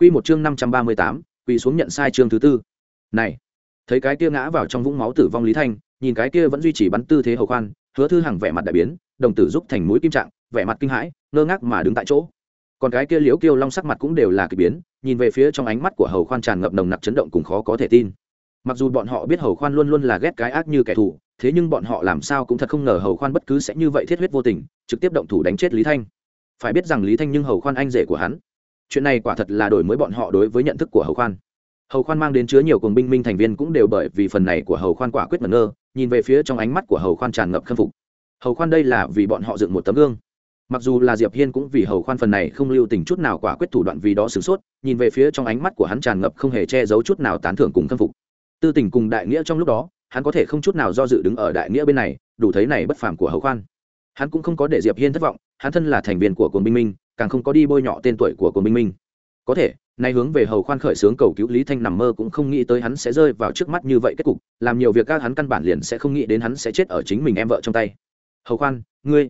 Quy một chương năm trăm ba mươi tám, quỳ xuống nhận sai chương thứ tư. Này, thấy cái kia ngã vào trong vũng máu tử vong Lý Thanh, nhìn cái kia vẫn duy trì bắn tư thế hầu khoan, Hứa Thư Hằng vẻ mặt đại biến, đồng tử giúp thành mũi kim trạng, vẻ mặt kinh hãi, ngơ ngác mà đứng tại chỗ. Còn cái kia Liễu Kiêu Long sắc mặt cũng đều là kỳ biến, nhìn về phía trong ánh mắt của hầu khoan tràn ngập nồng nặc chấn động cùng khó có thể tin. Mặc dù bọn họ biết hầu khoan luôn luôn là ghét cái ác như kẻ thù, thế nhưng bọn họ làm sao cũng thật không ngờ hầu khoan bất cứ sẽ như vậy thiết huyết vô tình, trực tiếp động thủ đánh chết Lý Thanh. Phải biết rằng Lý Thanh nhưng hầu khoan anh rể của hắn, chuyện này quả thật là đổi mới bọn họ đối với nhận thức của hầu khoan. Hầu khoan mang đến chứa nhiều cùng binh minh thành viên cũng đều bởi vì phần này của hầu khoan quả quyết mẩn ngơ, nhìn về phía trong ánh mắt của hầu khoan tràn ngập khâm phục. Hầu khoan đây là vì bọn họ dựng một tấm gương. Mặc dù là diệp hiên cũng vì hầu khoan phần này không lưu tình chút nào quả quyết thủ đoạn vì đó sửng sốt, nhìn về phía trong ánh mắt của hắn tràn ngập không hề che giấu chút nào tán thưởng cùng khâm phục. Tư tình cùng đại nghĩa trong lúc đó, hắn có thể không chút nào do dự đứng ở đại nghĩa bên này, đủ thấy này bất phàm của hầu khoan. Hắn cũng không có để diệp hiên thất vọng, hắn thân là thành viên của cồn binh minh càng không có đi bôi nhọ tên tuổi của cô Minh minh. Có thể, nay hướng về hầu khoan khởi sướng cầu cứu lý thanh nằm mơ cũng không nghĩ tới hắn sẽ rơi vào trước mắt như vậy, kết cục, làm nhiều việc các hắn căn bản liền sẽ không nghĩ đến hắn sẽ chết ở chính mình em vợ trong tay. Hầu khoan, ngươi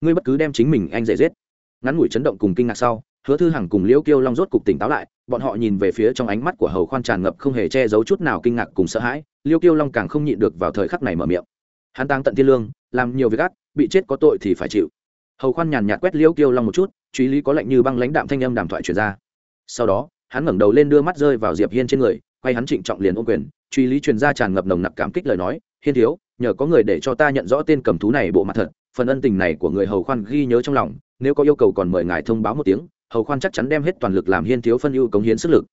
ngươi bất cứ đem chính mình anh dễ giết. Ngắn ngủi chấn động cùng kinh ngạc sau, hứa thư hằng cùng liễu kiêu long rốt cục tỉnh táo lại, bọn họ nhìn về phía trong ánh mắt của hầu khoan tràn ngập không hề che giấu chút nào kinh ngạc cùng sợ hãi, liễu kiêu long càng không nhịn được vào thời khắc này mở miệng. Hắn tăng tận thiên lương, làm nhiều việc ác, bị chết có tội thì phải chịu. Hầu khoan nhàn nhạt quét liễu kiêu long một chút truy lý có lệnh như băng lãnh đạm thanh âm đàm thoại truyền ra. Sau đó, hắn ngẩng đầu lên đưa mắt rơi vào diệp hiên trên người, quay hắn trịnh trọng liền ôm quyền, truy lý truyền ra tràn ngập nồng nặc cảm kích lời nói, hiên thiếu, nhờ có người để cho ta nhận rõ tên cầm thú này bộ mặt thật, phần ân tình này của người hầu khoan ghi nhớ trong lòng, nếu có yêu cầu còn mời ngài thông báo một tiếng, hầu khoan chắc chắn đem hết toàn lực làm hiên thiếu phân ưu cống hiến sức lực.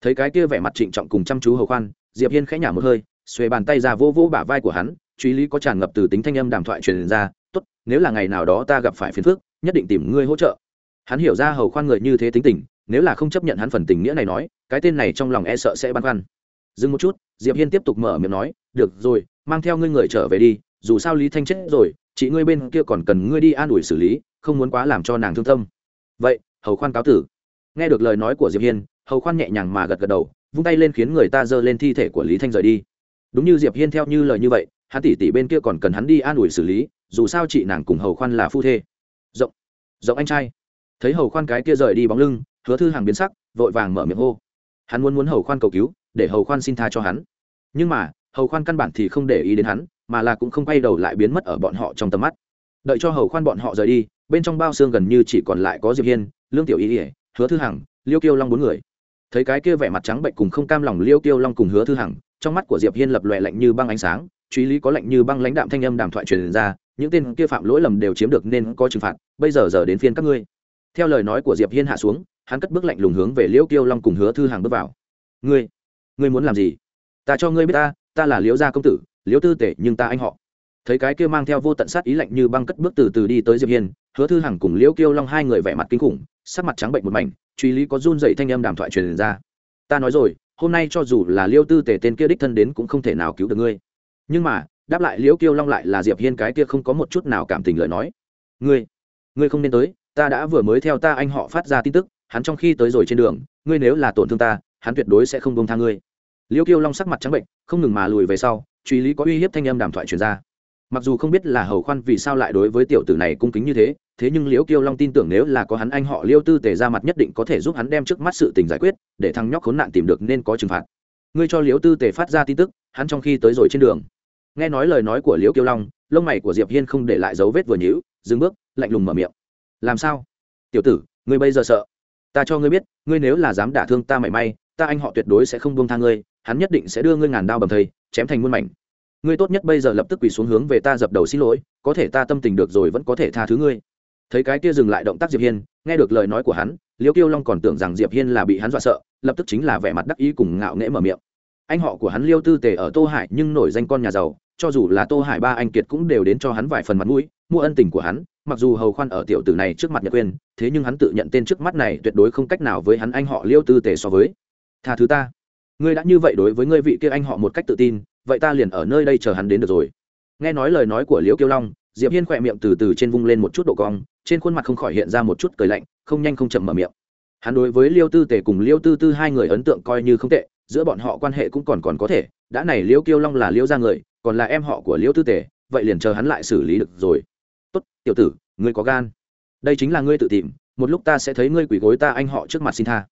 Thấy cái kia vẻ mặt trịnh trọng cùng chăm chú hầu khoan, diệp hiên khẽ nhả một hơi, xuề bàn tay ra vô vô bả vai của hắn, truy lý có tràn ngập từ tính thanh âm đàm thoại truyền ra, tốt, nếu là ngày nào đó ta gặp phải phiền phức, nhất định tìm ngươi hỗ trợ hắn hiểu ra hầu khoan người như thế tính tình, nếu là không chấp nhận hắn phần tình nghĩa này nói, cái tên này trong lòng e sợ sẽ băn khoăn. Dừng một chút, diệp hiên tiếp tục mở miệng nói, được rồi, mang theo ngươi người trở về đi, dù sao lý thanh chết rồi, chị ngươi bên kia còn cần ngươi đi an ủi xử lý, không muốn quá làm cho nàng thương tâm. Vậy, hầu khoan cáo tử. Nghe được lời nói của diệp hiên, hầu khoan nhẹ nhàng mà gật gật đầu, vung tay lên khiến người ta giơ lên thi thể của lý thanh rời đi. Đúng như diệp hiên theo như lời như vậy, hắn tỷ tỷ bên kia còn cần hắn đi an ủi xử lý, dù sao chị nàng cùng hầu khoan là phu thê. Rộng rộng anh trai thấy hầu khoan cái kia rời đi bóng lưng, hứa thư hàng biến sắc, vội vàng mở miệng hô. Hắn muốn muốn hầu khoan cầu cứu, để hầu khoan xin tha cho hắn. Nhưng mà, hầu khoan căn bản thì không để ý đến hắn, mà là cũng không quay đầu lại biến mất ở bọn họ trong tầm mắt. Đợi cho hầu khoan bọn họ rời đi, bên trong bao xương gần như chỉ còn lại có diệp hiên, lương tiểu ý ỉa hứa thư hằng, liêu kiêu long bốn người. Thấy cái kia vẻ mặt trắng bệnh cùng không cam lòng liêu kiêu long cùng hứa thư hằng, trong mắt của diệp hiên lập lòe lạnh như băng ánh sáng, truy lý có lạnh như băng lãnh đạm thanh âm đàm thoại truyền ra, những tên kia phạm lỗi lầm đều chiếm được nên có trừng phạt, bây giờ giờ đến phiên các ngươi theo lời nói của diệp hiên hạ xuống, hắn cất bước lạnh lùng hướng về liễu kiêu long cùng hứa thư hàng bước vào. Ngươi ngươi muốn làm gì? Ta cho ngươi biết ta ta là liễu gia công tử, liễu tư tể, nhưng ta anh họ. Thấy cái kia mang theo vô tận sát ý lạnh như băng cất bước từ từ đi tới diệp hiên, hứa thư hằng cùng liễu kiêu long hai người vẻ mặt kinh khủng, sắc mặt trắng bệnh một mảnh, truy lý có run dậy thanh âm đàm thoại truyền ra. Ta nói rồi, hôm nay cho dù là liễu tư tể tên kia đích thân đến cũng không thể nào cứu được ngươi. Nhưng mà, đáp lại liễu kiêu long lại là diệp hiên cái kia không có một chút nào cảm tình lời nói. Ngươi ngươi không nên tới ta đã vừa mới theo ta anh họ phát ra tin tức, hắn trong khi tới rồi trên đường, ngươi nếu là tổn thương ta, hắn tuyệt đối sẽ không bông tha ngươi. Liêu kiêu long sắc mặt trắng bệnh, không ngừng mà lùi về sau, truy lý có uy hiếp thanh âm đàm thoại truyền ra. Mặc dù không biết là hầu khoan vì sao lại đối với tiểu tử này cung kính như thế thế nhưng liễu kiêu long tin tưởng nếu là có hắn anh họ liêu tư tề ra mặt nhất định có thể giúp hắn đem trước mắt sự tình giải quyết, để thằng nhóc khốn nạn tìm được nên có trừng phạt. Ngươi cho liễu tư tề phát ra tin tức, hắn trong khi tới rồi trên đường. Nghe nói lời nói của liễu kiêu long, lông mày của diệp hiên không để lại dấu vết vừa nhữ dừng bước, lạnh lùng mở miệng làm sao? Tiểu tử, ngươi bây giờ sợ. Ta cho ngươi biết, ngươi nếu là dám đả thương ta mảy may, ta anh họ tuyệt đối sẽ không buông tha ngươi, hắn nhất định sẽ đưa ngươi ngàn đao bầm thây chém thành muôn mảnh. Ngươi tốt nhất bây giờ lập tức quỳ xuống hướng về ta dập đầu xin lỗi, có thể ta tâm tình được rồi vẫn có thể tha thứ ngươi. Thấy cái kia dừng lại động tác diệp hiên, nghe được lời nói của hắn, liêu kiêu long còn tưởng rằng diệp hiên là bị hắn dọa sợ, lập tức chính là vẻ mặt đắc ý cùng ngạo nghễ mở miệng. Anh họ của hắn liêu tư tề ở tô hải nhưng nổi danh con nhà giàu, cho dù là tô hải ba anh kiệt cũng đều đến cho hắn vài phần mặt mũi, mua ân tình của hắn mặc dù hầu khoan ở tiểu tử này trước mặt nhật quên thế nhưng hắn tự nhận tên trước mắt này tuyệt đối không cách nào với hắn anh họ liêu tư tề so với. Tha thứ ta. Ngươi đã như vậy đối với ngươi vị kia anh họ một cách tự tin, vậy ta liền ở nơi đây chờ hắn đến được rồi. Nghe nói lời nói của liễu kiêu long, diệp hiên khỏe miệng từ từ trên vung lên một chút độ cong, trên khuôn mặt không khỏi hiện ra một chút cười lạnh, không nhanh không chậm mở miệng. Hắn đối với liêu tư tề cùng liêu tư tư hai người ấn tượng coi như không tệ, giữa bọn họ quan hệ cũng còn còn có thể, đã này liêu kiêu long là liêu gia người, còn là em họ của liêu tư tề, vậy liền chờ hắn lại xử lý được rồi tốt, tiểu tử, ngươi có gan. Đây chính là ngươi tự tìm, một lúc ta sẽ thấy ngươi quỷ gối ta anh họ trước mặt xin tha.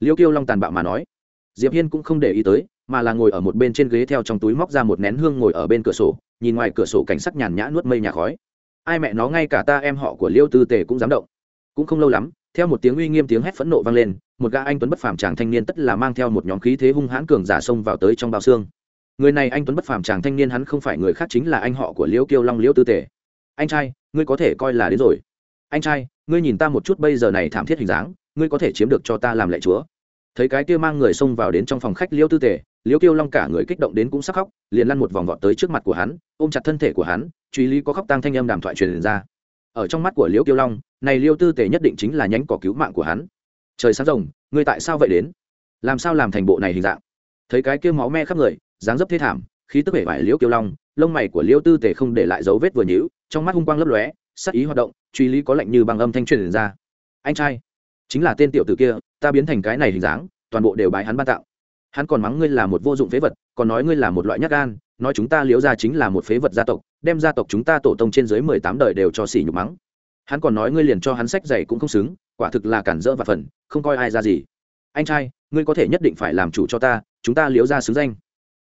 Liêu kiêu long tàn bạo mà nói. Diệp hiên cũng không để ý tới, mà là ngồi ở một bên trên ghế theo trong túi móc ra một nén hương ngồi ở bên cửa sổ, nhìn ngoài cửa sổ cảnh sắc nhàn nhã nuốt mây nhà khói. Ai mẹ nó, ngay cả ta em họ của liêu tư tề cũng dám động. Cũng không lâu lắm, theo một tiếng uy nghiêm tiếng hét phẫn nộ vang lên, một gã anh tuấn bất phàm chàng thanh niên tất là mang theo một nhóm khí thế hung hãn cường giả xông vào tới trong bao xương. Người này anh tuấn bất phàm chàng thanh niên hắn không phải người khác chính là anh họ của liêu kiêu long, liêu tư tề. Anh trai ngươi có thể coi là đến rồi. Anh trai, ngươi nhìn ta một chút bây giờ này thảm thiết hình dáng, ngươi có thể chiếm được cho ta làm lệ chúa. Thấy cái kia mang người xông vào đến trong phòng khách liêu tư tề, liêu kiêu long cả người kích động đến cũng sắc khóc, liền lăn một vòng vọt tới trước mặt của hắn, ôm chặt thân thể của hắn, truy lý có khóc tăng thanh âm đàm thoại truyền ra. Ở trong mắt của liêu kiêu long, này liêu tư tề nhất định chính là nhánh cỏ cứu mạng của hắn. Trời sáng rồng, ngươi tại sao vậy đến? Làm sao làm thành bộ này hình dạng? Thấy cái kia máu me khắp người, dáng dấp thế thảm khí tức vẻ vải liễu kiêu long, lông mày của liễu tư tề không để lại dấu vết vừa nhíu, trong mắt hung quang lấp lóe, sắc ý hoạt động, truy lý có lệnh như bằng âm thanh truyền ra. Anh trai, chính là tên tiểu tử kia, ta biến thành cái này hình dáng, toàn bộ đều bái hắn ban tạo hắn còn mắng ngươi là một vô dụng phế vật, còn nói ngươi là một loại nhát gan, nói chúng ta liễu gia chính là một phế vật gia tộc, đem gia tộc chúng ta tổ tông trên dưới mười tám đời đều cho xỉ nhục mắng. Hắn còn nói ngươi liền cho hắn sách giày cũng không xứng, quả thực là cản rỡ và phần, không coi ai ra gì. Anh trai, ngươi có thể nhất định phải làm chủ cho ta, chúng ta liễu ra xứng danh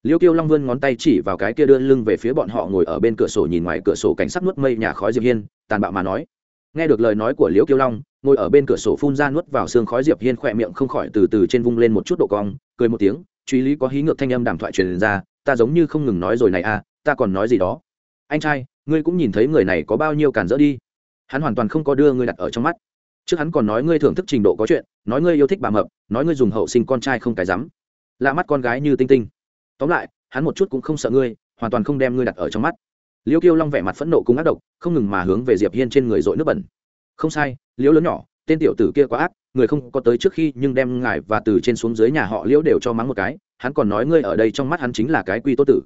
liêu kiêu long vươn ngón tay chỉ vào cái kia đưa lưng về phía bọn họ ngồi ở bên cửa sổ nhìn ngoài cửa sổ cảnh sắc nuốt mây nhà khói diệp hiên, tàn bạo mà nói. Nghe được lời nói của liêu kiêu long, ngồi ở bên cửa sổ phun ra nuốt vào xương khói diệp hiên khỏe miệng không khỏi từ từ trên vung lên một chút độ cong, cười một tiếng, truy lý có hí ngược thanh âm đàm thoại truyền ra, ta giống như không ngừng nói rồi này à ta còn nói gì đó. Anh trai, ngươi cũng nhìn thấy người này có bao nhiêu cản rỡ đi. Hắn hoàn toàn không có đưa ngươi đặt ở trong mắt. Trước hắn còn nói ngươi thưởng thức trình độ có chuyện, nói ngươi yêu thích bà mập, nói ngươi dùng hậu sinh con trai không cái rắm. Lạ mắt con gái như tinh tinh tóm lại, hắn một chút cũng không sợ ngươi, hoàn toàn không đem ngươi đặt ở trong mắt. Liêu kiêu long vẻ mặt phẫn nộ cùng ác độc, không ngừng mà hướng về diệp hiên trên người dội nước bẩn. Không sai liễu lớn nhỏ, tên tiểu tử kia quá ác, người không có tới trước khi nhưng đem ngài và từ trên xuống dưới nhà họ liễu đều cho mắng một cái, hắn còn nói ngươi ở đây trong mắt hắn chính là cái quy tốt tử.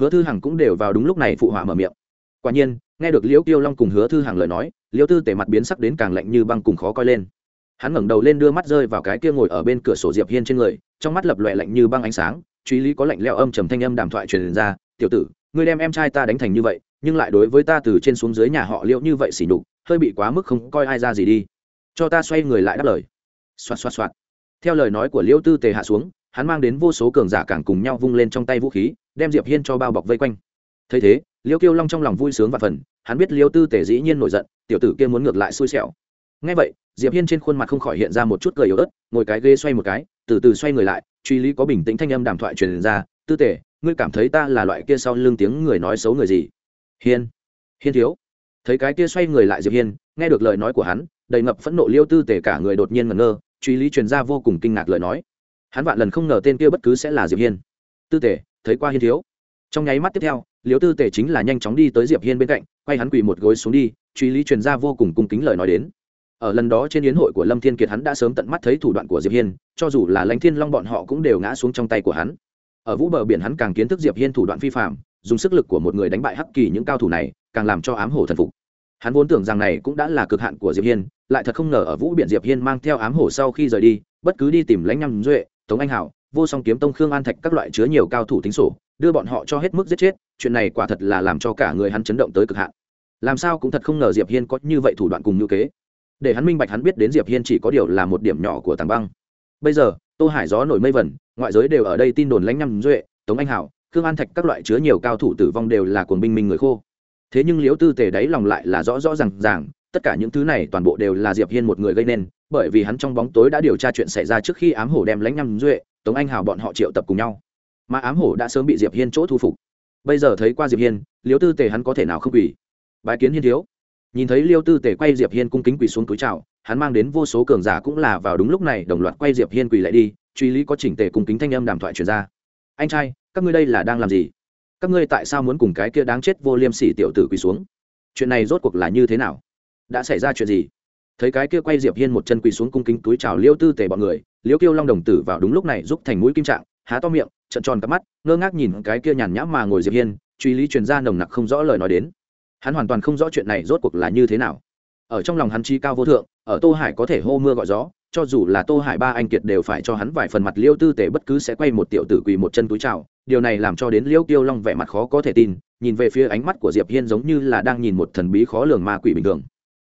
Hứa thư hằng cũng đều vào đúng lúc này phụ họa mở miệng. Quả nhiên, nghe được liễu kiêu long cùng hứa thư hằng lời nói liễu tư tể mặt biến sắc đến càng lạnh như băng cùng khó coi lên. Hắn ngẩng đầu lên đưa mắt rơi vào cái kia ngồi ở bên cửa sổ diệp hiên trên người, trong mắt lập lòe lạnh như băng ánh sáng truy lý có lạnh leo âm trầm thanh âm đàm thoại truyền ra, tiểu tử, ngươi đem em trai ta đánh thành như vậy, nhưng lại đối với ta từ trên xuống dưới nhà họ liễu như vậy xỉ nhục, hơi bị quá mức không coi ai ra gì đi. Cho ta xoay người lại đáp lời. Xoạt xoạt xoạt. Theo lời nói của liễu tư tề hạ xuống, hắn mang đến vô số cường giả càng cùng nhau vung lên trong tay vũ khí, đem diệp hiên cho bao bọc vây quanh. Thấy thế, liễu kiêu long trong lòng vui sướng và phần, hắn biết liễu tư tề dĩ nhiên nổi giận, tiểu tử kia muốn ngược lại xui xẻo. Ngay vậy, diệp hiên trên khuôn mặt không khỏi hiện ra một chút cười yếu ớt, ngồi cái ghế xoay một cái, từ từ xoay người lại truy lý có bình tĩnh thanh âm đàm thoại truyền ra, tư tề ngươi cảm thấy ta là loại kia sau lưng tiếng người nói xấu người gì? Hiên hiên thiếu. Thấy cái kia xoay người lại diệp hiên, nghe được lời nói của hắn, đầy ngập phẫn nộ liêu tư tể cả người đột nhiên ngẩn ngơ, truy lý truyền ra vô cùng kinh ngạc lời nói. Hắn vạn lần không ngờ tên kia bất cứ sẽ là diệp hiên. Tư tể, thấy qua hiên thiếu. Trong nháy mắt tiếp theo, liêu tư tể chính là nhanh chóng đi tới diệp hiên bên cạnh, quay hắn quỳ một gối xuống đi, truy lý truyền ra vô cùng cung kính lời nói đến ở lần đó trên yến hội của lâm thiên kiệt hắn đã sớm tận mắt thấy thủ đoạn của diệp hiên, cho dù là lãnh thiên long bọn họ cũng đều ngã xuống trong tay của hắn. Ở vũ bờ biển hắn càng kiến thức diệp hiên thủ đoạn phi phạm, dùng sức lực của một người đánh bại hắc kỳ những cao thủ này, càng làm cho ám hổ thần phục. Hắn vốn tưởng rằng này cũng đã là cực hạn của diệp hiên, lại thật không ngờ ở vũ biển diệp hiên mang theo ám hổ sau khi rời đi, bất cứ đi tìm lãnh nhâm duệ, tống anh hảo, vô song kiếm tông, khương an thạch các loại chứa nhiều cao thủ tính sổ, đưa bọn họ cho hết mức giết chết, chuyện này quả thật là làm cho cả người hắn chấn động tới cực hạn. Làm sao cũng thật không ngờ diệp hiên có như vậy thủ đoạn cùng như kế để hắn minh bạch hắn biết đến diệp hiên chỉ có điều là một điểm nhỏ của tàng băng. Bây giờ, tô hải gió nổi mây vẩn ngoại giới đều ở đây tin đồn lãnh nhăm duệ, tống anh hảo, khương an thạch các loại chứa nhiều cao thủ tử vong đều là cuồng binh minh người khô. Thế nhưng liễu tư tề đáy lòng lại là rõ rõ r à n g ràng, tất cả những thứ này toàn bộ đều là diệp hiên một người gây nên, bởi vì hắn trong bóng tối đã điều tra chuyện xảy ra trước khi ám hổ đem lãnh nhăm duệ, tống anh hào bọn họ triệu tập cùng nhau. Mà ám hổ đã sớm bị diệp hiên chỗ thu phục. Bây giờ thấy qua diệp hiên, liễu tư tề hắn có thể nào không quỳ? Bài kiến hiên thiếu nhìn thấy liêu tư tề quay diệp hiên cung kính quỳ xuống túi chào, hắn mang đến vô số cường giả cũng là vào đúng lúc này đồng loạt quay diệp hiên quỳ lại đi, truy lý có chỉnh tề cung kính thanh âm đàm thoại truyền ra. Anh trai, các ngươi đây là đang làm gì? Các ngươi tại sao muốn cùng cái kia đáng chết vô liêm sỉ tiểu tử quỳ xuống? Chuyện này rốt cuộc là như thế nào? Đã xảy ra chuyện gì? Thấy cái kia quay diệp hiên một chân quỳ xuống cung kính túi chào liêu tư tề bọn người, liêu kiêu long đồng tử vào đúng lúc này giúp thành mũi kim trạng, há to miệng trận tròn cắp mắt, ngơ ngác nhìn cái kia nhàn nhã mà ngồi diệp hiên, truy lý truyền ra nồng nặc không rõ lời nói đến hắn hoàn toàn không rõ chuyện này rốt cuộc là như thế nào. Ở trong lòng hắn chi cao vô thượng, ở tô hải có thể hô mưa gọi gió, cho dù là tô hải ba anh kiệt đều phải cho hắn vài phần mặt liêu tư tể bất cứ sẽ quay một tiểu tử quỳ một chân túi chào, điều này làm cho đến liêu tiêu long vẻ mặt khó có thể tin, nhìn về phía ánh mắt của diệp hiên giống như là đang nhìn một thần bí khó lường ma quỷ bình thường.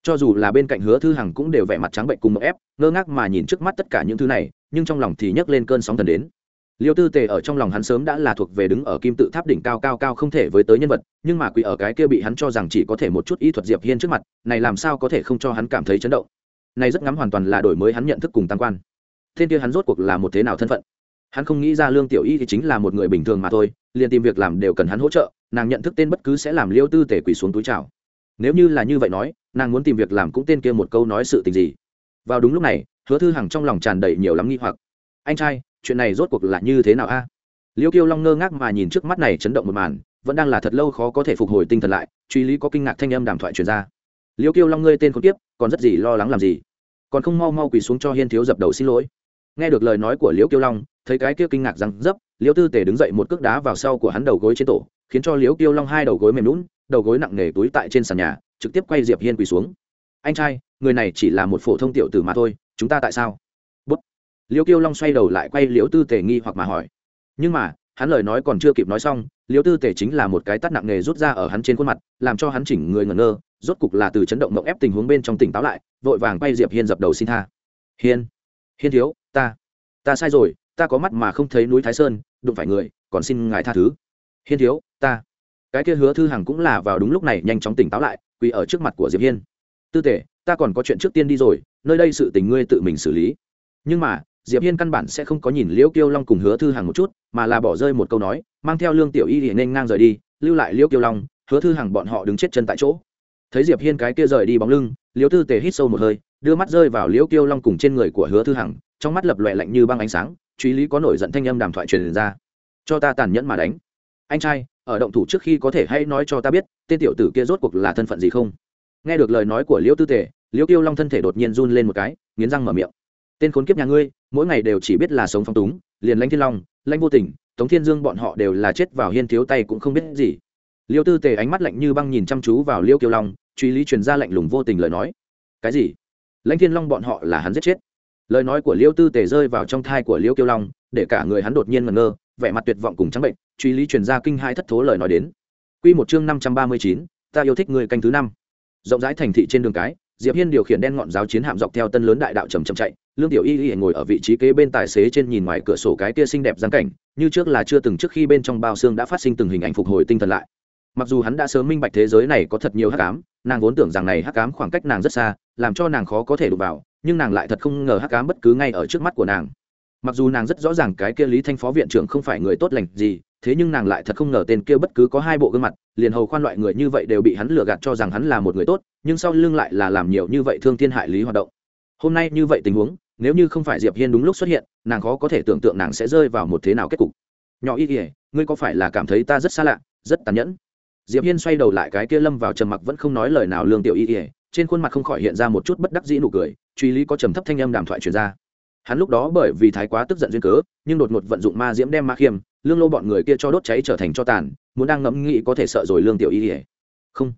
Cho dù là bên cạnh hứa thư hằng cũng đều vẻ mặt trắng bệnh cùng một ép, ngơ ngác mà nhìn trước mắt tất cả những thứ này, nhưng trong lòng thì nhấc lên cơn sóng thần đến liêu tư tề ở trong lòng hắn sớm đã là thuộc về đứng ở kim tự tháp đỉnh cao cao cao không thể với tới nhân vật, nhưng mà quỷ ở cái kia bị hắn cho rằng chỉ có thể một chút ý thuật diệp hiên trước mặt, này làm sao có thể không cho hắn cảm thấy chấn động. Này rất ngắm hoàn toàn là đổi mới hắn nhận thức cùng tam quan. Thiên kia hắn rốt cuộc là một thế nào thân phận? Hắn không nghĩ ra lương tiểu y thì chính là một người bình thường mà thôi, liền tìm việc làm đều cần hắn hỗ trợ, nàng nhận thức tên bất cứ sẽ làm liêu tư tề quỳ xuống túi chào. Nếu như là như vậy nói, nàng muốn tìm việc làm cũng tên kia một câu nói sự tình gì? Vào đúng lúc này, hứa thư hằng trong lòng tràn đầy nhiều lắm nghi hoặc. Anh trai chuyện này rốt cuộc là như thế nào a? Liêu kiêu long ngơ ngác mà nhìn trước mắt này chấn động một màn, vẫn đang là thật lâu khó có thể phục hồi tinh thần lại, truy lý có kinh ngạc thanh âm đàm thoại truyền ra. Liêu kiêu long ngươi tên con tiếp còn rất gì lo lắng làm gì? Còn không mau mau quỳ xuống cho hiên thiếu dập đầu xin lỗi. Nghe được lời nói của liêu kiêu long, thấy cái kia kinh ngạc rằng dấp, liêu tư tể đứng dậy một cước đá vào sau của hắn đầu gối trên tổ, khiến cho liêu kiêu long hai đầu gối mềm lún đầu gối nặng nề túi tại trên sàn nhà, trực tiếp quay diệp hiên quỳ xuống. Anh trai, người này chỉ là một phổ thông tiểu tử mà thôi, chúng ta tại sao? Liêu kiêu long xoay đầu lại quay liễu tư tề nghi hoặc mà hỏi. Nhưng mà hắn lời nói còn chưa kịp nói xong liễu tư tề chính là một cái tắt nặng nề rút ra ở hắn trên khuôn mặt làm cho hắn chỉnh người ngẩn ngơ rốt cục là từ chấn động mộng ép tình huống bên trong tỉnh táo lại vội vàng quay diệp hiên dập đầu xin tha. Hiên hiên thiếu ta ta sai rồi ta có mắt mà không thấy núi thái sơn đụng phải người còn xin ngài tha thứ. Hiên thiếu ta. Cái kia hứa thư hằng cũng là vào đúng lúc này nhanh chóng tỉnh táo lại quỳ ở trước mặt của diệp hiên. Tư Tề, ta còn có chuyện trước tiên đi rồi nơi đây sự tình ngươi tự mình xử lý. Nhưng mà diệp hiên căn bản sẽ không có nhìn liễu kiêu long cùng hứa thư hằng một chút, mà là bỏ rơi một câu nói, mang theo lương tiểu y hiện nên ngang rời đi, lưu lại liễu kiêu long, hứa thư hằng bọn họ đứng chết chân tại chỗ. Thấy diệp hiên cái kia rời đi bóng lưng, liễu tư tề hít sâu một hơi, đưa mắt rơi vào liễu kiêu long cùng trên người của hứa thư hằng, trong mắt lập loẹ lạnh như băng ánh sáng, truy lý có nổi giận thanh âm đàm thoại truyền ra. Cho ta tàn nhẫn mà đánh. Anh trai, ở động thủ trước khi có thể hay nói cho ta biết, tên tiểu tử kia rốt cuộc là thân phận gì không? Nghe được lời nói của liễu tư tề, liễu kiêu long thân thể đột nhiên run lên một cái, nghiến răng mở miệng tên khốn kiếp nhà ngươi, mỗi ngày đều chỉ biết là sống phong túng, liền lãnh thiên long, lãnh vô tình, tống thiên dương bọn họ đều là chết vào hiên thiếu tay cũng không biết gì. Liêu tư tề ánh mắt lạnh như băng nhìn chăm chú vào liêu kiêu long, truy lý truyền ra lạnh lùng vô tình lời nói. Cái gì? Lãnh thiên long bọn họ là hắn giết chết. Lời nói của liêu tư tề rơi vào trong thai của liêu kiêu long, để cả người hắn đột nhiên ngẩn ngơ, vẻ mặt tuyệt vọng cùng trắng bệnh, truy lý truyền ra kinh hai thất thố lời nói đến. Quy một chương năm trăm ba mươi chín, ta yêu thích người canh thứ năm. Rộng rãi thành thị trên đường cái diệp hiên điều khiển đen ngọn giáo chiến hạm dọc theo tân lớn đại đạo chầm chậm chạy, lương tiểu y y ngồi ở vị trí kế bên tài xế trên nhìn ngoài cửa sổ cái kia xinh đẹp giáng cảnh, như trước là chưa từng trước khi bên trong bao xương đã phát sinh từng hình ảnh phục hồi tinh thần lại. Mặc dù hắn đã sớm minh bạch thế giới này có thật nhiều hắc ám, nàng vốn tưởng rằng này hắc ám khoảng cách nàng rất xa, làm cho nàng khó có thể đụng vào, nhưng nàng lại thật không ngờ hắc ám bất cứ ngay ở trước mắt của nàng. Mặc dù nàng rất rõ ràng cái kia lý thanh phó viện trưởng không phải người tốt lành gì, thế nhưng nàng lại thật không ngờ tên kia bất cứ có hai bộ gương mặt liền hầu khoan loại người như vậy đều bị hắn lừa gạt cho rằng hắn là một người tốt, nhưng sau lưng lại là làm nhiều như vậy thương thiên hại lý hoạt động. Hôm nay như vậy tình huống, nếu như không phải diệp hiên đúng lúc xuất hiện, nàng khó có thể tưởng tượng nàng sẽ rơi vào một thế nào kết cục. Nhỏ y ỉa ngươi có phải là cảm thấy ta rất xa lạ, rất tàn nhẫn? Diệp hiên xoay đầu lại cái kia lâm vào trầm mặc vẫn không nói lời nào lương tiểu y ỉa trên khuôn mặt không khỏi hiện ra một chút bất đắc dĩ nụ cười, truy lý có trầm thấp thanh âm đàm thoại truyền ra. Hắn lúc đó bởi vì thái quá tức giận duyên cớ, nhưng đột ngột vận dụng ma diễm đem ma khiêm lương lô bọn người kia cho đốt cháy trở thành cho tàn, muốn đang ngẫm nghĩ có thể sợ rồi lương tiểu y ỉa không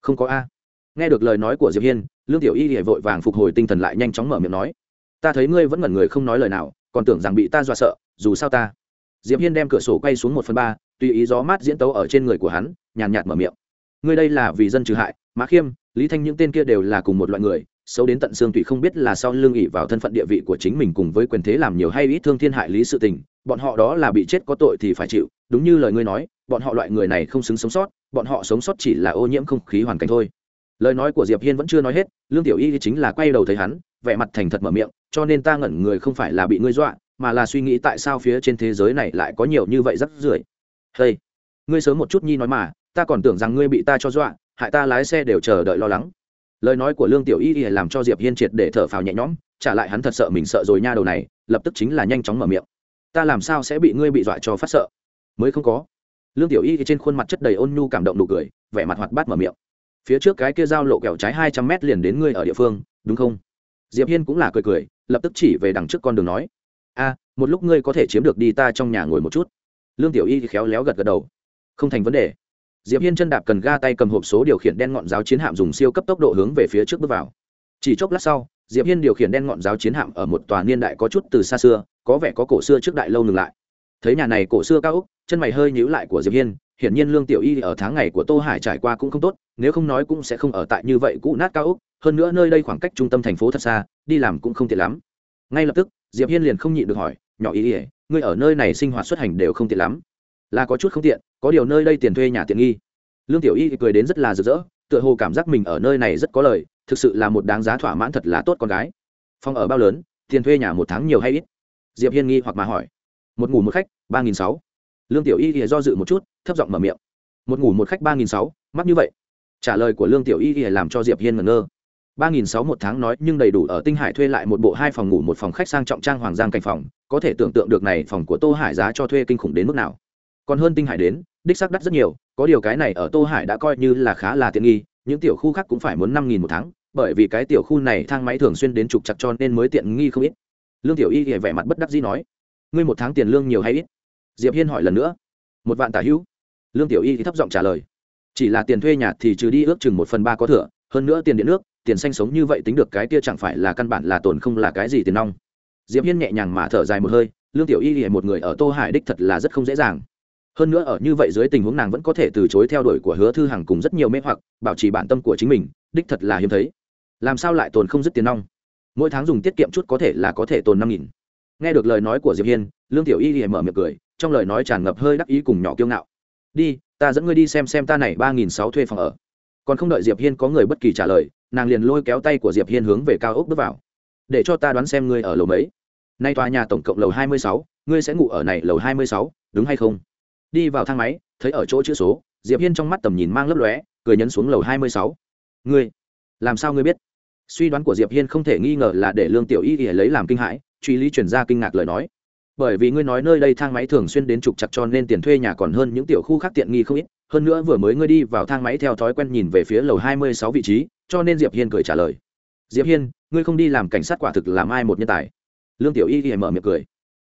không có a. Nghe được lời nói của diệp hiên, lương tiểu y ỉa vội vàng phục hồi tinh thần lại nhanh chóng mở miệng nói, ta thấy ngươi vẫn ngẩn người không nói lời nào, còn tưởng rằng bị ta dọa sợ, dù sao ta. Diệp hiên đem cửa sổ quay xuống một phần ba, tùy ý gió mát diễn tấu ở trên người của hắn, nhàn nhạt mở miệng. Ngươi đây là vì dân trừ hại, mã khiêm, lý thanh những tên kia đều là cùng một loại người, xấu đến tận xương tùy không biết là sau lương ỉ vào thân phận địa vị của chính mình cùng với quyền thế làm nhiều hay ít thương thiên hại lý sự tình bọn họ đó là bị chết có tội thì phải chịu, đúng như lời ngươi nói, bọn họ loại người này không xứng sống sót, bọn họ sống sót chỉ là ô nhiễm không khí hoàn cảnh thôi. Lời nói của diệp hiên vẫn chưa nói hết, lương tiểu y chính là quay đầu thấy hắn, vẻ mặt thành thật mở miệng, cho nên ta ngẩn người không phải là bị ngươi dọa, mà là suy nghĩ tại sao phía trên thế giới này lại có nhiều như vậy rắc rưởi. Hey, ngươi sớm một chút nhi nói mà, ta còn tưởng rằng ngươi bị ta cho dọa, hại ta lái xe đều chờ đợi lo lắng. Lời nói của lương tiểu y làm cho diệp hiên triệt để thở phào nhẹ nhõm, trả lại hắn thật sợ mình sợ rồi nha đầu này, lập tức chính là nhanh chóng mở miệng ta làm sao sẽ bị ngươi bị dọa cho phát sợ? Mới không có. Lương tiểu y thì trên khuôn mặt chất đầy ôn nhu cảm động nụ cười, vẻ mặt hoạt bát mở miệng. Phía trước cái kia giao lộ kẹo trái hai trăm mét liền đến ngươi ở địa phương, đúng không? Diệp hiên cũng là cười cười, lập tức chỉ về đằng trước con đường nói. A, một lúc ngươi có thể chiếm được đi ta trong nhà ngồi một chút. Lương tiểu y thì khéo léo gật gật đầu. Không thành vấn đề. Diệp hiên chân đạp cần ga tay cầm hộp số điều khiển đen ngọn giáo chiến hạm dùng siêu cấp tốc độ hướng về phía trước bước vào. Chỉ chốc lát sau diệp hiên điều khiển đen ngọn giáo chiến hạm ở một tòa niên đại có chút từ xa xưa, có vẻ có cổ xưa trước đại lâu ngừng lại. Thấy nhà này cổ xưa cao úc chân mày hơi nhíu lại của diệp hiên, hiển nhiên lương tiểu y ở tháng ngày của tô hải trải qua cũng không tốt, nếu không nói cũng sẽ không ở tại như vậy cũ nát cao úc hơn nữa nơi đây khoảng cách trung tâm thành phố thật xa, đi làm cũng không tiện lắm. Ngay lập tức, diệp hiên liền không nhịn được hỏi, nhỏ y ỉa ngươi ở nơi này sinh hoạt xuất hành đều không tiện lắm. Là có chút không tiện, có điều nơi đây tiền thuê nhà tiện nghi. Lương tiểu y cười đến rất là rực rỡ, tựa hồ cảm giác mình ở nơi này rất có lời thực sự là một đáng giá thỏa mãn thật là tốt con gái. Phòng ở bao lớn, tiền thuê nhà một tháng nhiều hay ít? Diệp hiên nghi hoặc mà hỏi. Một ngủ một khách, ba nghìn sáu. Lương tiểu y thì do dự một chút, thấp giọng mở miệng. Một ngủ một khách ba nghìn sáu, mắc như vậy? Trả lời của lương tiểu y thì làm cho diệp hiên ngẩn ngơ. ba nghìn sáu một tháng nói nhưng đầy đủ ở tinh hải thuê lại một bộ hai phòng ngủ, một phòng khách sang trọng trang hoàng giang cảnh phòng, có thể tưởng tượng được này phòng của tô hải giá cho thuê kinh khủng đến mức nào. Còn hơn tinh hải đến, đích xác đắt rất nhiều, có điều cái này ở tô hải đã coi như là khá là tiện nghi, những tiểu khu khác cũng phải muốn năm nghìn một tháng bởi vì cái tiểu khu này thang máy thường xuyên đến trục chặt cho nên mới tiện nghi không ít. Lương tiểu y thì vẻ mặt bất đắc dĩ nói, ngươi một tháng tiền lương nhiều hay ít? Diệp hiên hỏi lần nữa, một vạn tả hữu. Lương tiểu y thì thấp giọng trả lời, chỉ là tiền thuê nhà thì trừ đi ước chừng một phần ba có thừa, hơn nữa tiền điện nước, tiền xanh sống như vậy tính được cái kia chẳng phải là căn bản là tổn không là cái gì tiền nong. Diệp hiên nhẹ nhàng mà thở dài một hơi, lương tiểu y thì một người ở tô hải đích thật là rất không dễ dàng. Hơn nữa ở như vậy dưới tình huống nàng vẫn có thể từ chối theo đuổi của hứa thư hằng cùng rất nhiều mê hoặc, bảo trì bản tâm của chính mình, đích thật là hiếm thấy làm sao lại tồn không dứt tiền nong? Mỗi tháng dùng tiết kiệm chút có thể là có thể tồn năm nghìn. Nghe được lời nói của diệp hiên, lương tiểu y thì mở miệng cười, trong lời nói tràn ngập hơi đắc ý cùng nhỏ kiêu ngạo. Đi, ta dẫn ngươi đi xem xem ta này ba nghìn sáu thuê phòng ở. Còn không đợi diệp hiên có người bất kỳ trả lời, nàng liền lôi kéo tay của diệp hiên hướng về cao ốc bước vào. Để cho ta đoán xem ngươi ở lầu mấy. Nay tòa nhà tổng cộng lầu hai mươi sáu, ngươi sẽ ngủ ở này lầu hai mươi sáu, đúng hay không? Đi vào thang máy, thấy ở chỗ chữ số, diệp hiên trong mắt tầm nhìn mang lấp lóe, cười nhấn xuống lầu hai mươi sáu. Ngươi, làm sao ngươi biết? Suy đoán của diệp hiên không thể nghi ngờ là để lương tiểu y ỉa lấy làm kinh hãi, truy lý chuyển ra kinh ngạc lời nói. Bởi vì ngươi nói nơi đây thang máy thường xuyên đến trục chặt cho nên tiền thuê nhà còn hơn những tiểu khu khác tiện nghi không ít, hơn nữa vừa mới ngươi đi vào thang máy theo thói quen nhìn về phía lầu hai mươi sáu vị trí, cho nên diệp hiên cười trả lời. Diệp hiên, ngươi không đi làm cảnh sát quả thực làm ai một nhân tài. Lương tiểu y ỉa mở miệng cười.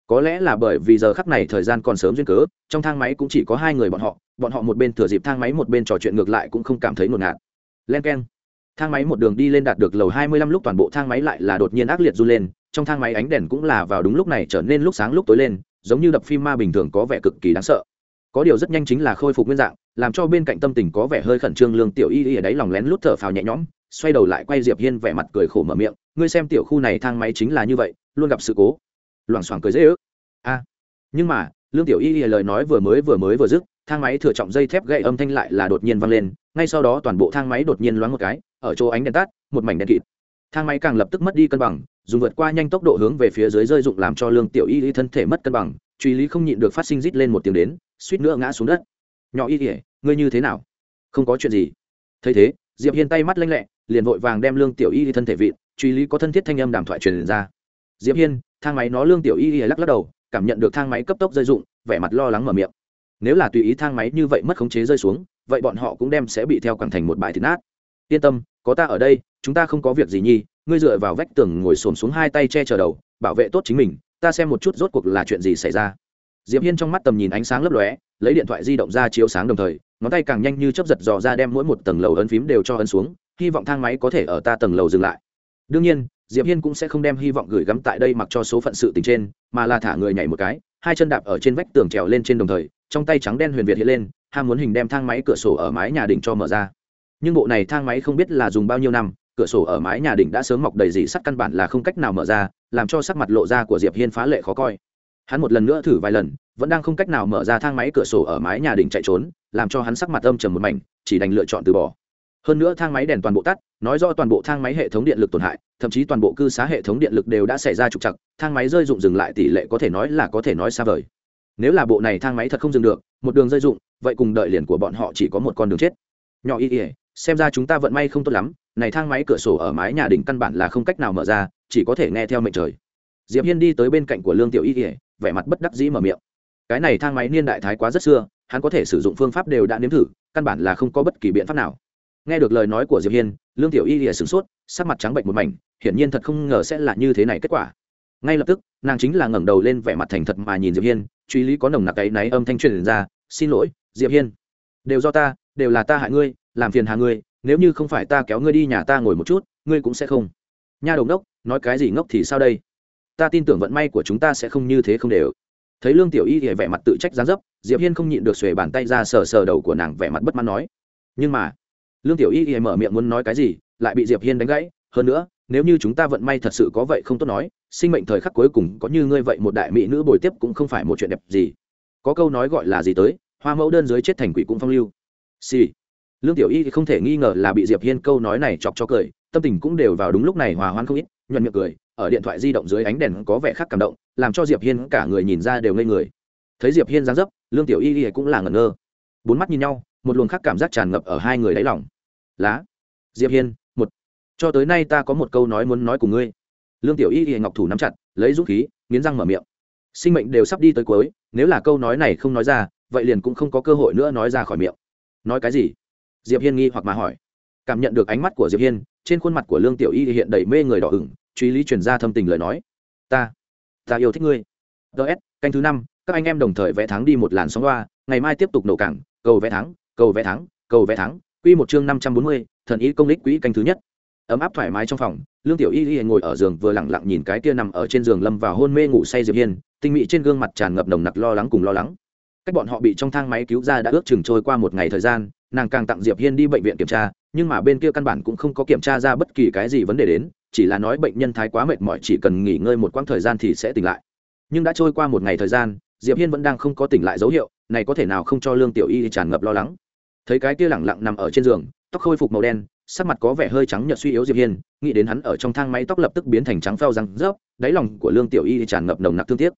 Có lẽ là bởi vì giờ khắc này thời gian còn sớm duyên cớ, trong thang máy cũng chỉ có hai người bọn họ bọn họ một bên thừa dịp thang máy một bên trò chuyện ngược lại cũng không cảm thấy ngột ngạt. Len k e n thang máy một đường đi lên đạt được lầu hai mươi lăm lúc toàn bộ thang máy lại là đột nhiên ác liệt run lên, trong thang máy ánh đèn cũng là vào đúng lúc này trở nên lúc sáng lúc tối lên, giống như đập phim ma bình thường có vẻ cực kỳ đáng sợ. Có điều rất nhanh chính là khôi phục nguyên dạng, làm cho bên cạnh tâm tình có vẻ hơi khẩn trương lương tiểu y y ở đấy lòng lén lút thở phào nhẹ nhõm, xoay đầu lại quay diệp hiên vẻ mặt cười khổ mở miệng, ngươi xem tiểu khu này thang máy chính là như vậy, luôn gặp sự cố. Loảng xoảng cười dễ ước. A, nhưng mà, lương tiểu y y lời nói vừa mới vừa mới vừa dứt thang máy thừa trọng dây thép gậy âm thanh lại là đột nhiên vang lên, ngay sau đó toàn bộ thang máy đột nhiên loáng một cái, ở chỗ ánh đèn tắt, một mảnh đèn kịt. Thang máy càng lập tức mất đi cân bằng, dùng vượt qua nhanh tốc độ hướng về phía dưới rơi dụng làm cho lương tiểu y y thân thể mất cân bằng, truy lý không nhịn được phát sinh rít lên một tiếng đến, suýt nữa ngã xuống đất. Nhỏ y ỉa ngươi như thế nào? Không có chuyện gì. Thấy thế, diệp hiên tay mắt lanh lẹ, liền vội vàng đem lương tiểu y y thân thể vịn, truy lý có thân thiết thanh âm đàm thoại truyền ra. Diệp hiên, thang máy nó lương tiểu y y lắc lắc đầu, cảm nhận được thang máy cấp tốc rơi dụng, vẻ mặt lo lắng mở miệng nếu là tùy ý thang máy như vậy mất khống chế rơi xuống, vậy bọn họ cũng đem sẽ bị theo quẳng thành một bãi thịt nát. Yên tâm, có ta ở đây, chúng ta không có việc gì nhi, ngươi dựa vào vách tường ngồi xổm xuống hai tay che chở đầu, bảo vệ tốt chính mình, ta xem một chút rốt cuộc là chuyện gì xảy ra. Diệp hiên trong mắt tầm nhìn ánh sáng lấp lóe, lấy điện thoại di động ra chiếu sáng đồng thời, ngón tay càng nhanh như chấp giật dò ra đem mỗi một tầng lầu ấn phím đều cho ấn xuống, hy vọng thang máy có thể ở ta tầng lầu dừng lại. Đương nhiên, diệp hiên cũng sẽ không đem hy vọng gửi gắm tại đây mặc cho số phận sự tình trên, mà là thả người nhảy một cái, hai chân đạp ở trên vách tường trèo lên trên đồng thời trong tay trắng đen huyền việt hiện lên ham muốn hình đem thang máy cửa sổ ở mái nhà đỉnh cho mở ra. Nhưng bộ này thang máy không biết là dùng bao nhiêu năm, cửa sổ ở mái nhà đỉnh đã sớm mọc đầy dỉ sắt căn bản là không cách nào mở ra, làm cho sắc mặt lộ ra của diệp hiên phá lệ khó coi. Hắn một lần nữa thử vài lần, vẫn đang không cách nào mở ra thang máy cửa sổ ở mái nhà đỉnh chạy trốn, làm cho hắn sắc mặt âm trầm một mảnh, chỉ đành lựa chọn từ bỏ. Hơn nữa thang máy đèn toàn bộ tắt, nói rõ toàn bộ thang máy hệ thống điện lực tổn hại, thậm chí toàn bộ cư xá hệ thống điện lực đều đã xảy ra trục chặt thang máy rơi dụng dừng lại tỷ lệ có thể nói là có thể nói xa vời nếu là bộ này thang máy thật không dừng được, một đường dây dụng, vậy cùng đợi liền của bọn họ chỉ có một con đường chết. Nhỏ y ỉa xem ra chúng ta vận may không tốt lắm, này thang máy cửa sổ ở mái nhà đỉnh căn bản là không cách nào mở ra, chỉ có thể nghe theo mệnh trời. Diệp hiên đi tới bên cạnh của lương tiểu y ỉa vẻ mặt bất đắc dĩ mở miệng. Cái này thang máy niên đại thái quá rất xưa, hắn có thể sử dụng phương pháp đều đã nếm thử, căn bản là không có bất kỳ biện pháp nào. Nghe được lời nói của diệp hiên, lương tiểu y ỉa sửng sốt, sắc mặt trắng bệnh một mảnh, hiển nhiên thật không ngờ sẽ là như thế này kết quả ngay lập tức, nàng chính là ngẩng đầu lên vẻ mặt thành thật mà nhìn diệp hiên. Truy lý có nồng nặc ấy náy âm thanh truyền ra. Xin lỗi, diệp hiên. Đều do ta, đều là ta hại ngươi, làm phiền hà ngươi. Nếu như không phải ta kéo ngươi đi nhà ta ngồi một chút, ngươi cũng sẽ không. Nha đồng đốc nói cái gì ngốc thì sao đây? Ta tin tưởng vận may của chúng ta sẽ không như thế không đều. Thấy lương tiểu y thì vẻ mặt tự trách gián dấp, diệp hiên không nhịn được xuề bàn tay ra sờ sờ đầu của nàng vẻ mặt bất mãn nói. Nhưng mà, lương tiểu y thì mở miệng muốn nói cái gì, lại bị diệp hiên đánh gãy. Hơn nữa nếu như chúng ta vận may thật sự có vậy không tốt nói, sinh mệnh thời khắc cuối cùng có như ngươi vậy một đại mỹ nữ bồi tiếp cũng không phải một chuyện đẹp gì. Có câu nói gọi là gì tới, hoa mẫu đơn dưới chết thành quỷ cũng phong lưu. Xì、sì. lương tiểu y thì không thể nghi ngờ là bị diệp hiên câu nói này chọc cho cười, tâm tình cũng đều vào đúng lúc này hòa hoãn không ít, nhuận miệng cười, ở điện thoại di động dưới ánh đèn có vẻ khác cảm động, làm cho diệp hiên cả người nhìn ra đều ngây người. Thấy diệp hiên dáng dấp, lương tiểu y thì cũng là ngẩn ngơ. Bốn mắt nhìn nhau, một luồng khác cảm giác tràn ngập ở hai người đáy lòng. Lá. Diệp hiên cho tới nay ta có một câu nói muốn nói cùng ngươi. Lương tiểu y y ngọc thủ nắm chặt, lấy dũng khí, nghiến răng mở miệng. Sinh mệnh đều sắp đi tới cuối, nếu là câu nói này không nói ra, vậy liền cũng không có cơ hội nữa nói ra khỏi miệng. Nói cái gì? Diệp hiên nghi hoặc mà hỏi. Cảm nhận được ánh mắt của diệp hiên, trên khuôn mặt của lương tiểu y hiện đầy mê người đỏ ửng, truy lý truyền ra thâm tình lời nói. Ta ta yêu thích ngươi. Ts canh thứ năm, các anh em đồng thời vẽ thắng đi một làn sóng loa ngày mai tiếp tục nổ cảng, cầu vẽ thắng, cầu vẽ thắng, cầu vẽ thắng. Quy một chương năm trăm bốn mươi, thần ý công lích quỹ canh thứ nhất ấm áp thoải mái trong phòng, lương tiểu y y ngồi ở giường vừa lặng lặng nhìn cái kia nằm ở trên giường lâm vào hôn mê ngủ say diệp hiên, tinh mị trên gương mặt tràn ngập nồng nặc lo lắng cùng lo lắng. Cách bọn họ bị trong thang máy cứu ra đã ước chừng trôi qua một ngày thời gian, nàng càng tặng diệp hiên đi bệnh viện kiểm tra, nhưng mà bên kia căn bản cũng không có kiểm tra ra bất kỳ cái gì vấn đề đến, chỉ là nói bệnh nhân thái quá mệt mỏi chỉ cần nghỉ ngơi một quãng thời gian thì sẽ tỉnh lại. Nhưng đã trôi qua một ngày thời gian, diệp hiên vẫn đang không có tỉnh lại dấu hiệu, này có thể nào không cho lương tiểu y tràn ngập lo lắng. Thấy cái kia lẳng lặng nằm ở trên giường, tóc khôi phục màu đen sắc mặt có vẻ hơi trắng nhợt suy yếu diệp hiên, nghĩ đến hắn ở trong thang máy tóc lập tức biến thành trắng phao răng rớp, đáy lòng của lương tiểu y tràn ngập nồng nặc thương tiếc.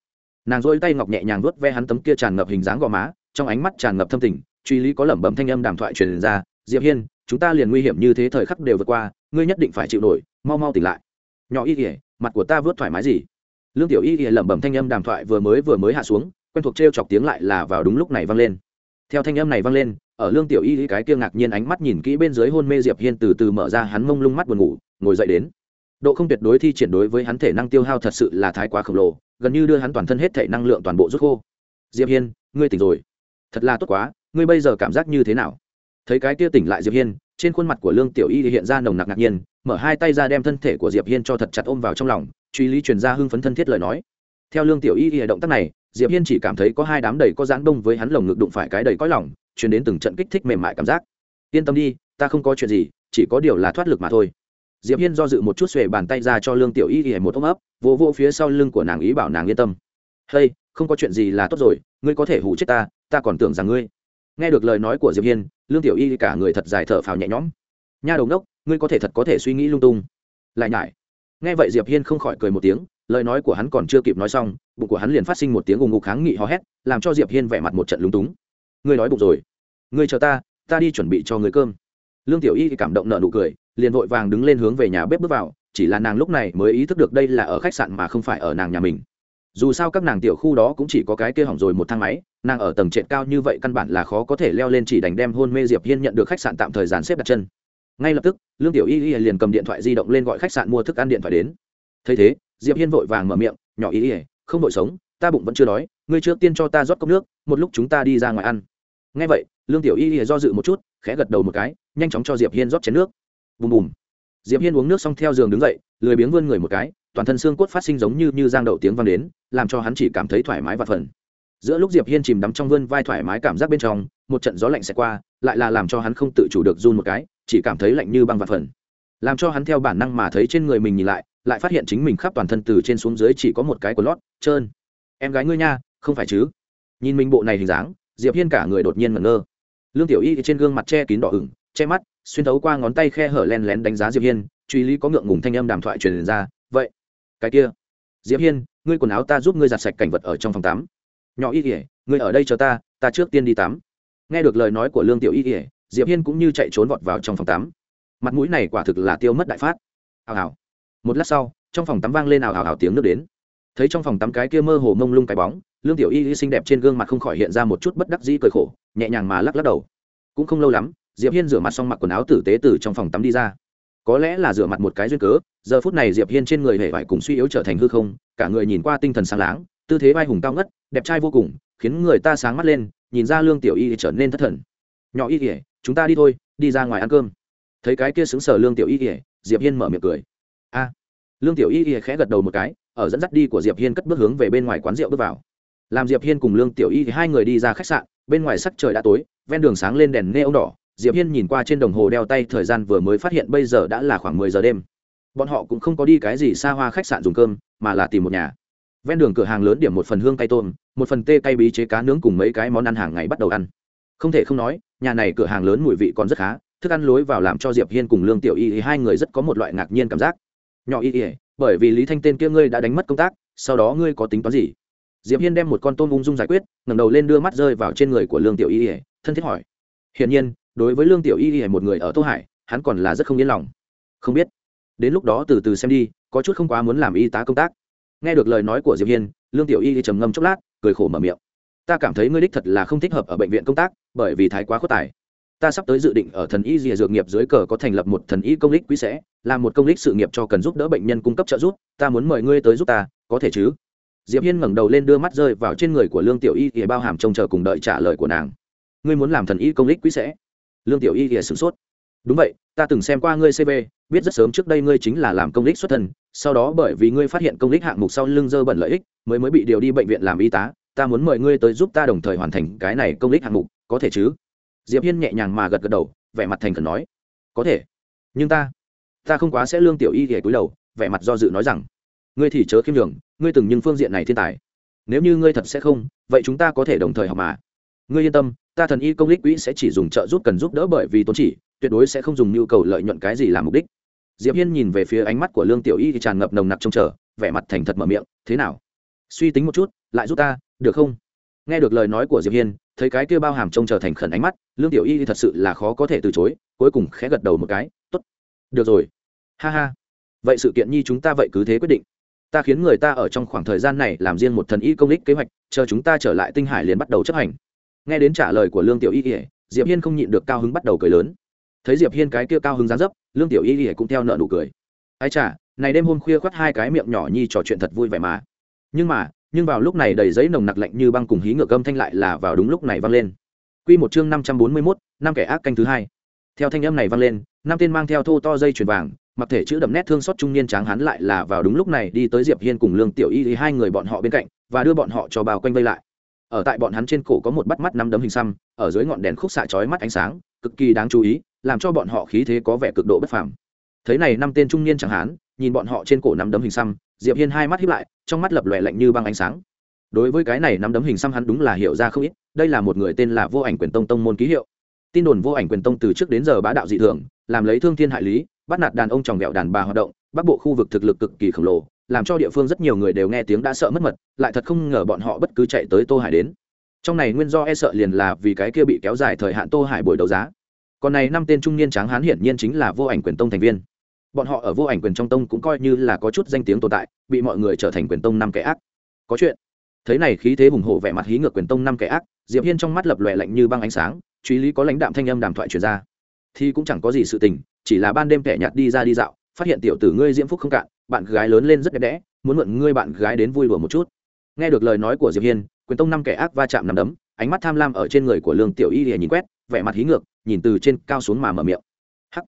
Nàng dỗi tay ngọc nhẹ nhàng vuốt ve hắn tấm kia tràn ngập hình dáng gò má, trong ánh mắt tràn ngập thâm tình, truy lý có lẩm bẩm thanh âm đàm thoại truyền ra, diệp hiên, chúng ta liền nguy hiểm như thế thời khắc đều vượt qua, ngươi nhất định phải chịu nổi, mau mau tỉnh lại. Nhỏ y kỉa mặt của ta vớt thoải mái gì? Lương tiểu y kỉa lẩm bẩm thanh âm đàm thoại vừa mới vừa mới hạ xuống, quen thuộc t r e o chọc tiếng lại là vào đúng lúc này vang lên. Theo thanh âm này vang lên ở lương tiểu y cái kia ngạc nhiên ánh mắt nhìn kỹ bên dưới hôn mê diệp hiên từ từ mở ra hắn mông lung mắt buồn ngủ, ngồi dậy đến. Độ không tuyệt đối thi triển đối với hắn thể năng tiêu hao thật sự là thái quá khổng lồ, gần như đưa hắn toàn thân hết thể năng lượng toàn bộ rút khô. Diệp hiên, ngươi tỉnh rồi. Thật là tốt quá, ngươi bây giờ cảm giác như thế nào? Thấy cái kia tỉnh lại diệp hiên, trên khuôn mặt của lương tiểu y hiện ra nồng nặc ngạc nhiên, mở hai tay ra đem thân thể của diệp hiên cho thật chặt ôm vào trong lòng, truy lý truyền ra hưng phấn thân thiết lời nói. Theo lương tiểu y y động tác này, diệp hiên chỉ cảm thấy có hai đám đầy có dáng đông với hắn lồng ngực đụng phải cái đầy cõi lòng chuyển đến từng trận kích thích mềm mại cảm giác. Yên tâm đi, ta không có chuyện gì, chỉ có điều là thoát lực mà thôi. Diệp hiên do dự một chút xuề bàn tay ra cho lương tiểu y y một ôm ấp, vỗ vỗ phía sau lưng của nàng ý bảo nàng yên tâm. Hey, không có chuyện gì là tốt rồi, ngươi có thể hù chết ta ta còn tưởng rằng ngươi. Nghe được lời nói của diệp hiên, lương tiểu y cả người thật dài thở phào nhẹ nhõm. Nha đồng đốc ngươi có thể thật có thể suy nghĩ lung tung. Lại nhải. Nghe vậy diệp hiên không khỏi cười một tiếng, lời nói của hắn còn chưa kịp nói xong, bụng của hắn liền phát sinh một tiếng ùng ngục kháng nghị hò hét, làm cho diệp hiên vẻ mặt một trận lúng túng ngươi nói bụng rồi. Ngươi chờ ta ta đi chuẩn bị cho người cơm. Lương tiểu y cảm động nợ nụ cười, liền vội vàng đứng lên hướng về nhà bếp bước vào, chỉ là nàng lúc này mới ý thức được đây là ở khách sạn mà không phải ở nàng nhà mình. Dù sao các nàng tiểu khu đó cũng chỉ có cái kia hỏng rồi một thang máy, nàng ở tầng trệt cao như vậy căn bản là khó có thể leo lên chỉ đành đem hôn mê diệp hiên nhận được khách sạn tạm thời dàn xếp đặt chân. Ngay lập tức, lương tiểu y y liền cầm điện thoại di động lên gọi khách sạn mua thức ăn điện thoại đến. Thấy thế, diệp hiên vội vàng mở miệng, nhỏ y y, không đội sống, ta bụng vẫn chưa đói, ngươi trước tiên cho ta rót cốc nước, một lúc chúng ta đi ra ngoài ăn ngay vậy, lương tiểu y do dự một chút, khẽ gật đầu một cái, nhanh chóng cho diệp hiên rót chén nước. Bùm bùm. Diệp hiên uống nước xong theo giường đứng dậy, lười biếng vươn người một cái, toàn thân xương cốt phát sinh giống như như giang đậu tiếng vang đến, làm cho hắn chỉ cảm thấy thoải mái và phần. Giữa lúc diệp hiên chìm đắm trong vươn vai thoải mái cảm giác bên trong, một trận gió lạnh sẽ qua, lại là làm cho hắn không tự chủ được run một cái, chỉ cảm thấy lạnh như băng và phần. Làm cho hắn theo bản năng mà thấy trên người mình nhìn lại lại phát hiện chính mình khắp toàn thân từ trên xuống dưới chỉ có một cái quần lót, trơn. Em gái ngươi nha, không phải chứ? Nhìn mình bộ này hình dáng diệp hiên cả người đột nhiên ngẩn ngơ lương tiểu y trên gương mặt che kín đỏ ửng che mắt xuyên thấu qua ngón tay khe hở len lén đánh giá diệp hiên truy lý có ngượng ngùng thanh âm đàm thoại truyền ra vậy cái kia diệp hiên ngươi quần áo ta giúp ngươi giặt sạch cảnh vật ở trong phòng tắm nhỏ y ỉa ngươi ở đây chờ ta ta trước tiên đi tắm nghe được lời nói của lương tiểu y ỉa diệp hiên cũng như chạy trốn vọt vào trong phòng tắm mặt mũi này quả thực là tiêu mất đại phát hào hào một lát sau trong phòng tắm vang lên ào hào ào tiếng nước đến thấy trong phòng tắm cái kia mơ hồ mông lung cái bóng, lương tiểu y y xinh đẹp trên gương mặt không khỏi hiện ra một chút bất đắc dĩ cười khổ, nhẹ nhàng mà lắc lắc đầu. Cũng không lâu lắm, diệp hiên rửa mặt xong mặc quần áo tử tế từ trong phòng tắm đi ra. Có lẽ là rửa mặt một cái duyên cớ, giờ phút này diệp hiên trên người hề vải cùng suy yếu trở thành hư không, cả người nhìn qua tinh thần sáng láng, tư thế vai hùng cao ngất, đẹp trai vô cùng, khiến người ta sáng mắt lên, nhìn ra lương tiểu y trở nên thất thần. Nhỏ y kỉa chúng ta đi thôi, đi ra ngoài ăn cơm. Thấy cái kia xứng sở lương tiểu y kỉa diệp hiên mở miệng cười. A. Lương tiểu y kỉa khẽ gật đầu một cái ở dẫn dắt đi của diệp hiên cất bước hướng về bên ngoài quán rượu bước vào. Làm diệp hiên cùng lương tiểu y hai người đi ra khách sạn, bên ngoài sắc trời đã tối, ven đường sáng lên đèn nê ông đỏ. Diệp hiên nhìn qua trên đồng hồ đeo tay thời gian vừa mới phát hiện bây giờ đã là khoảng mười giờ đêm. Bọn họ cũng không có đi cái gì xa hoa khách sạn dùng cơm, mà là tìm một nhà. Ven đường cửa hàng lớn điểm một phần hương cay tôm, một phần tê cay bí chế cá nướng cùng mấy cái món ăn hàng ngày bắt đầu ăn. Không thể không nói, nhà này cửa hàng lớn mùi vị còn rất khá, thức ăn lối vào làm cho diệp hiên cùng lương tiểu y hai người rất có một loại ngạc nhiên cảm giác. Nhỏ y y bởi vì lý thanh tên kia ngươi đã đánh mất công tác, sau đó ngươi có tính toán gì? Diệp hiên đem một con tôm ung dung giải quyết, ngẩng đầu lên đưa mắt rơi vào trên người của lương tiểu y ỉa thân thiết hỏi. Hiển nhiên, đối với lương tiểu y ỉa một người ở tô hải, hắn còn là rất không yên lòng. Không biết. Đến lúc đó từ từ xem đi, có chút không quá muốn làm y tá công tác. Nghe được lời nói của diệp hiên, lương tiểu y trầm ngâm chốc lát, cười khổ mở miệng. Ta cảm thấy ngươi đích thật là không thích hợp ở bệnh viện công tác, bởi vì thái quá khuất tài ta sắp tới dự định ở thần y dìa dược nghiệp dưới cờ có thành lập một thần y công lích quý sẽ làm một công lích sự nghiệp cho cần giúp đỡ bệnh nhân cung cấp trợ giúp, ta muốn mời ngươi tới giúp ta, có thể chứ? Diệp hiên ngẩng đầu lên đưa mắt rơi vào trên người của lương tiểu y thì bao hàm trông chờ cùng đợi trả lời của nàng. Ngươi muốn làm thần y công lích quý sẽ? Lương tiểu y thì sửng sốt. Đúng vậy, ta từng xem qua ngươi cv biết rất sớm trước đây ngươi chính là làm công lích xuất thân, sau đó bởi vì ngươi phát hiện công lích hạng mục sau lưng dơ bẩn lợi ích, mới mới bị điều đi bệnh viện làm y tá, ta muốn mời ngươi tới giúp ta đồng thời hoàn thành cái này công lích hạng mục, có thể chứ? Diệp hiên nhẹ nhàng mà gật gật đầu, vẻ mặt thành khẩn nói, có thể, nhưng ta ta không quá sẽ lương tiểu y thì cúi đầu. Vẻ mặt do dự nói rằng, ngươi thì chớ khiêm đường ngươi từng nhưng phương diện này thiên tài. Nếu như ngươi thật sẽ không, vậy chúng ta có thể đồng thời học mà. Ngươi yên tâm, ta thần y công lích quỹ sẽ chỉ dùng trợ giúp cần giúp đỡ bởi vì tôn chỉ, tuyệt đối sẽ không dùng nhu cầu lợi nhuận cái gì làm mục đích. Diệp hiên nhìn về phía ánh mắt của lương tiểu y thì tràn ngập nồng nặc trông chờ, vẻ mặt thành thật mở miệng, thế nào? Suy tính một chút, lại giúp ta, được không? Nghe được lời nói của diệp hiên thấy cái kia bao hàm trông chờ thành khẩn ánh mắt, lương tiểu y thì thật sự là khó có thể từ chối, cuối cùng khẽ gật đầu một cái, tốt, được rồi. Ha ha. Vậy sự kiện nhi chúng ta vậy cứ thế quyết định. Ta khiến người ta ở trong khoảng thời gian này làm riêng một thần y công lích kế hoạch, chờ chúng ta trở lại tinh hải liền bắt đầu chấp hành. Nghe đến trả lời của lương tiểu y ỉa diệp hiên không nhịn được cao hứng bắt đầu cười lớn. Thấy diệp hiên cái kia cao hứng dáng dấp, lương tiểu y ỉa cũng theo nợ nụ cười. Ai chả này đêm hôm khuya khoắt hai cái miệng nhỏ nhi trò chuyện thật vui vẻ mà. Nhưng mà nhưng vào lúc này đầy giấy nồng nặc lạnh như băng cùng hí ngược âm thanh lại là vào đúng lúc này vang lên. Quy một chương năm trăm bốn mươi 541, năm kẻ ác canh thứ hai. Theo thanh âm này vang lên năm tên mang theo thô to dây chuyền vàng mặc thể chữ đậm nét thương xót trung niên tráng hắn lại là vào đúng lúc này đi tới diệp hiên cùng lương tiểu y hai người bọn họ bên cạnh và đưa bọn họ cho bao quanh vây lại. Ở tại bọn hắn trên cổ có một bắt mắt năm đấm hình xăm ở dưới ngọn đèn khúc xạ chói mắt ánh sáng cực kỳ đáng chú ý làm cho bọn họ khí thế có vẻ cực độ bất phàm. Thấy này năm tên trung niên chẳng hán nhìn bọn họ trên cổ năm đấm hình xăm diệp hiên hai mắt hiếp lại, trong mắt lập lòe lạnh như băng ánh sáng. Đối với cái này năm đấm hình xăm hắn đúng là hiểu ra không ít, đây là một người tên là vô ảnh quyền tông tông môn ký hiệu. Tin đồn vô ảnh quyền tông từ trước đến giờ bá đạo dị thường, làm lấy thương thiên hại lý, bắt nạt đàn ông tròng ghẹo đàn bà hoạt động bắc bộ khu vực thực lực cực kỳ khổng lồ, làm cho địa phương rất nhiều người đều nghe tiếng đã sợ mất mật, lại thật không ngờ bọn họ bất cứ chạy tới tô hải đến. Trong này nguyên do e sợ liền là vì cái kia bị kéo dài thời hạn tô hải buổi đấu giá. Còn này năm tên trung niên tráng hán hiển nhiên chính là vô ảnh quyền tông thành viên bọn họ ở vô ảnh quyền trong tông cũng coi như là có chút danh tiếng tồn tại, bị mọi người trở thành quyền tông năm kẻ ác. Có chuyện. Thấy này khí thế hùng hổ vẻ mặt hí ngược quyền tông năm kẻ ác, diệp hiên trong mắt lập lòe lạnh như băng ánh sáng, truy lý có lãnh đạm thanh âm đàm thoại truyền ra. Thì cũng chẳng có gì sự tình, chỉ là ban đêm kẻ nhạt đi ra đi dạo, phát hiện tiểu tử ngươi diễm phúc không cạn, bạn gái lớn lên rất đẹp đẽ, muốn mượn ngươi bạn gái đến vui đùa một chút. Nghe được lời nói của diệp hiên, quyền tông năm kẻ ác va chạm nằm đấm, ánh mắt tham lam ở trên người của lương tiểu y lìa nhìn quét, vẻ mặt hí ngược, nhìn từ trên cao xuống mà mở miệng. Hắc.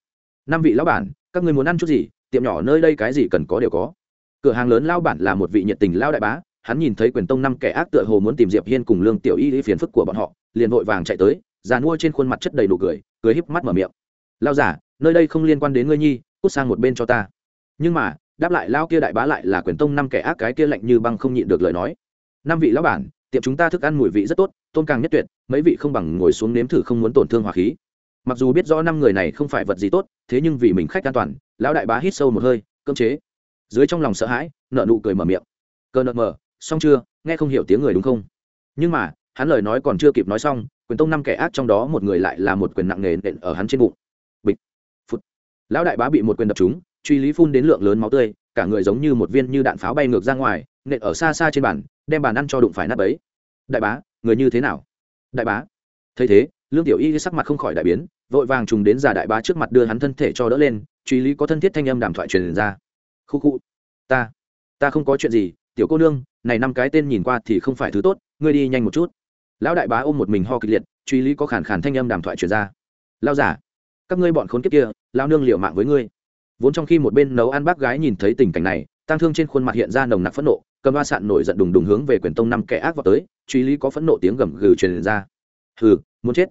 Năm vị lão bản các người muốn ăn chút gì, tiệm nhỏ nơi đây cái gì cần có đều có. Cửa hàng lớn lao bản là một vị nhiệt tình lao đại bá, hắn nhìn thấy quyền tông năm kẻ ác tựa hồ muốn tìm diệp hiên cùng lương tiểu y phiền phức của bọn họ, liền vội vàng chạy tới, già mua trên khuôn mặt chất đầy đủ cười cười híp mắt mở miệng. Lao giả nơi đây không liên quan đến ngươi nhi, cút sang một bên cho ta. Nhưng mà, đáp lại lao kia đại bá lại là quyền tông năm kẻ ác cái kia lạnh như băng không nhịn được lời nói. Năm vị lão bản, tiệm chúng ta thức ăn mùi vị rất tốt tôn càng nhất tuyệt, mấy vị không bằng ngồi xuống nếm thử không muốn tổn thương hòa khí mặc dù biết rõ năm người này không phải vật gì tốt thế nhưng vì mình khách an toàn lão đại bá hít sâu một hơi cơm chế. Dưới trong lòng sợ hãi nợ nụ cười mở miệng. Cơ nợ mờ, xong chưa nghe không hiểu tiếng người đúng không? Nhưng mà hắn lời nói còn chưa kịp nói xong quyền tông năm kẻ ác trong đó một người lại là một quyền nặng nề nện ở hắn trên bụng. Bịch phút lão đại bá bị một quyền đập trúng truy lý phun đến lượng lớn máu tươi cả người giống như một viên như đạn pháo bay ngược ra ngoài nện ở xa xa trên bàn đem bàn ăn cho đụng phải nắp ấy đại bá người như thế nào? Đại bá thấy thế lương tiểu y sắc mặt không khỏi đại biến, vội vàng trùng đến già đại bá trước mặt đưa hắn thân thể cho đỡ lên, truy lý có thân thiết thanh âm đàm thoại truyền ra. Khu khu, ta ta không có chuyện gì, tiểu cô nương, này năm cái tên nhìn qua thì không phải thứ tốt, ngươi đi nhanh một chút. Lão đại bá ôm một mình ho kịch liệt, truy lý có khản khản thanh âm đàm thoại truyền ra. Lao giả các ngươi bọn khốn kiếp kia lao nương liệu mạng với ngươi. Vốn trong khi một bên nấu ăn bác gái nhìn thấy tình cảnh này tăng thương trên khuôn mặt hiện ra nồng nặc phẫn nộ, cầm ba sạn nổi giận đùng đùng hướng về quyền tông năm kẻ ác vào tới, truy lý có phẫn nộ tiếng gầm gừ truyền ra. Hừ muốn chết.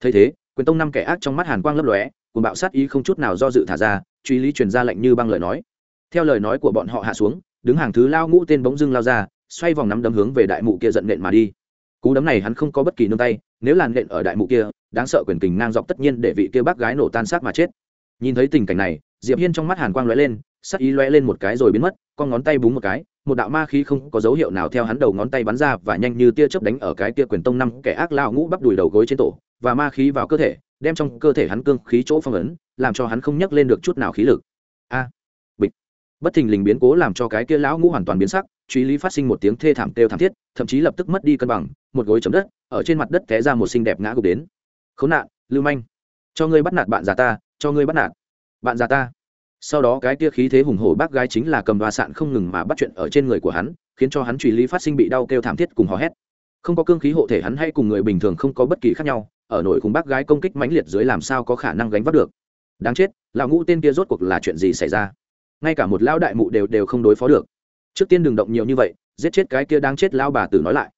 Thấy thế, quyền tông năm kẻ ác trong mắt hàn quang lấp lóe cùng bạo sát ý không chút nào do dự thả ra, truy lý truyền ra lệnh như băng lời nói. Theo lời nói của bọn họ hạ xuống, đứng hàng thứ lao ngũ tên bỗng dưng lao ra, xoay vòng nắm đấm hướng về đại mụ kia giận nện mà đi. Cú đấm này hắn không có bất kỳ nương tay, nếu làn nện ở đại mụ kia, đáng sợ quyền kình ngang dọc tất nhiên để vị kia bác gái nổ tan xác mà chết. Nhìn thấy tình cảnh này, diệp hiên trong mắt hàn quang lóe lên sắc ý lóe lên một cái rồi biến mất, con ngón tay búng một cái, một đạo ma khí không có dấu hiệu nào theo hắn đầu ngón tay bắn ra và nhanh như tia chớp đánh ở cái kia quyền tông năm kẻ ác lao ngũ bắp đùi đầu gối trên tổ, và ma khí vào cơ thể, đem trong cơ thể hắn cương khí chỗ phong ấn, làm cho hắn không nhấc lên được chút nào khí lực. A, bịch. Bất thình lình biến cố làm cho cái kia lão ngũ hoàn toàn biến sắc, truy lý phát sinh một tiếng thê thảm kêu thảm thiết, thậm chí lập tức mất đi cân bằng, một gối chấm đất, ở trên mặt đất té ra một xinh đẹp ngã gục đến. Khốn nạn, lưu manh. Cho ngươi bắt nạt bạn già ta, cho ngươi bắt nạt. Bạn già ta sau đó cái kia khí thế hùng hổ bác gái chính là cầm đoa sạn không ngừng mà bắt chuyện ở trên người của hắn, khiến cho hắn truy lý phát sinh bị đau kêu thảm thiết cùng hò hét. Không có cương khí hộ thể hắn hay cùng người bình thường không có bất kỳ khác nhau, ở nội cùng bác gái công kích mãnh liệt dưới làm sao có khả năng gánh vác được. Đáng chết, lão ngũ tên kia rốt cuộc là chuyện gì xảy ra? Ngay cả một lão đại mụ đều đều không đối phó được. Trước tiên đừng động nhiều như vậy, giết chết cái kia đang chết lão bà tử nói lại.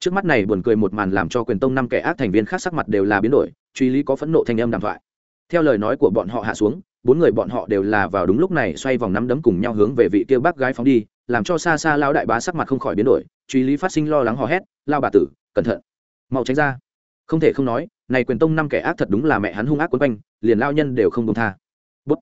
Trước mắt này buồn cười một màn làm cho quyền tông năm kẻ ác thành viên khác sắc mặt đều là biến đổi, truy lý có phẫn nộ thanh âm đàm thoại. Theo lời nói của bọn họ hạ xuống bốn người bọn họ đều là vào đúng lúc này xoay vòng nắm đấm cùng nhau hướng về vị kia bác gái phóng đi, làm cho xa xa lao đại bá sắc mặt không khỏi biến đổi, truy lý phát sinh lo lắng hò hét lao bà tử, cẩn thận, mau tránh ra. Không thể không nói, này quyền tông năm kẻ ác thật đúng là mẹ hắn hung ác quấn quanh, liền lao nhân đều không công tha. Bút.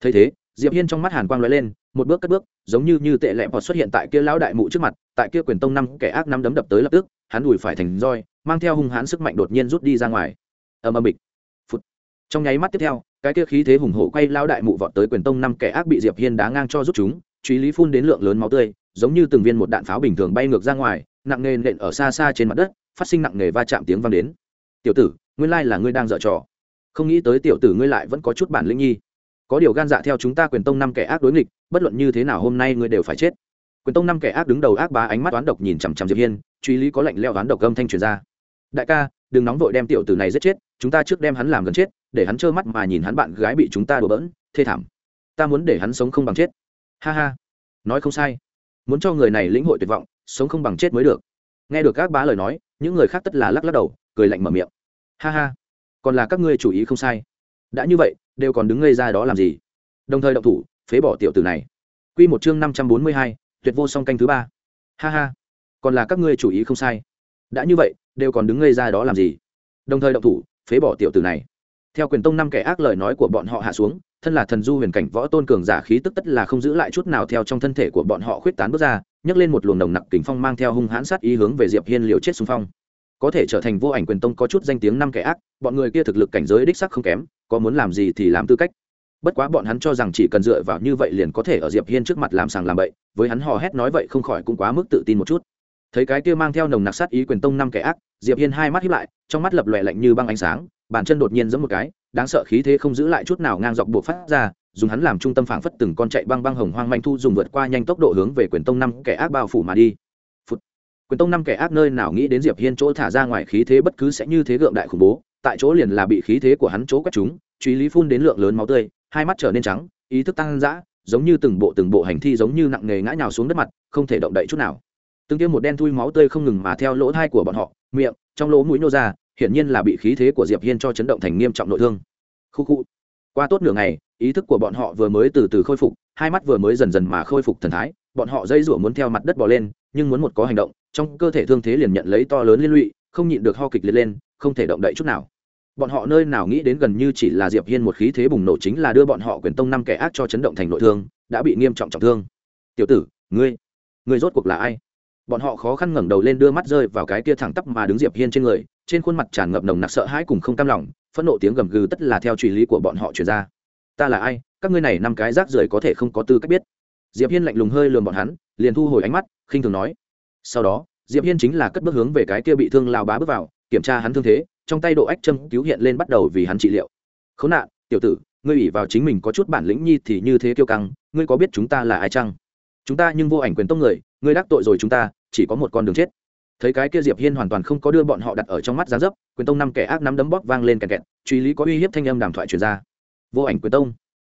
Thấy thế, diệp hiên trong mắt hàn quang lóe lên, một bước cất bước, giống như như tệ lẹ vọt xuất hiện tại kia lão đại mụ trước mặt, tại kia quyền tông năm kẻ ác năm đấm đập tới lập tức, hắn đùi phải thành roi, mang theo hung hãn sức mạnh đột nhiên rút đi ra ngoài. Ầm ầm bịch. Phút trong nháy mắt tiếp theo cái kia khí thế hùng hổ quay lao đại mụ vọt tới quyền tông năm kẻ ác bị diệp hiên đá ngang cho rút chúng truy lý phun đến lượng lớn máu tươi, giống như từng viên một đạn pháo bình thường bay ngược ra ngoài, nặng nề nện ở xa xa trên mặt đất, phát sinh nặng nề va chạm tiếng vang đến. Tiểu tử, nguyên lai là ngươi đang dở trò. Không nghĩ tới tiểu tử ngươi lại vẫn có chút bản lĩnh nhi. Có điều gan dạ theo chúng ta quyền tông năm kẻ ác đối nghịch, bất luận như thế nào hôm nay ngươi đều phải chết. Quyền tông năm kẻ ác đứng đầu ác bá ánh mắt toán độc nhìn chằm chằm diệp hiên truy lý có lệnh leo toán độc âm thanh truyền ra. Đại ca đừng nóng vội đem tiểu tử này giết chết, chúng ta trước đem hắn làm gần chết, để hắn trơ mắt mà nhìn hắn bạn gái bị chúng ta đùa bỡn, thê thảm. Ta muốn để hắn sống không bằng chết. Ha ha, nói không sai. Muốn cho người này lĩnh hội tuyệt vọng, sống không bằng chết mới được. Nghe được các bá lời nói, những người khác tất là lắc lắc đầu, cười lạnh mở miệng. Ha ha, còn là các ngươi chủ ý không sai. Đã như vậy, đều còn đứng ngây ra đó làm gì? Đồng thời động thủ, phế bỏ tiểu tử này. Quy một chương năm trăm bốn mươi hai, tuyệt vô song canh thứ ba. Ha ha, còn là các ngươi chủ ý không sai đã như vậy, đều còn đứng ngây ra đó làm gì? Đồng thời động thủ, phế bỏ tiểu tử này. Theo quyền tông năm kẻ ác lời nói của bọn họ hạ xuống, thân là thần du huyền cảnh võ tôn cường giả khí tức tất là không giữ lại chút nào theo trong thân thể của bọn họ khuyết tán bước ra, nhấc lên một luồng nồng nặc kính phong mang theo hung hãn sát ý hướng về diệp hiên liều chết xung phong. Có thể trở thành vô ảnh quyền tông có chút danh tiếng năm kẻ ác, bọn người kia thực lực cảnh giới đích sắc không kém, có muốn làm gì thì làm tư cách. Bất quá bọn hắn cho rằng chỉ cần dựa vào như vậy liền có thể ở diệp hiên trước mặt làm sàng làm bậy, với hắn hò hét nói vậy không khỏi cũng quá mức tự tin một chút thấy cái kia mang theo nồng nặc sát ý quyền tông năm kẻ ác, diệp hiên hai mắt hiếp lại, trong mắt lập lòe lạnh như băng ánh sáng, bàn chân đột nhiên giẫm một cái, đáng sợ khí thế không giữ lại chút nào ngang dọc buộc phát ra, dùng hắn làm trung tâm phảng phất từng con chạy băng băng hồng hoang manh thu dùng vượt qua nhanh tốc độ hướng về quyền tông năm kẻ ác bao phủ mà đi Phụt. quyền tông năm kẻ ác nơi nào nghĩ đến diệp hiên chỗ thả ra ngoài khí thế bất cứ sẽ như thế gượng đại khủng bố, tại chỗ liền là bị khí thế của hắn chỗ quét chúng, truy lý phun đến lượng lớn máu tươi, hai mắt trở nên trắng, ý thức tăng dã, giống như từng bộ từng bộ hành thi giống như nặng nề ngã nhào xuống đất mặt, không thể động đậy chút nào từng tiêm một đen thui máu tươi không ngừng mà theo lỗ thai của bọn họ, miệng, trong lỗ mũi nô ra, hiển nhiên là bị khí thế của diệp hiên cho chấn động thành nghiêm trọng nội thương. Khu khu. Qua tốt nửa ngày, ý thức của bọn họ vừa mới từ từ khôi phục, hai mắt vừa mới dần dần mà khôi phục thần thái, bọn họ dây rủa muốn theo mặt đất bò lên, nhưng muốn một có hành động, trong cơ thể thương thế liền nhận lấy to lớn liên lụy, không nhịn được ho kịch liệt lên, không thể động đậy chút nào. Bọn họ nơi nào nghĩ đến gần như chỉ là diệp hiên một khí thế bùng nổ chính là đưa bọn họ quyền tông năm kẻ ác cho chấn động thành nội thương, đã bị nghiêm trọng trọng thương. Tiểu tử, ngươi ngươi rốt cuộc là ai? Bọn họ khó khăn ngẩng đầu lên đưa mắt rơi vào cái kia thẳng tắp mà đứng diệp hiên trên người, trên khuôn mặt tràn ngập nồng nặc sợ hãi cùng không cam lòng, phẫn nộ tiếng gầm gừ tất là theo truy lý của bọn họ truyền ra. Ta là ai? Các ngươi này năm cái rác rưởi có thể không có tư cách biết. Diệp hiên lạnh lùng hơi lườm bọn hắn, liền thu hồi ánh mắt, khinh thường nói. Sau đó, diệp hiên chính là cất bước hướng về cái kia bị thương lao bá bước vào, kiểm tra hắn thương thế, trong tay độ ách châm cứu hiện lên bắt đầu vì hắn trị liệu. Khốn nạn, tiểu tử, ngươi ủy vào chính mình có chút bản lĩnh nhi thì như thế kiêu căng, ngươi có biết chúng ta là ai chăng? Chúng ta nhưng vô ảnh quyền tông người, ngươi đắc tội rồi chúng ta chỉ có một con đường chết. Thấy cái kia diệp hiên hoàn toàn không có đưa bọn họ đặt ở trong mắt gián dấp, quyền tông năm kẻ ác nắm đấm bóp vang lên kẹt kẹt, truy lý có uy hiếp thanh âm đàm thoại truyền ra. Vô ảnh quyền tông,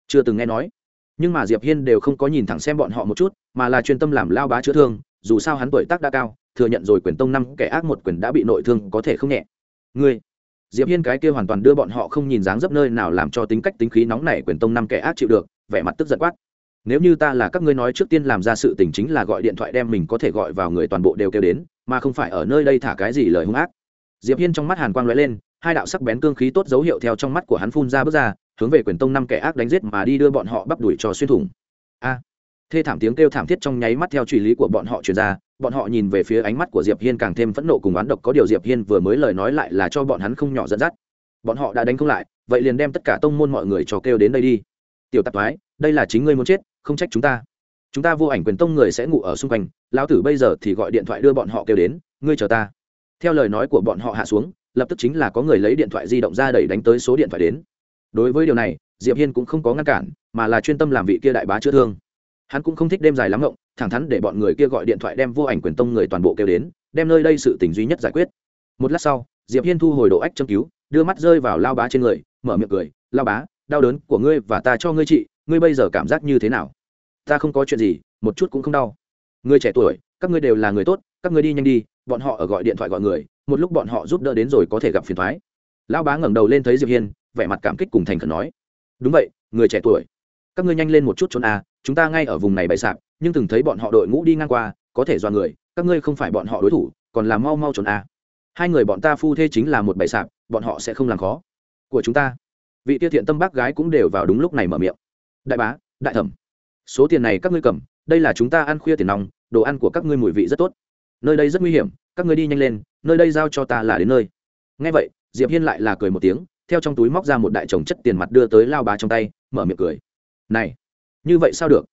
chưa từng nghe nói. Nhưng mà diệp hiên đều không có nhìn thẳng xem bọn họ một chút, mà là chuyên tâm làm lao bá chữa thương, dù sao hắn tuổi tác đã cao, thừa nhận rồi quyền tông năm kẻ ác một quyền đã bị nội thương có thể không nhẹ. Ngươi, diệp hiên cái kia hoàn toàn đưa bọn họ không nhìn dáng dấp nơi nào làm cho tính cách tính khí nóng này quyền tông năm kẻ ác chịu được, vẻ mặt tức giận quát nếu như ta là các ngươi nói trước tiên làm ra sự tình chính là gọi điện thoại đem mình có thể gọi vào người toàn bộ đều kêu đến, mà không phải ở nơi đây thả cái gì lời hung ác. Diệp hiên trong mắt hàn quang lóe lên, hai đạo sắc bén cương khí tốt dấu hiệu theo trong mắt của hắn phun ra bước ra, hướng về quyền tông năm kẻ ác đánh giết mà đi đưa bọn họ bắp đuổi cho xuyên thủng. A! Thê thảm tiếng kêu thảm thiết trong nháy mắt theo truy lý của bọn họ truyền ra, bọn họ nhìn về phía ánh mắt của diệp hiên càng thêm phẫn nộ cùng oán độc, có điều diệp hiên vừa mới lời nói lại là cho bọn hắn không nhỏ dẫn dắt. Bọn họ đã đánh không lại, vậy liền đem tất cả tông môn mọi người cho kêu đến đây đi. Tiểu tạp thoái đây là chính ngươi muốn chết không trách chúng ta. Chúng ta vô ảnh quyền tông người sẽ ngủ ở xung quanh, lão tử bây giờ thì gọi điện thoại đưa bọn họ kêu đến, ngươi chờ ta. Theo lời nói của bọn họ hạ xuống, lập tức chính là có người lấy điện thoại di động ra đẩy đánh tới số điện thoại đến. Đối với điều này, diệp hiên cũng không có ngăn cản, mà là chuyên tâm làm vị kia đại bá chữa thương. Hắn cũng không thích đêm dài lắm ngộng, thẳng thắn để bọn người kia gọi điện thoại đem vô ảnh quyền tông người toàn bộ kêu đến, đem nơi đây sự tình duy nhất giải quyết. Một lát sau, diệp hiên thu hồi độ ách châm cứu, đưa mắt rơi vào lao bá trên người, mở miệng cười, lao bá, đau đớn của ngươi và ta cho ngươi trị ngươi bây giờ cảm giác như thế nào? Ta không có chuyện gì, một chút cũng không đau. Ngươi trẻ tuổi, các ngươi đều là người tốt, các ngươi đi nhanh đi, bọn họ ở gọi điện thoại gọi người, một lúc bọn họ giúp đỡ đến rồi có thể gặp phiền thoái. Lão bá ngẩng đầu lên thấy diệp hiên, vẻ mặt cảm kích cùng thành khẩn nói, đúng vậy, người trẻ tuổi, các ngươi nhanh lên một chút trốn a chúng ta ngay ở vùng này bày sạp, nhưng từng thấy bọn họ đội ngũ đi ngang qua, có thể do người, các ngươi không phải bọn họ đối thủ, còn là mau mau trốn a hai người bọn ta phu thê chính là một bày sạp, bọn họ sẽ không làm khó. Của chúng ta. Vị tiêu thiện tâm bác gái cũng đều vào đúng lúc này mở miệng đại bá, đại thẩm, số tiền này các ngươi cầm, đây là chúng ta ăn khuya tiền nòng đồ ăn của các ngươi mùi vị rất tốt. Nơi đây rất nguy hiểm, các ngươi đi nhanh lên, nơi đây giao cho ta là đến nơi. Ngay vậy, diệp hiên lại là cười một tiếng, theo trong túi móc ra một đại chồng chất tiền mặt đưa tới lao bá trong tay, mở miệng cười. Này, như vậy sao được?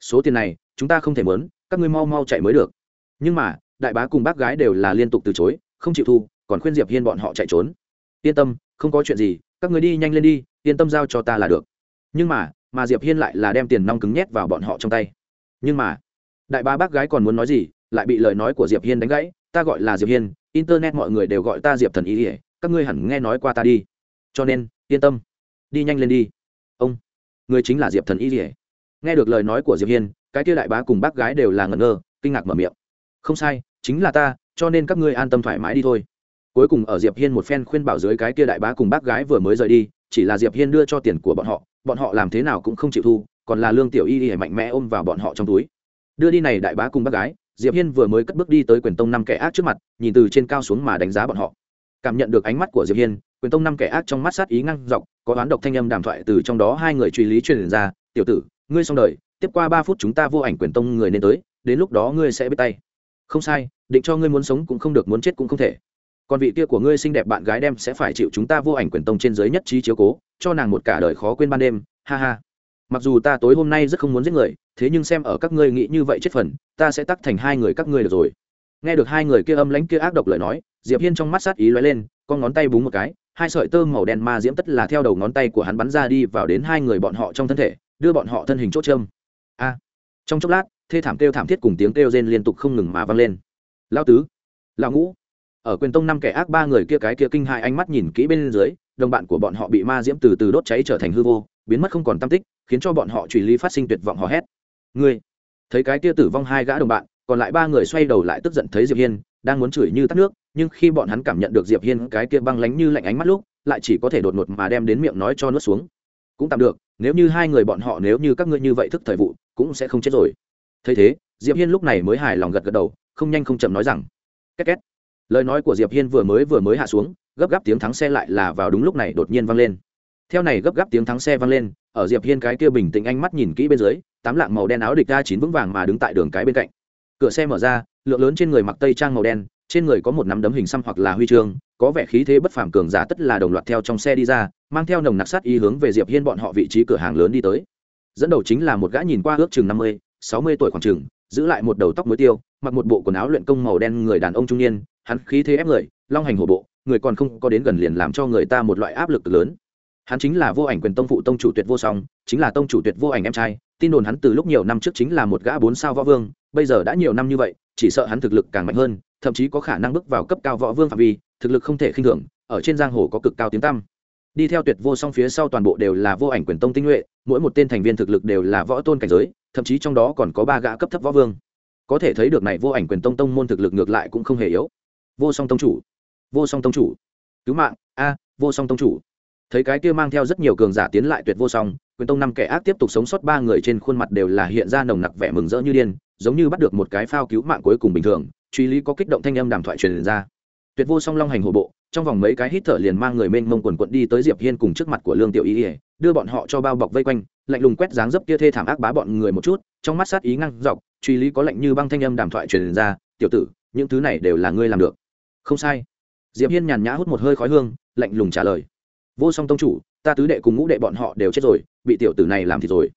Số tiền này, chúng ta không thể mớn các ngươi mau mau chạy mới được. Nhưng mà, đại bá cùng bác gái đều là liên tục từ chối, không chịu thu, còn khuyên diệp hiên bọn họ chạy trốn. Yên tâm, không có chuyện gì, các người đi nhanh lên đi, yên tâm giao cho ta là được. Nhưng mà mà diệp hiên lại là đem tiền nong cứng nhét vào bọn họ trong tay. Nhưng mà, đại ba bác gái còn muốn nói gì, lại bị lời nói của diệp hiên đánh gãy. Ta gọi là diệp hiên, internet mọi người đều gọi ta diệp thần ý ỉa các ngươi hẳn nghe nói qua ta đi. Cho nên, yên tâm, đi nhanh lên đi. Ông, người chính là diệp thần ý ỉa nghe được lời nói của diệp hiên, cái kia đại bá cùng bác gái đều là ngẩn ngơ, kinh ngạc mở miệng. Không sai, chính là ta, cho nên các ngươi an tâm thoải mái đi thôi. Cuối cùng ở diệp hiên một phen khuyên bảo dưới cái kia đại bá cùng bác gái vừa mới rời đi chỉ là diệp hiên đưa cho tiền của bọn họ bọn họ làm thế nào cũng không chịu thu, còn là lương tiểu y y mạnh mẽ ôm vào bọn họ trong túi. Đưa đi này đại bá cùng bác gái, diệp hiên vừa mới cất bước đi tới quyền tông năm kẻ ác trước mặt, nhìn từ trên cao xuống mà đánh giá bọn họ. Cảm nhận được ánh mắt của diệp hiên, quyền tông năm kẻ ác trong mắt sát ý ngăn dọc, có đoán độc thanh âm đàm thoại từ trong đó hai người truy lý truyền ra, tiểu tử, ngươi xong đời, tiếp qua ba phút chúng ta vô ảnh quyền tông người nên tới, đến lúc đó ngươi sẽ biết tay. Không sai, định cho ngươi muốn sống cũng không được, muốn chết cũng không thể còn vị kia của ngươi xinh đẹp bạn gái đem sẽ phải chịu chúng ta vô ảnh quyền tông trên giới nhất trí chiếu cố, cho nàng một cả đời khó quên ban đêm, ha ha. Mặc dù ta tối hôm nay rất không muốn giết người, thế nhưng xem ở các ngươi nghĩ như vậy chết phần, ta sẽ tắc thành hai người các ngươi được rồi. Nghe được hai người kia âm lãnh kia ác độc lời nói, diệp hiên trong mắt sát ý lóe lên, con ngón tay búng một cái, hai sợi tơ màu đen ma diễm tất là theo đầu ngón tay của hắn bắn ra đi vào đến hai người bọn họ trong thân thể, đưa bọn họ thân hình chốt châm. A. Trong chốc lát, thê thảm kêu thảm thiết cùng tiếng kêu rên liên tục không ngừng mà vang lên. Lao tứ lao ngũ ở quyền tông năm kẻ ác ba người kia cái kia kinh hại ánh mắt nhìn kỹ bên dưới, đồng bạn của bọn họ bị ma diễm từ từ đốt cháy trở thành hư vô, biến mất không còn tâm tích, khiến cho bọn họ truy lý phát sinh tuyệt vọng hò hét. Ngươi, thấy cái kia tử vong hai gã đồng bạn, còn lại ba người xoay đầu lại tức giận thấy diệp hiên, đang muốn chửi như tắt nước, nhưng khi bọn hắn cảm nhận được diệp hiên cái kia băng lánh như lạnh ánh mắt lúc, lại chỉ có thể đột ngột mà đem đến miệng nói cho nuốt xuống. Cũng tạm được, nếu như hai người bọn họ, nếu như các ngươi như vậy thức thời vụ, cũng sẽ không chết rồi. Thấy thế, diệp hiên lúc này mới hài lòng gật gật đầu, không nhanh không chậm nói rằng, két két lời nói của diệp hiên vừa mới vừa mới hạ xuống, gấp gáp tiếng thắng xe lại là vào đúng lúc này đột nhiên vang lên. Theo này gấp gáp tiếng thắng xe vang lên, ở diệp hiên cái kia bình tĩnh ánh mắt nhìn kỹ bên dưới, tám lạng màu đen áo địch ga chín vững vàng mà đứng tại đường cái bên cạnh. Cửa xe mở ra, lượng lớn trên người mặc tây trang màu đen, trên người có một nắm đấm hình xăm hoặc là huy chương, có vẻ khí thế bất phàm cường giả tất là đồng loạt theo trong xe đi ra, mang theo nồng nặc sát ý hướng về diệp hiên bọn họ vị trí cửa hàng lớn đi tới. Dẫn đầu chính là một gã nhìn qua ước chừng năm mươi, sáu mươi tuổi khoảng chừng, giữ lại một đầu tóc muối tiêu mặc một bộ quần áo luyện công màu đen người đàn ông trung niên, hắn khí thế ép người, long hành hổ bộ, người còn không có đến gần liền làm cho người ta một loại áp lực lớn. Hắn chính là vô ảnh quyền tông phụ tông chủ tuyệt vô song, chính là tông chủ tuyệt vô ảnh em trai, tin đồn hắn từ lúc nhiều năm trước chính là một gã bốn sao võ vương, bây giờ đã nhiều năm như vậy, chỉ sợ hắn thực lực càng mạnh hơn, thậm chí có khả năng bước vào cấp cao võ vương phạm vi, thực lực không thể khinh thường, ở trên giang hồ có cực cao tiếng tăm. Đi theo tuyệt vô song phía sau toàn bộ đều là vô ảnh quyền tông tinh nhuệ, mỗi một tên thành viên thực lực đều là võ tôn cảnh giới, thậm chí trong đó còn có ba gã cấp thấp võ vương có thể thấy được này vô ảnh quyền tông tông môn thực lực ngược lại cũng không hề yếu. Vô song tông chủ, vô song tông chủ, cứu mạng, a, vô song tông chủ. Thấy cái kia mang theo rất nhiều cường giả tiến lại tuyệt vô song, quyền tông năm kẻ ác tiếp tục sống sót ba người trên khuôn mặt đều là hiện ra nồng nặc vẻ mừng rỡ như điên, giống như bắt được một cái phao cứu mạng cuối cùng bình thường. Truy lý có kích động thanh âm đàm thoại truyền ra tuyệt vô song long hành hồ bộ, trong vòng mấy cái hít thở liền mang người mênh mông quần quận đi tới diệp hiên cùng trước mặt của lương tiểu y ỉa đưa bọn họ cho bao bọc vây quanh, lạnh lùng quét dáng dấp kia thê thảm ác bá bọn người một chút, trong mắt sát ý ngăn dọc, truy lý có lạnh như băng thanh âm đàm thoại truyền ra, tiểu tử, những thứ này đều là ngươi làm được. Không sai. Diệp hiên nhàn nhã hút một hơi khói hương, lạnh lùng trả lời. Vô song tông chủ, ta tứ đệ cùng ngũ đệ bọn họ đều chết rồi, bị tiểu tử này làm thì rồi.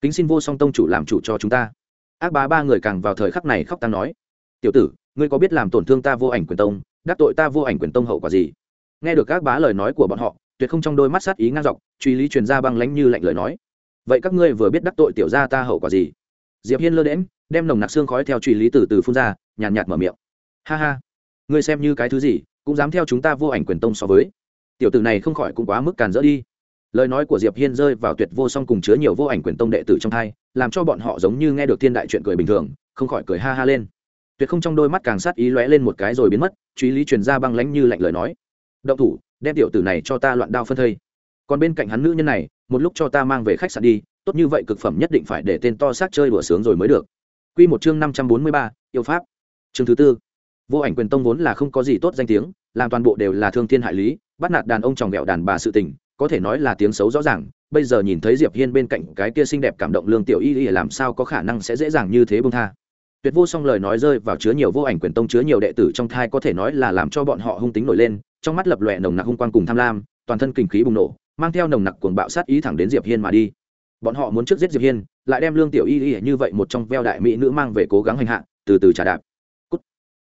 Kính xin vô song tông chủ làm chủ cho chúng ta. Ác bá ba người càng vào thời khắc này khóc tăng nói. Tiểu tử, ngươi có biết làm tổn thương ta vô ảnh quyền tông đắc tội ta vô ảnh quyền tông hậu quả gì? Nghe được các bá lời nói của bọn họ, tuyệt không trong đôi mắt sát ý ngang dọc, truy lý truyền ra băng lánh như lạnh lời nói. Vậy các ngươi vừa biết đắc tội tiểu gia ta hậu quả gì? Diệp hiên lơ đễm đem nồng nặc xương khói theo truy lý từ từ phun ra, nhàn nhạt mở miệng. Ha ha, ngươi xem như cái thứ gì, cũng dám theo chúng ta vô ảnh quyền tông so với. Tiểu tử này không khỏi cũng quá mức càn rỡ đi. Lời nói của diệp hiên rơi vào tuyệt vô song cùng chứa nhiều vô ảnh quyền tông đệ tử trong thai làm cho bọn họ giống như nghe được thiên đại chuyện cười bình thường, không khỏi cười ha ha lên tuyệt không trong đôi mắt càng sát ý lóe lên một cái rồi biến mất truy lý truyền ra băng lánh như lạnh lời nói động thủ đem tiểu tử này cho ta loạn đao phân thây còn bên cạnh hắn nữ nhân này một lúc cho ta mang về khách sạn đi tốt như vậy cực phẩm nhất định phải để tên to xác chơi đùa sướng rồi mới được Quy một chương năm trăm bốn mươi ba, yêu pháp. Chương thứ tư. Vô ảnh quyền tông vốn là không có gì tốt danh tiếng, làm toàn bộ đều là thương thiên hại lý, bắt nạt đàn ông tròng vẹo đàn bà sự tình, có thể nói là tiếng xấu rõ ràng, bây giờ nhìn thấy Diệp Hiên bên cạnh cái kia xinh đẹp cảm động lương tiểu y y làm sao có khả năng sẽ dễ dàng như thế buông tha tuyệt vô song lời nói rơi vào chứa nhiều vô ảnh quyền tông, chứa nhiều đệ tử trong thai có thể nói là làm cho bọn họ hung tính nổi lên, trong mắt lập lòe nồng nặc hung quang cùng tham lam, toàn thân kinh khí bùng nổ, mang theo nồng nặc cuồng bạo sát ý thẳng đến diệp hiên mà đi. Bọn họ muốn trước giết diệp hiên, lại đem lương tiểu y y như vậy một trong veo đại mỹ nữ mang về cố gắng hành hạ, từ từ trả đạp. Cút.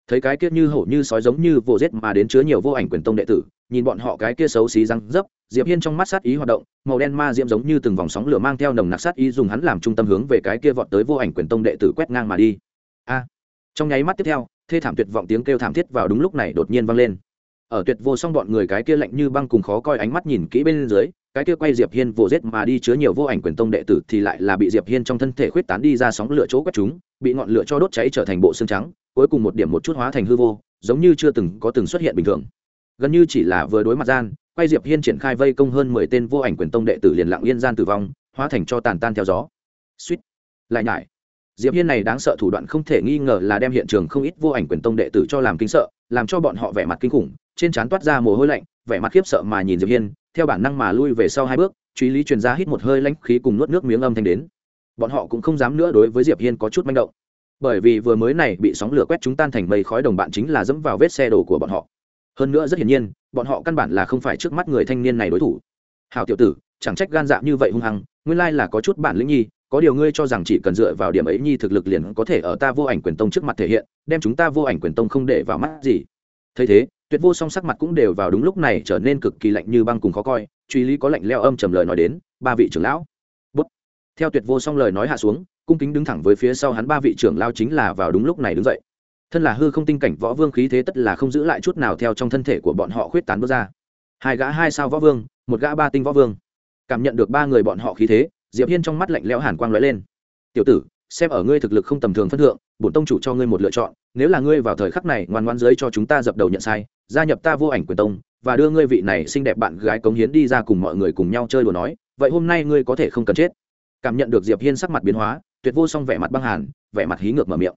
thấy cái kia như hổ như sói giống như vô giết mà đến chứa nhiều vô ảnh quyền tông đệ tử, nhìn bọn họ cái kia xấu xí răng dấp, diệp hiên trong mắt sát ý hoạt động, màu đen ma diễm giống như từng vòng sóng lửa mang theo nồng nặc sát ý dùng hắn làm trung tâm hướng về cái kia vọt tới vô ảnh quyền tông đệ tử quét ngang mà đi trong nháy mắt tiếp theo, thê thảm tuyệt vọng tiếng kêu thảm thiết vào đúng lúc này đột nhiên vang lên. Ở tuyệt vô song bọn người cái kia lạnh như băng cùng khó coi ánh mắt nhìn kỹ bên dưới, cái kia quay diệp hiên vô giết mà đi chứa nhiều vô ảnh quyền tông đệ tử thì lại là bị diệp hiên trong thân thể khuyết tán đi ra sóng lửa chỗ quét chúng, bị ngọn lửa cho đốt cháy trở thành bộ xương trắng, cuối cùng một điểm một chút hóa thành hư vô, giống như chưa từng có từng xuất hiện bình thường. Gần như chỉ là vừa đối mặt gian, quay diệp hiên triển khai vây công hơn mười tên vô ảnh quyền tông đệ tử liền lặng yên gian tử vong, hóa thành cho tàn tan theo gió. Suýt. Lại nhải diệp hiên này đáng sợ thủ đoạn không thể nghi ngờ là đem hiện trường không ít vô ảnh quyền tông đệ tử cho làm kinh sợ, làm cho bọn họ vẻ mặt kinh khủng, trên trán toát ra mồ hôi lạnh, vẻ mặt khiếp sợ mà nhìn diệp hiên, theo bản năng mà lui về sau hai bước, truy lý truyền ra hít một hơi lãnh khí cùng nuốt nước miếng âm thanh đến. Bọn họ cũng không dám nữa đối với diệp hiên có chút manh động. Bởi vì vừa mới này bị sóng lửa quét chúng tan thành mây khói đồng bạn chính là dẫm vào vết xe đổ của bọn họ. Hơn nữa rất hiển nhiên, bọn họ căn bản là không phải trước mắt người thanh niên này đối thủ. Hào tiểu tử, chẳng trách gan dạ như vậy hung hăng, nguyên lai là có chút bản lĩnh nhi có điều ngươi cho rằng chỉ cần dựa vào điểm ấy nhi thực lực liền có thể ở ta vô ảnh quyền tông trước mặt thể hiện, đem chúng ta vô ảnh quyền tông không để vào mắt gì? Thấy thế, tuyệt vô song sắc mặt cũng đều vào đúng lúc này trở nên cực kỳ lạnh như băng cùng khó coi, truy lý có lạnh leo âm trầm lời nói đến, ba vị trưởng lão. Bút. Theo tuyệt vô song lời nói hạ xuống, cung kính đứng thẳng với phía sau hắn ba vị trưởng lao chính là vào đúng lúc này đứng dậy. Thân là hư không tinh cảnh võ vương khí thế tất là không giữ lại chút nào theo trong thân thể của bọn họ khuyết tán bước ra. Hai gã hai sao võ vương, một gã ba tinh võ vương. Cảm nhận được ba người bọn họ khí thế diệp hiên trong mắt lạnh lẽo hàn quang lóe lên. Tiểu tử, xem ở ngươi thực lực không tầm thường phân thượng, bổn tông chủ cho ngươi một lựa chọn, nếu là ngươi vào thời khắc này ngoan ngoãn dưới cho chúng ta dập đầu nhận sai, gia nhập ta vô ảnh quyền tông, và đưa ngươi vị này xinh đẹp bạn gái cống hiến đi ra cùng mọi người cùng nhau chơi đùa nói, vậy hôm nay ngươi có thể không cần chết. Cảm nhận được diệp hiên sắc mặt biến hóa, tuyệt vô song vẻ mặt băng hàn, vẻ mặt hí ngược mở miệng.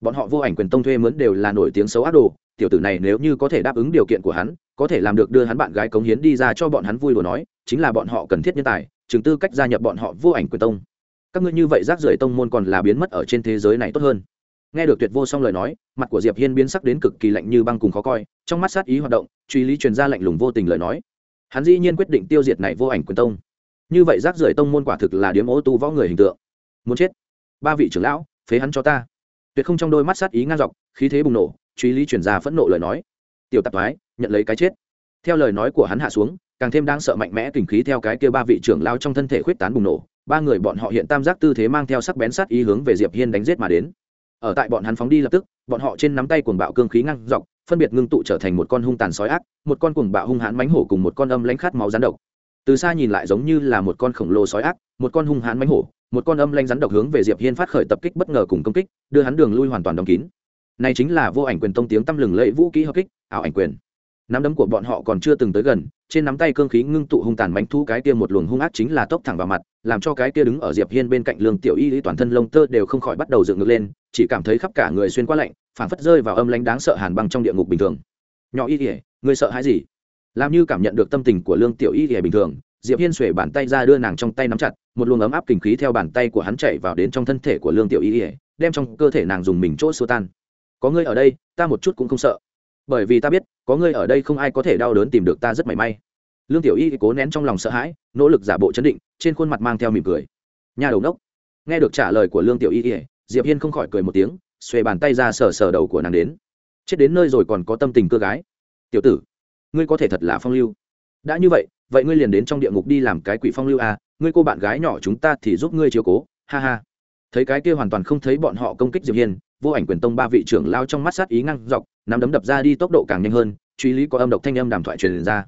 Bọn họ vô ảnh quyền tông thuê mướn đều là nổi tiếng xấu ác đồ, tiểu tử này nếu như có thể đáp ứng điều kiện của hắn, có thể làm được đưa hắn bạn gái cống hiến đi ra cho bọn hắn vui đùa nói, chính là bọn họ cần thiết nhân tài chừng tư cách gia nhập bọn họ vô ảnh quyền tông. Các ngươi như vậy rác rưởi tông môn còn là biến mất ở trên thế giới này tốt hơn. Nghe được tuyệt vô song lời nói, mặt của diệp hiên biến sắc đến cực kỳ lạnh như băng cùng khó coi, trong mắt sát ý hoạt động, truy lý truyền ra lạnh lùng vô tình lời nói. Hắn dĩ nhiên quyết định tiêu diệt này vô ảnh quyền tông. Như vậy rác rưởi tông môn quả thực là điếm ô tu võ người hình tượng. Muốn chết? Ba vị trưởng lão, phế hắn cho ta. Tuyệt không trong đôi mắt sát ý ngang dọc, khí thế bùng nổ, truy lý truyền ra phẫn nộ lời nói. Tiểu tạp thoái, nhận lấy cái chết. Theo lời nói của hắn hạ xuống càng thêm đáng sợ mạnh mẽ kình khí theo cái kia ba vị trưởng lao trong thân thể khuyết tán bùng nổ, ba người bọn họ hiện tam giác tư thế mang theo sắc bén sát ý hướng về diệp hiên đánh giết mà đến. Ở tại bọn hắn phóng đi lập tức, bọn họ trên nắm tay cuồng bạo cương khí ngang dọc, phân biệt ngưng tụ trở thành một con hung tàn sói ác, một con cuồng bạo hung hãn mánh hổ cùng một con âm lãnh khát máu rắn độc. Từ xa nhìn lại giống như là một con khổng lồ sói ác, một con hung hãn mánh hổ, một con âm lanh rắn độc hướng về diệp hiên phát khởi tập kích bất ngờ cùng công kích, đưa hắn đường lui hoàn toàn đóng kín. Này chính là vô ảnh quyền tông tiếng tăm lừng lẫy vũ kỹ hợp kích, ảo ảnh quyền nắm đấm của bọn họ còn chưa từng tới gần, trên nắm tay cương khí ngưng tụ hung tàn bánh thu cái kia một luồng hung ác chính là tốc thẳng vào mặt, làm cho cái kia đứng ở diệp hiên bên cạnh lương tiểu y lý toàn thân lông tơ đều không khỏi bắt đầu dựng ngược lên, chỉ cảm thấy khắp cả người xuyên qua lạnh, phảng phất rơi vào âm lãnh đáng sợ hàn băng trong địa ngục bình thường. Nhỏ y ỉa người sợ hãi gì? Làm như cảm nhận được tâm tình của lương tiểu y ỉa bình thường, diệp hiên xuể bàn tay ra đưa nàng trong tay nắm chặt, một luồng ấm áp kinh khí theo bàn tay của hắn chạy vào đến trong thân thể của lương tiểu y ỉa đem trong cơ thể nàng dùng mình chỗ xua tan. Có ngươi ở đây, ta một chút cũng không sợ bởi vì ta biết, có ngươi ở đây không ai có thể đau đớn tìm được ta rất mảy may. Lương tiểu y cố nén trong lòng sợ hãi, nỗ lực giả bộ chấn định, trên khuôn mặt mang theo mỉm cười. Nhà đầu đốc. Nghe được trả lời của lương tiểu y diệp hiên không khỏi cười một tiếng, xuề bàn tay ra sờ sờ đầu của nàng đến. Chết đến nơi rồi còn có tâm tình cơ gái. Tiểu tử, ngươi có thể thật là phong lưu. Đã như vậy vậy ngươi liền đến trong địa ngục đi làm cái quỷ phong lưu à ngươi cô bạn gái nhỏ chúng ta thì giúp ngươi chiếu cố, ha ha. Thấy cái kia hoàn toàn không thấy bọn họ công kích diệp hiên vô ảnh quyền tông ba vị trưởng lao trong mắt sát ý ngăn dọc, nắm đấm đập ra đi tốc độ càng nhanh hơn, truy lý có âm độc thanh âm đàm thoại truyền ra.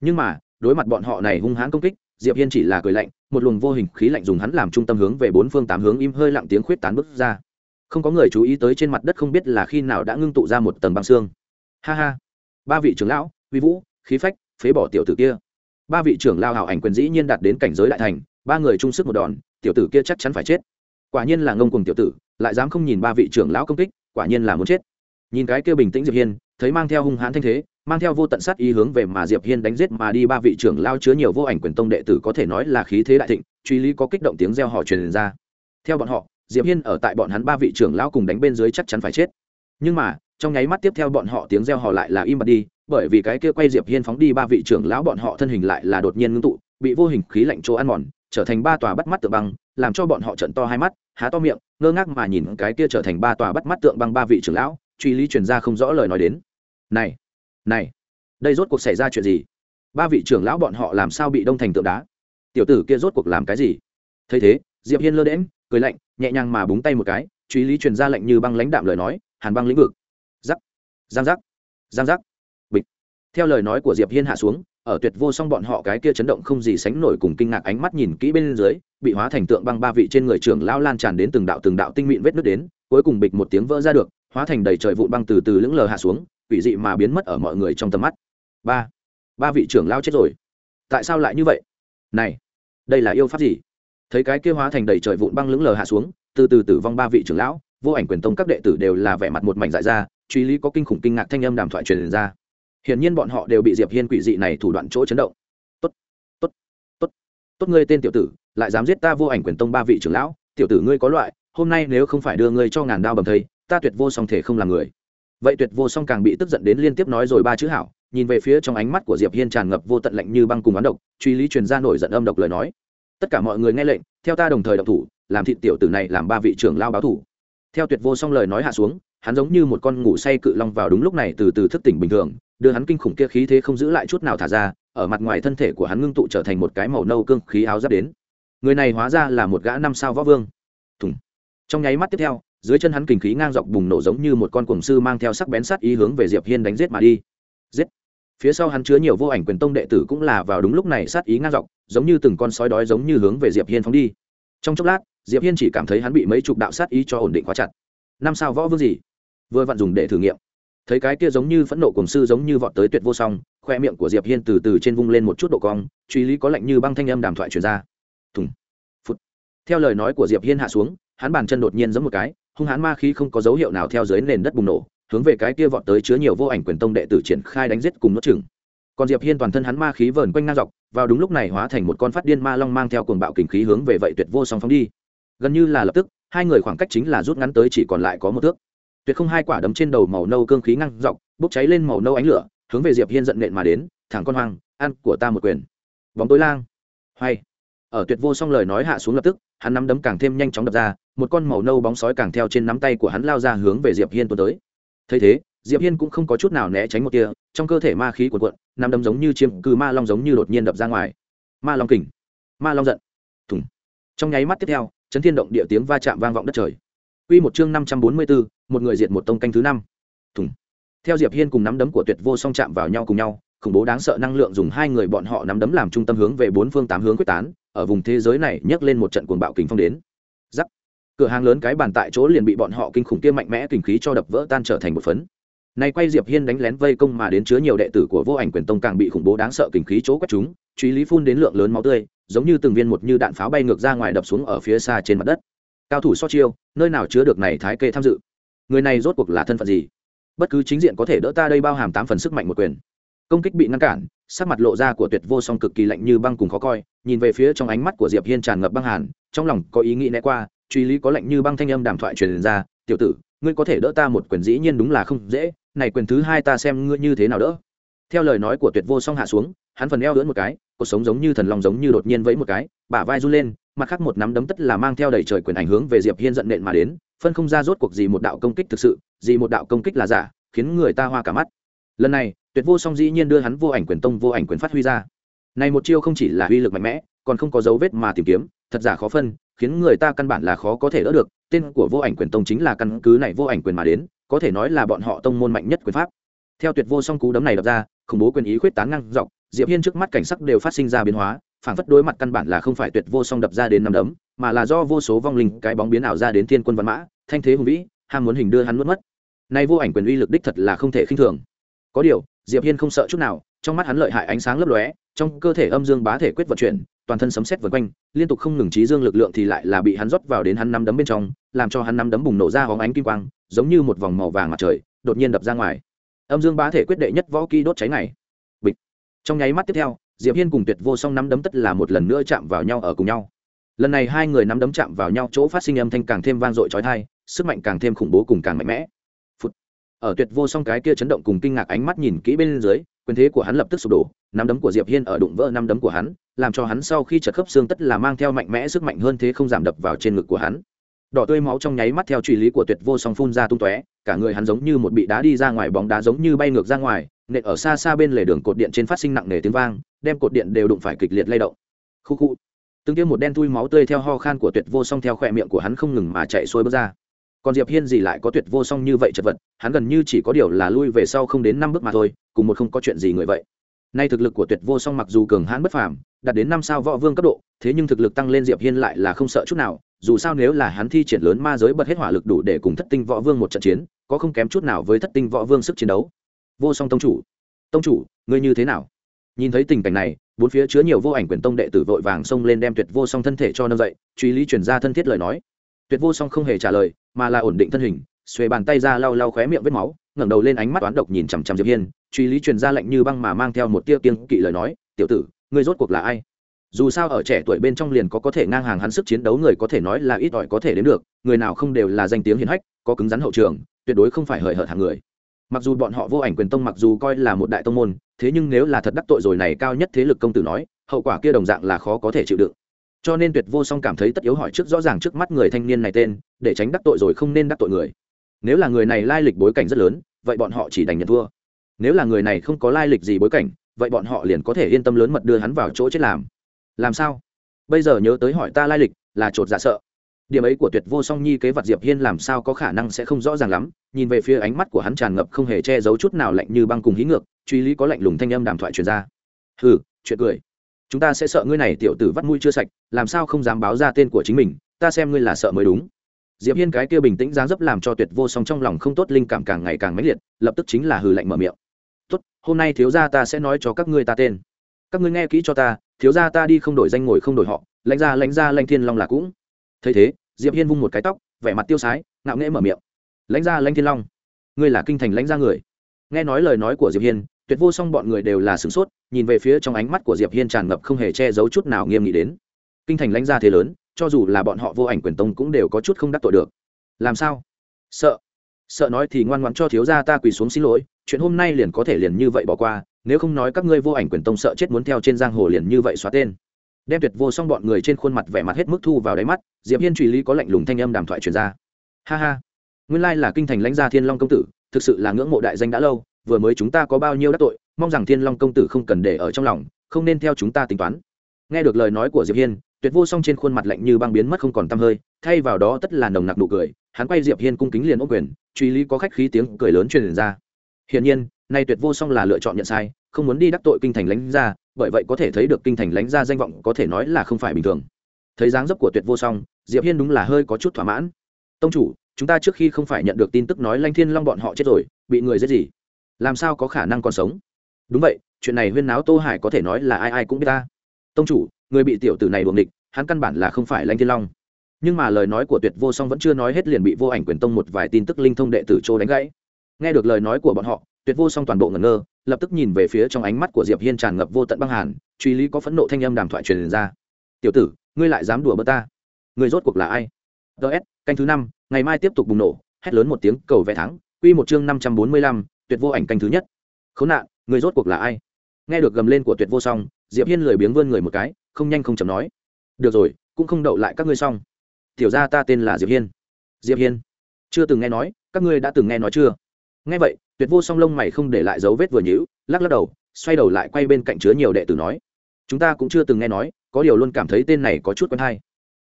Nhưng mà, đối mặt bọn họ này hung hãn công kích, diệp hiên chỉ là cười lạnh, một luồng vô hình khí lạnh dùng hắn làm trung tâm hướng về bốn phương tám hướng im hơi lặng tiếng khuyết tán bước ra. Không có người chú ý tới trên mặt đất không biết là khi nào đã ngưng tụ ra một tầng băng xương. Ha ha. Ba vị trưởng lão vi vũ, khí phách, phế bỏ tiểu tử kia. Ba vị trưởng lao hảo ảnh quyền dĩ nhiên đạt đến cảnh giới đại thành, ba người chung sức một đòn, tiểu tử kia chắc chắn phải chết. Quả nhiên là ngông cùng tiểu tử lại dám không nhìn ba vị trưởng lão công kích, quả nhiên là muốn chết. Nhìn cái kia bình tĩnh diệp hiên, thấy mang theo hung hãn thanh thế, mang theo vô tận sát ý hướng về mà diệp hiên đánh giết mà đi, ba vị trưởng lao chứa nhiều vô ảnh quyền tông đệ tử có thể nói là khí thế đại thịnh, truy lý có kích động tiếng reo hò truyền ra. Theo bọn họ, diệp hiên ở tại bọn hắn ba vị trưởng lao cùng đánh bên dưới chắc chắn phải chết. Nhưng mà, trong nháy mắt tiếp theo bọn họ tiếng reo hò lại là im bặt đi, bởi vì cái kia quay diệp hiên phóng đi ba vị trưởng lão bọn họ thân hình lại là đột nhiên ngưng tụ, bị vô hình khí lạnh chỗ ăn mòn, trở thành ba tòa bắt mắt tự băng, làm cho bọn họ trận to hai mắt, há to miệng ngơ ngác mà nhìn cái kia trở thành ba tòa bắt mắt tượng băng ba vị trưởng lão, truy lý truyền ra không rõ lời nói đến. Này này, đây rốt cuộc xảy ra chuyện gì? Ba vị trưởng lão bọn họ làm sao bị đông thành tượng đá? Tiểu tử kia rốt cuộc làm cái gì? Thấy thế, diệp hiên lơ đễm cười lạnh, nhẹ nhàng mà búng tay một cái, truy lý truyền ra lệnh như băng lãnh đạm lời nói, hàn băng lĩnh vực. Giắc giang giác giang giác bịch. Theo lời nói của diệp hiên hạ xuống ở tuyệt vô song bọn họ cái kia chấn động không gì sánh nổi cùng kinh ngạc ánh mắt nhìn kỹ bên dưới, bị hóa thành tượng băng ba vị trên người trưởng lao lan tràn đến từng đạo từng đạo tinh mịn vết nước đến, cuối cùng bịch một tiếng vỡ ra được, hóa thành đầy trời vụn băng từ từ lững lờ hạ xuống, quỷ dị mà biến mất ở mọi người trong tầm mắt. Ba ba vị trưởng lao chết rồi. Tại sao lại như vậy? Này, đây là yêu pháp gì? Thấy cái kia hóa thành đầy trời vụn băng lững lờ hạ xuống, từ từ tử vong ba vị trưởng lão, vô ảnh quyền tông các đệ tử đều là vẻ mặt một mảnh dại ra, truy lý có kinh khủng kinh ngạc thanh âm đàm thoại truyền ra hiển nhiên bọn họ đều bị diệp hiên quỷ dị này thủ đoạn chỗ chấn động. Tốt tốt tốt tốt ngươi tên tiểu tử, lại dám giết ta vô ảnh quyền tông ba vị trưởng lão. Tiểu tử ngươi có loại, hôm nay nếu không phải đưa ngươi cho ngàn đao bầm thây, ta tuyệt vô song thể không làm người. Vậy tuyệt vô song càng bị tức giận đến liên tiếp nói rồi ba chữ hảo, nhìn về phía trong ánh mắt của diệp hiên tràn ngập vô tận lạnh như băng cùng oán độc, truy lý truyền ra nổi giận âm độc lời nói. Tất cả mọi người nghe lệnh, theo ta đồng thời động thủ, làm thịt tiểu tử này làm ba vị trưởng lao báo thủ. Theo tuyệt vô song lời nói hạ xuống, hắn giống như một con ngủ say cự long vào đúng lúc này từ từ thức tỉnh bình thường đưa hắn kinh khủng kia khí thế không giữ lại chút nào thả ra, ở mặt ngoài thân thể của hắn ngưng tụ trở thành một cái màu nâu cương khí áo giáp đến. Người này hóa ra là một gã năm sao võ vương. Thùng. Trong nháy mắt tiếp theo, dưới chân hắn kinh khí ngang dọc bùng nổ giống như một con cuồng sư mang theo sắc bén sát ý hướng về diệp hiên đánh giết mà đi. Giết. Phía sau hắn chứa nhiều vô ảnh quyền tông đệ tử cũng là vào đúng lúc này sát ý ngang dọc, giống như từng con sói đói giống như hướng về diệp hiên phóng đi. Trong chốc lát, diệp hiên chỉ cảm thấy hắn bị mấy chục đạo sát ý cho ổn định khóa chặt. Năm sao võ vương gì? Vừa vặn dùng để thử nghiệm thấy cái kia giống như phẫn nộ cùng sư giống như vọt tới tuyệt vô song, khoe miệng của diệp hiên từ từ trên vung lên một chút độ cong, truy lý có lạnh như băng thanh âm đàm thoại truyền ra. Thùng phút theo lời nói của diệp hiên hạ xuống, hắn bàn chân đột nhiên giống một cái, hung hãn ma khí không có dấu hiệu nào theo dưới nền đất bùng nổ, hướng về cái kia vọt tới chứa nhiều vô ảnh quyền tông đệ tử triển khai đánh giết cùng nuốt chừng còn diệp hiên toàn thân hắn ma khí vờn quanh ngang dọc, vào đúng lúc này hóa thành một con phát điên ma long mang theo cuồng bạo kình khí hướng về vậy tuyệt vô song phóng đi. Gần như là lập tức, hai người khoảng cách chính là rút ngắn tới chỉ còn lại có một thước tuyệt không hai quả đấm trên đầu màu nâu cương khí ngăn dọc, bốc cháy lên màu nâu ánh lửa, hướng về diệp hiên giận nện mà đến thẳng con hoang, ăn của ta một quyền. Bóng tối lang. Hay. Ở tuyệt vô song lời nói hạ xuống lập tức, hắn nắm đấm càng thêm nhanh chóng đập ra, một con màu nâu bóng sói càng theo trên nắm tay của hắn lao ra hướng về diệp hiên tuôn tới. Thấy thế, diệp hiên cũng không có chút nào né tránh một tia, trong cơ thể ma khí cuộn cuộn, nắm đấm giống như chiếm cư ma long giống như đột nhiên đập ra ngoài. Ma long kình. Ma long giận. Thùng. Trong nháy mắt tiếp theo, chấn thiên động địa tiếng va chạm vang vọng đất trời. Quy một chương 544, một người diệt một tông canh thứ năm. Thùng. Theo Diệp Hiên cùng nắm đấm của Tuyệt Vô Song chạm vào nhau cùng nhau, khủng bố đáng sợ năng lượng dùng hai người bọn họ nắm đấm làm trung tâm hướng về bốn phương tám hướng quyết tán, ở vùng thế giới này nhấc lên một trận cuồng bạo kình phong đến. Rắc. Cửa hàng lớn cái bàn tại chỗ liền bị bọn họ kinh khủng kia mạnh mẽ kình khí cho đập vỡ tan trở thành một phấn. này quay diệp hiên đánh lén vây công mà đến chứa nhiều đệ tử của vô ảnh quyền tông càng bị khủng bố đáng sợ kình khí chỗ quét chúng truy lý phun đến lượng lớn máu tươi giống như từng viên một như đạn pháo bay ngược ra ngoài đập xuống ở phía xa trên mặt đất cao thủ so chiêu, nơi nào chứa được này thái kê tham dự? Người này rốt cuộc là thân phận gì? Bất cứ chính diện có thể đỡ ta đây bao hàm tám phần sức mạnh một quyền. Công kích bị ngăn cản, sắc mặt lộ ra của tuyệt vô song cực kỳ lạnh như băng cùng khó coi, nhìn về phía trong ánh mắt của diệp hiên tràn ngập băng hàn, trong lòng có ý nghĩ né qua, truy lý có lạnh như băng thanh âm đàm thoại truyền ra, tiểu tử, ngươi có thể đỡ ta một quyền dĩ nhiên đúng là không dễ, này quyền thứ hai ta xem ngươi như thế nào đỡ. Theo lời nói của tuyệt vô song hạ xuống, hắn phần eo lưỡn một cái cuộc sống giống như thần lòng giống như đột nhiên vẫy một cái, bả vai run lên mặt khác một nắm đấm tất là mang theo đầy trời quyền ảnh hướng về diệp hiên giận nện mà đến, phân không ra rốt cuộc gì một đạo công kích thực sự, gì một đạo công kích là giả, khiến người ta hoa cả mắt. Lần này, tuyệt vô song dĩ nhiên đưa hắn vô ảnh quyền tông vô ảnh quyền phát huy ra. Này một chiêu không chỉ là uy lực mạnh mẽ, còn không có dấu vết mà tìm kiếm, thật giả khó phân, khiến người ta căn bản là khó có thể đỡ được. Tên của vô ảnh quyền tông chính là căn cứ này vô ảnh quyền mà đến, có thể nói là bọn họ tông môn mạnh nhất quyền pháp. Theo tuyệt vô song cú đấm này đập ra, khủng bố quyền ý khuyết tán ngang dọc, diệp hiên trước mắt cảnh sắc đều phát sinh ra biến hóa phảng phất đối mặt căn bản là không phải tuyệt vô song đập ra đến năm đấm, mà là do vô số vong linh cái bóng biến ảo ra đến thiên quân văn mã, thanh thế hùng vĩ, ham muốn hình đưa hắn nuốt mất. Nay vô ảnh quyền uy lực đích thật là không thể khinh thường. Có điều, diệp hiên không sợ chút nào, trong mắt hắn lợi hại ánh sáng lấp lóe, trong cơ thể âm dương bá thể quyết vận chuyển, toàn thân sấm sét vần quanh, liên tục không ngừng trí dương lực lượng thì lại là bị hắn rót vào đến hắn năm đấm bên trong, làm cho hắn năm đấm bùng nổ ra hóng ánh kim quang, giống như một vòng màu vàng mặt trời, đột nhiên đập ra ngoài. Âm dương bá thể quyết đệ nhất võ kỹ đốt cháy này bịch. Trong nháy mắt tiếp theo diệp hiên cùng tuyệt vô song năm đấm tất là một lần nữa chạm vào nhau ở cùng nhau. Lần này hai người năm đấm chạm vào nhau chỗ phát sinh âm thanh càng thêm vang dội chói tai, sức mạnh càng thêm khủng bố cùng càng mạnh mẽ. Phụt. ở tuyệt vô song cái kia chấn động cùng kinh ngạc ánh mắt nhìn kỹ bên dưới, quyền thế của hắn lập tức sụp đổ năm đấm của diệp hiên ở đụng vỡ năm đấm của hắn, làm cho hắn sau khi chật khớp xương tất là mang theo mạnh mẽ sức mạnh hơn thế không giảm đập vào trên ngực của hắn. Đỏ tươi máu trong nháy mắt theo truy lý của tuyệt vô song phun ra tung tóe, cả người hắn giống như một bị đá đi ra ngoài, bóng đá giống như bay ngược ra ngoài, nện ở xa xa bên lề đường cột điện trên phát sinh nặng nề tiếng vang đem cột điện đều đụng phải kịch liệt lay động. Khu khu. Từng tiêm một đen thui máu tươi theo ho khan của tuyệt vô song theo khỏe miệng của hắn không ngừng mà chạy xuôi bước ra. Còn diệp hiên gì lại có tuyệt vô song như vậy chật vật, hắn gần như chỉ có điều là lui về sau không đến năm bước mà thôi, cùng một không có chuyện gì người vậy. Nay thực lực của tuyệt vô song mặc dù cường hãn bất phàm, đạt đến năm sao võ vương cấp độ, thế nhưng thực lực tăng lên diệp hiên lại là không sợ chút nào, dù sao nếu là hắn thi triển lớn ma giới bật hết hỏa lực đủ để cùng thất tinh võ vương một trận chiến, có không kém chút nào với thất tinh võ vương sức chiến đấu. Vô song tông chủ. Tông chủ, ngươi như thế nào? Nhìn thấy tình cảnh này, bốn phía chứa nhiều vô ảnh quyền tông đệ tử vội vàng xông lên đem tuyệt vô song thân thể cho nâng dậy, truy lý chuyển ra thân thiết lời nói. Tuyệt vô song không hề trả lời, mà là ổn định thân hình, xuề bàn tay ra lau lau khóe miệng vết máu, ngẩng đầu lên ánh mắt toán độc nhìn chằm chằm diệp hiên, truy lý truyền ra lệnh như băng mà mang theo một tia kiêng kỵ lời nói, tiểu tử, ngươi rốt cuộc là ai? Dù sao ở trẻ tuổi bên trong liền có có thể ngang hàng hắn sức chiến đấu người có thể nói là ít ỏi có thể đến được, người nào không đều là danh tiếng hiển hách, có cứng rắn hậu trường, tuyệt đối không phải hời hợt hàng người mặc dù bọn họ vô ảnh quyền tông mặc dù coi là một đại tông môn, thế nhưng nếu là thật đắc tội rồi này cao nhất thế lực công tử nói, hậu quả kia đồng dạng là khó có thể chịu đựng. Cho nên tuyệt vô song cảm thấy tất yếu hỏi trước rõ ràng trước mắt người thanh niên này tên, để tránh đắc tội rồi không nên đắc tội người. Nếu là người này lai lịch bối cảnh rất lớn, vậy bọn họ chỉ đành nhận thua. Nếu là người này không có lai lịch gì bối cảnh, vậy bọn họ liền có thể yên tâm lớn mật đưa hắn vào chỗ chết làm. Làm sao? Bây giờ nhớ tới hỏi ta lai lịch là chột dạ sợ điểm ấy của tuyệt vô song nhi kế vật diệp hiên làm sao có khả năng sẽ không rõ ràng lắm, nhìn về phía ánh mắt của hắn tràn ngập không hề che giấu chút nào lạnh như băng cùng hí ngược, truy lý có lạnh lùng thanh âm đàm thoại truyền ra. Hừ, chuyện cười. Chúng ta sẽ sợ ngươi này tiểu tử vắt mũi chưa sạch, làm sao không dám báo ra tên của chính mình, ta xem ngươi là sợ mới đúng. Diệp hiên cái kia bình tĩnh dáng dấp làm cho tuyệt vô song trong lòng không tốt linh cảm càng ngày càng mãnh liệt, lập tức chính là hừ lạnh mở miệng. Tốt, hôm nay thiếu gia ta sẽ nói cho các ngươi ta tên. Các ngươi nghe kỹ cho ta, thiếu gia ta đi không đổi danh ngồi không đổi họ, lãnh gia lãnh gia lãnh thiên long là cũng. Thấy thế diệp hiên vung một cái tóc vẻ mặt tiêu sái ngạo nghễ mở miệng lãnh gia lãnh thiên long ngươi là kinh thành lãnh gia người nghe nói lời nói của diệp hiên tuyệt vô song bọn người đều là sửng sốt nhìn về phía trong ánh mắt của diệp hiên tràn ngập không hề che giấu chút nào nghiêm nghị đến kinh thành lãnh gia thế lớn cho dù là bọn họ vô ảnh quyền tông cũng đều có chút không đắc tội được làm sao sợ sợ nói thì ngoan ngoãn cho thiếu gia ta quỳ xuống xin lỗi chuyện hôm nay liền có thể liền như vậy bỏ qua nếu không nói các ngươi vô ảnh quyền tông sợ chết muốn theo trên giang hồ liền như vậy xóa tên đem tuyệt vô song bọn người trên khuôn mặt vẻ mặt hết mức thu vào đáy mắt diệp hiên truy lý có lạnh lùng thanh âm đàm thoại truyền ra. Ha ha, nguyên lai là kinh thành lãnh gia thiên long công tử, thực sự là ngưỡng mộ đại danh đã lâu, vừa mới chúng ta có bao nhiêu đắc tội, mong rằng thiên long công tử không cần để ở trong lòng, không nên theo chúng ta tính toán. Nghe được lời nói của diệp hiên, tuyệt vô song trên khuôn mặt lạnh như băng biến mất không còn tăm hơi, thay vào đó tất là nồng nặc nụ cười, hắn quay diệp hiên cung kính liền ôm quyền, truy lý có khách khí tiếng cười lớn truyền ra. Hiển nhiên, nay tuyệt vô song là lựa chọn nhận sai, không muốn đi đắc tội kinh thành lãnh gia, bởi vậy có thể thấy được kinh thành lãnh gia danh vọng có thể nói là không phải bình thường. Thấy dáng dấp của tuyệt vô song diệp hiên đúng là hơi có chút thỏa mãn. Tông chủ, chúng ta trước khi không phải nhận được tin tức nói lanh thiên long bọn họ chết rồi, bị người giết gì? Làm sao có khả năng còn sống? Đúng vậy, chuyện này huyên náo tô hải có thể nói là ai ai cũng biết ta. Tông chủ, người bị tiểu tử này buồng địch hắn căn bản là không phải lanh thiên long. Nhưng mà lời nói của tuyệt vô song vẫn chưa nói hết liền bị vô ảnh quyền tông một vài tin tức linh thông đệ tử châu đánh gãy. Nghe được lời nói của bọn họ, tuyệt vô song toàn bộ ngẩn ngơ, lập tức nhìn về phía trong ánh mắt của diệp hiên tràn ngập vô tận băng hàn, truy lý có phẫn nộ thanh âm đàm thoại truyền ra. Tiểu tử, ngươi lại dám đùa bơ ta? Người rốt cuộc là ai? Ts canh thứ năm, ngày mai tiếp tục bùng nổ, hét lớn một tiếng, cầu vẽ thắng, quy một chương năm trăm bốn mươi lăm, tuyệt vô ảnh canh thứ nhất. Khốn nạn, người rốt cuộc là ai? Nghe được gầm lên của tuyệt vô song, diệp hiên lười biếng vươn người một cái, không nhanh không chậm nói. Được rồi, cũng không đậu lại các ngươi xong. Tiểu gia ta tên là diệp hiên. Diệp hiên. Chưa từng nghe nói, các ngươi đã từng nghe nói chưa? Nghe vậy, tuyệt vô song lông mày không để lại dấu vết vừa nhíu, lắc lắc đầu, xoay đầu lại quay bên cạnh chứa nhiều đệ tử nói. Chúng ta cũng chưa từng nghe nói, có điều luôn cảm thấy tên này có chút quen hay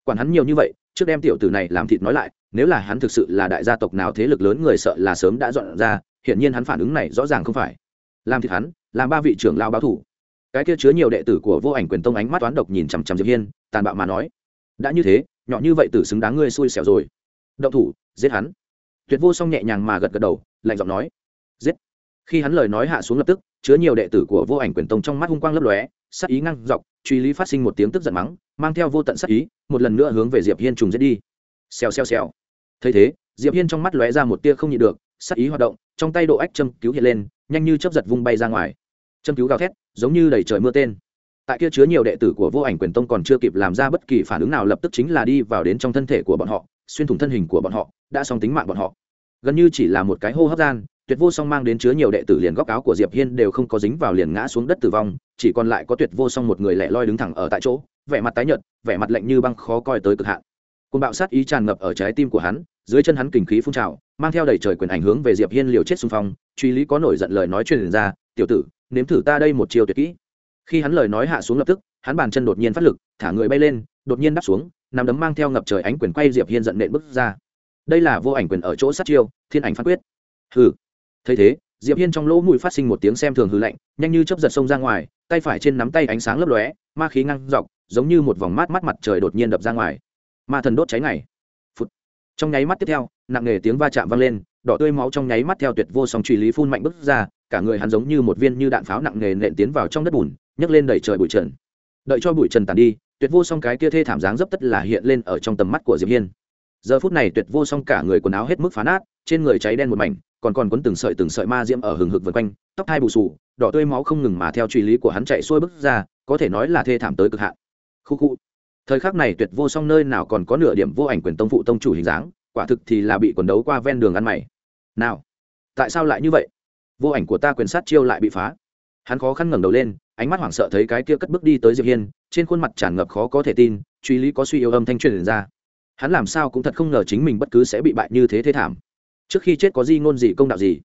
quản hắn nhiều như vậy, trước đem tiểu tử này làm thịt nói lại, nếu là hắn thực sự là đại gia tộc nào thế lực lớn người sợ là sớm đã dọn ra, hiển nhiên hắn phản ứng này rõ ràng không phải. Làm thịt hắn, làm ba vị trưởng lao báo thủ. Cái kia chứa nhiều đệ tử của vô ảnh quyền tông ánh mắt toán độc nhìn chằm chằm diệp hiên, tàn bạo mà nói, đã như thế, nhỏ như vậy tử xứng đáng ngươi xui xẻo rồi. Động thủ, giết hắn. Tuyệt vô song nhẹ nhàng mà gật gật đầu, lạnh giọng nói, giết. Khi hắn lời nói hạ xuống lập tức, chứa nhiều đệ tử của vô ảnh quyền tông trong mắt hung quang lấp lóe sắc ý ngăn dọc, truy lý phát sinh một tiếng tức giận mắng, mang theo vô tận sắc ý một lần nữa hướng về diệp hiên trùng giết đi. Xèo xèo xèo. Thấy thế, diệp hiên trong mắt lóe ra một tia không nhịn được, sắc ý hoạt động, trong tay độ ách châm cứu hiện lên, nhanh như chớp giật vung bay ra ngoài. Châm cứu gào thét, giống như đầy trời mưa tên. Tại kia chứa nhiều đệ tử của vô ảnh quyền tông còn chưa kịp làm ra bất kỳ phản ứng nào lập tức chính là đi vào đến trong thân thể của bọn họ, xuyên thủng thân hình của bọn họ, đã xong tính mạng bọn họ. Gần như chỉ là một cái hô hấp gian, tuyệt vô song mang đến chứa nhiều đệ tử liền góc áo của diệp hiên đều không có dính vào liền ngã xuống đất tử vong, chỉ còn lại có tuyệt vô song một người lẻ loi đứng thẳng ở tại chỗ vẻ mặt tái nhợt, vẻ mặt lạnh như băng khó coi tới cực hạn. Côn bạo sát ý tràn ngập ở trái tim của hắn, dưới chân hắn kình khí phun trào, mang theo đầy trời quyền ảnh hướng về diệp hiên liều chết xung phong, truy lý có nổi giận lời nói truyền ra, tiểu tử, nếm thử ta đây một chiêu tuyệt kỹ. Khi hắn lời nói hạ xuống lập tức, hắn bàn chân đột nhiên phát lực, thả người bay lên, đột nhiên đáp xuống nằm đấm mang theo ngập trời ánh quyền quay diệp hiên giận nện bước ra. Đây là vô ảnh quyền ở chỗ sát chiêu, thiên ảnh phán quyết. Hừ. Thấy thế, diệp hiên trong lỗ mũi phát sinh một tiếng xem thường hư lạnh, nhanh như chớp giật sông ra ngoài, tay phải trên nắm tay ánh sáng lấp lóe, ma khí ngăng dọc giống như một vòng mát mắt mặt trời đột nhiên đập ra ngoài. Ma thần đốt cháy ngày. Phút trong nháy mắt tiếp theo, nặng nề tiếng va chạm vang lên, đỏ tươi máu trong nháy mắt theo tuyệt vô song truy lý phun mạnh bức ra, cả người hắn giống như một viên như đạn pháo nặng nề nện tiến vào trong đất bùn, nhấc lên đẩy trời bụi trần. Đợi cho bụi trần tàn đi, tuyệt vô song cái kia thê thảm dáng dấp tất là hiện lên ở trong tầm mắt của diệp hiên. Giờ phút này tuyệt vô song cả người quần áo hết mức phá nát, trên người cháy đen một mảnh, còn còn quấn từng sợi từng sợi ma diễm ở hừng hực vần quanh, tóc hai bù sù đỏ tươi máu không ngừng mà theo truy lý của hắn chạy xuôi bức ra, có thể nói là thê thảm tới cực hạn khu khu. Thời khắc này tuyệt vô song nơi nào còn có nửa điểm vô ảnh quyền tông phụ tông chủ hình dáng, quả thực thì là bị quần đấu qua ven đường ăn mày. Nào, tại sao lại như vậy? Vô ảnh của ta quyền sát chiêu lại bị phá. Hắn khó khăn ngẩng đầu lên, ánh mắt hoảng sợ thấy cái kia cất bước đi tới diệp hiên, trên khuôn mặt tràn ngập khó có thể tin, truy lý có suy yếu âm thanh truyền ra. Hắn làm sao cũng thật không ngờ chính mình bất cứ sẽ bị bại như thế thế thảm. Trước khi chết có di ngôn gì công đạo gì?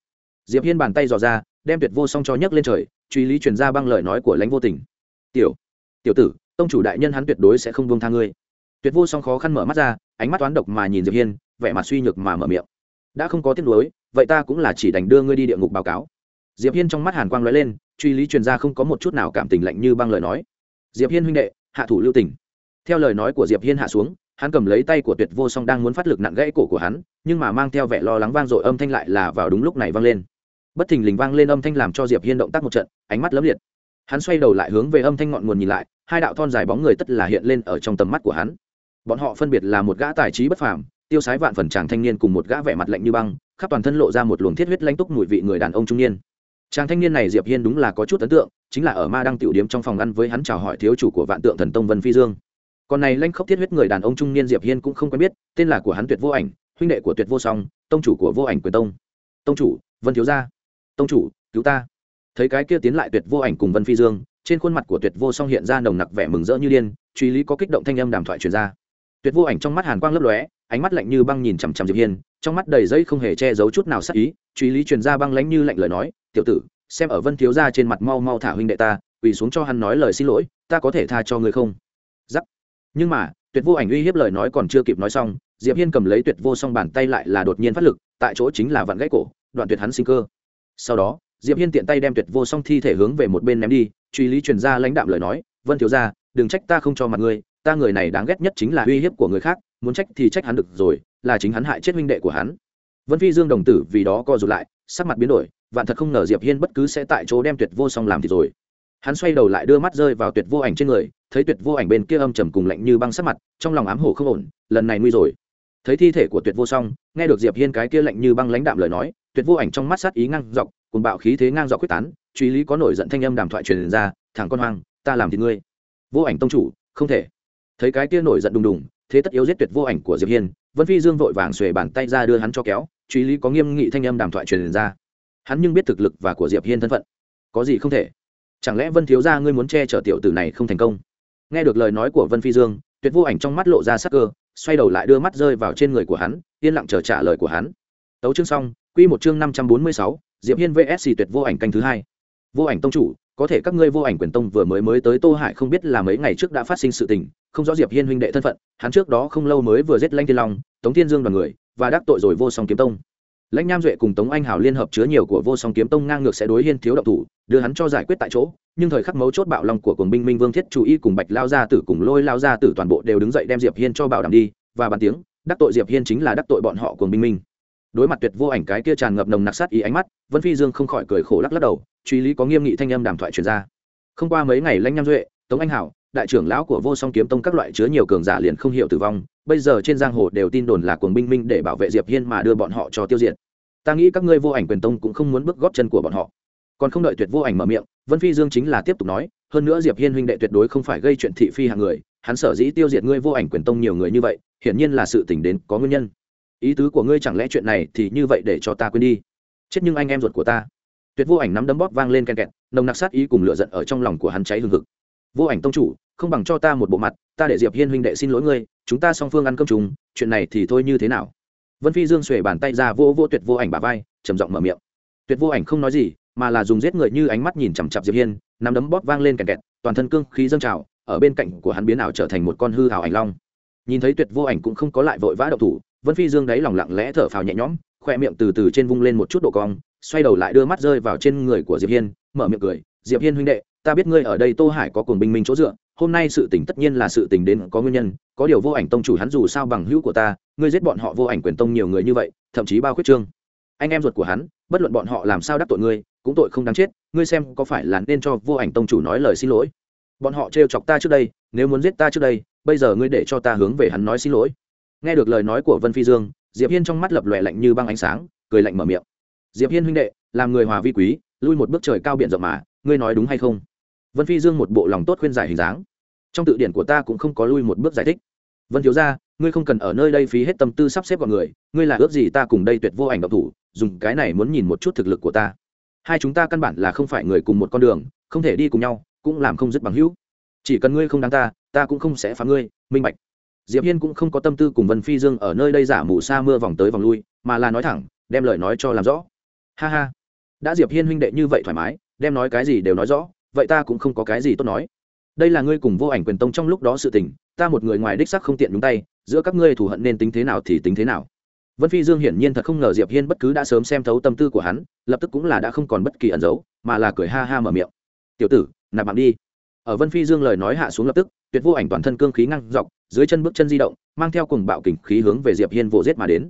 Diệp hiên bàn tay dò ra, đem tuyệt vô song cho nhấc lên trời, truy lý truyền ra băng lời nói của lãnh vô tình. Tiểu tiểu tử tông chủ đại nhân hắn tuyệt đối sẽ không buông tha ngươi. Tuyệt vô song khó khăn mở mắt ra, ánh mắt toán độc mà nhìn diệp hiên, vẻ mặt suy nhược mà mở miệng. Đã không có tiếc nuối, vậy ta cũng là chỉ đành đưa ngươi đi địa ngục báo cáo. Diệp hiên trong mắt hàn quang lóe lên, truy lý truyền ra không có một chút nào cảm tình lạnh như băng lời nói. Diệp hiên huynh đệ, hạ thủ lưu tình. Theo lời nói của diệp hiên hạ xuống, hắn cầm lấy tay của tuyệt vô song đang muốn phát lực nặng gãy cổ của hắn, nhưng mà mang theo vẻ lo lắng vang dội âm thanh lại là vào đúng lúc này vang lên. Bất thình lình vang lên âm thanh làm cho diệp hiên động tác một trận, ánh mắt lấm liệt hắn xoay đầu lại hướng về âm thanh ngọn nguồn nhìn lại, hai đạo thon dài bóng người tất là hiện lên ở trong tầm mắt của hắn. Bọn họ phân biệt là một gã tài trí bất phàm, tiêu sái vạn phần chàng thanh niên cùng một gã vẻ mặt lạnh như băng, khắp toàn thân lộ ra một luồng thiết huyết lãnh túc mùi vị người đàn ông trung niên. Chàng thanh niên này diệp hiên đúng là có chút ấn tượng, chính là ở ma đăng tiểu điếm trong phòng ăn với hắn chào hỏi thiếu chủ của vạn tượng thần tông vân phi dương. Còn này lanh khốc thiết huyết người đàn ông trung niên diệp hiên cũng không quen biết, tên là của hắn tuyệt vô ảnh, huynh đệ của tuyệt vô song, tông chủ của vô ảnh quyền tông. Tông chủ, vân thiếu gia. Tông chủ, cứu ta thấy cái kia tiến lại tuyệt vô ảnh cùng vân phi dương, trên khuôn mặt của tuyệt vô song hiện ra nồng nặc vẻ mừng rỡ như điên, truy lý có kích động thanh âm đàm thoại truyền ra. Tuyệt vô ảnh trong mắt hàn quang lấp lóe, ánh mắt lạnh như băng nhìn chằm chằm diệp hiên, trong mắt đầy giấy không hề che giấu chút nào sắc ý, truy lý truyền ra băng lãnh như lạnh lời nói, tiểu tử, xem ở vân thiếu gia trên mặt mau mau thả huynh đệ ta, quỳ xuống cho hắn nói lời xin lỗi, ta có thể tha cho ngươi không? Giắc nhưng mà, tuyệt vô ảnh uy hiếp lời nói còn chưa kịp nói xong, diệp hiên cầm lấy tuyệt vô song bàn tay lại là đột nhiên phát lực, tại chỗ chính là vặn gãy cổ, đoạn tuyệt hắn sinh cơ. Sau đó diệp hiên tiện tay đem tuyệt vô song thi thể hướng về một bên ném đi, truy lý truyền ra lãnh đạm lời nói, vân thiếu gia, đừng trách ta không cho mặt ngươi, ta người này đáng ghét nhất chính là uy hiếp của người khác, muốn trách thì trách hắn được rồi, là chính hắn hại chết huynh đệ của hắn. Vân phi dương đồng tử vì đó co rụt lại, sắc mặt biến đổi, vạn thật không ngờ diệp hiên bất cứ sẽ tại chỗ đem tuyệt vô song làm thì rồi. Hắn xoay đầu lại đưa mắt rơi vào tuyệt vô ảnh trên người, thấy tuyệt vô ảnh bên kia âm trầm cùng lạnh như băng sắc mặt, trong lòng ám hổ không ổn, lần này nguy rồi. Thấy thi thể của tuyệt vô song, nghe được diệp hiên cái kia lạnh như băng lãnh đạm lời nói, tuyệt vô ảnh trong mắt sát ý ngang dọc cùng bạo khí thế ngang dọc quyết tán, truy lý có nổi giận thanh âm đàm thoại truyền ra, thằng con hoang, ta làm thì ngươi. Vô ảnh tông chủ, không thể. Thấy cái kia nổi giận đùng đùng, thế tất yếu giết tuyệt vô ảnh của diệp hiên, vân phi dương vội vàng xuề bàn tay ra đưa hắn cho kéo, truy lý có nghiêm nghị thanh âm đàm thoại truyền ra. Hắn nhưng biết thực lực và của diệp hiên thân phận. Có gì không thể? Chẳng lẽ vân thiếu gia ngươi muốn che chở tiểu tử này không thành công? Nghe được lời nói của vân phi dương, tuyệt vô ảnh trong mắt lộ ra sắc cơ, xoay đầu lại đưa mắt rơi vào trên người của hắn, yên lặng chờ trả lời của hắn. Tấu chương xong, quy một chương năm trăm bốn mươi sáu diệp hiên vsc tuyệt vô ảnh canh thứ hai. Vô ảnh tông chủ, có thể các ngươi vô ảnh quyền tông vừa mới mới tới tô hải không biết là mấy ngày trước đã phát sinh sự tình, không rõ diệp hiên huynh đệ thân phận, hắn trước đó không lâu mới vừa giết lanh thiên long, tống thiên dương đoàn người, và đắc tội rồi vô song kiếm tông. Lãnh nham duệ cùng tống anh hào liên hợp chứa nhiều của vô song kiếm tông ngang ngược sẽ đối hiên thiếu động thủ, đưa hắn cho giải quyết tại chỗ, nhưng thời khắc mấu chốt bạo lòng của cuồng binh minh vương thiết chủ y cùng bạch lao gia tử cùng lôi lao gia tử toàn bộ đều đứng dậy đem diệp hiên cho bảo đảm đi, và bàn tiếng, đắc tội diệp hiên chính là đắc tội bọn họ cuồng binh minh đối mặt tuyệt vô ảnh cái kia tràn ngập nồng nặc sát ý ánh mắt, vân phi dương không khỏi cười khổ lắc lắc đầu, truy lý có nghiêm nghị thanh âm đàm thoại truyền ra. Không qua mấy ngày lanh nham duệ, tống anh hảo, đại trưởng lão của vô song kiếm tông các loại chứa nhiều cường giả liền không hiểu tử vong, bây giờ trên giang hồ đều tin đồn là cuồng binh minh để bảo vệ diệp hiên mà đưa bọn họ cho tiêu diệt. Ta nghĩ các ngươi vô ảnh quyền tông cũng không muốn bước góp chân của bọn họ. Còn không đợi tuyệt vô ảnh mở miệng, vân phi dương chính là tiếp tục nói, hơn nữa diệp hiên huynh đệ tuyệt đối không phải gây chuyện thị phi hàng người, hắn sở dĩ tiêu diệt ngươi vô ảnh quyền tông nhiều người như vậy, hiển nhiên là sự tình đến có nguyên nhân ý tứ của ngươi chẳng lẽ chuyện này thì như vậy để cho ta quên đi? Chết nhưng anh em ruột của ta. Tuyệt vô ảnh nắm đấm bóp vang lên ken kẹt, nồng nặc sát ý cùng lửa giận ở trong lòng của hắn cháy hừng hực. Vô ảnh tông chủ, không bằng cho ta một bộ mặt, ta để diệp hiên huynh đệ xin lỗi ngươi, chúng ta song phương ăn cơm chúng chuyện này thì thôi như thế nào? Vân phi dương xuề bàn tay ra vô vô tuyệt vô ảnh bà vai, trầm giọng mở miệng. Tuyệt vô ảnh không nói gì, mà là dùng giết người như ánh mắt nhìn chằm chặp diệp hiên, nắm đấm bóp vang lên kẹt kẹt, toàn thân cương khí dâng trào, ở bên cạnh của hắn biến ảo trở thành một con hư hào ảnh long. Nhìn thấy tuyệt vô ảnh cũng không có lại vội vã đậu thủ vân phi dương đáy lòng lặng lẽ thở phào nhẹ nhõm, khoe miệng từ từ trên vung lên một chút độ cong, xoay đầu lại đưa mắt rơi vào trên người của diệp hiên, mở miệng cười, diệp hiên huynh đệ, ta biết ngươi ở đây tô hải có cuồng binh minh chỗ dựa, hôm nay sự tình tất nhiên là sự tình đến có nguyên nhân, có điều vô ảnh tông chủ hắn dù sao bằng hữu của ta, ngươi giết bọn họ vô ảnh quyền tông nhiều người như vậy, thậm chí bao khuyết trương. Anh em ruột của hắn, bất luận bọn họ làm sao đắc tội ngươi, cũng tội không đáng chết, ngươi xem có phải là nên cho vô ảnh tông chủ nói lời xin lỗi? Bọn họ trêu chọc ta trước đây, nếu muốn giết ta trước đây, bây giờ ngươi để cho ta hướng về hắn nói xin lỗi nghe được lời nói của vân phi dương diệp hiên trong mắt lập lòe lạnh như băng ánh sáng cười lạnh mở miệng. Diệp hiên huynh đệ làm người hòa vi quý lui một bước trời cao biển rộng mà ngươi nói đúng hay không? Vân phi dương một bộ lòng tốt khuyên giải hình dáng. Trong tự điển của ta cũng không có lui một bước giải thích. Vân thiếu gia, ngươi không cần ở nơi đây phí hết tâm tư sắp xếp gọn người ngươi là ước gì ta cùng đây tuyệt vô ảnh độc thủ dùng cái này muốn nhìn một chút thực lực của ta. Hai chúng ta căn bản là không phải người cùng một con đường không thể đi cùng nhau cũng làm không dứt bằng hữu. Chỉ cần ngươi không đáng ta ta cũng không sẽ phá ngươi minh bạch diệp hiên cũng không có tâm tư cùng vân phi dương ở nơi đây giả mù sa mưa vòng tới vòng lui, mà là nói thẳng, đem lời nói cho làm rõ. Ha ha. Đã diệp hiên huynh đệ như vậy thoải mái, đem nói cái gì đều nói rõ, vậy ta cũng không có cái gì tốt nói. Đây là ngươi cùng vô ảnh quyền tông trong lúc đó sự tình, ta một người ngoài đích sắc không tiện nhúng tay, giữa các ngươi thù hận nên tính thế nào thì tính thế nào. Vân phi dương hiển nhiên thật không ngờ diệp hiên bất cứ đã sớm xem thấu tâm tư của hắn, lập tức cũng là đã không còn bất kỳ ẩn giấu mà là cười ha ha mở miệng. Tiểu tử, nạp mạng đi. Ở vân phi dương lời nói hạ xuống lập tức, tuyệt vô ảnh toàn thân cương khí ngăn dọc dưới chân bước chân di động, mang theo cùng bạo kình khí hướng về diệp hiên vồ giết mà đến.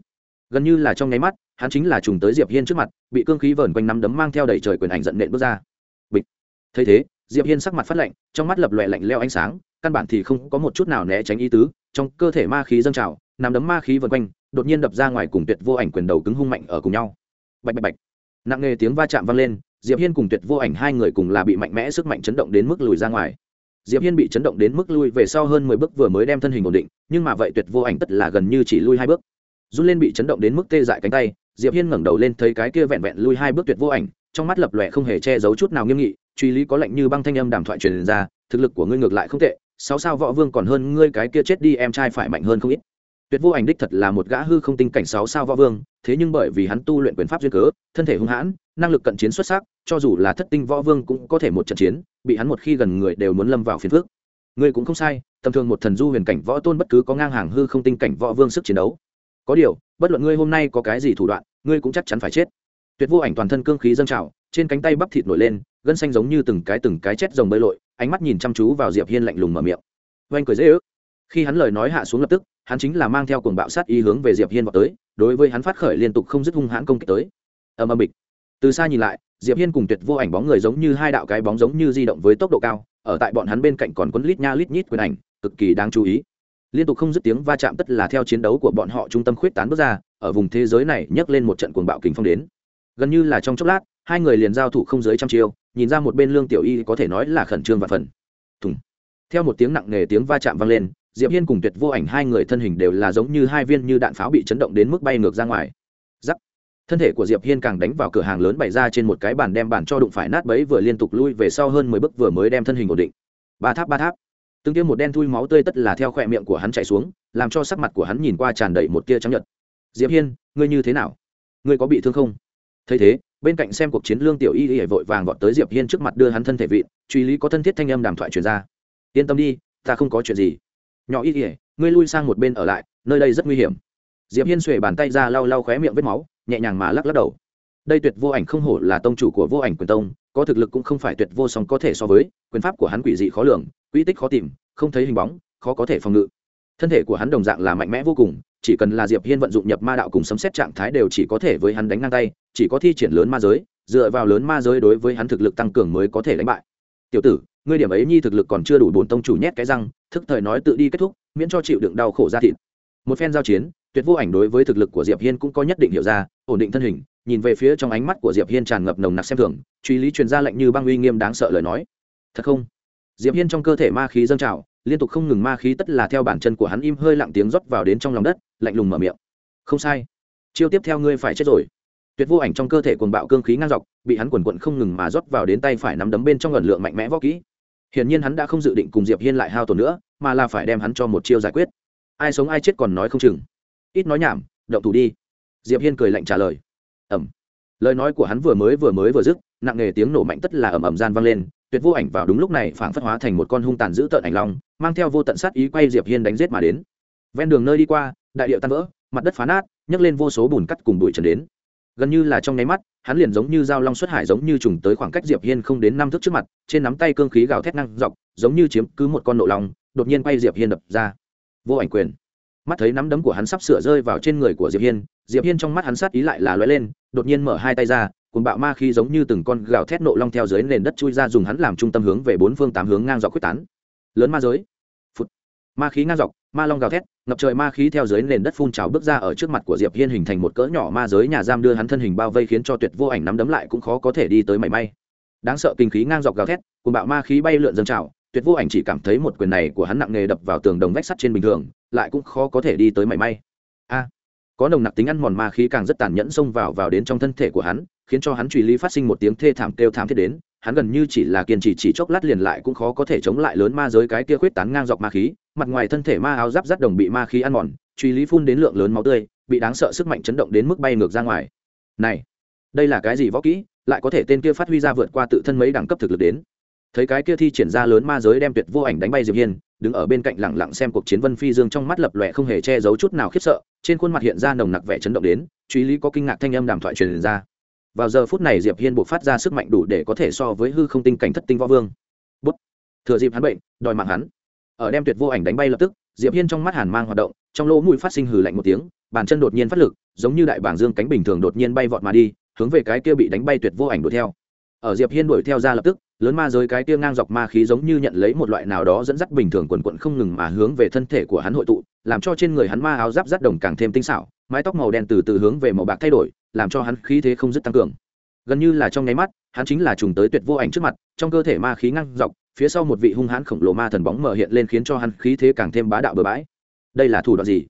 Gần như là trong nháy mắt, hắn chính là trùng tới diệp hiên trước mặt, bị cương khí vờn quanh nắm đấm mang theo đầy trời quyền ảnh giận nện bước ra. Bịch. Thấy thế, diệp hiên sắc mặt phát lạnh, trong mắt lập lòe lạnh leo ánh sáng, căn bản thì không có một chút nào né tránh ý tứ, trong cơ thể ma khí dâng trào, nắm đấm ma khí vần quanh, đột nhiên đập ra ngoài cùng tuyệt vô ảnh quyền đầu cứng hung mạnh ở cùng nhau. Bạch bạch bạch. Nặng nề tiếng va chạm vang lên, diệp hiên cùng tuyệt vô ảnh hai người cùng là bị mạnh mẽ sức mạnh chấn động đến mức lùi ra ngoài diệp hiên bị chấn động đến mức lui về sau hơn mười bước vừa mới đem thân hình ổn định, nhưng mà vậy tuyệt vô ảnh tất là gần như chỉ lui hai bước. Run lên bị chấn động đến mức tê dại cánh tay, diệp hiên ngẩng đầu lên thấy cái kia vẹn vẹn lui hai bước tuyệt vô ảnh, trong mắt lập lòe không hề che giấu chút nào nghiêm nghị, truy lý có lệnh như băng thanh âm đàm thoại truyền ra, thực lực của ngươi ngược lại không tệ, sáu sao võ vương còn hơn ngươi cái kia chết đi em trai phải mạnh hơn không ít. Tuyệt vô ảnh đích thật là một gã hư không tinh cảnh sáu sao võ vương, thế nhưng bởi vì hắn tu luyện quyền pháp duyên cớ, thân thể hung hãn năng lực cận chiến xuất sắc, cho dù là thất tinh võ vương cũng có thể một trận chiến, bị hắn một khi gần người đều muốn lâm vào phiền phước ngươi cũng không sai, tầm thường một thần du huyền cảnh võ tôn bất cứ có ngang hàng hư không tinh cảnh võ vương sức chiến đấu. Có điều, bất luận ngươi hôm nay có cái gì thủ đoạn, ngươi cũng chắc chắn phải chết. Tuyệt vô ảnh toàn thân cương khí dâng trào, trên cánh tay bắp thịt nổi lên, gân xanh giống như từng cái từng cái chết rồng bơi lội, ánh mắt nhìn chăm chú vào diệp hiên lạnh lùng mở miệng. Oanh cười dễ ước. Khi hắn lời nói hạ xuống lập tức, hắn chính là mang theo cuồng bạo sát ý hướng về diệp hiên vào tới, đối với hắn phát khởi liên tục không dứt hung hãn công kích tới. Ầm ầm bịch từ xa nhìn lại, diệp hiên cùng tuyệt vô ảnh bóng người giống như hai đạo cái bóng giống như di động với tốc độ cao, ở tại bọn hắn bên cạnh còn quấn lít nha lít nhít quyền ảnh, cực kỳ đáng chú ý. Liên tục không dứt tiếng va chạm tất là theo chiến đấu của bọn họ trung tâm khuyết tán bước ra, ở vùng thế giới này nhấc lên một trận cuồng bạo kình phong đến. Gần như là trong chốc lát, hai người liền giao thủ không dưới trăm chiêu, nhìn ra một bên lương tiểu y có thể nói là khẩn trương và phần. Thùng. Theo một tiếng nặng nề tiếng va chạm vang lên, diệp hiên cùng tuyệt vô ảnh hai người thân hình đều là giống như hai viên như đạn pháo bị chấn động đến mức bay ngược ra ngoài thân thể của diệp hiên càng đánh vào cửa hàng lớn bày ra trên một cái bàn đem bàn cho đụng phải nát bấy vừa liên tục lui về sau hơn mười bước vừa mới đem thân hình ổn định. Ba tháp ba tháp. Từng tiêm một đen thui máu tươi tất là theo khỏe miệng của hắn chảy xuống, làm cho sắc mặt của hắn nhìn qua tràn đầy một tia trắng nhợt. Diệp hiên, ngươi như thế nào? Ngươi có bị thương không? Thấy thế, bên cạnh xem cuộc chiến lương tiểu y y vội vàng gọi tới diệp hiên trước mặt đưa hắn thân thể vị truy lý có thân thiết thanh âm đàm thoại truyền ra. Yên tâm đi, ta không có chuyện gì. Nhỏ y y, ngươi lui sang một bên ở lại, nơi đây rất nguy hiểm. Diệp hiên xuề bàn tay ra lau lau khóe miệng vết máu nhẹ nhàng mà lắc lắc đầu. Đây tuyệt vô ảnh không hổ là tông chủ của vô ảnh quyền tông, có thực lực cũng không phải tuyệt vô song có thể so với, quyền pháp của hắn quỷ dị khó lường quỹ tích khó tìm, không thấy hình bóng, khó có thể phòng ngự. Thân thể của hắn đồng dạng là mạnh mẽ vô cùng, chỉ cần là diệp hiên vận dụng nhập ma đạo cùng sấm xét trạng thái đều chỉ có thể với hắn đánh ngang tay, chỉ có thi triển lớn ma giới, dựa vào lớn ma giới đối với hắn thực lực tăng cường mới có thể đánh bại. Tiểu tử, ngươi điểm ấy nhi thực lực còn chưa đủ bốn tông chủ nhét cái răng, thức thời nói tự đi kết thúc, miễn cho chịu đựng đau khổ ra thịt. Một phen giao chiến tuyệt vô ảnh đối với thực lực của diệp hiên cũng có nhất định hiểu ra, ổn định thân hình, nhìn về phía trong ánh mắt của diệp hiên tràn ngập nồng nặc xem thường, truy lý truyền ra lệnh như băng uy nghiêm đáng sợ lời nói. Thật không? Diệp hiên trong cơ thể ma khí dâng trào, liên tục không ngừng ma khí tất là theo bản chân của hắn im hơi lặng tiếng rót vào đến trong lòng đất, lạnh lùng mở miệng. Không sai. Chiêu tiếp theo ngươi phải chết rồi. Tuyệt vô ảnh trong cơ thể cuồng bạo cương khí ngang dọc, bị hắn quần quận không ngừng mà rót vào đến tay phải nắm đấm bên trong ẩn lượng mạnh mẽ võ kỹ. Hiển nhiên hắn đã không dự định cùng diệp hiên lại hao tổn nữa, mà là phải đem hắn cho một chiêu giải quyết. Ai sống ai chết còn nói không chừng ít nói nhảm, động thủ đi. Diệp hiên cười lạnh trả lời. Ẩm lời nói của hắn vừa mới vừa mới vừa dứt, nặng nề tiếng nổ mạnh tất là ầm ầm gian vang lên, tuyệt vô ảnh vào đúng lúc này phảng phất hóa thành một con hung tàn dữ tợn ảnh long, mang theo vô tận sát ý quay diệp hiên đánh giết mà đến. Ven đường nơi đi qua, đại điệu tan vỡ, mặt đất phá nát, nhấc lên vô số bùn cắt cùng bụi trần đến. Gần như là trong nháy mắt, hắn liền giống như dao long xuất hải giống như trùng tới khoảng cách diệp hiên không đến năm thước trước mặt, trên nắm tay cương khí gào thét năng dọc, giống như chiếm cứ một con nộ long, đột nhiên quay diệp hiên đập ra. Vô ảnh quyền mắt thấy nắm đấm của hắn sắp sửa rơi vào trên người của diệp hiên diệp hiên trong mắt hắn sát ý lại là lóe lên, đột nhiên mở hai tay ra cùng bạo ma khí giống như từng con gào thét nộ long theo dưới nền đất chui ra dùng hắn làm trung tâm hướng về bốn phương tám hướng ngang dọc quyết tán. Lớn ma giới. Phụt. ma khí ngang dọc, ma long gào thét, ngập trời ma khí theo dưới nền đất phun trào bước ra ở trước mặt của diệp hiên hình thành một cỡ nhỏ ma giới, nhà giam đưa hắn thân hình bao vây khiến cho tuyệt vô ảnh nắm đấm lại cũng khó có thể đi tới mảy may. Đáng sợ kinh khí ngang dọc gào thét cùng bạo ma khí bay lượn dâng trào tuyệt vô ảnh chỉ cảm thấy một quyền này của hắn nặng nề đập vào tường đồng vách sắt trên bình thường, lại cũng khó có thể đi tới mảy may. A! Có nồng nặc tính ăn mòn ma khí càng rất tàn nhẫn xông vào vào đến trong thân thể của hắn, khiến cho hắn truy lý phát sinh một tiếng thê thảm kêu thảm thiết đến, hắn gần như chỉ là kiên trì chỉ chốc lát liền lại cũng khó có thể chống lại lớn ma giới cái kia khuyết tán ngang dọc ma khí, mặt ngoài thân thể ma áo giáp rắt đồng bị ma khí ăn mòn, truy lý phun đến lượng lớn máu tươi, bị đáng sợ sức mạnh chấn động đến mức bay ngược ra ngoài. Này! Đây là cái gì võ kỹ? Lại có thể tên kia phát huy ra vượt qua tự thân mấy đẳng cấp thực lực đến thấy cái kia thi triển ra lớn ma giới đem tuyệt vô ảnh đánh bay diệp hiên, đứng ở bên cạnh lặng lặng xem cuộc chiến vân phi dương trong mắt lập lòe không hề che giấu chút nào khiếp sợ, trên khuôn mặt hiện ra nồng nặc vẻ chấn động đến, truy lý có kinh ngạc thanh âm đàm thoại truyền ra. Vào giờ phút này diệp hiên buộc phát ra sức mạnh đủ để có thể so với hư không tinh cảnh thất tinh võ vương. Bút. Thừa dịp hắn bệnh, đòi mạng hắn. Ở đem tuyệt vô ảnh đánh bay lập tức, diệp hiên trong mắt hàn mang hoạt động, trong lỗ mũi phát sinh hừ lạnh một tiếng, bàn chân đột nhiên phát lực, giống như đại bảng dương cánh bình thường đột nhiên bay vọt mà đi, hướng về cái kia bị đánh bay tuyệt vô ảnh đuổi theo. Ở diệp hiên đuổi theo ra lập tức lớn ma giới cái kia ngang dọc ma khí giống như nhận lấy một loại nào đó dẫn dắt bình thường quần quận không ngừng mà hướng về thân thể của hắn hội tụ, làm cho trên người hắn ma áo giáp rắt đồng càng thêm tinh xảo, mái tóc màu đen từ từ hướng về màu bạc thay đổi, làm cho hắn khí thế không dứt tăng cường. Gần như là trong nháy mắt, hắn chính là trùng tới tuyệt vô ảnh trước mặt, trong cơ thể ma khí ngang dọc, phía sau một vị hung hãn khổng lồ ma thần bóng mở hiện lên khiến cho hắn khí thế càng thêm bá đạo bừa bãi. Đây là thủ đoạn gì?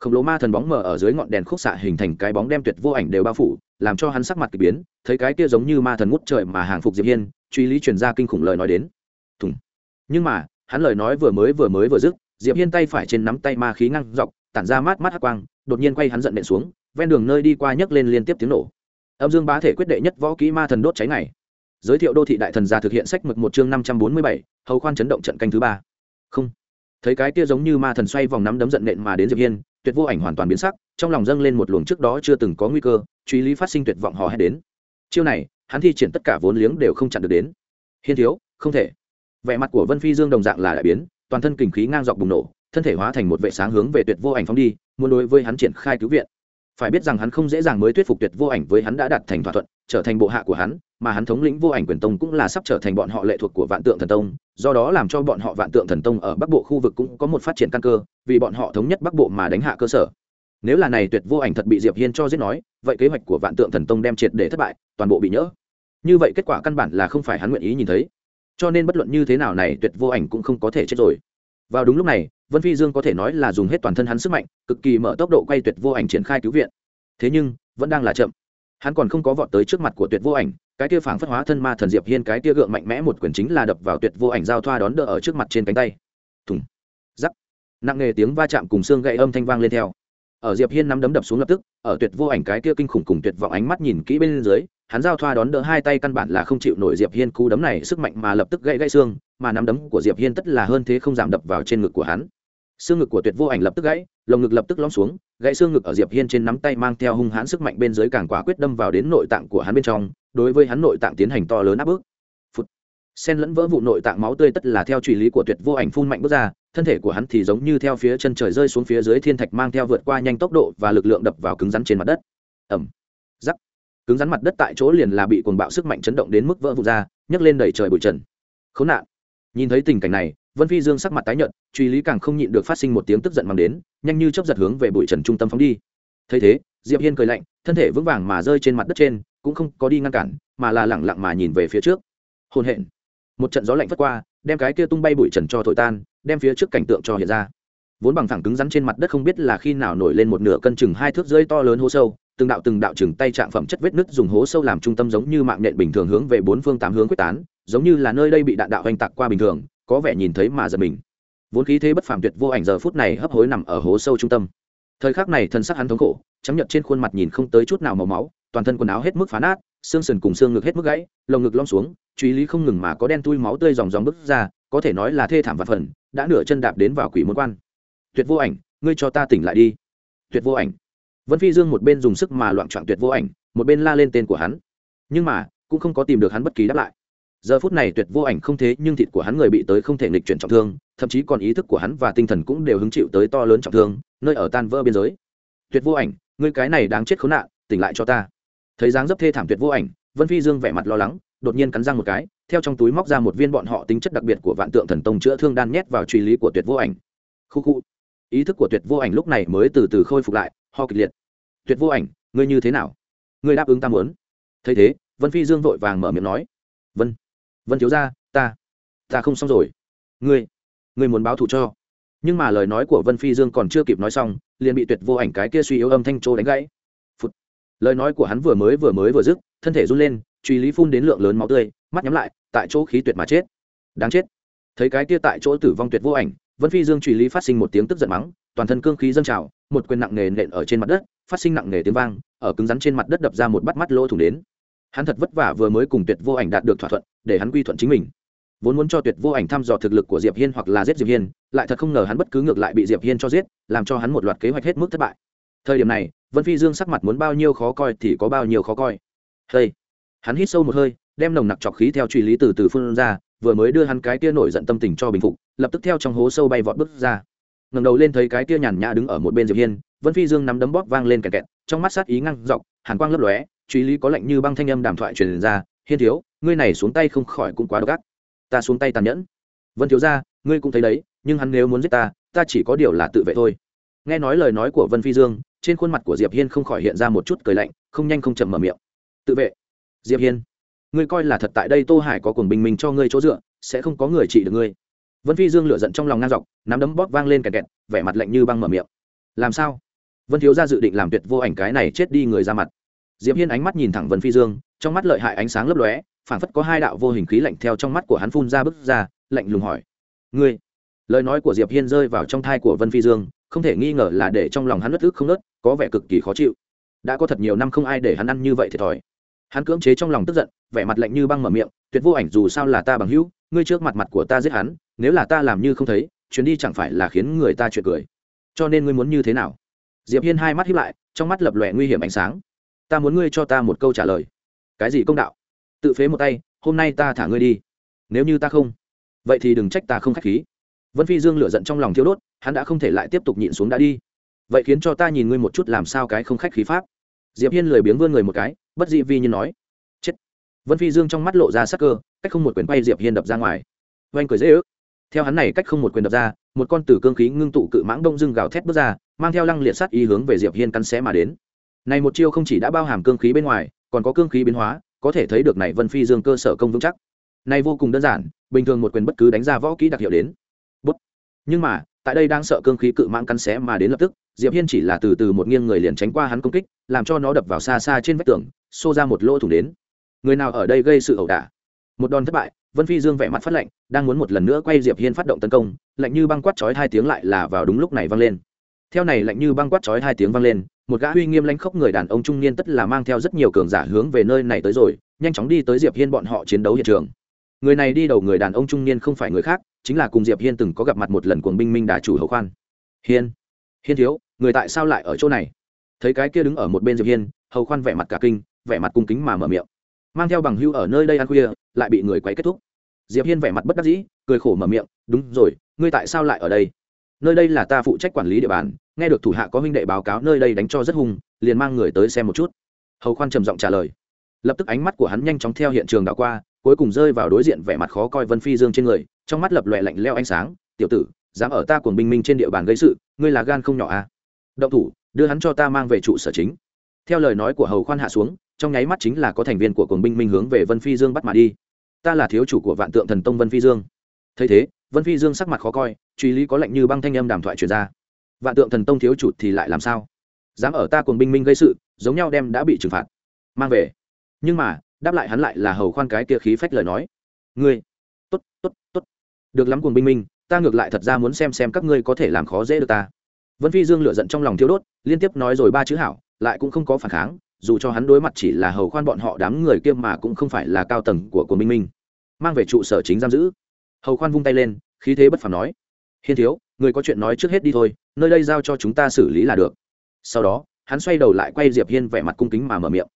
Khổng lồ ma thần bóng mở ở dưới ngọn đèn khúc xạ hình thành cái bóng đem tuyệt vô ảnh đều bao phủ làm cho hắn sắc mặt k ỳ biến, thấy cái kia giống như ma thần ngút trời mà hàng phục diệp hiên, truy lý truyền ra kinh khủng lời nói đến. Thùng. Nhưng mà, hắn lời nói vừa mới vừa mới vừa dứt, diệp hiên tay phải trên nắm tay ma khí ngăn dọc, tản ra mát mát hắc quang, đột nhiên quay hắn giận nện xuống, ven đường nơi đi qua nhấc lên liên tiếp tiếng nổ. Âm dương bá thể quyết đệ nhất võ kỹ ma thần đốt cháy này giới thiệu đô thị đại thần gia thực hiện sách mực một chương năm trăm bốn mươi bảy, hầu khoan chấn động trận canh thứ ba. Không. Thấy cái kia giống như ma thần xoay vòng nắm đấm giận nện mà đến diệp hiên, tuyệt vô ảnh hoàn toàn biến sắc, trong lòng dâng lên một luồng trước đó chưa từng có nguy cơ truy lý phát sinh tuyệt vọng hò hét đến. Chiêu này, hắn thi triển tất cả vốn liếng đều không chặn được đến. Hiên thiếu, không thể. Vẻ mặt của vân phi dương đồng dạng là đại biến, toàn thân kình khí ngang dọc bùng nổ, thân thể hóa thành một vệ sáng hướng về tuyệt vô ảnh phóng đi, muốn đối với hắn triển khai cứu viện. Phải biết rằng hắn không dễ dàng mới thuyết phục tuyệt vô ảnh với hắn đã đạt thành thỏa thuận, trở thành bộ hạ của hắn, mà hắn thống lĩnh vô ảnh quyền tông cũng là sắp trở thành bọn họ lệ thuộc của vạn tượng thần tông, do đó làm cho bọn họ vạn tượng thần tông ở bắc bộ khu vực cũng có một phát triển căn cơ, vì bọn họ thống nhất bắc bộ mà đánh hạ cơ sở nếu là này tuyệt vô ảnh thật bị diệp hiên cho giết nói, vậy kế hoạch của vạn tượng thần tông đem triệt để thất bại, toàn bộ bị nhỡ. Như vậy kết quả căn bản là không phải hắn nguyện ý nhìn thấy. Cho nên bất luận như thế nào này tuyệt vô ảnh cũng không có thể chết rồi. Vào đúng lúc này, vân phi dương có thể nói là dùng hết toàn thân hắn sức mạnh, cực kỳ mở tốc độ quay tuyệt vô ảnh triển khai cứu viện. Thế nhưng, vẫn đang là chậm. Hắn còn không có vọt tới trước mặt của tuyệt vô ảnh, cái tia phảng phất hóa thân ma thần diệp hiên cái tia gượng mạnh mẽ một quyền chính là đập vào tuyệt vô ảnh giao thoa đón đỡ ở trước mặt trên cánh tay. Thùng. Giắc nặng nề tiếng va chạm cùng xương gậy âm thanh vang lên theo ở diệp hiên nắm đấm đập xuống lập tức, ở tuyệt vô ảnh cái kia kinh khủng cùng tuyệt vọng ánh mắt nhìn kỹ bên dưới, hắn giao thoa đón đỡ hai tay căn bản là không chịu nổi diệp hiên cú đấm này sức mạnh mà lập tức gãy gãy xương, mà nắm đấm của diệp hiên tất là hơn thế không giảm đập vào trên ngực của hắn. Xương ngực của tuyệt vô ảnh lập tức gãy, lồng ngực lập tức lõm xuống, gãy xương ngực ở diệp hiên trên nắm tay mang theo hung hãn sức mạnh bên dưới càng quả quyết đâm vào đến nội tạng của hắn bên trong, đối với hắn nội tạng tiến hành to lớn áp bức sen lẫn vỡ vụ nội tạng máu tươi tất là theo truy lý của tuyệt vô ảnh phun mạnh bước ra, thân thể của hắn thì giống như theo phía chân trời rơi xuống phía dưới thiên thạch mang theo vượt qua nhanh tốc độ và lực lượng đập vào cứng rắn trên mặt đất. Ẩm giắc cứng rắn mặt đất tại chỗ liền là bị cuồng bạo sức mạnh chấn động đến mức vỡ vụt ra, nhấc lên đẩy trời bụi trần. Khốn nạn. Nhìn thấy tình cảnh này, vân phi dương sắc mặt tái nhợt, truy lý càng không nhịn được phát sinh một tiếng tức giận mang đến, nhanh như chấp giật hướng về bụi trần trung tâm phóng đi. Thấy thế, diệp hiên cười lạnh, thân thể vững vàng mà rơi trên mặt đất trên, cũng không có đi ngăn cản, mà là lẳng lặng mà nhìn về phía trước. Hôn hẹn một trận gió lạnh vất qua, đem cái kia tung bay bụi trần cho thổi tan, đem phía trước cảnh tượng cho hiện ra. Vốn bằng thẳng cứng rắn trên mặt đất không biết là khi nào nổi lên một nửa cân chừng hai thước rơi to lớn hố sâu, từng đạo từng đạo chừng tay trạng phẩm chất vết nứt dùng hố sâu làm trung tâm giống như mạng nhện bình thường hướng về bốn phương tám hướng quyết tán, giống như là nơi đây bị đạn đạo hoành tạc qua bình thường, có vẻ nhìn thấy mà giật mình. Vốn khí thế bất phàm tuyệt vô ảnh giờ phút này hấp hối nằm ở hố sâu trung tâm. Thời khắc này thân sắc hắn thống khổ chấm nhận trên khuôn mặt nhìn không tới chút nào màu máu, toàn thân quần áo hết mức phá nát xương sườn cùng xương ngực hết mức gãy, lồng ngực lom xuống, truy lý không ngừng mà có đen tui máu tươi dòng dòng bứt ra, có thể nói là thê thảm và phần, đã nửa chân đạp đến vào quỷ môn quan. Tuyệt vô ảnh, ngươi cho ta tỉnh lại đi. Tuyệt vô ảnh. Vân phi dương một bên dùng sức mà loạn trọn tuyệt vô ảnh, một bên la lên tên của hắn. Nhưng mà, cũng không có tìm được hắn bất kỳ đáp lại. Giờ phút này tuyệt vô ảnh không thế, nhưng thịt của hắn người bị tới không thể nghịch chuyển trọng thương, thậm chí còn ý thức của hắn và tinh thần cũng đều hứng chịu tới to lớn trọng thương, nơi ở tan vỡ biên giới. Tuyệt vô ảnh, ngươi cái này đáng chết khốn nạn, tỉnh lại cho ta thấy dáng dấp thê thảm tuyệt vô ảnh, vân phi dương vẻ mặt lo lắng, đột nhiên cắn răng một cái, theo trong túi móc ra một viên bọn họ tính chất đặc biệt của vạn tượng thần tông chữa thương đan nhét vào truy lý của tuyệt vô ảnh. Khu khu. Ý thức của tuyệt vô ảnh lúc này mới từ từ khôi phục lại, ho kịch liệt. Tuyệt vô ảnh, ngươi như thế nào? Ngươi đáp ứng ta muốn. Thấy thế, vân phi dương vội vàng mở miệng nói. Vân vân thiếu ra ta ta không xong rồi. Ngươi ngươi muốn báo thù cho. Nhưng mà lời nói của vân phi dương còn chưa kịp nói xong, liền bị tuyệt vô ảnh cái kia suy yếu âm thanh trô đánh gãy lời nói của hắn vừa mới vừa mới vừa dứt, thân thể run lên, truy lý phun đến lượng lớn máu tươi, mắt nhắm lại, tại chỗ khí tuyệt mà chết. Đáng chết. Thấy cái kia tại chỗ tử vong tuyệt vô ảnh, vân phi dương truy lý phát sinh một tiếng tức giận mắng, toàn thân cương khí dâng trào, một quyền nặng nề nện ở trên mặt đất, phát sinh nặng nề tiếng vang, ở cứng rắn trên mặt đất đập ra một bắt mắt lỗ thủng đến. Hắn thật vất vả vừa mới cùng tuyệt vô ảnh đạt được thỏa thuận, để hắn quy thuận chính mình. Vốn muốn cho tuyệt vô ảnh thăm dò thực lực của diệp hiên hoặc là giết diệp hiên, lại thật không ngờ hắn bất cứ ngược lại bị diệp hiên cho giết, làm cho hắn một loạt kế hoạch hết mức thất bại. Thời điểm này vân phi dương sắc mặt muốn bao nhiêu khó coi thì có bao nhiêu khó coi. Hey. hắn hít sâu một hơi, đem nồng nặc trọc khí theo truy lý từ từ phun ra, vừa mới đưa hắn cái kia nổi giận tâm tình cho bình phục, lập tức theo trong hố sâu bay vọt bước ra. Ngẩng đầu lên thấy cái kia nhàn nhã đứng ở một bên diệp hiên, vân phi dương nắm đấm bóp vang lên kẹt kẹt, trong mắt sát ý ngăn dọc, hàn quang lấp lóe, truy lý có lệnh như băng thanh âm đàm thoại truyền ra, hiên thiếu, ngươi này xuống tay không khỏi cũng quá độc ác. Ta xuống tay tàn nhẫn. Vân thiếu ra ngươi cũng thấy đấy, nhưng hắn nếu muốn giết ta ta chỉ có điều là tự vệ thôi. Nghe nói lời nói của vân phi dương trên khuôn mặt của diệp hiên không khỏi hiện ra một chút cười lạnh, không nhanh không chậm mở miệng. Tự vệ, diệp hiên, ngươi coi là thật tại đây tô hải có cuồng bình minh cho ngươi chỗ dựa, sẽ không có người trị được ngươi. Vân phi dương lửa giận trong lòng ngang dọc, nắm đấm bóp vang lên kẹt kẹt, vẻ mặt lạnh như băng mở miệng. Làm sao? Vân thiếu gia dự định làm tuyệt vô ảnh cái này chết đi người ra mặt. Diệp hiên ánh mắt nhìn thẳng vân phi dương, trong mắt lợi hại ánh sáng lấp lóe, phảng phất có hai đạo vô hình khí lạnh theo trong mắt của hắn phun ra bức ra, lạnh lùng hỏi. Ngươi? Lời nói của diệp hiên rơi vào trong thai của vân phi dương không thể nghi ngờ là để trong lòng hắn bất ức không nớt, có vẻ cực kỳ khó chịu. Đã có thật nhiều năm không ai để hắn ăn như vậy thiệt thòi. Hắn cưỡng chế trong lòng tức giận, vẻ mặt lạnh như băng mở miệng, tuyệt vô ảnh, dù sao là ta bằng hữu, ngươi trước mặt mặt của ta giết hắn, nếu là ta làm như không thấy, chuyến đi chẳng phải là khiến người ta chuyện cười. Cho nên ngươi muốn như thế nào? Diệp hiên hai mắt hiếp lại, trong mắt lập lòe nguy hiểm ánh sáng. Ta muốn ngươi cho ta một câu trả lời. Cái gì công đạo? Tự phế một tay, hôm nay ta thả ngươi đi. Nếu như ta không, vậy thì đừng trách ta không k h á c h khí vân phi dương lửa giận trong lòng thiêu đốt, hắn đã không thể lại tiếp tục nhịn xuống đã đi. Vậy khiến cho ta nhìn ngươi một chút làm sao cái không khách khí pháp. Diệp hiên lười biếng vươn người một cái, bất dị vi như nói. Chết. Vân phi dương trong mắt lộ ra sắc cơ, cách không một quyền quay diệp hiên đập ra ngoài. Oanh cười dễ ước. Theo hắn này cách không một quyền đập ra, một con tử cương khí ngưng tụ cự mãng đông dưng gào thét bước ra, mang theo lăng liệt sát ý hướng về diệp hiên căn xé mà đến. Này một chiêu không chỉ đã bao hàm cương khí bên ngoài, còn có cương khí biến hóa, có thể thấy được này vân phi dương cơ sở công vững chắc. Này vô cùng đơn giản, bình thường một quyền bất cứ đánh ra võ kỹ đặc hiệu đến nhưng mà, tại đây đang sợ cương khí cự mãng căn xé mà đến lập tức, diệp hiên chỉ là từ từ một nghiêng người liền tránh qua hắn công kích, làm cho nó đập vào xa xa trên vách tường, xô ra một lỗ thủng đến. Người nào ở đây gây sự ẩu đả? Một đòn thất bại, vân phi dương vẻ mặt phát lạnh đang muốn một lần nữa quay diệp hiên phát động tấn công, lạnh như băng quát chói hai tiếng lại là vào đúng lúc này vang lên. Theo này lạnh như băng quát chói hai tiếng vang lên, một gã uy nghiêm lãnh khốc người đàn ông trung niên tất là mang theo rất nhiều cường giả hướng về nơi này tới rồi, nhanh chóng đi tới diệp hiên bọn họ chiến đấu hiện trường người này đi đầu người đàn ông trung niên không phải người khác, chính là cùng diệp hiên từng có gặp mặt một lần cuồng binh minh đà chủ Hầu khoan. Hiên hiên thiếu, người tại sao lại ở chỗ này? Thấy cái kia đứng ở một bên diệp hiên hầu khoan vẻ mặt cả kinh, vẻ mặt cung kính mà mở miệng. Mang theo bằng hưu ở nơi đây ăn khuya, lại bị người quấy kết thúc. Diệp hiên vẻ mặt bất đắc dĩ, cười khổ mở miệng, đúng rồi, ngươi tại sao lại ở đây? Nơi đây là ta phụ trách quản lý địa bàn, nghe được thủ hạ có huynh đệ báo cáo nơi đây đánh cho rất hung, liền mang người tới xem một chút. Hầu khoan trầm giọng trả lời. Lập tức ánh mắt của hắn nhanh chóng theo hiện trường đảo qua cuối cùng rơi vào đối diện vẻ mặt khó coi vân phi dương trên người, trong mắt lập lòe lạnh leo ánh sáng. Tiểu tử, dám ở ta cuồng binh minh trên địa bàn gây sự, ngươi là gan không nhỏ à? Động thủ, đưa hắn cho ta mang về trụ sở chính. Theo lời nói của hầu khoan hạ xuống, trong nháy mắt chính là có thành viên của cuồng binh minh hướng về vân phi dương bắt mà đi. Ta là thiếu chủ của vạn tượng thần tông vân phi dương. Thấy thế, vân phi dương sắc mặt khó coi, truy lý có lệnh như băng thanh âm đàm thoại truyền ra. Vạn tượng thần tông thiếu chủ thì lại làm sao? Dám ở ta cuồng binh minh gây sự, giống nhau đem đã bị trừng phạt, mang về. Nhưng mà đáp lại hắn lại là hầu khoan cái kia khí phách lời nói. Ngươi, tốt tốt tốt. Được lắm cuồng binh minh, ta ngược lại thật ra muốn xem xem các ngươi có thể làm khó dễ được ta. Vân phi dương lựa giận trong lòng thiếu đốt, liên tiếp nói rồi ba chữ hảo, lại cũng không có phản kháng, dù cho hắn đối mặt chỉ là hầu khoan bọn họ đám người kia mà cũng không phải là cao tầng của cuồng binh minh. Mang về trụ sở chính giam giữ. Hầu khoan vung tay lên, khí thế bất phàm nói. Hiên thiếu, người có chuyện nói trước hết đi thôi, nơi đây giao cho chúng ta xử lý là được. Sau đó, hắn xoay đầu lại quay diệp hiên vẻ mặt cung kính mà mở miệng.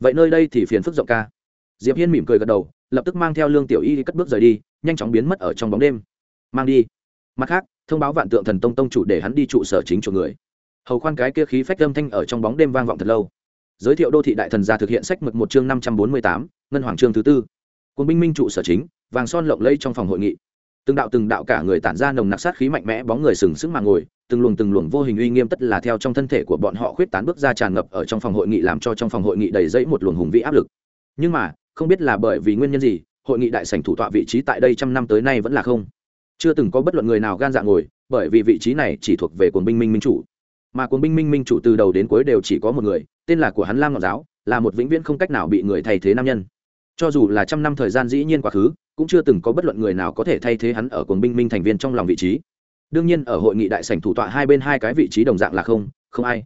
Vậy nơi đây thì phiền phức rộng ca diệp hiên mỉm cười gật đầu, lập tức mang theo lương tiểu y cất bước rời đi, nhanh chóng biến mất ở trong bóng đêm. Mang đi. Mặt khác, thông báo vạn tượng thần tông tông chủ để hắn đi trụ sở chính cho người. Hầu khoan cái kia khí phách âm thanh ở trong bóng đêm vang vọng thật lâu. Giới thiệu đô thị đại thần gia thực hiện sách mực một chương năm trăm bốn mươi tám, ngân hoàng chương thứ tư. Quân binh minh trụ sở chính, vàng son lộng lẫy trong phòng hội nghị. Từng đạo từng đạo cả người tản ra nồng nặc sát khí mạnh mẽ, bóng người sừng sững mà ngồi, từng luồng từng luồng vô hình uy nghiêm tất là theo trong thân thể của bọn họ khuyết tán bước ra tràn ngập ở trong phòng hội nghị làm cho trong phòng hội nghị đầy dẫy một luồng hùng vĩ áp lực. Nhưng mà không biết là bởi vì nguyên nhân gì, hội nghị đại sảnh thủ tọa vị trí tại đây trăm năm tới nay vẫn là không. Chưa từng có bất luận người nào gan dạ ngồi, bởi vì vị trí này chỉ thuộc về quân binh minh minh chủ. Mà quân binh minh minh chủ từ đầu đến cuối đều chỉ có một người, tên là của hắn lam ngọc giáo, là một vĩnh viễn không cách nào bị người thay thế nam nhân. Cho dù là trăm năm thời gian dĩ nhiên quá khứ, cũng chưa từng có bất luận người nào có thể thay thế hắn ở quân binh minh thành viên trong lòng vị trí. Đương nhiên, ở hội nghị đại sảnh thủ tọa hai bên hai cái vị trí đồng dạng là không không ai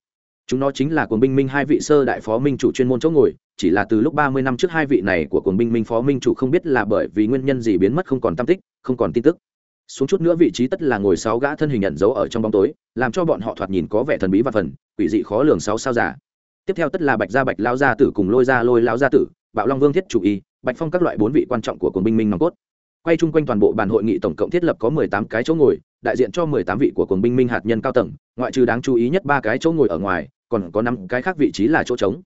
chúng nó chính là cuồng binh minh hai vị sơ đại phó minh chủ chuyên môn chỗ ngồi, chỉ là từ lúc ba mươi năm trước hai vị này của cuồng binh minh phó minh chủ không biết là bởi vì nguyên nhân gì biến mất không còn tam tích, không còn tin tức. Xuống chút nữa vị trí tất là ngồi sáu gã thân hình nhận dấu ở trong bóng tối, làm cho bọn họ thoạt nhìn có vẻ thần bí và phần, quỷ dị khó lường sáu sao giả tiếp theo tất là bạch gia bạch lao gia tử cùng lôi ra lôi lao gia tử, bạo long vương thiết chủ y, bạch phong các loại bốn vị quan trọng của cuồng binh minh nòng cốt. Quay chung quanh toàn bộ bàn hội nghị tổng cộng thiết lập có mười tám cái chỗ ngồi, đại diện cho mười tám vị của cuồng binh minh hạt nhân cao tầng, ngoại trừ đáng chú ý nhất ba cái chỗ ngồi ở ngoài còn có năm cái khác vị trí là chỗ trống.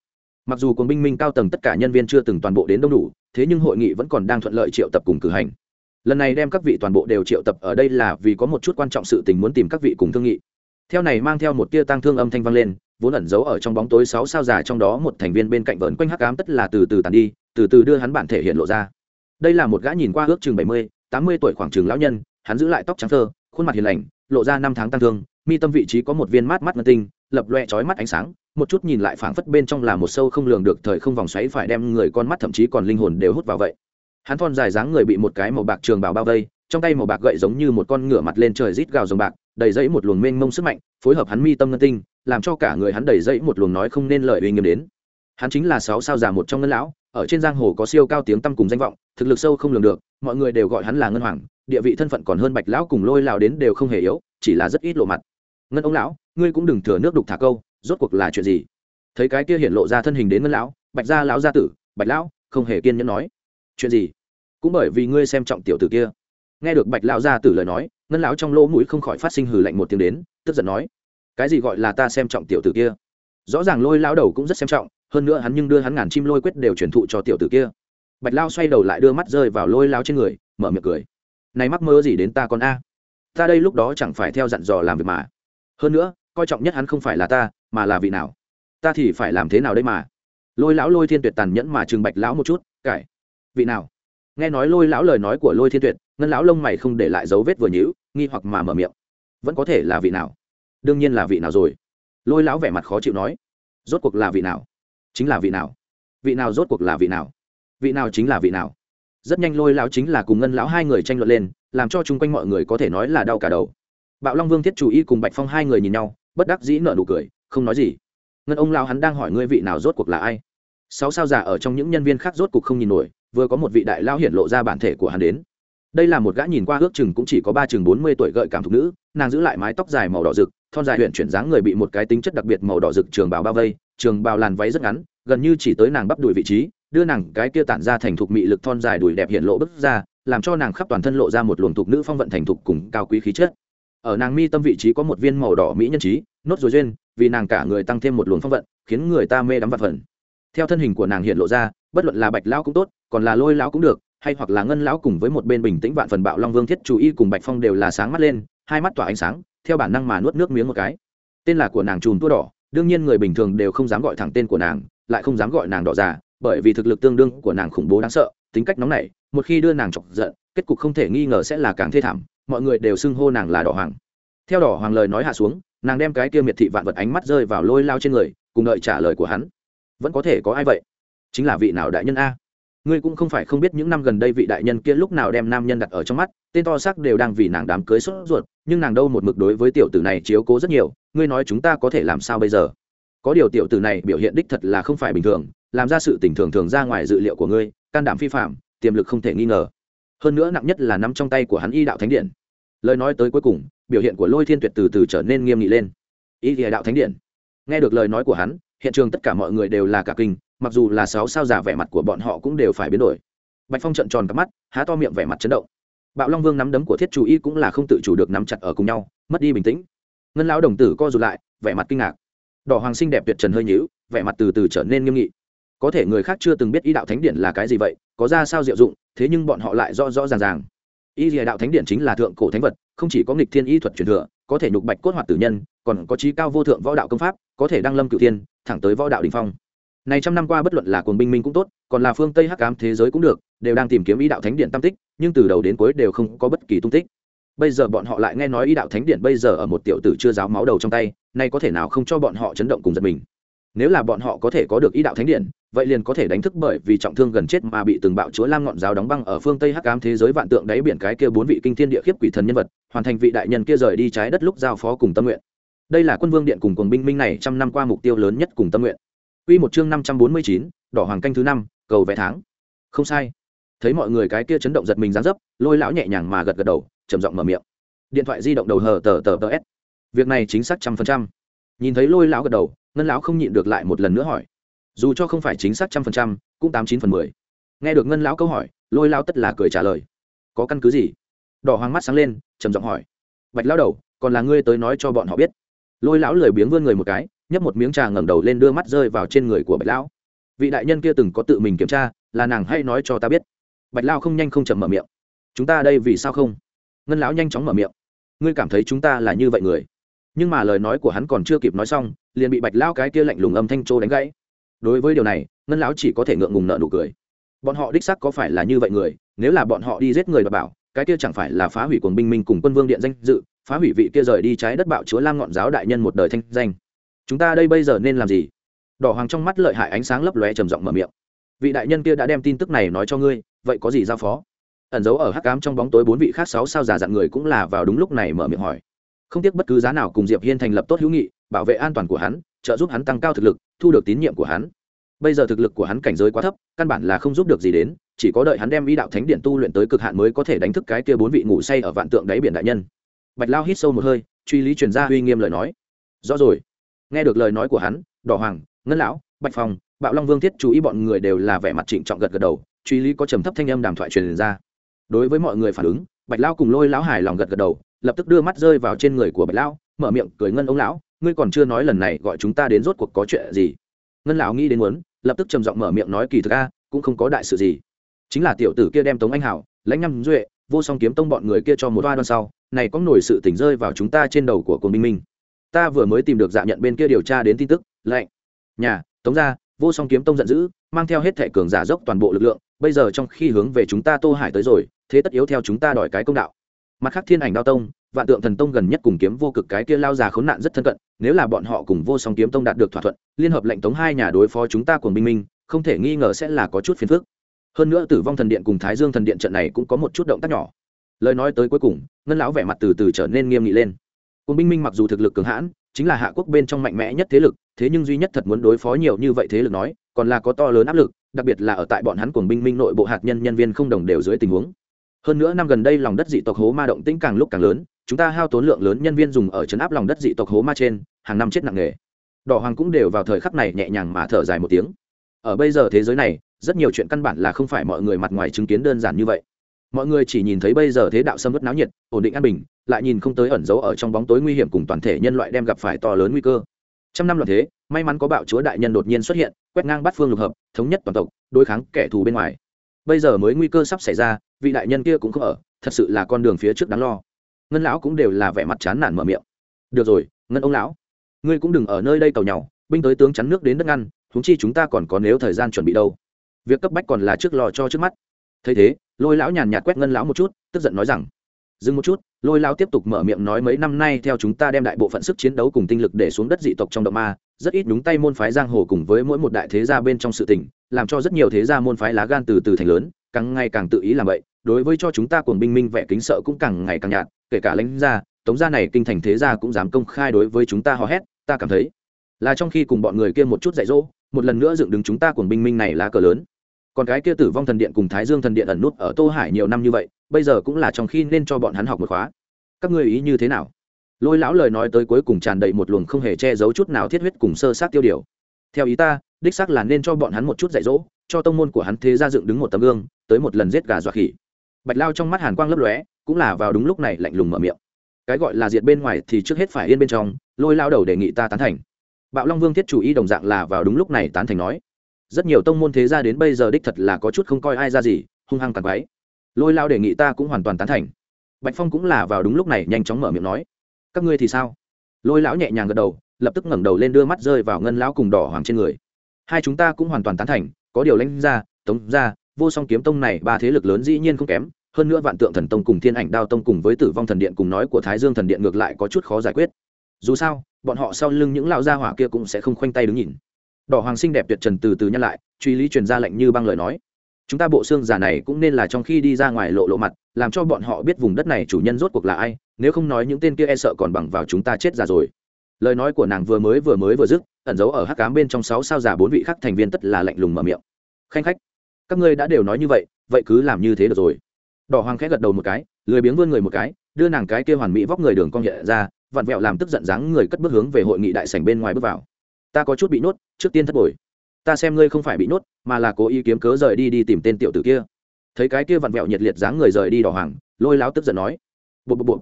Mặc dù quân binh minh cao tầng tất cả nhân viên chưa từng toàn bộ đến đông đủ, thế nhưng hội nghị vẫn còn đang thuận lợi triệu tập cùng cử hành. Lần này đem các vị toàn bộ đều triệu tập ở đây là vì có một chút quan trọng sự tình muốn tìm các vị cùng thương nghị. Theo này mang theo một tia tăng thương âm thanh vang lên, vốn ẩn giấu ở trong bóng tối sáu sao già trong đó một thành viên bên cạnh vẫn quanh hắc ám tất là từ từ tàn đi, từ từ đưa hắn bản thể hiện lộ ra. Đây là một gã nhìn qua ước chừng bảy mươi, tám mươi tuổi khoảng chừng lão nhân, hắn giữ lại tóc trắng thơ, khuôn mặt hiền lành, lộ ra năm tháng tăng thương, mi tâm vị trí có một viên mát mắt ngân tinh lập loe chói mắt ánh sáng, một chút nhìn lại phảng phất bên trong là một sâu không lường được thời không vòng xoáy phải đem người con mắt thậm chí còn linh hồn đều hút vào vậy. Hắn thon dài dáng người bị một cái màu bạc trường bào bao vây, trong tay màu bạc gậy giống như một con ngựa mặt lên trời rít gào rồng bạc, đầy dẫy một luồng mênh mông sức mạnh, phối hợp hắn mi tâm ngân tinh, làm cho cả người hắn đầy dẫy một luồng nói không nên lời uy nghiêm đến. Hắn chính là sáu sao già một trong ngân lão, ở trên giang hồ có siêu cao tiếng tăm cùng danh vọng, thực lực sâu không lường được, mọi người đều gọi hắn là ngân hoàng, địa vị thân phận còn hơn bạch lão cùng lôi lão đến đều không hề yếu, chỉ là rất ít lộ mặt. Ngân ông lão ngươi cũng đừng thừa nước đục thả câu, rốt cuộc là chuyện gì? Thấy cái kia hiện lộ ra thân hình đến ngân lão, bạch gia lão gia tử, bạch lão, không hề kiên nhẫn nói. Chuyện gì? Cũng bởi vì ngươi xem trọng tiểu tử kia. Nghe được bạch lão gia tử lời nói, ngân lão trong lỗ mũi không khỏi phát sinh hừ lạnh một tiếng đến, tức giận nói. Cái gì gọi là ta xem trọng tiểu tử kia? Rõ ràng lôi lão đầu cũng rất xem trọng, hơn nữa hắn nhưng đưa hắn ngàn chim lôi quyết đều truyền thụ cho tiểu tử kia. Bạch lao xoay đầu lại đưa mắt rơi vào lôi lao trên người, mở miệng cười. Này mắc mơ gì đến ta con a? Ta đây lúc đó chẳng phải theo dặn dò làm việc mà. Hơn nữa coi trọng nhất hắn không phải là ta, mà là vị nào? Ta thì phải làm thế nào đây mà? Lôi lão lôi thiên tuyệt tàn nhẫn mà trừng bạch lão một chút, cải. Vị nào? Nghe nói lôi lão lời nói của lôi thiên tuyệt, ngân lão lông mày không để lại dấu vết vừa nhữ nghi hoặc mà mở miệng. Vẫn có thể là vị nào? Đương nhiên là vị nào rồi. Lôi lão vẻ mặt khó chịu nói. Rốt cuộc là vị nào? Chính là vị nào? Vị nào rốt cuộc là vị nào? Vị nào chính là vị nào? Rất nhanh lôi lão chính là cùng ngân lão hai người tranh luận lên, làm cho chung quanh mọi người có thể nói là đau cả đầu. Bạo long vương thiết chủ y cùng bạch phong hai người nhìn nhau bất đắc dĩ nợ nụ cười, không nói gì. Ngân ông lao hắn đang hỏi ngươi vị nào rốt cuộc là ai? Sáu sao giả ở trong những nhân viên khác rốt cuộc không nhìn nổi, vừa có một vị đại lao hiển lộ ra bản thể của hắn đến. Đây là một gã nhìn qua ước chừng cũng chỉ có ba chừng bốn mươi tuổi gợi cảm thục nữ, nàng giữ lại mái tóc dài màu đỏ rực, thon dài huyện chuyển dáng người bị một cái tính chất đặc biệt màu đỏ rực trường bào bao vây, trường bào làn váy rất ngắn, gần như chỉ tới nàng bắp đùi vị trí, đưa nàng cái kia tản ra thành thục mị lực thon dài đùi đẹp hiện lộ bức ra, làm cho nàng khắp toàn thân lộ ra một luồng thục nữ phong vận thành thục cùng cao quý khí chất ở nàng mi tâm vị trí có một viên màu đỏ mỹ nhân trí, nốt rồi duyên, vì nàng cả người tăng thêm một luồng phong vận, khiến người ta mê đắm vặt phần. Theo thân hình của nàng hiện lộ ra, bất luận là bạch lão cũng tốt, còn là lôi lão cũng được, hay hoặc là ngân lão cùng với một bên bình tĩnh vạn phần bạo long vương thiết chú y cùng bạch phong đều là sáng mắt lên, hai mắt tỏa ánh sáng, theo bản năng mà nuốt nước miếng một cái. Tên là của nàng chùm tua đỏ, đương nhiên người bình thường đều không dám gọi thẳng tên của nàng, lại không dám gọi nàng đỏ già, bởi vì thực lực tương đương của nàng khủng bố đáng sợ, tính cách nóng nảy một khi đưa nàng chọc giận, kết cục không thể nghi ngờ sẽ là càng thê thảm, mọi người đều xưng hô nàng là đỏ hoàng. Theo đỏ hoàng lời nói hạ xuống, nàng đem cái kia miệt thị vạn vật ánh mắt rơi vào lôi lao trên người, cùng đợi trả lời của hắn. Vẫn có thể có ai vậy? Chính là vị nào đại nhân a? Ngươi cũng không phải không biết những năm gần đây vị đại nhân kia lúc nào đem nam nhân đặt ở trong mắt, tên to xác đều đang vì nàng đám cưới sốt ruột, nhưng nàng đâu một mực đối với tiểu tử này chiếu cố rất nhiều, ngươi nói chúng ta có thể làm sao bây giờ? Có điều tiểu tử này biểu hiện đích thật là không phải bình thường, làm ra sự tình thường thường ra ngoài dự liệu của ngươi, can đảm phi phạm tiềm lực không thể nghi ngờ. Hơn nữa nặng nhất là nắm trong tay của hắn y đạo thánh điện. Lời nói tới cuối cùng, biểu hiện của lôi thiên tuyệt từ từ trở nên nghiêm nghị lên. Y địa đạo thánh điện. Nghe được lời nói của hắn, hiện trường tất cả mọi người đều là cả kinh, mặc dù là sáu sao giả vẻ mặt của bọn họ cũng đều phải biến đổi. Bạch phong trận tròn cặp mắt, há to miệng vẻ mặt chấn động. Bạo long vương nắm đấm của thiết chủ y cũng là không tự chủ được nắm chặt ở cùng nhau, mất đi bình tĩnh. Ngân lão đồng tử co rụt lại, vẻ mặt kinh ngạc. Đỏ hoàng sinh đẹp tuyệt trần hơi nhíu, vẻ mặt từ từ trở nên nghiêm nghị có thể người khác chưa từng biết y đạo thánh điện là cái gì vậy, có ra sao diệu dụng, thế nhưng bọn họ lại rõ rõ ràng ràng. Y dìa đạo thánh điện chính là thượng cổ thánh vật, không chỉ có nghịch thiên y thuật truyền thừa, có thể nhục bạch cốt hoạt tử nhân, còn có trí cao vô thượng võ đạo công pháp, có thể đăng lâm cựu thiên, thẳng tới võ đạo đình phong. Này trăm năm qua bất luận là cuồng binh minh cũng tốt, còn là phương tây hắc ám thế giới cũng được, đều đang tìm kiếm ý đạo thánh điện tam tích, nhưng từ đầu đến cuối đều không có bất kỳ tung tích. Bây giờ bọn họ lại nghe nói ý đạo thánh điện bây giờ ở một tiểu tử chưa giáo máu đầu trong tay, nay có thể nào không cho bọn họ chấn động cùng giật mình? Nếu là bọn họ có thể có được ý đạo thánh điện vậy liền có thể đánh thức bởi vì trọng thương gần chết mà bị từng bạo chúa lam ngọn giáo đóng băng ở phương tây hắc ám thế giới vạn tượng đáy biển cái kia bốn vị kinh thiên địa khiếp quỷ thần nhân vật hoàn thành vị đại nhân kia rời đi trái đất lúc giao phó cùng tâm nguyện đây là quân vương điện cùng quần binh minh này trăm năm qua mục tiêu lớn nhất cùng tâm nguyện Quy một chương 549, đỏ hoàng canh thứ năm, cầu vẽ tháng. Không sai. Thấy mọi người cái kia chấn động giật mình dáng dấp, Lôi lão nhẹ nhàng mà gật gật đầu, trầm giọng mở miệng. Điện thoại di động đầu hờ tờ tờ tờ S. Việc này chính xác trăm phần trăm. Nhìn thấy Lôi lão gật đầu, Ngân lão không nhịn được lại một lần nữa hỏi. Dù cho không phải chính xác trăm phần trăm, cũng tám chín phần mười. Nghe được Ngân lão câu hỏi, Lôi lão tất là cười trả lời. Có căn cứ gì? Đỏ hoang mắt sáng lên, trầm giọng hỏi. Bạch lão đầu, còn là ngươi tới nói cho bọn họ biết. Lôi lão lười biếng vươn người một cái, nhấp một miếng trà ngẩng đầu lên đưa mắt rơi vào trên người của bạch lão vị đại nhân kia từng có tự mình kiểm tra là nàng hay nói cho ta biết bạch lão không nhanh không chậm mở miệng chúng ta đây vì sao không ngân lão nhanh chóng mở miệng ngươi cảm thấy chúng ta là như vậy người nhưng mà lời nói của hắn còn chưa kịp nói xong liền bị bạch lão cái kia lạnh lùng âm thanh trô đánh gãy đối với điều này, ngân lão chỉ có thể ngượng ngùng nợ nụ cười. Bọn họ đích xác có phải là như vậy người, nếu là bọn họ đi giết người và bảo, cái kia chẳng phải là phá hủy cuồng binh minh cùng quân vương điện danh dự, phá hủy vị kia rời đi trái đất bạo chúa lam ngọn giáo đại nhân một đời thanh danh. Chúng ta đây bây giờ nên làm gì? Đỏ hoàng trong mắt lợi hại ánh sáng lấp lóe trầm giọng mở miệng. Vị đại nhân kia đã đem tin tức này nói cho ngươi, vậy có gì giao phó? Ẩn giấu ở hắc cám trong bóng tối bốn vị khác sáu sao già dặn người cũng là vào đúng lúc này mở miệng hỏi. Không tiếc bất cứ giá nào cùng diệp hiên thành lập tốt hữu nghị, bảo vệ an toàn của hắn trợ giúp hắn tăng cao thực lực, thu được tín nhiệm của hắn. Bây giờ thực lực của hắn cảnh giới quá thấp, căn bản là không giúp được gì đến, chỉ có đợi hắn đem ý đạo thánh điện tu luyện tới cực hạn mới có thể đánh thức cái kia bốn vị ngủ say ở vạn tượng đáy biển đại nhân. Bạch lao hít sâu một hơi, truy lý truyền ra uy nghiêm lời nói. Rõ rồi. Nghe được lời nói của hắn, đỏ hoàng, ngân lão, bạch phong, bạo long vương thiết chú ý bọn người đều là vẻ mặt trịnh trọng gật gật đầu, truy lý có trầm thấp thanh âm đàm thoại truyền ra. Đối với mọi người phản ứng, bạch lao cùng lôi lão hài lòng gật gật đầu, lập tức đưa mắt rơi vào trên người của bạch lão mở miệng cười ngân ông lão ngươi còn chưa nói lần này gọi chúng ta đến rốt cuộc có chuyện gì? Ngân lão nghĩ đến muốn, lập tức trầm giọng mở miệng nói kỳ thực a, cũng không có đại sự gì. Chính là tiểu tử kia đem tống anh hảo, lãnh nhâm duệ, vô song kiếm tông bọn người kia cho một toa đoan sau, này có nổi sự tỉnh rơi vào chúng ta trên đầu của cồn minh minh. Ta vừa mới tìm được dạ nhận bên kia điều tra đến tin tức, lệnh. Nhà, tống ra vô song kiếm tông giận dữ, mang theo hết thẻ cường giả dốc toàn bộ lực lượng, bây giờ trong khi hướng về chúng ta tô hải tới rồi, thế tất yếu theo chúng ta đòi cái công đạo mặt khác thiên ảnh đao tông, vạn tượng thần tông gần nhất cùng kiếm vô cực cái kia lao già khốn nạn rất thân cận, nếu là bọn họ cùng vô song kiếm tông đạt được thỏa thuận, liên hợp lệnh tống hai nhà đối phó chúng ta cùng binh minh, không thể nghi ngờ sẽ là có chút phiền phức. Hơn nữa tử vong thần điện cùng thái dương thần điện trận này cũng có một chút động tác nhỏ. Lời nói tới cuối cùng, ngân lão vẻ mặt từ từ trở nên nghiêm nghị lên. Cùng binh minh mặc dù thực lực cường hãn, chính là hạ quốc bên trong mạnh mẽ nhất thế lực, thế nhưng duy nhất thật muốn đối phó nhiều như vậy thế lực nói, còn là có to lớn áp lực, đặc biệt là ở tại bọn hắn cùng binh minh nội bộ hạt nhân nhân viên không đồng đều dưới tình huống hơn nữa năm gần đây lòng đất dị tộc hố ma động tĩnh càng lúc càng lớn, chúng ta hao tốn lượng lớn nhân viên dùng ở chấn áp lòng đất dị tộc hố ma trên, hàng năm chết nặng nề. Đỏ hoàng cũng đều vào thời khắc này nhẹ nhàng mà thở dài một tiếng. Ở bây giờ thế giới này, rất nhiều chuyện căn bản là không phải mọi người mặt ngoài chứng kiến đơn giản như vậy. Mọi người chỉ nhìn thấy bây giờ thế đạo xâm vất náo nhiệt, ổn định an bình, lại nhìn không tới ẩn giấu ở trong bóng tối nguy hiểm cùng toàn thể nhân loại đem gặp phải to lớn nguy cơ. Trăm năm loạn thế, may mắn có bạo chúa đại nhân đột nhiên xuất hiện, quét ngang bắt phương lục hợp, thống nhất toàn tộc, đối kháng kẻ thù bên ngoài. Bây giờ mới nguy cơ sắp xảy ra vị đại nhân kia cũng không ở, thật sự là con đường phía trước đáng lo. Ngân lão cũng đều là vẻ mặt chán nản mở miệng. Được rồi, ngân ông lão, ngươi cũng đừng ở nơi đây cầu nhau binh tới tướng chắn nước đến đất ngăn thúng chi chúng ta còn có nếu thời gian chuẩn bị đâu. Việc cấp bách còn là trước lò cho trước mắt. Thấy thế, lôi lão nhàn nhạt quét ngân lão một chút, tức giận nói rằng, dừng một chút, lôi lão tiếp tục mở miệng nói mấy năm nay theo chúng ta đem đại bộ phận sức chiến đấu cùng tinh lực để xuống đất dị tộc trong động ma, rất ít đúng tay môn phái giang hồ cùng với mỗi một đại thế gia bên trong sự tình, làm cho rất nhiều thế gia môn phái lá gan từ từ thành lớn càng ngày càng tự ý làm vậy, đối với cho chúng ta cuồng binh minh vẻ kính sợ cũng càng ngày càng nhạt, kể cả lãnh gia, tống gia này kinh thành thế gia cũng dám công khai đối với chúng ta hò hét, ta cảm thấy là trong khi cùng bọn người kia một chút dạy dỗ, một lần nữa dựng đứng chúng ta cuồng binh minh này là cờ lớn. Còn cái kia tử vong thần điện cùng thái dương thần điện ẩn nút ở tô hải nhiều năm như vậy, bây giờ cũng là trong khi nên cho bọn hắn học một khóa. Các ngươi ý như thế nào? Lôi lão lời nói tới cuối cùng tràn đầy một luồng không hề che giấu chút nào thiết huyết cùng sơ sát tiêu điều. Theo ý ta, đích xác là nên cho bọn hắn một chút dạy dỗ, cho tông môn của hắn thế ra dựng đứng một tấm gương tới một lần giết gà dọa khỉ. Bạch lao trong mắt hàn quang lấp lóe, cũng là vào đúng lúc này lạnh lùng mở miệng. Cái gọi là diệt bên ngoài thì trước hết phải yên bên trong, lôi lao đầu đề nghị ta tán thành. Bạo long vương thiết chủ ý đồng dạng là vào đúng lúc này tán thành nói. Rất nhiều tông môn thế gia đến bây giờ đích thật là có chút không coi ai ra gì, hung hăng tàn quái lôi lao đề nghị ta cũng hoàn toàn tán thành. Bạch phong cũng là vào đúng lúc này nhanh chóng mở miệng nói. Các ngươi thì sao? Lôi lão nhẹ nhàng gật đầu, lập tức ngẩng đầu lên đưa mắt rơi vào ngân lão cùng đỏ hoàng trên người. Hai chúng ta cũng hoàn toàn tán thành, có điều lãnh ra, tống ra vô song kiếm tông này ba thế lực lớn dĩ nhiên không kém, hơn nữa vạn tượng thần tông cùng thiên ảnh đao tông cùng với tử vong thần điện cùng nói của thái dương thần điện ngược lại có chút khó giải quyết. Dù sao, bọn họ sau lưng những lão gia hỏa kia cũng sẽ không khoanh tay đứng nhìn. Đỏ hoàng xinh đẹp tuyệt trần từ từ nhăn lại, truy lý truyền ra lệnh như băng lời nói. Chúng ta bộ xương giả này cũng nên là trong khi đi ra ngoài lộ lộ mặt, làm cho bọn họ biết vùng đất này chủ nhân rốt cuộc là ai, nếu không nói những tên kia e sợ còn bằng vào chúng ta chết già rồi. Lời nói của nàng vừa mới vừa mới vừa dứt, ẩn giấu ở hắc cám bên trong sáu sao giả bốn vị khác thành viên tất là lạnh lùng mở miệng. Khanh khách các ngươi đã đều nói như vậy vậy cứ làm như thế được rồi. Đỏ hoàng khẽ gật đầu một cái, lười biếng vươn người một cái, đưa nàng cái kia hoàn mỹ vóc người đường cong nhẹ ra, vặn vẹo làm tức giận dáng người cất bước hướng về hội nghị đại sảnh bên ngoài bước vào. Ta có chút bị nốt, trước tiên thất bồi. Ta xem ngươi không phải bị nốt, mà là cố ý kiếm cớ rời đi đi tìm tên tiểu tử kia. Thấy cái kia vặn vẹo nhiệt liệt dáng người rời đi đỏ hoàng, lôi láo tức giận nói. Bộ bộ bộ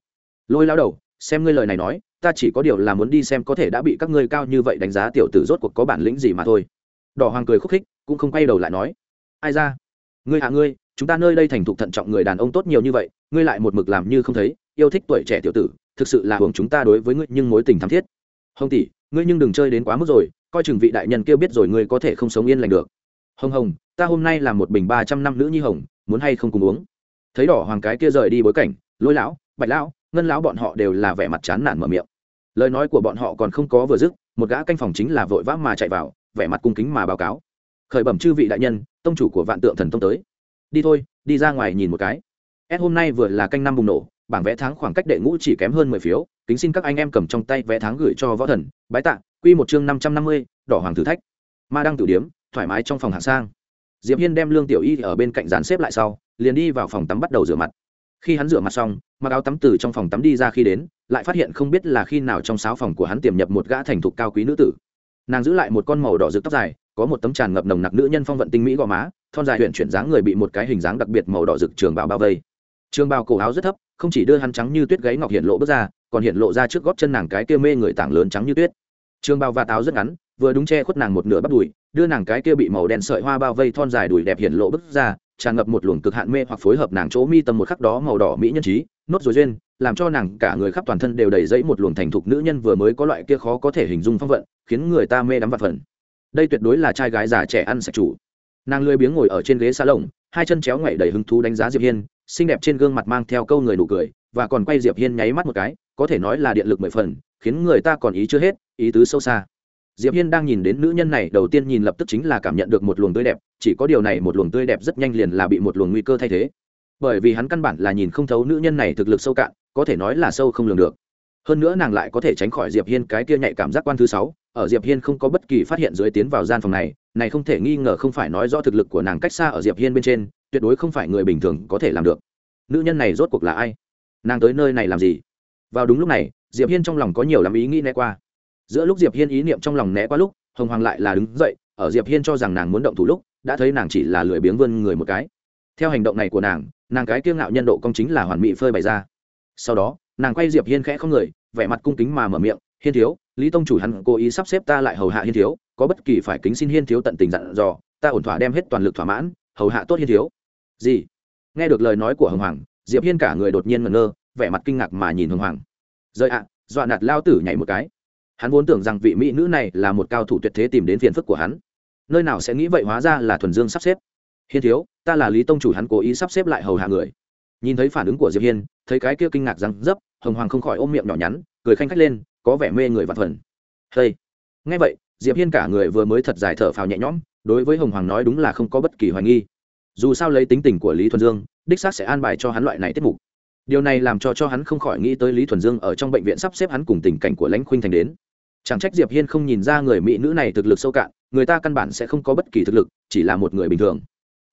lôi lao đầu, xem ngươi lời này nói, ta chỉ có điều là muốn đi xem có thể đã bị các ngươi cao như vậy đánh giá tiểu tử rốt cuộc có bản lĩnh gì mà thôi. Đỏ hoàng cười khúc khích, cũng không quay đầu lại nói ai ra? Ngươi hạ ngươi, chúng ta nơi đây thành thục thận trọng người đàn ông tốt nhiều như vậy, ngươi lại một mực làm như không thấy, yêu thích tuổi trẻ tiểu tử, thực sự là hưởng chúng ta đối với ngươi nhưng mối tình thắm thiết. Hồng tỷ, ngươi nhưng đừng chơi đến quá mức rồi, coi chừng vị đại nhân kia biết rồi ngươi có thể không sống yên lành được. Hồng hồng, ta hôm nay làm một bình ba trăm năm nữ nhi hồng, muốn hay không cùng uống? Thấy đỏ hoàng cái kia rời đi bối cảnh, lôi lão, bạch lão, ngân lão bọn họ đều là vẻ mặt chán nản mở miệng. Lời nói của bọn họ còn không có vừa dứt, một gã canh phòng chính là vội vã mà chạy vào, vẻ mặt cung kính mà báo cáo. Khởi bẩm chư vị đại nhân tông chủ của vạn tượng thần tông tới. Đi thôi, đi ra ngoài nhìn một cái. S hôm nay vừa là canh năm bùng nổ, bảng vẽ tháng khoảng cách đệ ngũ chỉ kém hơn mười phiếu. Kính xin các anh em cầm trong tay vẽ tháng gửi cho võ thần. Bái tạ, quy một chương năm trăm năm mươi, đỏ hoàng thử thách. Ma đăng tử điếm, thoải mái trong phòng hạng sang. Diệp hiên đem lương tiểu y ở bên cạnh dàn xếp lại sau, liền đi vào phòng tắm bắt đầu rửa mặt. Khi hắn rửa mặt xong, mặc áo tắm từ trong phòng tắm đi ra khi đến, lại phát hiện không biết là khi nào trong sáo phòng của hắn tiềm nhập một gã thành thục cao quý nữ tử nàng giữ lại một con màu đỏ rực tóc dài, có một tấm tràn ngập nồng nặc nữ nhân phong vận tinh mỹ gò má, thon dài huyện chuyển dáng người bị một cái hình dáng đặc biệt màu đỏ rực trường bào bao vây. Trường bào cổ áo rất thấp, không chỉ đưa hắn trắng như tuyết gáy ngọc hiện lộ bước ra, còn hiện lộ ra trước gót chân nàng cái kia mê người tảng lớn trắng như tuyết. Trường bào và táo rất ngắn, vừa đúng che khuất nàng một nửa bắp đùi, đưa nàng cái kia bị màu đen sợi hoa bao vây thon dài đùi đẹp hiện lộ bước ra, tràn ngập một luồng cực hạn mê hoặc phối hợp nàng chỗ mi tâm một khắc đó màu đỏ mỹ nhân trí, nốt rồi duyên làm cho nàng cả người khắp toàn thân đều đầy dẫy một luồng thành thục nữ nhân vừa mới có loại kia khó có thể hình dung phong vận, khiến người ta mê đắm vật phần. Đây tuyệt đối là trai gái già trẻ ăn sạch chủ. Nàng lười biếng ngồi ở trên ghế xa lồng hai chân chéo ngoảy đầy hứng thú đánh giá diệp hiên, xinh đẹp trên gương mặt mang theo câu người nụ cười, và còn quay diệp hiên nháy mắt một cái, có thể nói là điện lực mười phần, khiến người ta còn ý chưa hết, ý tứ sâu xa. Diệp hiên đang nhìn đến nữ nhân này, đầu tiên nhìn lập tức chính là cảm nhận được một luồng tươi đẹp, chỉ có điều này một luồng tươi đẹp rất nhanh liền là bị một luồng nguy cơ thay thế. Bởi vì hắn căn bản là nhìn không thấu nữ nhân này thực lực sâu cạn có thể nói là sâu không lường được. Hơn nữa nàng lại có thể tránh khỏi diệp hiên cái kia nhạy cảm giác quan thứ sáu, ở diệp hiên không có bất kỳ phát hiện dưới tiến vào gian phòng này này không thể nghi ngờ không phải nói do thực lực của nàng cách xa ở diệp hiên bên trên, tuyệt đối không phải người bình thường có thể làm được. Nữ nhân này rốt cuộc là ai? Nàng tới nơi này làm gì? Vào đúng lúc này, diệp hiên trong lòng có nhiều lắm ý nghĩ né qua. Giữa lúc diệp hiên ý niệm trong lòng né qua lúc, hồng hoàng lại là đứng dậy, ở diệp hiên cho rằng nàng muốn động thủ lúc, đã thấy nàng chỉ là lười biếng vươn người một cái. Theo hành động này của nàng nàng cái kiêng ngạo nhân độ công chính là hoàn mỹ phơi bày ra sau đó, nàng quay diệp hiên khẽ không người, vẻ mặt cung kính mà mở miệng, hiên thiếu, lý tông chủ hắn cố ý sắp xếp ta lại hầu hạ hiên thiếu, có bất kỳ phải kính xin hiên thiếu tận tình dặn dò, ta ổn thỏa đem hết toàn lực thỏa mãn, hầu hạ tốt hiên thiếu. Gì? Nghe được lời nói của hồng hoàng, diệp hiên cả người đột nhiên ngẩn ngơ, vẻ mặt kinh ngạc mà nhìn hồng hoàng. Rời ạ, dọa nạt lao tử nhảy một cái. Hắn vốn tưởng rằng vị mỹ nữ này là một cao thủ tuyệt thế tìm đến phiền phức của hắn. Nơi nào sẽ nghĩ vậy hóa ra là thuần dương sắp xếp. Hiên thiếu, ta là lý tông chủ hắn cố ý sắp xếp lại hầu hạ người nhìn thấy phản ứng của diệp hiên, thấy cái kia kinh ngạc rằng dấp, hồng hoàng không khỏi ôm miệng nhỏ nhắn, cười khanh khách lên, có vẻ mê người vặt phần. Hey. ngay vậy, diệp hiên cả người vừa mới thật dài thở phào nhẹ nhõm, đối với hồng hoàng nói đúng là không có bất kỳ hoài nghi. Dù sao lấy tính tình của lý thuần dương, đích xác sẽ an bài cho hắn loại này tiết mục. Điều này làm cho cho hắn không khỏi nghĩ tới lý thuần dương ở trong bệnh viện sắp xếp hắn cùng tình cảnh của lãnh khuynh thành đến. Chẳng trách diệp hiên không nhìn ra người mỹ nữ này thực lực sâu cạn, người ta căn bản sẽ không có bất kỳ thực lực, chỉ là một người bình thường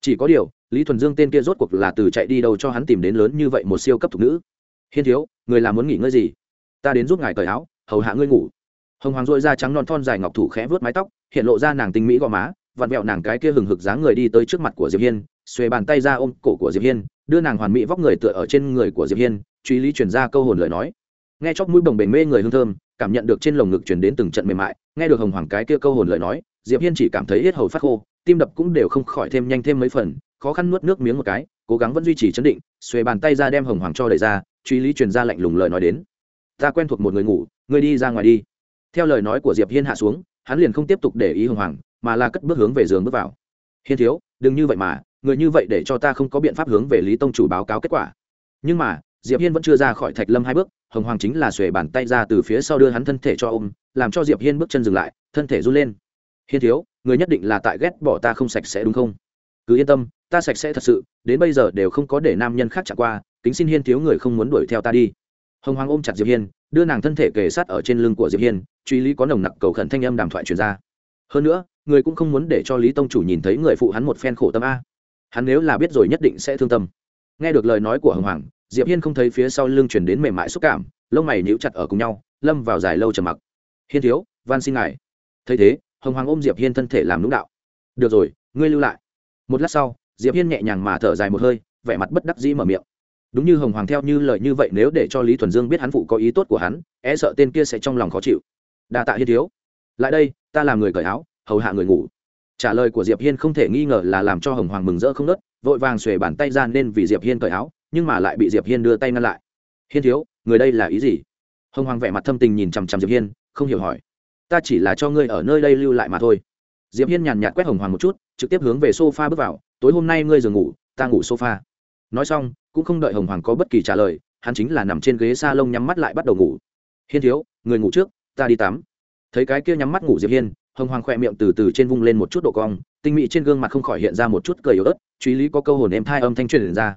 chỉ có điều, lý thuần dương tên kia rốt cuộc là từ chạy đi đâu cho hắn tìm đến lớn như vậy một siêu cấp thục nữ. Hiên thiếu, người làm muốn nghỉ ngơi gì? Ta đến giúp ngài cởi áo, hầu hạ ngươi ngủ. Hồng hoàng dội da trắng non thon dài ngọc thủ khẽ vớt mái tóc, hiện lộ ra nàng tinh mỹ gò má, vặn vẹo nàng cái kia hừng hực dáng người đi tới trước mặt của diệp hiên, xuề bàn tay ra ôm cổ của diệp hiên, đưa nàng hoàn mỹ vóc người tựa ở trên người của diệp hiên, truy lý chuyển ra câu hồn lời nói. Nghe chóp mũi bồng bềnh mê người hương thơm, cảm nhận được trên lồng ngực truyền đến từng trận mềm mại, nghe được hồng hoàng cái kia câu hồn lời nói, diệp hiên chỉ cảm thấy hết hầu phát khô tim đập cũng đều không khỏi thêm nhanh thêm mấy phần, khó khăn nuốt nước miếng một cái, cố gắng vẫn duy trì chấn định, xuề bàn tay ra đem hồng hoàng cho đẩy ra, truy lý truyền ra lạnh lùng lời nói đến. Ta quen thuộc một người ngủ người đi ra ngoài đi. Theo lời nói của diệp hiên hạ xuống, hắn liền không tiếp tục để ý hồng hoàng, mà là cất bước hướng về giường bước vào. Hiên thiếu, đừng như vậy mà, người như vậy để cho ta không có biện pháp hướng về lý tông chủ báo cáo kết quả. Nhưng mà, diệp hiên vẫn chưa ra khỏi thạch lâm hai bước, hồng hoàng chính là xuề bàn tay ra từ phía sau đưa hắn thân thể cho ôm, làm cho diệp hiên bước chân dừng lại, thân thể run lên. Hiên thiếu người nhất định là tại ghét bỏ ta không sạch sẽ đúng không? Cứ yên tâm, ta sạch sẽ thật sự, đến bây giờ đều không có để nam nhân khác chạm qua, kính xin hiên thiếu người không muốn đuổi theo ta đi. Hồng hoàng ôm chặt diệp hiên, đưa nàng thân thể kề sát ở trên lưng của diệp hiên, truy lý có nồng nặc cầu khẩn thanh âm đàm thoại truyền ra. Hơn nữa, người cũng không muốn để cho lý tông chủ nhìn thấy người phụ hắn một phen khổ tâm a. Hắn nếu là biết rồi nhất định sẽ thương tâm. Nghe được lời nói của hồng hoàng, diệp hiên không thấy phía sau lưng truyền đến mềm mại xúc cảm, lông mày níu chặt ở cùng nhau, lâm vào dài lâu trầm mặc. Hiên thiếu, van xin ngài. Thấy thế hồng hoàng ôm diệp hiên thân thể làm nũng đạo. Được rồi, ngươi lưu lại. Một lát sau, diệp hiên nhẹ nhàng mà thở dài một hơi, vẻ mặt bất đắc dĩ mở miệng. Đúng như hồng hoàng theo như lời như vậy, nếu để cho lý thuần dương biết hắn phụ có ý tốt của hắn e sợ tên kia sẽ trong lòng khó chịu. Đa tạ hiên thiếu. Lại đây, ta làm người cởi áo, hầu hạ người ngủ. Trả lời của diệp hiên không thể nghi ngờ là làm cho hồng hoàng mừng rỡ không nớt, vội vàng xuề bàn tay ra nên vì diệp hiên cởi áo, nhưng mà lại bị diệp hiên đưa tay ngăn lại. Hiên thiếu, người đây là ý gì? Hồng hoàng vẻ mặt thâm tình nhìn chằm chằm diệp hiên, không hiểu hỏi ta chỉ là cho ngươi ở nơi đây lưu lại mà thôi. Diệp hiên nhàn nhạt quét hồng hoàng một chút, trực tiếp hướng về sofa bước vào, tối hôm nay ngươi giường ngủ, ta ngủ sofa. Nói xong, cũng không đợi hồng hoàng có bất kỳ trả lời, hắn chính là nằm trên ghế s a lông nhắm mắt lại bắt đầu ngủ. Hiên thiếu, người ngủ trước, ta đi tắm. Thấy cái kia nhắm mắt ngủ diệp hiên, hồng hoàng khỏe miệng từ từ trên vung lên một chút độ cong, tinh mị trên gương mặt không khỏi hiện ra một chút cười yếu ớt, truy lý có câu hồn em thai âm thanh truyền ra.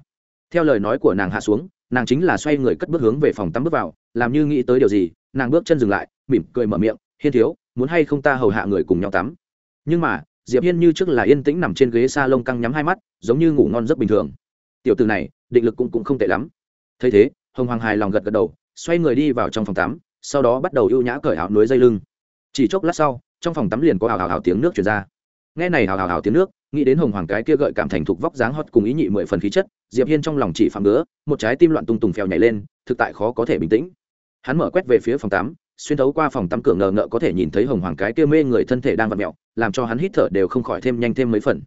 Theo lời nói của nàng hạ xuống, nàng chính là xoay người cất bước hướng về phòng tắm bước vào, làm như nghĩ tới điều gì, nàng bước chân dừng lại, mỉm cười mở miệng hiên thiếu muốn hay không ta hầu hạ người cùng nhau tắm. Nhưng mà diệp hiên như trước là yên tĩnh nằm trên ghế s a lông căng nhắm hai mắt giống như ngủ ngon rất bình thường. Tiểu từ này định lực cũng, cũng không tệ lắm. Thấy thế hồng hoàng hài lòng gật gật đầu xoay người đi vào trong phòng tắm sau đó bắt đầu ưu nhã cởi áo núi dây lưng. Chỉ chốc lát sau trong phòng tắm liền có ảo ảo hào tiếng nước chuyển ra. Nghe này hào hào hào tiếng nước nghĩ đến hồng hoàng cái kia gợi cảm thành thục vóc dáng hót cùng ý nhị mười phần khí chất diệp hiên trong lòng chỉ phạm ngứa một trái tim loạn tung tùng phèo nhảy lên thực tại khó có thể bình tĩnh. Hắn mở quét về phía phòng tắm xuyên thấu qua phòng tắm cửa ngờ ngợ có thể nhìn thấy hồng hoàng cái kia mê người thân thể đang vặn mẹo, làm cho hắn hít thở đều không khỏi thêm nhanh thêm mấy phần.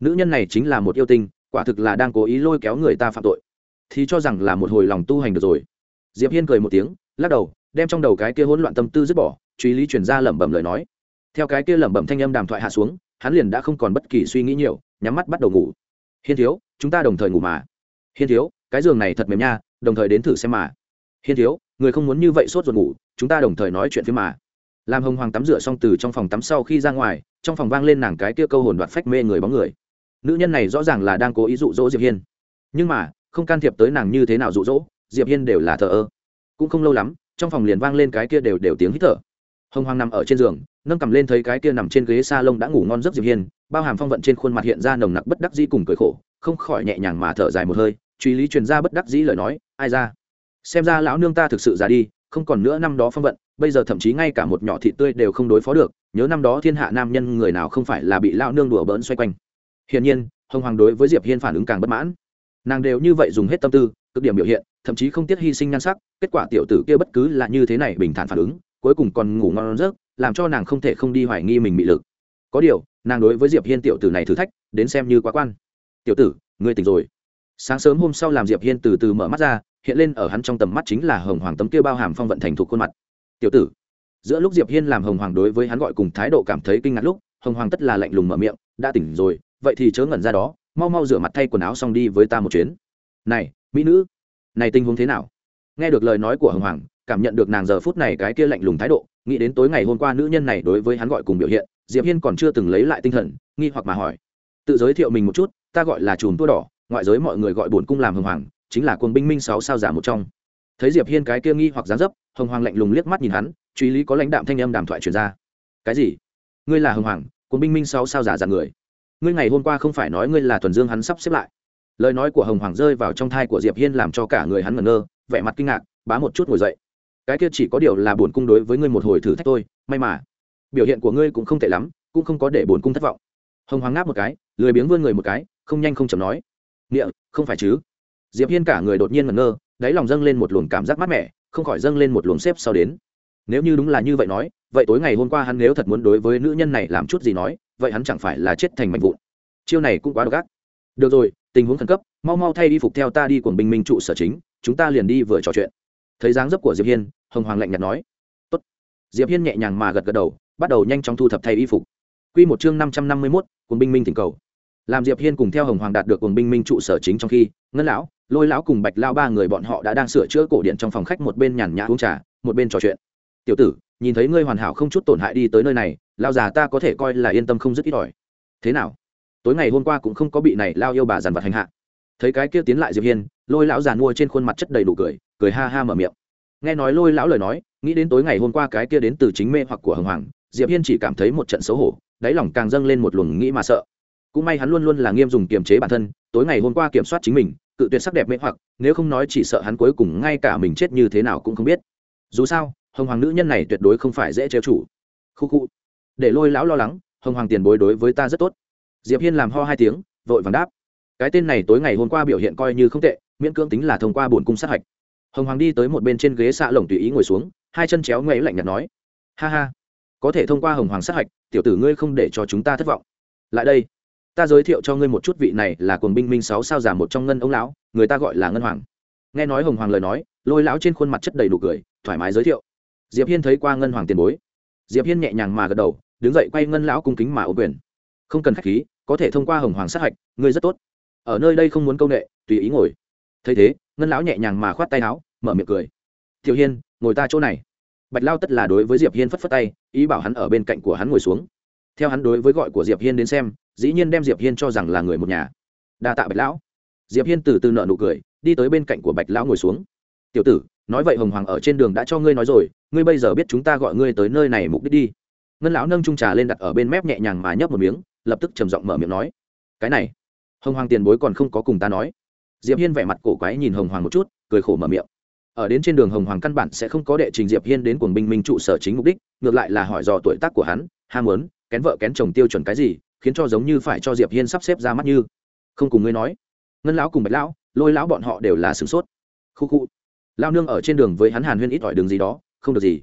Nữ nhân này chính là một yêu tinh, quả thực là đang cố ý lôi kéo người ta phạm tội. Thì cho rằng là một hồi lòng tu hành được rồi. Diệp hiên cười một tiếng, lắc đầu, đem trong đầu cái kia hỗn loạn tâm tư dứt bỏ, truy lý chuyển ra lẩm bẩm lời nói. Theo cái kia lẩm bẩm thanh âm đàm thoại hạ xuống, hắn liền đã không còn bất kỳ suy nghĩ nhiều, nhắm mắt bắt đầu ngủ. Hiên thiếu, chúng ta đồng thời ngủ mà. Hiên thiếu, cái giường này thật mềm nha, đồng thời đến thử xem mà. Hiên thiếu, người không muốn như vậy sốt ruột ngủ chúng ta đồng thời nói chuyện phía mà. Làm hồng hoàng tắm rửa xong từ trong phòng tắm sau khi ra ngoài, trong phòng vang lên nàng cái kia câu hồn đoạt phách mê người bóng người. Nữ nhân này rõ ràng là đang cố ý dụ dỗ diệp hiên. Nhưng mà, không can thiệp tới nàng như thế nào dụ dỗ, diệp hiên đều là thờ ơ. Cũng không lâu lắm, trong phòng liền vang lên cái kia đều đều tiếng hít thở. Hồng hoàng nằm ở trên giường, nâng cầm lên thấy cái kia nằm trên ghế sa lông đã ngủ ngon giấc diệp hiên, bao hàm phong vận trên khuôn mặt hiện ra nồng nặc bất đắc dĩ cùng cười khổ, không khỏi nhẹ nhàng mà thở dài một hơi, truy lý truyền ra bất đắc dĩ lời nói, ai ra? Xem ra lão nương ta thực sự già đi không còn nữa năm đó phong vận, bây giờ thậm chí ngay cả một nhỏ thị tươi đều không đối phó được, nhớ năm đó thiên hạ nam nhân người nào không phải là bị lão nương đùa bỡn xoay quanh. Hiển nhiên, hồng hoàng đối với diệp hiên phản ứng càng bất mãn. Nàng đều như vậy dùng hết tâm tư, cực điểm biểu hiện, thậm chí không tiếc hy sinh nhan sắc, kết quả tiểu tử kia bất cứ là như thế này bình thản phản ứng, cuối cùng còn ngủ ngon giấc, làm cho nàng không thể không đi hoài nghi mình bị lực. Có điều, nàng đối với diệp hiên tiểu tử này thử thách, đến xem như quá quan. Tiểu tử, ngươi tỉnh rồi. Sáng sớm hôm sau làm diệp hiên từ từ mở mắt ra hiện lên ở hắn trong tầm mắt chính là hồng hoàng tấm kia bao hàm phong vận thành thuộc khuôn mặt. Tiểu tử, giữa lúc diệp hiên làm hồng hoàng đối với hắn gọi cùng thái độ cảm thấy kinh ngạc lúc, hồng hoàng tất là lạnh lùng mở miệng, đã tỉnh rồi, vậy thì chớ ngẩn ra đó, mau mau rửa mặt thay quần áo xong đi với ta một chuyến. Này, mỹ nữ, này tình huống thế nào? Nghe được lời nói của hồng hoàng, cảm nhận được nàng giờ phút này cái kia lạnh lùng thái độ, nghĩ đến tối ngày hôm qua nữ nhân này đối với hắn gọi cùng biểu hiện, diệp hiên còn chưa từng lấy lại tinh thần, nghi hoặc mà hỏi. Tự giới thiệu mình một chút, ta gọi là chùm tua đỏ, ngoại giới mọi người gọi bổn cung làm hồng hoàng chính là quân binh minh sáu sao giả một trong. Thấy diệp hiên cái kia nghi hoặc dáng dấp, hồng hoàng lạnh lùng liếc mắt nhìn hắn, truy lý có lãnh đạm thanh âm đàm thoại truyền ra. Cái gì? Ngươi là hồng hoàng quân binh minh sáu sao giả giả người? Ngươi ngày hôm qua không phải nói ngươi là thuần dương hắn sắp xếp lại? Lời nói của hồng hoàng rơi vào trong thai của diệp hiên làm cho cả người hắn ngẩn ngơ, vẻ mặt kinh ngạc, bá một chút ngồi dậy. Cái kia chỉ có điều là buồn cung đối với ngươi một hồi thử thách thôi, may mà biểu hiện của ngươi cũng không tệ lắm, cũng không có để buồn cung thất vọng. Hồng hoàng ngáp một cái, lười biếng vươn người một cái, không nhanh không chậm nói, nghĩa, không phải chứ? Diệp hiên cả người đột nhiên ngẩn ngơ đáy lòng dâng lên một luồng cảm giác mát mẻ không khỏi dâng lên một luồng xếp sau đến. Nếu như đúng là như vậy nói vậy tối ngày hôm qua hắn nếu thật muốn đối với nữ nhân này làm chút gì nói vậy hắn chẳng phải là chết thành mạnh vụn. Chiêu này cũng quá độc ác. Được rồi tình huống khẩn cấp mau mau thay y phục theo ta đi cuồng binh minh trụ sở chính chúng ta liền đi vừa trò chuyện. Thấy dáng dấp của diệp hiên hồng hoàng lạnh nhạt nói. Tốt. diệp hiên nhẹ nhàng mà gật gật đầu bắt đầu nhanh chóng thu thập thay y phục. Quy một chương năm trăm năm mươi 551, cuồng binh minh thỉnh cầu. Làm diệp hiên cùng theo hồng hoàng đạt được cuồng binh minh trụ sở chính trong khi ngân lão lôi lão cùng bạch lao ba người bọn họ đã đang sửa chữa cổ điện trong phòng khách một bên nhàn nhã uống trà, một bên trò chuyện. Tiểu tử, nhìn thấy ngươi hoàn hảo không chút tổn hại đi tới nơi này, lao già ta có thể coi là yên tâm không dứt ít ỏi. Thế nào? Tối ngày hôm qua cũng không có bị này lao yêu bà dằn vật hành hạ. Thấy cái kia tiến lại diệp hiên, lôi lão già mua trên khuôn mặt chất đầy đủ cười cười ha ha mở miệng. Nghe nói lôi lão lời nói, nghĩ đến tối ngày hôm qua cái kia đến từ chính mê hoặc của hồng hoàng, diệp hiên chỉ cảm thấy một trận xấu hổ, đáy lòng càng dâng lên một luồng nghĩ mà sợ. Cũng may hắn luôn luôn là nghiêm dùng kiềm chế bản thân, tối ngày hôm qua kiểm soát chính mình cự tuyệt sắc đẹp mê hoặc, nếu không nói chỉ sợ hắn cuối cùng ngay cả mình chết như thế nào cũng không biết. Dù sao, hồng hoàng nữ nhân này tuyệt đối không phải dễ trêu chủ. Khu khu. Để lôi lão lo lắng, hồng hoàng tiền bối đối với ta rất tốt. Diệp hiên làm ho hai tiếng, vội vàng đáp. Cái tên này tối ngày hôm qua biểu hiện coi như không tệ, miễn cưỡng tính là thông qua bổn cung sát hạch. Hồng hoàng đi tới một bên trên ghế xạ lồng tùy ý ngồi xuống, hai chân chéo ngoáy lạnh nhạt nói. Ha ha. Có thể thông qua hồng hoàng sát hạch, tiểu tử ngươi không để cho chúng ta thất vọng. Lại đây ta giới thiệu cho ngươi một chút vị này là cuồng binh minh sáu sao giả một trong ngân ông lão, người ta gọi là ngân hoàng. Nghe nói hồng hoàng lời nói, lôi lão trên khuôn mặt chất đầy đủ cười, thoải mái giới thiệu. Diệp hiên thấy qua ngân hoàng tiền bối. Diệp hiên nhẹ nhàng mà gật đầu, đứng dậy quay ngân lão cung kính mà ô quyền. Không cần khách khí, có thể thông qua hồng hoàng sát hạch, ngươi rất tốt. Ở nơi đây không muốn công nghệ tùy ý ngồi. Thấy thế, ngân lão nhẹ nhàng mà khoát tay áo, mở miệng cười. Tiểu hiên, ngồi ta chỗ này. Bạch lao tất là đối với diệp hiên phất phất tay, ý bảo hắn ở bên cạnh của hắn ngồi xuống. Theo hắn đối với gọi của diệp hiên đến xem dĩ nhiên đem diệp hiên cho rằng là người một nhà. Đa tạ bạch lão. Diệp hiên từ từ nợ nụ cười, đi tới bên cạnh của bạch lão ngồi xuống. Tiểu tử, nói vậy hồng hoàng ở trên đường đã cho ngươi nói rồi, ngươi bây giờ biết chúng ta gọi ngươi tới nơi này mục đích đi. Ngân lão nâng trung trà lên đặt ở bên mép nhẹ nhàng mà nhấp một miếng, lập tức trầm giọng mở miệng nói, cái này, hồng hoàng tiền bối còn không có cùng ta nói. Diệp hiên vẻ mặt cổ quái nhìn hồng hoàng một chút, cười khổ mở miệng. Ở đến trên đường hồng hoàng căn bản sẽ không có đệ trình diệp hiên đến cuồng binh minh trụ sở chính mục đích, ngược lại là hỏi dò tuổi tác của hắn, ham muốn, kén vợ kén chồng tiêu chuẩn cái gì khiến cho giống như phải cho diệp hiên sắp xếp ra mắt như. Không cùng ngươi nói. Ngân lão cùng bạch lão, lôi lão bọn họ đều là sửng sốt. Khu khu. Lao nương ở trên đường với hắn hàn huyên ít ỏi đường gì đó, không được gì.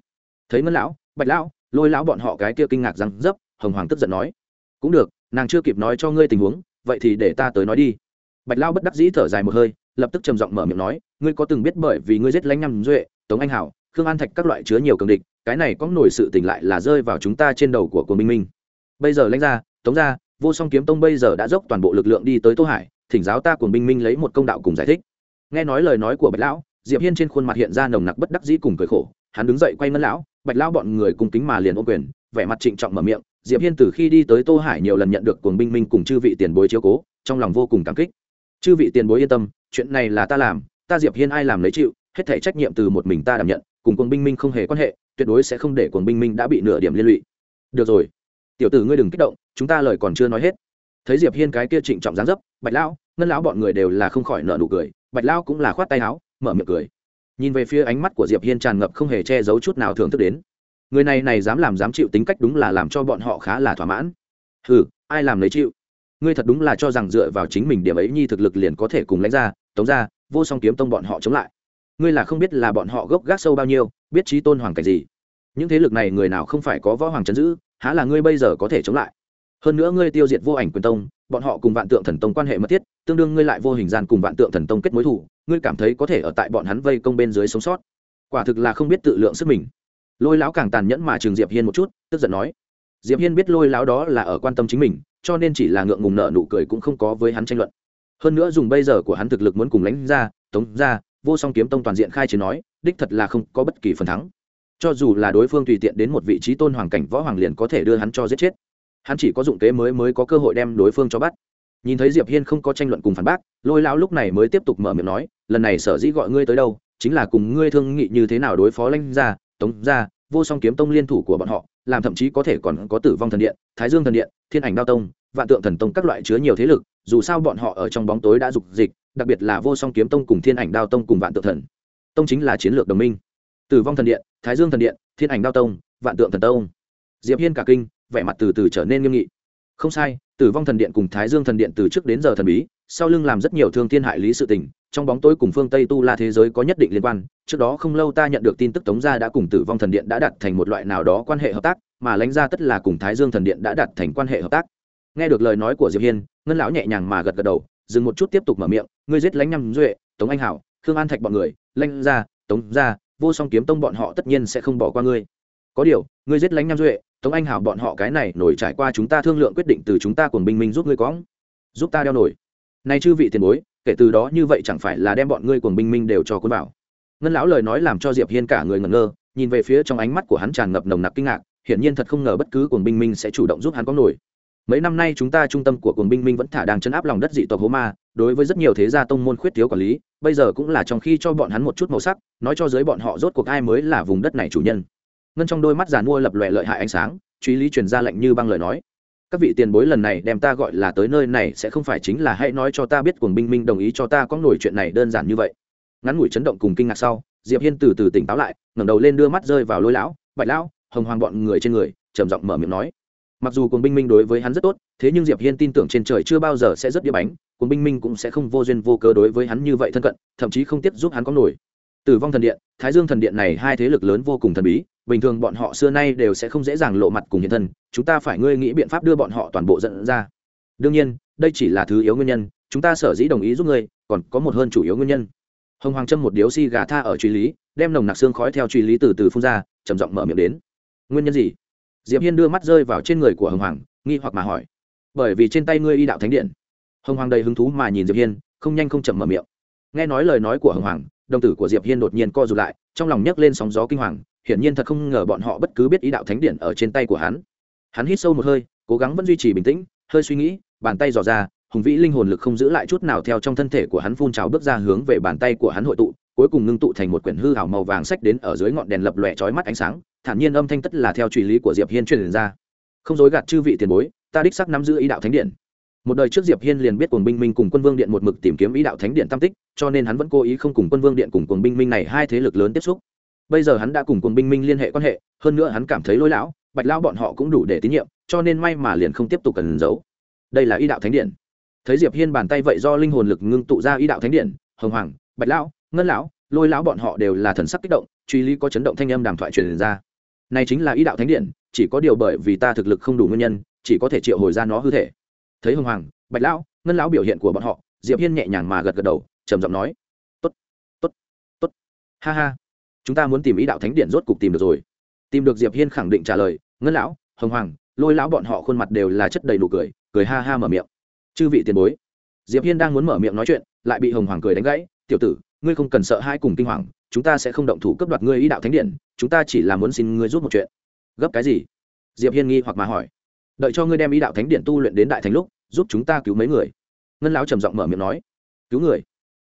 Thấy ngân lão, bạch lão, lôi lão bọn họ cái kia kinh ngạc răng dấp, hồng hoàng tức giận nói. Cũng được, nàng chưa kịp nói cho ngươi tình huống, vậy thì để ta tới nói đi. Bạch lão bất đắc dĩ thở dài một hơi, lập tức trầm giọng mở miệng nói. Ngươi có từng biết bởi vì ngươi giết lãnh nhằm duệ, tống anh hảo, khương an thạch các loại chứa nhiều cường địch, cái này có nổi sự tỉnh lại là rơi vào chúng ta trên đầu của quân minh minh. Bây giờ lãnh ra tống ra, vô song kiếm tông bây giờ đã dốc toàn bộ lực lượng đi tới tô hải, thỉnh giáo ta cùng binh minh lấy một công đạo cùng giải thích. Nghe nói lời nói của bạch lão, diệp hiên trên khuôn mặt hiện ra nồng nặc bất đắc dĩ cùng cười khổ. Hắn đứng dậy quay ngân lão, bạch lão bọn người cùng kính mà liền ô quyền, vẻ mặt trịnh trọng mở miệng. Diệp hiên từ khi đi tới tô hải nhiều lần nhận được cuồng binh minh cùng chư vị tiền bối chiếu cố, trong lòng vô cùng cảm kích. Chư vị tiền bối yên tâm, chuyện này là ta làm, ta diệp hiên ai làm lấy chịu, hết thể trách nhiệm từ một mình ta đảm nhận, cùng cuồng binh minh không hề quan hệ, tuyệt đối sẽ không để cuồng binh minh đã bị nửa điểm liên lụy. Được rồi tiểu tử ngươi đừng kích động, chúng ta lời còn chưa nói hết. Thấy diệp hiên cái kia trịnh trọng dáng dấp, bạch lão, ngân lão bọn người đều là không khỏi nợ nụ cười, bạch lão cũng là khoát tay áo, mở miệng cười. Nhìn về phía ánh mắt của diệp hiên tràn ngập không hề che giấu chút nào thưởng thức đến. Người này này dám làm dám chịu tính cách đúng là làm cho bọn họ khá là thỏa mãn. Hừ, ai làm lấy chịu? Ngươi thật đúng là cho rằng dựa vào chính mình điểm ấy nhi thực lực liền có thể cùng lãnh ra, tống ra, vô song kiếm tông bọn họ chống lại. Ngươi là không biết là bọn họ gốc gác sâu bao nhiêu, biết trí tôn hoàng cảnh gì. Những thế lực này người nào không phải có võ hoàng chấn giữ há là ngươi bây giờ có thể chống lại? Hơn nữa ngươi tiêu diệt vô ảnh quyền tông, bọn họ cùng vạn tượng thần tông quan hệ mật thiết, tương đương ngươi lại vô hình gian cùng vạn tượng thần tông kết mối thủ, ngươi cảm thấy có thể ở tại bọn hắn vây công bên dưới sống sót. Quả thực là không biết tự lượng sức mình. Lôi lão càng tàn nhẫn mà trường diệp hiên một chút, tức giận nói, diệp hiên biết lôi lão đó là ở quan tâm chính mình, cho nên chỉ là ngượng ngùng nợ nụ cười cũng không có với hắn tranh luận. Hơn nữa dùng bây giờ của hắn thực lực muốn cùng lãnh ra, tống ra, vô song kiếm tông toàn diện khai chiến nói, đích thật là không có bất kỳ phần thắng cho dù là đối phương tùy tiện đến một vị trí tôn hoàng cảnh võ hoàng liền có thể đưa hắn cho giết chết. Hắn chỉ có dụng kế mới mới có cơ hội đem đối phương cho bắt. Nhìn thấy diệp hiên không có tranh luận cùng phản bác, lôi lão lúc này mới tiếp tục mở miệng nói, lần này sở dĩ gọi ngươi tới đâu, chính là cùng ngươi thương nghị như thế nào đối phó lãnh gia, tống gia, vô song kiếm tông liên thủ của bọn họ, làm thậm chí có thể còn có tử vong thần điện, thái dương thần điện, thiên ảnh đao tông, vạn tượng thần tông các loại chứa nhiều thế lực, dù sao bọn họ ở trong bóng tối đã dục dịch, đặc biệt là vô song kiếm tông cùng thiên ảnh đao tông cùng vạn tượng thần tông chính là chiến lược đồng minh tử vong thần điện, thái dương thần điện, thiên ảnh đao tông, vạn tượng thần tông. Diệp hiên cả kinh, vẻ mặt từ từ trở nên nghiêm nghị. Không sai, tử vong thần điện cùng thái dương thần điện từ trước đến giờ thần bí, sau lưng làm rất nhiều thương thiên hại lý sự tình, trong bóng tối cùng phương tây tu la thế giới có nhất định liên quan, trước đó không lâu ta nhận được tin tức tống gia đã cùng tử vong thần điện đã đặt thành một loại nào đó quan hệ hợp tác, mà lãnh gia tất là cùng thái dương thần điện đã đặt thành quan hệ hợp tác. Nghe được lời nói của diệp hiên, ngân lão nhẹ nhàng mà gật gật đầu, dừng một chút tiếp tục mở miệng, ngươi giết lãnh nhâm duệ, tống anh hảo, khương an thạch bọn người, lãnh gia, tống gia vô song kiếm tông bọn họ tất nhiên sẽ không bỏ qua ngươi. Có điều, ngươi giết lãnh nam duệ, tống anh hảo bọn họ cái này nổi trải qua chúng ta thương lượng quyết định từ chúng ta cùng binh minh giúp ngươi cóng giúp ta đeo nổi. Nay chư vị tiền bối, kể từ đó như vậy chẳng phải là đem bọn ngươi cùng binh minh đều cho quân bảo ngân lão lời nói làm cho diệp hiên cả người ngẩn ngơ, nhìn về phía trong ánh mắt của hắn tràn ngập nồng nặc kinh ngạc, hiển nhiên thật không ngờ bất cứ cuồng binh minh sẽ chủ động giúp hắn có nổi. Mấy năm nay chúng ta trung tâm của cuồng binh minh vẫn thả đang chấn áp lòng đất dị tộc hố ma, đối với rất nhiều thế gia tông môn khuyết thiếu quản lý bây giờ cũng là trong khi cho bọn hắn một chút màu sắc, nói cho giới bọn họ rốt cuộc ai mới là vùng đất này chủ nhân. Ngân trong đôi mắt giàn mua lập lòe lợi hại ánh sáng, truy lý truyền ra lệnh như băng lời nói. Các vị tiền bối lần này đem ta gọi là tới nơi này sẽ không phải chính là hãy nói cho ta biết cuồng binh minh đồng ý cho ta có nổi chuyện này đơn giản như vậy. Ngắn ngủi chấn động cùng kinh ngạc sau, diệp hiên từ từ tỉnh táo lại, ngẩng đầu lên đưa mắt rơi vào lôi lão, bạch lão, hồng hoàng bọn người trên người, trầm giọng mở miệng nói mặc dù cuồng binh minh đối với hắn rất tốt, thế nhưng diệp hiên tin tưởng trên trời chưa bao giờ sẽ rất đĩa bánh, cuồng binh minh cũng sẽ không vô duyên vô cớ đối với hắn như vậy thân cận, thậm chí không tiếp giúp hắn có nổi. Tử vong thần điện, thái dương thần điện này hai thế lực lớn vô cùng thần bí, bình thường bọn họ xưa nay đều sẽ không dễ dàng lộ mặt cùng hiện thân, chúng ta phải ngươi nghĩ biện pháp đưa bọn họ toàn bộ dẫn ra. Đương nhiên, đây chỉ là thứ yếu nguyên nhân, chúng ta sở dĩ đồng ý giúp ngươi, còn có một hơn chủ yếu nguyên nhân. Hồng hoàng trâm một điếu si gà tha ở truy lý, đem nồng nặc xương khói theo truy lý từ từ phun ra, trầm giọng mở miệng đến. Nguyên nhân gì? Diệp hiên đưa mắt rơi vào trên người của hồng hoàng, nghi hoặc mà hỏi. Bởi vì trên tay ngươi y đạo thánh điện. Hồng hoàng đầy hứng thú mà nhìn diệp hiên, không nhanh không chậm mở miệng. Nghe nói lời nói của hồng hoàng, đồng tử của diệp hiên đột nhiên co rụt lại, trong lòng nhấc lên sóng gió kinh hoàng, hiển nhiên thật không ngờ bọn họ bất cứ biết ý đạo thánh điện ở trên tay của hắn. Hắn hít sâu một hơi, cố gắng vẫn duy trì bình tĩnh, hơi suy nghĩ, bàn tay dò ra, hùng vĩ linh hồn lực không giữ lại chút nào theo trong thân thể của hắn phun trào bước ra hướng về bàn tay của hắn hội tụ, cuối cùng ngưng tụ thành một quyển hư hảo màu vàng sách đến ở dưới ngọn đèn lập lòe chói mắt ánh sáng thản nhiên âm thanh tất là theo truy lý của diệp hiên truyền ra. Không dối gạt chư vị tiền bối, ta đích sắc nắm giữ ý đạo thánh điện. Một đời trước diệp hiên liền biết cuồng binh minh cùng quân vương điện một mực tìm kiếm ý đạo thánh điện tam tích, cho nên hắn vẫn cố ý không cùng quân vương điện cùng cuồng binh minh này hai thế lực lớn tiếp xúc. Bây giờ hắn đã cùng cuồng binh minh liên hệ quan hệ, hơn nữa hắn cảm thấy lôi lão, bạch lão bọn họ cũng đủ để tín nhiệm, cho nên may mà liền không tiếp tục cần giấu. Đây là y đạo thánh điện. Thấy diệp hiên bàn tay vậy do linh hồn lực ngưng tụ ra y đạo thánh điện, hồng hoàng, bạch lão, ngân lão, lôi lão bọn họ đều là thần sắc kích động, truy lý có chấn động thanh âm đàm thoại truyền ra này chính là ý đạo thánh điện, chỉ có điều bởi vì ta thực lực không đủ nguyên nhân, chỉ có thể triệu hồi ra nó hư thể. Thấy hưng hoàng, bạch lão, ngân lão biểu hiện của bọn họ, diệp hiên nhẹ nhàng mà gật gật đầu, trầm giọng nói, tốt tốt tốt. Ha ha. Chúng ta muốn tìm ý đạo thánh điện rốt cục tìm được rồi. Tìm được diệp hiên khẳng định trả lời, ngân lão hồng hoàng, lôi lão bọn họ khuôn mặt đều là chất đầy đủ cười cười ha ha mở miệng. Chư vị tiền bối. Diệp hiên đang muốn mở miệng nói chuyện, lại bị hồng hoàng cười đánh gãy, tiểu tử, ngươi không cần sợ hai cùng kinh hoàng chúng ta sẽ không động thủ cấp đoạt ngươi ý đạo thánh điện, chúng ta chỉ là muốn xin ngươi giúp một chuyện. Gấp cái gì? Diệp hiên nghi hoặc mà hỏi. Đợi cho ngươi đem ý đạo thánh điện tu luyện đến đại thánh lúc, giúp chúng ta cứu mấy người. Ngân lão trầm giọng mở miệng nói. Cứu người?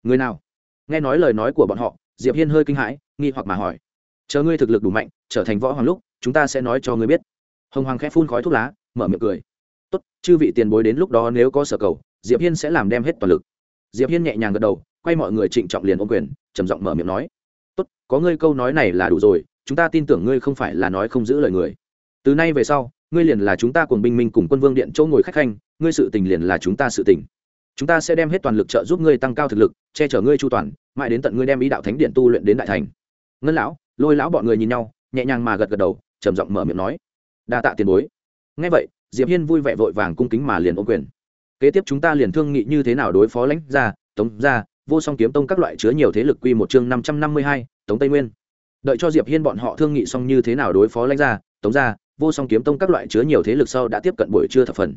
Người nào? Nghe nói lời nói của bọn họ, diệp hiên hơi kinh hãi, nghi hoặc mà hỏi. Chờ ngươi thực lực đủ mạnh, trở thành võ hoàng lúc, chúng ta sẽ nói cho ngươi biết. Hồng hoàng khẽ phun khói thuốc lá, mở miệng cười. Tốt, chư vị tiền bối đến lúc đó nếu có sở cầu, diệp hiên sẽ làm đem hết toàn lực. Diệp hiên nhẹ nhàng gật đầu, quay mọi người trịnh trọng liền ôm quyền, trầm giọng mở miệng nói tốt, có ngươi câu nói này là đủ rồi, chúng ta tin tưởng ngươi không phải là nói không giữ lời người. Từ nay về sau, ngươi liền là chúng ta cùng binh minh cùng quân vương điện chỗ ngồi khách khanh, ngươi sự tình liền là chúng ta sự tình. Chúng ta sẽ đem hết toàn lực trợ giúp ngươi tăng cao thực lực, che chở ngươi chu toàn, mãi đến tận ngươi đem ý đạo thánh điện tu luyện đến đại thành. Ngân lão, lôi lão bọn người nhìn nhau, nhẹ nhàng mà gật gật đầu, trầm giọng mở miệng nói. Đa tạ tiền bối. Ngay vậy, diệp hiên vui vẻ vội vàng cung kính mà liền ôm quyền. Kế tiếp chúng ta liền thương nghị như thế nào đối phó lãnh gia, tống gia vô song kiếm tông các loại chứa nhiều thế lực quy một chương năm trăm năm mươi hai, tống tây nguyên. Đợi cho diệp hiên bọn họ thương nghị xong như thế nào đối phó lãnh gia, tống gia, vô song kiếm tông các loại chứa nhiều thế lực sau đã tiếp cận buổi trưa thập phần.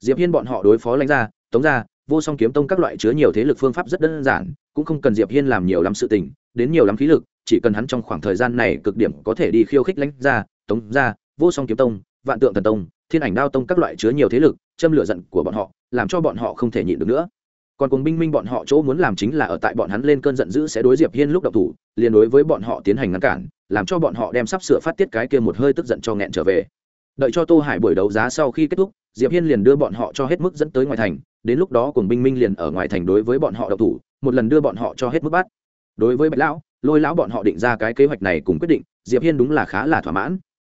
Diệp hiên bọn họ đối phó lãnh gia, tống gia, vô song kiếm tông các loại chứa nhiều thế lực phương pháp rất đơn giản, cũng không cần diệp hiên làm nhiều lắm sự tình, đến nhiều lắm khí lực, chỉ cần hắn trong khoảng thời gian này cực điểm có thể đi khiêu khích lãnh gia, tống gia, vô song kiếm tông, vạn tượng thần tông, thiên ảnh đao tông các loại chứa nhiều thế lực, châm lửa giận của bọn họ, làm cho bọn họ không thể nhịn được nữa còn cùng binh minh bọn họ chỗ muốn làm chính là ở tại bọn hắn lên cơn giận dữ sẽ đối diệp hiên lúc độc thủ, liền đối với bọn họ tiến hành ngăn cản, làm cho bọn họ đem sắp sửa phát tiết cái kia một hơi tức giận cho nghẹn trở về. Đợi cho tô hải buổi đấu giá sau khi kết thúc, diệp hiên liền đưa bọn họ cho hết mức dẫn tới ngoài thành, đến lúc đó cùng binh minh liền ở ngoài thành đối với bọn họ độc thủ, một lần đưa bọn họ cho hết mức bắt. Đối với bạch lão, lôi lão bọn họ định ra cái kế hoạch này cùng quyết định, diệp hiên đúng là khá là thỏa mãn.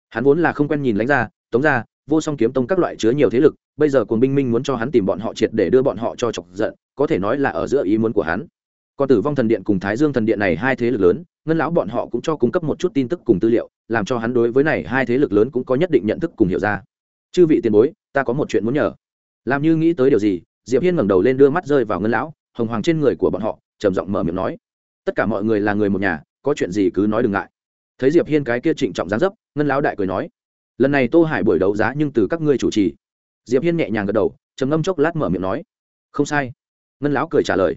Hắn vốn là không quen nhìn lánh ra, tống ra vô song kiếm tông các loại chứa nhiều thế lực, bây giờ cùng binh minh muốn cho hắn tìm bọn họ triệt để đưa bọn họ cho chọc giận, có thể nói là ở giữa ý muốn của hắn. Còn tử vong thần điện cùng thái dương thần điện này hai thế lực lớn, ngân lão bọn họ cũng cho cung cấp một chút tin tức cùng tư liệu, làm cho hắn đối với này hai thế lực lớn cũng có nhất định nhận thức cùng hiểu ra. Chư vị tiền bối, ta có một chuyện muốn nhờ. Làm như nghĩ tới điều gì, diệp hiên ngẩng đầu lên đưa mắt rơi vào ngân lão, hồng hoàng trên người của bọn họ, trầm giọng mở miệng nói, tất cả mọi người là người một nhà, có chuyện gì cứ nói đừng ngại. Thấy diệp hiên cái kia trịnh trọng giáng dấp, ngân lão đại cười nói lần này tô hải buổi đấu giá nhưng từ các ngươi chủ trì. Diệp hiên nhẹ nhàng gật đầu, trầm ngâm chốc lát mở miệng nói, không sai. Ngân lão cười trả lời,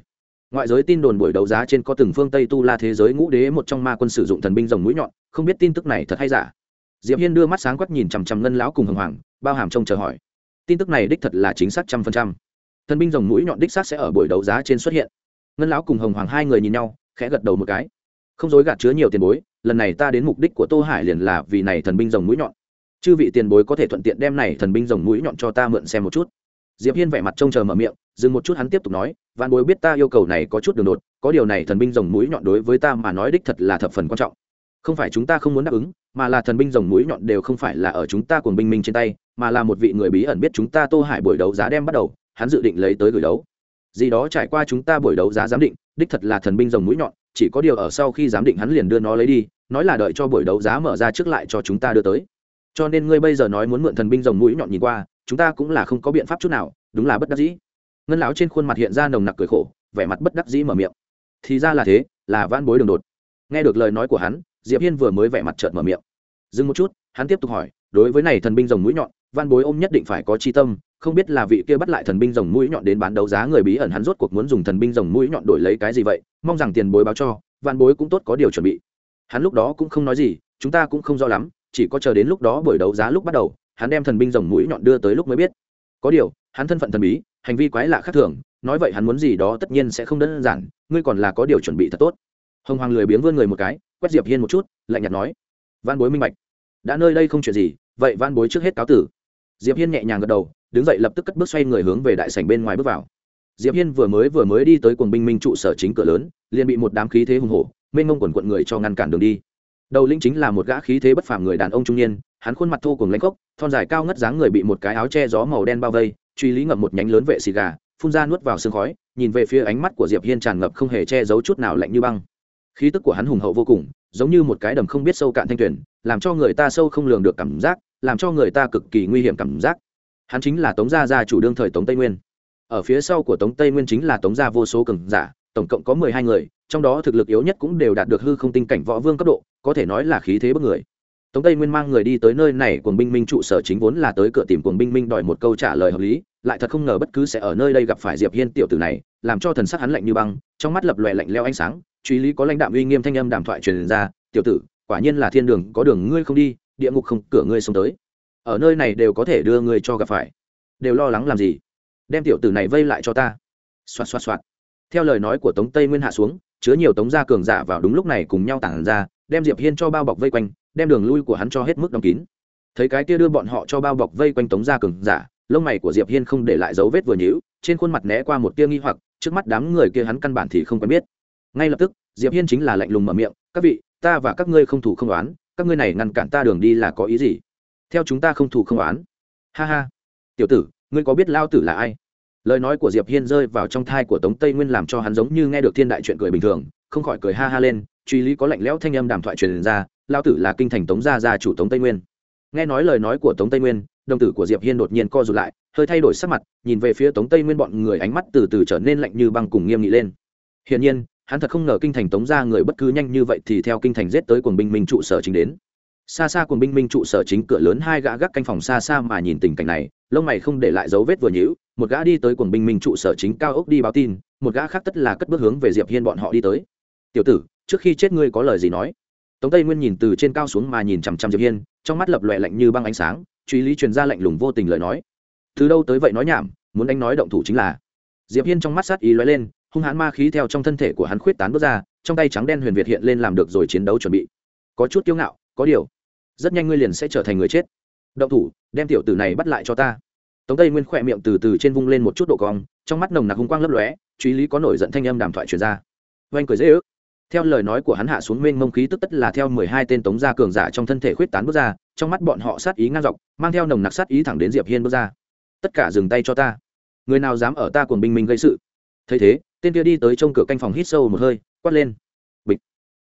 ngoại giới tin đồn buổi đấu giá trên có từng phương tây tu la thế giới ngũ đế một trong ma quân sử dụng thần binh rồng mũi nhọn, không biết tin tức này thật hay giả. Diệp hiên đưa mắt sáng quắc nhìn chằm chằm ngân lão cùng hồng hoàng, bao hàm trông chờ hỏi, tin tức này đích thật là chính xác trăm phần trăm. Thần binh rồng mũi nhọn đích xác sẽ ở buổi đấu giá trên xuất hiện. Ngân lão cùng hồng hoàng hai người nhìn nhau, khẽ gật đầu một cái, không dối gạt chứa nhiều tiền bối, lần này ta đến mục đích của tô hải liền là vì này thần binh rồng mũi nhọn chư vị tiền bối có thể thuận tiện đem này thần binh rồng mũi nhọn cho ta mượn xem một chút. Diệp hiên vẻ mặt trông chờ mở miệng, dừng một chút hắn tiếp tục nói văn bối biết ta yêu cầu này có chút đường đột, có điều này thần binh rồng mũi nhọn đối với ta mà nói đích thật là thập phần quan trọng. Không phải chúng ta không muốn đáp ứng, mà là thần binh rồng mũi nhọn đều không phải là ở chúng ta cùng binh minh trên tay, mà là một vị người bí ẩn biết chúng ta tô hải buổi đấu giá đem bắt đầu, hắn dự định lấy tới gửi đấu. Gì đó trải qua chúng ta buổi đấu giá giám định, đích thật là thần binh rồng mũi nhọn, chỉ có điều ở sau khi giám định hắn liền đưa nó lấy đi, nói là đợi cho buổi đấu giá mở ra trước lại cho chúng ta đưa tới cho nên ngươi bây giờ nói muốn mượn thần binh rồng mũi nhọn nhìn qua, chúng ta cũng là không có biện pháp chút nào, đúng là bất đắc dĩ. Ngân lão trên khuôn mặt hiện ra nồng nặc cười khổ, vẻ mặt bất đắc dĩ mở miệng. Thì ra là thế, là van bối đường đột. Nghe được lời nói của hắn, diệp hiên vừa mới vẻ mặt trợn mở miệng. Dừng một chút, hắn tiếp tục hỏi, đối với này thần binh rồng mũi nhọn van bối ôm nhất định phải có chi tâm, không biết là vị kia bắt lại thần binh rồng mũi nhọn đến bán đấu giá người bí ẩn hắn rốt cuộc muốn dùng thần binh rồng mũi nhọn đổi lấy cái gì vậy, mong rằng tiền bối báo cho van bối cũng tốt có điều chuẩn bị. Hắn lúc đó cũng không nói gì, chúng ta cũng không rõ lắm chỉ có chờ đến lúc đó buổi đấu giá lúc bắt đầu, hắn đem thần binh rồng mũi nhọn đưa tới lúc mới biết. Có điều, hắn thân phận thần bí, hành vi quái lạ khác thường, nói vậy hắn muốn gì đó tất nhiên sẽ không đơn giản, ngươi còn là có điều chuẩn bị thật tốt. Hồng hoàng lười biếng vươn người một cái, quét diệp hiên một chút, lạnh nhạt nói văn bối minh bạch. Đã nơi đây không chuyện gì, vậy văn bối trước hết cáo tử. Diệp hiên nhẹ nhàng gật đầu, đứng dậy lập tức cất bước xoay người hướng về đại sảnh bên ngoài bước vào. Diệp hiên vừa mới vừa mới đi tới quần binh minh trụ sở chính cửa lớn, liền bị một đám khí thế hùng hổ, mênh mông quần quận người cho ngăn cản đường đi đầu linh chính là một gã khí thế bất phàm người đàn ông trung niên, hắn khuôn mặt thô cùng lãnh gốc thon dài cao ngất dáng người bị một cái áo che gió màu đen bao vây, truy lý ngậm một nhánh lớn vệ xì gà, phun ra nuốt vào sương khói, nhìn về phía ánh mắt của diệp hiên tràn ngập không hề che giấu chút nào lạnh như băng. Khí tức của hắn hùng hậu vô cùng, giống như một cái đầm không biết sâu cạn thanh tuyển làm cho người ta sâu không lường được cảm giác, làm cho người ta cực kỳ nguy hiểm cảm giác. Hắn chính là tống gia gia chủ đương thời tống tây nguyên. Ở phía sau của tống tây nguyên chính là tống gia vô số cường giả, tổng cộng có mười hai người, trong đó thực lực yếu nhất cũng đều đạt được hư không tinh cảnh võ vương cấp độ có thể nói là khí thế bất người. Tống tây nguyên mang người đi tới nơi này cuồng binh minh trụ sở chính vốn là tới cửa tìm cuồng binh minh đòi một câu trả lời hợp lý, lại thật không ngờ bất cứ sẽ ở nơi đây gặp phải diệp hiên tiểu tử này, làm cho thần sắc hắn lạnh như băng, trong mắt lập lòe lạnh leo ánh sáng, truy lý có lãnh đạm uy nghiêm thanh âm đàm thoại truyền ra, tiểu tử, quả nhiên là thiên đường, có đường ngươi không đi, địa ngục không, cửa ngươi xuống tới. Ở nơi này đều có thể đưa ngươi cho gặp phải. Đều lo lắng làm gì? Đem tiểu tử này vây lại cho ta. Xoạt xoạt xoạt. Theo lời nói của tống tây nguyên hạ xuống chứa nhiều tống gia cường giả vào đúng lúc này cùng nhau tản ra, đem diệp hiên cho bao bọc vây quanh, đem đường lui của hắn cho hết mức đóng kín. Thấy cái kia đưa bọn họ cho bao bọc vây quanh tống gia cường giả, lông mày của diệp hiên không để lại dấu vết vừa nhíu, trên khuôn mặt né qua một tia nghi hoặc, trước mắt đám người kia hắn căn bản thì không quen biết. Ngay lập tức, diệp hiên chính là lạnh lùng mở miệng, các vị, ta và các ngươi không thủ không đoán các ngươi này ngăn cản ta đường đi là có ý gì? Theo chúng ta không thủ không đoán ha ha. Tiểu tử, ngươi có biết lao tử là ai? Lời nói của diệp hiên rơi vào trong thai của tống tây nguyên làm cho hắn giống như nghe được thiên đại chuyện cười bình thường, không khỏi cười ha ha lên, truy lý có lạnh lẽo thanh âm đàm thoại truyền ra, lao tử là kinh thành tống gia gia chủ tống tây nguyên. Nghe nói lời nói của tống tây nguyên, đồng tử của diệp hiên đột nhiên co rụt lại, hơi thay đổi sắc mặt, nhìn về phía tống tây nguyên bọn người ánh mắt từ từ trở nên lạnh như băng cùng nghiêm nghị lên. Hiển nhiên, hắn thật không ngờ kinh thành tống gia người bất cứ nhanh như vậy thì theo kinh thành giết tới quần binh minh trụ sở chính đến. Xa xa quần binh minh trụ sở chính cửa lớn hai gã gác canh phòng xa xa mà nhìn tình cảnh này, lông mày không để lại dấu vết vừa nhữ một gã đi tới quần binh minh trụ sở chính cao ốc đi báo tin, một gã khác tất là cất bước hướng về diệp hiên bọn họ đi tới. Tiểu tử, trước khi chết ngươi có lời gì nói? Tống tây nguyên nhìn từ trên cao xuống mà nhìn chằm chằm diệp hiên, trong mắt lập loè lạnh như băng ánh sáng, truy lý truyền ra lạnh lùng vô tình lời nói. Từ đâu tới vậy nói nhảm, muốn đánh nói động thủ chính là. Diệp hiên trong mắt sát ý lóe lên, hung hãn ma khí theo trong thân thể của hắn khuyết tán bước ra, trong tay trắng đen huyền việt hiện lên làm được rồi chiến đấu chuẩn bị. Có chút kiêu ngạo, có điều, rất nhanh ngươi liền sẽ trở thành người chết. Động thủ, đem tiểu tử này bắt lại cho ta tống tây nguyên khỏe miệng từ từ trên vung lên một chút độ cong, trong mắt nồng nặc hung quang lấp lóe, truy lý có nổi giận thanh âm đàm thoại truyền ra. Oanh cười dễ ước. Theo lời nói của hắn hạ xuống mênh mông khí tức tất là theo mười hai tên tống gia cường giả trong thân thể khuyết tán bước ra, trong mắt bọn họ sát ý ngang dọc, mang theo nồng nặc sát ý thẳng đến diệp hiên bước ra. Tất cả dừng tay cho ta. Người nào dám ở ta cuồng binh minh gây sự? Thấy thế, tên kia đi tới trong cửa canh phòng hít sâu một hơi, quát lên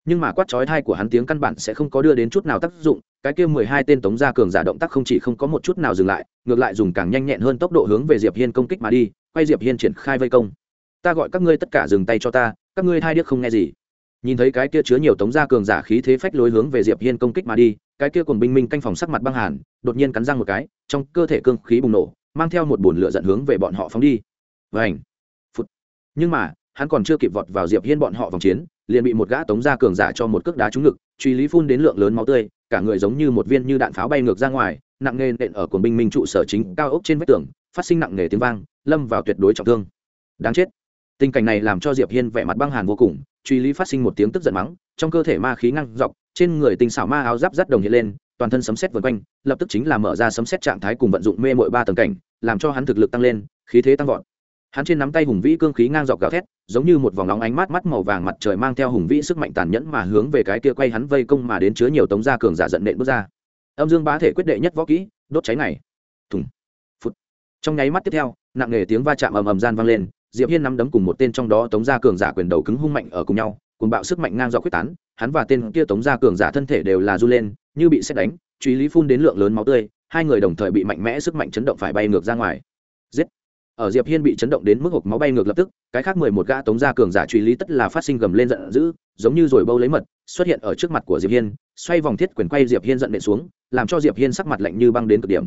nhưng mà quát chói thai của hắn tiếng căn bản sẽ không có đưa đến chút nào tác dụng, cái kia mười hai tên tống gia cường giả động tác không chỉ không có một chút nào dừng lại, ngược lại dùng càng nhanh nhẹn hơn tốc độ hướng về diệp hiên công kích mà đi, quay diệp hiên triển khai vây công. Ta gọi các ngươi tất cả dừng tay cho ta, các ngươi hai điếc không nghe gì. Nhìn thấy cái kia chứa nhiều tống gia cường giả khí thế phách lối hướng về diệp hiên công kích mà đi, cái kia cùng binh minh canh phòng sắc mặt băng hàn, đột nhiên cắn răng một cái, trong cơ thể cương khí bùng nổ, mang theo một bồn lửa dẫn hướng về bọn họ phóng đi. Vảnh phút. Nhưng mà, hắn còn chưa kịp vọt vào diệp hiên bọn họ vòng chiến liền bị một gã tống gia cường giả cho một cước đá trúng ngực, truy lý phun đến lượng lớn máu tươi, cả người giống như một viên như đạn pháo bay ngược ra ngoài, nặng nề nện ở cuồng binh minh trụ sở chính cao ốc trên vách tường, phát sinh nặng nề tiếng vang, lâm vào tuyệt đối trọng thương. Đáng chết. Tình cảnh này làm cho diệp hiên vẻ mặt băng hàn vô cùng, truy lý phát sinh một tiếng tức giận mắng, trong cơ thể ma khí ngăn dọc, trên người tinh xảo ma áo giáp rắt đồng hiện lên, toàn thân sấm sét vần quanh, lập tức chính là mở ra sấm sét trạng thái cùng vận dụng mê mội ba tầng cảnh, làm cho hắn thực lực tăng lên, khí thế tăng vọt hắn trên nắm tay hùng vĩ cương khí ngang dọc gào thét, giống như một vòng nóng ánh mắt mắt màu vàng mặt trời mang theo hùng vĩ sức mạnh tàn nhẫn mà hướng về cái kia quay hắn vây công mà đến chứa nhiều tống gia cường giả giận nện bước ra. Âm dương bá thể quyết đệ nhất võ kỹ, đốt cháy này thùng phút trong nháy mắt tiếp theo, nặng nề tiếng va chạm ầm ầm gian vang lên, diệp hiên nắm đấm cùng một tên trong đó tống gia cường giả quyền đầu cứng hung mạnh ở cùng nhau cùng bạo sức mạnh ngang dọc quyết tán, hắn và tên kia tống gia cường giả thân thể đều là du lên, như bị xét đánh, truy lý phun đến lượng lớn máu tươi, hai người đồng thời bị mạnh mẽ sức mạnh chấn động phải bay ngược ra ngoài. Giết ở diệp hiên bị chấn động đến mức hộp máu bay ngược lập tức cái khác mười một gã tống gia cường giả truy lý tất là phát sinh gầm lên giận dữ giống như rồi bâu lấy mật xuất hiện ở trước mặt của diệp hiên xoay vòng thiết quyền quay diệp hiên giận nện xuống làm cho diệp hiên sắc mặt lạnh như băng đến cực điểm.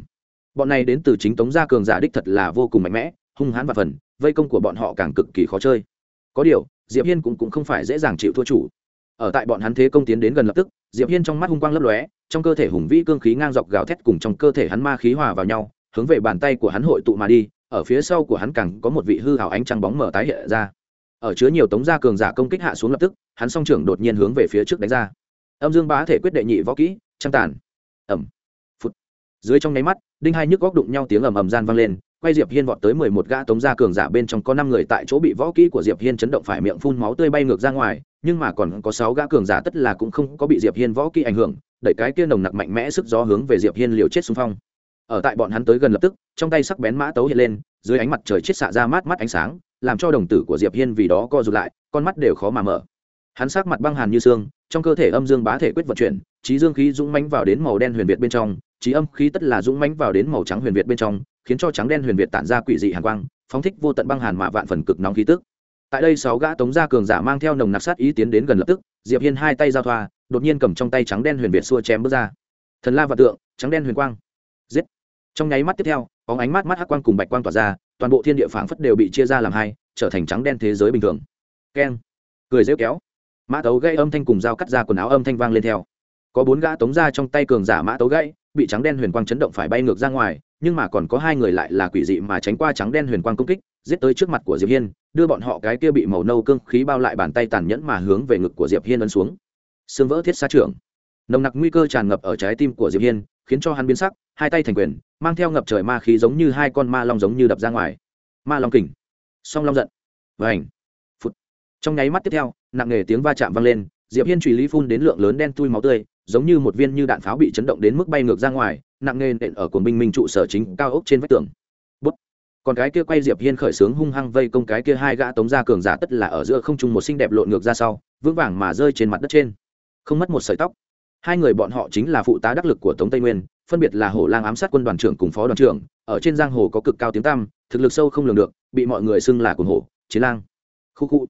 Bọn này đến từ chính tống gia cường giả đích thật là vô cùng mạnh mẽ hung hãn và phần vây công của bọn họ càng cực kỳ khó chơi. Có điều diệp hiên cũng, cũng không phải dễ dàng chịu thua chủ. Ở tại bọn hắn thế công tiến đến gần lập tức diệp hiên trong mắt hung quang lấp lóe trong cơ thể hùng vĩ cương khí ngang dọc gào thét cùng trong cơ thể hắn ma khí hòa vào nhau hướng về bàn tay của hắn hội tụ mà đi ở phía sau của hắn càng có một vị hư hào ánh trăng bóng mở tái hiện ra. Ở chứa nhiều tống gia cường giả công kích hạ xuống lập tức, hắn song trưởng đột nhiên hướng về phía trước đánh ra. Âm dương bá thể quyết đệ nhị võ kỹ, trăng tàn. Ẩm. Phút dưới trong nháy mắt, đinh hai nhức góc đụng nhau tiếng ầm ầm gian vang lên, quay diệp hiên vọt tới mười một gã tống gia cường giả bên trong có năm người tại chỗ bị võ kỹ của diệp hiên chấn động phải miệng phun máu tươi bay ngược ra ngoài, nhưng mà còn có sáu gã cường giả tất là cũng không có bị diệp hiên võ kỹ ảnh hưởng, đẩy cái kia nồng nặc mạnh mẽ sức gió hướng về diệp hiên liều chết xung phong ở tại bọn hắn tới gần lập tức, trong tay sắc bén mã tấu hiện lên, dưới ánh mặt trời chết xạ ra mát mắt ánh sáng, làm cho đồng tử của diệp hiên vì đó co rụt lại, con mắt đều khó mà mở. Hắn sắc mặt băng hàn như xương, trong cơ thể âm dương bá thể quyết vận chuyển, trí dương khí dũng mãnh vào đến màu đen huyền việt bên trong, trí âm khí tất là dũng mãnh vào đến màu trắng huyền việt bên trong, khiến cho trắng đen huyền việt tản ra quỷ dị hàn quang, phóng thích vô tận băng hàn mà vạn phần cực nóng khí tức. Tại đây sáu gã tống gia cường giả mang theo nồng nặc sát ý tiến đến gần lập tức, diệp hiên hai tay giao thoa, đột nhiên cầm trong tay trắng đen huyền việt xua chém bước ra. Thần la và tượng, trắng đen huyền quang. Giết! Trong nháy mắt tiếp theo, có ánh mắt mắt hắc quang cùng bạch quang tỏa ra, toàn bộ thiên địa phảng phất đều bị chia ra làm hai, trở thành trắng đen thế giới bình thường. Keng. Cười rêu kéo. Mã tấu gây âm thanh cùng dao cắt ra quần áo âm thanh vang lên theo. Có bốn gã tống ra trong tay cường giả mã tấu gãy, bị trắng đen huyền quang chấn động phải bay ngược ra ngoài, nhưng mà còn có hai người lại là quỷ dị mà tránh qua trắng đen huyền quang công kích, giết tới trước mặt của diệp hiên, đưa bọn họ cái kia bị màu nâu cương khí bao lại bàn tay tàn nhẫn mà hướng về ngực của diệp hiên ấn xuống. Xương vỡ thiết xa trưởng. Nồng nặc nguy cơ tràn ngập ở trái tim của diệp hiên khiến cho hắn biến sắc, hai tay thành quyền, mang theo ngập trời ma khí giống như hai con ma long giống như đập ra ngoài. Ma long kình. Song long giận. Và ảnh phút trong nháy mắt tiếp theo, nặng nề tiếng va chạm vang lên, diệp hiên trùy lý phun đến lượng lớn đen tui máu tươi, giống như một viên như đạn pháo bị chấn động đến mức bay ngược ra ngoài, nặng nề nện ở cuồng binh minh trụ sở chính cao ốc trên vách tường. Bút. còn cái kia quay diệp hiên khởi sướng hung hăng vây công cái kia hai gã tống gia cường giả tất là ở giữa không trung một xinh đẹp lộn ngược ra sau, vững vàng mà rơi trên mặt đất trên. Không mất một sợi tóc hai người bọn họ chính là phụ tá đắc lực của tống tây nguyên, phân biệt là hổ lang ám sát quân đoàn trưởng cùng phó đoàn trưởng. Ở trên giang hồ có cực cao tiếng tăm, thực lực sâu không lường được, bị mọi người xưng là cuồng hổ, chiến lang. Khu khu.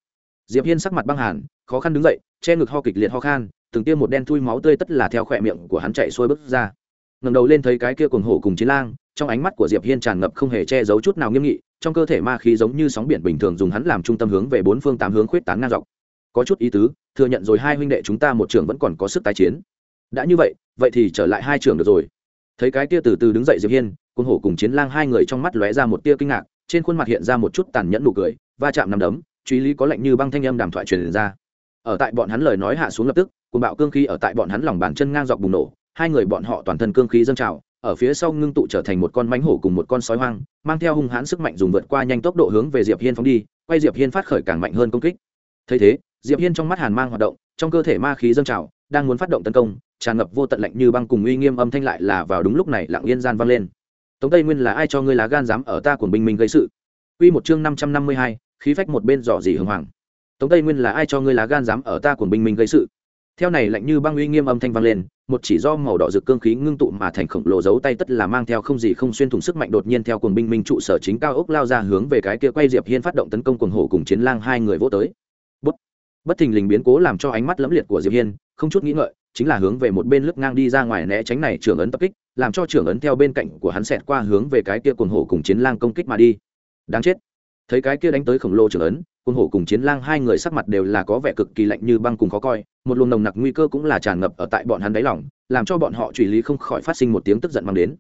Diệp hiên sắc mặt băng hàn, khó khăn đứng dậy, che ngực ho kịch liệt ho khan, từng tiêm một đen thui máu tươi tất là theo khỏe miệng của hắn chạy xuôi bước ra. Ngẩng đầu lên thấy cái kia cuồng hổ cùng chiến lang, trong ánh mắt của diệp hiên tràn ngập không hề che giấu chút nào nghiêm nghị, trong cơ thể ma khí giống như sóng biển bình thường dùng hắn làm trung tâm hướng về bốn phương tám hướng khuyết tán ngang dọc. Có chút ý tứ, thừa nhận rồi hai huynh đệ chúng ta một trường vẫn còn có sức tái chiến đã như vậy vậy thì trở lại hai trường được rồi. Thấy cái kia từ từ đứng dậy diệp hiên quân hổ cùng chiến lang hai người trong mắt lóe ra một tia kinh ngạc, trên khuôn mặt hiện ra một chút tàn nhẫn nụ cười, va chạm nằm đấm, truy lý có lệnh như băng thanh âm đàm thoại truyền ra. Ở tại bọn hắn lời nói hạ xuống lập tức, cuồng bạo cương khí ở tại bọn hắn lòng bàn chân ngang dọc bùng nổ, hai người bọn họ toàn thân cương khí dâng trào, ở phía sau ngưng tụ trở thành một con mánh hổ cùng một con sói hoang, mang theo hung hãn sức mạnh dùng vượt qua nhanh tốc độ hướng về diệp hiên phóng đi, quay diệp hiên phát khởi càng mạnh hơn công kích. Thấy thế, diệp hiên trong mắt hàn mang hoạt động, trong cơ thể ma khí dâng trào, đang muốn phát động tấn công tràn ngập vô tận lạnh như băng cùng uy nghiêm âm thanh lại là vào đúng lúc này lặng yên gian vang lên. Tống tây nguyên là ai cho ngươi lá gan dám ở ta của binh minh gây sự? Quy một chương năm trăm năm mươi hai, khí phách một bên dò dỉ hưng hoàng tống tây nguyên là ai cho ngươi lá gan dám ở ta của binh minh gây sự? Theo này lạnh như băng uy nghiêm âm thanh vang lên một chỉ do màu đỏ rực cương khí ngưng tụ mà thành khổng lồ giấu tay tất là mang theo không gì không xuyên thủng sức mạnh đột nhiên theo cuồng binh minh trụ sở chính cao ốc lao ra hướng về cái kia quay diệp hiên phát động tấn công cuồng hổ cùng chiến lang hai người vỗ tới. Bất bất thình lình biến cố làm cho ánh mắt lẫm liệt của diệp hiên không chút nghĩ ngợi chính là hướng về một bên lướt ngang đi ra ngoài né tránh này trưởng ấn tập kích, làm cho trưởng ấn theo bên cạnh của hắn xẹt qua hướng về cái kia cuồng hổ cùng chiến lang công kích mà đi. Đáng chết. Thấy cái kia đánh tới khổng lồ trưởng ấn, cuồng hổ cùng chiến lang hai người sắc mặt đều là có vẻ cực kỳ lạnh như băng cùng khó coi, một luồng nồng nặc nguy cơ cũng là tràn ngập ở tại bọn hắn đáy lòng, làm cho bọn họ truy lý không khỏi phát sinh một tiếng tức giận mang đến.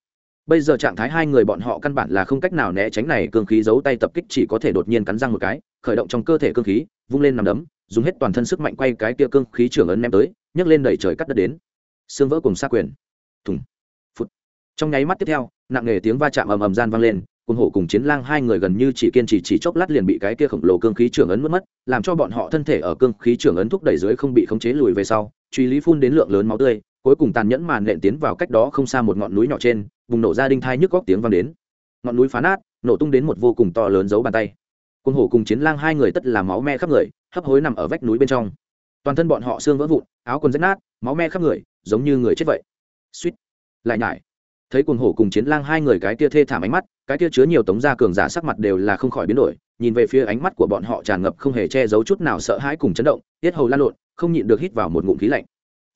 Bây giờ trạng thái hai người bọn họ căn bản là không cách nào né tránh này, cương khí giấu tay tập kích chỉ có thể đột nhiên cắn răng một cái, khởi động trong cơ thể cương khí, vung lên nằm đấm dùng hết toàn thân sức mạnh quay cái kia cương khí trưởng ấn ném tới, nhấc lên đẩy trời cắt đất đến. Xương vỡ cùng xa quyền. Thùng. Phút trong nháy mắt tiếp theo, nặng nề tiếng va chạm ầm ầm gian vang lên cùng hổ cùng chiến lang hai người gần như chỉ kiên trì chỉ chốc lát liền bị cái kia khổng lồ cương khí trưởng ấn mất mất, làm cho bọn họ thân thể ở cương khí trưởng ấn thúc đẩy dưới không bị khống chế lùi về sau, truy lý phun đến lượng lớn máu tươi, cuối cùng tàn nhẫn màn nện tiến vào cách đó không xa một ngọn núi nhỏ trên, bùng nổ ra đinh thai nhức góc tiếng vang đến. Ngọn núi phá nát, nổ tung đến một vô cùng to lớn giấu bàn tay côn hổ cùng chiến lang hai người tất là máu me khắp người, hấp hối nằm ở vách núi bên trong. Toàn thân bọn họ xương vỡ vụn, áo quần rách nát, máu me khắp người, giống như người chết vậy. Suýt. Lại nhải. Thấy côn hổ cùng chiến lang hai người cái tia thê thảm ánh mắt, cái tia chứa nhiều tống gia cường giả sắc mặt đều là không khỏi biến đổi, nhìn về phía ánh mắt của bọn họ tràn ngập không hề che giấu chút nào sợ hãi cùng chấn động, tiết hầu lan lộn, không nhịn được hít vào một ngụm khí lạnh.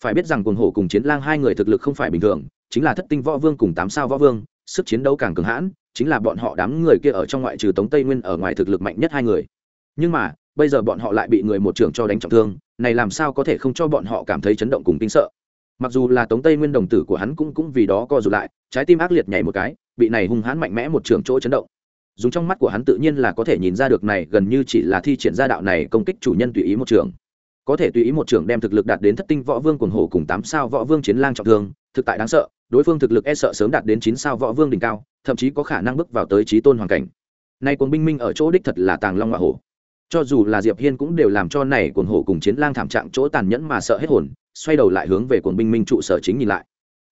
Phải biết rằng côn hổ cùng chiến lang hai người thực lực không phải bình thường, chính là thất tinh võ vương cùng tám sao võ vương sức chiến đấu càng cường hãn, chính là bọn họ đám người kia ở trong ngoại trừ tống tây nguyên ở ngoài thực lực mạnh nhất hai người. Nhưng mà, bây giờ bọn họ lại bị người một trưởng cho đánh trọng thương, này làm sao có thể không cho bọn họ cảm thấy chấn động cùng kinh sợ? Mặc dù là tống tây nguyên đồng tử của hắn cũng cũng vì đó co rụt lại, trái tim ác liệt nhảy một cái, bị này hung hãn mạnh mẽ một trường chỗ chấn động. Dùng trong mắt của hắn tự nhiên là có thể nhìn ra được này gần như chỉ là thi triển gia đạo này công kích chủ nhân tùy ý một trường có thể tùy ý một trường đem thực lực đạt đến thất tinh võ vương quần hổ cùng tám sao võ vương chiến lang trọng thương thực tại đáng sợ, đối phương thực lực e sợ sớm đạt đến chín sao võ vương đỉnh cao, thậm chí có khả năng bước vào tới trí tôn hoàn cảnh. Nay cuồng binh minh ở chỗ đích thật là tàng long hoa hổ. Cho dù là diệp hiên cũng đều làm cho này cuồng hổ cùng chiến lang thảm trạng chỗ tàn nhẫn mà sợ hết hồn, xoay đầu lại hướng về cuồng binh minh trụ sở chính nhìn lại.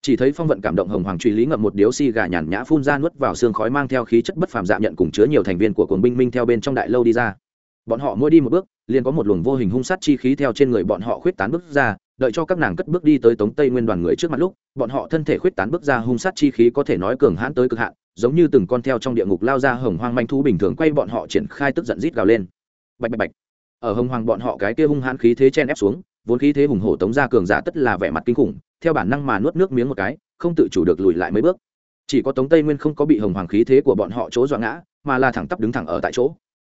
Chỉ thấy phong vận cảm động hồng hoàng truy lý ngậm một điếu xi si gà nhàn nhã phun ra nuốt vào xương khói mang theo khí chất bất phàm dạ nhận cùng chứa nhiều thành viên của cuồng binh minh theo bên trong đại lâu đi ra. Bọn họ mỗi đi một bước, liền có một luồng vô hình hung sát chi khí theo trên người bọn họ khuyết tán bước ra đợi cho các nàng cất bước đi tới tống tây nguyên đoàn người trước mặt lúc, bọn họ thân thể khuyết tán bước ra hung sát chi khí có thể nói cường hãn tới cực hạn, giống như từng con theo trong địa ngục lao ra hồng hoang manh thú bình thường quay bọn họ triển khai tức giận rít gào lên. Bạch bạch bạch. Ở hồng hoàng bọn họ cái kia hung hãn khí thế chen ép xuống, vốn khí thế hùng hổ tống ra cường giả tất là vẻ mặt kinh khủng, theo bản năng mà nuốt nước miếng một cái, không tự chủ được lùi lại mấy bước. Chỉ có tống tây nguyên không có bị hồng hoàng khí thế của bọn họ chỗ dọa ngã, mà là thẳng tắp đứng thẳng ở tại chỗ.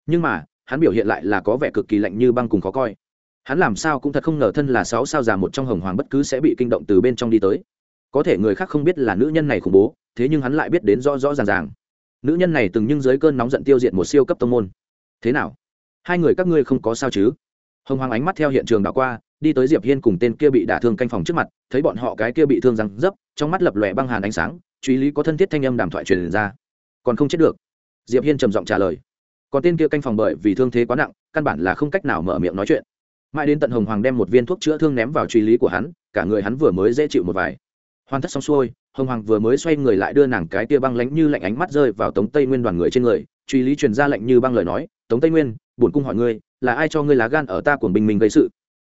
Nhưng mà, hắn biểu hiện lại là có vẻ cực kỳ lạnh như băng cùng khó coi hắn làm sao cũng thật không ngờ thân là sáu sao già một trong hồng hoàng bất cứ sẽ bị kinh động từ bên trong đi tới. Có thể người khác không biết là nữ nhân này khủng bố, thế nhưng hắn lại biết đến rõ rõ ràng ràng. Nữ nhân này từng nhưng dưới cơn nóng giận tiêu diệt một siêu cấp tông môn. Thế nào? Hai người các ngươi không có sao chứ? Hồng hoàng ánh mắt theo hiện trường đã qua, đi tới diệp hiên cùng tên kia bị đả thương canh phòng trước mặt, thấy bọn họ cái kia bị thương răng dấp, trong mắt lập lòe băng hàn ánh sáng, truy lý có thân thiết thanh âm đàm thoại truyền ra. Còn không chết được. Diệp hiên trầm giọng trả lời. Còn tên kia canh phòng bởi vì thương thế quá nặng, căn bản là không cách nào mở miệng nói chuyện mãi đến tận hồng hoàng đem một viên thuốc chữa thương ném vào truy lý của hắn, cả người hắn vừa mới dễ chịu một vài. Hoàn tất xong xuôi, hồng hoàng vừa mới xoay người lại đưa nàng cái tia băng lánh như lạnh ánh mắt rơi vào tống tây nguyên đoàn người trên người. Truy lý truyền ra lệnh như băng lời nói, tống tây nguyên, bổn cung hỏi ngươi, là ai cho ngươi lá gan ở ta của bình minh gây sự?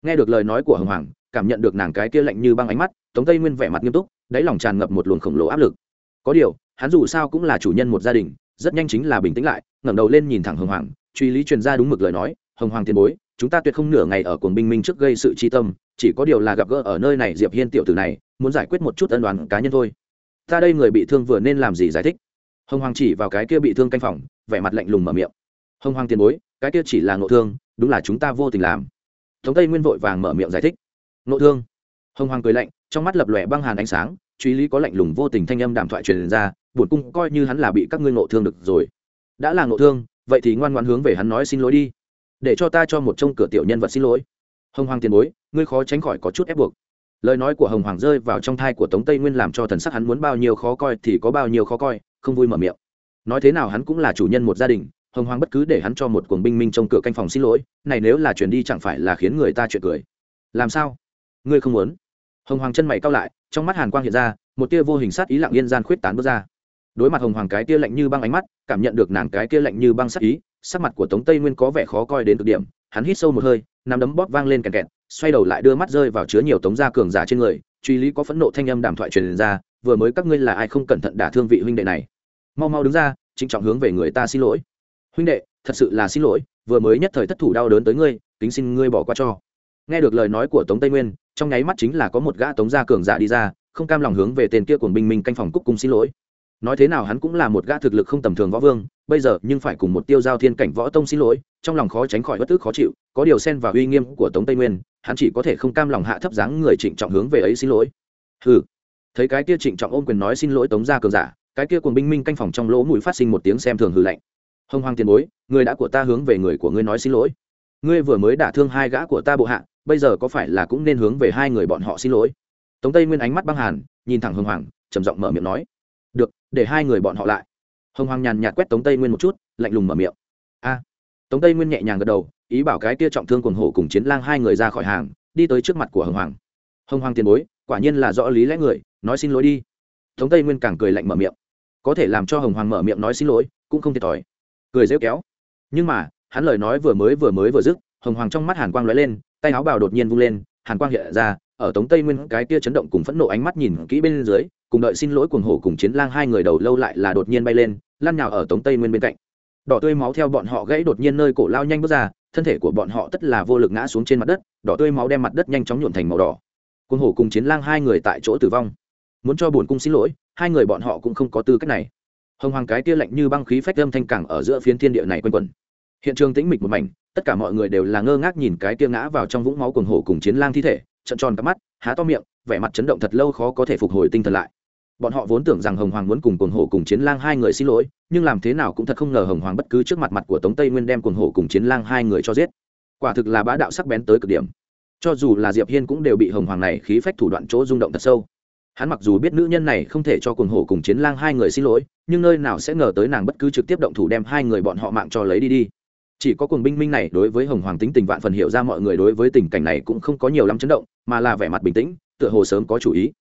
Nghe được lời nói của hồng hoàng, cảm nhận được nàng cái kia lạnh như băng ánh mắt, tống tây nguyên vẻ mặt nghiêm túc, đáy lòng tràn ngập một luồng khổng lồ áp lực. Có điều, hắn dù sao cũng là chủ nhân một gia đình, rất nhanh chính là bình tĩnh lại, ngẩng đầu lên nhìn thẳng hồng hoàng. Truy lý truyền ra đúng mực lời nói, hồng hoàng tiền bối chúng ta tuyệt không nửa ngày ở cuồng binh minh trước gây sự chi tâm, chỉ có điều là gặp gỡ ở nơi này diệp hiên tiểu tử này, muốn giải quyết một chút ân đoàn cá nhân thôi. Ta đây người bị thương vừa nên làm gì giải thích? Hồng hoàng chỉ vào cái kia bị thương canh phòng, vẻ mặt lạnh lùng mở miệng. Hồng hoàng tiền bối, cái kia chỉ là ngộ thương, đúng là chúng ta vô tình làm. Thống tây nguyên vội vàng mở miệng giải thích. Ngộ thương? Hồng hoàng cười lạnh, trong mắt lập lòe băng hàn ánh sáng, truy lý có lạnh lùng vô tình thanh âm đàm thoại truyền ra, buồn cung coi như hắn là bị các ngươi ngộ thương được rồi. Đã là ngộ thương, vậy thì ngoan ngoan hướng về hắn nói xin lỗi đi để cho ta cho một trông cửa tiểu nhân vật xin lỗi. Hồng hoàng tiền bối, ngươi khó tránh khỏi có chút ép buộc. Lời nói của hồng hoàng rơi vào trong thai của tống tây nguyên làm cho thần sắc hắn muốn bao nhiêu khó coi thì có bao nhiêu khó coi, không vui mở miệng. Nói thế nào hắn cũng là chủ nhân một gia đình, hồng hoàng bất cứ để hắn cho một cuồng binh minh trong cửa canh phòng xin lỗi, này nếu là chuyển đi chẳng phải là khiến người ta chuyện cười. Làm sao? Ngươi không muốn? Hồng hoàng chân mày cao lại, trong mắt hàn quang hiện ra, một tia vô hình sát ý lặng yên gian khuyết tán bước ra. Đối mặt hồng hoàng cái tia lạnh như băng ánh mắt, cảm nhận được nàng cái tia lạnh như băng sát ý sắc mặt của tống tây nguyên có vẻ khó coi đến cực điểm, hắn hít sâu một hơi, nắm đấm bóp vang lên kèn kẹt, xoay đầu lại đưa mắt rơi vào chứa nhiều tống gia cường giả trên người, truy lý có phẫn nộ thanh âm đàm thoại truyền ra, vừa mới các ngươi là ai không cẩn thận đả thương vị huynh đệ này? Mau mau đứng ra, trịnh trọng hướng về người ta xin lỗi. Huynh đệ, thật sự là xin lỗi, vừa mới nhất thời thất thủ đau đớn tới ngươi, kính xin ngươi bỏ qua cho. Nghe được lời nói của tống tây nguyên, trong nháy mắt chính là có một gã tống gia cường giả đi ra, không cam lòng hướng về tên kia của binh minh canh phòng cúc cung xin lỗi nói thế nào hắn cũng là một gã thực lực không tầm thường võ vương, bây giờ nhưng phải cùng một tiêu giao thiên cảnh võ tông xin lỗi, trong lòng khó tránh khỏi bất tức khó chịu, có điều xen vào uy nghiêm của tống tây nguyên, hắn chỉ có thể không cam lòng hạ thấp dáng người trịnh trọng hướng về ấy xin lỗi. Ừ thấy cái kia trịnh trọng ôm quyền nói xin lỗi tống gia cường giả, cái kia cùng binh minh canh phòng trong lỗ mũi phát sinh một tiếng xem thường hư lạnh. Hông hoang tiền bối, người đã của ta hướng về người của ngươi nói xin lỗi. Ngươi vừa mới đả thương hai gã của ta bộ hạ, bây giờ có phải là cũng nên hướng về hai người bọn họ xin lỗi? Tống tây nguyên ánh mắt băng hàn, nhìn thẳng hưng hoàng, trầm giọng mở miệng nói được, để hai người bọn họ lại. Hồng hoàng nhàn nhạt quét tống tây nguyên một chút, lạnh lùng mở miệng. A. Tống tây nguyên nhẹ nhàng gật đầu, ý bảo cái kia trọng thương quần hổ cùng chiến lang hai người ra khỏi hàng, đi tới trước mặt của hồng hoàng. Hồng hoàng tiền bối, quả nhiên là rõ lý lẽ người, nói xin lỗi đi. Tống tây nguyên càng cười lạnh mở miệng. Có thể làm cho hồng hoàng mở miệng nói xin lỗi, cũng không thiệt thòi. Cười rêu kéo. Nhưng mà, hắn lời nói vừa mới vừa mới vừa dứt, hồng hoàng trong mắt hàn quang lóe lên, tay áo bào đột nhiên vung lên, hàn quang hiện ra ở tống tây nguyên cái kia chấn động cùng phẫn nộ ánh mắt nhìn kỹ bên dưới, cùng đợi xin lỗi cuồng hổ cùng chiến lang hai người đầu lâu lại là đột nhiên bay lên, lăn nhào ở tống tây nguyên bên cạnh. Đỏ tươi máu theo bọn họ gãy đột nhiên nơi cổ lao nhanh bước ra, thân thể của bọn họ tất là vô lực ngã xuống trên mặt đất, đỏ tươi máu đem mặt đất nhanh chóng nhuộn thành màu đỏ. Cuồng hổ cùng chiến lang hai người tại chỗ tử vong. Muốn cho bổn cung xin lỗi, hai người bọn họ cũng không có tư cách này. Hồng hoàng cái kia lạnh như băng khí phách âm thanh cảng ở giữa phiến thiên địa này quanh quẩn. Hiện trường tĩnh mịch một mảnh, tất cả mọi người đều là ngơ ngác nhìn cái kia ngã vào trong vũng máu cuồng hổ cùng chiến lang thi thể trận tròn cắp mắt, há to miệng, vẻ mặt chấn động thật lâu khó có thể phục hồi tinh thần lại. Bọn họ vốn tưởng rằng hồng hoàng muốn cùng cuồng hổ cùng chiến lang hai người xin lỗi, nhưng làm thế nào cũng thật không ngờ hồng hoàng bất cứ trước mặt mặt của tống tây nguyên đem cuồng hổ cùng chiến lang hai người cho giết. Quả thực là bá đạo sắc bén tới cực điểm. Cho dù là diệp hiên cũng đều bị hồng hoàng này khí phách thủ đoạn chỗ rung động thật sâu. Hắn mặc dù biết nữ nhân này không thể cho cuồng hổ cùng chiến lang hai người xin lỗi, nhưng nơi nào sẽ ngờ tới nàng bất cứ trực tiếp động thủ đem hai người bọn họ mạng cho lấy đi đi. Chỉ có cuồng binh minh này đối với hồng hoàng tính tình vạn phần hiểu ra mọi người đối với tình cảnh này cũng không có nhiều lắm chấn động mà là vẻ mặt bình tĩnh, tựa hồ sớm có chủ ý.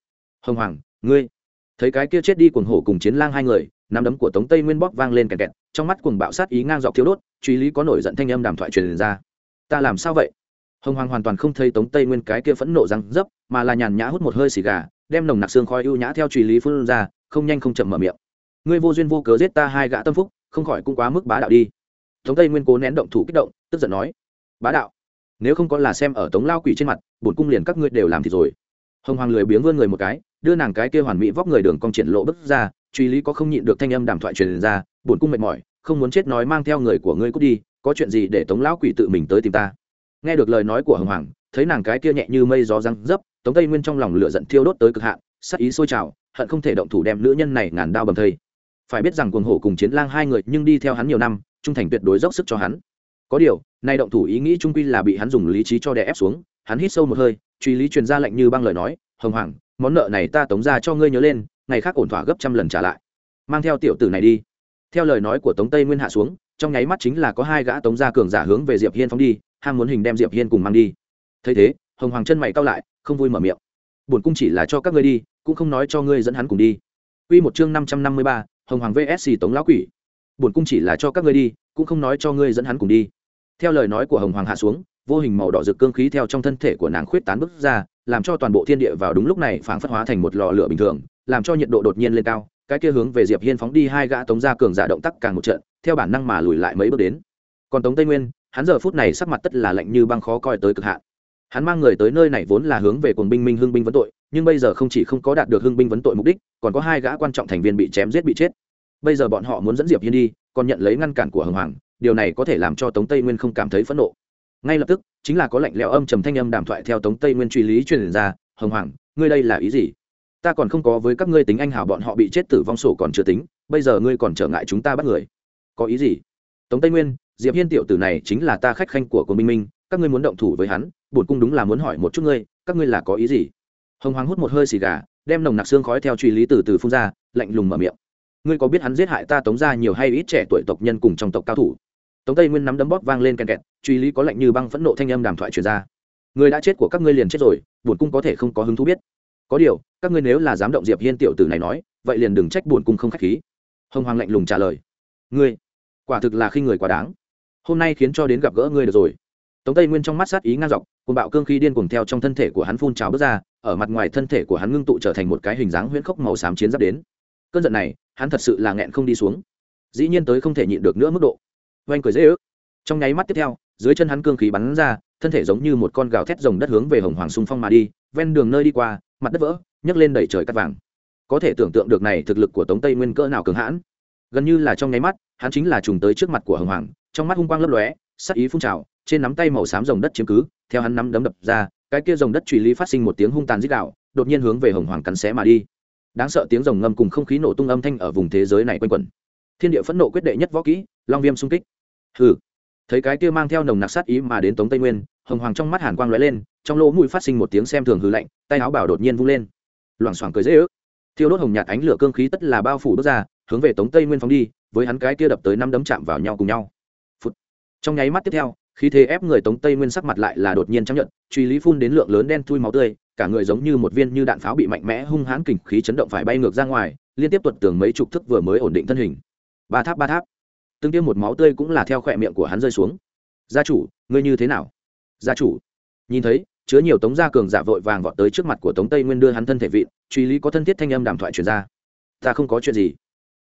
Hồng hoàng, ngươi, thấy cái kia chết đi cuồng hổ cùng chiến lang hai người, nắm đấm của tống tây nguyên bóp vang lên kẹt kẹt, trong mắt cuồng bạo sát ý ngang dọc thiếu đốt, truy lý có nổi giận thanh âm đàm thoại truyền ra. Ta làm sao vậy? Hồng hoàng hoàn toàn không thấy tống tây nguyên cái kia phẫn nộ răng dấp, mà là nhàn nhã hút một hơi xì gà, đem nồng nặc xương khói ưu nhã theo truy lý phương ra, không nhanh không chậm mở miệng. Ngươi vô duyên vô cớ giết ta hai gã tâm phúc, không khỏi cũng quá mức bá đạo đi. Tống tây nguyên cố nén động thủ kích động, tức giận nói. Bá đạo nếu không có là xem ở tống lao quỷ trên mặt, bổn cung liền các ngươi đều làm thì rồi. Hồng hoàng lười biếng vươn người một cái, đưa nàng cái kia hoàn mỹ vóc người đường cong triển lộ bức ra, truy lý có không nhịn được thanh âm đàm thoại truyền ra, bổn cung mệt mỏi, không muốn chết nói mang theo người của ngươi cút đi, có chuyện gì để tống lão quỷ tự mình tới tìm ta? Nghe được lời nói của hồng hoàng, thấy nàng cái kia nhẹ như mây gió răng dấp, tống tây nguyên trong lòng lửa giận thiêu đốt tới cực hạn, sắc ý sôi trào, hận không thể động thủ đem nữ nhân này ngàn đao bầm thây. Phải biết rằng cuồng hổ cùng chiến lang hai người nhưng đi theo hắn nhiều năm, trung thành tuyệt đối dốc sức cho hắn. Có điều nay động thủ ý nghĩ trung quy là bị hắn dùng lý trí cho đè ép xuống hắn hít sâu một hơi truy lý truyền ra lệnh như băng lời nói hồng hoàng món nợ này ta tống ra cho ngươi nhớ lên ngày khác ổn thỏa gấp trăm lần trả lại. Mang theo tiểu tử này đi. Theo lời nói của tống tây nguyên hạ xuống trong nháy mắt chính là có hai gã tống gia cường giả hướng về diệp hiên phóng đi ham muốn hình đem diệp hiên cùng mang đi. Thấy thế hồng hoàng chân mày cau lại không vui mở miệng. Buồn cung chỉ là cho các ngươi đi cũng không nói cho ngươi dẫn hắn cùng đi. Quy một chương năm năm mươi ba, Hồng Hoàng VS Tống lão quỷ. Buồn cung chỉ là cho các ngươi đi, cũng không nói cho ngươi dẫn hắn cùng đi. Theo lời nói của Hồng Hoàng hạ xuống, vô hình màu đỏ rực cương khí theo trong thân thể của nàng khuyết tán bước ra, làm cho toàn bộ thiên địa vào đúng lúc này phảng phất hóa thành một lò lửa bình thường, làm cho nhiệt độ đột nhiên lên cao, cái kia hướng về Diệp Hiên phóng đi hai gã tống gia cường giả động tác càng một trận, theo bản năng mà lùi lại mấy bước đến. Còn Tống Tây Nguyên, hắn giờ phút này sắc mặt tất là lạnh như băng khó coi tới cực hạn hắn mang người tới nơi này vốn là hướng về cuồng binh minh hưng binh vấn tội nhưng bây giờ không chỉ không có đạt được hưng binh vấn tội mục đích còn có hai gã quan trọng thành viên bị chém giết bị chết bây giờ bọn họ muốn dẫn diệp hiên đi còn nhận lấy ngăn cản của hưng hoàng điều này có thể làm cho tống tây nguyên không cảm thấy phẫn nộ. Ngay lập tức, chính là có lệnh lẽo âm trầm thanh âm đàm thoại theo tống tây nguyên truy lý truyền ra hưng hoàng, ngươi đây là ý gì? Ta còn không có với các ngươi tính anh hào bọn họ bị chết tử vong sổ còn chưa tính, bây giờ ngươi còn trở ngại chúng ta bắt người. Có ý gì? Tống tây nguyên, diệp hiên tiểu tử này chính là ta khách khanh của quân minh minh, các ngươi muốn động thủ với hắn, bổn cung đúng là muốn hỏi một chút ngươi, các ngươi là có ý gì? Hồng hoàng hút một hơi xì gà, đem nồng nặc xương khói theo truy lý từ từ phun ra, lạnh lùng mở miệng. Ngươi có biết hắn giết hại ta tống ra nhiều hay ít trẻ tuổi tộc nhân cùng trong tộc cao thủ? Tống tây nguyên nắm đấm bóp vang lên kèn kẹt, truy lý có lạnh như băng phẫn nộ thanh âm đàm thoại truyền ra. Người đã chết của các ngươi liền chết rồi bổn cung có thể không có hứng thú biết. Có điều, các ngươi nếu là dám động diệp hiên tiểu tử này nói, vậy liền đừng trách bổn cung không khách khí. Hồng hoàng lạnh lùng trả lời. Ngươi, quả thực là khi người quá đáng. Hôm nay khiến cho đến gặp gỡ ngươi được rồi. Tống tây nguyên trong mắt sát ý ngang dọc cùng bạo cương khí điên cuồng theo trong thân thể của hắn phun trào bước ra, ở mặt ngoài thân thể của hắn ngưng tụ trở thành một cái hình dáng huyễn khốc màu xám chiến giáp đến. Cơn giận này, hắn thật sự là nghẹn không đi xuống. Dĩ nhiên tới không thể nhịn được nữa mức độ oanh cười dễ ước. Trong nháy mắt tiếp theo, dưới chân hắn cương khí bắn ra, thân thể giống như một con gào thét rồng đất hướng về hồng hoàng xung phong mà đi, ven đường nơi đi qua, mặt đất vỡ, nhấc lên đẩy trời cắt vàng. Có thể tưởng tượng được này thực lực của tống tây nguyên cỡ nào cường hãn. Gần như là trong nháy mắt, hắn chính là trùng tới trước mặt của hồng hoàng, trong mắt hung quang lấp lóe, sắc ý phun trào, trên nắm tay màu xám rồng đất chiếm cứ, theo hắn nắm đấm đập ra, cái kia rồng đất truy lý phát sinh một tiếng hung tàn dích đạo đột nhiên hướng về hồng hoàng cắn xé mà đi. Đáng sợ tiếng rồng ngâm cùng không khí nổ tung âm thanh ở vùng thế giới này quanh quẩn. Thiên địa phẫn nộ quyết đệ nhất võ kỹ, long viêm xung kích hừ. Thấy cái kia mang theo nồng nặc sát ý mà đến tống tây nguyên, hồng hoàng trong mắt hàn quang lóe lên, trong lỗ mũi phát sinh một tiếng xem thường hư lạnh, tay áo bảo đột nhiên vung lên. Loảng xoảng cười dễ ước. Thiêu đốt hồng nhạt ánh lửa cương khí tất là bao phủ đốt ra, hướng về tống tây nguyên phóng đi, với hắn cái kia đập tới năm đấm chạm vào nhau cùng nhau. Phụt. trong nháy mắt tiếp theo khi thế ép người tống tây nguyên sắc mặt lại là đột nhiên trắng nhận truy lý phun đến lượng lớn đen thui máu tươi, cả người giống như một viên như đạn pháo bị mạnh mẽ hung hãn kình khí chấn động phải bay ngược ra ngoài, liên tiếp tuột tường mấy chục thức vừa mới ổn định thân hình. Ba tháp ba tháp tương tiêm một máu tươi cũng là theo khỏe miệng của hắn rơi xuống. Gia chủ, ngươi như thế nào? Gia chủ. Nhìn thấy, chứa nhiều tống gia cường giả vội vàng vọt tới trước mặt của tống tây nguyên đưa hắn thân thể vị truy lý có thân thiết thanh âm đàm thoại truyền ra. Ta không có chuyện gì.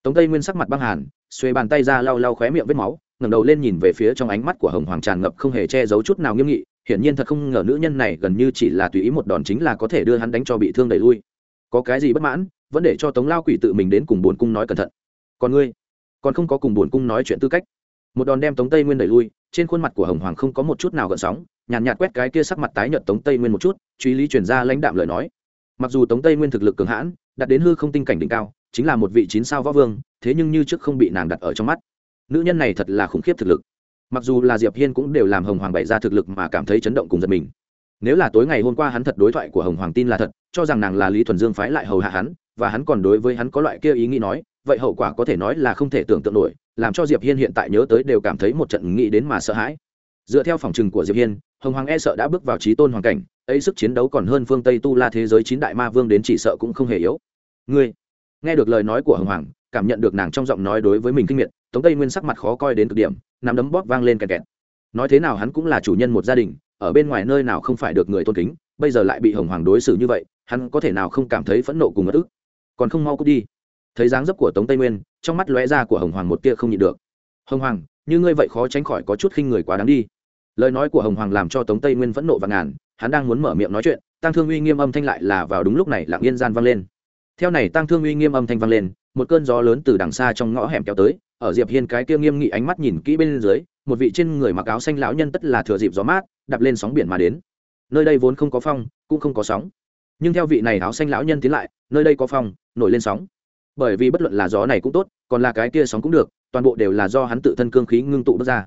Tống tây nguyên sắc mặt băng hàn, xuê bàn tay ra lau lau khóe miệng vết máu, ngẩng đầu lên nhìn về phía trong ánh mắt của hồng hoàng tràn ngập không hề che giấu chút nào nghiêm nghị, hiển nhiên thật không ngờ nữ nhân này gần như chỉ là tùy ý một đòn chính là có thể đưa hắn đánh cho bị thương đẩy lui. Có cái gì bất mãn, vẫn để cho tống lao quỷ tự mình đến cùng buồn cung nói cẩn thận. Còn ngươi? Còn không có cùng buồn cung nói chuyện tư cách. Một đòn đem tống tây nguyên đẩy lui trên khuôn mặt của hồng hoàng không có một chút nào gợn sóng nhàn nhạt, nhạt quét cái kia sắc mặt tái nhợt tống tây nguyên một chút truy lý chuyển ra lãnh đạm lời nói. Mặc dù tống tây nguyên thực lực cường hãn đặt đến hư không tinh cảnh đỉnh cao chính là một vị chín sao võ vương thế nhưng như trước không bị nàng đặt ở trong mắt. Nữ nhân này thật là khủng khiếp thực lực. Mặc dù là diệp hiên cũng đều làm hồng hoàng bày ra thực lực mà cảm thấy chấn động cùng giật mình. Nếu là tối ngày hôm qua hắn thật đối thoại của hồng hoàng tin là thật cho rằng nàng là lý thuần dương phái lại hầu hạ hắn và hắn còn đối với hắn có loại kia ý nghĩ nói vậy hậu quả có thể nói là không thể tưởng tượng nổi, làm cho diệp hiên hiện tại nhớ tới đều cảm thấy một trận nghĩ đến mà sợ hãi. Dựa theo phòng trừng của diệp hiên, hồng hoàng e sợ đã bước vào trí tôn hoàn cảnh, ấy sức chiến đấu còn hơn phương tây tu la thế giới chín đại ma vương đến chỉ sợ cũng không hề yếu. Ngươi, nghe được lời nói của hồng hoàng, cảm nhận được nàng trong giọng nói đối với mình kinh miệt, tống tây nguyên sắc mặt khó coi đến cực điểm, nắm đấm bóp vang lên kẹt kẹt. Nói thế nào hắn cũng là chủ nhân một gia đình, ở bên ngoài nơi nào không phải được người tôn kính, bây giờ lại bị hồng hoàng đối xử như vậy, hắn có thể nào không cảm thấy phẫn nộ cùng ức còn không mau cút đi thấy dáng dấp của tống tây nguyên, trong mắt lóe ra của hồng hoàng một tia không nhịn được. Hồng hoàng, như ngươi vậy khó tránh khỏi có chút khinh người quá đáng đi. Lời nói của hồng hoàng làm cho tống tây nguyên phẫn nộ và ngàn, hắn đang muốn mở miệng nói chuyện tăng thương uy nghiêm âm thanh lại là vào đúng lúc này lặng yên gian vang lên. Theo này tăng thương uy nghiêm âm thanh vang lên, một cơn gió lớn từ đằng xa trong ngõ hẻm kéo tới, ở diệp hiên cái kia nghiêm nghị ánh mắt nhìn kỹ bên dưới, một vị trên người mặc áo xanh lão nhân tất là thừa dịp gió mát, đạp lên sóng biển mà đến. Nơi đây vốn không có phong, cũng không có sóng. Nhưng theo vị này áo xanh lão nhân tiến lại, nơi đây có phong, nổi lên sóng bởi vì bất luận là gió này cũng tốt, còn là cái kia sóng cũng được, toàn bộ đều là do hắn tự thân cương khí ngưng tụ bước ra.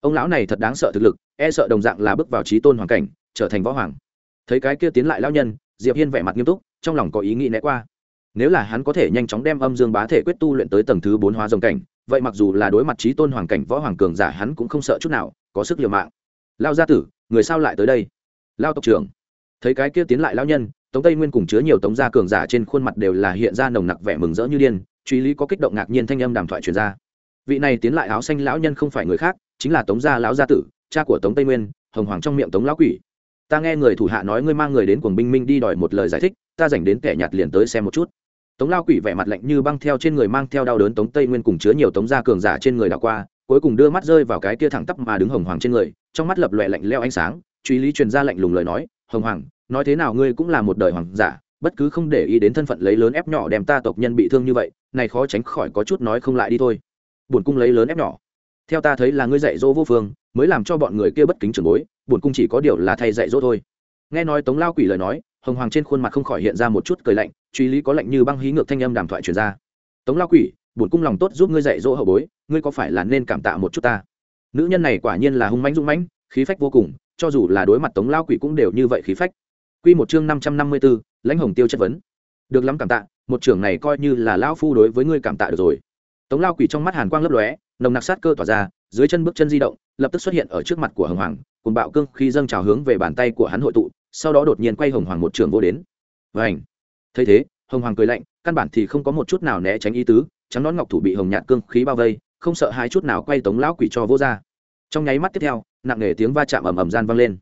Ông lão này thật đáng sợ thực lực e sợ đồng dạng là bước vào trí tôn hoàng cảnh, trở thành võ hoàng. Thấy cái kia tiến lại lão nhân, diệp hiên vẻ mặt nghiêm túc, trong lòng có ý nghĩ né qua. Nếu là hắn có thể nhanh chóng đem âm dương bá thể quyết tu luyện tới tầng thứ bốn hóa dòng cảnh, vậy mặc dù là đối mặt trí tôn hoàng cảnh võ hoàng cường giả, hắn cũng không sợ chút nào, có sức liều mạng. Lao gia tử, người sao lại tới đây? Lao tộc trưởng, thấy cái kia tiến lại lao nhân tống tây nguyên cùng chứa nhiều tống gia cường giả trên khuôn mặt đều là hiện ra nồng nặc vẻ mừng rỡ như điên, truy lý có kích động ngạc nhiên thanh âm đàm thoại truyền ra. Vị này tiến lại áo xanh lão nhân không phải người khác, chính là tống gia lão gia tử, cha của tống tây nguyên, hồng hoàng trong miệng tống lão quỷ. Ta nghe người thủ hạ nói ngươi mang người đến cuồng binh minh đi đòi một lời giải thích, ta dành đến kẻ nhạt liền tới xem một chút. Tống lao quỷ vẻ mặt lạnh như băng theo trên người mang theo đau đớn tống tây nguyên cùng chứa nhiều tống gia cường giả trên người đảo qua, cuối cùng đưa mắt rơi vào cái kia thẳng tắp mà đứng hồng hoàng trên người, trong mắt lập loẹ lạnh leo ánh sáng, truy lý truyền ra lạnh lùng lời nói, hồng hoàng nói thế nào ngươi cũng là một đời hoàng giả, bất cứ không để ý đến thân phận lấy lớn ép nhỏ đem ta tộc nhân bị thương như vậy, này khó tránh khỏi có chút nói không lại đi thôi. Buồn cung lấy lớn ép nhỏ. Theo ta thấy là ngươi dạy dỗ vô phương, mới làm cho bọn người kia bất kính trường bối buồn cung chỉ có điều là thay dạy dỗ thôi. Nghe nói tống lao quỷ lời nói, hồng hoàng trên khuôn mặt không khỏi hiện ra một chút cười lạnh, truy lý có lạnh như băng hí ngược thanh âm đàm thoại truyền ra. Tống lao quỷ, bổn cung lòng tốt giúp ngươi dạy dỗ hậu bối, ngươi có phải là nên cảm tạ một chút ta? Nữ nhân này quả nhiên là hung mãnh dũng mãnh, khí phách vô cùng, cho dù là đối mặt tống lao quỷ cũng đều như vậy khí phách. Quy một chương năm trăm năm mươi 554, lãnh hồng tiêu chất vấn. Được lắm cảm tạ một trưởng này coi như là lao phu đối với ngươi cảm tạ được rồi. Tống lao quỷ trong mắt hàn quang lấp lóe nồng nặc sát cơ tỏa ra dưới chân bước chân di động lập tức xuất hiện ở trước mặt của hồng hoàng cùng bạo cương khi dâng trào hướng về bàn tay của hắn hội tụ sau đó đột nhiên quay hồng hoàng một trưởng vô đến. Vành. thấy thế hồng hoàng cười lạnh căn bản thì không có một chút nào né tránh ý tứ trắng nón ngọc thủ bị hồng nhạt cương khí bao vây không sợ hãi chút nào quay tống lão quỷ cho vô ra. Trong nháy mắt tiếp theo nặng nề tiếng va chạm ầm ầm gian vang lên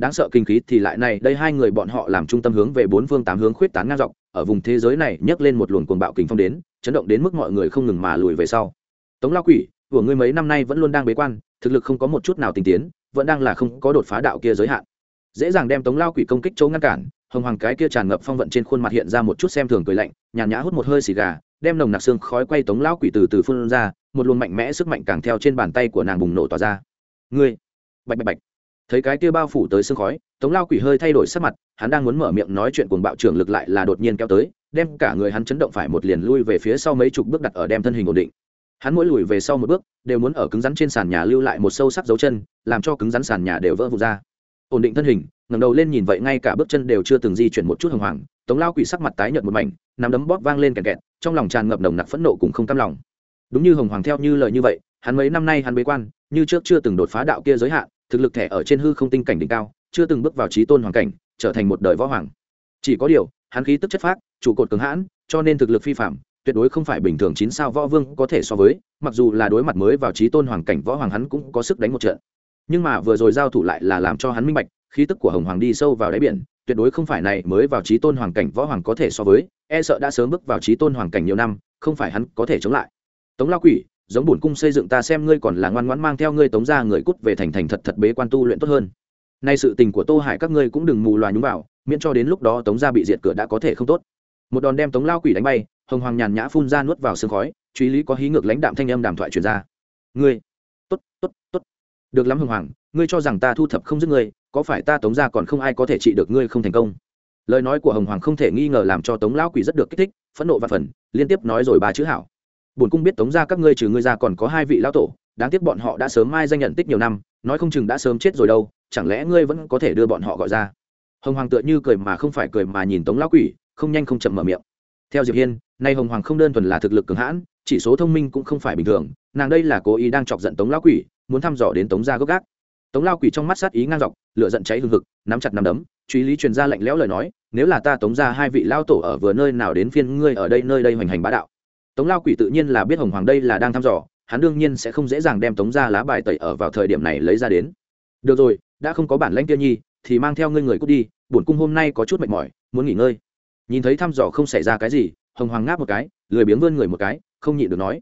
đáng sợ kinh khí thì lại này, đây hai người bọn họ làm trung tâm hướng về bốn phương tám hướng khuyết tán ngang dọc, ở vùng thế giới này nhấc lên một luồng cuồng bạo kình phong đến, chấn động đến mức mọi người không ngừng mà lùi về sau. Tống lao quỷ, của ngươi mấy năm nay vẫn luôn đang bế quan, thực lực không có một chút nào tinh tiến, vẫn đang là không có đột phá đạo kia giới hạn. Dễ dàng đem tống lao quỷ công kích chỗ ngăn cản, hồng hoàng cái kia tràn ngập phong vận trên khuôn mặt hiện ra một chút xem thường cười lạnh, nhàn nhã hút một hơi xì gà, đem nồng nặc xương khói quay tống lao quỷ từ từ phun ra, một luồng mạnh mẽ sức mạnh càng theo trên bàn tay của nàng bùng nổ tỏa ra. Ngươi, bạch bạch bạch thấy cái kia bao phủ tới xương khói, tống lao quỷ hơi thay đổi sắc mặt, hắn đang muốn mở miệng nói chuyện cuồng bạo trưởng lực lại là đột nhiên kéo tới, đem cả người hắn chấn động phải một liền lui về phía sau mấy chục bước đặt ở đem thân hình ổn định. Hắn mỗi lùi về sau một bước, đều muốn ở cứng rắn trên sàn nhà lưu lại một sâu sắc dấu chân, làm cho cứng rắn sàn nhà đều vỡ vụt ra. Ổn định thân hình, ngẩng đầu lên nhìn vậy ngay cả bước chân đều chưa từng di chuyển một chút hồng hoàng, tống lao quỷ sắc mặt tái nhợt một mảnh, nắm đấm bóp vang lên kẹt kẹt, trong lòng tràn ngập nồng nặc phẫn nộ cùng không cam lòng. Đúng như hồng hoàng theo như lời như vậy, hắn mấy năm nay hắn bế quan, như trước chưa từng đột phá đạo kia giới hạn thực lực thẻ ở trên hư không tinh cảnh đỉnh cao, chưa từng bước vào trí tôn hoàng cảnh, trở thành một đời võ hoàng. Chỉ có điều, hắn khí tức chất phác, trụ cột cứng hãn, cho nên thực lực phi phạm, tuyệt đối không phải bình thường chín sao võ vương có thể so với, mặc dù là đối mặt mới vào trí tôn hoàng cảnh võ hoàng hắn cũng có sức đánh một trận. Nhưng mà vừa rồi giao thủ lại là làm cho hắn minh bạch, khí tức của hồng hoàng đi sâu vào đáy biển, tuyệt đối không phải này mới vào trí tôn hoàng cảnh võ hoàng có thể so với e sợ đã sớm bước vào trí tôn hoàng cảnh nhiều năm, không phải hắn có thể chống lại. Tống lao quỷ giống bổn cung xây dựng ta xem ngươi còn là ngoan ngoãn mang theo ngươi tống ra người cút về thành thành thật thật bế quan tu luyện tốt hơn. Nay sự tình của tô hải các ngươi cũng đừng mù loà nhúng vào, miễn cho đến lúc đó tống ra bị diệt cửa đã có thể không tốt. Một đòn đem tống lao quỷ đánh bay, hồng hoàng nhàn nhã phun ra nuốt vào sương khói, truy lý có hí ngược lãnh đạm thanh âm đàm thoại truyền ra. Ngươi, tốt tốt tốt. Được lắm hồng hoàng, ngươi cho rằng ta thu thập không giết ngươi, có phải ta tống ra còn không ai có thể trị được ngươi không thành công? Lời nói của hồng hoàng không thể nghi ngờ làm cho tống lão quỷ rất được kích thích, phẫn nộ và phần, liên tiếp nói rồi ba chữ hảo bổn cung biết tống ra các ngươi trừ ngươi ra còn có hai vị lão tổ, đáng tiếc bọn họ đã sớm mai danh nhận tích nhiều năm, nói không chừng đã sớm chết rồi đâu, chẳng lẽ ngươi vẫn có thể đưa bọn họ gọi ra? Hồng hoàng tựa như cười mà không phải cười mà nhìn tống lão quỷ, không nhanh không chậm mở miệng. Theo diệp hiên, nay hồng hoàng không đơn thuần là thực lực cường hãn, chỉ số thông minh cũng không phải bình thường, nàng đây là cố ý đang chọc giận tống lão quỷ, muốn thăm dò đến tống gia gốc gác. Tống lao quỷ trong mắt sát ý ngang dọc, lửa giận cháy hừng hực, nắm chặt nắm đấm, truy lý truyền ra lạnh lẽo lời nói, nếu là ta tống ra hai vị lao tổ ở vừa nơi nào đến phiên ngươi ở đây, nơi đây hoành hành bá đạo tống lao quỷ tự nhiên là biết hồng hoàng đây là đang thăm dò, hắn đương nhiên sẽ không dễ dàng đem tống ra lá bài tẩy ở vào thời điểm này lấy ra đến. Được rồi, đã không có bản lãnh kia nhi, thì mang theo ngươi người cút đi, bổn cung hôm nay có chút mệt mỏi, muốn nghỉ ngơi. Nhìn thấy thăm dò không xảy ra cái gì, hồng hoàng ngáp một cái, lười biếng vươn người một cái, không nhịn được nói.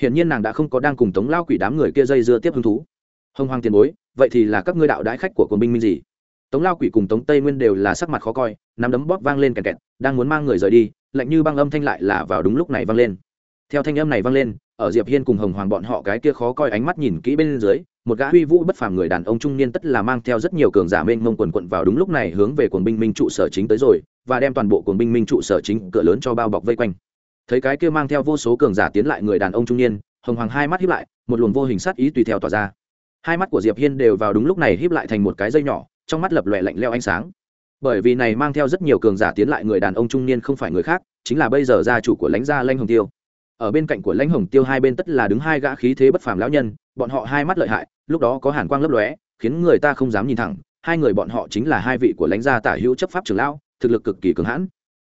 Hiển nhiên nàng đã không có đang cùng tống lao quỷ đám người kia dây dưa tiếp hứng thú. Hồng hoàng tiền bối, vậy thì là các ngươi đạo đái khách của quân binh minh gì? Tống lao quỷ cùng tống tây nguyên đều là sắc mặt khó coi, nắm đấm bóp vang lên kẹt kẹt, đang muốn mang người rời đi, lạnh như băng âm thanh lại là vào đúng lúc này vang lên theo thanh âm này vang lên, ở diệp hiên cùng hồng hoàng bọn họ cái kia khó coi ánh mắt nhìn kỹ bên dưới, một gã huy vũ bất phàm người đàn ông trung niên tất là mang theo rất nhiều cường giả mênh mông quần quận vào đúng lúc này hướng về quần binh minh trụ sở chính tới rồi, và đem toàn bộ quần binh minh trụ sở chính cửa lớn cho bao bọc vây quanh. Thấy cái kia mang theo vô số cường giả tiến lại người đàn ông trung niên, hồng hoàng hai mắt hiếp lại, một luồng vô hình sát ý tùy theo tỏa ra. Hai mắt của diệp hiên đều vào đúng lúc này híp lại thành một cái dây nhỏ, trong mắt lập lòe lạnh leo ánh sáng. Bởi vì này mang theo rất nhiều cường giả tiến lại người đàn ông trung niên không phải người khác, chính là bây giờ gia chủ của lãnh gia lãnh hồng tiêu ở bên cạnh của lãnh hồng tiêu hai bên tất là đứng hai gã khí thế bất phàm lão nhân, bọn họ hai mắt lợi hại, lúc đó có hàn quang lấp lóe, khiến người ta không dám nhìn thẳng. Hai người bọn họ chính là hai vị của lãnh gia tả hữu chấp pháp trưởng lão, thực lực cực kỳ cường hãn.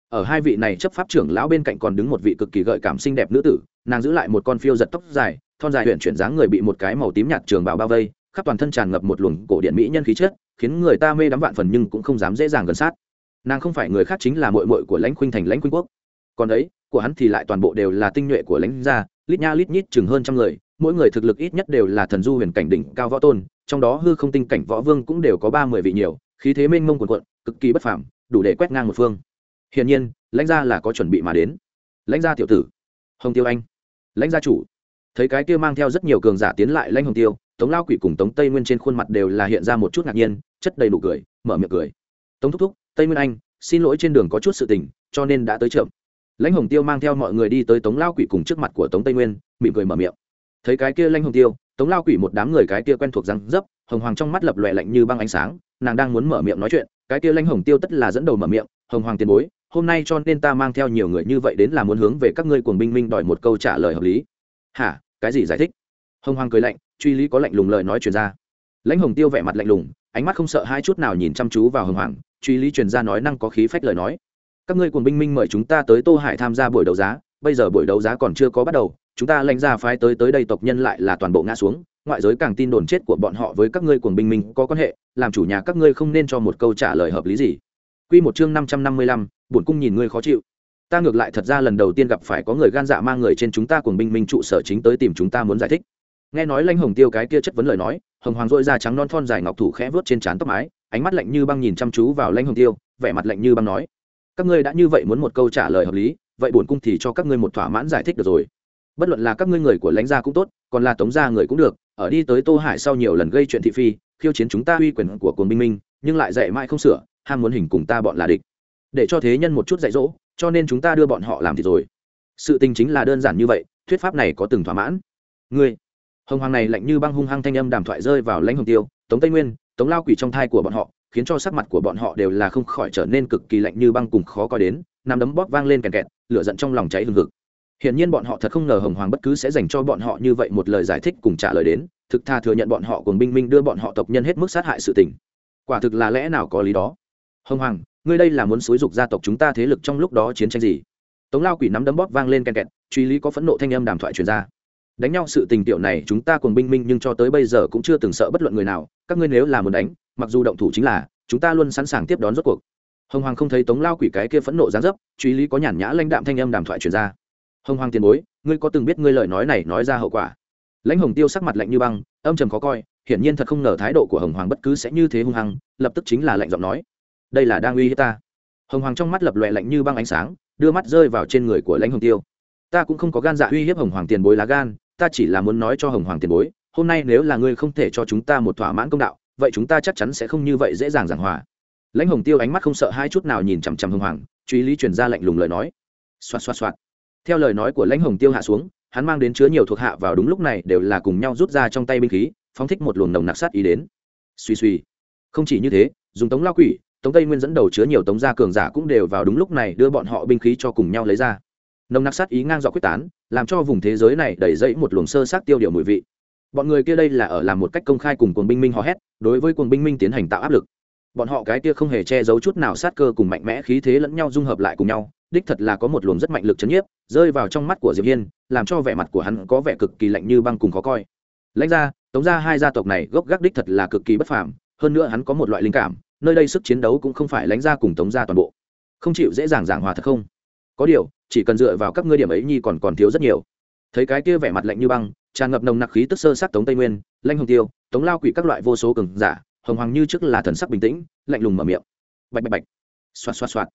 Ở hai vị này chấp pháp trưởng lão bên cạnh còn đứng một vị cực kỳ gợi cảm xinh đẹp nữ tử, nàng giữ lại một con phiêu giật tóc dài, thon dài huyện chuyển dáng người bị một cái màu tím nhạt trường bào bao vây, khắp toàn thân tràn ngập một luồng cổ điện mỹ nhân khí chất, khiến người ta mê đắm vạn phần nhưng cũng không dám dễ dàng gần sát. Nàng không phải người khác chính là mội mội của lãnh khuynh thành, lãnh khuynh quốc. Còn ấy của hắn thì lại toàn bộ đều là tinh nhuệ của lãnh gia, lít nha lít nhít chừng hơn trăm người, mỗi người thực lực ít nhất đều là thần du huyền cảnh đỉnh cao võ tôn, trong đó hư không tinh cảnh võ vương cũng đều có ba mươi vị nhiều, khí thế mênh mông quần quận cực kỳ bất phảm đủ để quét ngang một phương. Hiển nhiên, lãnh gia là có chuẩn bị mà đến. Lãnh gia tiểu tử, hồng tiêu anh, lãnh gia chủ. Thấy cái kia mang theo rất nhiều cường giả tiến lại lãnh hồng tiêu, tống lao quỷ cùng tống tây nguyên trên khuôn mặt đều là hiện ra một chút ngạc nhiên, chất đầy nụ cười, mở miệng cười. Tống thúc thúc, tây nguyên anh, xin lỗi trên đường có chút sự tình, cho nên đã tới chậm lãnh hồng tiêu mang theo mọi người đi tới tống lao quỷ cùng trước mặt của tống tây nguyên, mỉm cười mở miệng. Thấy cái kia lãnh hồng tiêu, tống lao quỷ một đám người cái kia quen thuộc răng dấp, hồng hoàng trong mắt lập lòe lạnh như băng ánh sáng, nàng đang muốn mở miệng nói chuyện, cái kia lãnh hồng tiêu tất là dẫn đầu mở miệng, hồng hoàng tiền bối, hôm nay cho nên ta mang theo nhiều người như vậy đến là muốn hướng về các ngươi cuồng binh minh đòi một câu trả lời hợp lý. Hả? Cái gì giải thích? Hồng hoàng cười lạnh, truy lý có lạnh lùng lời nói chuyện ra. Lãnh hồng tiêu vẻ mặt lạnh lùng, ánh mắt không sợ hai chút nào nhìn chăm chú vào hồng hoàng, truy lý truyền ra nói năng có khí phách lời nói các ngươi cùng binh minh mời chúng ta tới tô hải tham gia buổi đấu giá bây giờ buổi đấu giá còn chưa có bắt đầu chúng ta lãnh ra phái tới tới đây tộc nhân lại là toàn bộ ngã xuống ngoại giới càng tin đồn chết của bọn họ với các ngươi cùng binh minh có quan hệ làm chủ nhà các ngươi không nên cho một câu trả lời hợp lý gì Quy một chương năm trăm năm mươi lăm, bổn cung nhìn ngươi khó chịu. Ta ngược lại thật ra lần đầu tiên gặp phải có người gan dạ mang người trên chúng ta cùng binh minh trụ sở chính tới tìm chúng ta muốn giải thích nghe nói lãnh hồng tiêu cái kia chất vấn lời nói hồng hoàng dội da trắng non thon dài ngọc thủ khẽ vớt trên trán tóc mái ánh mắt lạnh như băng nhìn chăm chú vào lãnh hồng tiêu vẻ mặt lạnh như băng nói các ngươi đã như vậy muốn một câu trả lời hợp lý, vậy bổn cung thì cho các ngươi một thỏa mãn giải thích được rồi. Bất luận là các ngươi người của lãnh gia cũng tốt, còn là tống gia người cũng được, ở đi tới tô hải sau nhiều lần gây chuyện thị phi, khiêu chiến chúng ta uy quyền của cồn binh minh, nhưng lại dạy mãi không sửa, ham muốn hình cùng ta bọn là địch. Để cho thế nhân một chút dạy dỗ, cho nên chúng ta đưa bọn họ làm thì rồi. Sự tình chính là đơn giản như vậy, thuyết pháp này có từng thỏa mãn. Ngươi, hồng hoàng này lạnh như băng hung hăng thanh âm đàm thoại rơi vào lãnh hồng tiêu, tống tây nguyên, tống lao quỷ trong thai của bọn họ khiến cho sắc mặt của bọn họ đều là không khỏi trở nên cực kỳ lạnh như băng cùng khó coi đến nằm đấm bóp vang lên kèn kẹt, lửa giận trong lòng cháy hừng hực. Hiển nhiên bọn họ thật không ngờ hồng hoàng bất cứ sẽ dành cho bọn họ như vậy một lời giải thích cùng trả lời đến, thực tha thừa nhận bọn họ cùng binh minh đưa bọn họ tộc nhân hết mức sát hại sự tình. Quả thực là lẽ nào có lý đó? Hồng hoàng, ngươi đây là muốn xúi dục gia tộc chúng ta thế lực trong lúc đó chiến tranh gì? Tống lao quỷ nắm đấm bóp vang lên kèn kẹt, truy lý có phẫn nộ thanh âm đàm thoại truyền ra. Đánh nhau sự tình tiểu này chúng ta cùng binh minh nhưng cho tới bây giờ cũng chưa từng sợ bất luận người nào, các ngươi nếu là muốn đánh mặc dù động thủ chính là, chúng ta luôn sẵn sàng tiếp đón rốt cuộc. Hồng hoàng không thấy tống lao quỷ cái kia phẫn nộ gián dấp truy lý có nhàn nhã lãnh đạm thanh âm đàm thoại truyền ra. Hồng hoàng tiền bối, ngươi có từng biết ngươi lời nói này nói ra hậu quả? Lãnh hồng tiêu sắc mặt lạnh như băng, âm trầm khó coi, hiển nhiên thật không ngờ thái độ của hồng hoàng bất cứ sẽ như thế hung hăng, lập tức chính là lạnh giọng nói. Đây là đang uy hiếp ta. Hồng hoàng trong mắt lập lòe lạnh như băng ánh sáng, đưa mắt rơi vào trên người của lãnh hồng tiêu. Ta cũng không có gan dạ uy hiếp hồng hoàng tiền bối lá gan, ta chỉ là muốn nói cho hồng hoàng tiền bối, hôm nay nếu là ngươi không thể cho chúng ta một thỏa mãn công đạo vậy chúng ta chắc chắn sẽ không như vậy dễ dàng giảng hòa. Lãnh hồng tiêu ánh mắt không sợ hai chút nào nhìn chằm chằm hưng hoàng, truy lý truyền ra lạnh lùng lời nói. Xoạt xoạt xoạt. Theo lời nói của lãnh hồng tiêu hạ xuống, hắn mang đến chứa nhiều thuộc hạ vào đúng lúc này đều là cùng nhau rút ra trong tay binh khí, phóng thích một luồng nồng nặc sát ý đến. Suy suy không chỉ như thế, dùng tống lao quỷ, tống tây nguyên dẫn đầu chứa nhiều tống gia cường giả cũng đều vào đúng lúc này đưa bọn họ binh khí cho cùng nhau lấy ra. Nồng nặc sát ý ngang dọc quyết tán, làm cho vùng thế giới này đẩy dẫy một luồng sơ sát tiêu điều mùi vị bọn người kia đây là ở làm một cách công khai cùng cuồng binh minh hò hét, đối với cuồng binh minh tiến hành tạo áp lực. Bọn họ cái kia không hề che giấu chút nào sát cơ cùng mạnh mẽ khí thế lẫn nhau dung hợp lại cùng nhau, đích thật là có một luồng rất mạnh lực chấn nhiếp, rơi vào trong mắt của diệp hiên, làm cho vẻ mặt của hắn có vẻ cực kỳ lạnh như băng cùng khó coi. Lãnh ra tống ra hai gia tộc này gốc gác đích thật là cực kỳ bất phàm, hơn nữa hắn có một loại linh cảm, nơi đây sức chiến đấu cũng không phải lãnh ra cùng tống ra toàn bộ. Không chịu dễ dàng giảng hòa thật không? Có điều, chỉ cần dựa vào các ngươi điểm ấy nhi còn còn thiếu rất nhiều. Thấy cái kia vẻ mặt lạnh như băng tràn ngập nồng nặc khí tức sơ sát tống tây nguyên, lanh hồng tiêu, tống lao quỷ các loại vô số cường giả, hồng hoàng như trước là thần sắc bình tĩnh, lạnh lùng mở miệng. Bạch bạch bạch. Xoạt xoạt xoạt.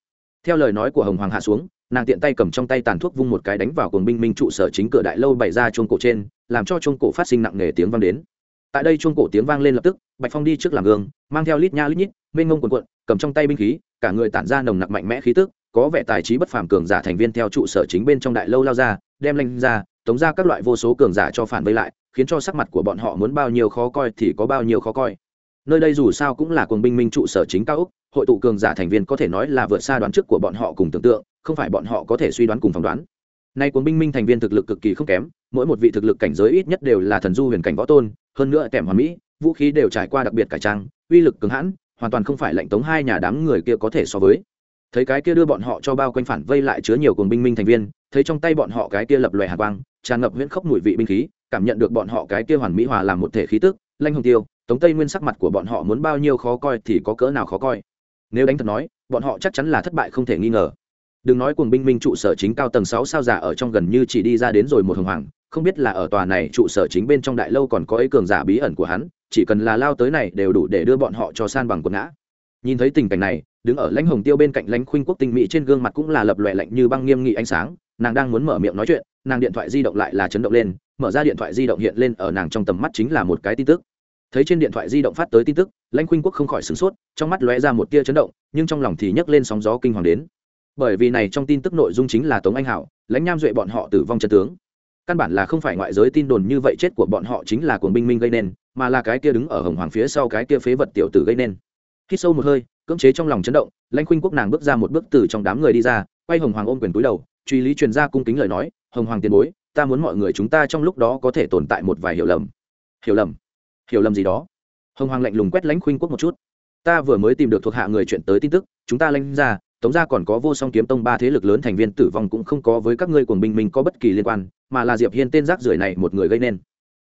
Theo lời nói của hồng hoàng hạ xuống, nàng tiện tay cầm trong tay tàn thuốc vung một cái đánh vào cồn binh minh trụ sở chính cửa đại lâu bày ra chuông cổ trên, làm cho chuông cổ phát sinh nặng nề tiếng vang đến. Tại đây chuông cổ tiếng vang lên lập tức, bạch phong đi trước làm gương, mang theo lít nha lít nhít, mênh ngông quần quận cầm trong tay binh khí, cả người tản ra nồng nặc mạnh mẽ khí tức, có vẻ tài trí bất phàm cường giả thành viên theo trụ sở chính bên trong đại lâu lao ra, đem lanh ra tống ra các loại vô số cường giả cho phản vây lại, khiến cho sắc mặt của bọn họ muốn bao nhiêu khó coi thì có bao nhiêu khó coi. Nơi đây dù sao cũng là quân binh minh trụ sở chính cao úc hội tụ cường giả thành viên có thể nói là vượt xa đoán trước của bọn họ cùng tưởng tượng, không phải bọn họ có thể suy đoán cùng phỏng đoán. Nay quân binh minh thành viên thực lực cực kỳ không kém, mỗi một vị thực lực cảnh giới ít nhất đều là thần du huyền cảnh võ tôn, hơn nữa kèm hoàn mỹ, vũ khí đều trải qua đặc biệt cải trang, uy lực cứng hãn, hoàn toàn không phải lệnh tống hai nhà đám người kia có thể so với. Thấy cái kia đưa bọn họ cho bao quanh phản vây lại chứa nhiều cuồng binh minh thành viên, thấy trong tay bọn họ cái kia lập lòe hạt quang tràn ngập huyễn khốc mùi vị binh khí, cảm nhận được bọn họ cái kia hoàn mỹ hòa làm một thể khí tức, lanh hồng tiêu, tống tây nguyên sắc mặt của bọn họ muốn bao nhiêu khó coi thì có cỡ nào khó coi. Nếu đánh thật nói, bọn họ chắc chắn là thất bại không thể nghi ngờ. Đừng nói cuồng binh minh trụ sở chính cao tầng sáu sao giả ở trong gần như chỉ đi ra đến rồi một hồng hoàng, không biết là ở tòa này trụ sở chính bên trong đại lâu còn có ấy cường giả bí ẩn của hắn, chỉ cần là lao tới này đều đủ để đưa bọn họ cho san bằng quần ngã. Nhìn thấy tình cảnh này, đứng ở lãnh hồng tiêu bên cạnh lãnh khuynh quốc tinh mỹ trên gương mặt cũng là lập lòe lạnh như băng nghiêm nghị ánh sáng, nàng đang muốn mở miệng nói chuyện nàng điện thoại di động lại là chấn động lên, mở ra điện thoại di động hiện lên ở nàng trong tầm mắt chính là một cái tin tức. Thấy trên điện thoại di động phát tới tin tức, lãnh khuynh quốc không khỏi sửng sốt, trong mắt lóe ra một tia chấn động, nhưng trong lòng thì nhấc lên sóng gió kinh hoàng đến. Bởi vì này trong tin tức nội dung chính là tống anh hảo, lãnh nham duệ bọn họ tử vong chân tướng. Căn bản là không phải ngoại giới tin đồn như vậy chết của bọn họ chính là cuồng binh minh gây nên, mà là cái kia đứng ở hồng hoàng phía sau cái kia phế vật tiểu tử gây nên. Khi sâu một hơi, cưỡng chế trong lòng chấn động, lãnh khuynh quốc nàng bước ra một bước từ trong đám người đi ra, quay hồng hoàng ôm quyền túi đầu, truy lý truyền ra cung kính lời nói hồng hoàng tiền bối, ta muốn mọi người chúng ta trong lúc đó có thể tồn tại một vài hiểu lầm. Hiểu lầm? Hiểu lầm gì đó? Hồng hoàng lạnh lùng quét lãnh khuynh quốc một chút. Ta vừa mới tìm được thuộc hạ người chuyện tới tin tức, chúng ta lãnh ra, tống gia còn có vô song kiếm tông ba thế lực lớn thành viên tử vong cũng không có với các ngươi cuồng binh mình có bất kỳ liên quan, mà là diệp hiên tên rác rưởi này một người gây nên.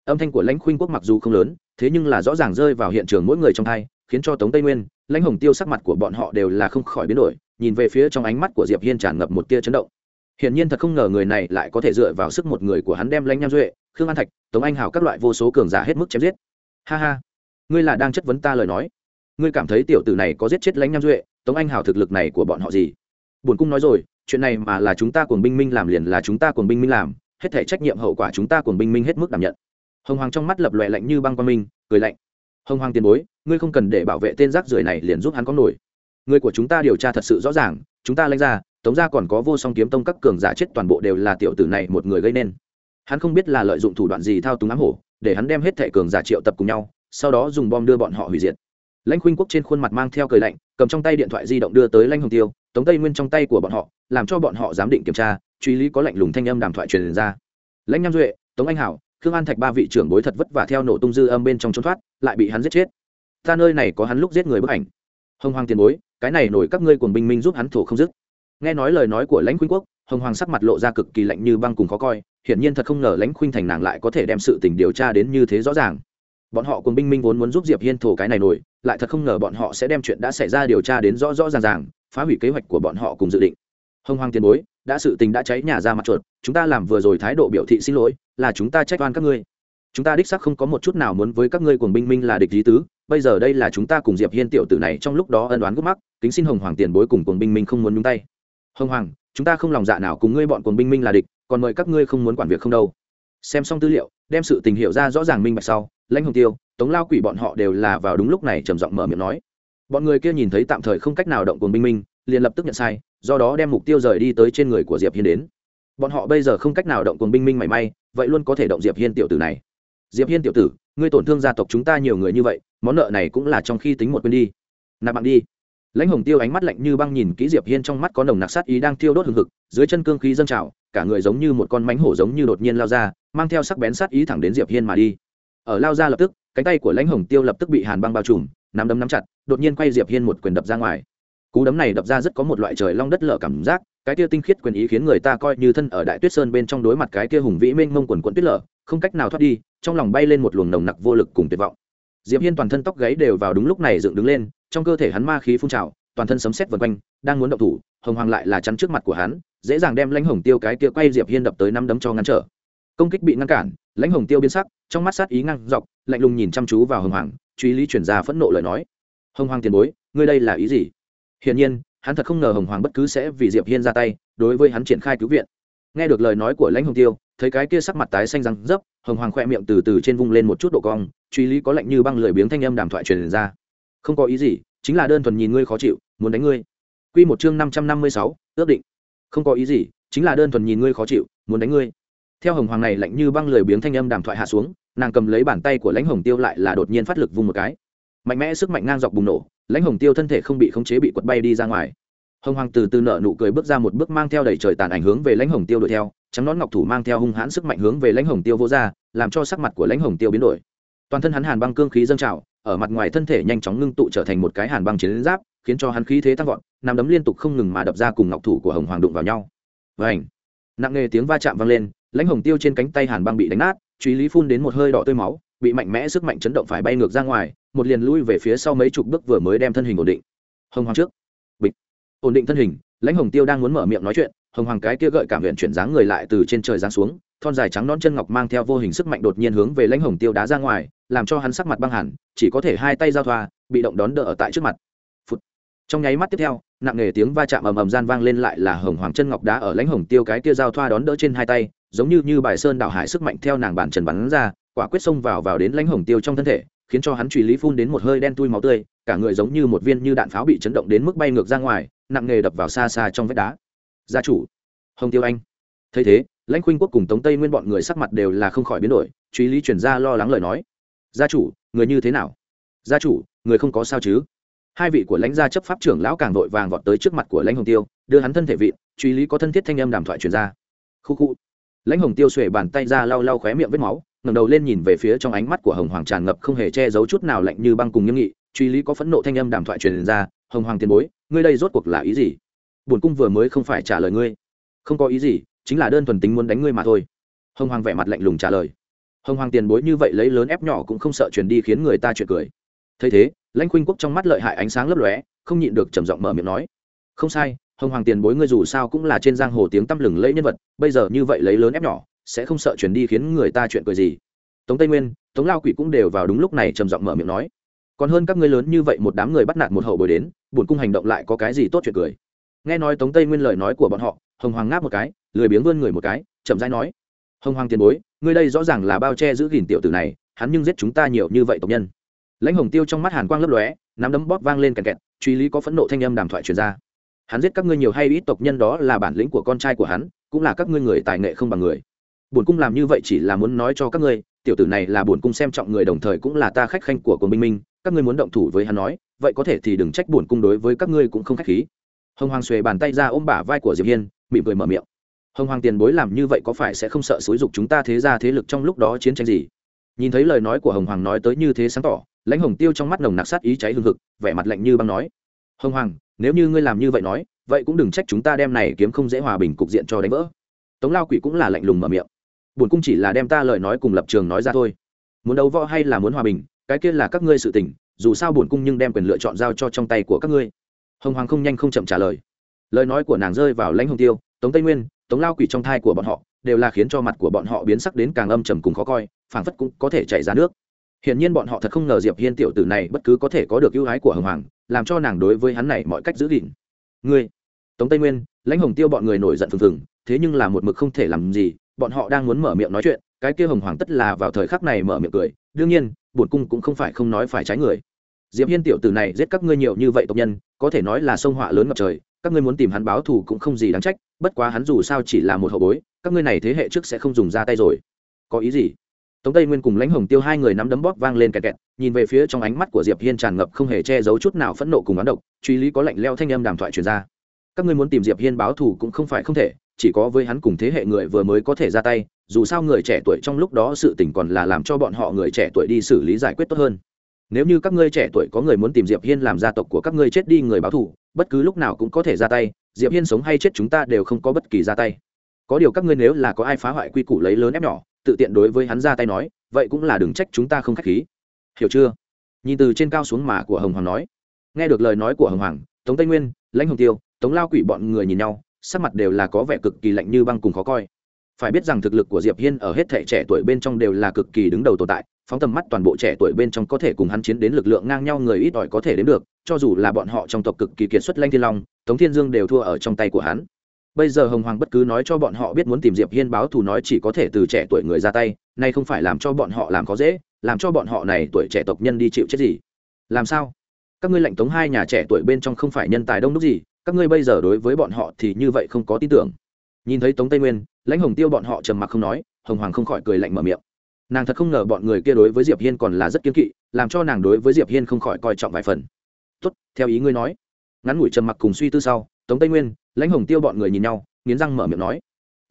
Âm thanh của lãnh khuynh quốc mặc dù không lớn, thế nhưng là rõ ràng rơi vào hiện trường mỗi người trong thai khiến cho tống tây nguyên, lãnh hồng tiêu sắc mặt của bọn họ đều là không khỏi biến đổi, nhìn về phía trong ánh mắt của diệp hiên tràn ngập một tia chấn động hiển nhiên thật không ngờ người này lại có thể dựa vào sức một người của hắn đem lãnh nham duệ, khương an thạch, tống anh hào các loại vô số cường giả hết mức chém giết. Ha ha, ngươi là đang chất vấn ta lời nói. Ngươi cảm thấy tiểu tử này có giết chết lãnh nham duệ, tống anh hào thực lực này của bọn họ gì? Bổn cung nói rồi, chuyện này mà là chúng ta cùng binh minh làm liền là chúng ta cùng binh minh làm, hết thể trách nhiệm hậu quả chúng ta cùng binh minh hết mức đảm nhận. Hồng hoàng trong mắt lập lòe lạnh như băng quan minh, cười lạnh. Hồng hoàng tiền bối, ngươi không cần để bảo vệ tên rác rưởi này liền giúp hắn có nổi. Người của chúng ta điều tra thật sự rõ ràng, chúng ta lãnh ra tống gia còn có vô song kiếm tông các cường giả chết toàn bộ đều là tiểu tử này một người gây nên. Hắn không biết là lợi dụng thủ đoạn gì thao túng ám hổ, để hắn đem hết thẻ cường giả triệu tập cùng nhau, sau đó dùng bom đưa bọn họ hủy diệt. Lãnh khuynh quốc trên khuôn mặt mang theo cười lạnh, cầm trong tay điện thoại di động đưa tới lãnh hồng tiêu, tống tây nguyên trong tay của bọn họ, làm cho bọn họ giám định kiểm tra, truy lý có lạnh lùng thanh âm đàm thoại truyền ra. Lãnh nam duệ, tống anh hảo, khương an thạch ba vị trưởng bối thật vất vả theo nổ tung dư âm bên trong trốn thoát, lại bị hắn giết chết. Ta nơi này có hắn lúc giết người bức ảnh. Hồng hoàng tiền bối, cái này nổi các ngươi cùng binh minh giúp hắn thổ không dứt nghe nói lời nói của lãnh khuynh quốc, hồng hoàng sắc mặt lộ ra cực kỳ lạnh như băng cùng khó coi, hiển nhiên thật không ngờ lãnh khuynh thành nàng lại có thể đem sự tình điều tra đến như thế rõ ràng. Bọn họ cùng binh minh vốn muốn giúp diệp hiên thổ cái này nổi, lại thật không ngờ bọn họ sẽ đem chuyện đã xảy ra điều tra đến rõ rõ ràng ràng, phá hủy kế hoạch của bọn họ cùng dự định. Hồng hoàng tiền bối, đã sự tình đã cháy nhà ra mặt chuột, chúng ta làm vừa rồi thái độ biểu thị xin lỗi, là chúng ta trách oan các ngươi. Chúng ta đích xác không có một chút nào muốn với các ngươi cùng binh minh là địch lý tứ, bây giờ đây là chúng ta cùng diệp hiên tiểu tử này trong lúc đó ân đoán gốc mắc, kính xin hồng hoàng tiền bối cùng cùng binh minh không muốn nhúng tay hồng hoàng, chúng ta không lòng dạ nào cùng ngươi bọn cùng binh minh là địch, còn mời các ngươi không muốn quản việc không đâu. Xem xong tư liệu, đem sự tình hiểu ra rõ ràng minh bạch sau, lãnh hồng tiêu, tống lao quỷ bọn họ đều là vào đúng lúc này trầm giọng mở miệng nói. Bọn người kia nhìn thấy tạm thời không cách nào động cùng binh minh, liền lập tức nhận sai, do đó đem mục tiêu rời đi tới trên người của diệp hiên đến. Bọn họ bây giờ không cách nào động cùng binh minh mảy may, vậy luôn có thể động diệp hiên tiểu tử này. Diệp hiên tiểu tử, ngươi tổn thương gia tộc chúng ta nhiều người như vậy, món nợ này cũng là trong khi tính một quên đi. Nạp bạn đi lãnh hồng tiêu ánh mắt lạnh như băng nhìn kỹ diệp hiên trong mắt có nồng nặc sát ý đang thiêu đốt hừng hực, dưới chân cương khí dâng trào, cả người giống như một con mánh hổ giống như đột nhiên lao ra, mang theo sắc bén sát ý thẳng đến diệp hiên mà đi. Ở lao ra lập tức, cánh tay của lãnh hồng tiêu lập tức bị hàn băng bao trùm, nắm đấm nắm chặt, đột nhiên quay diệp hiên một quyền đập ra ngoài. Cú đấm này đập ra rất có một loại trời long đất lở cảm giác, cái kia tinh khiết quyền ý khiến người ta coi như thân ở đại tuyết sơn bên trong đối mặt cái kia hùng vĩ mênh mông quần quận tuyết lở, không cách nào thoát đi, trong lòng bay lên một luồng nồng nặc vô lực cùng tuyệt vọng diệp hiên toàn thân tóc gáy đều vào đúng lúc này dựng đứng lên, trong cơ thể hắn ma khí phun trào, toàn thân sấm sét vần quanh, đang muốn động thủ, hồng hoàng lại là chắn trước mặt của hắn, dễ dàng đem lãnh hồng tiêu cái kia quay diệp hiên đập tới năm đấm cho ngăn trở. Công kích bị ngăn cản, lãnh hồng tiêu biến sắc, trong mắt sát ý ngăn dọc, lạnh lùng nhìn chăm chú vào hồng hoàng, truy lý chuyển ra phẫn nộ lời nói. Hồng hoàng tiền bối, ngươi đây là ý gì? Hiển nhiên, hắn thật không ngờ hồng hoàng bất cứ sẽ vì diệp hiên ra tay, đối với hắn triển khai cứu viện. Nghe được lời nói của lãnh hồng tiêu, thấy cái kia sắc mặt tái xanh răng dấp hồng hoàng khoe miệng từ từ trên vung lên một chút độ cong truy lý có lạnh như băng lười biếng thanh âm đàm thoại truyền ra. Không có ý gì, chính là đơn thuần nhìn ngươi khó chịu, muốn đánh ngươi. Quy một chương năm trăm năm mươi sáu, ước định. Không có ý gì, chính là đơn thuần nhìn ngươi khó chịu, muốn đánh ngươi. Theo hồng hoàng này lạnh như băng lười biếng thanh âm đàm thoại hạ xuống, nàng cầm lấy bàn tay của lãnh hồng tiêu lại là đột nhiên phát lực vung một cái. Mạnh mẽ sức mạnh ngang dọc bùng nổ, lãnh hồng tiêu thân thể không bị khống chế bị quật bay đi ra ngoài. Hồng hoàng từ từ nợ nụ cười bước ra một bước mang theo đầy trời tàn ảnh hướng về lãnh hồng tiêu đuổi theo, trắng nón ngọc thủ mang theo hung hãn sức mạnh hướng về lãnh hồng tiêu vô ra, làm cho sắc mặt của lãnh hồng tiêu biến đổi toàn thân hắn hàn băng cương khí dâng trào, ở mặt ngoài thân thể nhanh chóng ngưng tụ trở thành một cái hàn băng chiến giáp, khiến cho hắn khí thế tăng vọt nằm đấm liên tục không ngừng mà đập ra cùng ngọc thủ của hồng hoàng đụng vào nhau. Vảnh nặng nề tiếng va chạm vang lên, lãnh hồng tiêu trên cánh tay hàn băng bị đánh nát truy lý phun đến một hơi đỏ tươi máu, bị mạnh mẽ sức mạnh chấn động phải bay ngược ra ngoài, một liền lui về phía sau mấy chục bước vừa mới đem thân hình ổn định. Hồng hoàng trước! Bịch! Ổn định thân hình, lãnh hồng tiêu đang muốn mở miệng nói chuyện, hồng hoàng cái kia gợi cảm huyện chuyển dáng người lại từ trên trời giáng xuống, thon dài trắng non chân ngọc mang theo vô hình sức mạnh đột nhiên hướng về lãnh hồng tiêu đá ra ngoài làm cho hắn sắc mặt băng hẳn, chỉ có thể hai tay giao thoa, bị động đón đỡ ở tại trước mặt. Phụt. trong nháy mắt tiếp theo, nặng nề tiếng va chạm ầm ầm gian vang lên lại là hồng hoàng chân ngọc đá ở lãnh hồng tiêu cái kia giao thoa đón đỡ trên hai tay, giống như như bài sơn đảo hải sức mạnh theo nàng bản trần bắn ra, quả quyết xông vào vào đến lãnh hồng tiêu trong thân thể, khiến cho hắn truy lý phun đến một hơi đen tui máu tươi, cả người giống như một viên như đạn pháo bị chấn động đến mức bay ngược ra ngoài, nặng nề đập vào xa xa trong vách đá. Gia chủ. Hồng tiêu anh. Thấy thế, lãnh khuynh quốc cùng tống tây nguyên bọn người sắc mặt đều là không khỏi biến đổi, truy lý chuyển ra lo lắng lời nói gia chủ, người như thế nào? Gia chủ, người không có sao chứ? Hai vị của lãnh gia chấp pháp trưởng lão càng vội vàng vọt tới trước mặt của lãnh hồng tiêu, đưa hắn thân thể vị truy lý có thân thiết thanh âm đàm thoại truyền ra. Khu khu. Lãnh hồng tiêu xuể bàn tay ra lau lau khóe miệng vết máu, ngẩng đầu lên nhìn về phía trong ánh mắt của hồng hoàng tràn ngập không hề che giấu chút nào lạnh như băng cùng nghiêm nghị, truy lý có phẫn nộ thanh âm đàm thoại truyền ra, hồng hoàng tiền bối, ngươi đây rốt cuộc là ý gì? Bổn cung vừa mới không phải trả lời ngươi. Không có ý gì, chính là đơn thuần tính muốn đánh ngươi mà thôi. Hồng hoàng vẻ mặt lạnh lùng trả lời hồng hoàng tiền bối như vậy lấy lớn ép nhỏ cũng không sợ truyền đi khiến người ta chuyện cười. Thấy thế, lãnh khuynh quốc trong mắt lợi hại ánh sáng lấp lóe, không nhịn được trầm giọng mở miệng nói, không sai, hồng hoàng tiền bối ngươi dù sao cũng là trên giang hồ tiếng tăm lừng lẫy nhân vật, bây giờ như vậy lấy lớn ép nhỏ, sẽ không sợ truyền đi khiến người ta chuyện cười gì. Tống tây nguyên, tống lao quỷ cũng đều vào đúng lúc này trầm giọng mở miệng nói, còn hơn các ngươi lớn như vậy một đám người bắt nạt một hậu bồi đến, bổn cung hành động lại có cái gì tốt chuyện cười? Nghe nói tống tây nguyên lời nói của bọn họ, hồng hoàng ngáp một cái, lười biếng vươn người một cái, chậm rãi nói hồng hoàng tiền bối, ngươi đây rõ ràng là bao che giữ gìn tiểu tử này, hắn nhưng giết chúng ta nhiều như vậy tộc nhân. Lãnh hồng tiêu trong mắt hàn quang lấp lóe, nắm đấm bóp vang lên kẹt kẹt, truy lý có phẫn nộ thanh âm đàm thoại truyền ra. Hắn giết các ngươi nhiều hay ít tộc nhân đó là bản lĩnh của con trai của hắn, cũng là các ngươi người tài nghệ không bằng người. Bổn cung làm như vậy chỉ là muốn nói cho các ngươi, tiểu tử này là bổn cung xem trọng người đồng thời cũng là ta khách khanh của quân minh minh, các ngươi muốn động thủ với hắn nói, vậy có thể thì đừng trách bổn cung đối với các ngươi cũng không khách khí. Hồng hoàng xuề bàn tay ra ôm bả vai của diệp hiên, mỉm cười mở miệng hồng hoàng tiền bối làm như vậy có phải sẽ không sợ xúi dục chúng ta thế ra thế lực trong lúc đó chiến tranh gì? Nhìn thấy lời nói của hồng hoàng nói tới như thế sáng tỏ, lãnh hồng tiêu trong mắt nồng nặc sát ý cháy hương hực, vẻ mặt lạnh như băng nói, hồng hoàng, nếu như ngươi làm như vậy nói, vậy cũng đừng trách chúng ta đem này kiếm không dễ hòa bình cục diện cho đánh vỡ. Tống lao quỷ cũng là lạnh lùng mở miệng bổn cung chỉ là đem ta lời nói cùng lập trường nói ra thôi. Muốn đấu võ hay là muốn hòa bình, cái kia là các ngươi sự tình, dù sao bổn cung nhưng đem quyền lựa chọn giao cho trong tay của các ngươi. Hồng hoàng không nhanh không chậm trả lời. Lời nói của nàng rơi vào lãnh hồng tiêu, tống tây nguyên tống lao quỷ trong thai của bọn họ đều là khiến cho mặt của bọn họ biến sắc đến càng âm trầm cùng khó coi, phảng phất cũng có thể chảy ra nước. Hiển nhiên bọn họ thật không ngờ diệp hiên tiểu tử này bất cứ có thể có được ưu ái của hồng hoàng, làm cho nàng đối với hắn này mọi cách giữ gìn. Ngươi, tống tây nguyên, lãnh hồng tiêu bọn người nổi giận phừng phừng, thế nhưng là một mực không thể làm gì, bọn họ đang muốn mở miệng nói chuyện, cái kia hồng hoàng tất là vào thời khắc này mở miệng cười, đương nhiên, bổn cung cũng không phải không nói phải trái người. Diệp hiên tiểu tử này giết các ngươi nhiều như vậy tộc nhân, có thể nói là sông họa lớn ngập trời các ngươi muốn tìm hắn báo thù cũng không gì đáng trách, bất quá hắn dù sao chỉ là một hậu bối, các ngươi này thế hệ trước sẽ không dùng ra tay rồi. Có ý gì? Tống tây nguyên cùng lãnh hồng tiêu hai người nắm đấm bóp vang lên kẹt kẹt, nhìn về phía trong ánh mắt của diệp hiên tràn ngập không hề che giấu chút nào phẫn nộ cùng oán độc, truy lý có lạnh leo thanh âm đàm thoại truyền ra. Các ngươi muốn tìm diệp hiên báo thù cũng không phải không thể, chỉ có với hắn cùng thế hệ người vừa mới có thể ra tay, dù sao người trẻ tuổi trong lúc đó sự tình còn là làm cho bọn họ người trẻ tuổi đi xử lý giải quyết tốt hơn nếu như các ngươi trẻ tuổi có người muốn tìm diệp hiên làm gia tộc của các ngươi chết đi người báo thù, bất cứ lúc nào cũng có thể ra tay, diệp hiên sống hay chết chúng ta đều không có bất kỳ ra tay. Có điều các ngươi nếu là có ai phá hoại quy củ lấy lớn ép nhỏ, tự tiện đối với hắn ra tay nói, vậy cũng là đừng trách chúng ta không khách khí. Hiểu chưa? Nhìn từ trên cao xuống mà của hồng hoàng nói. Nghe được lời nói của hồng hoàng, tống tây nguyên, lãnh hồng tiêu, tống lao quỷ bọn người nhìn nhau, sắc mặt đều là có vẻ cực kỳ lạnh như băng cùng khó coi phải biết rằng thực lực của diệp hiên ở hết thể trẻ tuổi bên trong đều là cực kỳ đứng đầu tồn tại, phóng tầm mắt toàn bộ trẻ tuổi bên trong có thể cùng hắn chiến đến lực lượng ngang nhau người ít ỏi có thể đến được, cho dù là bọn họ trong tộc cực kỳ kiệt xuất lanh thiên long, tống thiên dương đều thua ở trong tay của hắn. Bây giờ hồng hoàng bất cứ nói cho bọn họ biết muốn tìm diệp hiên báo thù nói chỉ có thể từ trẻ tuổi người ra tay, nay không phải làm cho bọn họ làm khó dễ, làm cho bọn họ này tuổi trẻ tộc nhân đi chịu chết gì. Làm sao? Các ngươi lệnh tống hai nhà trẻ tuổi bên trong không phải nhân tài đông đúc gì, các ngươi bây giờ đối với bọn họ thì như vậy không có tin tưởng. Nhìn thấy tống tây nguyên lãnh hồng tiêu bọn họ trầm mặc không nói, hồng hoàng không khỏi cười lạnh mở miệng. Nàng thật không ngờ bọn người kia đối với diệp hiên còn là rất kiên kỵ, làm cho nàng đối với diệp hiên không khỏi coi trọng vài phần. Tốt, theo ý ngươi nói. Ngắn ngủi trầm mặc cùng suy tư sau, tống tây nguyên, lãnh hồng tiêu bọn người nhìn nhau, nghiến răng mở miệng nói,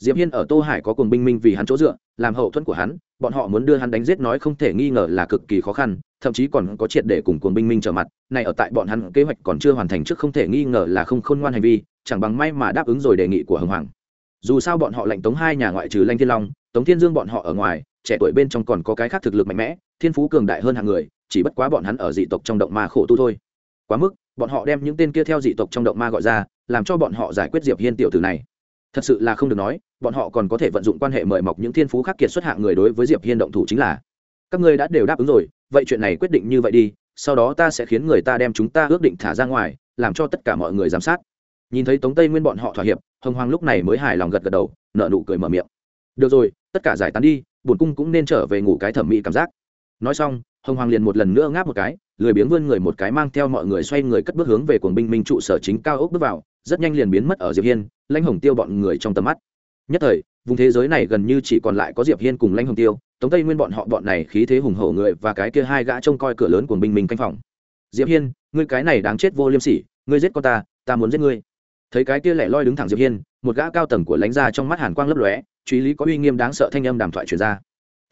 diệp hiên ở tô hải có cùng binh minh vì hắn chỗ dựa, làm hậu thuẫn của hắn, bọn họ muốn đưa hắn đánh giết nói không thể nghi ngờ là cực kỳ khó khăn, thậm chí còn có triệt để cùng cuồng binh minh trở mặt, này ở tại bọn hắn kế hoạch còn chưa hoàn thành trước không thể nghi ngờ là không khôn ngoan hành vi, chẳng bằng may mà đáp ứng rồi đề nghị của hồng hoàng dù sao bọn họ lệnh tống hai nhà ngoại trừ lanh thiên long, tống thiên dương bọn họ ở ngoài, trẻ tuổi bên trong còn có cái khác thực lực mạnh mẽ, thiên phú cường đại hơn hàng người, chỉ bất quá bọn hắn ở dị tộc trong động ma khổ tu thôi. Quá mức, bọn họ đem những tên kia theo dị tộc trong động ma gọi ra, làm cho bọn họ giải quyết diệp hiên tiểu tử này. Thật sự là không được nói, bọn họ còn có thể vận dụng quan hệ mời mọc những thiên phú khác kiệt xuất hạng người đối với diệp hiên động thủ chính là. Các ngươi đã đều đáp ứng rồi, vậy chuyện này quyết định như vậy đi, sau đó ta sẽ khiến người ta đem chúng ta ước định thả ra ngoài, làm cho tất cả mọi người giám sát nhìn thấy tống tây nguyên bọn họ thỏa hiệp hồng hoàng lúc này mới hài lòng gật gật đầu nợ nụ cười mở miệng được rồi tất cả giải tán đi bổn cung cũng nên trở về ngủ cái thẩm mỹ cảm giác nói xong hồng hoàng liền một lần nữa ngáp một cái lười biếng vươn người một cái mang theo mọi người xoay người cất bước hướng về cuồng binh minh trụ sở chính cao ốc bước vào rất nhanh liền biến mất ở diệp hiên lãnh hồng tiêu bọn người trong tầm mắt nhất thời vùng thế giới này gần như chỉ còn lại có diệp hiên cùng lãnh hồng tiêu tống tây nguyên bọn họ bọn này khí thế hùng hổ người và cái kia hai gã trông coi cửa lớn của binh minh canh phòng diệp hiên ngươi cái này đáng chết vô liêm sỉ ngươi giết con ta ta muốn giết ngươi thấy cái kia lẻ loi đứng thẳng diệp hiên, một gã cao tầng của lãnh gia trong mắt hàn quang lấp lóe, truy lý có uy nghiêm đáng sợ thanh âm đàm thoại truyền ra.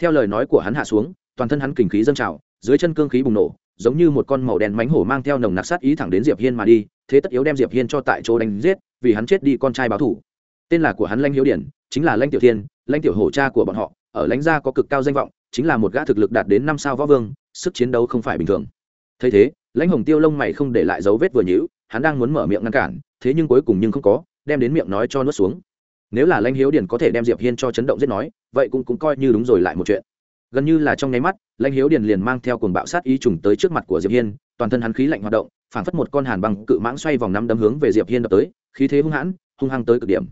Theo lời nói của hắn hạ xuống, toàn thân hắn kình khí dâng trào, dưới chân cương khí bùng nổ, giống như một con màu đen mánh hổ mang theo nồng nặc sát ý thẳng đến diệp hiên mà đi, thế tất yếu đem diệp hiên cho tại chỗ đánh giết, vì hắn chết đi con trai báo thủ. Tên là của hắn lãnh hiếu điển, chính là lãnh tiểu thiên, lãnh tiểu hổ cha của bọn họ, ở lãnh gia có cực cao danh vọng, chính là một gã thực lực đạt đến năm sao võ vương, sức chiến đấu không phải bình thường. Thấy thế, lãnh hồng tiêu lông mày không để lại dấu vết vừa nhữ hắn đang muốn mở miệng ngăn cản, thế nhưng cuối cùng nhưng không có, đem đến miệng nói cho nuốt xuống. Nếu là lãnh hiếu điển có thể đem diệp hiên cho chấn động giết nói, vậy cũng cũng coi như đúng rồi lại một chuyện. Gần như là trong nháy mắt, lãnh hiếu điển liền mang theo cuồng bạo sát ý trùng tới trước mặt của diệp hiên, toàn thân hắn khí lạnh hoạt động, phảng phất một con hàn băng cự mãng xoay vòng năm đấm hướng về diệp hiên đập tới, khí thế hung hãn, hung hăng tới cực điểm.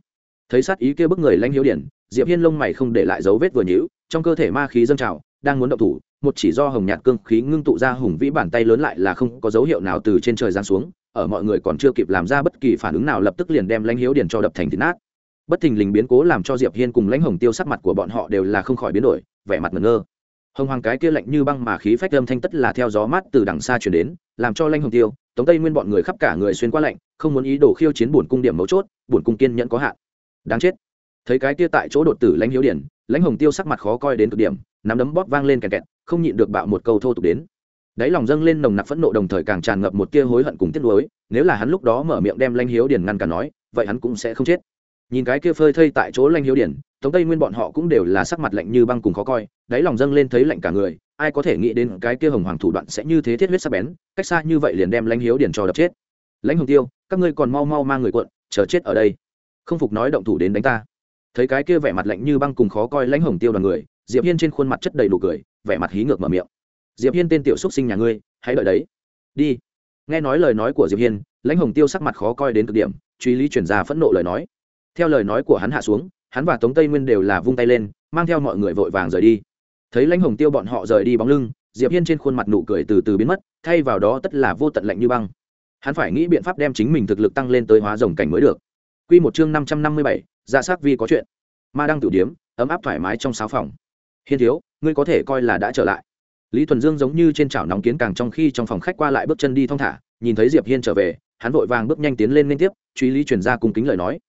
Thấy sát ý kia bức người lãnh hiếu điển diệp hiên lông mày không để lại dấu vết vừa nhíu, trong cơ thể ma khí dâng trào, đang muốn động thủ, một chỉ do hồng nhạt cương khí ngưng tụ ra hùng vĩ bàn tay lớn lại là không có dấu hiệu nào từ trên trời giáng xuống ở mọi người còn chưa kịp làm ra bất kỳ phản ứng nào lập tức liền đem lãnh hiếu điển cho đập thành thịt nát. Bất thình lình biến cố làm cho diệp hiên cùng lãnh hồng tiêu sắc mặt của bọn họ đều là không khỏi biến đổi, vẻ mặt ngẩn ngơ. Hồng hoàng cái kia lạnh như băng mà khí phách âm thanh tất là theo gió mát từ đằng xa chuyển đến, làm cho lãnh hồng tiêu, tống tây nguyên bọn người khắp cả người xuyên qua lạnh, không muốn ý đồ khiêu chiến bổn cung điểm mấu chốt, bổn cung kiên nhẫn có hạn. Đáng chết. Thấy cái kia tại chỗ đột tử lãnh hiếu điển lãnh hồng tiêu sắc mặt khó coi đến cực điểm, nắm đấm bóp vang lên kẹt kẹt, không nhịn được bạo một câu thô tục đến đáy lòng dâng lên nồng nặc phẫn nộ đồng thời càng tràn ngập một tia hối hận cùng tiếc nuối, nếu là hắn lúc đó mở miệng đem lanh hiếu điển ngăn cả nói, vậy hắn cũng sẽ không chết. Nhìn cái kia phơi thây tại chỗ lanh hiếu điển tống tây nguyên bọn họ cũng đều là sắc mặt lạnh như băng cùng khó coi, đáy lòng dâng lên thấy lạnh cả người, ai có thể nghĩ đến cái kia hồng hoàng thủ đoạn sẽ như thế thiết huyết sắc bén, cách xa như vậy liền đem lanh hiếu điển cho đập chết. Lãnh hồng tiêu, các ngươi còn mau mau mang người cuộn, chờ chết ở đây. Không phục nói động thủ đến đánh ta. Thấy cái kia vẻ mặt lạnh như băng cùng khó coi lãnh hồng tiêu đoàn người, diệp hiên trên khuôn mặt chất đầy đủ cười, vẻ mặt hí ngược mở miệng diệp hiên tên tiểu xúc sinh nhà ngươi, hãy đợi đấy. Đi. Nghe nói lời nói của diệp hiên, lãnh hồng tiêu sắc mặt khó coi đến cực điểm, truy lý chuyển ra phẫn nộ lời nói. Theo lời nói của hắn hạ xuống, hắn và tống tây nguyên đều là vung tay lên, mang theo mọi người vội vàng rời đi. Thấy lãnh hồng tiêu bọn họ rời đi bóng lưng, diệp hiên trên khuôn mặt nụ cười từ từ biến mất, thay vào đó tất là vô tận lạnh như băng. Hắn phải nghĩ biện pháp đem chính mình thực lực tăng lên tới hóa rồng cảnh mới được. Quy một chương năm trăm năm mươi bảy ra sát vi có chuyện. Ma đăng tử điếm, ấm áp thoải mái trong sáu phòng. Hiên thiếu, ngươi có thể coi là đã trở lại lý thuần dương giống như trên chảo nóng kiến càng trong khi trong phòng khách qua lại bước chân đi thong thả, nhìn thấy diệp hiên trở về, hắn vội vàng bước nhanh tiến lên liên tiếp, truy lý chuyển ra cung kính lời nói.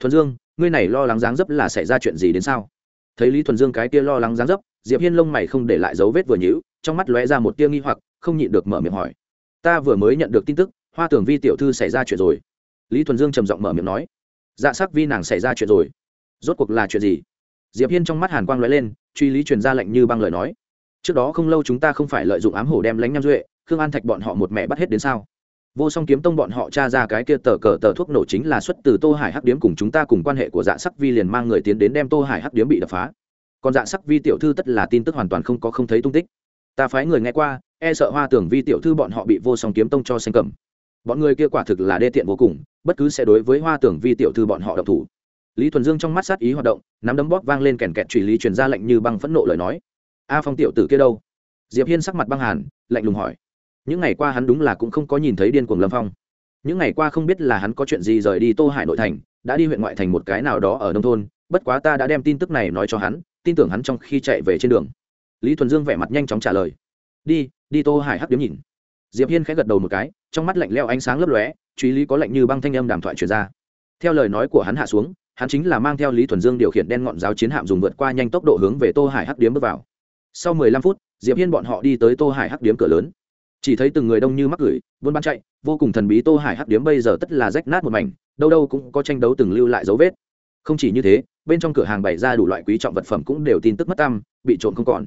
Thuần dương, ngươi này lo lắng dáng dấp là xảy ra chuyện gì đến sao? Thấy lý thuần dương cái kia lo lắng dáng dấp, diệp hiên lông mày không để lại dấu vết vừa nhữ trong mắt lóe ra một tia nghi hoặc, không nhịn được mở miệng hỏi. Ta vừa mới nhận được tin tức, hoa tưởng vi tiểu thư xảy ra chuyện rồi. Lý thuần dương trầm giọng mở miệng nói. Dạ sắc vi nàng xảy ra chuyện rồi. Rốt cuộc là chuyện gì? Diệp hiên trong mắt hàn quang lóe lên, truy lý truyền ra lệnh như băng lời nói trước đó không lâu chúng ta không phải lợi dụng ám hổ đem lánh nham duệ, khương an thạch bọn họ một mẹ bắt hết đến sao? Vô song kiếm tông bọn họ tra ra cái kia tờ cờ tờ thuốc nổ chính là xuất từ tô hải hắc điếm cùng chúng ta cùng quan hệ của dạ sắc vi liền mang người tiến đến đem tô hải hắc điếm bị đập phá. Còn dạ sắc vi tiểu thư tất là tin tức hoàn toàn không có không thấy tung tích. Ta phái người nghe qua e sợ hoa tưởng vi tiểu thư bọn họ bị vô song kiếm tông cho xanh cầm. Bọn người kia quả thực là đê tiện vô cùng, bất cứ sẽ đối với hoa tưởng vi tiểu thư bọn họ độc thủ. Lý thuần dương trong mắt sát ý hoạt động, nắm đấm bóp vang lên kèn kẹt truy lý truyền ra lệnh như băng phẫn nộ lời nói a phong tiểu tử kia đâu? Diệp hiên sắc mặt băng hàn, lạnh lùng hỏi. Những ngày qua hắn đúng là cũng không có nhìn thấy điên cuồng lâm phong. Những ngày qua không biết là hắn có chuyện gì rời đi tô hải nội thành, đã đi huyện ngoại thành một cái nào đó ở nông thôn, bất quá ta đã đem tin tức này nói cho hắn, tin tưởng hắn trong khi chạy về trên đường. Lý thuần dương vẻ mặt nhanh chóng trả lời. Đi đi tô hải hắc điếm nhìn. Diệp hiên khẽ gật đầu một cái, trong mắt lạnh leo ánh sáng lấp lóe, truy lý có lệnh như băng thanh âm đàm thoại truyền ra. Theo lời nói của hắn hạ xuống, hắn chính là mang theo lý thuần dương điều khiển đen ngọn giáo chiến hạm dùng vượt qua nhanh tốc độ hướng về tô hải hắc điếm bước vào sau mười lăm phút, diệp hiên bọn họ đi tới tô hải hắc điếm cửa lớn. Chỉ thấy từng người đông như mắc gửi, buôn bán chạy, vô cùng thần bí tô hải hắc điếm bây giờ tất là rách nát một mảnh, đâu đâu cũng có tranh đấu từng lưu lại dấu vết. Không chỉ như thế, bên trong cửa hàng bày ra đủ loại quý trọng vật phẩm cũng đều tin tức mất tăm, bị trộm không còn.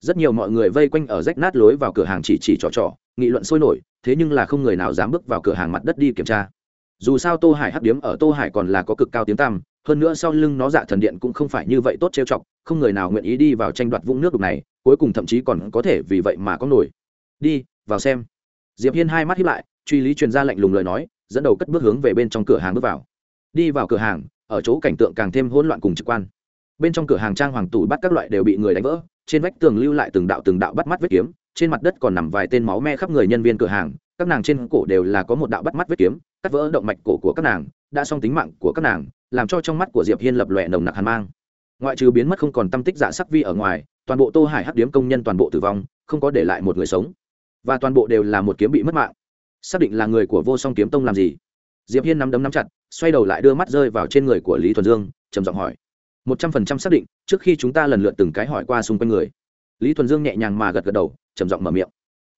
Rất nhiều mọi người vây quanh ở rách nát lối vào cửa hàng chỉ chỉ trò trò, nghị luận sôi nổi, thế nhưng là không người nào dám bước vào cửa hàng mặt đất đi kiểm tra. Dù sao tô hải hắc điếm ở tô hải còn là có cực cao tiếng tăm hơn nữa sau lưng nó dạ thần điện cũng không phải như vậy tốt trêu chọc, không người nào nguyện ý đi vào tranh đoạt vũng nước đục này, cuối cùng thậm chí còn có thể vì vậy mà có nổi. Đi, vào xem. Diệp hiên hai mắt hiếp lại, truy lý truyền ra lạnh lùng lời nói, dẫn đầu cất bước hướng về bên trong cửa hàng bước vào. Đi vào cửa hàng, ở chỗ cảnh tượng càng thêm hỗn loạn cùng trực quan. Bên trong cửa hàng trang hoàng tủ bắt các loại đều bị người đánh vỡ, trên vách tường lưu lại từng đạo từng đạo bắt mắt vết kiếm, trên mặt đất còn nằm vài tên máu me khắp người nhân viên cửa hàng, các nàng trên cổ đều là có một đạo bắt mắt vết kiếm, cắt vỡ động mạch cổ của các nàng, đã xong tính mạng của các nàng làm cho trong mắt của diệp hiên lập lòe nồng nặc hàn mang. Ngoại trừ biến mất không còn tâm tích dạ sắc vi ở ngoài, toàn bộ tô hải hắc điếm công nhân toàn bộ tử vong, không có để lại một người sống. Và toàn bộ đều là một kiếm bị mất mạng. Xác định là người của vô song kiếm tông làm gì? Diệp hiên nắm đấm nắm chặt, xoay đầu lại đưa mắt rơi vào trên người của lý thuần dương, trầm giọng hỏi. Một trăm phần trăm xác định, trước khi chúng ta lần lượt từng cái hỏi qua xung quanh người. Lý thuần dương nhẹ nhàng mà gật gật đầu, trầm giọng mở miệng.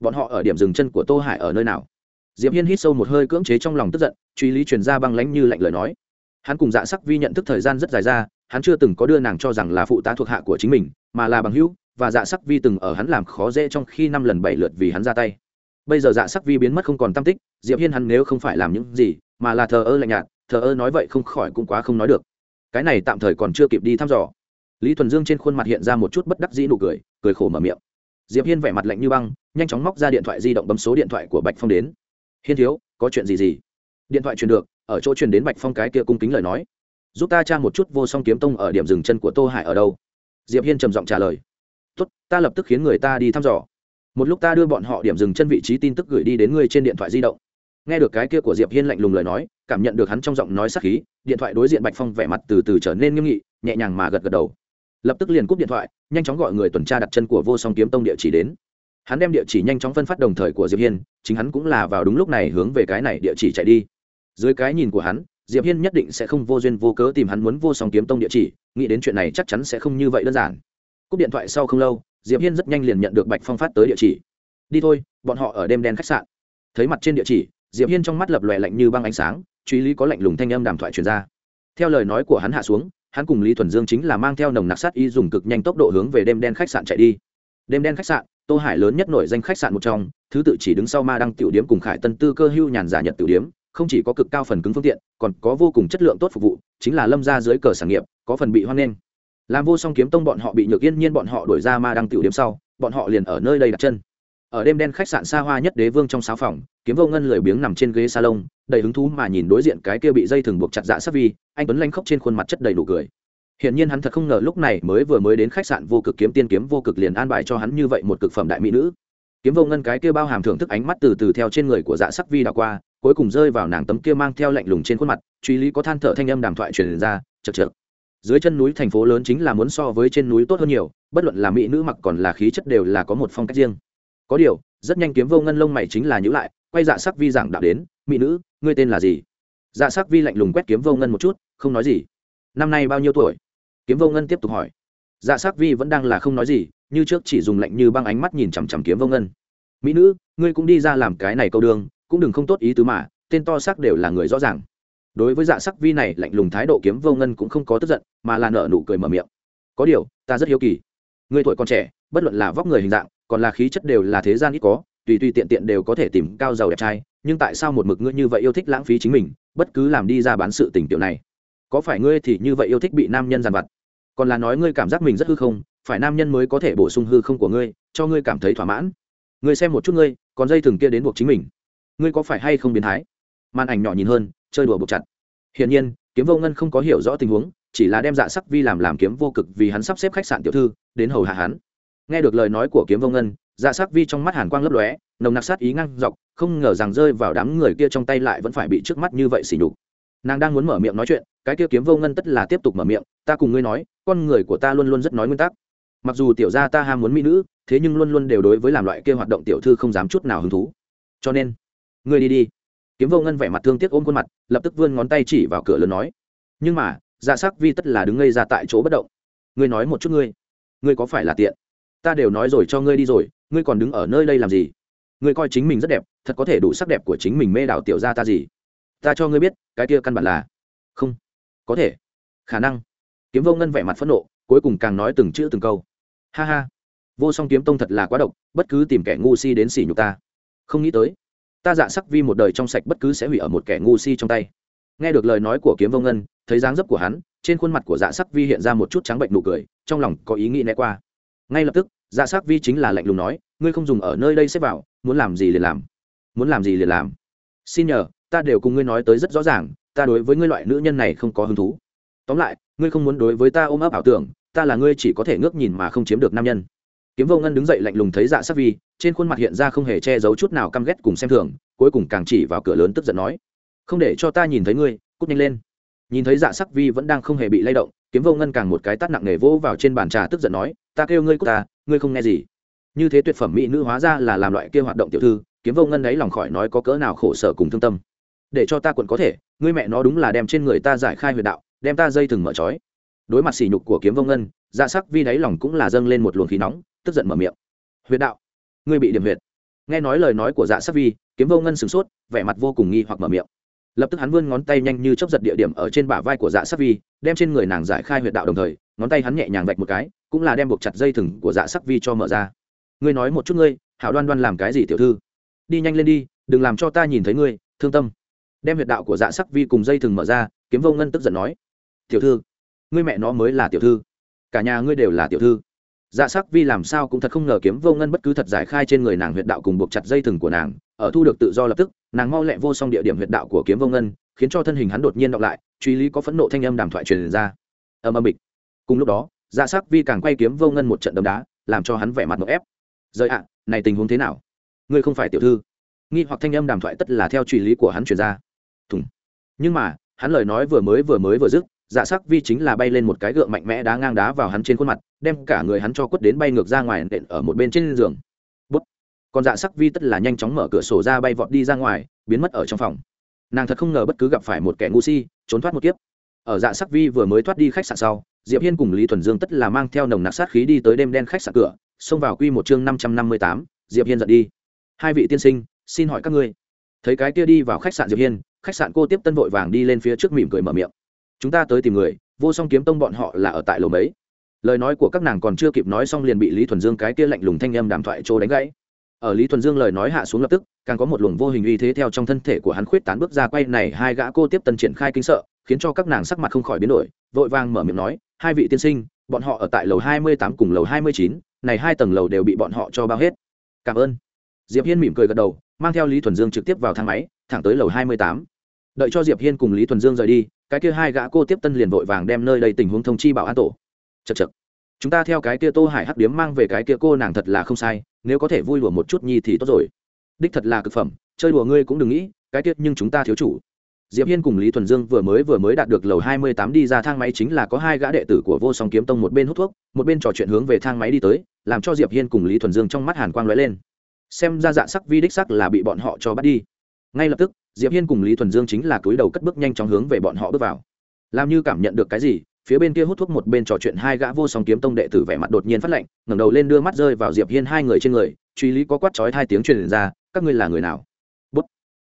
Bọn họ ở điểm dừng chân của tô hải ở nơi nào? Diệp hiên hít sâu một hơi, cưỡng chế trong lòng tức giận, truy lý truyền ra băng lánh như lạnh lời nói hắn cùng dạ sắc vi nhận thức thời gian rất dài ra, hắn chưa từng có đưa nàng cho rằng là phụ tá thuộc hạ của chính mình, mà là bằng hữu, và dạ sắc vi từng ở hắn làm khó dễ trong khi năm lần bảy lượt vì hắn ra tay. Bây giờ dạ sắc vi biến mất không còn tam tích, diệp hiên hắn nếu không phải làm những gì, mà là thờ ơ lạnh nhạt, thờ ơ nói vậy không khỏi cũng quá không nói được. Cái này tạm thời còn chưa kịp đi thăm dò. Lý thuần dương trên khuôn mặt hiện ra một chút bất đắc dĩ nụ cười cười khổ mở miệng. Diệp hiên vẻ mặt lạnh như băng, nhanh chóng móc ra điện thoại di động bấm số điện thoại của bạch phong đến. Hiên thiếu, có chuyện gì gì? Điện thoại truyền được ở chỗ truyền đến bạch phong cái kia cung kính lời nói. Giúp ta tra một chút vô song kiếm tông ở điểm dừng chân của tô hải ở đâu? Diệp hiên trầm giọng trả lời. Tốt, ta lập tức khiến người ta đi thăm dò. Một lúc ta đưa bọn họ điểm dừng chân vị trí tin tức gửi đi đến ngươi trên điện thoại di động. Nghe được cái kia của diệp hiên lạnh lùng lời nói, cảm nhận được hắn trong giọng nói sắc khí, điện thoại đối diện bạch phong vẻ mặt từ từ trở nên nghiêm nghị, nhẹ nhàng mà gật gật đầu. Lập tức liền cúp điện thoại, nhanh chóng gọi người tuần tra đặt chân của vô song kiếm tông địa chỉ đến. Hắn đem địa chỉ nhanh chóng phân phát đồng thời của diệp hiên, chính hắn cũng là vào đúng lúc này hướng về cái này địa chỉ chạy đi dưới cái nhìn của hắn, diệp hiên nhất định sẽ không vô duyên vô cớ tìm hắn muốn vô song kiếm tông địa chỉ, nghĩ đến chuyện này chắc chắn sẽ không như vậy đơn giản. Cúp điện thoại sau không lâu, diệp hiên rất nhanh liền nhận được bạch phong phát tới địa chỉ. Đi thôi, bọn họ ở đêm đen khách sạn. Thấy mặt trên địa chỉ, diệp hiên trong mắt lập lòe lạnh như băng ánh sáng, truy lý có lạnh lùng thanh âm đàm thoại truyền ra. Theo lời nói của hắn hạ xuống, hắn cùng lý thuần dương chính là mang theo nồng nặc sát y dùng cực nhanh tốc độ hướng về đêm đen khách sạn chạy đi. Đêm đen khách sạn, tô hải lớn nhất nổi danh khách sạn một trong, thứ tự chỉ đứng sau ma đăng tiểu điếm cùng khải tân tư cơ hưu nhàn giả nhật tiểu điếm không chỉ có cực cao phần cứng phương tiện còn có vô cùng chất lượng tốt phục vụ chính là lâm ra dưới cờ sản nghiệp có phần bị hoan nghênh. Làm vô song kiếm tông bọn họ bị nhược yên nhiên bọn họ đuổi ra ma đăng tiểu điếm sau bọn họ liền ở nơi đây đặt chân. Ở đêm đen khách sạn xa hoa nhất đế vương trong sáu phòng kiếm vô ngân lười biếng nằm trên ghế salon đầy hứng thú mà nhìn đối diện cái kia bị dây thừng buộc chặt dạ sắc vi anh tuấn lanh khóc trên khuôn mặt chất đầy đủ cười. Hiển nhiên hắn thật không ngờ lúc này mới vừa mới đến khách sạn vô cực kiếm tiên kiếm vô cực liền an bài cho hắn như vậy một cực phẩm đại mỹ nữ. Kiếm vô ngân cái kia bao hàm thưởng thức ánh mắt từ từ theo trên người của Dạ Sắc Vi đảo qua, cuối cùng rơi vào nàng tấm kia mang theo lạnh lùng trên khuôn mặt, truy lý có than thở thanh âm đàm thoại truyền ra, chật chật Dưới chân núi thành phố lớn chính là muốn so với trên núi tốt hơn nhiều, bất luận là mỹ nữ mặc còn là khí chất đều là có một phong cách riêng. Có điều rất nhanh kiếm vô ngân lông mày chính là nhữ lại quay dạ sắc vi giảng đạo đến mỹ nữ ngươi tên là gì? Dạ sắc vi lạnh lùng quét kiếm vô ngân một chút không nói gì. Năm nay bao nhiêu tuổi? Kiếm vô ngân tiếp tục hỏi. Dạ sắc vi vẫn đang là không nói gì như trước chỉ dùng lạnh như băng ánh mắt nhìn chằm chằm kiếm vô ngân. Mỹ nữ ngươi cũng đi ra làm cái này câu đường cũng đừng không tốt ý tứ mà, tên to xác đều là người rõ ràng. Đối với dạ sắc vi này, lạnh lùng thái độ kiếm vô ngân cũng không có tức giận, mà là nợ nụ cười mở miệng. Có điều, ta rất hiếu kỳ. Người tuổi còn trẻ, bất luận là vóc người hình dạng, còn là khí chất đều là thế gian ít có, tùy tùy tiện tiện đều có thể tìm cao giàu đẹp trai, nhưng tại sao một mực ngươi như vậy yêu thích lãng phí chính mình, bất cứ làm đi ra bán sự tình tiểu này? Có phải ngươi thì như vậy yêu thích bị nam nhân giàn vặt? Còn là nói ngươi cảm giác mình rất hư không, phải nam nhân mới có thể bổ sung hư không của ngươi, cho ngươi cảm thấy thỏa mãn. Ngươi xem một chút ngươi, còn dây thừng kia đến buộc chính mình ngươi có phải hay không biến thái? Màn ảnh nhỏ nhìn hơn, chơi đùa buộc chặt. Hiển nhiên, kiếm vô ngân không có hiểu rõ tình huống, chỉ là đem dạ sắc vi làm làm kiếm vô cực vì hắn sắp xếp khách sạn tiểu thư, đến hầu hạ hắn. Nghe được lời nói của kiếm vô ngân dạ sắc vi trong mắt hàn quang lấp lóe, nồng nặc sát ý ngăn dọc, không ngờ rằng rơi vào đám người kia trong tay lại vẫn phải bị trước mắt như vậy xỉ nhục. Nàng đang muốn mở miệng nói chuyện, cái kia kiếm vô ngân tất là tiếp tục mở miệng, ta cùng ngươi nói, con người của ta luôn luôn rất nói nguyên tắc. Mặc dù tiểu gia ta ham muốn mỹ nữ, thế nhưng luôn luôn đều đối với làm loại kia hoạt động tiểu thư không dám chút nào hứng thú. Cho nên ngươi đi đi. Kiếm vô ngân vẻ mặt thương tiếc ôm khuôn mặt, lập tức vươn ngón tay chỉ vào cửa lớn nói, nhưng mà dạ sắc vi tất là đứng ngây ra tại chỗ bất động. Ngươi nói một chút ngươi. Ngươi có phải là tiện? Ta đều nói rồi cho ngươi đi rồi, ngươi còn đứng ở nơi đây làm gì? Ngươi coi chính mình rất đẹp, thật có thể đủ sắc đẹp của chính mình mê đảo tiểu ra ta gì? Ta cho ngươi biết, cái kia căn bản là không có thể. Khả năng. Kiếm vô ngân vẻ mặt phẫn nộ, cuối cùng càng nói từng chữ từng câu. Ha ha, vô song kiếm tông thật là quá độc, bất cứ tìm kẻ ngu si đến xỉ nhục ta. Không nghĩ tới ta dạ sắc vi một đời trong sạch bất cứ sẽ hủy ở một kẻ ngu si trong tay. Nghe được lời nói của kiếm vô ngân, thấy dáng dấp của hắn, trên khuôn mặt của dạ sắc vi hiện ra một chút trắng bệnh nụ cười, trong lòng có ý nghĩ né qua. Ngay lập tức dạ sắc vi chính là lạnh lùng nói, ngươi không dùng ở nơi đây xếp vào, muốn làm gì liền làm. Muốn làm gì liền làm. Xin nhờ, ta đều cùng ngươi nói tới rất rõ ràng, ta đối với ngươi loại nữ nhân này không có hứng thú. Tóm lại, ngươi không muốn đối với ta ôm ấp ảo tưởng, ta là ngươi chỉ có thể ngước nhìn mà không chiếm được nam nhân kiếm vô ngân đứng dậy lạnh lùng thấy dạ sắc vi, trên khuôn mặt hiện ra không hề che giấu chút nào căm ghét cùng xem thường, cuối cùng càng chỉ vào cửa lớn tức giận nói, không để cho ta nhìn thấy ngươi, cút nhanh lên. Nhìn thấy dạ sắc vi vẫn đang không hề bị lay động, kiếm vô ngân càng một cái tát nặng nề vỗ vào trên bàn trà tức giận nói, ta kêu ngươi cút ta, ngươi không nghe gì. Như thế tuyệt phẩm mỹ nữ hóa ra là làm loại kia hoạt động tiểu thư, kiếm vô ngân ấy lòng khỏi nói có cỡ nào khổ sở cùng thương tâm. Để cho ta quận có thể, ngươi mẹ nó đúng là đem trên người ta giải khai huyệt đạo, đem ta dây thừng mở trói. Đối mặt sỉ nhục của kiếm vô ngân dạ sắc vi đáy lòng cũng là dâng lên một luồng khí nóng tức giận mở miệng. Huyệt đạo, ngươi bị điểm huyệt. Nghe nói lời nói của dạ sắc vi, kiếm vô ngân sửng sốt, vẻ mặt vô cùng nghi hoặc mở miệng. Lập tức hắn vươn ngón tay nhanh như chấp giật địa điểm ở trên bả vai của dạ sắc vi, đem trên người nàng giải khai huyệt đạo đồng thời, ngón tay hắn nhẹ nhàng vạch một cái, cũng là đem buộc chặt dây thừng của dạ sắc vi cho mở ra. Ngươi nói một chút ngươi, hảo đoan đoan làm cái gì tiểu thư? Đi nhanh lên đi, đừng làm cho ta nhìn thấy ngươi, thương tâm. Đem huyệt đạo của dạ sắc vi cùng dây thừng mở ra, kiếm vô ngân tức giận nói. Tiểu thư, ngươi mẹ nó mới là tiểu thư. Cả nhà ngươi đều là tiểu thư dạ sắc vi làm sao cũng thật không ngờ kiếm vô ngân bất cứ thật giải khai trên người nàng huyệt đạo cùng buộc chặt dây thừng của nàng, ở thu được tự do lập tức, nàng mau lẹ vô song địa điểm huyệt đạo của kiếm vô ngân, khiến cho thân hình hắn đột nhiên đọc lại, truy lý có phẫn nộ thanh âm đàm thoại truyền ra. Âm âm bịch. Cùng lúc đó dạ sắc vi càng quay kiếm vô ngân một trận đấm đá, làm cho hắn vẻ mặt ngợp ép. Rời ạ à, này tình huống thế nào? Ngươi không phải tiểu thư. Nghi hoặc thanh âm đàm thoại tất là theo truy lý của hắn truyền ra. Thùng. Nhưng mà, hắn lời nói vừa mới vừa mới vừa dứt dạ sắc vi chính là bay lên một cái gượng mạnh mẽ đá ngang đá vào hắn trên khuôn mặt, đem cả người hắn cho quất đến bay ngược ra ngoài nện ở một bên trên giường. Bút. còn dạ sắc vi tất là nhanh chóng mở cửa sổ ra bay vọt đi ra ngoài, biến mất ở trong phòng. Nàng thật không ngờ bất cứ gặp phải một kẻ ngu si, trốn thoát một kiếp. Ở dạ sắc vi vừa mới thoát đi khách sạn sau, diệp hiên cùng lý thuần dương tất là mang theo nồng nặc sát khí đi tới đêm đen khách sạn cửa, xông vào quy một chương năm trăm năm mươi tám, diệp hiên giận đi. Hai vị tiên sinh, xin hỏi các ngươi. Thấy cái kia đi vào khách sạn diệp hiên, khách sạn cô tiếp tân vội vàng đi lên phía trước mỉm cười mở miệng chúng ta tới tìm người, vô song kiếm tông bọn họ là ở tại lầu mấy. Lời nói của các nàng còn chưa kịp nói xong liền bị lý thuần dương cái kia lạnh lùng thanh âm đàm thoại trô đánh gãy. Ở lý thuần dương lời nói hạ xuống lập tức, càng có một luồng vô hình uy thế theo trong thân thể của hắn khuyết tán bước ra quay này hai gã cô tiếp tân triển khai kinh sợ, khiến cho các nàng sắc mặt không khỏi biến đổi, vội vàng mở miệng nói, hai vị tiên sinh, bọn họ ở tại lầu hai mươi tám cùng lầu hai mươi chín, này hai tầng lầu đều bị bọn họ cho bao hết. Cảm ơn. Diệp hiên mỉm cười gật đầu, mang theo lý thuần dương trực tiếp vào thang máy, thẳng tới lầu hai mươi tám. Đợi cho diệp hiên cùng lý thuần dương rời đi cái kia hai gã cô tiếp tân liền vội vàng đem nơi đây tình huống thông chi bảo an tổ. Chật chật chúng ta theo cái kia tô hải hắc điếm mang về cái kia cô nàng thật là không sai, nếu có thể vui đùa một chút nhi thì tốt rồi. Đích thật là cực phẩm, chơi đùa ngươi cũng đừng nghĩ, cái kia nhưng chúng ta thiếu chủ. Diệp hiên cùng lý thuần dương vừa mới vừa mới đạt được lầu hai mươi tám đi ra thang máy chính là có hai gã đệ tử của vô song kiếm tông một bên hút thuốc, một bên trò chuyện hướng về thang máy đi tới, làm cho diệp hiên cùng lý thuần dương trong mắt hàn quang lóe lên. Xem ra dạ sắc vi đích sắc là bị bọn họ cho bắt đi ngay lập tức, diệp hiên cùng lý thuần dương chính là cúi đầu cất bước nhanh chóng hướng về bọn họ bước vào. Làm như cảm nhận được cái gì, phía bên kia hút thuốc một bên trò chuyện hai gã vô song kiếm tông đệ tử vẻ mặt đột nhiên phát lạnh, ngẩng đầu lên đưa mắt rơi vào diệp hiên hai người trên người, truy lý có quát chói hai tiếng truyền ra, các ngươi là người nào? Bút.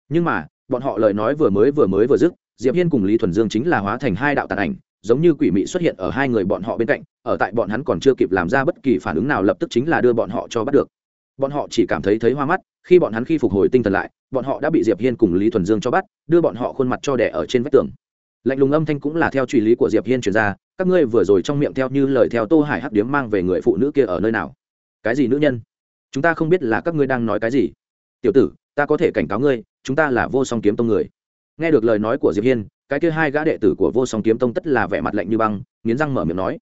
Nhưng mà, bọn họ lời nói vừa mới vừa mới vừa dứt, diệp hiên cùng lý thuần dương chính là hóa thành hai đạo tàn ảnh, giống như quỷ mị xuất hiện ở hai người bọn họ bên cạnh, ở tại bọn hắn còn chưa kịp làm ra bất kỳ phản ứng nào lập tức chính là đưa bọn họ cho bắt được bọn họ chỉ cảm thấy thấy hoa mắt, khi bọn hắn khi phục hồi tinh thần lại, bọn họ đã bị diệp hiên cùng lý thuần dương cho bắt, đưa bọn họ khuôn mặt cho đẻ ở trên vách tường. Lạnh lùng âm thanh cũng là theo truy lý của diệp hiên truyền ra, các ngươi vừa rồi trong miệng theo như lời theo tô hải hắc điếm mang về người phụ nữ kia ở nơi nào? Cái gì nữ nhân? Chúng ta không biết là các ngươi đang nói cái gì. Tiểu tử, ta có thể cảnh cáo ngươi, chúng ta là vô song kiếm tông người. Nghe được lời nói của diệp hiên, cái kia hai gã đệ tử của vô song kiếm tông tất là vẻ mặt lạnh như băng, nghiến răng mở miệng nói.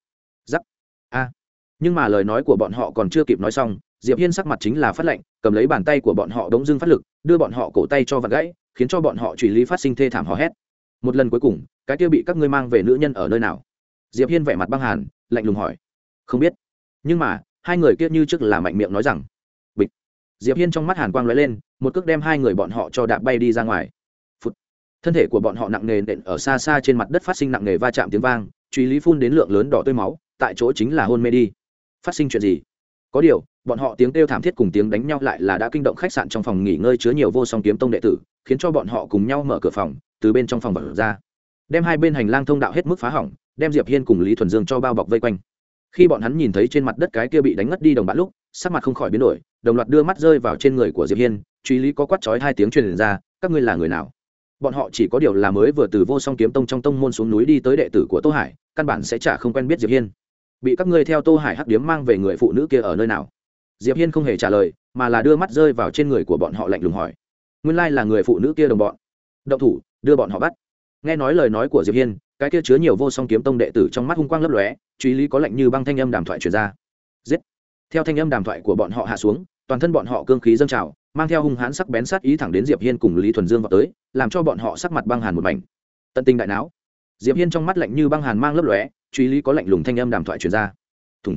Giắc. A. Nhưng mà lời nói của bọn họ còn chưa kịp nói xong diệp hiên sắc mặt chính là phát lạnh cầm lấy bàn tay của bọn họ đống dưng phát lực, đưa bọn họ cổ tay cho vặt gãy, khiến cho bọn họ truy lý phát sinh thê thảm hò hét. Một lần cuối cùng, cái kia bị các ngươi mang về nữ nhân ở nơi nào? Diệp hiên vẻ mặt băng hàn, lạnh lùng hỏi. Không biết. Nhưng mà, hai người kia như trước là mạnh miệng nói rằng, bịch. Diệp hiên trong mắt hàn quang lóe lên, một cước đem hai người bọn họ cho đạp bay đi ra ngoài. Phụt. thân thể của bọn họ nặng nề nện ở xa xa trên mặt đất phát sinh nặng nề va chạm tiếng vang truy lý phun đến lượng lớn đỏ tươi máu, tại chỗ chính là hôn mê đi. Phát sinh chuyện gì? Có điều, bọn họ tiếng kêu thảm thiết cùng tiếng đánh nhau lại là đã kinh động khách sạn trong phòng nghỉ ngơi chứa nhiều vô song kiếm tông đệ tử, khiến cho bọn họ cùng nhau mở cửa phòng, từ bên trong phòng vật ra. Đem hai bên hành lang thông đạo hết mức phá hỏng, đem diệp hiên cùng lý thuần dương cho bao bọc vây quanh. Khi bọn hắn nhìn thấy trên mặt đất cái kia bị đánh ngất đi đồng bạn lúc, sắc mặt không khỏi biến đổi, đồng loạt đưa mắt rơi vào trên người của diệp hiên, truy lý có quát chói hai tiếng truyền ra, các ngươi là người nào? Bọn họ chỉ có điều là mới vừa từ vô song kiếm tông trong tông môn xuống núi đi tới đệ tử của tô hải, căn bản sẽ chả không quen biết diệp hiên bị các ngươi theo tô hải hắc điếm mang về người phụ nữ kia ở nơi nào? Diệp hiên không hề trả lời, mà là đưa mắt rơi vào trên người của bọn họ lạnh lùng hỏi. Nguyên lai là người phụ nữ kia đồng bọn. Động thủ, đưa bọn họ bắt. Nghe nói lời nói của diệp hiên, cái kia chứa nhiều vô song kiếm tông đệ tử trong mắt hung quang lấp lóe, truy lý có lệnh như băng thanh âm đàm thoại truyền ra. Giết! Theo thanh âm đàm thoại của bọn họ hạ xuống, toàn thân bọn họ cương khí dâng trào, mang theo hung hãn sắc bén sát ý thẳng đến diệp hiên cùng lý thuần dương vào tới, làm cho bọn họ sắc mặt băng hàn một mảnh. Tận tình đại não diệp hiên trong mắt lạnh như băng hàn mang lấp lóe truy lý có lạnh lùng thanh âm đàm thoại truyền ra. Thùng.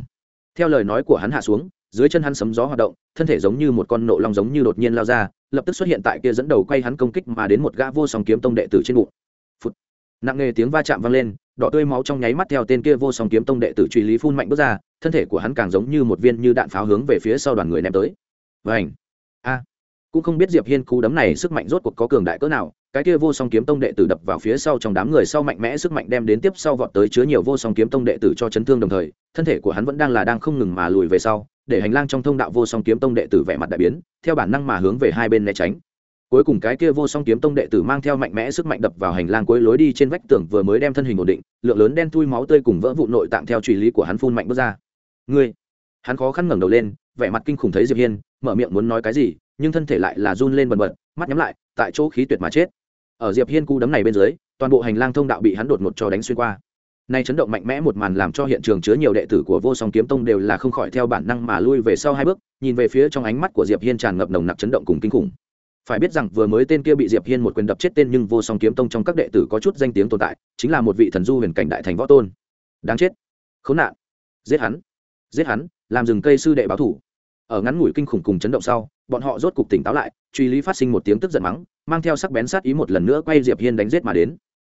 Theo lời nói của hắn hạ xuống, dưới chân hắn sấm gió hoạt động, thân thể giống như một con nộ long giống như đột nhiên lao ra, lập tức xuất hiện tại kia dẫn đầu quay hắn công kích mà đến một gã vô song kiếm tông đệ tử trên bụng. Phút nặng nề tiếng va chạm vang lên, đỏ tươi máu trong nháy mắt theo tên kia vô song kiếm tông đệ tử truy lý phun mạnh bước ra, thân thể của hắn càng giống như một viên như đạn pháo hướng về phía sau đoàn người ném tới. Vảnh a. Cũng không biết diệp hiên cú đấm này sức mạnh rốt cuộc có cường đại cỡ nào cái kia vô song kiếm tông đệ tử đập vào phía sau trong đám người sau mạnh mẽ sức mạnh đem đến tiếp sau vọt tới chứa nhiều vô song kiếm tông đệ tử cho chấn thương đồng thời, thân thể của hắn vẫn đang là đang không ngừng mà lùi về sau, để hành lang trong thông đạo vô song kiếm tông đệ tử vẻ mặt đại biến, theo bản năng mà hướng về hai bên né tránh. Cuối cùng cái kia vô song kiếm tông đệ tử mang theo mạnh mẽ sức mạnh đập vào hành lang cuối lối đi trên vách tường vừa mới đem thân hình ổn định, lượng lớn đen thui máu tươi cùng vỡ vụ nội tạng theo truy lý của hắn phun mạnh bước ra. Ngươi! Hắn khó khăn ngẩng đầu lên, vẻ mặt kinh khủng thấy diệp hiên, mở miệng muốn nói cái gì, nhưng thân thể lại là run lên bần bật, mắt nhắm lại, tại chỗ khí tuyệt mà chết ở diệp hiên cú đấm này bên dưới, toàn bộ hành lang thông đạo bị hắn đột ngột cho đánh xuyên qua. Nay chấn động mạnh mẽ một màn làm cho hiện trường chứa nhiều đệ tử của vô song kiếm tông đều là không khỏi theo bản năng mà lui về sau hai bước, nhìn về phía trong ánh mắt của diệp hiên tràn ngập nồng nặc chấn động cùng kinh khủng. Phải biết rằng vừa mới tên kia bị diệp hiên một quyền đập chết tên nhưng vô song kiếm tông trong các đệ tử có chút danh tiếng tồn tại, chính là một vị thần du huyền cảnh đại thành võ tôn. Đáng chết. Khốn nạn. Giết hắn. Giết hắn. Làm rừng cây sư đệ báo thủ ở ngắn ngủi kinh khủng cùng chấn động sau, bọn họ rốt cục tỉnh táo lại, truy lý phát sinh một tiếng tức giận mắng, mang theo sắc bén sát ý một lần nữa quay diệp hiên đánh giết mà đến.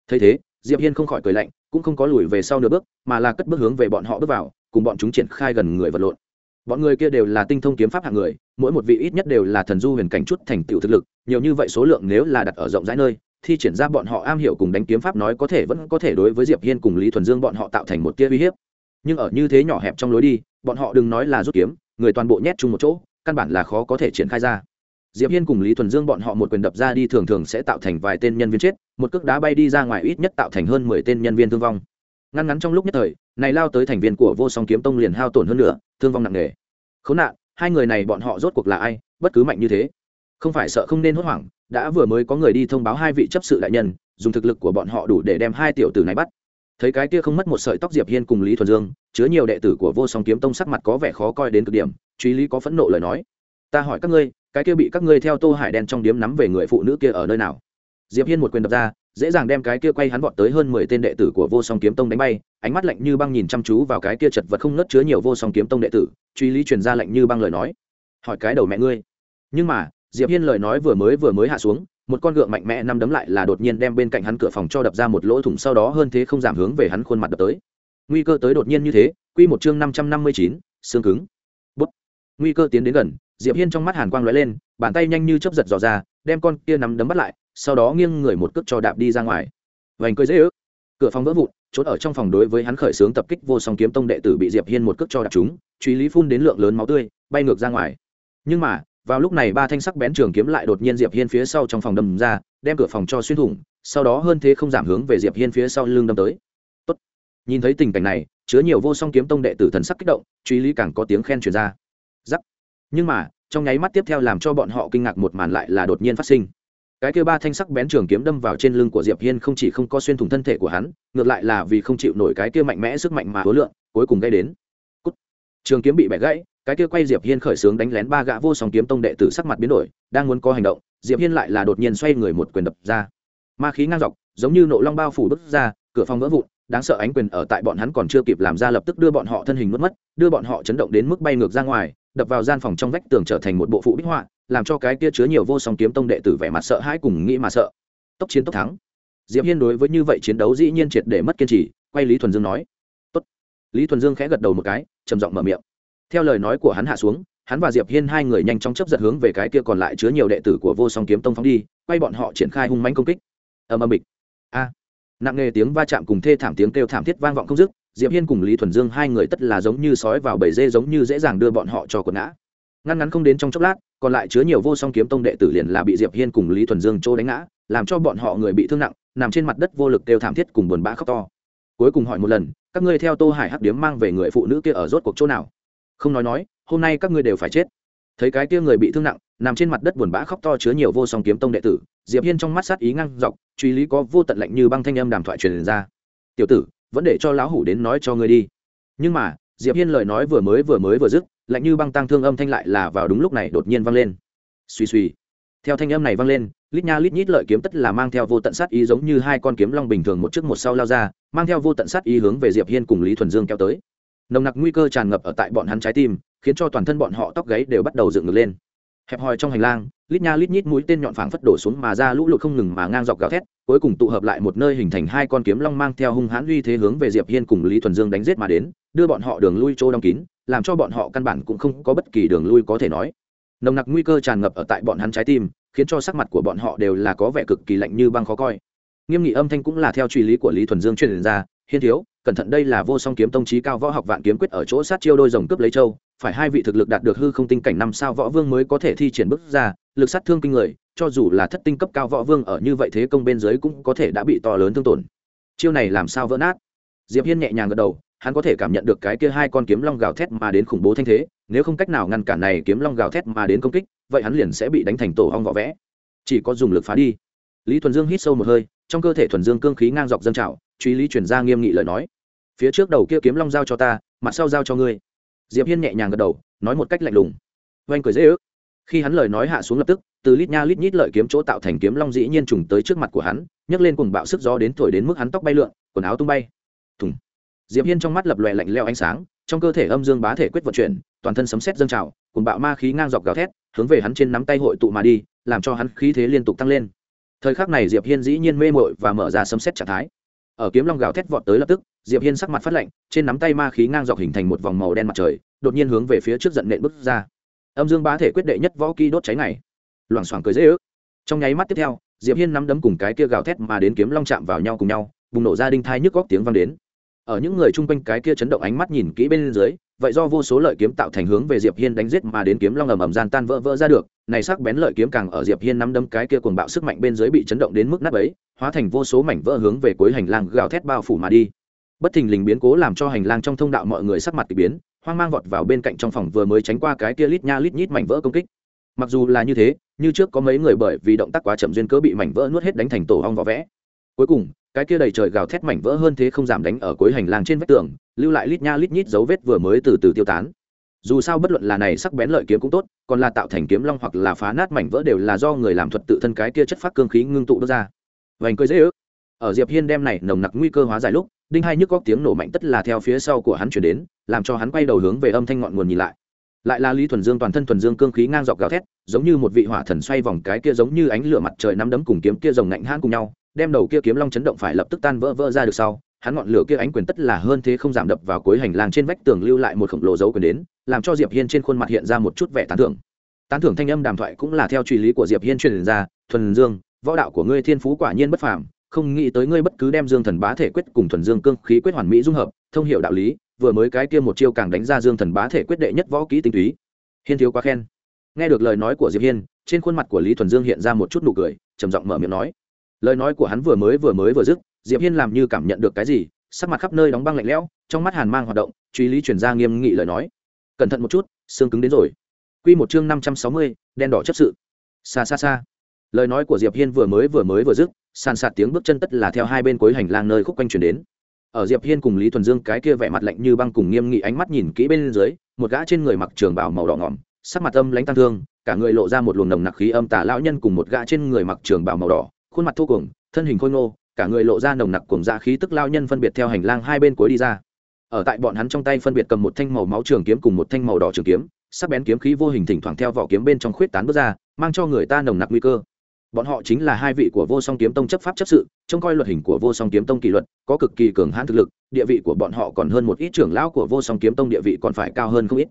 Thấy thế, diệp hiên không khỏi cười lạnh, cũng không có lùi về sau nửa bước, mà là cất bước hướng về bọn họ bước vào, cùng bọn chúng triển khai gần người vật lộn. Bọn người kia đều là tinh thông kiếm pháp hạng người, mỗi một vị ít nhất đều là thần du huyền cảnh chút thành tựu thực lực, nhiều như vậy số lượng nếu là đặt ở rộng rãi nơi thì triển ra bọn họ am hiểu cùng đánh kiếm pháp nói có thể vẫn có thể đối với diệp hiên cùng lý thuần dương bọn họ tạo thành một tia uy hiếp. Nhưng ở như thế nhỏ hẹp trong lối đi, bọn họ đừng nói là rút kiếm người toàn bộ nhét chung một chỗ, căn bản là khó có thể triển khai ra. Diệp hiên cùng lý thuần dương bọn họ một quyền đập ra đi thường thường sẽ tạo thành vài tên nhân viên chết, một cước đá bay đi ra ngoài ít nhất tạo thành hơn mười tên nhân viên thương vong. Ngăn ngắn trong lúc nhất thời, này lao tới thành viên của vô song kiếm tông liền hao tổn hơn nữa thương vong nặng nề. Khốn nạn, hai người này bọn họ rốt cuộc là ai, bất cứ mạnh như thế. Không phải sợ không nên hốt hoảng, đã vừa mới có người đi thông báo hai vị chấp sự đại nhân, dùng thực lực của bọn họ đủ để đem hai tiểu tử này bắt thấy cái kia không mất một sợi tóc diệp hiên cùng lý thuần dương, chứa nhiều đệ tử của vô song kiếm tông sắc mặt có vẻ khó coi đến cực điểm truy lý có phẫn nộ lời nói. Ta hỏi các ngươi, cái kia bị các ngươi theo tô hải đen trong điếm nắm về người phụ nữ kia ở nơi nào? Diệp hiên một quyền đập ra, dễ dàng đem cái kia quay hắn vọt tới hơn mười tên đệ tử của vô song kiếm tông đánh bay, ánh mắt lạnh như băng nhìn chăm chú vào cái kia chật vật không nớt chứa nhiều vô song kiếm tông đệ tử truy lý truyền ra lạnh như băng lời nói. Hỏi cái đầu mẹ ngươi. Nhưng mà, diệp hiên lời nói vừa mới vừa mới hạ xuống một con gượng mạnh mẽ năm đấm lại là đột nhiên đem bên cạnh hắn cửa phòng cho đập ra một lỗ thủng sau đó hơn thế không giảm hướng về hắn khuôn mặt đập tới. Nguy cơ tới đột nhiên như thế, quy một chương năm trăm năm mươi chín, xương cứng. Bút. Nguy cơ tiến đến gần, diệp hiên trong mắt hàn quang lóe lên, bàn tay nhanh như chớp giật dò ra, đem con kia nắm đấm bắt lại, sau đó nghiêng người một cước cho đạp đi ra ngoài. Vành cười dễ ước. Cửa phòng vỡ vụn trốn ở trong phòng đối với hắn khởi xướng tập kích vô song kiếm tông đệ tử bị diệp hiên một cước cho đạp chúng truy lý phun đến lượng lớn máu tươi, bay ngược ra ngoài. Nhưng mà vào lúc này ba thanh sắc bén trường kiếm lại đột nhiên diệp hiên phía sau trong phòng đâm ra, đem cửa phòng cho xuyên thủng, sau đó hơn thế không giảm hướng về diệp hiên phía sau lưng đâm tới. Tốt. nhìn thấy tình cảnh này, chứa nhiều vô song kiếm tông đệ tử thần sắc kích động, truy lý càng có tiếng khen truyền ra. Giắc nhưng mà, trong nháy mắt tiếp theo làm cho bọn họ kinh ngạc một màn lại là đột nhiên phát sinh. Cái kia ba thanh sắc bén trường kiếm đâm vào trên lưng của diệp hiên không chỉ không có xuyên thủng thân thể của hắn, ngược lại là vì không chịu nổi cái kia mạnh mẽ sức mạnh mà hối lượng, cuối cùng gây đến. Cút. trường kiếm bị bẻ gãy cái kia quay diệp hiên khởi sướng đánh lén ba gã vô song kiếm tông đệ tử sắc mặt biến đổi, đang muốn có hành động, diệp hiên lại là đột nhiên xoay người một quyền đập ra. Ma khí ngang dọc, giống như nộ long bao phủ bứt ra, cửa phòng vỡ vụn, đáng sợ ánh quyền ở tại bọn hắn còn chưa kịp làm ra lập tức đưa bọn họ thân hình mất mất, đưa bọn họ chấn động đến mức bay ngược ra ngoài, đập vào gian phòng trong vách tường trở thành một bộ phụ bích họa, làm cho cái kia chứa nhiều vô song kiếm tông đệ tử vẻ mặt sợ hãi cùng nghĩ mà sợ. Tốc chiến tốc thắng. Diệp hiên đối với như vậy chiến đấu dĩ nhiên triệt để mất kiên trì, quay lý thuần dương nói. Tốt. Lý thuần dương khẽ gật đầu một cái, trầm giọng mở miệng theo lời nói của hắn hạ xuống, hắn và diệp hiên hai người nhanh chóng chấp giật hướng về cái kia còn lại chứa nhiều đệ tử của vô song kiếm tông phóng đi, quay bọn họ triển khai hung mãnh công kích. Ầm ầm bịch. A. Nặng nề tiếng va chạm cùng thê thảm tiếng kêu thảm thiết vang vọng không dứt, diệp hiên cùng lý thuần dương hai người tất là giống như sói vào bầy dê giống như dễ dàng đưa bọn họ cho quần ngã. Ngăn ngắn không đến trong chốc lát, còn lại chứa nhiều vô song kiếm tông đệ tử liền là bị diệp hiên cùng lý thuần dương trô đánh ngã, làm cho bọn họ người bị thương nặng, nằm trên mặt đất vô lực kêu thảm thiết cùng buồn bã khóc to. Cuối cùng hỏi một lần, các ngươi theo tô hải hắc điếm mang về người phụ nữ kia ở rốt cuộc chỗ nào? Không nói nói, hôm nay các ngươi đều phải chết. Thấy cái kia người bị thương nặng, nằm trên mặt đất buồn bã khóc to chứa nhiều vô song kiếm tông đệ tử, diệp hiên trong mắt sát ý ngăn dọc, truy lý có vô tận lạnh như băng thanh âm đàm thoại truyền ra. Tiểu tử, vẫn để cho lão hủ đến nói cho ngươi đi. Nhưng mà, diệp hiên lời nói vừa mới vừa mới vừa dứt, lạnh như băng tăng thương âm thanh lại là vào đúng lúc này đột nhiên vang lên. Suy suy theo thanh âm này vang lên, lít nha lít nhít lợi kiếm tất là mang theo vô tận sát ý giống như hai con kiếm long bình thường một trước một sau lao ra, mang theo vô tận sát ý hướng về diệp hiên cùng lý thuần dương kéo tới nồng nặc nguy cơ tràn ngập ở tại bọn hắn trái tim, khiến cho toàn thân bọn họ tóc gáy đều bắt đầu dựng ngược lên. Hẹp hòi trong hành lang, lít nha lít nhít mũi tên nhọn phảng phất đổ xuống mà ra lũ lụt không ngừng mà ngang dọc gào thét, cuối cùng tụ hợp lại một nơi hình thành hai con kiếm long mang theo hung hãn uy thế hướng về diệp hiên cùng lý thuần dương đánh giết mà đến, đưa bọn họ đường lui chỗ đóng kín, làm cho bọn họ căn bản cũng không có bất kỳ đường lui có thể nói. Nồng nặc nguy cơ tràn ngập ở tại bọn hắn trái tim, khiến cho sắc mặt của bọn họ đều là có vẻ cực kỳ lạnh như băng khó coi. Nghiêm nghị âm thanh cũng là theo truy lý của lý thuần dương truyền ra, hiên thiếu cẩn thận, đây là vô song kiếm tông trí cao võ học vạn kiếm quyết ở chỗ sát chiêu đôi rồng cướp lấy châu, phải hai vị thực lực đạt được hư không tinh cảnh năm sao võ vương mới có thể thi triển bước ra, lực sát thương kinh người, cho dù là thất tinh cấp cao võ vương ở như vậy thế công bên dưới cũng có thể đã bị to lớn thương tổn. Chiêu này làm sao vỡ nát? Diệp hiên nhẹ nhàng gật đầu, hắn có thể cảm nhận được cái kia hai con kiếm long gào thét mà đến khủng bố thanh thế, nếu không cách nào ngăn cản này kiếm long gào thét mà đến công kích, vậy hắn liền sẽ bị đánh thành tổ hong võ vẽ. Chỉ có dùng lực phá đi. Lý thuần dương hít sâu một hơi, trong cơ thể thuần dương cương khí ngang dọc dâng trào truy lý chuyển ra nghiêm nghị lời nói. Phía trước đầu kia kiếm long giao cho ta, mặt sau giao cho ngươi. Diệp hiên nhẹ nhàng gật đầu, nói một cách lạnh lùng. Oanh cười dễ ước. Khi hắn lời nói hạ xuống lập tức, từ lít nha lít nhít lợi kiếm chỗ tạo thành kiếm long dĩ nhiên trùng tới trước mặt của hắn, nhấc lên cùng bạo sức gió đến thổi đến mức hắn tóc bay lượn, quần áo tung bay. Thùng. Diệp hiên trong mắt lập lòe lạnh leo ánh sáng, trong cơ thể âm dương bá thể quyết vận chuyển, toàn thân sấm sét dâng trào cùng bạo ma khí ngang dọc gào thét, hướng về hắn trên nắm tay hội tụ mà đi, làm cho hắn khí thế liên tục tăng lên. Thời khắc này diệp hiên dĩ nhiên mê mội và mở ra sấm sét trạng thái ở kiếm long gào thét vọt tới lập tức, diệp hiên sắc mặt phát lạnh, trên nắm tay ma khí ngang dọc hình thành một vòng màu đen mặt trời, đột nhiên hướng về phía trước giận nện bước ra. Âm dương bá thể quyết đệ nhất võ kỹ đốt cháy này loảng xoảng cười dễ ước. Trong nháy mắt tiếp theo, diệp hiên nắm đấm cùng cái kia gào thét mà đến kiếm long chạm vào nhau cùng nhau, bùng nổ ra đinh thai nhức góc tiếng vang đến ở những người chung quanh cái kia chấn động ánh mắt nhìn kỹ bên dưới, vậy do vô số lợi kiếm tạo thành hướng về diệp hiên đánh giết mà đến kiếm long ầm ầm gian tan vỡ vỡ ra được, này sắc bén lợi kiếm càng ở diệp hiên nắm đấm cái kia cuồng bạo sức mạnh bên dưới bị chấn động đến mức nát ấy hóa thành vô số mảnh vỡ hướng về cuối hành lang gào thét bao phủ mà đi. Bất thình lình biến cố làm cho hành lang trong thông đạo mọi người sắc mặt kỳ biến, hoang mang vọt vào bên cạnh trong phòng vừa mới tránh qua cái kia lít nha lít nhít mảnh vỡ công kích. Mặc dù là như thế, như trước có mấy người bởi vì động tác quá chậm duyên cớ bị mảnh vỡ nuốt hết đánh thành tổ hong vỏ vẽ. Cuối cùng cái kia đầy trời gào thét mảnh vỡ hơn thế không giảm đánh ở cuối hành lang trên vách tường, lưu lại lít nha lít nhít dấu vết vừa mới từ từ tiêu tán. Dù sao bất luận là này sắc bén lợi kiếm cũng tốt, còn là tạo thành kiếm long hoặc là phá nát mảnh vỡ đều là do người làm thuật tự thân cái kia chất phát cương khí ngưng tụ đốt ra. Vành cười dễ ước. Ở diệp hiên đem này nồng nặc nguy cơ hóa giải lúc, đinh hai nhức góc tiếng nổ mạnh tất là theo phía sau của hắn chuyển đến, làm cho hắn quay đầu hướng về âm thanh ngọn nguồn nhìn lại. Lại là lý thuần dương toàn thân thuần dương cương khí ngang dọc gào thét, giống như một vị hỏa thần xoay vòng cái kia giống như ánh lửa mặt trời nắm đấm cùng kiếm kia rồng ngạnh hãn cùng nhau đem đầu kia kiếm long chấn động phải lập tức tan vỡ vỡ ra được sau, hắn ngọn lửa kia ánh quyền tất là hơn thế không giảm đập vào cuối hành lang trên vách tường lưu lại một khổng lồ dấu quyền đến, làm cho diệp hiên trên khuôn mặt hiện ra một chút vẻ tán thưởng. Tán thưởng thanh âm đàm thoại cũng là theo truy lý của diệp hiên truyền ra, thuần dương, võ đạo của ngươi thiên phú quả nhiên bất phàm, không nghĩ tới ngươi bất cứ đem dương thần bá thể quyết cùng thuần dương cương khí quyết hoàn mỹ dung hợp, thông hiểu đạo lý, vừa mới cái kia một chiêu càng đánh ra dương thần bá thể quyết đệ nhất võ kỹ tinh túy. Hiên thiếu quá khen. Nghe được lời nói của diệp hiên, trên khuôn mặt của lý thuần dương hiện ra một chút nụ cười, trầm giọng mở miệng nói lời nói của hắn vừa mới vừa mới vừa dứt diệp hiên làm như cảm nhận được cái gì sắc mặt khắp nơi đóng băng lạnh lẽo trong mắt hàn mang hoạt động truy lý chuyển ra nghiêm nghị lời nói. Cẩn thận một chút xương cứng đến rồi. Quy một chương năm trăm sáu mươi, đen đỏ chấp sự. Xa xa xa lời nói của diệp hiên vừa mới vừa mới vừa dứt sàn sạt tiếng bước chân tất là theo hai bên cuối hành lang nơi khúc quanh chuyển đến. Ở diệp hiên cùng lý thuần dương cái kia vẻ mặt lạnh như băng cùng nghiêm nghị ánh mắt nhìn kỹ bên dưới một gã trên người mặc trường bào màu đỏ ngỏm sắc mặt âm lãnh tăng thương cả người lộ ra một luồng nồng nặc khí âm tà lão nhân cùng một gã trên người mặc trường bào màu đỏ khuôn mặt thô cuồng, thân hình khôi ngô, cả người lộ ra nồng nặc cuồng dạ khí tức lao nhân phân biệt theo hành lang hai bên cuối đi ra. Ở tại bọn hắn trong tay phân biệt cầm một thanh màu máu trường kiếm cùng một thanh màu đỏ trường kiếm, sắc bén kiếm khí vô hình thỉnh thoảng theo vỏ kiếm bên trong khuyết tán bước ra, mang cho người ta nồng nặc nguy cơ. Bọn họ chính là hai vị của vô song kiếm tông chấp pháp chấp sự, trông coi luật hình của vô song kiếm tông kỷ luật, có cực kỳ cường hãn thực lực, địa vị của bọn họ còn hơn một ít trưởng lão của vô song kiếm tông địa vị còn phải cao hơn không ít.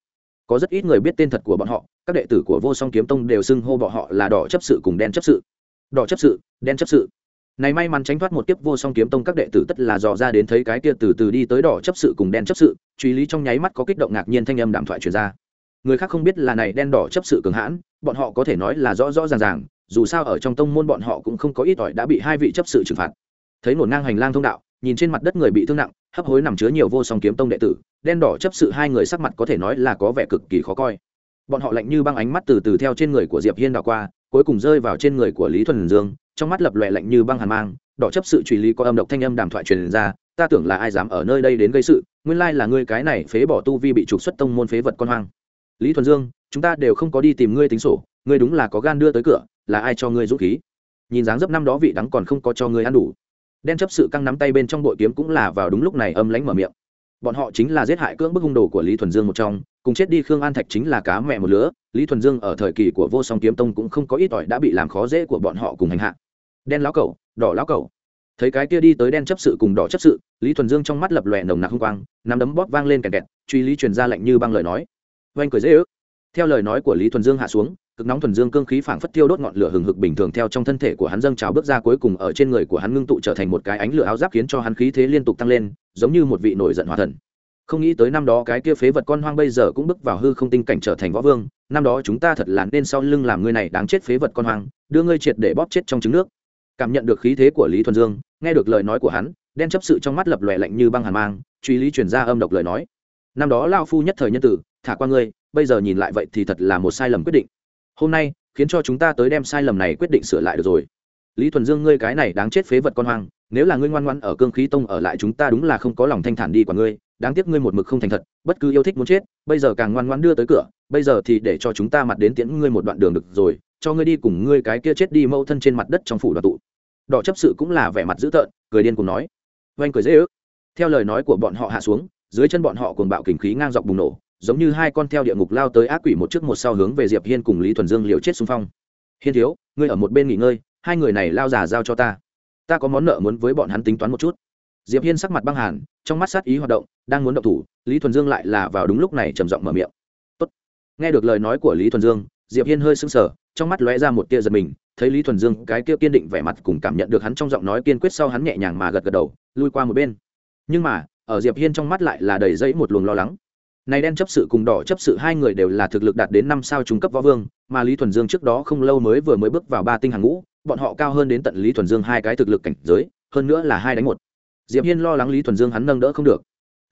Có rất ít người biết tên thật của bọn họ, các đệ tử của vô song kiếm tông đều xưng hô bọn họ là đỏ chấp sự cùng đen chấp sự đỏ chấp sự, đen chấp sự. Này may mắn tránh thoát một kiếp vô song kiếm tông các đệ tử tất là dò ra đến thấy cái kia từ từ đi tới đỏ chấp sự cùng đen chấp sự, truy lý trong nháy mắt có kích động ngạc nhiên thanh âm đàm thoại truyền ra. Người khác không biết là này đen đỏ chấp sự cường hãn, bọn họ có thể nói là rõ rõ ràng ràng, dù sao ở trong tông môn bọn họ cũng không có ít ỏi đã bị hai vị chấp sự trừng phạt. Thấy nổ ngang hành lang thông đạo, nhìn trên mặt đất người bị thương nặng, hấp hối nằm chứa nhiều vô song kiếm tông đệ tử, đen đỏ chấp sự hai người sắc mặt có thể nói là có vẻ cực kỳ khó coi. Bọn họ lạnh như băng ánh mắt từ từ theo trên người của diệp hiên đảo qua cuối cùng rơi vào trên người của lý thuần dương, trong mắt lập loẹ lạnh như băng hàn mang, đỏ chấp sự truy lý có âm độc thanh âm đàm thoại truyền ra, ta tưởng là ai dám ở nơi đây đến gây sự, nguyên lai là ngươi cái này phế bỏ tu vi bị trục xuất tông môn phế vật con hoang. Lý thuần dương, chúng ta đều không có đi tìm ngươi tính sổ, ngươi đúng là có gan đưa tới cửa, là ai cho ngươi dũng khí? Nhìn dáng dấp năm đó vị đắng còn không có cho ngươi ăn đủ. Đen chấp sự căng nắm tay bên trong bội kiếm cũng là vào đúng lúc này âm lánh mở miệng. Bọn họ chính là giết hại cưỡng bức hung đồ của lý thuần dương một trong cùng chết đi khương an thạch chính là cá mẹ một lứa, lý thuần dương ở thời kỳ của vô song kiếm tông cũng không có ít ỏi đã bị làm khó dễ của bọn họ cùng hành hạ. Đen lão cẩu, đỏ lão cẩu. Thấy cái kia đi tới đen chấp sự cùng đỏ chấp sự, lý thuần dương trong mắt lập lòe nồng nặc hung quang, nắm đấm bóp vang lên kẹt kẹt, truy lý truyền ra lệnh như băng lời nói. Oanh cười dễ ước. Theo lời nói của lý thuần dương hạ xuống, cực nóng thuần dương cương khí phảng phất tiêu đốt ngọn lửa hừng hực bình thường theo trong thân thể của hắn dâng trào bước ra cuối cùng ở trên người của hắn ngưng tụ trở thành một cái ánh lửa áo giáp khiến cho hắn khí thế liên tục tăng lên, giống như một vị nổi giận hòa thần không nghĩ tới năm đó cái kia phế vật con hoang bây giờ cũng bước vào hư không tinh cảnh trở thành võ vương, năm đó chúng ta thật là nên sau lưng làm ngươi này đáng chết phế vật con hoang, đưa ngươi triệt để bóp chết trong trứng nước. Cảm nhận được khí thế của lý thuần dương, nghe được lời nói của hắn, đen chấp sự trong mắt lập lòe lạnh như băng hàn mang, truy lý chuyển ra âm độc lời nói. Năm đó lao phu nhất thời nhân tử, thả qua ngươi, bây giờ nhìn lại vậy thì thật là một sai lầm quyết định. Hôm nay, khiến cho chúng ta tới đem sai lầm này quyết định sửa lại được rồi. Lý thuần dương ngươi cái này đáng chết phế vật con hoang, nếu là ngươi ngoan ngoan ở cương khí tông ở lại chúng ta đúng là không có lòng thanh thản đi qua ngươi đáng tiếc ngươi một mực không thành thật, bất cứ yêu thích muốn chết, bây giờ càng ngoan ngoan đưa tới cửa, bây giờ thì để cho chúng ta mặt đến tiễn ngươi một đoạn đường được rồi, cho ngươi đi cùng ngươi cái kia chết đi mâu thân trên mặt đất trong phủ đoàn tụ. Đỏ chấp sự cũng là vẻ mặt dữ tợn, cười điên cùng nói. Oanh cười dễ ước. Theo lời nói của bọn họ hạ xuống, dưới chân bọn họ cùng bạo kình khí ngang dọc bùng nổ, giống như hai con theo địa ngục lao tới ác quỷ một trước một sau hướng về diệp hiên cùng lý thuần dương liều chết xung phong. Hiên thiếu, ngươi ở một bên nghỉ ngơi, hai người này lao già giao cho ta. Ta có món nợ muốn với bọn hắn tính toán một chút diệp hiên sắc mặt băng hàn, trong mắt sát ý hoạt động, đang muốn động thủ, lý thuần dương lại là vào đúng lúc này trầm giọng mở miệng. Tốt. nghe được lời nói của lý thuần dương, diệp hiên hơi sững sờ, trong mắt lóe ra một tia giật mình, thấy lý thuần dương cái kia kiên định vẻ mặt cùng cảm nhận được hắn trong giọng nói kiên quyết sau hắn nhẹ nhàng mà gật gật đầu, lui qua một bên. Nhưng mà, ở diệp hiên trong mắt lại là đầy dẫy một luồng lo lắng. Này đen chấp sự cùng đỏ chấp sự hai người đều là thực lực đạt đến năm sao trung cấp võ vương, mà lý thuần dương trước đó không lâu mới vừa mới bước vào ba tinh hàng ngũ, bọn họ cao hơn đến tận lý thuần dương hai cái thực lực cảnh giới, hơn nữa là hai đánh một diệp hiên lo lắng lý thuần dương hắn nâng đỡ không được.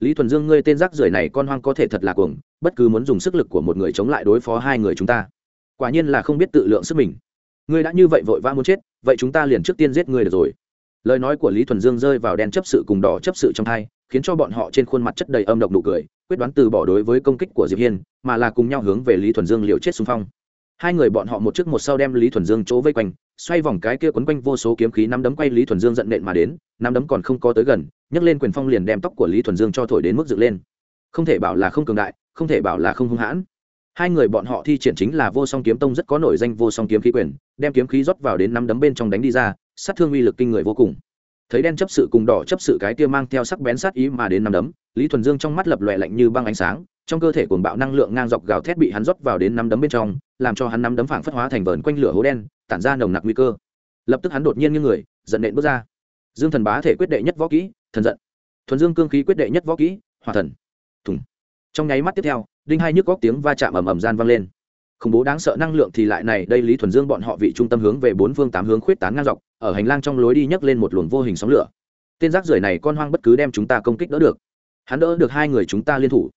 Lý thuần dương, ngươi tên rác rưởi này con hoang có thể thật là cuồng, bất cứ muốn dùng sức lực của một người chống lại đối phó hai người chúng ta. Quả nhiên là không biết tự lượng sức mình. Ngươi đã như vậy vội vã muốn chết, vậy chúng ta liền trước tiên giết ngươi được rồi. Lời nói của lý thuần dương rơi vào đen chấp sự cùng đỏ chấp sự trong thai khiến cho bọn họ trên khuôn mặt chất đầy âm độc nụ cười, quyết đoán từ bỏ đối với công kích của diệp hiên, mà là cùng nhau hướng về lý thuần dương liều chết xung phong hai người bọn họ một trước một sau đem lý thuần dương chỗ vây quanh, xoay vòng cái kia quấn quanh vô số kiếm khí nắm đấm quay lý thuần dương giận nện mà đến, nắm đấm còn không có tới gần, nhấc lên quyền phong liền đem tóc của lý thuần dương cho thổi đến mức dựng lên. Không thể bảo là không cường đại, không thể bảo là không hung hãn. Hai người bọn họ thi triển chính là vô song kiếm tông rất có nổi danh vô song kiếm khí quyền, đem kiếm khí rót vào đến nắm đấm bên trong đánh đi ra, sát thương uy lực kinh người vô cùng. Thấy đen chấp sự cùng đỏ chấp sự cái kia mang theo sắc bén sát ý mà đến nắm đấm, lý thuần dương trong mắt lập lòe lạnh như băng ánh sáng trong cơ thể cuồng bạo năng lượng ngang dọc gào thét bị hắn rót vào đến nắm đấm bên trong, làm cho hắn nắm đấm phảng phất hóa thành vờn quanh lửa hố đen, tản ra nồng nặc nguy cơ. Lập tức hắn đột nhiên như người, giận nện bước ra. Dương thần bá thể quyết đệ nhất võ kỹ, thần giận. Thuần dương cương khí quyết đệ nhất võ kỹ hòa thần. Thùng. Trong nháy mắt tiếp theo, đinh hai nhức góc tiếng va chạm ầm ầm gian vang lên. Khủng bố đáng sợ năng lượng thì lại này, đây lý thuần dương bọn họ vị trung tâm hướng về bốn phương tám hướng khuyết tán ngang dọc, ở hành lang trong lối đi nhấc lên một luồng vô hình sóng lửa. Tên rác rưởi này con hoang bất cứ đem chúng ta công kích đỡ được. Hắn đỡ được hai người chúng ta liên thủ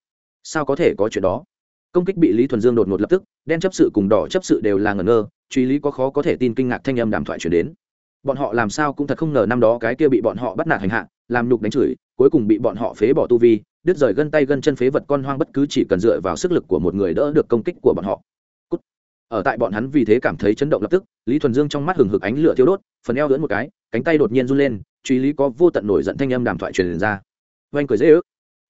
sao có thể có chuyện đó? Công kích bị lý thuần dương đột ngột lập tức, đen chấp sự cùng đỏ chấp sự đều là ngẩn ngơ, truy lý có khó có thể tin kinh ngạc thanh âm đàm thoại chuyển đến. Bọn họ làm sao cũng thật không ngờ năm đó cái kia bị bọn họ bắt nạt hành hạ, làm nhục đánh chửi, cuối cùng bị bọn họ phế bỏ tu vi, đứt rời gân tay gân chân phế vật con hoang bất cứ chỉ cần dựa vào sức lực của một người đỡ được công kích của bọn họ. Cút. ở tại bọn hắn vì thế cảm thấy chấn động lập tức, lý thuần dương trong mắt hừng hực ánh lửa thiêu đốt, phần eo lưỡn một cái, cánh tay đột nhiên run lên, truy lý có vô tận nổi giận thanh âm đàm thoại truyền ra. Oanh cười dễ ước.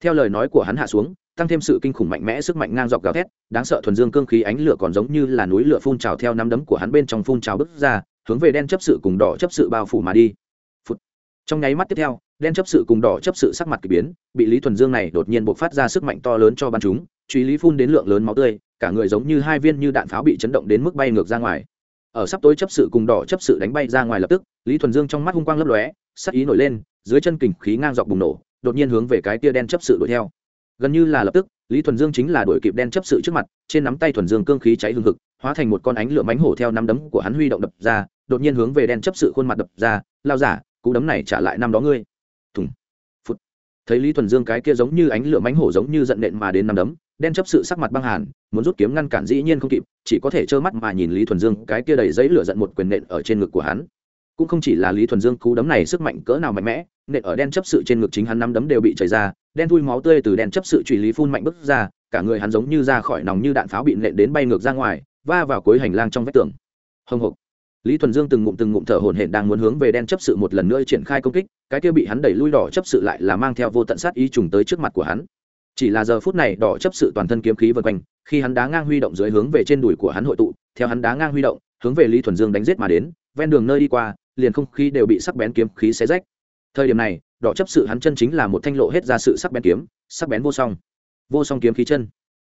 Theo lời nói của hắn hạ xuống tăng thêm sự kinh khủng mạnh mẽ sức mạnh ngang dọc gào thét, đáng sợ thuần dương cương khí ánh lửa còn giống như là núi lửa phun trào theo nắm đấm của hắn bên trong phun trào bứt ra, hướng về đen chấp sự cùng đỏ chấp sự bao phủ mà đi、Phụt. Trong nháy mắt tiếp theo, đen chấp sự cùng đỏ chấp sự sắc mặt k ỳ biến, bị lý thuần dương này đột nhiên buộc phát ra sức mạnh to lớn cho bắn chúng, truy lý phun đến lượng lớn máu tươi, cả người giống như hai viên như đạn pháo bị chấn động đến mức bay ngược ra ngoài. Ở sắp tối chấp sự cùng đỏ chấp sự đánh bay ra ngoài lập tức, lý thuần dương trong mắt hung quang lấp lóe, sắc ý nổi lên, dưới chân kình khí ngang dọc bùng nổ, đột nhiên hướng về cái tia đen chấp sự đuổi theo gần như là lập tức, lý thuần dương chính là đuổi kịp đen chấp sự trước mặt, trên nắm tay thuần dương cương khí cháy hương thực hóa thành một con ánh lửa mánh hổ theo nắm đấm của hắn huy động đập ra, đột nhiên hướng về đen chấp sự khuôn mặt đập ra lao giả, cú đấm này trả lại năm đó ngươi. Thùng. Phút thấy lý thuần dương cái kia giống như ánh lửa mánh hổ giống như giận nện mà đến năm đấm, đen chấp sự sắc mặt băng hàn, muốn rút kiếm ngăn cản dĩ nhiên không kịp, chỉ có thể trơ mắt mà nhìn lý thuần dương cái kia đầy giấy lửa giận một quyền nện ở trên ngực của hắn cũng không chỉ là lý thuần dương cú đấm này sức mạnh cỡ nào mạnh mẽ, nện ở đen chấp sự trên ngực chính hắn năm đấm đều bị chảy ra, đen thui máu tươi từ đen chấp sự truy lý phun mạnh bứt ra, cả người hắn giống như ra khỏi nòng như đạn pháo bị nện đến bay ngược ra ngoài, va vào cuối hành lang trong vách tường. Hồng hộc lý thuần dương từng ngụm từng ngụm thở hổn hển đang muốn hướng về đen chấp sự một lần nữa triển khai công kích, cái kia bị hắn đẩy lui đỏ chấp sự lại là mang theo vô tận sát ý trùng tới trước mặt của hắn. Chỉ là giờ phút này đỏ chấp sự toàn thân kiếm khí vân quanh, khi hắn đá ngang huy động dưới hướng về trên đùi của hắn hội tụ, theo hắn đá ngang huy động, hướng về lý thuần dương đánh giết mà đến, ven đường nơi đi qua liền không khí đều bị sắc bén kiếm khí xé rách. Thời điểm này, đỏ chấp sự hắn chân chính là một thanh lộ hết ra sự sắc bén kiếm, sắc bén vô song. Vô song kiếm khí chân.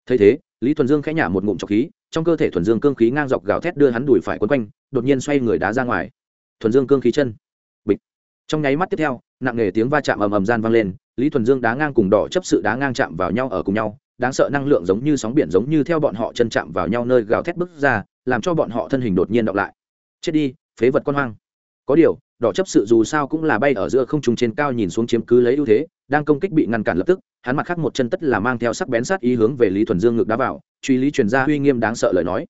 Thấy thế, lý thuần dương khẽ nhả một ngụm trọc khí, trong cơ thể thuần dương cương khí ngang dọc gào thét đưa hắn đùi phải quấn quanh, đột nhiên xoay người đá ra ngoài. Thuần dương cương khí chân. Bịch. Trong nháy mắt tiếp theo, nặng nề tiếng va chạm ầm ầm gian vang lên, lý thuần dương đá ngang cùng đỏ chấp sự đá ngang chạm vào nhau ở cùng nhau, đáng sợ năng lượng giống như sóng biển giống như theo bọn họ chân chạm vào nhau nơi gào thét bứt ra, làm cho bọn họ thân hình đột nhiên động lại. Chết đi, phế vật con hoang có điều, đỏ chấp sự dù sao cũng là bay ở giữa không trung trên cao nhìn xuống chiếm cứ lấy ưu thế, đang công kích bị ngăn cản lập tức, hắn mặt khác một chân tất là mang theo sắc bén sát ý hướng về lý thuần dương ngược đá vào, truy lý truyền ra uy nghiêm đáng sợ lời nói.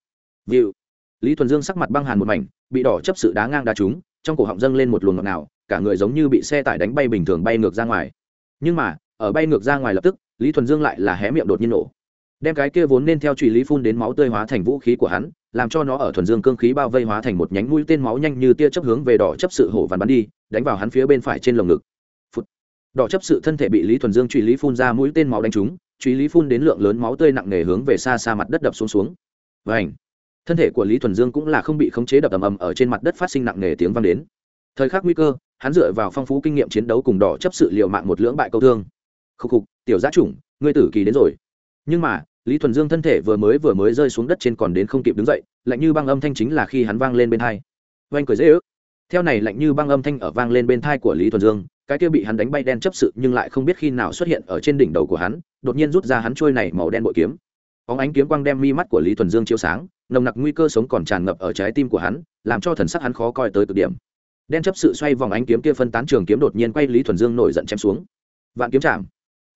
Vịu. Lý thuần dương sắc mặt băng hàn một mảnh, bị đỏ chấp sự đá ngang đá trúng, trong cổ họng dâng lên một luồng ngọt nào cả người giống như bị xe tải đánh bay bình thường bay ngược ra ngoài. Nhưng mà, ở bay ngược ra ngoài lập tức, lý thuần dương lại là hé miệng đột nhiên nổ. Đem cái kia vốn nên theo truy lý phun đến máu tươi hóa thành vũ khí của hắn làm cho nó ở thuần dương cương khí bao vây hóa thành một nhánh mũi tên máu nhanh như tia chấp hướng về đỏ chấp sự hổ vằn bắn đi, đánh vào hắn phía bên phải trên lồng ngực. Phụt. đỏ chấp sự thân thể bị lý thuần dương truy lý phun ra mũi tên máu đánh trúng, truy lý phun đến lượng lớn máu tươi nặng nề hướng về xa xa mặt đất đập xuống xuống. Và ảnh thân thể của lý thuần dương cũng là không bị khống chế đập ầm ầm ở trên mặt đất phát sinh nặng nề tiếng vang đến. Thời khắc nguy cơ, hắn dựa vào phong phú kinh nghiệm chiến đấu cùng đỏ chấp sự liều mạng một lưỡng bại câu thương. Khúc khục, tiểu giá chủng, ngươi tử kỳ đến rồi. Nhưng mà lý thuần dương thân thể vừa mới vừa mới rơi xuống đất trên còn đến không kịp đứng dậy, lạnh như băng âm thanh chính là khi hắn vang lên bên thai oanh cười dễ ước. Theo này lạnh như băng âm thanh ở vang lên bên thai của lý thuần dương, cái kia bị hắn đánh bay đen chấp sự nhưng lại không biết khi nào xuất hiện ở trên đỉnh đầu của hắn, đột nhiên rút ra hắn trôi này màu đen bội kiếm. Óng ánh kiếm quang đem mi mắt của lý thuần dương chiếu sáng, nồng nặc nguy cơ sống còn tràn ngập ở trái tim của hắn, làm cho thần sắc hắn khó coi tới cực điểm. Đen chấp sự xoay vòng ánh kiếm kia phân tán trường kiếm đột nhiên quay lý thuần dương nổi giận chém xuống. Vạn kiếm chạm.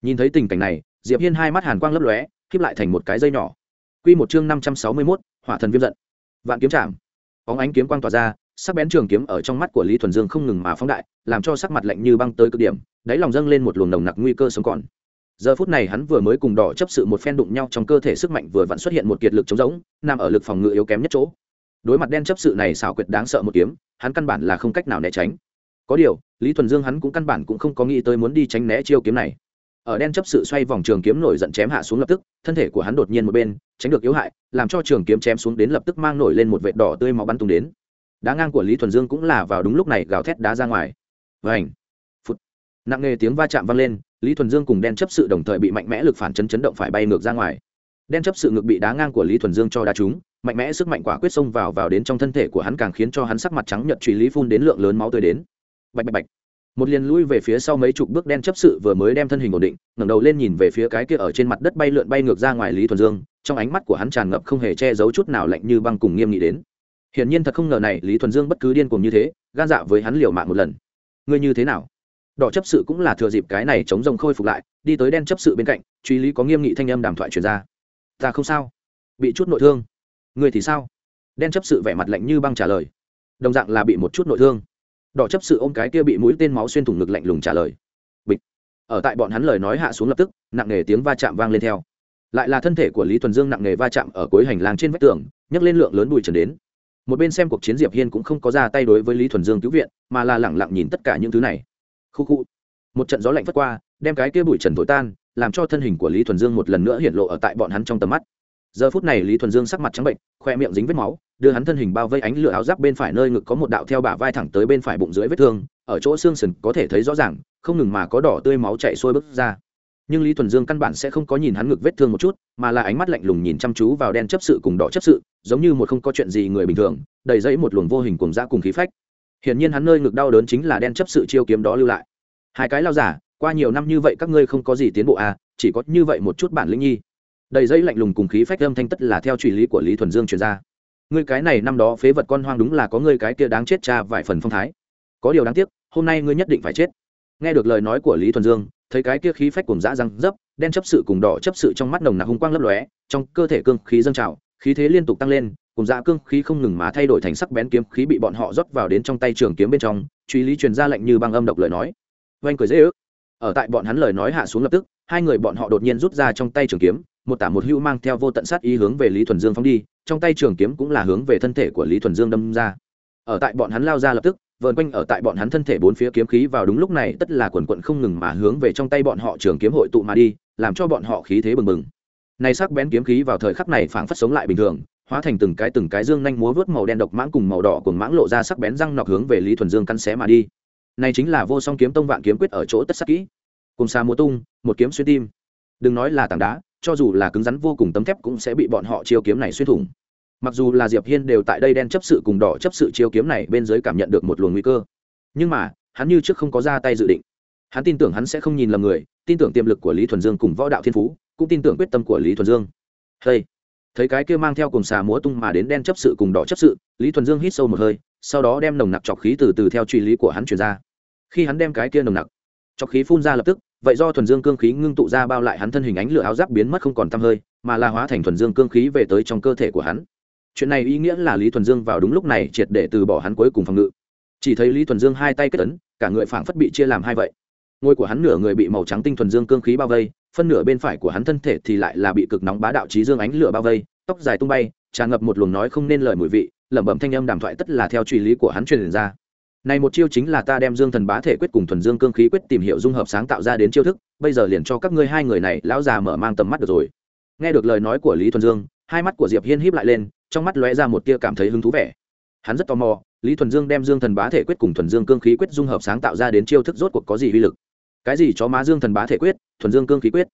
Nhìn thấy tình cảnh này, diệp hiên hai mắt hàn quang lấp lóe khép lại thành một cái dây nhỏ. Quy một chương năm trăm sáu mươi 561, hỏa thần viêm giận. Vạn kiếm chạm. Bóng ánh kiếm quang tỏa ra sắc bén trường kiếm ở trong mắt của lý thuần dương không ngừng mà phóng đại làm cho sắc mặt lạnh như băng tới cực điểm đáy lòng dâng lên một luồng nồng nặc nguy cơ sống còn. Giờ phút này hắn vừa mới cùng đỏ chấp sự một phen đụng nhau trong cơ thể sức mạnh vừa vặn xuất hiện một kiệt lực chống giống nằm ở lực phòng ngự yếu kém nhất chỗ. Đối mặt đen chấp sự này xảo quyệt đáng sợ một kiếm hắn căn bản là không cách nào né tránh. Có điều lý thuần dương hắn cũng căn bản cũng không có nghĩ tới muốn đi tránh né chiêu kiếm này ở đen chấp sự xoay vòng trường kiếm nổi giận chém hạ xuống lập tức, thân thể của hắn đột nhiên một bên, tránh được yếu hại, làm cho trường kiếm chém xuống đến lập tức mang nổi lên một vệt đỏ tươi máu bắn tung đến. Đá ngang của lý thuần dương cũng là vào đúng lúc này gào thét đá ra ngoài. Vảnh phút nặng nề tiếng va chạm vang lên, lý thuần dương cùng đen chấp sự đồng thời bị mạnh mẽ lực phản chấn chấn động phải bay ngược ra ngoài. Đen chấp sự ngực bị đá ngang của lý thuần dương cho đá trúng, mạnh mẽ sức mạnh quả quyết xông vào vào đến trong thân thể của hắn càng khiến cho hắn sắc mặt trắng nhợt, truy lý phun đến lượng lớn máu tươi đến. Bạch bạch bạch! Một liền lui về phía sau mấy chục bước đen chấp sự vừa mới đem thân hình ổn định, ngẩng đầu lên nhìn về phía cái kia ở trên mặt đất bay lượn bay ngược ra ngoài lý thuần dương, trong ánh mắt của hắn tràn ngập không hề che giấu chút nào lạnh như băng cùng nghiêm nghị đến. Hiển nhiên thật không ngờ này, lý thuần dương bất cứ điên cuồng như thế, gan dạ với hắn liều mạng một lần. Ngươi như thế nào? Đỏ chấp sự cũng là thừa dịp cái này chống rồng khôi phục lại, đi tới đen chấp sự bên cạnh, truy lý có nghiêm nghị thanh âm đàm thoại truyền ra. Ta không sao. Bị chút nội thương. Ngươi thì sao? Đen chấp sự vẻ mặt lạnh như băng trả lời. Đồng dạng là bị một chút nội thương đỏ chấp sự ôm cái kia bị mũi tên máu xuyên thủng ngực lạnh lùng trả lời. Bịch. Ở tại bọn hắn lời nói hạ xuống lập tức, nặng nề tiếng va chạm vang lên theo. Lại là thân thể của lý thuần dương nặng nề va chạm ở cuối hành lang trên vách tường, nhấc lên lượng lớn bụi trần đến. Một bên xem cuộc chiến diệp hiên cũng không có ra tay đối với lý thuần dương cứu viện, mà là lẳng lặng nhìn tất cả những thứ này. Khu khu. Một trận gió lạnh vất qua, đem cái kia bụi trần thổi tan, làm cho thân hình của lý thuần dương một lần nữa hiện lộ ở tại bọn hắn trong tầm mắt giờ phút này lý thuần dương sắc mặt trắng bệnh, khoe miệng dính vết máu, đưa hắn thân hình bao vây ánh lửa áo giáp bên phải nơi ngực có một đạo theo bả vai thẳng tới bên phải bụng dưới vết thương, ở chỗ xương sườn có thể thấy rõ ràng, không ngừng mà có đỏ tươi máu chạy sôi bước ra. Nhưng lý thuần dương căn bản sẽ không có nhìn hắn ngực vết thương một chút, mà là ánh mắt lạnh lùng nhìn chăm chú vào đen chấp sự cùng đỏ chấp sự, giống như một không có chuyện gì người bình thường, đầy dẫy một luồng vô hình cùng dã cùng khí phách. Hiển nhiên hắn nơi ngực đau đớn chính là đen chấp sự chiêu kiếm đó lưu lại. Hai cái lao giả, qua nhiều năm như vậy các ngươi không có gì tiến bộ à chỉ có như vậy một chút bản lĩnh nhi đầy dây lạnh lùng cùng khí phách âm thanh tất là theo truy lý của lý thuần dương truyền ra. Ngươi cái này năm đó phế vật con hoang đúng là có ngươi cái kia đáng chết cha vài phần phong thái. Có điều đáng tiếc, hôm nay ngươi nhất định phải chết. Nghe được lời nói của lý thuần dương, thấy cái kia khí phách cùng dã răng dấp, đen chấp sự cùng đỏ chấp sự trong mắt nồng nặc hung quang lấp lóe, trong cơ thể cương khí dâng trào, khí thế liên tục tăng lên, cùng dã cương khí không ngừng mà thay đổi thành sắc bén kiếm khí bị bọn họ rót vào đến trong tay trường kiếm bên trong, truy lý truyền ra lệnh như băng âm độc lời nói. Oanh cười dễ ước. Ở tại bọn hắn lời nói hạ xuống lập tức, hai người bọn họ đột nhiên rút ra trong tay trường kiếm một tả một hữu mang theo vô tận sát ý hướng về lý thuần dương phóng đi, trong tay trường kiếm cũng là hướng về thân thể của lý thuần dương đâm ra. Ở tại bọn hắn lao ra lập tức, vờn quanh ở tại bọn hắn thân thể bốn phía kiếm khí vào đúng lúc này, tất là quần quận không ngừng mà hướng về trong tay bọn họ trường kiếm hội tụ mà đi, làm cho bọn họ khí thế bừng bừng. Này sắc bén kiếm khí vào thời khắc này phảng phất sống lại bình thường, hóa thành từng cái từng cái dương nhanh múa vớt màu đen độc mãng cùng màu đỏ cùng mãng lộ ra sắc bén răng nọc hướng về lý thuần dương căn xé mà đi. Này chính là vô song kiếm tông vạn kiếm quyết ở chỗ tất sắc kỹ. Cùng xa múa tung, một kiếm xuyên tim. Đừng nói là tảng đá cho dù là cứng rắn vô cùng tấm thép cũng sẽ bị bọn họ chiêu kiếm này xuyên thủng. Mặc dù là diệp hiên đều tại đây đen chấp sự cùng đỏ chấp sự chiêu kiếm này bên dưới cảm nhận được một luồng nguy cơ. Nhưng mà, hắn như trước không có ra tay dự định. Hắn tin tưởng hắn sẽ không nhìn lầm người, tin tưởng tiềm lực của lý thuần dương cùng võ đạo thiên phú, cũng tin tưởng quyết tâm của lý thuần dương. Hey. thấy cái kia mang theo cùng xà múa tung mà đến đen chấp sự cùng đỏ chấp sự, lý thuần dương hít sâu một hơi, sau đó đem nồng nặc trọc khí từ từ theo truy lý của hắn truyền ra. Khi hắn đem cái kia nồng nặc trọc khí phun ra lập tức vậy do thuần dương cương khí ngưng tụ ra bao lại hắn thân hình ánh lửa áo giáp biến mất không còn tăm hơi, mà là hóa thành thuần dương cương khí về tới trong cơ thể của hắn. Chuyện này ý nghĩa là lý thuần dương vào đúng lúc này triệt để từ bỏ hắn cuối cùng phòng ngự. Chỉ thấy lý thuần dương hai tay kết ấn, cả người phảng phất bị chia làm hai vậy. Ngôi của hắn nửa người bị màu trắng tinh thuần dương cương khí bao vây, phân nửa bên phải của hắn thân thể thì lại là bị cực nóng bá đạo trí dương ánh lửa bao vây, tóc dài tung bay, tràn ngập một luồng nói không nên lời mùi vị, lẩm bẩm thanh âm đàm thoại tất là theo truy lý của hắn truyền ra này một chiêu chính là ta đem dương thần bá thể quyết cùng thuần dương cương khí quyết tìm hiểu dung hợp sáng tạo ra đến chiêu thức, bây giờ liền cho các ngươi hai người này lão già mở mang tầm mắt được rồi. Nghe được lời nói của lý thuần dương, hai mắt của diệp hiên híp lại lên, trong mắt lóe ra một tia cảm thấy hứng thú vẻ. Hắn rất tò mò, lý thuần dương đem dương thần bá thể quyết cùng thuần dương cương khí quyết dung hợp sáng tạo ra đến chiêu thức rốt cuộc có gì uy lực? Cái gì chó má dương thần bá thể quyết, thuần dương cương khí quyết?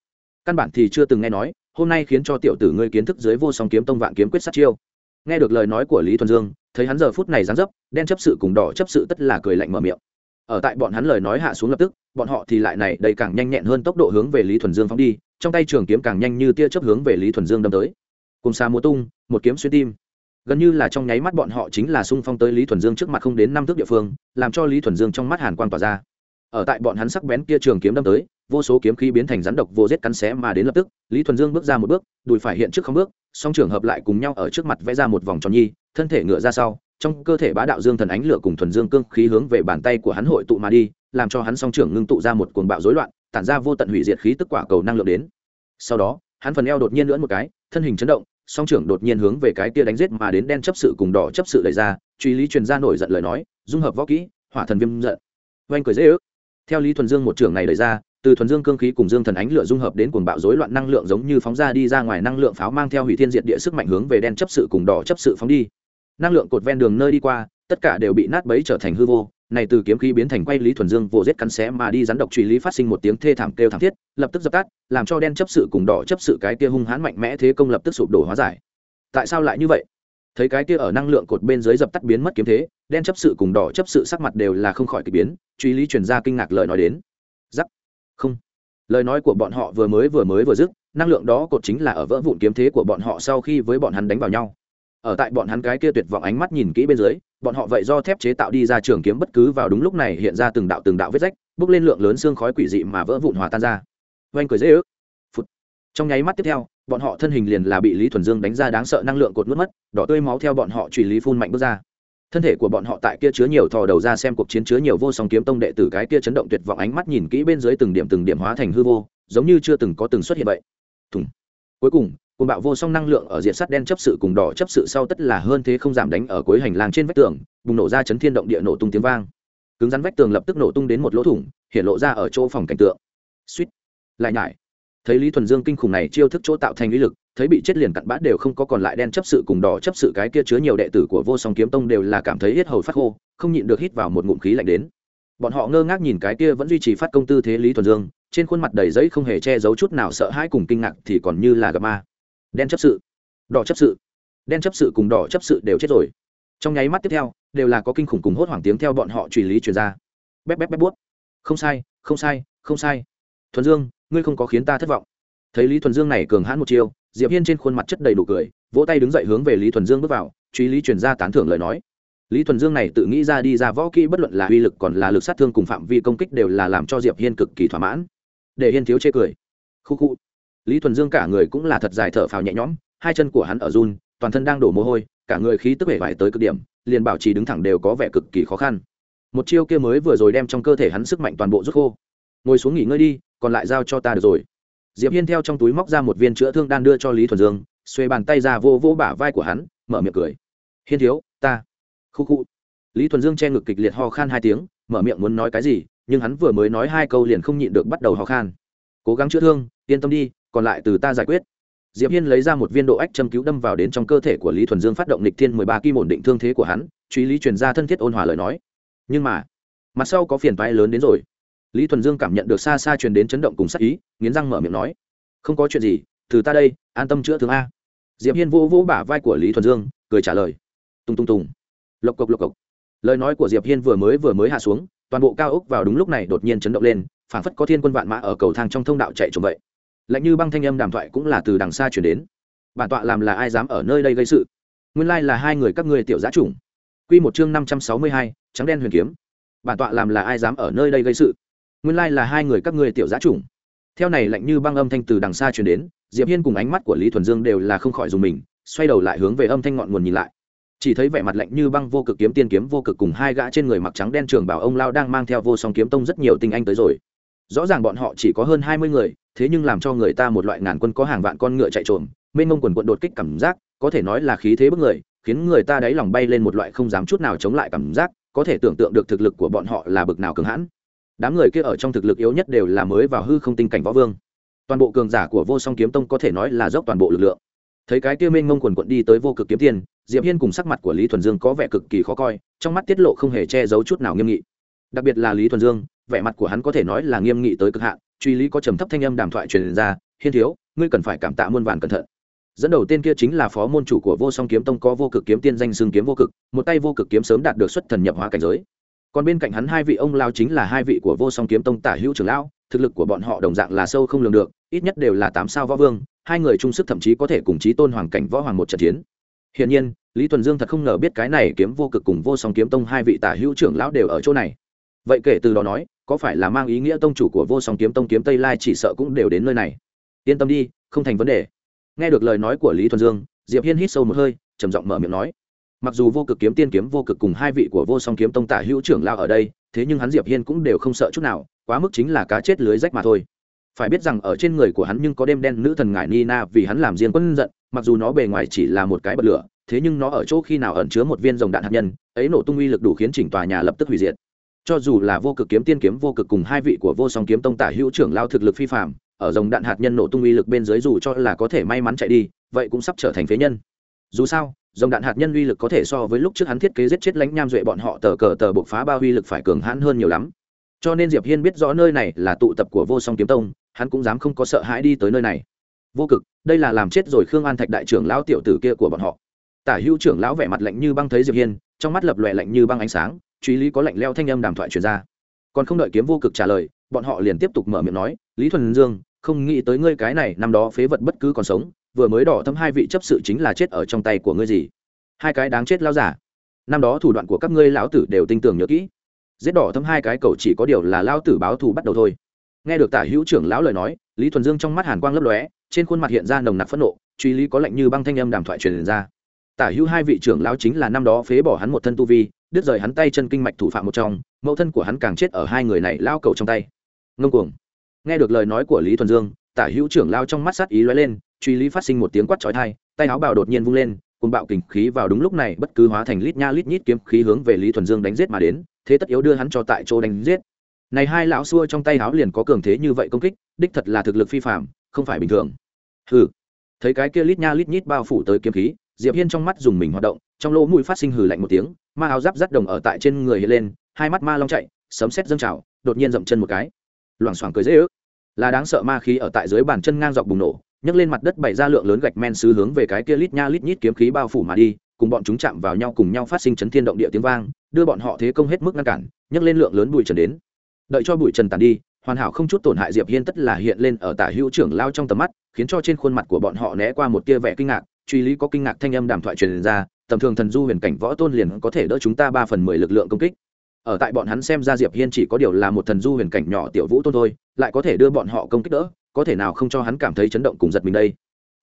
Căn bản thì chưa từng nghe nói, hôm nay khiến cho tiểu tử ngươi kiến thức dưới vô song kiếm tông vạn kiếm quyết sát chiêu. Nghe được lời nói của lý thuần dương thấy hắn giờ phút này dán dấp, đen chấp sự cùng đỏ chấp sự tất là cười lạnh mở miệng. Ở tại bọn hắn lời nói hạ xuống lập tức, bọn họ thì lại này đầy càng nhanh nhẹn hơn tốc độ hướng về lý thuần dương phóng đi, trong tay trường kiếm càng nhanh như tia chớp hướng về lý thuần dương đâm tới. Cùng xa múa tung, một kiếm xuyên tim. Gần như là trong nháy mắt bọn họ chính là xung phong tới lý thuần dương trước mặt không đến năm thước địa phương, làm cho lý thuần dương trong mắt hàn quang tỏa ra. Ở tại bọn hắn sắc bén kia trường kiếm đâm tới, vô số kiếm khí biến thành rắn độc vô rết cắn xé mà đến lập tức, lý thuần dương bước ra một bước, đùi phải hiện trước không bước song trường hợp lại cùng nhau ở trước mặt vẽ ra một vòng tròn nhi, thân thể ngựa ra sau, trong cơ thể bá đạo dương thần ánh lửa cùng thuần dương cương khí hướng về bàn tay của hắn hội tụ mà đi, làm cho hắn song trưởng ngưng tụ ra một cuồng bạo rối loạn, tản ra vô tận hủy diệt khí tức quả cầu năng lượng đến. Sau đó, hắn phần eo đột nhiên lưỡn một cái, thân hình chấn động, song trưởng đột nhiên hướng về cái kia đánh giết mà đến đen chấp sự cùng đỏ chấp sự đẩy ra, truy lý truyền ra nổi giận lời nói, dung hợp võ kỹ, hỏa thần viêm giận. Oanh cười dễ ước. Theo lý thuần dương một trưởng này đẩy ra từ thuần dương cương khí cùng dương thần ánh lửa dung hợp đến cuồng bạo rối loạn năng lượng giống như phóng ra đi ra ngoài năng lượng pháo mang theo hủy thiên diệt địa sức mạnh hướng về đen chấp sự cùng đỏ chấp sự phóng đi. Năng lượng cột ven đường nơi đi qua, tất cả đều bị nát bấy trở thành hư vô. Này từ kiếm khí biến thành quay lý thuần dương vô giết cắn xé mà đi rắn độc truy lý phát sinh một tiếng thê thảm kêu thảm thiết, lập tức dập tắt, làm cho đen chấp sự cùng đỏ chấp sự cái kia hung hãn mạnh mẽ thế công lập tức sụp đổ hóa giải. Tại sao lại như vậy? Thấy cái kia ở năng lượng cột bên dưới dập tắt biến mất kiếm thế, đen chấp sự cùng đỏ chấp sự sắc mặt đều là không khỏi kỳ biến, truy lý truyền ra kinh ngạc lời nói đến. Giắc không. Lời nói của bọn họ vừa mới vừa mới vừa dứt, năng lượng đó cột chính là ở vỡ vụn kiếm thế của bọn họ sau khi với bọn hắn đánh vào nhau. Ở tại bọn hắn cái kia tuyệt vọng ánh mắt nhìn kỹ bên dưới, bọn họ vậy do thép chế tạo đi ra trường kiếm bất cứ vào đúng lúc này hiện ra từng đạo từng đạo vết rách, bước lên lượng lớn xương khói quỷ dị mà vỡ vụn hòa tan ra. Oanh cười dễ ước. Phút trong nháy mắt tiếp theo, bọn họ thân hình liền là bị lý thuần dương đánh ra đáng sợ năng lượng cột mất mất, đỏ tươi máu theo bọn họ truy lý phun mạnh bước ra thân thể của bọn họ tại kia chứa nhiều thò đầu ra xem cuộc chiến chứa nhiều vô song kiếm tông đệ tử cái kia chấn động tuyệt vọng ánh mắt nhìn kỹ bên dưới từng điểm từng điểm hóa thành hư vô, giống như chưa từng có từng xuất hiện vậy. Thùng. Cuối cùng cùng bạo vô song năng lượng ở diện sắt đen chấp sự cùng đỏ chấp sự sau tất là hơn thế không giảm đánh ở cuối hành lang trên vách tường, bùng nổ ra chấn thiên động địa nổ tung tiếng vang. Cứng rắn vách tường lập tức nổ tung đến một lỗ thủng, hiện lộ ra ở chỗ phòng cảnh tượng. Suýt. Lại nhải. Thấy lý thuần dương kinh khủng này chiêu thức chỗ tạo thành lý lực thấy bị chết liền cặn bát đều không có còn lại đen chấp sự cùng đỏ chấp sự cái kia chứa nhiều đệ tử của vô song kiếm tông đều là cảm thấy hết hầu phát khô, không nhịn được hít vào một ngụm khí lạnh đến. Bọn họ ngơ ngác nhìn cái kia vẫn duy trì phát công tư thế lý thuần dương, trên khuôn mặt đầy giấy không hề che giấu chút nào sợ hãi cùng kinh ngạc thì còn như là gặp ma. Đen chấp sự, đỏ chấp sự, đen chấp sự cùng đỏ chấp sự đều chết rồi. Trong nháy mắt tiếp theo, đều là có kinh khủng cùng hốt hoảng tiếng theo bọn họ truy lý truyền ra. Bép bép bép bút không sai không sai không sai. Thuần dương, ngươi không có khiến ta thất vọng thấy lý thuần dương này cường hãn một chiêu, diệp hiên trên khuôn mặt chất đầy đủ cười, vỗ tay đứng dậy hướng về lý thuần dương bước vào, truy lý truyền ra tán thưởng lời nói. Lý thuần dương này tự nghĩ ra đi ra võ kỹ bất luận là uy lực còn là lực sát thương cùng phạm vi công kích đều là làm cho diệp hiên cực kỳ thỏa mãn. Để hiên thiếu chê cười. Khu khu. Lý thuần dương cả người cũng là thật dài thở phào nhẹ nhõm, hai chân của hắn ở run, toàn thân đang đổ mồ hôi, cả người khí tức vẻ vải tới cực điểm, liền bảo trì đứng thẳng đều có vẻ cực kỳ khó khăn. Một chiêu kia mới vừa rồi đem trong cơ thể hắn sức mạnh toàn bộ rút khô. Ngồi xuống nghỉ ngơi đi, còn lại giao cho ta được rồi diệp hiên theo trong túi móc ra một viên chữa thương đan đưa cho lý thuần dương, xuê bàn tay ra vô vô bả vai của hắn, mở miệng cười. Hiên thiếu, ta. Khu khu. Lý thuần dương che ngực kịch liệt ho khan hai tiếng, mở miệng muốn nói cái gì, nhưng hắn vừa mới nói hai câu liền không nhịn được bắt đầu ho khan. Cố gắng chữa thương, yên tâm đi, còn lại từ ta giải quyết. Diệp hiên lấy ra một viên độ ách châm cứu đâm vào đến trong cơ thể của lý thuần dương phát động lịch thiên mười ba kim ổn định thương thế của hắn, truy lý truyền ra thân thiết ôn hòa lời nói. Nhưng mà, mặt sau có phiền toái lớn đến rồi lý thuần dương cảm nhận được xa xa truyền đến chấn động cùng sắc ý, nghiến răng mở miệng nói, không có chuyện gì, từ ta đây, an tâm chữa thương a. Diệp hiên vô vỗ bả vai của lý thuần dương, cười trả lời tung tung tùng, lộc cộc lộc cộc. Lời nói của diệp hiên vừa mới vừa mới hạ xuống, toàn bộ cao ốc vào đúng lúc này đột nhiên chấn động lên, phảng phất có thiên quân vạn mã ở cầu thang trong thông đạo chạy trộm vậy. Lạnh như băng thanh âm đàm thoại cũng là từ đằng xa chuyển đến. Bản tọa làm là ai dám ở nơi đây gây sự? Nguyên lai là hai người các ngươi tiểu giá chủng. Quy một chương năm trăm sáu mươi hai, trắng đen huyền kiếm. Bản tọa làm là ai dám ở nơi đây gây sự? Nguyên lai là hai người các ngươi tiểu giá chủng. Theo này lạnh như băng âm thanh từ đằng xa truyền đến, diệp hiên cùng ánh mắt của lý thuần dương đều là không khỏi dùng mình, xoay đầu lại hướng về âm thanh ngọn nguồn nhìn lại. Chỉ thấy vẻ mặt lạnh như băng vô cực kiếm tiên kiếm vô cực cùng hai gã trên người mặc trắng đen trường bảo ông lao đang mang theo vô song kiếm tông rất nhiều tinh anh tới rồi. Rõ ràng bọn họ chỉ có hơn hai mươi người, thế nhưng làm cho người ta một loại ngàn quân có hàng vạn con ngựa chạy trộm mênh mông quần quận đột kích cảm giác, có thể nói là khí thế bức người, khiến người ta đáy lòng bay lên một loại không dám chút nào chống lại cảm giác, có thể tưởng tượng được thực lực của bọn họ là bực nào cường hãn đám người kia ở trong thực lực yếu nhất đều là mới vào hư không tinh cảnh võ vương. Toàn bộ cường giả của vô song kiếm tông có thể nói là dốc toàn bộ lực lượng. Thấy cái kia mênh mông quần quận đi tới vô cực kiếm tiền, diệp hiên cùng sắc mặt của lý thuần dương có vẻ cực kỳ khó coi, trong mắt tiết lộ không hề che giấu chút nào nghiêm nghị. Đặc biệt là lý thuần dương, vẻ mặt của hắn có thể nói là nghiêm nghị tới cực hạn, truy lý có trầm thấp thanh âm đàm thoại truyền ra, hiên thiếu, ngươi cần phải cảm tạ muôn vàn cẩn thận. Dẫn đầu tên kia chính là phó môn chủ của vô song kiếm tông có vô cực kiếm tiên danh xương kiếm vô cực, một tay vô cực kiếm sớm đạt được xuất thần nhập hóa cảnh giới còn bên cạnh hắn hai vị ông lao chính là hai vị của vô song kiếm tông tả hữu trưởng lão, thực lực của bọn họ đồng dạng là sâu không lường được, ít nhất đều là tám sao võ vương, hai người chung sức thậm chí có thể cùng chí tôn hoàng cảnh võ hoàng một trận chiến. Hiển nhiên, lý tuần dương thật không ngờ biết cái này kiếm vô cực cùng vô song kiếm tông hai vị tả hữu trưởng lão đều ở chỗ này. Vậy kể từ đó nói, có phải là mang ý nghĩa tông chủ của vô song kiếm tông kiếm tây lai chỉ sợ cũng đều đến nơi này? Yên tâm đi, không thành vấn đề. Nghe được lời nói của lý thuần dương, diệp hiên hít sâu một hơi, trầm giọng mở miệng nói mặc dù vô cực kiếm tiên kiếm, vô cực cùng hai vị của vô song kiếm tông tả hữu trưởng lao ở đây, thế nhưng hắn diệp hiên cũng đều không sợ chút nào, quá mức chính là cá chết lưới rách mà thôi. Phải biết rằng ở trên người của hắn nhưng có đêm đen nữ thần ngải nina vì hắn làm riêng quân giận, mặc dù nó bề ngoài chỉ là một cái bật lửa, thế nhưng nó ở chỗ khi nào ẩn chứa một viên dòng đạn hạt nhân, ấy nổ tung uy lực đủ khiến chỉnh tòa nhà lập tức hủy diệt. Cho dù là vô cực kiếm tiên kiếm, vô cực cùng hai vị của vô song kiếm tông tả hữu trưởng lao thực lực phi phạm ở dòng đạn hạt nhân nổ tung uy lực bên dưới dù cho là có thể may mắn chạy đi, vậy cũng sắp trở thành phế nhân. Dù sao dòng đạn hạt nhân uy lực có thể so với lúc trước hắn thiết kế giết chết lãnh nham duệ bọn họ tờ cờ tờ bộc phá ba uy lực phải cường hãn hơn nhiều lắm. Cho nên diệp hiên biết rõ nơi này là tụ tập của vô song kiếm tông, hắn cũng dám không có sợ hãi đi tới nơi này. Vô cực, đây là làm chết rồi khương an thạch đại trưởng lão tiểu tử kia của bọn họ. Tả hữu trưởng lão vẻ mặt lạnh như băng thấy diệp hiên, trong mắt lập lòe lạnh như băng ánh sáng, truy lý có lạnh leo thanh âm đàm thoại truyền ra. Còn không đợi kiếm vô cực trả lời, bọn họ liền tiếp tục mở miệng nói, lý thuần dương, không nghĩ tới ngươi cái này, năm đó phế vật bất cứ còn sống vừa mới đỏ thâm hai vị chấp sự chính là chết ở trong tay của ngươi gì? Hai cái đáng chết lao giả. Năm đó thủ đoạn của các ngươi lão tử đều tin tưởng nhớ kỹ. Giết đỏ thâm hai cái cầu chỉ có điều là lao tử báo thù bắt đầu thôi. Nghe được tả hữu trưởng lão lời nói, lý thuần dương trong mắt hàn quang lấp lóe, trên khuôn mặt hiện ra nồng nặc phẫn nộ, truy lý có lệnh như băng thanh âm đàm thoại truyền ra. Tả hữu hai vị trưởng lão chính là năm đó phế bỏ hắn một thân tu vi, đứt rời hắn tay chân kinh mạch thủ phạm một trong, mẫu thân của hắn càng chết ở hai người này lao cầu trong tay. Ngông cuồng. Nghe được lời nói của lý thuần dương, tả hữu trưởng lao trong mắt sát ý lóe lên truy lý phát sinh một tiếng quát trói thai tay áo bào đột nhiên vung lên cùng bạo kình khí vào đúng lúc này bất cứ hóa thành lít nha lít nhít kiếm khí hướng về lý thuần dương đánh giết mà đến, thế tất yếu đưa hắn cho tại chỗ đánh giết. Này hai lão xua trong tay áo liền có cường thế như vậy công kích, đích thật là thực lực phi phạm không phải bình thường. Hừ. Thấy cái kia lít nha lít nhít bao phủ tới kiếm khí, diệp hiên trong mắt dùng mình hoạt động, trong lỗ mũi phát sinh hừ lạnh một tiếng, ma áo giáp rắt đồng ở tại trên người hiện lên, hai mắt ma long chạy, sấm sét dâng trào, đột nhiên dậm chân một cái. Loảng xoảng cười dễ ước. Là đáng sợ ma khí ở tại dưới bàn chân ngang dọc bùng nổ nhấc lên mặt đất bày ra lượng lớn gạch men xứ hướng về cái kia lít nha lít nhít kiếm khí bao phủ mà đi, cùng bọn chúng chạm vào nhau cùng nhau phát sinh chấn thiên động địa tiếng vang, đưa bọn họ thế công hết mức ngăn cản, nhấc lên lượng lớn bụi trần đến. Đợi cho bụi trần tàn đi, hoàn hảo không chút tổn hại diệp hiên tất là hiện lên ở tả hữu trưởng lao trong tầm mắt, khiến cho trên khuôn mặt của bọn họ né qua một tia vẻ kinh ngạc, truy lý có kinh ngạc thanh âm đàm thoại truyền ra, tầm thường thần du huyền cảnh võ tôn liền có thể đỡ chúng ta ba phần mười lực lượng công kích. Ở tại bọn hắn xem ra diệp hiên chỉ có điều là một thần du huyền cảnh nhỏ tiểu vũ tôn thôi, lại có thể đưa bọn họ công kích đỡ có thể nào không cho hắn cảm thấy chấn động cùng giật mình đây?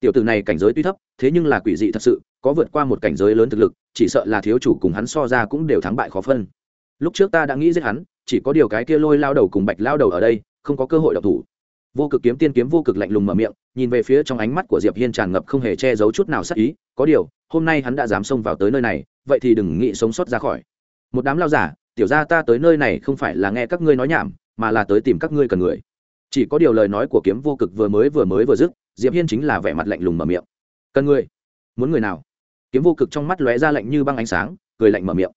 Tiểu tử này cảnh giới tuy thấp, thế nhưng là quỷ dị thật sự, có vượt qua một cảnh giới lớn thực lực, chỉ sợ là thiếu chủ cùng hắn so ra cũng đều thắng bại khó phân. Lúc trước ta đã nghĩ giết hắn, chỉ có điều cái kia lôi lao đầu cùng bạch lao đầu ở đây, không có cơ hội độc thủ. Vô cực kiếm tiên kiếm vô cực lạnh lùng mở miệng, nhìn về phía trong ánh mắt của diệp hiên tràn ngập không hề che giấu chút nào sắc ý, có điều, hôm nay hắn đã dám xông vào tới nơi này, vậy thì đừng nghĩ sống sót ra khỏi. Một đám lao giả, tiểu ra ta tới nơi này không phải là nghe các ngươi nói nhảm, mà là tới tìm các ngươi cần người chỉ có điều lời nói của kiếm vô cực vừa mới vừa mới vừa dứt, diệp hiên chính là vẻ mặt lạnh lùng mở miệng. Cần người? Muốn người nào? Kiếm vô cực trong mắt lóe ra lạnh như băng ánh sáng, cười lạnh mở miệng.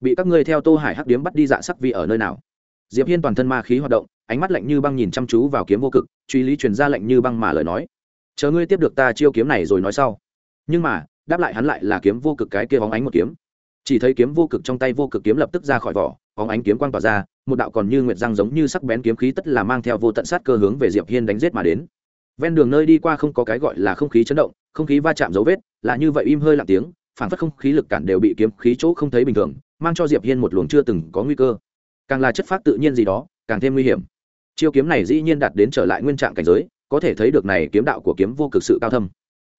Bị các ngươi theo tô hải hắc điếm bắt đi dạ sắc vi ở nơi nào? Diệp hiên toàn thân ma khí hoạt động, ánh mắt lạnh như băng nhìn chăm chú vào kiếm vô cực, truy lý truyền ra lạnh như băng mà lời nói. Chờ ngươi tiếp được ta chiêu kiếm này rồi nói sau. Nhưng mà, đáp lại hắn lại là kiếm vô cực cái kia bóng ánh một kiếm. Chỉ thấy kiếm vô cực trong tay vô cực kiếm lập tức ra khỏi vỏ, bóng ánh kiếm quang tỏa ra một đạo còn như nguyệt răng giống như sắc bén kiếm khí tất là mang theo vô tận sát cơ hướng về diệp hiên đánh giết mà đến. Ven đường nơi đi qua không có cái gọi là không khí chấn động, không khí va chạm dấu vết, là như vậy im hơi lặng tiếng phản phất không khí lực cản đều bị kiếm khí chỗ không thấy bình thường, mang cho diệp hiên một luồng chưa từng có nguy cơ. Càng là chất phát tự nhiên gì đó, càng thêm nguy hiểm. Chiêu kiếm này dĩ nhiên đạt đến trở lại nguyên trạng cảnh giới, có thể thấy được này kiếm đạo của kiếm vô cực sự cao thâm.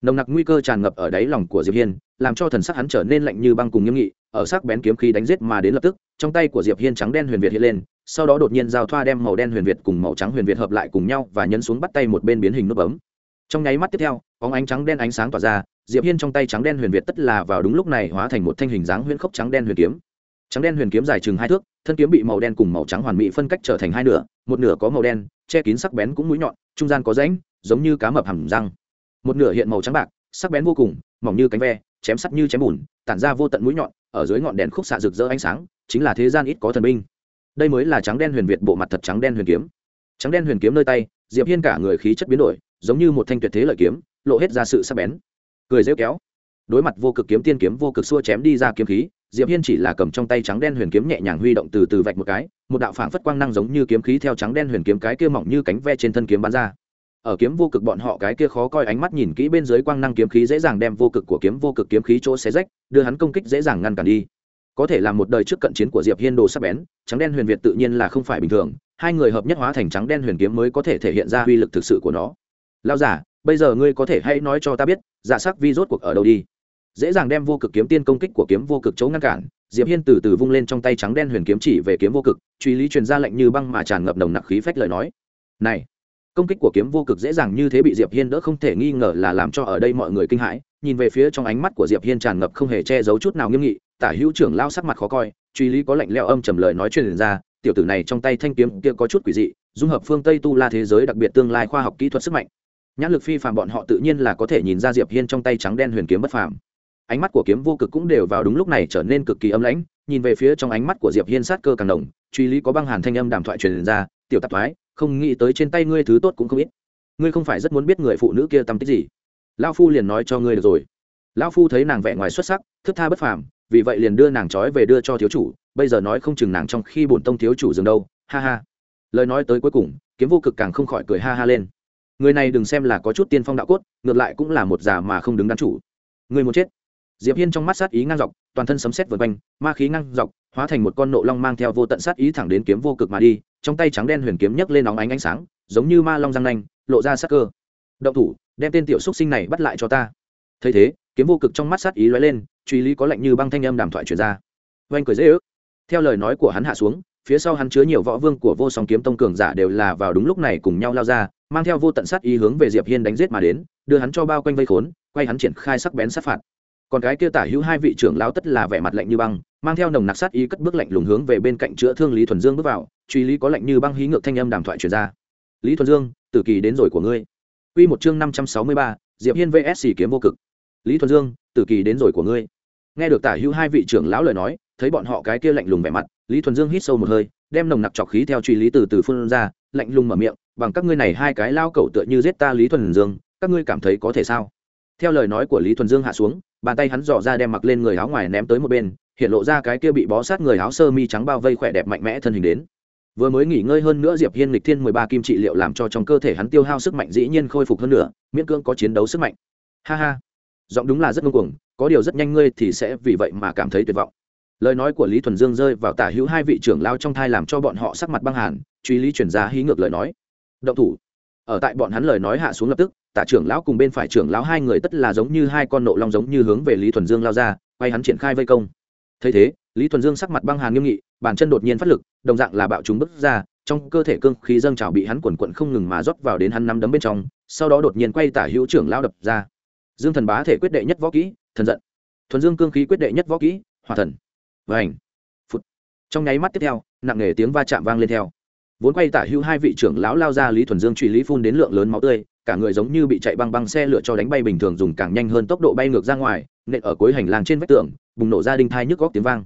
Nồng nặc nguy cơ tràn ngập ở đáy lòng của diệp hiên làm cho thần sắc hắn trở nên lạnh như băng cùng nghiêm nghị, ở sắc bén kiếm khí đánh giết mà đến lập tức, trong tay của diệp hiên trắng đen huyền việt hiện lên, sau đó đột nhiên giao thoa đem màu đen huyền việt cùng màu trắng huyền việt hợp lại cùng nhau và nhấn xuống bắt tay một bên biến hình nút bấm. Trong nháy mắt tiếp theo, bóng ánh trắng đen ánh sáng tỏa ra, diệp hiên trong tay trắng đen huyền việt tất là vào đúng lúc này hóa thành một thanh hình dáng huyễn khốc trắng đen huyền kiếm. Trắng đen huyền kiếm dài chừng hai thước, thân kiếm bị màu đen cùng màu trắng hoàn mỹ phân cách trở thành hai nửa, một nửa có màu đen, che kín sắc bén cũng mũi nhọn, trung gian có rãnh, giống như cá mập hầm răng. Một nửa hiện màu trắng bạc, sắc bén vô cùng, mỏng như cánh ve chém sắt như chém bùn, tản ra vô tận mũi nhọn, ở dưới ngọn đèn khúc xạ rực rỡ ánh sáng, chính là thế gian ít có thần binh. Đây mới là trắng đen huyền việt bộ mặt thật trắng đen huyền kiếm. Trắng đen huyền kiếm nơi tay, diệp hiên cả người khí chất biến đổi, giống như một thanh tuyệt thế lợi kiếm, lộ hết ra sự sắc bén. Cười rêu kéo. Đối mặt vô cực kiếm tiên kiếm, vô cực xua chém đi ra kiếm khí, diệp hiên chỉ là cầm trong tay trắng đen huyền kiếm nhẹ nhàng huy động từ từ vạch một cái, một đạo phảng phất quang năng giống như kiếm khí theo trắng đen huyền kiếm cái kia mỏng như cánh ve trên thân kiếm bắn ra ở kiếm vô cực bọn họ cái kia khó coi ánh mắt nhìn kỹ bên dưới quang năng kiếm khí dễ dàng đem vô cực của kiếm vô cực kiếm khí chỗ xé rách, đưa hắn công kích dễ dàng ngăn cản đi. Có thể làm một đời trước cận chiến của diệp hiên đồ sắp bén, trắng đen huyền việt tự nhiên là không phải bình thường, hai người hợp nhất hóa thành trắng đen huyền kiếm mới có thể thể hiện ra uy lực thực sự của nó. Lao giả bây giờ ngươi có thể hãy nói cho ta biết giả sắc vi rốt cuộc ở đâu đi. Dễ dàng đem vô cực kiếm tiên công kích của kiếm vô cực chỗ ngăn cản, diệp hiên từ từ vung lên trong tay trắng đen huyền kiếm chỉ về kiếm vô cực, truy lý truyền ra lệnh như băng mà tràn ngập nồng nặc khí phách lời nói. Này công kích của kiếm vô cực dễ dàng như thế bị diệp hiên đỡ không thể nghi ngờ là làm cho ở đây mọi người kinh hãi nhìn về phía trong ánh mắt của diệp hiên tràn ngập không hề che giấu chút nào nghiêm nghị tả hữu trưởng lao sắc mặt khó coi truy lý có lệnh leo âm trầm lời nói truyền ra tiểu tử này trong tay thanh kiếm kia có chút quỷ dị dung hợp phương tây tu la thế giới đặc biệt tương lai khoa học kỹ thuật sức mạnh nhãn lực phi phàm bọn họ tự nhiên là có thể nhìn ra diệp hiên trong tay trắng đen huyền kiếm bất phàm ánh mắt của kiếm vô cực cũng đều vào đúng lúc này trở nên cực kỳ âm lãnh nhìn về phía trong ánh mắt của diệp hiên sát cơ càng đồng truy lý có băng hàn thanh âm đàm thoại truyền ra tiểu tạp thoái không nghĩ tới trên tay ngươi thứ tốt cũng không ít. Ngươi không phải rất muốn biết người phụ nữ kia tâm tích gì. Lão phu liền nói cho ngươi được rồi. Lão phu thấy nàng vẻ ngoài xuất sắc, thức tha bất phàm, vì vậy liền đưa nàng trói về đưa cho thiếu chủ, bây giờ nói không chừng nàng trong khi bổn tông thiếu chủ dừng đâu, ha ha. Lời nói tới cuối cùng, kiếm vô cực càng không khỏi cười ha ha lên. Người này đừng xem là có chút tiên phong đạo cốt, ngược lại cũng là một già mà không đứng đắn chủ. Người muốn chết diệp hiên trong mắt sát ý ngang dọc, toàn thân sấm sét vượt quanh, ma khí ngang dọc, hóa thành một con nộ long mang theo vô tận sát ý thẳng đến kiếm vô cực mà đi, trong tay trắng đen huyền kiếm nhấc lên óng ánh ánh sáng, giống như ma long răng nanh, lộ ra sát cơ. Động thủ, đem tên tiểu xúc sinh này bắt lại cho ta. Thấy thế, kiếm vô cực trong mắt sát ý lóe lên, truy lý có lạnh như băng thanh âm đàm thoại truyền ra. Oanh cười dễ ước. Theo lời nói của hắn hạ xuống, phía sau hắn chứa nhiều võ vương của vô song kiếm tông cường giả đều là vào đúng lúc này cùng nhau lao ra, mang theo vô tận sát ý hướng về diệp hiên đánh giết mà đến, đưa hắn cho bao quanh vây khốn, quay hắn triển khai sắc bén sát phạt còn cái kia tả hữu hai vị trưởng lão tất là vẻ mặt lạnh như băng mang theo nồng nặc sát ý cất bước lạnh lùng hướng về bên cạnh chữa thương lý thuần dương bước vào truy lý có lạnh như băng hí ngược thanh âm đàm thoại truyền ra lý thuần dương tử kỳ đến rồi của ngươi Quy một chương năm trăm sáu mươi ba, Diệp Hiên vs kiếm vô cực. Lý Thuần Dương, tử kỳ đến rồi của ngươi. Nghe được Tả Hữu hai vị trưởng lão lời nói, thấy bọn họ cái kia lạnh lùng vẻ mặt, Lý Thuần Dương hít sâu một hơi, đem nồng nặc trọc khí theo truy lý từ từ phun ra, lạnh lùng mở miệng, bằng các ngươi này hai cái lao cẩu tựa như giết ta Lý Thuần Dương, các ngươi cảm thấy có thể sao? Theo lời nói của Lý Thuần Dương hạ xuống, bàn tay hắn dò ra đem mặc lên người áo ngoài ném tới một bên, hiện lộ ra cái kia bị bó sát người áo sơ mi trắng bao vây khỏe đẹp mạnh mẽ thân hình đến. Vừa mới nghỉ ngơi hơn nữa diệp hiên lịch thiên mười ba kim trị liệu làm cho trong cơ thể hắn tiêu hao sức mạnh dĩ nhiên khôi phục hơn nữa miễn cưỡng có chiến đấu sức mạnh. Ha ha. Giọng đúng là rất ngông cuồng có điều rất nhanh ngươi thì sẽ vì vậy mà cảm thấy tuyệt vọng. Lời nói của lý thuần dương rơi vào tả hữu hai vị trưởng lao trong thai làm cho bọn họ sắc mặt băng hàn truy lý chuyển ra hí ngược lời nói. Động thủ ở tại bọn hắn lời nói hạ xuống lập tức, tả trưởng lão cùng bên phải trưởng lão hai người tất là giống như hai con nộ long giống như hướng về lý thuần dương lao ra, quay hắn triển khai vây công. Thấy thế, lý thuần dương sắc mặt băng hàn nghiêm nghị, bàn chân đột nhiên phát lực, đồng dạng là bạo chúng bước ra, trong cơ thể cương khí dâng trào bị hắn quần quận không ngừng mà rót vào đến hắn năm đấm bên trong, sau đó đột nhiên quay tả hữu trưởng lao đập ra. Dương thần bá thể quyết đệ nhất võ kỹ, thần giận. Thuần dương cương khí quyết đệ nhất võ kỹ hòa thần. Và ảnh phút trong nháy mắt tiếp theo, nặng nề tiếng va chạm vang lên theo vốn quay tả hữu hai vị trưởng lão lao ra lý thuần dương truy lý phun đến lượng lớn máu tươi, cả người giống như bị chạy băng băng xe lửa cho đánh bay bình thường dùng càng nhanh hơn tốc độ bay ngược ra ngoài, nện ở cuối hành lang trên vách tường, bùng nổ ra đinh thai nhức góc tiếng vang.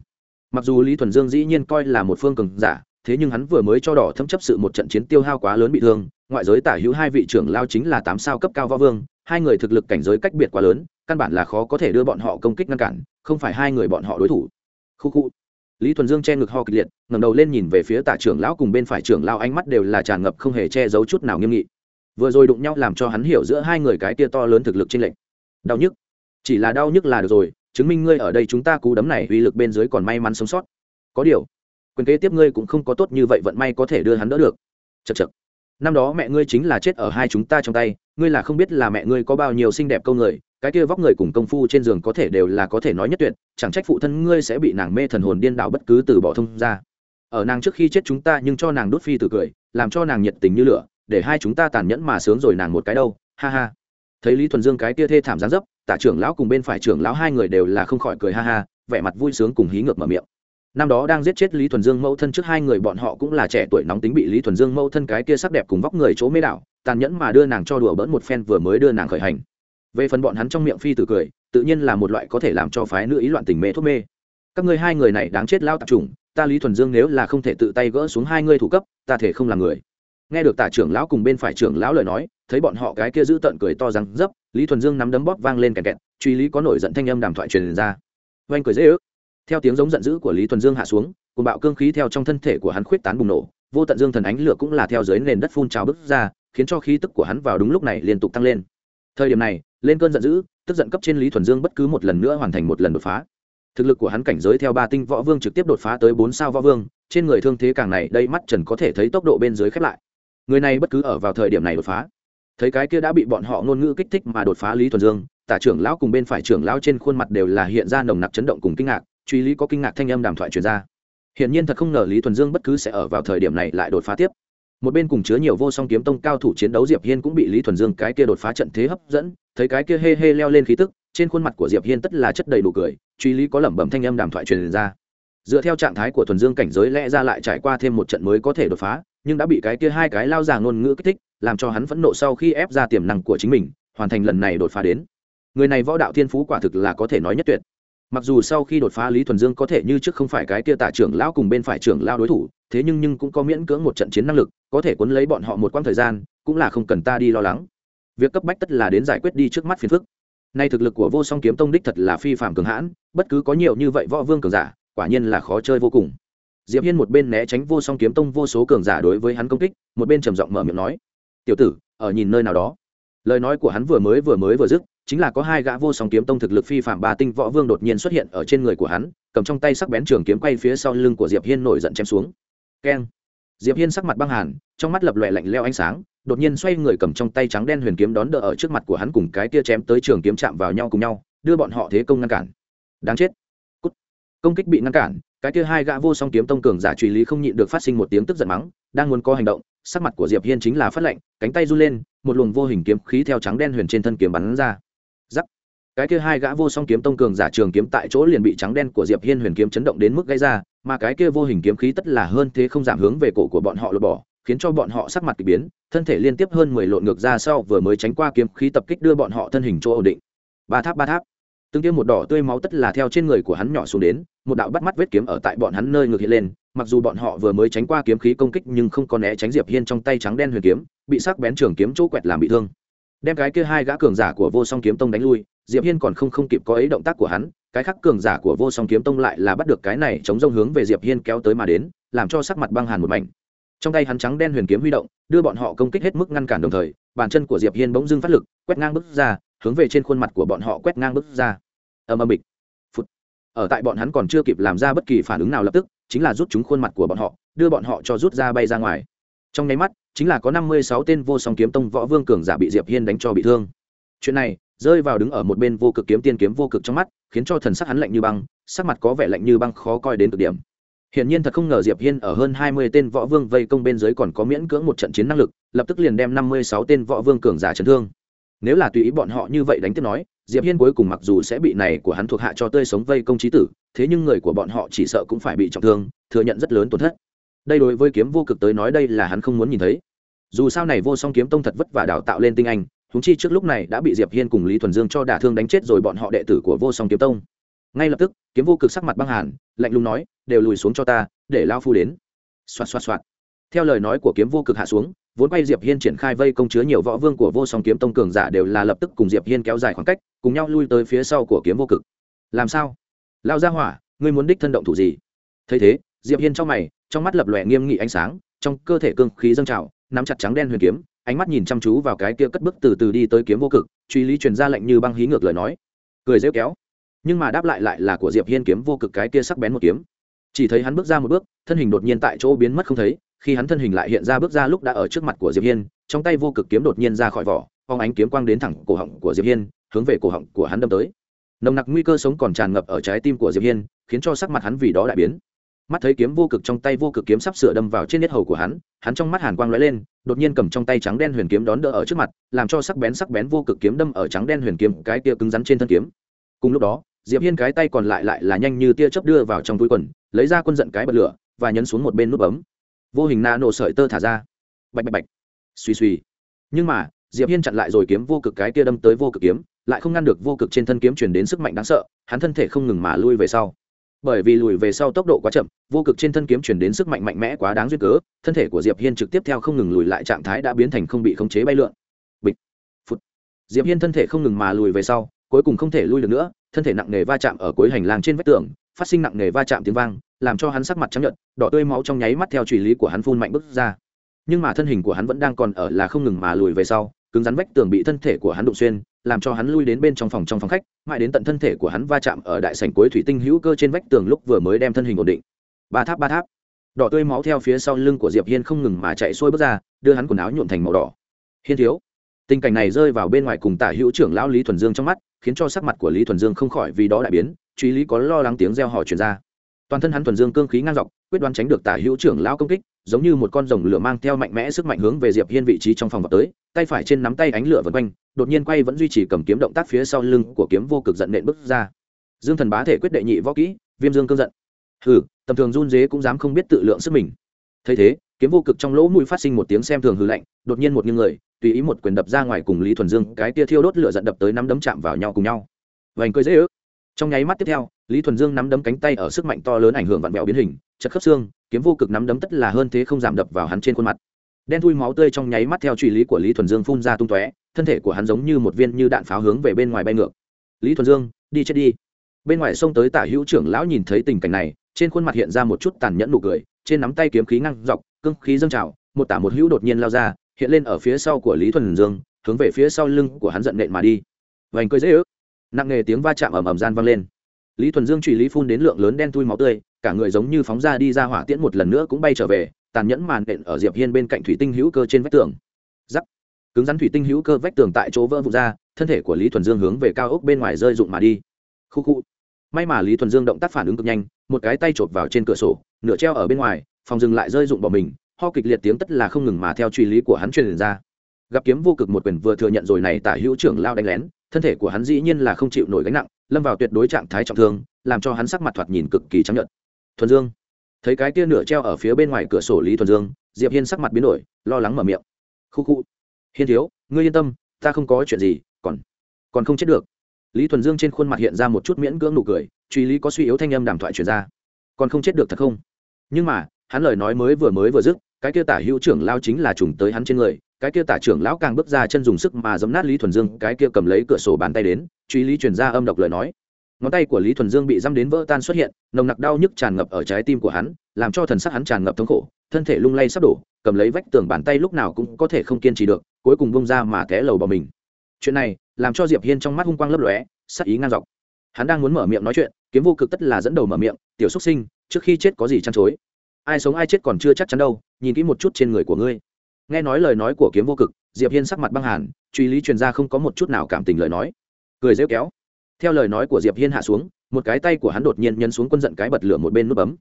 Mặc dù lý thuần dương dĩ nhiên coi là một phương cường giả, thế nhưng hắn vừa mới cho đỏ thâm chấp sự một trận chiến tiêu hao quá lớn bị thương, ngoại giới tả hữu hai vị trưởng lao chính là tám sao cấp cao võ vương, hai người thực lực cảnh giới cách biệt quá lớn, căn bản là khó có thể đưa bọn họ công kích ngăn cản, không phải hai người bọn họ đối thủ. Khu khu lý thuần dương che ngực ho kịch liệt, ngẩng đầu lên nhìn về phía Tạ trưởng lão cùng bên phải trưởng lao ánh mắt đều là tràn ngập không hề che giấu chút nào nghiêm nghị. Vừa rồi đụng nhau làm cho hắn hiểu giữa hai người cái tia to lớn thực lực trên lệnh đau nhức. Chỉ là đau nhức là được rồi, chứng minh ngươi ở đây chúng ta cú đấm này uy lực bên dưới còn may mắn sống sót. Có điều, quyền kế tiếp ngươi cũng không có tốt như vậy vận may có thể đưa hắn đỡ được. Chật chật năm đó mẹ ngươi chính là chết ở hai chúng ta trong tay, ngươi là không biết là mẹ ngươi có bao nhiêu xinh đẹp câu người cái kia vóc người cùng công phu trên giường có thể đều là có thể nói nhất tuyệt, chẳng trách phụ thân ngươi sẽ bị nàng mê thần hồn điên đạo bất cứ từ bỏ thông ra. Ở nàng trước khi chết chúng ta nhưng cho nàng đốt phi từ cười, làm cho nàng nhiệt tình như lửa, để hai chúng ta tàn nhẫn mà sướng rồi nàng một cái đâu, ha ha. Thấy lý thuần dương cái kia thê thảm gián dấp, tả trưởng lão cùng bên phải trưởng lão hai người đều là không khỏi cười ha ha, vẻ mặt vui sướng cùng hí ngược mở miệng. Năm đó đang giết chết lý thuần dương mẫu thân trước hai người bọn họ cũng là trẻ tuổi nóng tính bị lý thuần dương mẫu thân cái kia sắc đẹp cùng vóc người chỗ mê đảo, tàn nhẫn mà đưa nàng cho đùa bỡn một phen vừa mới đưa nàng khởi hành về phần bọn hắn trong miệng phi tử cười, tự nhiên là một loại có thể làm cho phái nữ ý loạn tình mê thuốc mê. Các ngươi hai người này đáng chết lao tạp trùng ta lý thuần dương nếu là không thể tự tay gỡ xuống hai ngươi thủ cấp, ta thể không làm người. Nghe được tả trưởng lão cùng bên phải trưởng lão lời nói, thấy bọn họ cái kia giữ tận cười to răng dấp, lý thuần dương nắm đấm bóp vang lên kẹt kẹt, truy lý có nổi giận thanh âm đàm thoại truyền ra. Oanh cười dễ ước. Theo tiếng giống giận dữ của lý thuần dương hạ xuống cùng bạo cương khí theo trong thân thể của hắn khuyết tán bùng nổ, vô tận dương thần ánh lửa cũng là theo dưới nền đất phun trào bứt ra, khiến cho khí tức của hắn vào đúng lúc này liên tục tăng lên. Thời điểm này lên cơn giận dữ, tức giận cấp trên lý thuần dương bất cứ một lần nữa hoàn thành một lần đột phá. Thực lực của hắn cảnh giới theo ba tinh võ vương trực tiếp đột phá tới bốn sao võ vương, trên người thương thế càng này, đây mắt trần có thể thấy tốc độ bên dưới khép lại. Người này bất cứ ở vào thời điểm này đột phá. Thấy cái kia đã bị bọn họ ngôn ngữ kích thích mà đột phá lý thuần dương, tả trưởng lão cùng bên phải trưởng lão trên khuôn mặt đều là hiện ra nồng nặc chấn động cùng kinh ngạc, truy lý có kinh ngạc thanh âm đàm thoại truyền ra. Hiển nhiên thật không ngờ lý thuần dương bất cứ sẽ ở vào thời điểm này lại đột phá tiếp. Một bên cùng chứa nhiều vô song kiếm tông cao thủ chiến đấu diệp hiên cũng bị lý thuần dương cái kia đột phá trận thế hấp dẫn thấy cái kia hê hê leo lên khí tức, trên khuôn mặt của diệp hiên tất là chất đầy đủ cười, truy lý có lẩm bẩm thanh âm đàm thoại truyền ra. Dựa theo trạng thái của thuần dương cảnh giới lẽ ra lại trải qua thêm một trận mới có thể đột phá, nhưng đã bị cái kia hai cái lao già ngôn ngữ kích thích, làm cho hắn phẫn nộ sau khi ép ra tiềm năng của chính mình, hoàn thành lần này đột phá đến. Người này võ đạo thiên phú quả thực là có thể nói nhất tuyệt. Mặc dù sau khi đột phá lý thuần dương có thể như trước không phải cái kia tả trưởng lão cùng bên phải trưởng lao đối thủ, thế nhưng nhưng cũng có miễn cưỡng một trận chiến năng lực, có thể cuốn lấy bọn họ một quãng thời gian, cũng là không cần ta đi lo lắng việc cấp bách tất là đến giải quyết đi trước mắt phiền phức. Nay thực lực của vô song kiếm tông đích thật là phi phạm cường hãn, bất cứ có nhiều như vậy võ vương cường giả, quả nhiên là khó chơi vô cùng. Diệp hiên một bên né tránh vô song kiếm tông vô số cường giả đối với hắn công kích, một bên trầm giọng mở miệng nói, tiểu tử, ở nhìn nơi nào đó? Lời nói của hắn vừa mới vừa mới vừa dứt, chính là có hai gã vô song kiếm tông thực lực phi phạm ba tinh võ vương đột nhiên xuất hiện ở trên người của hắn, cầm trong tay sắc bén trường kiếm quay phía sau lưng của diệp hiên nổi giận chém xuống. Keng. Diệp hiên sắc mặt băng hàn, trong mắt lập lòe lạnh leo ánh sáng đột nhiên xoay người cầm trong tay trắng đen huyền kiếm đón đỡ ở trước mặt của hắn cùng cái kia chém tới trường kiếm chạm vào nhau cùng nhau, đưa bọn họ thế công ngăn cản. Đáng chết. Cút. công kích bị ngăn cản, cái kia hai gã vô song kiếm tông cường giả truy lý không nhịn được phát sinh một tiếng tức giận mắng, đang muốn có hành động, sắc mặt của diệp hiên chính là phát lệnh cánh tay run lên, một luồng vô hình kiếm khí theo trắng đen huyền trên thân kiếm bắn ra. Giắc. Cái kia hai gã vô song kiếm tông cường giả trường kiếm tại chỗ liền bị trắng đen của diệp hiên huyền kiếm chấn động đến mức gây ra, mà cái kia vô hình kiếm khí tất là hơn thế không giảm hướng về cổ của bọn họ lột bỏ khiến cho bọn họ sắc mặt kỳ biến, thân thể liên tiếp hơn mười lộn ngược ra sau vừa mới tránh qua kiếm khí tập kích đưa bọn họ thân hình chỗ ổn định. Ba tháp ba tháp. Tương tiêm một đỏ tươi máu tất là theo trên người của hắn nhỏ xuống đến, một đạo bắt mắt vết kiếm ở tại bọn hắn nơi ngược hiện lên, mặc dù bọn họ vừa mới tránh qua kiếm khí công kích nhưng không có né tránh diệp hiên trong tay trắng đen huyền kiếm, bị sắc bén trường kiếm chỗ quẹt làm bị thương. Đem cái kia hai gã cường giả của vô song kiếm tông đánh lui, diệp hiên còn không không kịp có ấy động tác của hắn, cái khác cường giả của vô song kiếm tông lại là bắt được cái này chống rông hướng về diệp hiên kéo tới mà đến, làm cho sắc mặt băng hàn một mảnh trong tay hắn trắng đen huyền kiếm huy động, đưa bọn họ công kích hết mức ngăn cản đồng thời, bàn chân của diệp hiên bỗng dưng phát lực, quét ngang bước ra, hướng về trên khuôn mặt của bọn họ quét ngang bước ra. Ầm ầm bịch. Phút ở tại bọn hắn còn chưa kịp làm ra bất kỳ phản ứng nào lập tức, chính là rút chúng khuôn mặt của bọn họ, đưa bọn họ cho rút ra bay ra ngoài. Trong nháy mắt, chính là có năm mươi sáu tên vô song kiếm tông võ vương cường giả bị diệp hiên đánh cho bị thương. Chuyện này, rơi vào đứng ở một bên vô cực kiếm tiên kiếm vô cực trong mắt, khiến cho thần sắc hắn lạnh như băng, sắc mặt có vẻ lạnh như băng khó coi đến cực điểm. Hiển nhiên thật không ngờ Diệp Hiên ở hơn 20 tên võ vương vây công bên dưới còn có miễn cưỡng một trận chiến năng lực, lập tức liền đem 56 tên võ vương cường giả chấn thương. Nếu là tùy ý bọn họ như vậy đánh tiếp nói, Diệp Hiên cuối cùng mặc dù sẽ bị này của hắn thuộc hạ cho tươi sống vây công chí tử, thế nhưng người của bọn họ chỉ sợ cũng phải bị trọng thương, thừa nhận rất lớn tổn thất. Đây đối với kiếm vô cực tới nói đây là hắn không muốn nhìn thấy. Dù sao này vô song kiếm tông thật vất vả đào tạo lên tinh anh, huống chi trước lúc này đã bị Diệp Hiên cùng Lý Thuần Dương cho đả thương đánh chết rồi bọn họ đệ tử của vô song kiếm tông ngay lập tức, kiếm vô cực sắc mặt băng hàn, lạnh lùng nói, đều lùi xuống cho ta, để lao phu đến. Xoạt xoạt xoạt. Theo lời nói của kiếm vô cực hạ xuống, vốn quay diệp hiên triển khai vây công chứa nhiều võ vương của vô song kiếm tông cường giả đều là lập tức cùng diệp hiên kéo dài khoảng cách, cùng nhau lui tới phía sau của kiếm vô cực. Làm sao? Lao ra hỏa, ngươi muốn đích thân động thủ gì? Thấy thế, diệp hiên trong mày, trong mắt lập lòe nghiêm nghị ánh sáng, trong cơ thể cương khí dâng trào, nắm chặt trắng đen huyền kiếm, ánh mắt nhìn chăm chú vào cái kia cất bước từ từ đi tới kiếm vô cực, truy lý truyền ra lệnh như băng hí ngược lời nói. Cười rêu kéo nhưng mà đáp lại lại là của diệp hiên kiếm vô cực cái kia sắc bén một kiếm. Chỉ thấy hắn bước ra một bước, thân hình đột nhiên tại chỗ biến mất không thấy, khi hắn thân hình lại hiện ra bước ra lúc đã ở trước mặt của diệp hiên, trong tay vô cực kiếm đột nhiên ra khỏi vỏ phong ánh kiếm quang đến thẳng cổ họng của diệp hiên, hướng về cổ họng của hắn đâm tới. Nồng nặc nguy cơ sống còn tràn ngập ở trái tim của diệp hiên, khiến cho sắc mặt hắn vì đó đại biến. Mắt thấy kiếm vô cực trong tay vô cực kiếm sắp sửa đâm vào trên nết hầu của hắn hắn trong mắt hàn quang lóe lên, đột nhiên cầm trong tay trắng đen huyền kiếm đón đỡ ở trước mặt, làm cho sắc bén sắc bén vô cực kiếm đâm ở trắng đen huyền kiếm cái kia cứng rắn trên thân kiếm. Cùng lúc đó diệp hiên cái tay còn lại lại là nhanh như tia chớp đưa vào trong túi quần, lấy ra quân giận cái bật lửa, và nhấn xuống một bên nút bấm. Vô hình na nổ sợi tơ thả ra. Bạch bạch bạch. Suy suy nhưng mà, diệp hiên chặn lại rồi kiếm vô cực cái kia đâm tới vô cực kiếm, lại không ngăn được vô cực trên thân kiếm truyền đến sức mạnh đáng sợ, hắn thân thể không ngừng mà lui về sau. Bởi vì lùi về sau tốc độ quá chậm, vô cực trên thân kiếm truyền đến sức mạnh mạnh mẽ quá đáng duyên cớ, thân thể của diệp hiên trực tiếp theo không ngừng lùi lại trạng thái đã biến thành không bị khống chế bay lượn. Bịch. Phút diệp hiên thân thể không ngừng mà lùi về sau, cuối cùng không thể lui được nữa thân thể nặng nề va chạm ở cuối hành lang trên vách tường, phát sinh nặng nề va chạm tiếng vang, làm cho hắn sắc mặt trắng nhợt, đỏ tươi máu trong nháy mắt theo truy lý của hắn phun mạnh bứt ra. Nhưng mà thân hình của hắn vẫn đang còn ở là không ngừng mà lùi về sau, cứng rắn vách tường bị thân thể của hắn đụng xuyên, làm cho hắn lui đến bên trong phòng trong phòng khách, mãi đến tận thân thể của hắn va chạm ở đại sảnh cuối thủy tinh hữu cơ trên vách tường lúc vừa mới đem thân hình ổn định. Ba tháp ba tháp. Đỏ tươi máu theo phía sau lưng của diệp hiên không ngừng mà chạy xuôi bước ra, đưa hắn quần áo nhuộm thành màu đỏ. Hiên thiếu tình cảnh này rơi vào bên ngoài cùng tả hữu trưởng lão lý thuần dương trong mắt, khiến cho sắc mặt của lý thuần dương không khỏi vì đó đại biến, truy lý có lo lắng tiếng reo hò truyền ra. Toàn thân hắn thuần dương cương khí ngang dọc, quyết đoán tránh được tả hữu trưởng lão công kích, giống như một con rồng lửa mang theo mạnh mẽ sức mạnh hướng về diệp hiên vị trí trong phòng vào tới, tay phải trên nắm tay ánh lửa vần quanh, đột nhiên quay vẫn duy trì cầm kiếm động tác phía sau lưng của kiếm vô cực giận nện bước ra. Dương thần bá thể quyết đệ nhị võ kỹ, viêm dương cương giận. Hừ, tầm thường run dế cũng dám không biết tự lượng sức mình. Thấy thế, kiếm vô cực trong lỗ mũi phát sinh một tiếng xem thường hư lạnh, đột nhiên một nghiêng người tùy ý một quyền đập ra ngoài cùng lý thuần dương, cái tia thiêu đốt lửa giận đập tới nắm đấm chạm vào nhau cùng nhau. Vành cười dễ ước. Trong nháy mắt tiếp theo, lý thuần dương nắm đấm cánh tay ở sức mạnh to lớn ảnh hưởng vặn vẹo biến hình chật khớp xương, kiếm vô cực nắm đấm tất là hơn thế không giảm đập vào hắn trên khuôn mặt. Đen thui máu tươi trong nháy mắt theo truy lý của lý thuần dương phun ra tung tóe, thân thể của hắn giống như một viên như đạn pháo hướng về bên ngoài bay ngược. Lý thuần dương, đi chết đi. Bên ngoài sông tới tả hữu trưởng lão nhìn thấy tình cảnh này, trên khuôn mặt hiện ra một chút tàn nhẫn nụ cười, trên nắm tay kiếm khí ngăn dọc cưng khí dâng trào, một tả một hữu đột nhiên lao ra hiện lên ở phía sau của lý thuần dương, hướng về phía sau lưng của hắn giận nện mà đi. Vành cười dễ ước. Nặng nề tiếng va chạm ầm ầm gian vang lên. Lý thuần dương truy lý phun đến lượng lớn đen thui máu tươi, cả người giống như phóng ra đi ra hỏa tiễn một lần nữa cũng bay trở về, tàn nhẫn màn nện ở diệp hiên bên cạnh thủy tinh hữu cơ trên vách tường. Giắc. Cứng rắn thủy tinh hữu cơ vách tường tại chỗ vỡ vụn ra, thân thể của lý thuần dương hướng về cao ốc bên ngoài rơi rụng mà đi. Khu khu. May mà lý thuần dương động tác phản ứng cực nhanh, một cái tay chộp vào trên cửa sổ, nửa treo ở bên ngoài, phòng dừng lại rơi rụng bỏ mình ho kịch liệt tiếng tất là không ngừng mà theo truy lý của hắn truyền ra. Gặp kiếm vô cực một quyền vừa thừa nhận rồi này tả hữu trưởng lao đánh lén, thân thể của hắn dĩ nhiên là không chịu nổi gánh nặng, lâm vào tuyệt đối trạng thái trọng thương, làm cho hắn sắc mặt thoạt nhìn cực kỳ trắng nhợt. Thuần dương. Thấy cái kia nửa treo ở phía bên ngoài cửa sổ lý thuần dương, diệp hiên sắc mặt biến đổi, lo lắng mở miệng. Khu khu. Hiên thiếu, ngươi yên tâm, ta không có chuyện gì, còn còn không chết được. Lý thuần dương trên khuôn mặt hiện ra một chút miễn cưỡng nụ cười, truy lý có suy yếu thanh âm đàm thoại truyền ra. Còn không chết được thật không? Nhưng mà hắn lời nói mới vừa mới vừa dứt, cái kia tả hữu trưởng lao chính là trùng tới hắn trên người, cái kia tả trưởng lão càng bước ra chân dùng sức mà giấm nát lý thuần dương, cái kia cầm lấy cửa sổ bàn tay đến, truy lý truyền ra âm độc lời nói. Ngón tay của lý thuần dương bị dăm đến vỡ tan xuất hiện, nồng nặc đau nhức tràn ngập ở trái tim của hắn, làm cho thần sắc hắn tràn ngập thống khổ, thân thể lung lay sắp đổ, cầm lấy vách tường bàn tay lúc nào cũng có thể không kiên trì được, cuối cùng bông ra mà té lầu bỏ mình. Chuyện này làm cho diệp hiên trong mắt hung quang lấp lóe, sắc ý ngang dọc. Hắn đang muốn mở miệng nói chuyện, kiếm vô cực tất là dẫn đầu mở miệng, tiểu xuất sinh, trước khi chết có gì chăn chối? Ai sống ai chết còn chưa chắc chắn đâu, nhìn kỹ một chút trên người của ngươi. Nghe nói lời nói của kiếm vô cực, diệp hiên sắc mặt băng hàn, truy lý truyền ra không có một chút nào cảm tình lời nói. Cười rêu kéo. Theo lời nói của diệp hiên hạ xuống, một cái tay của hắn đột nhiên nhấn xuống quân giận cái bật lửa một bên nút bấm.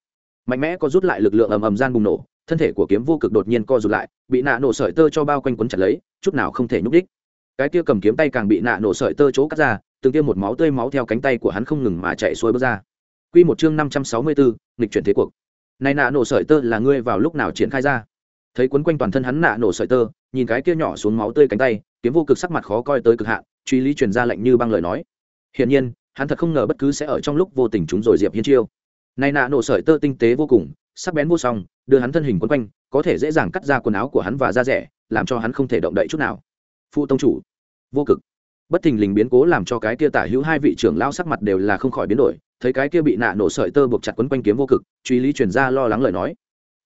Mạnh mẽ có rút lại lực lượng ầm ầm gian bùng nổ, thân thể của kiếm vô cực đột nhiên co rụt lại, bị nạ nổ sợi tơ cho bao quanh quấn chặt lấy, chút nào không thể nhúc đích cái kia cầm kiếm tay càng bị nạ nổ sợi tơ chỗ cắt ra, từng tiêm một máu tươi máu theo cánh tay của hắn không ngừng mà chạy xuôi bước ra. Quy một chương năm trăm sáu mươi bốn, nghịch chuyển thế cuộc này nạ nổ sợi tơ là ngươi vào lúc nào triển khai ra? Thấy quấn quanh toàn thân hắn nạ nổ sợi tơ, nhìn cái kia nhỏ xuống máu tươi cánh tay, kiếm vô cực sắc mặt khó coi tới cực hạn, truy lý truyền ra lệnh như băng lời nói. Hiển nhiên, hắn thật không ngờ bất cứ sẽ ở trong lúc vô tình chúng rồi diệp hiên chiêu. Này nạ nổ sợi tơ tinh tế vô cùng, sắc bén vô song, đưa hắn thân hình quấn quanh, có thể dễ dàng cắt ra quần áo của hắn và da rẻ, làm cho hắn không thể động đậy chút nào. Phụ tông chủ, vô cực. Bất thình lình biến cố làm cho cái kia tả hữu hai vị trưởng lao sắc mặt đều là không khỏi biến đổi thấy cái kia bị nạ nổ sợi tơ buộc chặt quấn quanh kiếm vô cực, truy lý truyền ra lo lắng lời nói.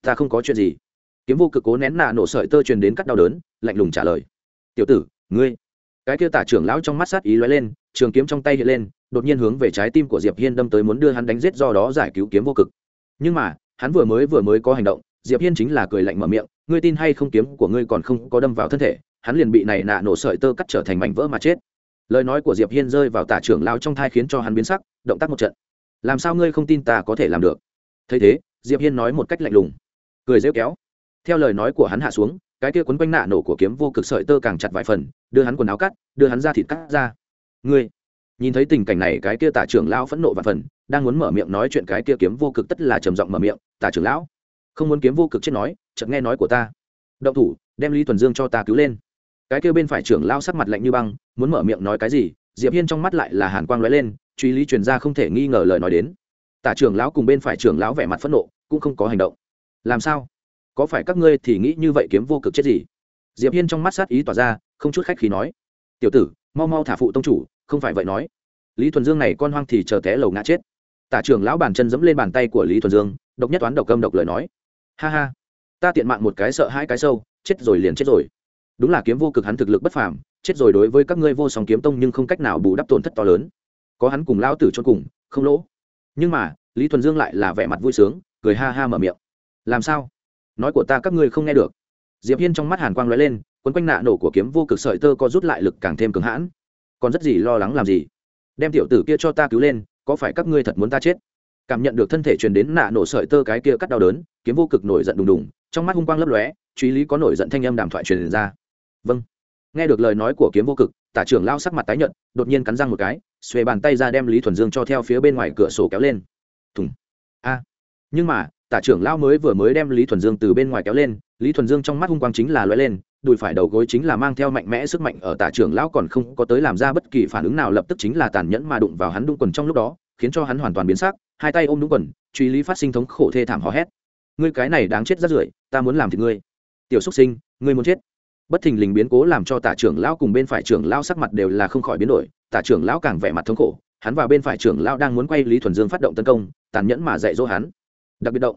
Ta không có chuyện gì. Kiếm vô cực cố nén nạ nổ sợi tơ truyền đến cắt đau đớn, lạnh lùng trả lời. Tiểu tử, ngươi. Cái kia tả trưởng lão trong mắt sát ý lóe lên, trường kiếm trong tay hiện lên, đột nhiên hướng về trái tim của diệp hiên đâm tới muốn đưa hắn đánh giết do đó giải cứu kiếm vô cực. Nhưng mà, hắn vừa mới vừa mới có hành động, diệp hiên chính là cười lạnh mở miệng, ngươi tin hay không kiếm của ngươi còn không có đâm vào thân thể, hắn liền bị này nạ nổ sợi tơ cắt trở thành mảnh vỡ mà chết. Lời nói của diệp hiên rơi vào tả trưởng lão trong thai khiến cho hắn biến sắc, động tác một trận làm sao ngươi không tin ta có thể làm được? Thấy thế, diệp hiên nói một cách lạnh lùng. Cười rêu kéo. Theo lời nói của hắn hạ xuống, cái kia quấn quanh nạ nổ của kiếm vô cực sợi tơ càng chặt vài phần, đưa hắn quần áo cắt, đưa hắn ra thịt cắt ra. Ngươi, nhìn thấy tình cảnh này, cái kia tả trưởng lão phẫn nộ và phần, đang muốn mở miệng nói chuyện cái kia kiếm vô cực tất là trầm giọng mở miệng, tả trưởng lão, không muốn kiếm vô cực chết nói, chợt nghe nói của ta. Động thủ, đem lý tuần dương cho ta cứu lên. Cái kia bên phải trưởng lão sắc mặt lạnh như băng, muốn mở miệng nói cái gì, diệp hiên trong mắt lại là hàn quang lóe lên truy lý truyền ra không thể nghi ngờ lời nói đến. Tả trưởng lão cùng bên phải trưởng lão vẻ mặt phẫn nộ, cũng không có hành động. Làm sao? Có phải các ngươi thì nghĩ như vậy kiếm vô cực chết gì? Diệp hiên trong mắt sát ý tỏa ra, không chút khách khí nói. Tiểu tử, mau mau thả phụ tông chủ, không phải vậy nói. Lý thuần dương này con hoang thì chờ té lầu ngã chết. Tả trưởng lão bàn chân dẫm lên bàn tay của lý thuần dương, độc nhất toán độc cơm độc lời nói. Ha ha, ta tiện mạng một cái sợ hai cái sâu, chết rồi liền chết rồi. Đúng là kiếm vô cực hắn thực lực bất phàm, chết rồi đối với các ngươi vô song kiếm tông nhưng không cách nào bù đắp tổn thất to lớn có hắn cùng lão tử cho cùng, không lỗ. Nhưng mà, lý thuần dương lại là vẻ mặt vui sướng, cười ha ha mở miệng. Làm sao? Nói của ta các ngươi không nghe được. Diệp hiên trong mắt hàn quang lóe lên, quấn quanh nạ nổ của kiếm vô cực sợi tơ co rút lại lực càng thêm cứng hãn. Còn rất gì lo lắng làm gì? Đem tiểu tử kia cho ta cứu lên, có phải các ngươi thật muốn ta chết? Cảm nhận được thân thể truyền đến nạ nổ sợi tơ cái kia cắt đau đớn, kiếm vô cực nổi giận đùng đùng, trong mắt hung quang lấp lóe, truy lý có nổi giận thanh âm đàm thoại truyền ra. Vâng. Nghe được lời nói của kiếm vô cực tả trưởng lao sắc mặt tái nhợt, đột nhiên cắn răng một cái, xuề bàn tay ra đem lý thuần dương cho theo phía bên ngoài cửa sổ kéo lên. Thùng. A. Nhưng mà, tả trưởng lao mới vừa mới đem lý thuần dương từ bên ngoài kéo lên, lý thuần dương trong mắt hung quang chính là loay lên, đùi phải đầu gối chính là mang theo mạnh mẽ sức mạnh ở tả trưởng lão còn không có tới làm ra bất kỳ phản ứng nào lập tức chính là tàn nhẫn mà đụng vào hắn đung quần trong lúc đó, khiến cho hắn hoàn toàn biến sắc, hai tay ôm đúng quần, truy lý phát sinh thống khổ thê thảm hò hét. Ngươi cái này đáng chết rất rưởi ta muốn làm thì ngươi. Tiểu xúc sinh, ngươi muốn chết bất thình lình biến cố làm cho tả trưởng lão cùng bên phải trưởng lão sắc mặt đều là không khỏi biến đổi, tả trưởng lão càng vẻ mặt thống khổ, hắn và bên phải trưởng lão đang muốn quay lý thuần dương phát động tấn công, tàn nhẫn mà dạy dỗ hắn. Đặc biệt động.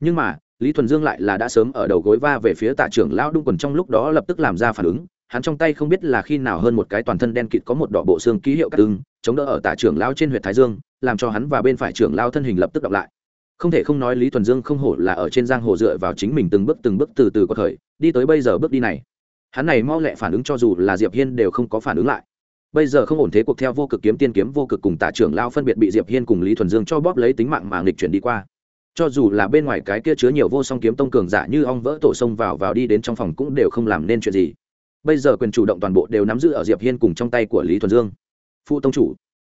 Nhưng mà, lý thuần dương lại là đã sớm ở đầu gối va về phía tả trưởng lão đung quần trong lúc đó lập tức làm ra phản ứng, hắn trong tay không biết là khi nào hơn một cái toàn thân đen kịt có một đỏ bộ xương ký hiệu cắt tưng chống đỡ ở tả trưởng lão trên huyện thái dương, làm cho hắn và bên phải trưởng lão thân hình lập tức đọc lại. Không thể không nói lý thuần dương không hổ là ở trên giang hồ dựa vào chính mình từng bước từng bước từ từ có thời, đi tới bây giờ bước đi này hắn này mau lẹ phản ứng cho dù là diệp hiên đều không có phản ứng lại. Bây giờ không ổn thế cuộc theo vô cực kiếm tiên kiếm vô cực cùng tả trưởng lao phân biệt bị diệp hiên cùng lý thuần dương cho bóp lấy tính mạng mà nghịch chuyển đi qua. Cho dù là bên ngoài cái kia chứa nhiều vô song kiếm tông cường giả như ong vỡ tổ sông vào vào đi đến trong phòng cũng đều không làm nên chuyện gì. Bây giờ quyền chủ động toàn bộ đều nắm giữ ở diệp hiên cùng trong tay của lý thuần dương. Phụ tông chủ,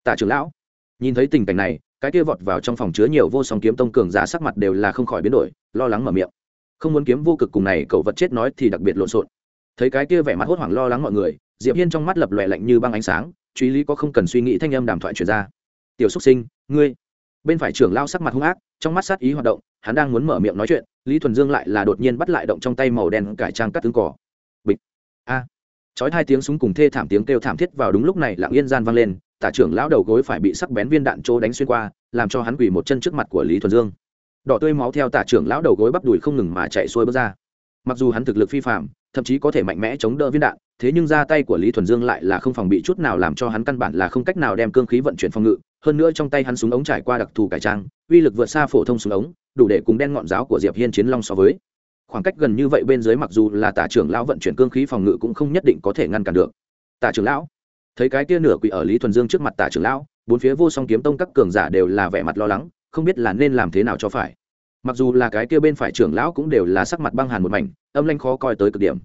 tả trưởng lão, nhìn thấy tình cảnh này, cái kia vọt vào trong phòng chứa nhiều vô song kiếm tông cường giả sắc mặt đều là không khỏi biến đổi, lo lắng mở miệng. Không muốn kiếm vô cực cùng này, cậu vật chết nói thì đặc biệt lộn xộn thấy cái kia vẻ mặt hốt hoảng lo lắng mọi người, diệp hiên trong mắt lập lòe lạnh như băng ánh sáng, truy lý có không cần suy nghĩ thanh âm đàm thoại truyền ra. Tiểu xúc sinh, ngươi. Bên phải trưởng lao sắc mặt hung ác, trong mắt sát ý hoạt động, hắn đang muốn mở miệng nói chuyện, lý thuần dương lại là đột nhiên bắt lại động trong tay màu đen cải trang cắt tướng cỏ. Bịch. A. À. chói hai tiếng súng cùng thê thảm tiếng kêu thảm thiết vào đúng lúc này lặng yên gian vang lên, tả trưởng lão đầu gối phải bị sắc bén viên đạn trô đánh xuyên qua, làm cho hắn quỳ một chân trước mặt của lý thuần dương. Đỏ tươi máu theo tả trưởng lão đầu gối bắp đùi không ngừng mà chạy xuôi bước ra. Mặc dù hắn thực lực phi phạm thậm chí có thể mạnh mẽ chống đỡ viên đạn, thế nhưng ra tay của lý thuần dương lại là không phòng bị chút nào làm cho hắn căn bản là không cách nào đem cương khí vận chuyển phòng ngự. Hơn nữa trong tay hắn súng ống trải qua đặc thù cải trang, uy lực vượt xa phổ thông súng ống, đủ để cùng đen ngọn giáo của diệp hiên chiến long so với. Khoảng cách gần như vậy bên dưới mặc dù là tả trưởng lão vận chuyển cương khí phòng ngự cũng không nhất định có thể ngăn cản được. Tả trưởng lão, thấy cái kia nửa quỷ ở lý thuần dương trước mặt tả trưởng lão, bốn phía vô song kiếm tông các cường giả đều là vẻ mặt lo lắng, không biết là nên làm thế nào cho phải mặc dù là cái kia bên phải trưởng lão cũng đều là sắc mặt băng hàn một mảnh, âm lanh khó coi tới cực điểm.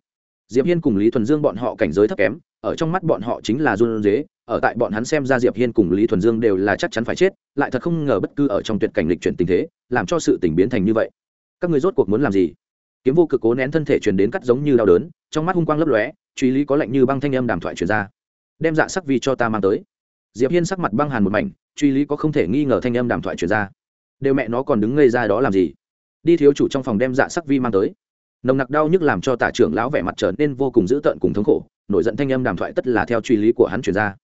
Diệp hiên cùng lý thuần dương bọn họ cảnh giới thấp kém, ở trong mắt bọn họ chính là run dế ở tại bọn hắn xem ra diệp hiên cùng lý thuần dương đều là chắc chắn phải chết, lại thật không ngờ bất cứ ở trong tuyệt cảnh lịch chuyển tình thế, làm cho sự tình biến thành như vậy. Các người rốt cuộc muốn làm gì? Kiếm vô cực cố nén thân thể truyền đến cắt giống như đau đớn, trong mắt hung quang lấp lóe, truy lý có lệnh như băng thanh âm đàm thoại truyền ra. Đem dạ sắc vi cho ta mang tới. Diệp hiên sắc mặt băng hàn một mảnh, truy lý có không thể nghi ngờ thanh âm đàm thoại truyền ra đều mẹ nó còn đứng ngây ra đó làm gì? Đi thiếu chủ trong phòng đem dạ sắc vi mang tới. Nồng nặc đau nhức làm cho tả trưởng lão vẻ mặt trở nên vô cùng dữ tợn cùng thống khổ, nổi giận thanh âm đàm thoại tất là theo truy lý của hắn truyền ra.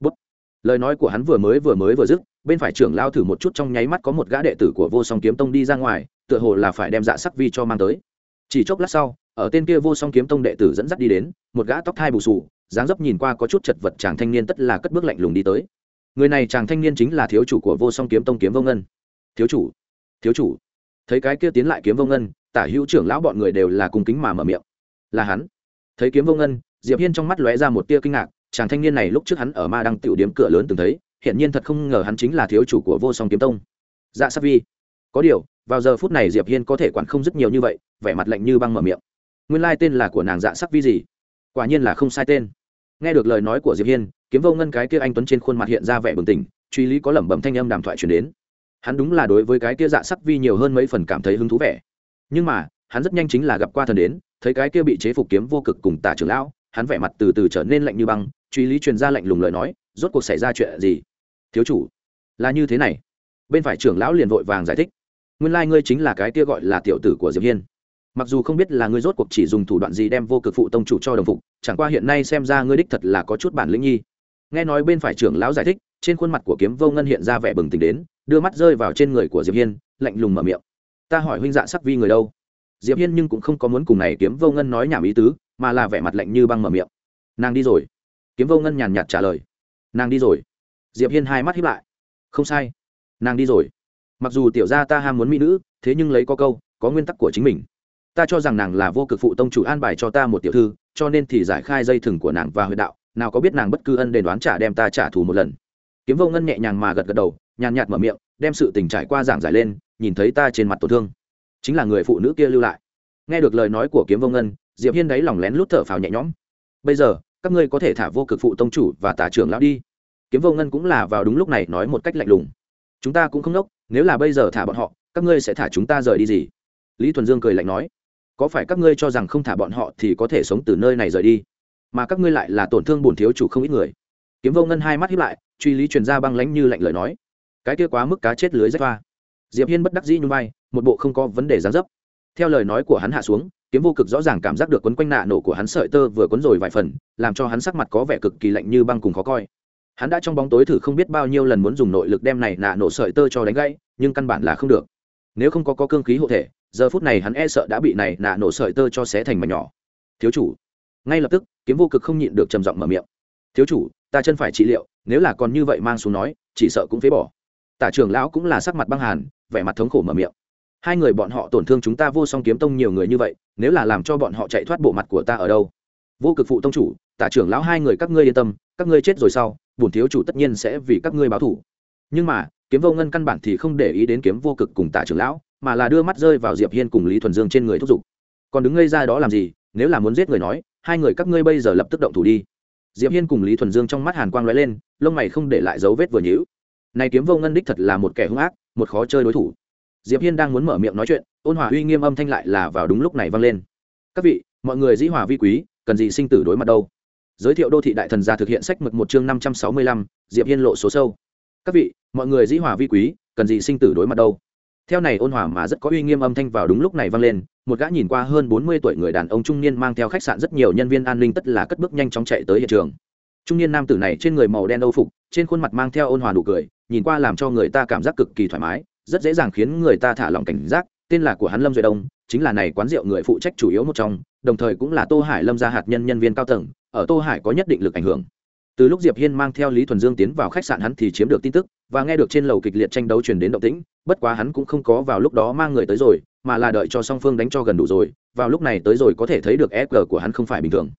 Bút. lời nói của hắn vừa mới vừa mới vừa dứt, bên phải trưởng lao thử một chút trong nháy mắt có một gã đệ tử của vô song kiếm tông đi ra ngoài, tựa hồ là phải đem dạ sắc vi cho mang tới. Chỉ chốc lát sau, ở tên kia vô song kiếm tông đệ tử dẫn dắt đi đến, một gã tóc thai bù sù, dáng dấp nhìn qua có chút chật vật chàng thanh niên tất là cất bước lạnh lùng đi tới. Người này chàng thanh niên chính là thiếu chủ của vô song kiếm tông kiếm vô ngân thiếu chủ thiếu chủ. Thấy cái kia tiến lại kiếm vô ngân, tả hữu trưởng lão bọn người đều là cung kính mà mở miệng. Là hắn. Thấy kiếm vô ngân, diệp hiên trong mắt lóe ra một tia kinh ngạc, chàng thanh niên này lúc trước hắn ở ma đăng tiểu điếm cửa lớn từng thấy hiện nhiên thật không ngờ hắn chính là thiếu chủ của vô song kiếm tông. Dạ sắc vi. Có điều, vào giờ phút này diệp hiên có thể quản không rất nhiều như vậy, vẻ mặt lạnh như băng mở miệng. Nguyên lai tên là của nàng dạ sắc vi gì? Quả nhiên là không sai tên. Nghe được lời nói của diệp hiên, kiếm vô ngân cái kia anh tuấn trên khuôn mặt hiện ra vẻ bừng tỉnh, truy lý có lẩm bẩm thanh âm đàm thoại truyền đến hắn đúng là đối với cái kia dạ sắc vi nhiều hơn mấy phần cảm thấy hứng thú vẻ. Nhưng mà, hắn rất nhanh chính là gặp qua thần đến, thấy cái kia bị chế phục kiếm vô cực cùng tả trưởng lão, hắn vẻ mặt từ từ trở nên lạnh như băng, truy lý truyền ra lạnh lùng lời nói, rốt cuộc xảy ra chuyện gì? Thiếu chủ, là như thế này. Bên phải trưởng lão liền vội vàng giải thích. Nguyên lai ngươi chính là cái kia gọi là tiểu tử của diệp hiên. Mặc dù không biết là ngươi rốt cuộc chỉ dùng thủ đoạn gì đem vô cực phụ tông chủ cho đồng phục, chẳng qua hiện nay xem ra ngươi đích thật là có chút bản lĩnh nhi. Nghe nói bên phải trưởng lão giải thích, trên khuôn mặt của kiếm vô ngân hiện ra vẻ bừng tỉnh đến đưa mắt rơi vào trên người của diệp hiên, lạnh lùng mở miệng. Ta hỏi huynh dạ sắc vi người đâu? Diệp hiên nhưng cũng không có muốn cùng này kiếm vô ngân nói nhảm ý tứ, mà là vẻ mặt lạnh như băng mở miệng. Nàng đi rồi. Kiếm vô ngân nhàn nhạt trả lời. Nàng đi rồi. Diệp hiên hai mắt hiếp lại. Không sai. Nàng đi rồi. Mặc dù tiểu gia ta ham muốn mỹ nữ, thế nhưng lấy có câu, có nguyên tắc của chính mình. Ta cho rằng nàng là vô cực phụ tông chủ an bài cho ta một tiểu thư, cho nên thì giải khai dây thừng của nàng và huyệt đạo, nào có biết nàng bất cứ ân đền đoán trả đem ta trả thù một lần. Kiếm vô ngân nhẹ nhàng mà gật gật đầu nhàn nhạt mở miệng, đem sự tình trải qua giảng giải lên, nhìn thấy ta trên mặt tổn thương. Chính là người phụ nữ kia lưu lại. Nghe được lời nói của kiếm vô ngân, diệp hiên đáy lòng lén lút thở phào nhẹ nhõm. Bây giờ, các ngươi có thể thả vô cực phụ tông chủ và tả trưởng lão đi. Kiếm vô ngân cũng là vào đúng lúc này nói một cách lạnh lùng. Chúng ta cũng không nốc, nếu là bây giờ thả bọn họ, các ngươi sẽ thả chúng ta rời đi gì? Lý thuần dương cười lạnh nói. Có phải các ngươi cho rằng không thả bọn họ thì có thể sống từ nơi này rời đi? Mà các ngươi lại là tổn thương bổn thiếu chủ không ít người. Kiếm vô ngân hai mắt hiếp lại, truy lý truyền ra băng lánh như lạnh lời nói cái kia quá mức cá chết lưới rách hoa diệp hiên bất đắc dĩ nhung vai một bộ không có vấn đề gián dấp. Theo lời nói của hắn hạ xuống kiếm vô cực rõ ràng cảm giác được quấn quanh nạ nổ của hắn sợi tơ vừa quấn rồi vài phần làm cho hắn sắc mặt có vẻ cực kỳ lạnh như băng cùng khó coi. Hắn đã trong bóng tối thử không biết bao nhiêu lần muốn dùng nội lực đem này nạ nổ sợi tơ cho đánh gãy nhưng căn bản là không được. Nếu không có, có cương khí hộ thể giờ phút này hắn e sợ đã bị này nạ nổ sợi tơ cho xé thành mảnh nhỏ. Thiếu chủ. Ngay lập tức kiếm vô cực không nhịn được trầm giọng mở miệng. Thiếu chủ ta chân phải trị liệu nếu là còn như vậy mang xuống nói chỉ sợ cũng phế bỏ tả trưởng lão cũng là sắc mặt băng hàn, vẻ mặt thống khổ mở miệng. Hai người bọn họ tổn thương chúng ta vô song kiếm tông nhiều người như vậy, nếu là làm cho bọn họ chạy thoát bộ mặt của ta ở đâu? Vô cực phụ tông chủ, tả trưởng lão hai người các ngươi yên tâm, các ngươi chết rồi sau, bổn thiếu chủ tất nhiên sẽ vì các ngươi báo thủ nhưng mà, kiếm vô ngân căn bản thì không để ý đến kiếm vô cực cùng tả trưởng lão, mà là đưa mắt rơi vào diệp hiên cùng lý thuần dương trên người thúc giục. Còn đứng ngây ra đó làm gì? Nếu là muốn giết người nói, hai người các ngươi bây giờ lập tức động thủ đi. Diệp hiên cùng lý thuần dương trong mắt hàn quang lóe lên, lông mày không để lại dấu vết vừa nhíu này kiếm vô ngân đích thật là một kẻ hung ác, một khó chơi đối thủ. Diệp hiên đang muốn mở miệng nói chuyện, ôn hòa uy nghiêm âm thanh lại là vào đúng lúc này vang lên. Các vị, mọi người dĩ hòa vi quý, cần gì sinh tử đối mặt đâu? Giới thiệu đô thị đại thần gia thực hiện sách mực một chương năm trăm sáu mươi lăm, diệp hiên lộ số sâu. Các vị, mọi người dĩ hòa vi quý, cần gì sinh tử đối mặt đâu? Theo này ôn hòa mà rất có uy nghiêm âm thanh vào đúng lúc này vang lên, một gã nhìn qua hơn bốn mươi tuổi người đàn ông trung niên mang theo khách sạn rất nhiều nhân viên an ninh tất là cất bước nhanh chóng chạy tới hiện trường. Trung niên nam tử này trên người màu đen âu phục trên khuôn mặt mang theo ôn hòa nụ cười, nhìn qua làm cho người ta cảm giác cực kỳ thoải mái, rất dễ dàng khiến người ta thả lòng cảnh giác. Tên là của hắn lâm duệ đông, chính là này quán rượu người phụ trách chủ yếu một trong, đồng thời cũng là tô hải lâm gia hạt nhân nhân viên cao tầng, ở tô hải có nhất định lực ảnh hưởng. Từ lúc diệp hiên mang theo lý thuần dương tiến vào khách sạn hắn thì chiếm được tin tức và nghe được trên lầu kịch liệt tranh đấu truyền đến động tĩnh, bất quá hắn cũng không có vào lúc đó mang người tới rồi, mà là đợi cho song phương đánh cho gần đủ rồi, vào lúc này tới rồi có thể thấy được e g của hắn không phải bình thường.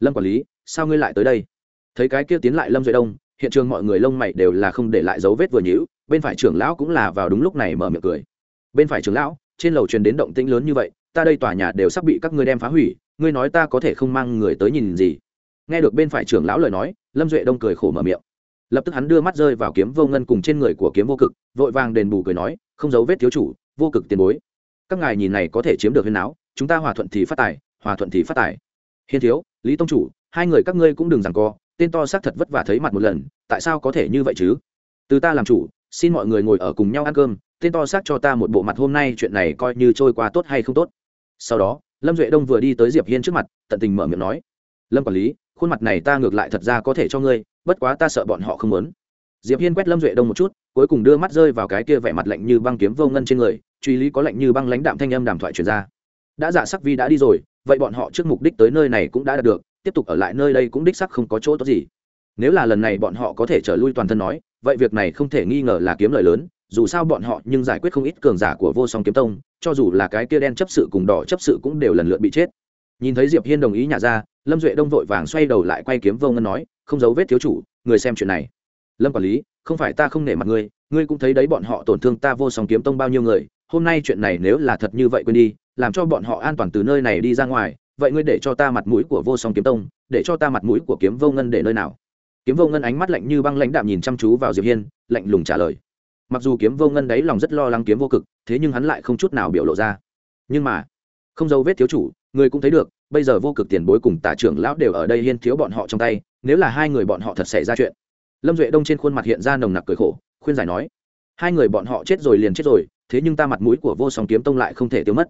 Lâm quản lý, sao ngươi lại tới đây? Thấy cái kia tiến lại lâm duệ đông hiện trường mọi người lông mày đều là không để lại dấu vết vừa nhữ bên phải trưởng lão cũng là vào đúng lúc này mở miệng cười. Bên phải trưởng lão, trên lầu truyền đến động tĩnh lớn như vậy, ta đây tòa nhà đều sắp bị các ngươi đem phá hủy, ngươi nói ta có thể không mang người tới nhìn gì? Nghe được bên phải trưởng lão lời nói, lâm duệ đông cười khổ mở miệng. Lập tức hắn đưa mắt rơi vào kiếm vô ngân cùng trên người của kiếm vô cực, vội vàng đền bù cười nói, không giấu vết thiếu chủ, vô cực tiền bối. Các ngài nhìn này có thể chiếm được huyền áo chúng ta hòa thuận thì phát tài, hòa thuận thì phát tài. Hiên thiếu, lý tông chủ, hai người các ngươi cũng đừng rằng co tên to xác thật vất vả thấy mặt một lần, tại sao có thể như vậy chứ? Từ ta làm chủ, xin mọi người ngồi ở cùng nhau ăn cơm, tên to xác cho ta một bộ mặt hôm nay chuyện này coi như trôi qua tốt hay không tốt. Sau đó, lâm duệ đông vừa đi tới diệp hiên trước mặt, tận tình mở miệng nói, lâm quản lý, khuôn mặt này ta ngược lại thật ra có thể cho ngươi, bất quá ta sợ bọn họ không muốn. Diệp hiên quét lâm duệ đông một chút, cuối cùng đưa mắt rơi vào cái kia vẻ mặt lạnh như băng kiếm vô ngân trên người, truy lý có lạnh như băng lãnh đạm thanh âm đàm thoại truyền ra. Đã giả sắc vi đã đi rồi, vậy bọn họ trước mục đích tới nơi này cũng đã đạt được tiếp tục ở lại nơi đây cũng đích sắc không có chỗ tốt gì. Nếu là lần này bọn họ có thể trở lui toàn thân nói, vậy việc này không thể nghi ngờ là kiếm lời lớn, dù sao bọn họ nhưng giải quyết không ít cường giả của vô song kiếm tông, cho dù là cái kia đen chấp sự cùng đỏ chấp sự cũng đều lần lượt bị chết. Nhìn thấy diệp hiên đồng ý nhả ra, lâm duệ đông vội vàng xoay đầu lại quay kiếm vô ngân nói, không giấu vết thiếu chủ, người xem chuyện này. Lâm quản lý, không phải ta không nể mặt ngươi ngươi cũng thấy đấy bọn họ tổn thương ta vô song kiếm tông bao nhiêu người, hôm nay chuyện này nếu là thật như vậy quên đi, làm cho bọn họ an toàn từ nơi này đi ra ngoài vậy ngươi để cho ta mặt mũi của vô song kiếm tông, để cho ta mặt mũi của kiếm vô ngân để nơi nào? Kiếm vô ngân ánh mắt lạnh như băng lãnh đạm nhìn chăm chú vào diệp hiên, lạnh lùng trả lời. Mặc dù kiếm vô ngân đấy lòng rất lo lắng kiếm vô cực, thế nhưng hắn lại không chút nào biểu lộ ra. Nhưng mà, không dấu vết thiếu chủ, người cũng thấy được, bây giờ vô cực tiền bối cùng tả trưởng lão đều ở đây hiên thiếu bọn họ trong tay, nếu là hai người bọn họ thật xảy ra chuyện. Lâm duệ đông trên khuôn mặt hiện ra nồng nặc cười khổ, khuyên giải nói, hai người bọn họ chết rồi liền chết rồi, thế nhưng ta mặt mũi của vô song kiếm tông lại không thể tiêu mất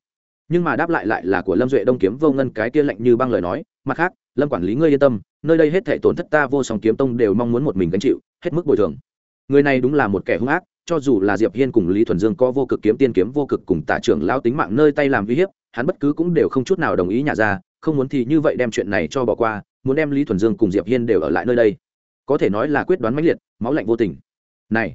nhưng mà đáp lại lại là của lâm duệ đông kiếm vô ngân cái kia lạnh như băng lời nói, mặt khác, lâm quản lý ngươi yên tâm, nơi đây hết thể tổn thất ta vô song kiếm tông đều mong muốn một mình gánh chịu, hết mức bồi thường. Người này đúng là một kẻ hung ác, cho dù là diệp hiên cùng lý thuần dương có vô cực kiếm tiên kiếm vô cực cùng tả trưởng lao tính mạng nơi tay làm uy hiếp, hắn bất cứ cũng đều không chút nào đồng ý nhà ra, không muốn thì như vậy đem chuyện này cho bỏ qua, muốn đem lý thuần dương cùng diệp hiên đều ở lại nơi đây. Có thể nói là quyết đoán mãnh liệt, máu lạnh vô tình. Này,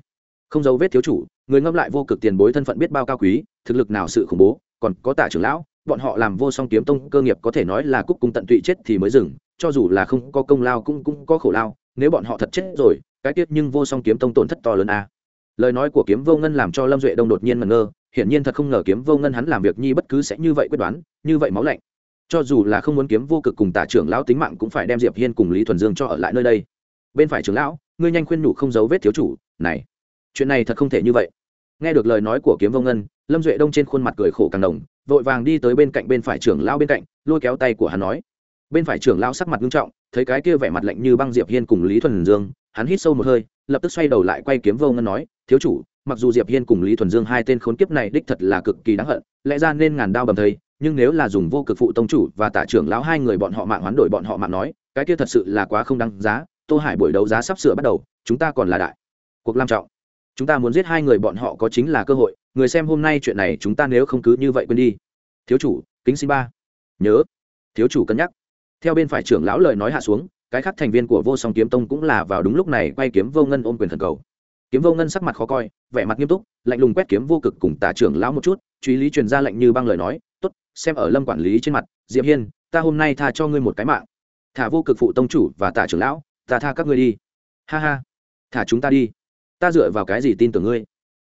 không dấu vết thiếu chủ, người ngâm lại vô cực tiền bối thân phận biết bao cao quý, thực lực nào sự khủng bố còn có tả trưởng lão, bọn họ làm vô song kiếm tông cơ nghiệp có thể nói là cúc cung tận tụy chết thì mới dừng, cho dù là không có công lao cũng cũng có khổ lao, nếu bọn họ thật chết rồi, cái tiết nhưng vô song kiếm tông tổn thất to lớn a. Lời nói của kiếm vô ngân làm cho lâm duệ đông đột nhiên ngẩn ngơ, hiển nhiên thật không ngờ kiếm vô ngân hắn làm việc nhi bất cứ sẽ như vậy quyết đoán, như vậy máu lạnh. Cho dù là không muốn kiếm vô cực cùng tả trưởng lão tính mạng cũng phải đem diệp hiên cùng lý thuần dương cho ở lại nơi đây. Bên phải trưởng lão, ngươi nhanh khuyên nhủ không giấu vết thiếu chủ, này, chuyện này thật không thể như vậy nghe được lời nói của kiếm vô ngân, lâm duệ đông trên khuôn mặt cười khổ càng đồng vội vàng đi tới bên cạnh bên phải trưởng lao bên cạnh, lôi kéo tay của hắn nói. Bên phải trưởng lao sắc mặt nghiêm trọng, thấy cái kia vẻ mặt lạnh như băng diệp hiên cùng lý thuần dương, hắn hít sâu một hơi, lập tức xoay đầu lại quay kiếm vô ngân nói, thiếu chủ, mặc dù diệp hiên cùng lý thuần dương hai tên khốn kiếp này đích thật là cực kỳ đáng hận, lẽ ra nên ngàn đao bầm thây, nhưng nếu là dùng vô cực phụ tông chủ và tả trưởng lão hai người bọn họ mạng hoán đổi bọn họ mạng nói, cái kia thật sự là quá không đáng giá, tô hải buổi đấu giá sắp sửa bắt đầu, chúng ta còn là đại. Cuộc lam trọng chúng ta muốn giết hai người bọn họ có chính là cơ hội, người xem hôm nay chuyện này chúng ta nếu không cứ như vậy quên đi. Thiếu chủ, kính xin ba. Nhớ. Thiếu chủ cân nhắc. Theo bên phải trưởng lão lời nói hạ xuống, cái khác thành viên của vô song kiếm tông cũng là vào đúng lúc này quay kiếm vô ngân ôm quyền thần cầu. Kiếm vô ngân sắc mặt khó coi, vẻ mặt nghiêm túc, lạnh lùng quét kiếm vô cực cùng tả trưởng lão một chút, truy lý truyền ra lệnh như băng lời nói, tốt, xem ở lâm quản lý trên mặt, diệp hiên, ta hôm nay tha cho ngươi một cái mạng. Thả vô cực phụ tông chủ và tả trưởng lão, ta tha các ngươi đi. Ha ha. Thả chúng ta đi ta dựa vào cái gì tin tưởng ngươi?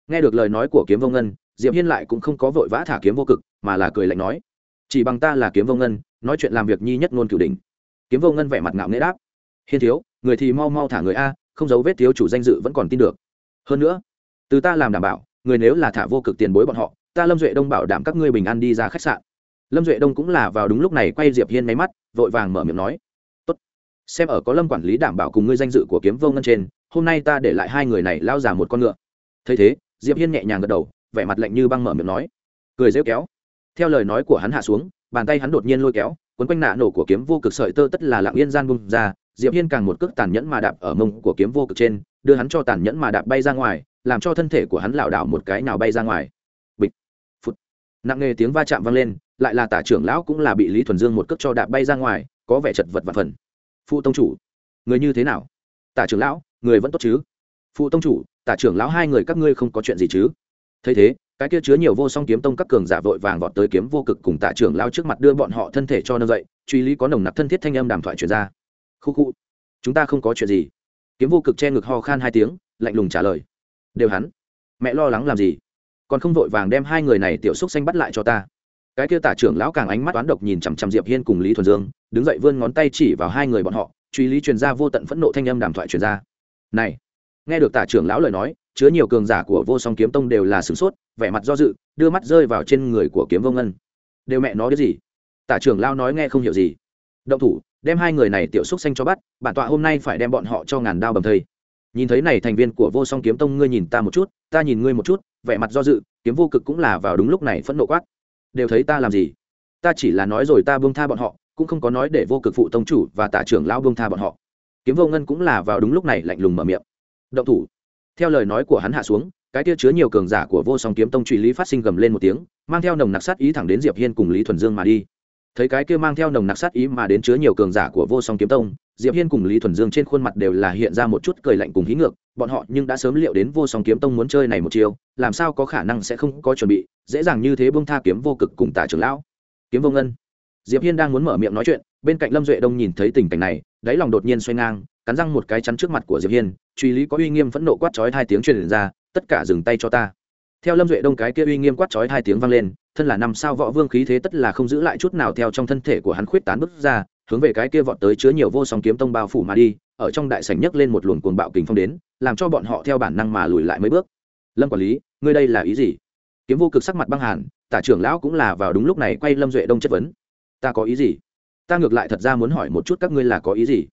Nghe được lời nói của kiếm vô ngân, diệp hiên lại cũng không có vội vã thả kiếm vô cực, mà là cười lạnh nói, chỉ bằng ta là kiếm vô ngân, nói chuyện làm việc nhi nhất ngôn cửu đỉnh. Kiếm vô ngân vẻ mặt ngạo nghễ đáp, hiên thiếu, người thì mau mau thả người a, không giấu vết thiếu chủ danh dự vẫn còn tin được. Hơn nữa, từ ta làm đảm bảo, người nếu là thả vô cực tiền bối bọn họ, ta lâm duệ đông bảo đảm các ngươi bình an đi ra khách sạn. Lâm duệ đông cũng là vào đúng lúc này quay diệp hiên máy mắt, vội vàng mở miệng nói, tốt, xem ở có lâm quản lý đảm bảo cùng ngươi danh dự của kiếm vô ngân trên hôm nay ta để lại hai người này lao già một con ngựa. Thấy thế, diệp hiên nhẹ nhàng gật đầu, vẻ mặt lạnh như băng mở miệng nói. Cười rêu kéo. Theo lời nói của hắn hạ xuống, bàn tay hắn đột nhiên lôi kéo, quấn quanh nạ nổ của kiếm vô cực sợi tơ tất là lặng yên gian bung ra, diệp hiên càng một cước tàn nhẫn mà đạp ở mông của kiếm vô cực trên, đưa hắn cho tàn nhẫn mà đạp bay ra ngoài, làm cho thân thể của hắn lảo đảo một cái nào bay ra ngoài. Bịch. Phút nặng nề tiếng va chạm vang lên, lại là tả trưởng lão cũng là bị lý thuần dương một cước cho đạp bay ra ngoài, có vẻ chật vật và phần. Phụ tông chủ, người như thế nào? Tả trưởng lão người vẫn tốt chứ? Phụ tông chủ, tả trưởng lão hai người các ngươi không có chuyện gì chứ? Thấy thế, cái kia chứa nhiều vô song kiếm tông các cường giả vội vàng vọt tới kiếm vô cực cùng tả trưởng lão trước mặt đưa bọn họ thân thể cho nâng dậy, truy lý có nồng nặc thân thiết thanh âm đàm thoại truyền ra. Khu khu, chúng ta không có chuyện gì. Kiếm vô cực che ngực ho khan hai tiếng, lạnh lùng trả lời. Đều hắn. Mẹ lo lắng làm gì? Còn không vội vàng đem hai người này tiểu xúc xanh bắt lại cho ta. Cái kia tả trưởng lão càng ánh mắt toán độc nhìn chằm chằm diệp hiên cùng lý thuần dương, đứng dậy vươn ngón tay chỉ vào hai người bọn họ, truy lý truyền ra vô tận phẫn nộ thanh âm đàm thoại truyền ra này, nghe được tả trưởng lão lời nói, chứa nhiều cường giả của vô song kiếm tông đều là sửng sốt, vẻ mặt do dự, đưa mắt rơi vào trên người của kiếm vô ngân. Đều mẹ nói cái gì? Tả trưởng lão nói nghe không hiểu gì. Động thủ, đem hai người này tiểu xúc xanh cho bắt, bản tọa hôm nay phải đem bọn họ cho ngàn đao bầm thây. Nhìn thấy này thành viên của vô song kiếm tông, ngươi nhìn ta một chút, ta nhìn ngươi một chút, vẻ mặt do dự, kiếm vô cực cũng là vào đúng lúc này phẫn nộ quát. Đều thấy ta làm gì? Ta chỉ là nói rồi ta buông tha bọn họ, cũng không có nói để vô cực phụ tông chủ và tả trưởng lão buông tha bọn họ kiếm vô ngân cũng là vào đúng lúc này lạnh lùng mở miệng. Động thủ. Theo lời nói của hắn hạ xuống, cái kia chứa nhiều cường giả của vô song kiếm tông truy lý phát sinh gầm lên một tiếng, mang theo nồng nặc sát ý thẳng đến diệp hiên cùng lý thuần dương mà đi. Thấy cái kia mang theo nồng nặc sát ý mà đến chứa nhiều cường giả của vô song kiếm tông, diệp hiên cùng lý thuần dương trên khuôn mặt đều là hiện ra một chút cười lạnh cùng hí ngược, bọn họ nhưng đã sớm liệu đến vô song kiếm tông muốn chơi này một chiều làm sao có khả năng sẽ không có chuẩn bị, dễ dàng như thế bông tha kiếm vô cực cùng tả trưởng lão. Kiếm vô ngân. Diệp hiên đang muốn mở miệng nói chuyện, bên cạnh lâm duệ đông nhìn thấy tình cảnh này đáy lòng đột nhiên xoay ngang, cắn răng một cái chắn trước mặt của diệp hiên, truy lý có uy nghiêm phẫn nộ quát chói hai tiếng truyền ra, tất cả dừng tay cho ta. Theo lâm duệ đông cái kia uy nghiêm quát chói hai tiếng vang lên, thân là năm sao võ vương khí thế tất là không giữ lại chút nào theo trong thân thể của hắn khuyết tán bước ra, hướng về cái kia vọt tới chứa nhiều vô song kiếm tông bao phủ mà đi, ở trong đại sảnh nhấc lên một luồng cuồng bạo kình phong đến, làm cho bọn họ theo bản năng mà lùi lại mấy bước. Lâm quản lý, ngươi đây là ý gì? Kiếm vô cực sắc mặt băng hàn, tả trưởng lão cũng là vào đúng lúc này quay lâm duệ đông chất vấn. Ta có ý gì? Ta ngược lại thật ra muốn hỏi một chút các ngươi là có ý gì?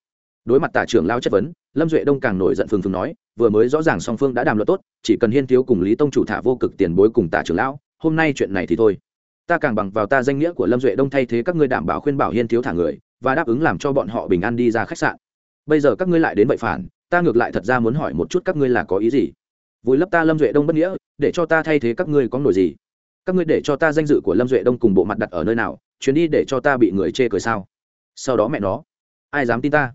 Đối mặt tả trưởng lão chất vấn, lâm duệ đông càng nổi giận phừng phừng nói, vừa mới rõ ràng song phương đã đàm luận tốt, chỉ cần hiên thiếu cùng lý tông chủ thả vô cực tiền bối cùng tả trưởng lão, hôm nay chuyện này thì thôi. Ta càng bằng vào ta danh nghĩa của lâm duệ đông thay thế các ngươi đảm bảo khuyên bảo hiên thiếu thả người, và đáp ứng làm cho bọn họ bình an đi ra khách sạn. Bây giờ các ngươi lại đến vậy phản, ta ngược lại thật ra muốn hỏi một chút các ngươi là có ý gì? Vùi lấp ta lâm duệ đông bất nghĩa, để cho ta thay thế các ngươi có nổi gì? Các ngươi để cho ta danh dự của lâm duệ đông cùng bộ mặt đặt ở nơi nào, chuyến đi để cho ta bị người chê cười sao? Sau đó mẹ nó, ai dám tin ta?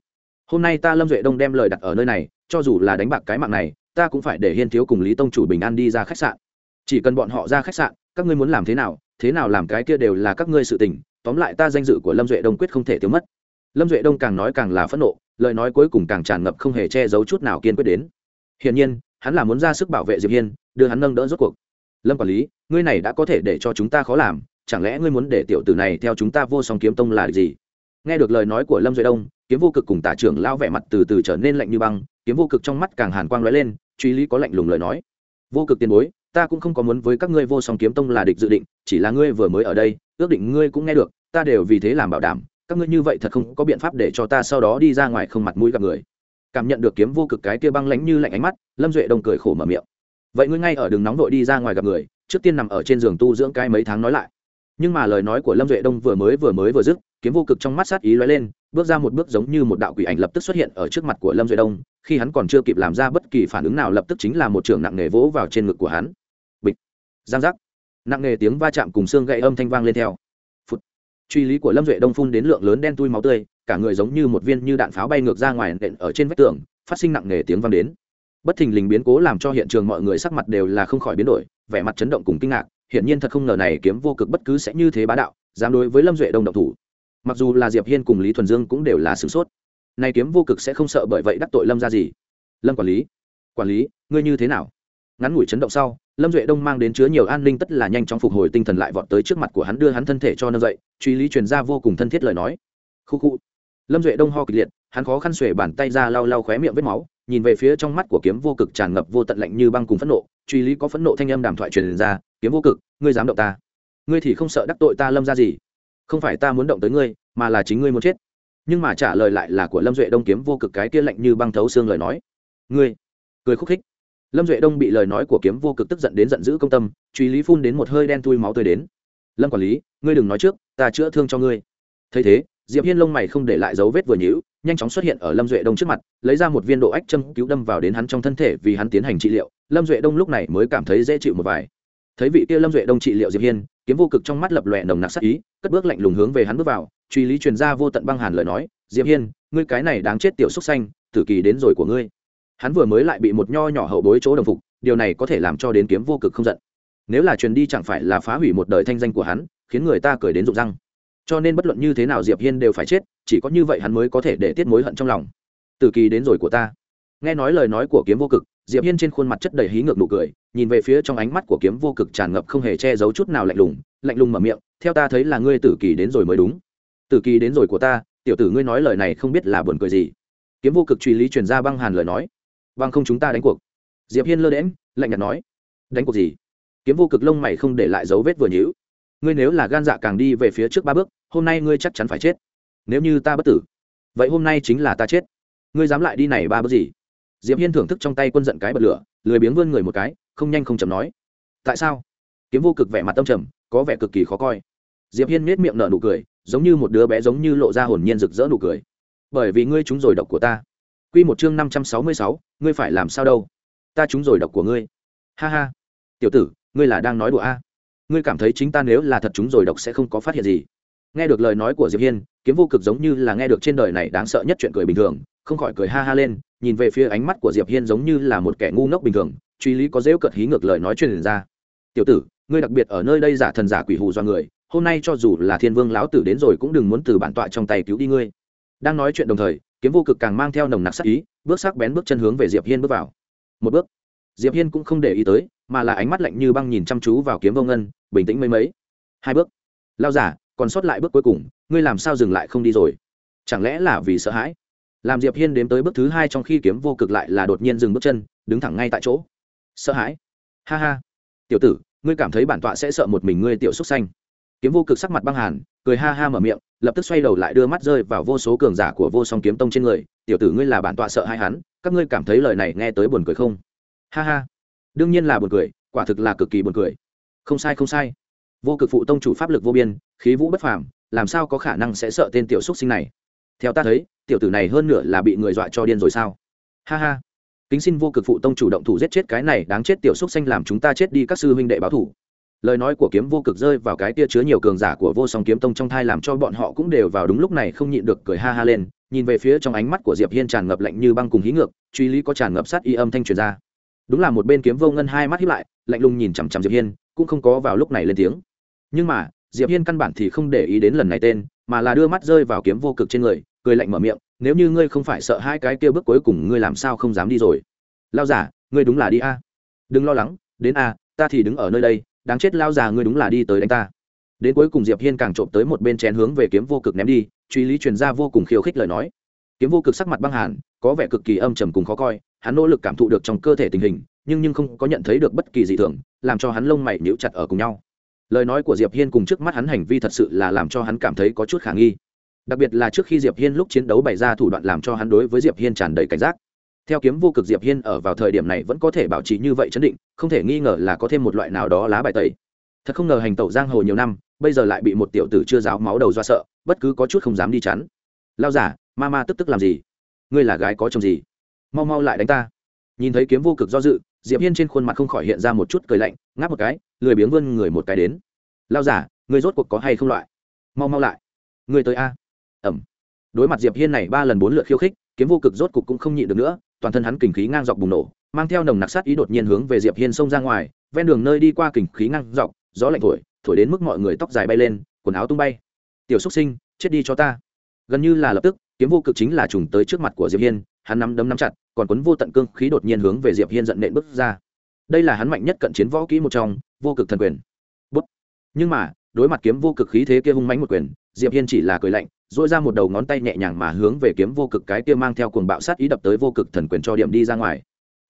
Hôm nay ta lâm duệ đông đem lời đặt ở nơi này, cho dù là đánh bạc cái mạng này, ta cũng phải để hiên thiếu cùng lý tông chủ bình an đi ra khách sạn. Chỉ cần bọn họ ra khách sạn, các ngươi muốn làm thế nào thế nào làm cái kia đều là các ngươi sự tình, tóm lại ta danh dự của lâm duệ đông quyết không thể thiếu mất. Lâm duệ đông càng nói càng là phẫn nộ, lời nói cuối cùng càng tràn ngập không hề che giấu chút nào kiên quyết đến. Hiển nhiên, hắn là muốn ra sức bảo vệ diệp hiên, đưa hắn nâng đỡ rốt cuộc lâm quản lý, ngươi này đã có thể để cho chúng ta khó làm, chẳng lẽ ngươi muốn để tiểu tử này theo chúng ta vô song kiếm tông là gì? Nghe được lời nói của lâm duệ đông, kiếm vô cực cùng tả trưởng lao vẻ mặt từ từ trở nên lạnh như băng, kiếm vô cực trong mắt càng hàn quang lóe lên, truy lý có lạnh lùng lời nói. Vô cực tiền bối, ta cũng không có muốn với các ngươi vô song kiếm tông là địch dự định, chỉ là ngươi vừa mới ở đây, ước định ngươi cũng nghe được, ta đều vì thế làm bảo đảm, các ngươi như vậy thật không có biện pháp để cho ta sau đó đi ra ngoài không mặt mũi gặp người. Cảm nhận được kiếm vô cực cái kia băng lánh như lạnh ánh mắt, lâm duệ đông cười khổ mở miệng vậy ngươi ngay ở đường nóng vội đi ra ngoài gặp người, trước tiên nằm ở trên giường tu dưỡng cái mấy tháng nói lại. Nhưng mà lời nói của lâm duệ đông vừa mới vừa mới vừa dứt, kiếm vô cực trong mắt sát ý lóe lên, bước ra một bước giống như một đạo quỷ ảnh lập tức xuất hiện ở trước mặt của lâm duệ đông, khi hắn còn chưa kịp làm ra bất kỳ phản ứng nào lập tức chính là một trường nặng nề vỗ vào trên ngực của hắn. Bịch! Giang giác! Nặng nề tiếng va chạm cùng xương gậy âm thanh vang lên theo. Phút truy lý của lâm duệ đông phun đến lượng lớn đen tui máu tươi, cả người giống như một viên như đạn pháo bay ngược ra ngoài nện ở trên vách tường, phát sinh nặng nề tiếng vang đến bất thình lình biến cố làm cho hiện trường mọi người sắc mặt đều là không khỏi biến đổi, vẻ mặt chấn động cùng kinh ngạc, hiển nhiên thật không ngờ này kiếm vô cực bất cứ sẽ như thế bá đạo, dám đối với lâm duệ đông độc thủ. Mặc dù là diệp hiên cùng lý thuần dương cũng đều là sửng sốt. Này kiếm vô cực sẽ không sợ bởi vậy đắc tội lâm ra gì? Lâm quản lý quản lý, ngươi như thế nào? Ngắn ngủi chấn động sau, lâm duệ đông mang đến chứa nhiều an ninh tất là nhanh chóng phục hồi tinh thần lại vọt tới trước mặt của hắn đưa hắn thân thể cho nâng dậy, truy lý truyền ra vô cùng thân thiết lời nói. Khu khu. Lâm duệ đông ho kịch liệt, hắn khó khăn xuể bàn tay ra lau lau khóe miệng vết máu nhìn về phía trong mắt của kiếm vô cực tràn ngập vô tận lạnh như băng cùng phẫn nộ, truy lý có phẫn nộ thanh âm đàm thoại truyền ra, kiếm vô cực, ngươi dám động ta? Ngươi thì không sợ đắc tội ta lâm ra gì? Không phải ta muốn động tới ngươi, mà là chính ngươi muốn chết. Nhưng mà trả lời lại là của lâm duệ đông kiếm vô cực cái kia lạnh như băng thấu xương lời nói. Ngươi? Cười khúc khích. Lâm duệ đông bị lời nói của kiếm vô cực tức giận đến giận dữ công tâm, truy lý phun đến một hơi đen thui máu tươi đến. Lâm quản lý, ngươi đừng nói trước, ta chữa thương cho ngươi. Thấy thế, diệp hiên lông mày không để lại dấu vết vừa nhữ nhanh chóng xuất hiện ở lâm duệ đông trước mặt, lấy ra một viên độ ách châm cứu đâm vào đến hắn trong thân thể vì hắn tiến hành trị liệu. Lâm duệ đông lúc này mới cảm thấy dễ chịu một vài. Thấy vị kia lâm duệ đông trị liệu diệp hiên, kiếm vô cực trong mắt lập lòe nồng nặc sắc ý, cất bước lạnh lùng hướng về hắn bước vào. Truy lý truyền ra vô tận băng hàn lời nói, diệp hiên, ngươi cái này đáng chết tiểu xúc xanh, tử kỳ đến rồi của ngươi. Hắn vừa mới lại bị một nho nhỏ hậu bối chỗ đồng phục, điều này có thể làm cho đến kiếm vô cực không giận. Nếu là truyền đi chẳng phải là phá hủy một đời thanh danh của hắn, khiến người ta cười đến rụng răng cho nên bất luận như thế nào diệp hiên đều phải chết chỉ có như vậy hắn mới có thể để tiết mối hận trong lòng tử kỳ đến rồi của ta nghe nói lời nói của kiếm vô cực diệp hiên trên khuôn mặt chất đầy hí ngược nụ cười nhìn về phía trong ánh mắt của kiếm vô cực tràn ngập không hề che giấu chút nào lạnh lùng lạnh lùng mở miệng theo ta thấy là ngươi tử kỳ đến rồi mới đúng tử kỳ đến rồi của ta tiểu tử ngươi nói lời này không biết là buồn cười gì kiếm vô cực truy lý truyền ra băng hàn lời nói băng không chúng ta đánh cuộc diệp hiên lơ đễm lạnh nhạt nói đánh cuộc gì kiếm vô cực lông mày không để lại dấu vết vừa nhữ ngươi nếu là gan dạ càng đi về phía trước ba bước hôm nay ngươi chắc chắn phải chết. Nếu như ta bất tử vậy hôm nay chính là ta chết. Ngươi dám lại đi này ba bước gì? Diệp hiên thưởng thức trong tay quân giận cái bật lửa lười biếng vươn người một cái không nhanh không chậm nói. Tại sao? Kiếm vô cực vẻ mặt tâm trầm có vẻ cực kỳ khó coi. Diệp hiên nết miệng nở nụ cười giống như một đứa bé giống như lộ ra hồn nhiên rực rỡ nụ cười. Bởi vì ngươi trúng rồi độc của ta. Quy một chương năm trăm sáu mươi sáu, ngươi phải làm sao đâu? Ta trúng rồi độc của ngươi. Ha ha. Tiểu tử ngươi là đang nói đùa a. Ngươi cảm thấy chính ta nếu là thật trúng rồi độc sẽ không có phát hiện gì nghe được lời nói của diệp hiên, kiếm vô cực giống như là nghe được trên đời này đáng sợ nhất chuyện cười bình thường, không khỏi cười ha ha lên, nhìn về phía ánh mắt của diệp hiên giống như là một kẻ ngu ngốc bình thường, truy lý có dễu cợt hí ngược lời nói truyền ra. Tiểu tử, ngươi đặc biệt ở nơi đây giả thần giả quỷ hù do người, hôm nay cho dù là thiên vương lão tử đến rồi cũng đừng muốn từ bản tọa trong tay cứu đi ngươi. Đang nói chuyện đồng thời, kiếm vô cực càng mang theo nồng nặc sắc ý, bước sắc bén bước chân hướng về diệp hiên bước vào. Một bước, diệp hiên cũng không để ý tới, mà là ánh mắt lạnh như băng nhìn chăm chú vào kiếm vô ngân, bình tĩnh mấy mấy. Hai bước lao giả còn sót lại bước cuối cùng, ngươi làm sao dừng lại không đi rồi? Chẳng lẽ là vì sợ hãi? Làm diệp hiên đếm tới bước thứ hai trong khi kiếm vô cực lại là đột nhiên dừng bước chân, đứng thẳng ngay tại chỗ. Sợ hãi? Ha ha. Tiểu tử, ngươi cảm thấy bản tọa sẽ sợ một mình ngươi tiểu xúc xanh kiếm vô cực sắc mặt băng hàn, cười ha ha mở miệng, lập tức xoay đầu lại đưa mắt rơi vào vô số cường giả của vô song kiếm tông trên người. Tiểu tử ngươi là bản tọa sợ hai hắn, các ngươi cảm thấy lời này nghe tới buồn cười không? Ha ha. Đương nhiên là buồn cười, quả thực là cực kỳ buồn cười. Không sai không sai vô cực phụ tông chủ pháp lực vô biên, khí vũ bất phàm, làm sao có khả năng sẽ sợ tên tiểu xúc sinh này? Theo ta thấy, tiểu tử này hơn nửa là bị người dọa cho điên rồi sao? Ha ha. Kính xin vô cực phụ tông chủ động thủ giết chết cái này đáng chết tiểu xúc xanh làm chúng ta chết đi các sư huynh đệ báo thủ. Lời nói của kiếm vô cực rơi vào cái tia chứa nhiều cường giả của vô song kiếm tông trong thai làm cho bọn họ cũng đều vào đúng lúc này không nhịn được cười ha ha lên, nhìn về phía trong ánh mắt của diệp hiên tràn ngập lạnh như băng cùng hí ngược, truy lý có tràn ngập sát y âm thanh truyền ra. Đúng là một bên kiếm vô ngân hai mắt hiếp lại, lạnh lùng nhìn chằm chằm diệp hiên, cũng không có vào lúc này lên tiếng nhưng mà, diệp hiên căn bản thì không để ý đến lần này tên, mà là đưa mắt rơi vào kiếm vô cực trên người, cười lạnh mở miệng, nếu như ngươi không phải sợ hai cái kia bước cuối cùng, ngươi làm sao không dám đi rồi? Lao giả ngươi đúng là đi a. Đừng lo lắng, đến a, ta thì đứng ở nơi đây, đáng chết lao già ngươi đúng là đi tới đánh ta. Đến cuối cùng diệp hiên càng trộm tới một bên chén hướng về kiếm vô cực ném đi, truy lý truyền ra vô cùng khiêu khích lời nói. Kiếm vô cực sắc mặt băng hàn, có vẻ cực kỳ âm trầm cùng khó coi, hắn nỗ lực cảm thụ được trong cơ thể tình hình, nhưng nhưng không có nhận thấy được bất kỳ gì thường, làm cho hắn lông mày nhíu chặt ở cùng nhau lời nói của diệp hiên cùng trước mắt hắn hành vi thật sự là làm cho hắn cảm thấy có chút khả nghi. Đặc biệt là trước khi diệp hiên lúc chiến đấu bày ra thủ đoạn làm cho hắn đối với diệp hiên tràn đầy cảnh giác. Theo kiếm vô cực diệp hiên ở vào thời điểm này vẫn có thể bảo trì như vậy chấn định, không thể nghi ngờ là có thêm một loại nào đó lá bài tẩy. Thật không ngờ hành tẩu giang hồ nhiều năm, bây giờ lại bị một tiểu tử chưa giáo máu đầu do sợ, bất cứ có chút không dám đi chắn. Lao giả ma ma tức tức làm gì? Ngươi là gái có chồng gì? Mau mau lại đánh ta. Nhìn thấy kiếm vô cực do dự diệp hiên trên khuôn mặt không khỏi hiện ra một chút cười lạnh ngáp một cái lười biếng vươn người một cái đến lao giả người rốt cuộc có hay không loại mau mau lại người tới a ẩm đối mặt diệp hiên này ba lần bốn lượt khiêu khích kiếm vô cực rốt cục cũng không nhịn được nữa toàn thân hắn kình khí ngang dọc bùng nổ mang theo nồng nặc sát ý đột nhiên hướng về diệp hiên xông ra ngoài ven đường nơi đi qua kình khí ngang dọc gió lạnh thổi thổi đến mức mọi người tóc dài bay lên quần áo tung bay tiểu xúc sinh chết đi cho ta gần như là lập tức kiếm vô cực chính là trùng tới trước mặt của diệp hiên hắn nắm đấm nắm chặt còn quấn vô tận cương khí đột nhiên hướng về diệp hiên giận nện bước ra. Đây là hắn mạnh nhất cận chiến võ kỹ một trong, vô cực thần quyền. Bút. nhưng mà, đối mặt kiếm vô cực khí thế kia hung mãnh một quyền, diệp hiên chỉ là cười lạnh dỗi ra một đầu ngón tay nhẹ nhàng mà hướng về kiếm vô cực cái kia mang theo cuồng bạo sát ý đập tới vô cực thần quyền cho điểm đi ra ngoài.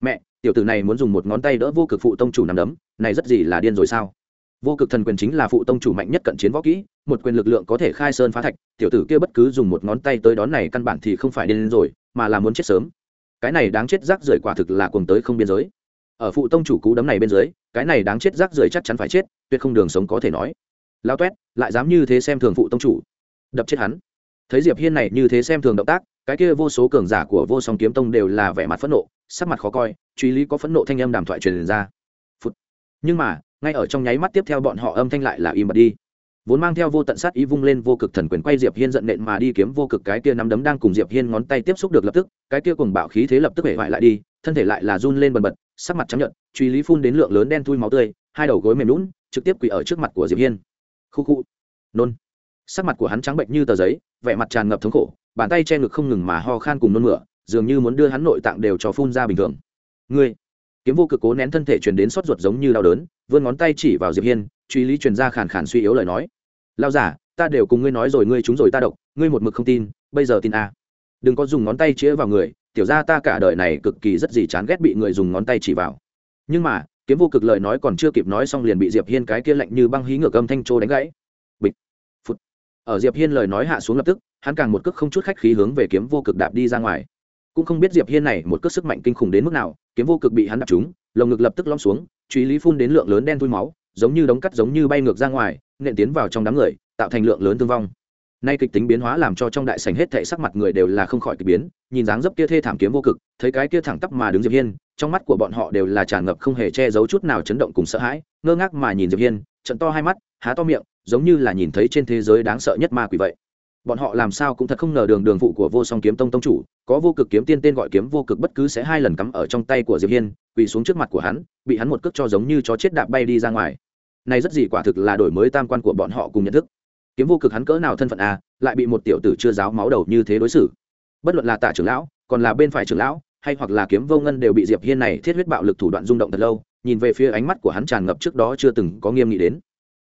Mẹ, tiểu tử này muốn dùng một ngón tay đỡ vô cực phụ tông chủ nằm đấm, này rất gì là điên rồi sao? Vô cực thần quyền chính là phụ tông chủ mạnh nhất cận chiến võ kỹ, một quyền lực lượng có thể khai sơn phá thạch, tiểu tử kia bất cứ dùng một ngón tay tới đón này căn bản thì không phải điên rồi, mà là muốn chết sớm cái này đáng chết rác rưởi quả thực là cuồng tới không biên giới. Ở phụ tông chủ cú đấm này bên dưới, cái này đáng chết rác rưởi chắc chắn phải chết, tuyệt không đường sống có thể nói. Lao toét lại dám như thế xem thường phụ tông chủ. Đập chết hắn. Thấy diệp hiên này như thế xem thường động tác, cái kia vô số cường giả của vô song kiếm tông đều là vẻ mặt phẫn nộ, sắc mặt khó coi, truy lý có phẫn nộ thanh âm đàm thoại truyền ra. Phụt. nhưng mà, ngay ở trong nháy mắt tiếp theo bọn họ âm thanh lại là im bặt đi vốn mang theo vô tận sát ý vung lên vô cực thần quyền quay diệp hiên giận nện mà đi kiếm vô cực cái kia nắm đấm đang cùng diệp hiên ngón tay tiếp xúc được lập tức, cái kia cùng bạo khí thế lập tức hể hoại lại đi, thân thể lại là run lên bần bật, sắc mặt trắng nhợt, truy lý phun đến lượng lớn đen thui máu tươi, hai đầu gối mềm lún trực tiếp quỳ ở trước mặt của diệp hiên. Khu khu. Nôn. Sắc mặt của hắn trắng bệnh như tờ giấy, vẻ mặt tràn ngập thống khổ, bàn tay che ngực không ngừng mà ho khan cùng nôn mửa, dường như muốn đưa hắn nội tạng đều cho phun ra bình thường. Ngươi. Kiếm vô cực cố nén thân thể truyền đến sốt ruột giống như đau đớn, vươn ngón tay chỉ vào diệp hiên, truy lý truyền ra khàn khàn suy yếu lời nói lao giả, ta đều cùng ngươi nói rồi, ngươi chúng rồi ta độc, ngươi một mực không tin, bây giờ tin a à. đừng có dùng ngón tay chĩa vào người, tiểu ra ta cả đời này cực kỳ rất gì chán ghét bị người dùng ngón tay chỉ vào. Nhưng mà, kiếm vô cực lời nói còn chưa kịp nói xong liền bị diệp hiên cái kia lạnh như băng hí ngược âm thanh trô đánh gãy. Bịch phút ở diệp hiên lời nói hạ xuống lập tức, hắn càng một cước không chút khách khí hướng về kiếm vô cực đạp đi ra ngoài. Cũng không biết diệp hiên này một cước sức mạnh kinh khủng đến mức nào, kiếm vô cực bị hắn đạp trúng, lồng ngực lập tức lõm xuống, truy lý phun đến lượng lớn đen thui máu, giống như đống cắt giống như bay ngược ra ngoài nện tiến vào trong đám người, tạo thành lượng lớn thương vong. Nay kịch tính biến hóa làm cho trong đại sảnh hết thảy sắc mặt người đều là không khỏi kỳ biến, nhìn dáng dấp kia thê thảm kiếm vô cực, thấy cái kia thẳng tắp mà đứng diệp hiên, trong mắt của bọn họ đều là tràn ngập không hề che giấu chút nào chấn động cùng sợ hãi, ngơ ngác mà nhìn diệp hiên, trận to hai mắt, há to miệng, giống như là nhìn thấy trên thế giới đáng sợ nhất ma quỷ vậy. Bọn họ làm sao cũng thật không ngờ đường đường vụ của vô song kiếm tông tông chủ, có vô cực kiếm tiên tên gọi kiếm vô cực bất cứ sẽ hai lần cắm ở trong tay của diệp hiên, quỳ xuống trước mặt của hắn, bị hắn một cước cho giống như chó chết đạp bay đi ra ngoài này rất gì quả thực là đổi mới tam quan của bọn họ cùng nhận thức. Kiếm vô cực hắn cỡ nào thân phận à lại bị một tiểu tử chưa giáo máu đầu như thế đối xử. Bất luận là tả trưởng lão, còn là bên phải trưởng lão, hay hoặc là kiếm vô ngân đều bị diệp hiên này thiết huyết bạo lực thủ đoạn rung động thật lâu, nhìn về phía ánh mắt của hắn tràn ngập trước đó chưa từng có nghiêm nghị đến.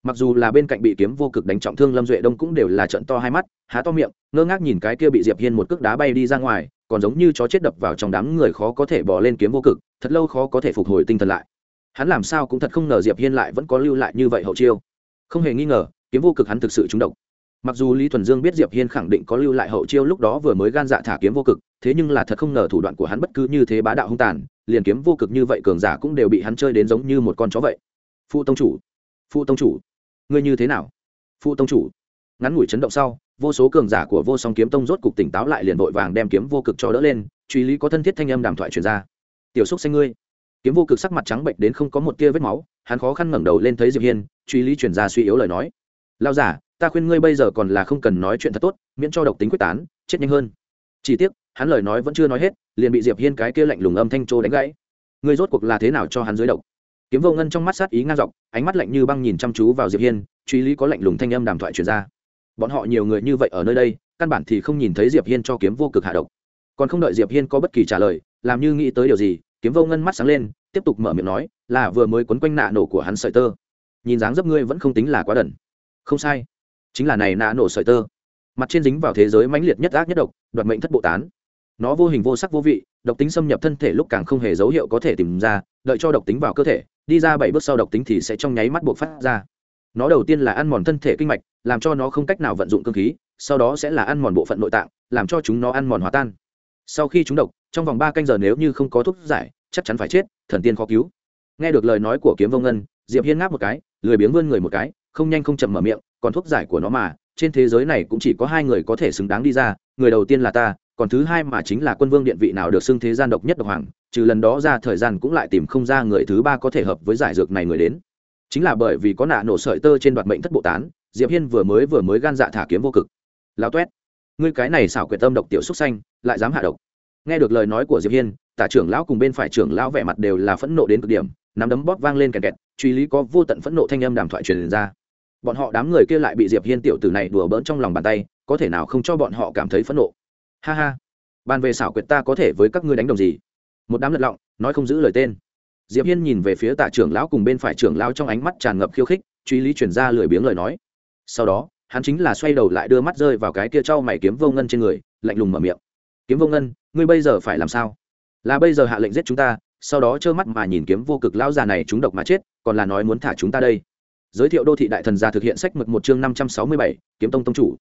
Mặc dù là bên cạnh bị kiếm vô cực đánh trọng thương lâm duệ đông cũng đều là trận to hai mắt, há to miệng, ngơ ngác nhìn cái kia bị diệp hiên một cước đá bay đi ra ngoài, còn giống như chó chết đập vào trong đám người khó có thể bỏ lên kiếm vô cực, thật lâu khó có thể phục hồi tinh thần lại hắn làm sao cũng thật không ngờ diệp hiên lại vẫn có lưu lại như vậy hậu chiêu. Không hề nghi ngờ, kiếm vô cực hắn thực sự trúng độc. Mặc dù lý thuần dương biết diệp hiên khẳng định có lưu lại hậu chiêu lúc đó vừa mới gan dạ thả kiếm vô cực, thế nhưng là thật không ngờ thủ đoạn của hắn bất cứ như thế bá đạo hung tàn, liền kiếm vô cực như vậy cường giả cũng đều bị hắn chơi đến giống như một con chó vậy. Phụ tông chủ phụ tông chủ, ngươi như thế nào? Phụ tông chủ. Ngắn ngủi chấn động sau, vô số cường giả của vô song kiếm tông rốt cục tỉnh táo lại liền vội vàng đem kiếm vô cực cho đỡ lên, truy lý có thân thiết thanh âm đàm thoại truyền ra. Tiểu xúc xanh ngươi kiếm vô cực sắc mặt trắng bệnh đến không có một tia vết máu, hắn khó khăn ngẩng đầu lên thấy diệp hiên, truy lý truyền ra suy yếu lời nói. Lao giả ta khuyên ngươi bây giờ còn là không cần nói chuyện thật tốt, miễn cho độc tính quyết tán, chết nhanh hơn. Chỉ tiếc, hắn lời nói vẫn chưa nói hết, liền bị diệp hiên cái kia lạnh lùng âm thanh trô đánh gãy. Ngươi rốt cuộc là thế nào cho hắn dưới độc? Kiếm vô ngân trong mắt sát ý ngang dọc, ánh mắt lạnh như băng nhìn chăm chú vào diệp hiên, truy lý có lạnh lùng thanh âm đàm thoại truyền ra. Bọn họ nhiều người như vậy ở nơi đây, căn bản thì không nhìn thấy diệp hiên cho kiếm vô cực hạ độc. Còn không đợi diệp hiên có bất kỳ trả lời, làm như nghĩ tới điều gì kiếm vô ngân mắt sáng lên, tiếp tục mở miệng nói, là vừa mới quấn quanh nạ nổ của hắn sợi tơ. Nhìn dáng dấp ngươi vẫn không tính là quá đần. Không sai. Chính là này nạ nổ sợi tơ. Mặt trên dính vào thế giới mãnh liệt nhất ác nhất độc, đoạt mệnh thất bộ tán. Nó vô hình vô sắc vô vị, độc tính xâm nhập thân thể lúc càng không hề dấu hiệu có thể tìm ra, đợi cho độc tính vào cơ thể, đi ra bảy bước sau độc tính thì sẽ trong nháy mắt buộc phát ra. Nó đầu tiên là ăn mòn thân thể kinh mạch, làm cho nó không cách nào vận dụng cơ khí, sau đó sẽ là ăn mòn bộ phận nội tạng, làm cho chúng nó ăn mòn hòa tan. Sau khi chúng độc trong vòng ba canh giờ nếu như không có thuốc giải, chắc chắn phải chết, thần tiên khó cứu. Nghe được lời nói của kiếm vô ngân, diệp hiên ngáp một cái, lười biếng vươn người một cái, không nhanh không chậm mở miệng, còn thuốc giải của nó mà, trên thế giới này cũng chỉ có hai người có thể xứng đáng đi ra, người đầu tiên là ta, còn thứ hai mà chính là quân vương điện vị nào được xưng thế gian độc nhất độc hoàng, trừ lần đó ra thời gian cũng lại tìm không ra người thứ ba có thể hợp với giải dược này người đến. Chính là bởi vì có nạ nổ sợi tơ trên đoạt mệnh thất bộ tán, diệp hiên vừa mới vừa mới gan dạ thả kiếm vô cực. Lao toét ngươi cái này xảo quyệt tâm độc tiểu xúc xanh, lại dám hạ độc nghe được lời nói của diệp hiên, tả trưởng lão cùng bên phải trưởng lão vẻ mặt đều là phẫn nộ đến cực điểm, nắm đấm bóp vang lên kẹt kẹt, truy lý có vô tận phẫn nộ thanh âm đàm thoại truyền ra. Bọn họ đám người kia lại bị diệp hiên tiểu tử này đùa bỡn trong lòng bàn tay, có thể nào không cho bọn họ cảm thấy phẫn nộ? Ha ha, bàn về xảo quyệt ta có thể với các ngươi đánh đồng gì? Một đám lật lọng, nói không giữ lời tên. Diệp hiên nhìn về phía tạ trưởng lão cùng bên phải trưởng lão trong ánh mắt tràn ngập khiêu khích, truy lý chuyển ra lười biếng lời nói. Sau đó, hắn chính là xoay đầu lại đưa mắt rơi vào cái kia trao mày kiếm vô ngân trên người, lạnh lùng mở miệng. Kiếm vô ngân ngươi bây giờ phải làm sao? Là bây giờ hạ lệnh giết chúng ta, sau đó trơ mắt mà nhìn kiếm vô cực lão già này chúng độc mà chết, còn là nói muốn thả chúng ta đây. Giới thiệu đô thị đại thần gia thực hiện sách mực một chương năm trăm sáu mươi bảy, kiếm tông tông chủ.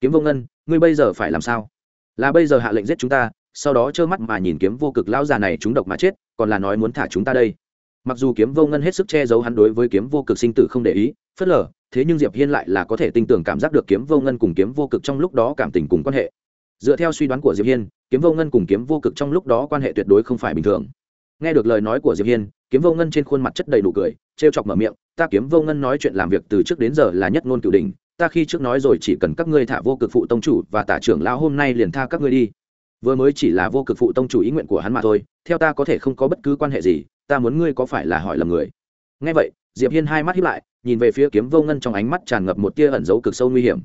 Kiếm vô ngân, ngươi bây giờ phải làm sao? Là bây giờ hạ lệnh giết chúng ta, sau đó trơ mắt mà nhìn kiếm vô cực lão già này chúng độc mà chết, còn là nói muốn thả chúng ta đây. Mặc dù kiếm vô ngân hết sức che giấu hắn đối với kiếm vô cực sinh tử không để ý, phớt lờ, thế nhưng diệp hiên lại là có thể tin tưởng cảm giác được kiếm vô ngân cùng kiếm vô cực trong lúc đó cảm tình cùng quan hệ. Dựa theo suy đoán của diệp hiên kiếm vô ngân cùng kiếm vô cực trong lúc đó quan hệ tuyệt đối không phải bình thường. Nghe được lời nói của diệp hiên, kiếm vô ngân trên khuôn mặt chất đầy đủ cười, trêu chọc mở miệng, ta kiếm vô ngân nói chuyện làm việc từ trước đến giờ là nhất ngôn cửu đình ta khi trước nói rồi chỉ cần các ngươi thả vô cực phụ tông chủ và tả trưởng lao hôm nay liền tha các ngươi đi. Vừa mới chỉ là vô cực phụ tông chủ ý nguyện của hắn mà thôi, theo ta có thể không có bất cứ quan hệ gì, ta muốn ngươi có phải là hỏi lầm người? Nghe vậy, diệp hiên hai mắt hiếp lại, nhìn về phía kiếm vô ngân trong ánh mắt tràn ngập một tia ẩn dấu cực sâu nguy hiểm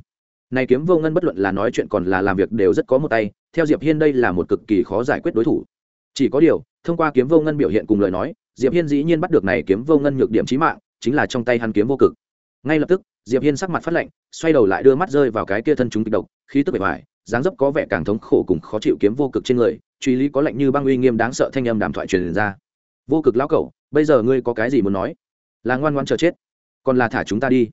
này kiếm vô ngân bất luận là nói chuyện còn là làm việc đều rất có một tay, theo diệp hiên đây là một cực kỳ khó giải quyết đối thủ. Chỉ có điều, thông qua kiếm vô ngân biểu hiện cùng lời nói, diệp hiên dĩ nhiên bắt được này kiếm vô ngân nhược điểm chí mạng, chính là trong tay hắn kiếm vô cực. Ngay lập tức, diệp hiên sắc mặt phát lạnh, xoay đầu lại đưa mắt rơi vào cái kia thân chúng kịch độc, khí tức bề ngoài dáng dấp có vẻ càng thống khổ cùng khó chịu kiếm vô cực trên người, truy lý có lạnh như băng uy nghiêm đáng sợ thanh âm đàm thoại truyền ra. Vô cực lão cẩu, bây giờ ngươi có cái gì muốn nói? Là ngoan ngoan chờ chết, còn là thả chúng ta đi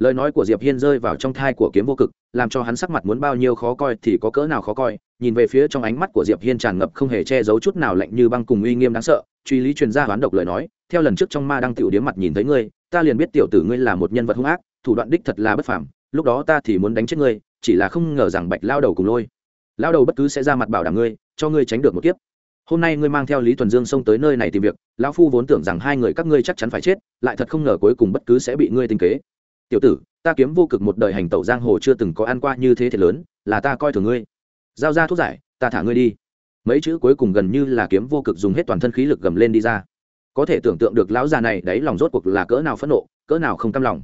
lời nói của diệp hiên rơi vào trong thai của kiếm vô cực, làm cho hắn sắc mặt muốn bao nhiêu khó coi thì có cỡ nào khó coi, nhìn về phía trong ánh mắt của diệp hiên tràn ngập không hề che giấu chút nào lạnh như băng cùng uy nghiêm đáng sợ, truy lý truyền ra hoán độc lời nói, theo lần trước trong ma đăng tiểu điếm mặt nhìn thấy ngươi, ta liền biết tiểu tử ngươi là một nhân vật hung ác, thủ đoạn đích thật là bất phàm, lúc đó ta thì muốn đánh chết ngươi, chỉ là không ngờ rằng bạch lao đầu cùng lôi. Lao đầu bất cứ sẽ ra mặt bảo đảm ngươi, cho ngươi tránh được một kiếp. Hôm nay ngươi mang theo lý thuần dương xông tới nơi này tìm việc, lão phu vốn tưởng rằng hai người các ngươi chắc chắn phải chết, lại thật không ngờ cuối cùng bất cứ sẽ bị ngươi tinh kế tiểu tử, ta kiếm vô cực một đời hành tẩu giang hồ chưa từng có ăn qua như thế thiệt lớn, là ta coi thường ngươi. Giao ra thuốc giải, ta thả ngươi đi. Mấy chữ cuối cùng gần như là kiếm vô cực dùng hết toàn thân khí lực gầm lên đi ra. Có thể tưởng tượng được lão già này đấy lòng rốt cuộc là cỡ nào phẫn nộ, cỡ nào không cam lòng.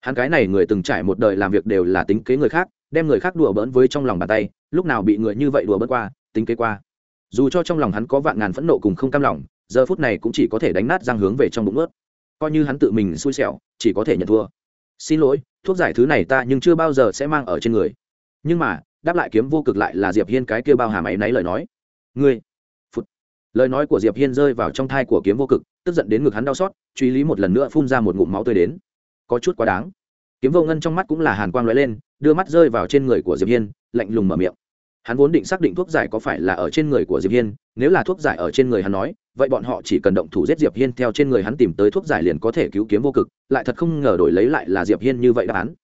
Hắn cái này người từng trải một đời làm việc đều là tính kế người khác, đem người khác đùa bỡn với trong lòng bàn tay, lúc nào bị người như vậy đùa bỡn qua, tính kế qua. Dù cho trong lòng hắn có vạn ngàn phẫn nộ cùng không cam lòng, giờ phút này cũng chỉ có thể đánh nát răng hướng về trong bụng ướt. Coi như hắn tự mình xui xẻo, chỉ có thể nhận thua xin lỗi, thuốc giải thứ này ta nhưng chưa bao giờ sẽ mang ở trên người. Nhưng mà, đáp lại kiếm vô cực lại là diệp hiên cái kia bao hà máy náy lời nói. Ngươi phút lời nói của diệp hiên rơi vào trong thai của kiếm vô cực, tức giận đến ngực hắn đau xót, truy lý một lần nữa phun ra một ngụm máu tươi đến. Có chút quá đáng. Kiếm vô ngân trong mắt cũng là hàn quang lóe lên, đưa mắt rơi vào trên người của diệp hiên, lạnh lùng mở miệng. Hắn vốn định xác định thuốc giải có phải là ở trên người của diệp hiên, nếu là thuốc giải ở trên người hắn nói vậy bọn họ chỉ cần động thủ giết diệp hiên theo trên người hắn tìm tới thuốc giải liền có thể cứu kiếm vô cực, lại thật không ngờ đổi lấy lại là diệp hiên như vậy đáp án.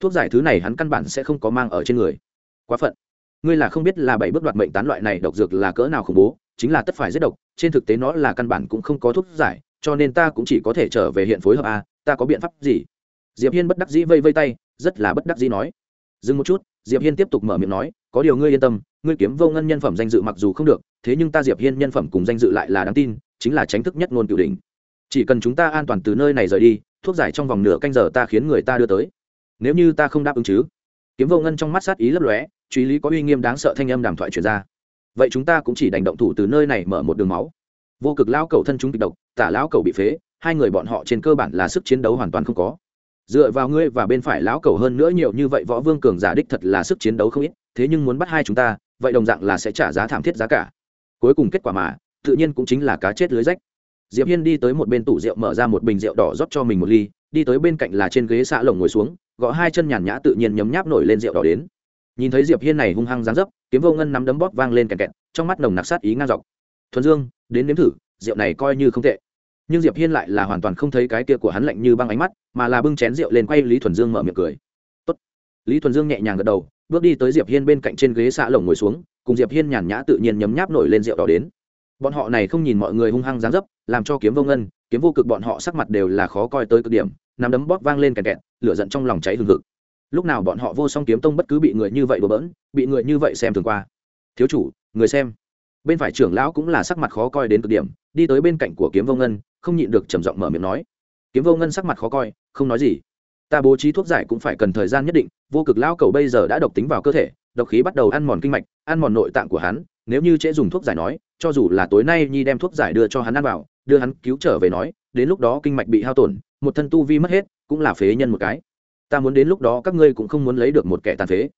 Thuốc giải thứ này hắn căn bản sẽ không có mang ở trên người. Quá phận. Ngươi là không biết là bảy bước đoạt mệnh tán loại này độc dược là cỡ nào khủng bố, chính là tất phải giết độc, trên thực tế nó là căn bản cũng không có thuốc giải, cho nên ta cũng chỉ có thể trở về hiện phối hợp a, ta có biện pháp gì? Diệp hiên bất đắc dĩ vây vây tay, rất là bất đắc dĩ nói. Dừng một chút, diệp hiên tiếp tục mở miệng nói, có điều ngươi yên tâm ngươi kiếm vô ngân nhân phẩm danh dự mặc dù không được, thế nhưng ta diệp hiên nhân phẩm cùng danh dự lại là đáng tin, chính là tránh thức nhất ngôn cửu đỉnh. Chỉ cần chúng ta an toàn từ nơi này rời đi, thuốc giải trong vòng nửa canh giờ ta khiến người ta đưa tới. Nếu như ta không đáp ứng chứ? Kiếm vô ngân trong mắt sát ý lấp lóe, truy lý có uy nghiêm đáng sợ thanh âm đàm thoại truyền ra. Vậy chúng ta cũng chỉ đành động thủ từ nơi này mở một đường máu. Vô cực lão cầu thân chúng kịch độc, tả lão cầu bị phế, hai người bọn họ trên cơ bản là sức chiến đấu hoàn toàn không có dựa vào ngươi và bên phải lão cầu hơn nữa nhiều như vậy võ vương cường giả đích thật là sức chiến đấu không ít, thế nhưng muốn bắt hai chúng ta, vậy đồng dạng là sẽ trả giá thảm thiết giá cả. Cuối cùng kết quả mà, tự nhiên cũng chính là cá chết lưới rách. Diệp hiên đi tới một bên tủ rượu mở ra một bình rượu đỏ rót cho mình một ly, đi tới bên cạnh là trên ghế xạ lồng ngồi xuống, gõ hai chân nhàn nhã tự nhiên nhấm nháp nổi lên rượu đỏ đến. Nhìn thấy diệp hiên này hung hăng dáng dấp, kiếm vô ngân nắm đấm bóp vang lên kẹt kẹt, trong mắt nồng nặc sát ý ngang dọc. Thuần dương, đến nếm thử, rượu này coi như không tệ nhưng diệp hiên lại là hoàn toàn không thấy cái kia của hắn lạnh như băng ánh mắt, mà là bưng chén rượu lên quay lý thuần dương mở miệng cười. Tốt. lý thuần dương nhẹ nhàng gật đầu, bước đi tới diệp hiên bên cạnh trên ghế xạ lồng ngồi xuống, cùng diệp hiên nhàn nhã tự nhiên nhấm nháp nổi lên rượu đỏ đến. Bọn họ này không nhìn mọi người hung hăng dáng dấp, làm cho kiếm vô ngân, kiếm vô cực bọn họ sắc mặt đều là khó coi tới cực điểm, nắm đấm bóp vang lên kẹt kẹt, lửa giận trong lòng cháy hừng hực. Lúc nào bọn họ vô song kiếm tông bất cứ bị người như vậy bừa bỡn, bị người như vậy xem thường qua. Thiếu chủ, người xem. Bên phải trưởng lão cũng là sắc mặt khó coi đến cực điểm, đi tới bên cạnh của kiếm vô ngân không nhịn được trầm giọng mở miệng nói. Kiếm vô ngân sắc mặt khó coi, không nói gì. Ta bố trí thuốc giải cũng phải cần thời gian nhất định, vô cực lao cầu bây giờ đã độc tính vào cơ thể, độc khí bắt đầu ăn mòn kinh mạch, ăn mòn nội tạng của hắn, nếu như trễ dùng thuốc giải nói, cho dù là tối nay nhi đem thuốc giải đưa cho hắn ăn vào, đưa hắn cứu trở về nói, đến lúc đó kinh mạch bị hao tổn, một thân tu vi mất hết, cũng là phế nhân một cái. Ta muốn đến lúc đó các ngươi cũng không muốn lấy được một kẻ tàn phế.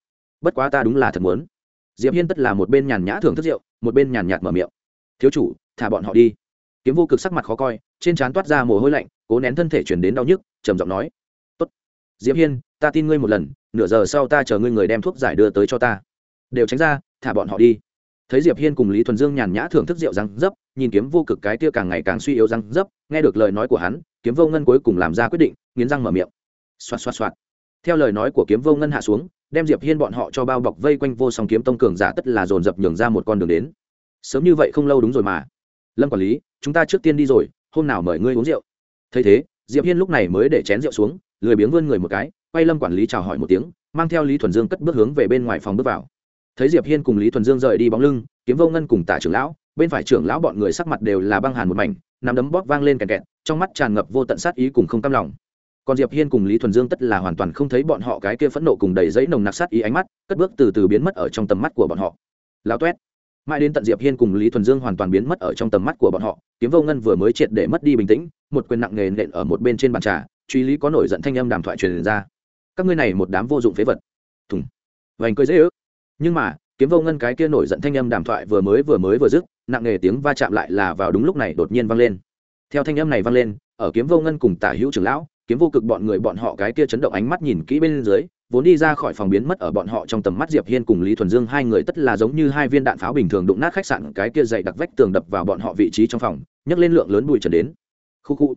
Bất quá ta đúng là thật muốn. Diệp hiên tất là một bên nhàn nhã thưởng thức rượu, một bên nhàn nhạt mở miệng. Thiếu chủ, thả bọn họ đi. Kiếm vô cực sắc mặt khó coi trên trán toát ra mồ hôi lạnh, cố nén thân thể chuyển đến đau nhức, trầm giọng nói, tốt, diệp hiên, ta tin ngươi một lần, nửa giờ sau ta chờ ngươi người đem thuốc giải đưa tới cho ta. Đều tránh ra, thả bọn họ đi. Thấy diệp hiên cùng lý thuần dương nhàn nhã thưởng thức rượu răng dấp, nhìn kiếm vô cực cái tia càng ngày càng suy yếu răng dấp, nghe được lời nói của hắn, kiếm vô ngân cuối cùng làm ra quyết định, nghiến răng mở miệng. Xoạt xoạt xoạt. Theo lời nói của kiếm vô ngân hạ xuống, đem diệp hiên bọn họ cho bao bọc vây quanh vô song kiếm tông cường giả tất là dồn dập nhường ra một con đường đến. Sớm như vậy không lâu đúng rồi mà. Lâm quản lý, chúng ta trước tiên đi rồi hôm nào mời ngươi uống rượu? Thấy thế, diệp hiên lúc này mới để chén rượu xuống, lười biếng vươn người một cái, quay lâm quản lý chào hỏi một tiếng, mang theo lý thuần dương cất bước hướng về bên ngoài phòng bước vào. Thấy diệp hiên cùng lý thuần dương rời đi bóng lưng, kiếm vô ngân cùng tả trưởng lão, bên phải trưởng lão bọn người sắc mặt đều là băng hàn một mảnh, nắm đấm bóp vang lên kẹt kẹt, trong mắt tràn ngập vô tận sát ý cùng không cam lòng. Còn diệp hiên cùng lý thuần dương tất là hoàn toàn không thấy bọn họ cái kia phẫn nộ cùng đầy giấy nồng nặc sát ý ánh mắt, cất bước từ từ biến mất ở trong tầm mắt của bọn họ. Lão toét mãi đến tận diệp hiên cùng lý thuần dương hoàn toàn biến mất ở trong tầm mắt của bọn họ, kiếm vô ngân vừa mới triệt để mất đi bình tĩnh, một quyền nặng nề nện ở một bên trên bàn trà, truy lý có nổi giận thanh âm đàm thoại truyền ra. Các ngươi này một đám vô dụng phế vật. Thùng. Vành cười dễ ước. Nhưng mà, kiếm vô ngân cái kia nổi giận thanh âm đàm thoại vừa mới vừa mới vừa dứt, nặng nề tiếng va chạm lại là vào đúng lúc này đột nhiên vang lên. Theo thanh âm này vang lên, ở kiếm vô ngân cùng tả hữu trưởng lão, kiếm vô cực bọn người bọn họ cái kia chấn động ánh mắt nhìn kỹ bên dưới vốn đi ra khỏi phòng biến mất ở bọn họ trong tầm mắt diệp hiên cùng lý thuần dương, hai người tất là giống như hai viên đạn pháo bình thường đụng nát khách sạn, cái kia dày đặc vách tường đập vào bọn họ vị trí trong phòng, nhấc lên lượng lớn bụi trần đến. Khu khu.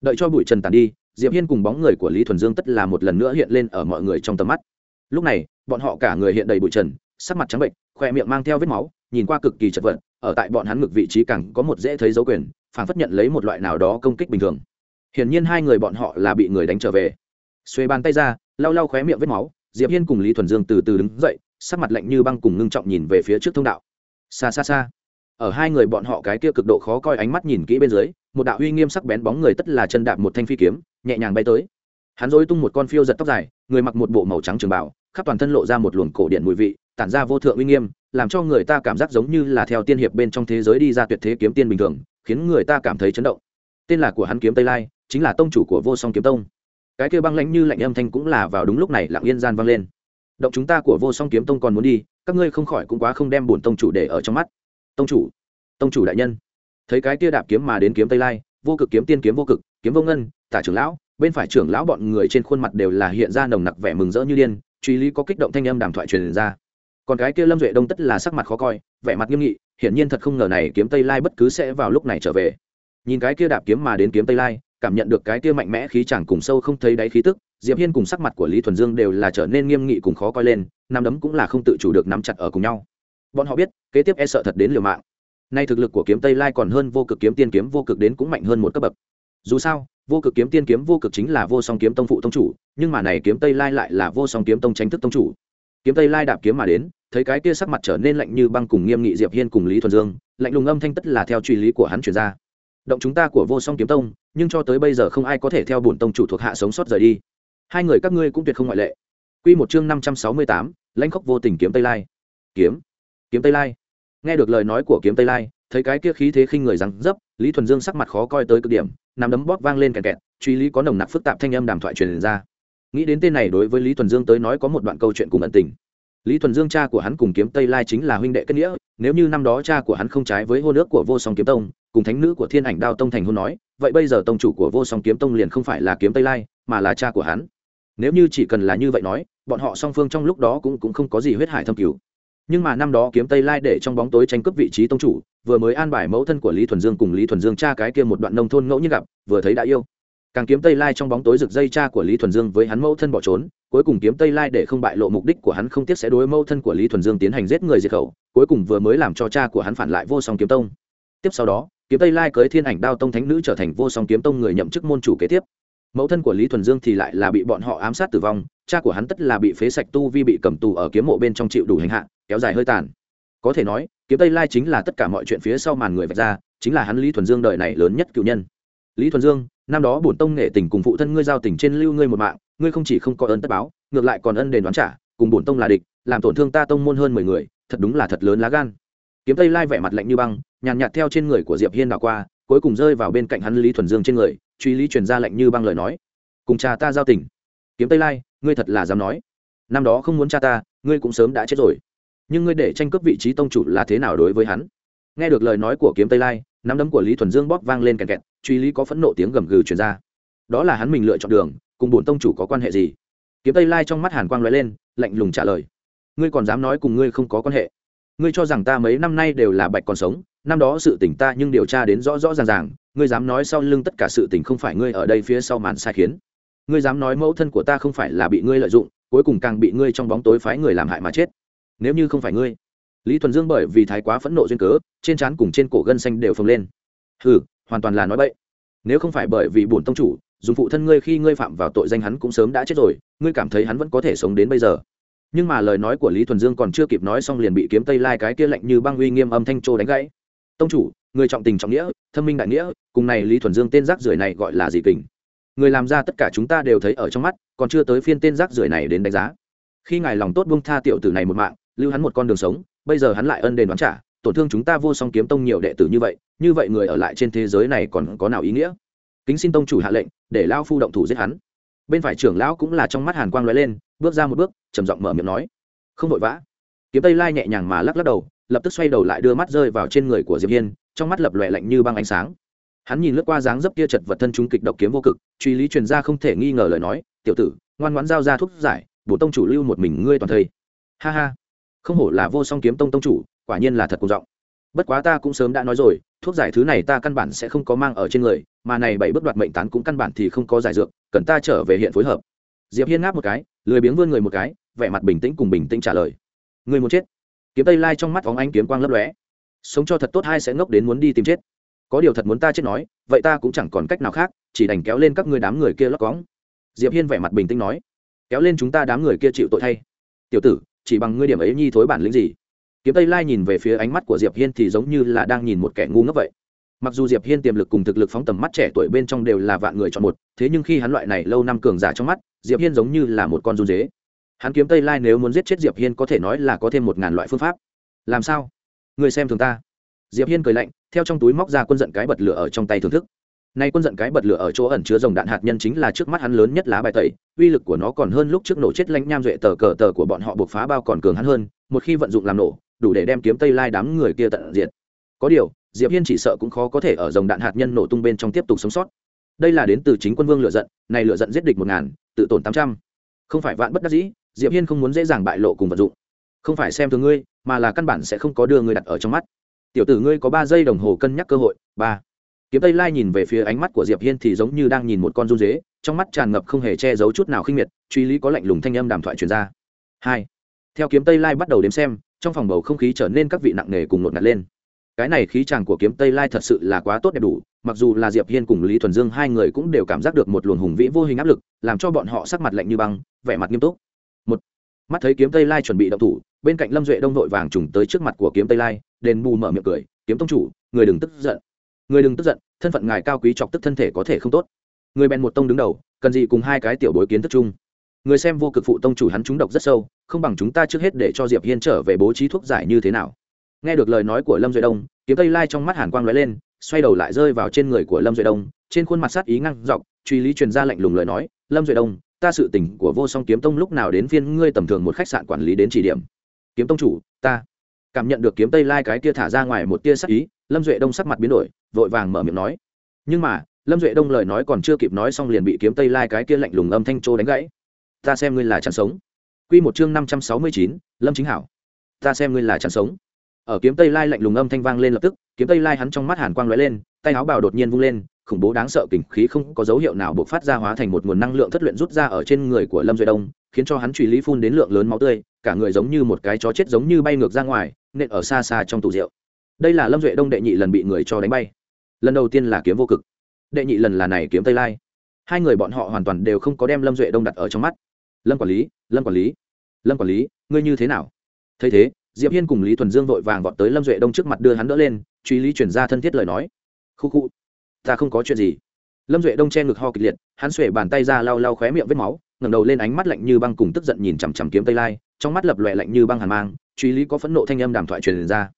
Đợi cho bụi trần tàn đi, diệp hiên cùng bóng người của lý thuần dương tất là một lần nữa hiện lên ở mọi người trong tầm mắt. Lúc này, bọn họ cả người hiện đầy bụi trần, sắc mặt trắng bệnh, khoe miệng mang theo vết máu, nhìn qua cực kỳ chật vật, ở tại bọn hắn ngực vị trí càng có một dễ thấy dấu quyền phản phất nhận lấy một loại nào đó công kích bình thường. Hiển nhiên hai người bọn họ là bị người đánh trở về xuê bàn tay ra, lau lau khóe miệng vết máu, diệp hiên cùng lý thuần dương từ từ đứng dậy, sắc mặt lạnh như băng cùng ngưng trọng nhìn về phía trước thông đạo. Xa xa xa, ở hai người bọn họ cái kia cực độ khó coi ánh mắt nhìn kỹ bên dưới, một đạo uy nghiêm sắc bén bóng người tất là chân đạp một thanh phi kiếm, nhẹ nhàng bay tới. Hắn dối tung một con phiêu giật tóc dài, người mặc một bộ màu trắng trường bảo khắp toàn thân lộ ra một luồng cổ điện mùi vị, tản ra vô thượng uy nghiêm, làm cho người ta cảm giác giống như là theo tiên hiệp bên trong thế giới đi ra tuyệt thế kiếm tiên bình thường, khiến người ta cảm thấy chấn động. Tên là của hắn kiếm tây lai, chính là tông chủ của vô song kiếm tông cái kia băng lãnh như lạnh âm thanh cũng là vào đúng lúc này lặng yên gian vang lên. Động chúng ta của vô song kiếm tông còn muốn đi, các ngươi không khỏi cũng quá không đem bổn tông chủ để ở trong mắt. Tông chủ tông chủ đại nhân. Thấy cái kia đạp kiếm mà đến kiếm tây lai, vô cực kiếm tiên kiếm vô cực, kiếm vô ngân, tả trưởng lão, bên phải trưởng lão bọn người trên khuôn mặt đều là hiện ra nồng nặc vẻ mừng rỡ như điên, truy lý có kích động thanh âm đàm thoại truyền ra. Còn cái kia lâm duệ đông tất là sắc mặt khó coi, vẻ mặt nghiêm nghị, hiển nhiên thật không ngờ này kiếm tây lai bất cứ sẽ vào lúc này trở về. Nhìn cái kia đạp kiếm mà đến kiếm tây lai cảm nhận được cái kia mạnh mẽ khí chẳng cùng sâu không thấy đáy khí tức, diệp hiên cùng sắc mặt của lý thuần dương đều là trở nên nghiêm nghị cùng khó coi lên, nắm đấm cũng là không tự chủ được nắm chặt ở cùng nhau. Bọn họ biết, kế tiếp e sợ thật đến liều mạng. Nay thực lực của kiếm tây lai còn hơn vô cực kiếm tiên kiếm vô cực đến cũng mạnh hơn một cấp bậc. Dù sao, vô cực kiếm tiên kiếm vô cực chính là vô song kiếm tông phụ tông chủ, nhưng mà này kiếm tây lai lại là vô song kiếm tông tranh thức tông chủ. Kiếm tây lai đạp kiếm mà đến, thấy cái kia sắc mặt trở nên lạnh như băng cùng nghiêm nghị diệp hiên cùng lý thuần dương, lạnh lùng âm thanh tất là theo truy lý của hắn chuyển ra động chúng ta của vô song kiếm tông, nhưng cho tới bây giờ không ai có thể theo bổn tông chủ thuộc hạ sống sót rời đi. Hai người các ngươi cũng tuyệt không ngoại lệ. Quy một chương năm trăm sáu mươi tám, lãnh khốc vô tình kiếm tây lai. Kiếm. Kiếm tây lai. Nghe được lời nói của kiếm tây lai, thấy cái kia khí thế khinh người rằng dấp, lý thuần dương sắc mặt khó coi tới cực điểm nằm đấm bóp vang lên kẹt kẹt, truy lý có nồng nặc phức tạp thanh âm đàm thoại truyền ra. Nghĩ đến tên này đối với lý thuần dương tới nói có một đoạn câu chuyện cùng ẩn tình. Lý thuần dương cha của hắn cùng kiếm tây lai chính là huynh đệ kết nghĩa, nếu như năm đó cha của hắn không trái với hôn ước của vô song kiếm tông cùng thánh nữ của thiên ảnh đao tông thành hôn nói vậy bây giờ tông chủ của vô song kiếm tông liền không phải là kiếm tây lai mà là cha của hắn. Nếu như chỉ cần là như vậy nói bọn họ song phương trong lúc đó cũng, cũng không có gì huyết hải thâm cứu nhưng mà năm đó kiếm tây lai để trong bóng tối tranh cướp vị trí tông chủ vừa mới an bài mẫu thân của lý thuần dương cùng lý thuần dương cha cái kia một đoạn nông thôn ngẫu nhiên gặp vừa thấy đã yêu. Càng kiếm tây lai trong bóng tối rực dây cha của lý thuần dương với hắn mẫu thân bỏ trốn cuối cùng kiếm tây lai để không bại lộ mục đích của hắn không tiếc sẽ đối mẫu thân của lý thuần dương tiến hành giết người diệt khẩu cuối cùng vừa mới làm cho cha của hắn phản lại vô song kiếm tông. Tiếp sau đó kiếm tây lai cưới thiên ảnh đao tông thánh nữ trở thành vô song kiếm tông người nhậm chức môn chủ kế tiếp. Mẫu thân của lý thuần dương thì lại là bị bọn họ ám sát tử vong, cha của hắn tất là bị phế sạch tu vi bị cầm tù ở kiếm mộ bên trong chịu đủ hành hạ, kéo dài hơi tàn. Có thể nói, kiếm tây lai chính là tất cả mọi chuyện phía sau màn người vạch ra, chính là hắn lý thuần dương đời này lớn nhất cựu nhân. Lý thuần dương, năm đó bổn tông nghệ tình cùng phụ thân ngươi giao tình trên lưu ngươi một mạng, ngươi không chỉ không có ơn tất báo, ngược lại còn ân đền đoán trả, cùng bổn tông là địch, làm tổn thương ta tông môn hơn mười người, thật đúng là thật lớn lá gan. Kiếm tây lai vẻ mặt lạnh như băng nhàn nhạt theo trên người của diệp hiên đảo qua, cuối cùng rơi vào bên cạnh hắn lý thuần dương trên người, truy lý truyền ra lệnh như băng lời nói. Cùng cha ta giao tình. Kiếm tây lai, ngươi thật là dám nói. Năm đó không muốn cha ta, ngươi cũng sớm đã chết rồi. Nhưng ngươi để tranh cướp vị trí tông chủ là thế nào đối với hắn? Nghe được lời nói của kiếm tây lai, nắm đấm của lý thuần dương bóp vang lên kẹt kẹt, truy lý có phẫn nộ tiếng gầm gừ truyền ra. Đó là hắn mình lựa chọn đường, cùng bổn tông chủ có quan hệ gì? Kiếm tây lai trong mắt hàn quang lóe lên, lạnh lùng trả lời. Ngươi còn dám nói cùng ngươi không có quan hệ. Ngươi cho rằng ta mấy năm nay đều là bạch còn sống năm đó sự tình ta nhưng điều tra đến rõ rõ ràng ràng, ngươi dám nói sau lưng tất cả sự tình không phải ngươi ở đây phía sau màn sai khiến. Ngươi dám nói mẫu thân của ta không phải là bị ngươi lợi dụng, cuối cùng càng bị ngươi trong bóng tối phái người làm hại mà chết. Nếu như không phải ngươi, lý thuần dương bởi vì thái quá phẫn nộ duyên cớ, trên trán cùng trên cổ gân xanh đều phồng lên. Hừ, hoàn toàn là nói bậy. Nếu không phải bởi vì bổn tông chủ, dùng phụ thân ngươi khi ngươi phạm vào tội danh hắn cũng sớm đã chết rồi, ngươi cảm thấy hắn vẫn có thể sống đến bây giờ. Nhưng mà lời nói của lý thuần dương còn chưa kịp nói xong liền bị kiếm tây lai cái kia lạnh như băng uy nghiêm âm thanh trô đánh gãy tông chủ, người trọng tình trọng nghĩa, thâm minh đại nghĩa, cùng này lý thuần dương tên rác rưởi này gọi là gì kình? Người làm ra tất cả chúng ta đều thấy ở trong mắt, còn chưa tới phiên tên rác rưởi này đến đánh giá. Khi ngài lòng tốt buông tha tiểu tử này một mạng, lưu hắn một con đường sống, bây giờ hắn lại ân đền đoán trả, tổn thương chúng ta vô song kiếm tông nhiều đệ tử như vậy như vậy người ở lại trên thế giới này còn có nào ý nghĩa? Kính xin tông chủ hạ lệnh, để lao phu động thủ giết hắn. Bên phải trưởng lão cũng là trong mắt hàn quang lóe lên, bước ra một bước, trầm giọng mở miệng nói. Không vội vã. Kiếm tây lai nhẹ nhàng mà lắc lắc đầu lập tức xoay đầu lại đưa mắt rơi vào trên người của diệp hiên, trong mắt lập lòe lạnh như băng ánh sáng. Hắn nhìn lướt qua dáng dấp kia chật vật thân chúng kịch độc kiếm vô cực, truy lý truyền ra không thể nghi ngờ lời nói, tiểu tử, ngoan ngoãn giao ra thuốc giải, bổ tông chủ lưu một mình ngươi toàn thây. Ha ha. Không hổ là vô song kiếm tông tông chủ, quả nhiên là thật cùng giọng bất quá ta cũng sớm đã nói rồi, thuốc giải thứ này ta căn bản sẽ không có mang ở trên người, mà này bảy bước đoạt mệnh tán cũng căn bản thì không có giải dược, cần ta trở về hiện phối hợp. Diệp hiên ngáp một cái, lười biếng vươn người một cái, vẻ mặt bình tĩnh cùng bình tĩnh trả lời. Người muốn chết? Kiếm tây lai trong mắt phóng ánh kiếm quang lấp lóe. Sống cho thật tốt hai sẽ ngốc đến muốn đi tìm chết. Có điều thật muốn ta chết nói, vậy ta cũng chẳng còn cách nào khác, chỉ đành kéo lên các ngươi đám người kia lóc cóng. Diệp hiên vẻ mặt bình tĩnh nói, kéo lên chúng ta đám người kia chịu tội thay. Tiểu tử, chỉ bằng ngươi điểm ấy nhi thối bản lĩnh gì? Kiếm tây lai nhìn về phía ánh mắt của diệp hiên thì giống như là đang nhìn một kẻ ngu ngốc vậy. Mặc dù diệp hiên tiềm lực cùng thực lực phóng tầm mắt trẻ tuổi bên trong đều là vạn người chọn một, thế nhưng khi hắn loại này lâu năm cường giả trong mắt, diệp hiên giống như là một con run dế hắn kiếm tây lai nếu muốn giết chết diệp hiên có thể nói là có thêm một ngàn loại phương pháp. Làm sao? Người xem thường ta. Diệp hiên cười lạnh, theo trong túi móc ra quân giận cái bật lửa ở trong tay thưởng thức. Nay quân giận cái bật lửa ở chỗ ẩn chứa dòng đạn hạt nhân chính là trước mắt hắn lớn nhất lá bài tẩy, uy lực của nó còn hơn lúc trước nổ chết lãnh nham duệ tờ cờ tờ của bọn họ buộc phá bao còn cường hắn hơn, một khi vận dụng làm nổ, đủ để đem kiếm tây lai đám người kia tận diệt. Có điều, diệp hiên chỉ sợ cũng khó có thể ở dòng đạn hạt nhân nổ tung bên trong tiếp tục sống sót. Đây là đến từ chính quân vương lựa giận, này lựa giận giết địch một ngàn, tự tổn tám trăm. Không phải vạn bất đắc dĩ diệp hiên không muốn dễ dàng bại lộ cùng vận dụng. Không phải xem thường ngươi, mà là căn bản sẽ không có đưa ngươi đặt ở trong mắt. Tiểu tử ngươi có ba giây đồng hồ cân nhắc cơ hội, ba. Kiếm tây lai nhìn về phía ánh mắt của diệp hiên thì giống như đang nhìn một con run dế trong mắt tràn ngập không hề che giấu chút nào khinh miệt, truy lý có lạnh lùng thanh âm đàm thoại truyền ra. Hai. Theo kiếm tây lai bắt đầu đếm xem, trong phòng bầu không khí trở nên các vị nặng nề cùng nột ngạt lên. Cái này khí chàng của kiếm tây lai thật sự là quá tốt đẹp đủ, mặc dù là diệp hiên cùng lý thuần dương hai người cũng đều cảm giác được một luồng hùng vĩ vô hình áp lực, làm cho bọn họ sắc mặt lạnh như băng, vẻ mặt nghiêm túc một, mắt thấy kiếm tây lai chuẩn bị động thủ, bên cạnh lâm duệ đông đội vàng trùng tới trước mặt của kiếm tây lai, đền bù mở miệng cười, kiếm tông chủ, người đừng tức giận. Người đừng tức giận, thân phận ngài cao quý chọc tức thân thể có thể không tốt. Người bèn một tông đứng đầu, cần gì cùng hai cái tiểu bối kiến thức chung. Người xem vô cực phụ tông chủ hắn trúng độc rất sâu, không bằng chúng ta trước hết để cho diệp hiên trở về bố trí thuốc giải như thế nào. Nghe được lời nói của lâm duệ đông, kiếm tây lai trong mắt hàn quang lóe lên, xoay đầu lại rơi vào trên người của lâm duệ đông, trên khuôn mặt sát ý ngăn dọc, truy lý truyền ra lạnh lùng lời nói, lâm duệ đông ta sự tình của vô song kiếm tông lúc nào đến phiên ngươi tầm thường một khách sạn quản lý đến chỉ điểm. Kiếm tông chủ, ta cảm nhận được kiếm tây lai cái kia thả ra ngoài một tia sắc ý, lâm duệ đông sắc mặt biến đổi, vội vàng mở miệng nói. Nhưng mà, lâm duệ đông lời nói còn chưa kịp nói xong liền bị kiếm tây lai cái kia lạnh lùng âm thanh trô đánh gãy. Ta xem ngươi là chẳng sống. Q một chương năm trăm sáu mươi chín, lâm chính hảo. Ta xem ngươi là chẳng sống. Ở kiếm tây lai lạnh lùng âm thanh vang lên lập tức, kiếm tây lai hắn trong mắt hàn quang lóe lên, tay áo bào đột nhiên vung lên khủng bố đáng sợ kình khí không có dấu hiệu nào bộc phát ra hóa thành một nguồn năng lượng thất luyện rút ra ở trên người của lâm duệ đông, khiến cho hắn truy lý phun đến lượng lớn máu tươi, cả người giống như một cái chó chết giống như bay ngược ra ngoài, nện ở xa xa trong tủ rượu. Đây là lâm duệ đông đệ nhị lần bị người cho đánh bay. Lần đầu tiên là kiếm vô cực. Đệ nhị lần là này kiếm tây lai. Hai người bọn họ hoàn toàn đều không có đem lâm duệ đông đặt ở trong mắt. Lâm quản lý, lâm quản lý, lâm quản lý, ngươi như thế nào? Thấy thế, diệp hiên cùng lý thuần dương vội vàng vọt tới lâm duệ đông trước mặt đưa hắn đỡ lên, truy lý chuyển ra thân thiết lời nói. Khu khu ta không có chuyện gì. Lâm duệ đông che ngực ho kịch liệt, hắn xuể bàn tay ra lau lau khóe miệng vết máu, ngẩng đầu lên ánh mắt lạnh như băng cùng tức giận nhìn chằm chằm kiếm tây lai, trong mắt lập lòe lạnh như băng hàn mang, truy lý có phẫn nộ thanh âm đàm thoại truyền ra.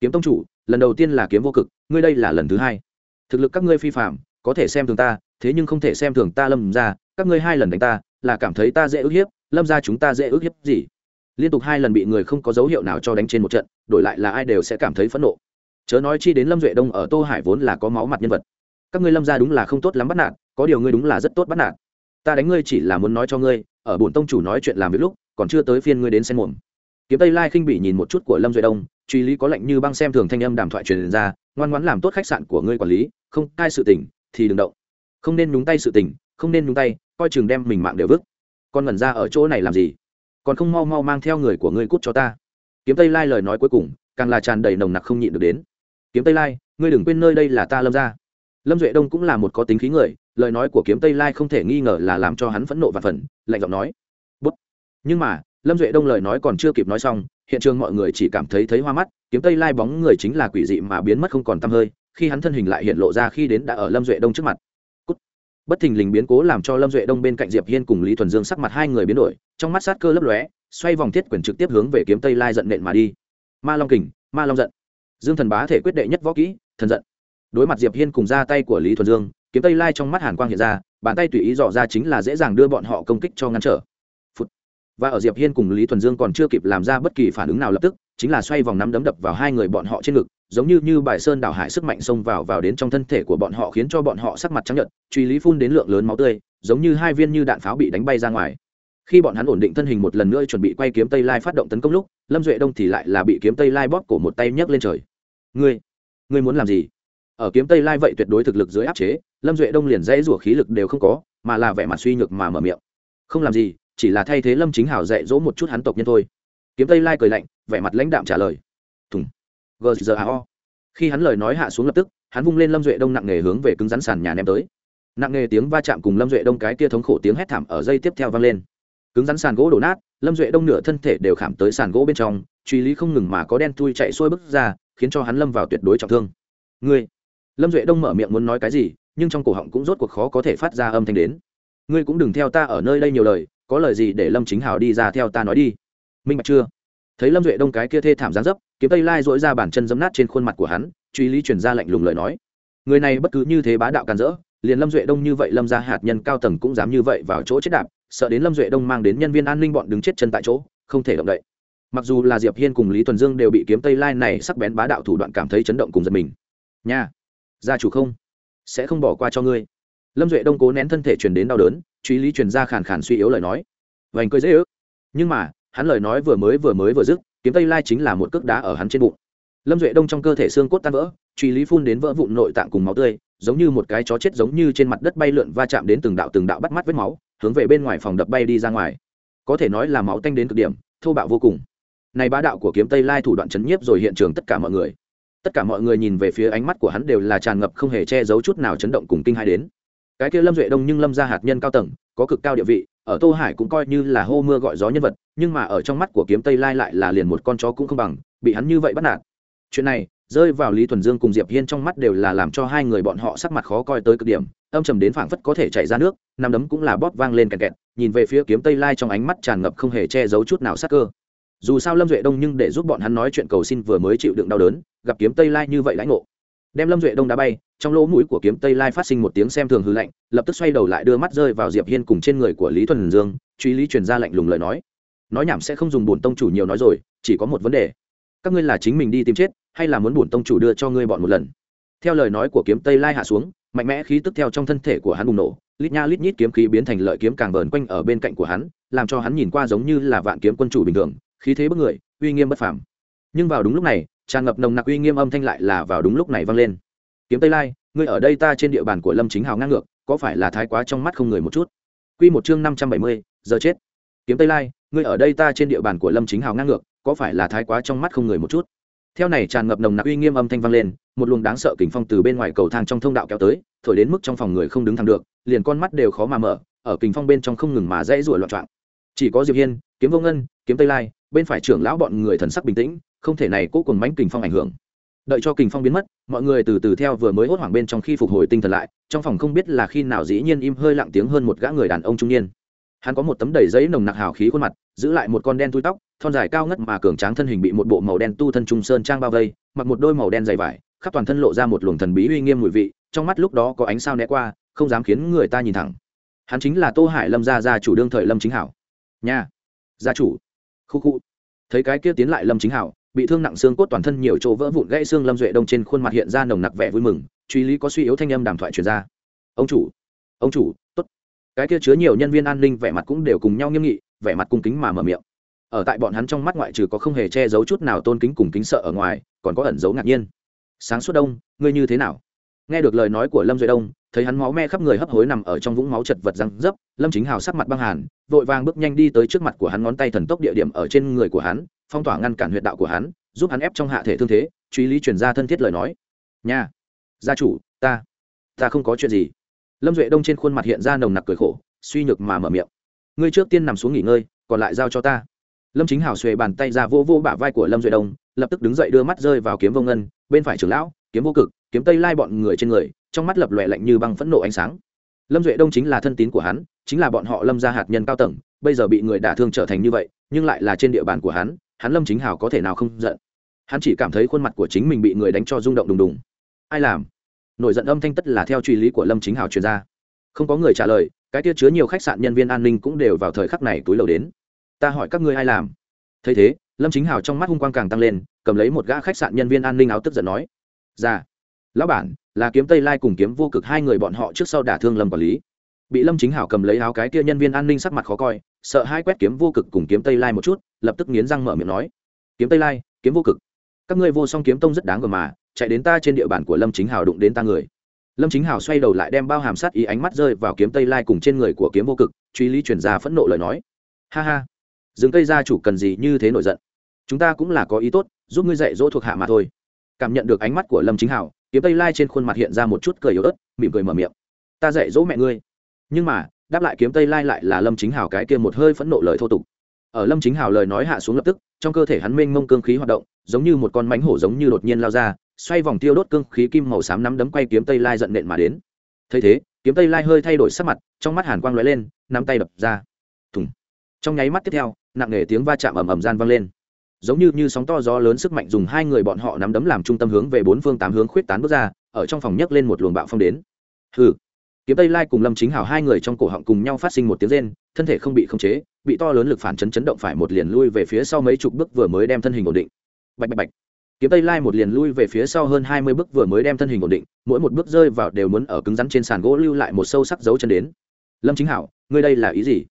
Kiếm tông chủ, lần đầu tiên là kiếm vô cực, ngươi đây là lần thứ hai. Thực lực các ngươi phi phạm có thể xem thường ta, thế nhưng không thể xem thường ta lâm ra các ngươi hai lần đánh ta, là cảm thấy ta dễ ức hiếp, lâm ra chúng ta dễ ức hiếp gì? Liên tục hai lần bị người không có dấu hiệu nào cho đánh trên một trận, đổi lại là ai đều sẽ cảm thấy phẫn nộ. Chớ nói chi đến lâm duệ đông ở tô hải vốn là có máu mặt nhân vật các ngươi lâm ra đúng là không tốt lắm bắt nạt, có điều ngươi đúng là rất tốt bắt nạt. Ta đánh ngươi chỉ là muốn nói cho ngươi, ở bổn tông chủ nói chuyện làm việc lúc, còn chưa tới phiên ngươi đến xen mồm. Kiếm tây lai khinh bị nhìn một chút của lâm duệ đông, truy lý có lệnh như băng xem thường thanh âm đàm thoại truyền ra, ngoan ngoãn làm tốt khách sạn của ngươi quản lý, không cai sự tình, thì đừng động. Không nên nhúng tay sự tình, không nên nhúng tay, coi chừng đem mình mạng đều vứt. Con ngẩn ra ở chỗ này làm gì? Còn không mau mau mang theo người của ngươi cút cho ta. Kiếm tây lai lời nói cuối cùng, càng là tràn đầy nồng nặc không nhịn được đến. Kiếm tây lai, ngươi đừng quên nơi đây là ta lâm ra lâm duệ đông cũng là một có tính khí người, lời nói của kiếm tây lai không thể nghi ngờ là làm cho hắn phẫn nộ và phần lạnh giọng nói. Bút. Nhưng mà, lâm duệ đông lời nói còn chưa kịp nói xong, hiện trường mọi người chỉ cảm thấy thấy hoa mắt, kiếm tây lai bóng người chính là quỷ dị mà biến mất không còn tăm hơi, khi hắn thân hình lại hiện lộ ra khi đến đã ở lâm duệ đông trước mặt. Bất thình lình biến cố làm cho lâm duệ đông bên cạnh diệp hiên cùng lý thuần dương sắc mặt hai người biến đổi, trong mắt sát cơ lấp lóe, xoay vòng thiết quyền trực tiếp hướng về kiếm tây lai giận nện mà đi. Ma long kình, ma long giận. Dương thần bá thể quyết đệ nhất võ kỹ, thần giận đối mặt diệp hiên cùng ra tay của lý thuần dương, kiếm tây lai trong mắt hàn quang hiện ra, bàn tay tùy ý dò ra chính là dễ dàng đưa bọn họ công kích cho ngăn trở. Phút. và ở diệp hiên cùng lý thuần dương còn chưa kịp làm ra bất kỳ phản ứng nào lập tức, chính là xoay vòng nắm đấm đập vào hai người bọn họ trên ngực, giống như như bài sơn đảo hải sức mạnh xông vào vào đến trong thân thể của bọn họ khiến cho bọn họ sắc mặt trắng nhợt, truy lý phun đến lượng lớn máu tươi, giống như hai viên như đạn pháo bị đánh bay ra ngoài. Khi bọn hắn ổn định thân hình một lần nữa chuẩn bị quay kiếm tây lai phát động tấn công lúc, lâm duệ đông thì lại là bị kiếm tây lai bóp cổ một tay nhấc lên trời. Ngươi ngươi muốn làm gì? Ở kiếm tây lai vậy tuyệt đối thực lực dưới áp chế, lâm duệ đông liền dãy rủa khí lực đều không có, mà là vẻ mặt suy nhược mà mở miệng. Không làm gì, chỉ là thay thế lâm chính hảo dạy dỗ một chút hắn tộc nhân thôi. Kiếm tây lai cười lạnh, vẻ mặt lãnh đạm trả lời. Thùng. Gzao khi hắn lời nói hạ xuống lập tức, hắn vung lên lâm duệ đông nặng nghề hướng về cứng rắn sàn nhà ném tới. Nặng nghề tiếng va chạm cùng lâm duệ đông cái kia thống khổ tiếng hét thảm ở dây tiếp theo vang lên. Cứng rắn sàn gỗ đổ nát, lâm duệ đông nửa thân thể đều khảm tới sàn gỗ bên trong, truy lý không ngừng mà có đen thui chạy xuôi bước ra, khiến cho hắn lâm vào tuyệt đối trọng thương. Ngươi lâm duệ đông mở miệng muốn nói cái gì, nhưng trong cổ họng cũng rốt cuộc khó có thể phát ra âm thanh đến. Ngươi cũng đừng theo ta ở nơi đây nhiều lời, có lời gì để lâm chính hào đi ra theo ta nói đi. Minh bạch chưa? Thấy lâm duệ đông cái kia thê thảm gián dấp, kiếm tây lai dỗi ra bản chân dấm nát trên khuôn mặt của hắn, truy lý chuyển ra lạnh lùng lời nói. Người này bất cứ như thế bá đạo càn rỡ, liền lâm duệ đông như vậy lâm ra hạt nhân cao tầng cũng dám như vậy vào chỗ chết đạp, sợ đến lâm duệ đông mang đến nhân viên an ninh bọn đứng chết chân tại chỗ, không thể động đậy. Mặc dù là diệp hiên cùng lý thuần dương đều bị kiếm tây lai này sắc bén bá đạo thủ đoạn cảm thấy chấn động cùng giật mình. Nha! Gia chủ không? Sẽ không bỏ qua cho ngươi. Lâm duệ đông cố nén thân thể truyền đến đau đớn, truy lý truyền ra khàn khàn suy yếu lời nói. Vành cười dễ ước. Nhưng mà, hắn lời nói vừa mới vừa mới vừa dứt, kiếm tây lai chính là một cước đá ở hắn trên bụng. Lâm duệ đông trong cơ thể xương cốt tan vỡ, truy lý phun đến vỡ vụn nội tạng cùng máu tươi, giống như một cái chó chết giống như trên mặt đất bay lượn va chạm đến từng đạo từng đạo bắt mắt vết máu, hướng về bên ngoài phòng đập bay đi ra ngoài. Có thể nói là máu tanh đến cực điểm, thô bạo vô cùng. Này bá đạo của kiếm tây lai thủ đoạn chấn nhiếp rồi hiện trường tất cả mọi người tất cả mọi người nhìn về phía ánh mắt của hắn đều là tràn ngập không hề che giấu chút nào chấn động cùng kinh hai đến. Cái kia lâm duệ đông nhưng lâm ra hạt nhân cao tầng, có cực cao địa vị, ở tô hải cũng coi như là hô mưa gọi gió nhân vật, nhưng mà ở trong mắt của kiếm tây lai lại là liền một con chó cũng không bằng, bị hắn như vậy bắt nạt. Chuyện này rơi vào lý thuần dương cùng diệp hiên trong mắt đều là làm cho hai người bọn họ sắc mặt khó coi tới cực điểm, âm trầm đến phảng phất có thể chảy ra nước, nằm đấm cũng là bóp vang lên kẹt kẹt, nhìn về phía kiếm tây lai trong ánh mắt tràn ngập không hề che giấu chút nào sắc cơ dù sao lâm duệ đông nhưng để giúp bọn hắn nói chuyện cầu xin vừa mới chịu đựng đau đớn, gặp kiếm tây lai như vậy lãnh ngộ. Đem lâm duệ đông đá bay, trong lỗ mũi của kiếm tây lai phát sinh một tiếng xem thường hư lạnh, lập tức xoay đầu lại đưa mắt rơi vào diệp hiên cùng trên người của lý thuần dương, truy lý truyền ra lạnh lùng lời nói. Nói nhảm sẽ không dùng bổn tông chủ nhiều nói rồi, chỉ có một vấn đề. Các ngươi là chính mình đi tìm chết, hay là muốn bổn tông chủ đưa cho ngươi bọn một lần? Theo lời nói của kiếm tây lai hạ xuống, mạnh mẽ khí tức theo trong thân thể của hắn bùng nổ, lít nha lít nhít kiếm khí biến thành lợi kiếm càng vờn quanh ở bên cạnh của hắn, làm cho hắn nhìn qua giống như là vạn kiếm quân chủ bình thường khí thế bức người, uy nghiêm bất phàm. Nhưng vào đúng lúc này, tràn ngập nồng nặc uy nghiêm âm thanh lại là vào đúng lúc này vang lên. Kiếm tây lai, ngươi ở đây ta trên địa bàn của lâm chính hào ngang ngược, có phải là thái quá trong mắt không người một chút? Q một chương năm trăm bảy mươi, giờ chết. Kiếm tây lai, ngươi ở đây ta trên địa bàn của lâm chính hào ngang ngược, có phải là thái quá trong mắt không người một chút? Theo này tràn ngập nồng nặc uy nghiêm âm thanh vang lên, một luồng đáng sợ kình phong từ bên ngoài cầu thang trong thông đạo kéo tới, thổi đến mức trong phòng người không đứng thẳng được, liền con mắt đều khó mà mở, ở kình phong bên trong không ngừng mà dãy rủa loạn trọn chỉ có diệp hiên, kiếm vô ngân, kiếm tây lai bên phải trưởng lão bọn người thần sắc bình tĩnh, không thể này cố cùng mánh kình phong ảnh hưởng. Đợi cho kình phong biến mất, mọi người từ từ theo vừa mới hốt hoảng bên trong khi phục hồi tinh thần lại, trong phòng không biết là khi nào dĩ nhiên im hơi lặng tiếng hơn một gã người đàn ông trung niên. Hắn có một tấm đầy giấy nồng nặc hào khí khuôn mặt, giữ lại một con đen tui tóc, thon dài cao ngất mà cường tráng thân hình bị một bộ màu đen tu thân trung sơn trang bao vây, mặc một đôi màu đen dày vải, khắp toàn thân lộ ra một luồng thần bí uy nghiêm mùi vị, trong mắt lúc đó có ánh sao né qua, không dám khiến người ta nhìn thẳng. Hắn chính là tô hải lâm gia gia chủ đương thời lâm chính hảo. Nha. Gia chủ khu khu. Thấy cái kia tiến lại lâm chính hảo, bị thương nặng xương cốt toàn thân nhiều chỗ vỡ vụn gãy xương lâm duệ đông trên khuôn mặt hiện ra nồng nặc vẻ vui mừng, truy lý có suy yếu thanh âm đàm thoại truyền ra. Ông chủ ông chủ, tốt. Cái kia chứa nhiều nhân viên an ninh vẻ mặt cũng đều cùng nhau nghiêm nghị, vẻ mặt cung kính mà mở miệng. Ở tại bọn hắn trong mắt ngoại trừ có không hề che giấu chút nào tôn kính cùng kính sợ ở ngoài, còn có ẩn giấu ngạc nhiên. Sáng suốt đông, ngươi như thế nào? Nghe được lời nói của lâm duệ đông, thấy hắn máu me khắp người hấp hối nằm ở trong vũng máu chật vật răng dấp, lâm chính hào sắc mặt băng hàn, vội vàng bước nhanh đi tới trước mặt của hắn ngón tay thần tốc địa điểm ở trên người của hắn, phong tỏa ngăn cản huyệt đạo của hắn, giúp hắn ép trong hạ thể thương thế, truy lý truyền ra thân thiết lời nói. Nha, gia chủ, ta ta không có chuyện gì. Lâm duệ đông trên khuôn mặt hiện ra nồng nặc cười khổ, suy nhược mà mở miệng. Ngươi trước tiên nằm xuống nghỉ ngơi, còn lại giao cho ta. Lâm chính hào xuề bàn tay ra vô vô bả vai của lâm duệ đông, lập tức đứng dậy đưa mắt rơi vào kiếm vô ngân, bên phải trưởng lão, kiếm vô cực kiếm tây lai bọn người trên người, trong mắt lập lòe lạnh như băng phẫn nộ ánh sáng. Lâm duệ đông chính là thân tín của hắn, chính là bọn họ lâm gia hạt nhân cao tầng, bây giờ bị người đả thương trở thành như vậy, nhưng lại là trên địa bàn của hắn hắn lâm chính hào có thể nào không giận? Hắn chỉ cảm thấy khuôn mặt của chính mình bị người đánh cho rung động đùng đùng. Ai làm? Nổi giận âm thanh tất là theo truy lý của lâm chính hào truyền ra. Không có người trả lời, cái tiết chứa nhiều khách sạn nhân viên an ninh cũng đều vào thời khắc này túi lầu đến. Ta hỏi các ngươi ai làm? Thấy thế, lâm chính hào trong mắt hung quang càng tăng lên, cầm lấy một gã khách sạn nhân viên an ninh áo tức giận nói. Ra lão bản, là kiếm tây lai cùng kiếm vô cực hai người bọn họ trước sau đả thương lâm quản lý. Bị lâm chính hảo cầm lấy áo cái kia nhân viên an ninh sắc mặt khó coi, sợ hai quét kiếm vô cực cùng kiếm tây lai một chút, lập tức nghiến răng mở miệng nói, kiếm tây lai, kiếm vô cực. Các ngươi vô song kiếm tông rất đáng gờ mà, chạy đến ta trên địa bàn của lâm chính Hảo đụng đến ta người. Lâm chính Hảo xoay đầu lại đem bao hàm sát ý ánh mắt rơi vào kiếm tây lai cùng trên người của kiếm vô cực, truy lý chuyển ra phẫn nộ lời nói, ha ha, rừng cây gia chủ cần gì như thế nổi giận? Chúng ta cũng là có ý tốt, giúp ngươi dạy dỗ thuộc hạ mà thôi. Cảm nhận được ánh mắt của lâm chính Hảo kiếm tây lai trên khuôn mặt hiện ra một chút cười yếu ớt, mỉm cười mở miệng. Ta dạy dỗ mẹ ngươi. Nhưng mà, đáp lại kiếm tây lai lại là lâm chính hào cái kia một hơi phẫn nộ lời thô tục. Ở lâm chính hào lời nói hạ xuống lập tức, trong cơ thể hắn mênh mông cương khí hoạt động, giống như một con mánh hổ giống như đột nhiên lao ra, xoay vòng tiêu đốt cương khí kim màu xám nắm đấm quay kiếm tây lai giận nện mà đến. Thấy thế, kiếm tây lai hơi thay đổi sắc mặt, trong mắt hàn quang lóe lên, nắm tay đập ra. Thùng. Trong nháy mắt tiếp theo, nặng nề tiếng va chạm ầm ầm gian vang lên giống như như sóng to gió lớn sức mạnh dùng hai người bọn họ nắm đấm làm trung tâm hướng về bốn phương tám hướng khuyết tán bước ra, ở trong phòng nhấc lên một luồng bạo phong đến. Hừ. Kiếm tây lai cùng lâm chính hảo hai người trong cổ họng cùng nhau phát sinh một tiếng rên, thân thể không bị khống chế, bị to lớn lực phản chấn chấn động phải một liền lui về phía sau mấy chục bước vừa mới đem thân hình ổn định. Bạch bạch bạch. Kiếm tây lai một liền lui về phía sau hơn hai mươi bước vừa mới đem thân hình ổn định, mỗi một bước rơi vào đều muốn ở cứng rắn trên sàn gỗ lưu lại một sâu sắc dấu chân đến. Lâm chính hảo, ngươi đây là ý gì?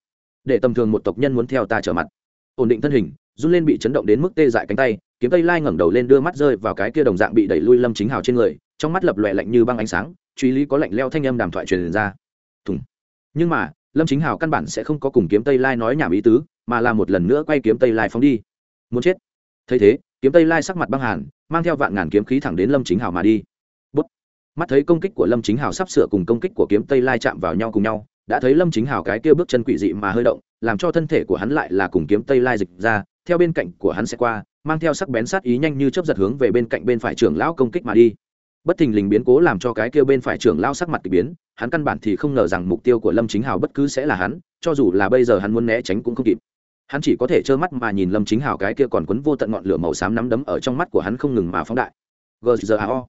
Để tầm thường một tộc nhân muốn theo ta trở mặt. Ổn định thân hình run lên bị chấn động đến mức tê dại cánh tay, kiếm tây lai ngẩng đầu lên đưa mắt rơi vào cái kia đồng dạng bị đẩy lui lâm chính hào trên người, trong mắt lập lòe lạnh như băng ánh sáng, truy lý có lạnh leo thanh âm đàm thoại truyền ra. Thùng. Nhưng mà, lâm chính hào căn bản sẽ không có cùng kiếm tây lai nói nhảm ý tứ, mà là một lần nữa quay kiếm tây lai phóng đi. Muốn chết. Thấy thế, kiếm tây lai sắc mặt băng hàn, mang theo vạn ngàn kiếm khí thẳng đến lâm chính hào mà đi. Bút. mắt thấy công kích của lâm chính hào sắp sửa cùng công kích của kiếm tây lai chạm vào nhau cùng nhau, đã thấy lâm chính hào cái kia bước chân quỷ dị mà hơi động, làm cho thân thể của hắn lại là cùng kiếm tây lai dịch ra theo bên cạnh của hắn sẽ qua, mang theo sắc bén sát ý nhanh như chớp giật hướng về bên cạnh bên phải trưởng lão công kích mà đi. Bất thình lình biến cố làm cho cái kia bên phải trưởng lão sắc mặt kỳ biến, hắn căn bản thì không ngờ rằng mục tiêu của lâm chính hào bất cứ sẽ là hắn, cho dù là bây giờ hắn muốn né tránh cũng không kịp. Hắn chỉ có thể trơ mắt mà nhìn lâm chính hào cái kia còn quấn vô tận ngọn lửa màu xám nắm đấm ở trong mắt của hắn không ngừng mà phóng đại. Gzao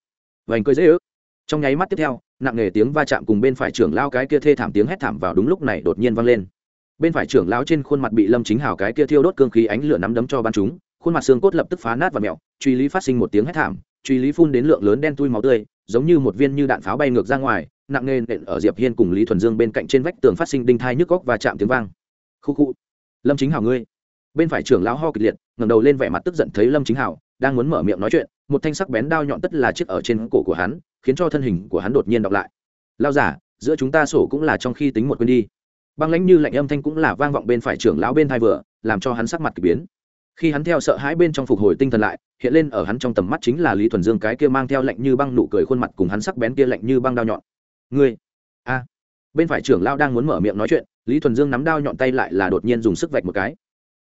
vành cười dễ ước. Trong nháy mắt tiếp theo, nặng nề tiếng va chạm cùng bên phải trưởng lao cái kia thê thảm tiếng hét thảm vào đúng lúc này đột nhiên vang lên bên phải trưởng lão trên khuôn mặt bị lâm chính hào cái kia thiêu đốt cương khí ánh lửa nắm đấm cho bắn chúng, khuôn mặt xương cốt lập tức phá nát và mẹo, truy lý phát sinh một tiếng hét thảm, truy lý phun đến lượng lớn đen tui máu tươi, giống như một viên như đạn pháo bay ngược ra ngoài, nặng nề nện ở diệp hiên cùng lý thuần dương bên cạnh trên vách tường phát sinh đinh thai nhức góc và chạm tiếng vang. Khu khu. Lâm chính hào ngươi. Bên phải trưởng lão ho kịch liệt, ngẩng đầu lên vẻ mặt tức giận thấy lâm chính hào, đang muốn mở miệng nói chuyện, một thanh sắc bén đao nhọn tất là chiếc ở trên cổ của hắn, khiến cho thân hình của hắn đột nhiên đọc lại. Lao giả, giữa chúng ta sổ cũng là trong khi tính một quên đi băng lãnh như lạnh âm thanh cũng là vang vọng bên phải trưởng lão bên thai vừa, làm cho hắn sắc mặt k ỳ biến. Khi hắn theo sợ hãi bên trong phục hồi tinh thần lại, hiện lên ở hắn trong tầm mắt chính là lý thuần dương cái kia mang theo lạnh như băng nụ cười khuôn mặt cùng hắn sắc bén kia lạnh như băng đao nhọn. Ngươi, a. Bên phải trưởng lão đang muốn mở miệng nói chuyện, lý thuần dương nắm đao nhọn tay lại là đột nhiên dùng sức vạch một cái.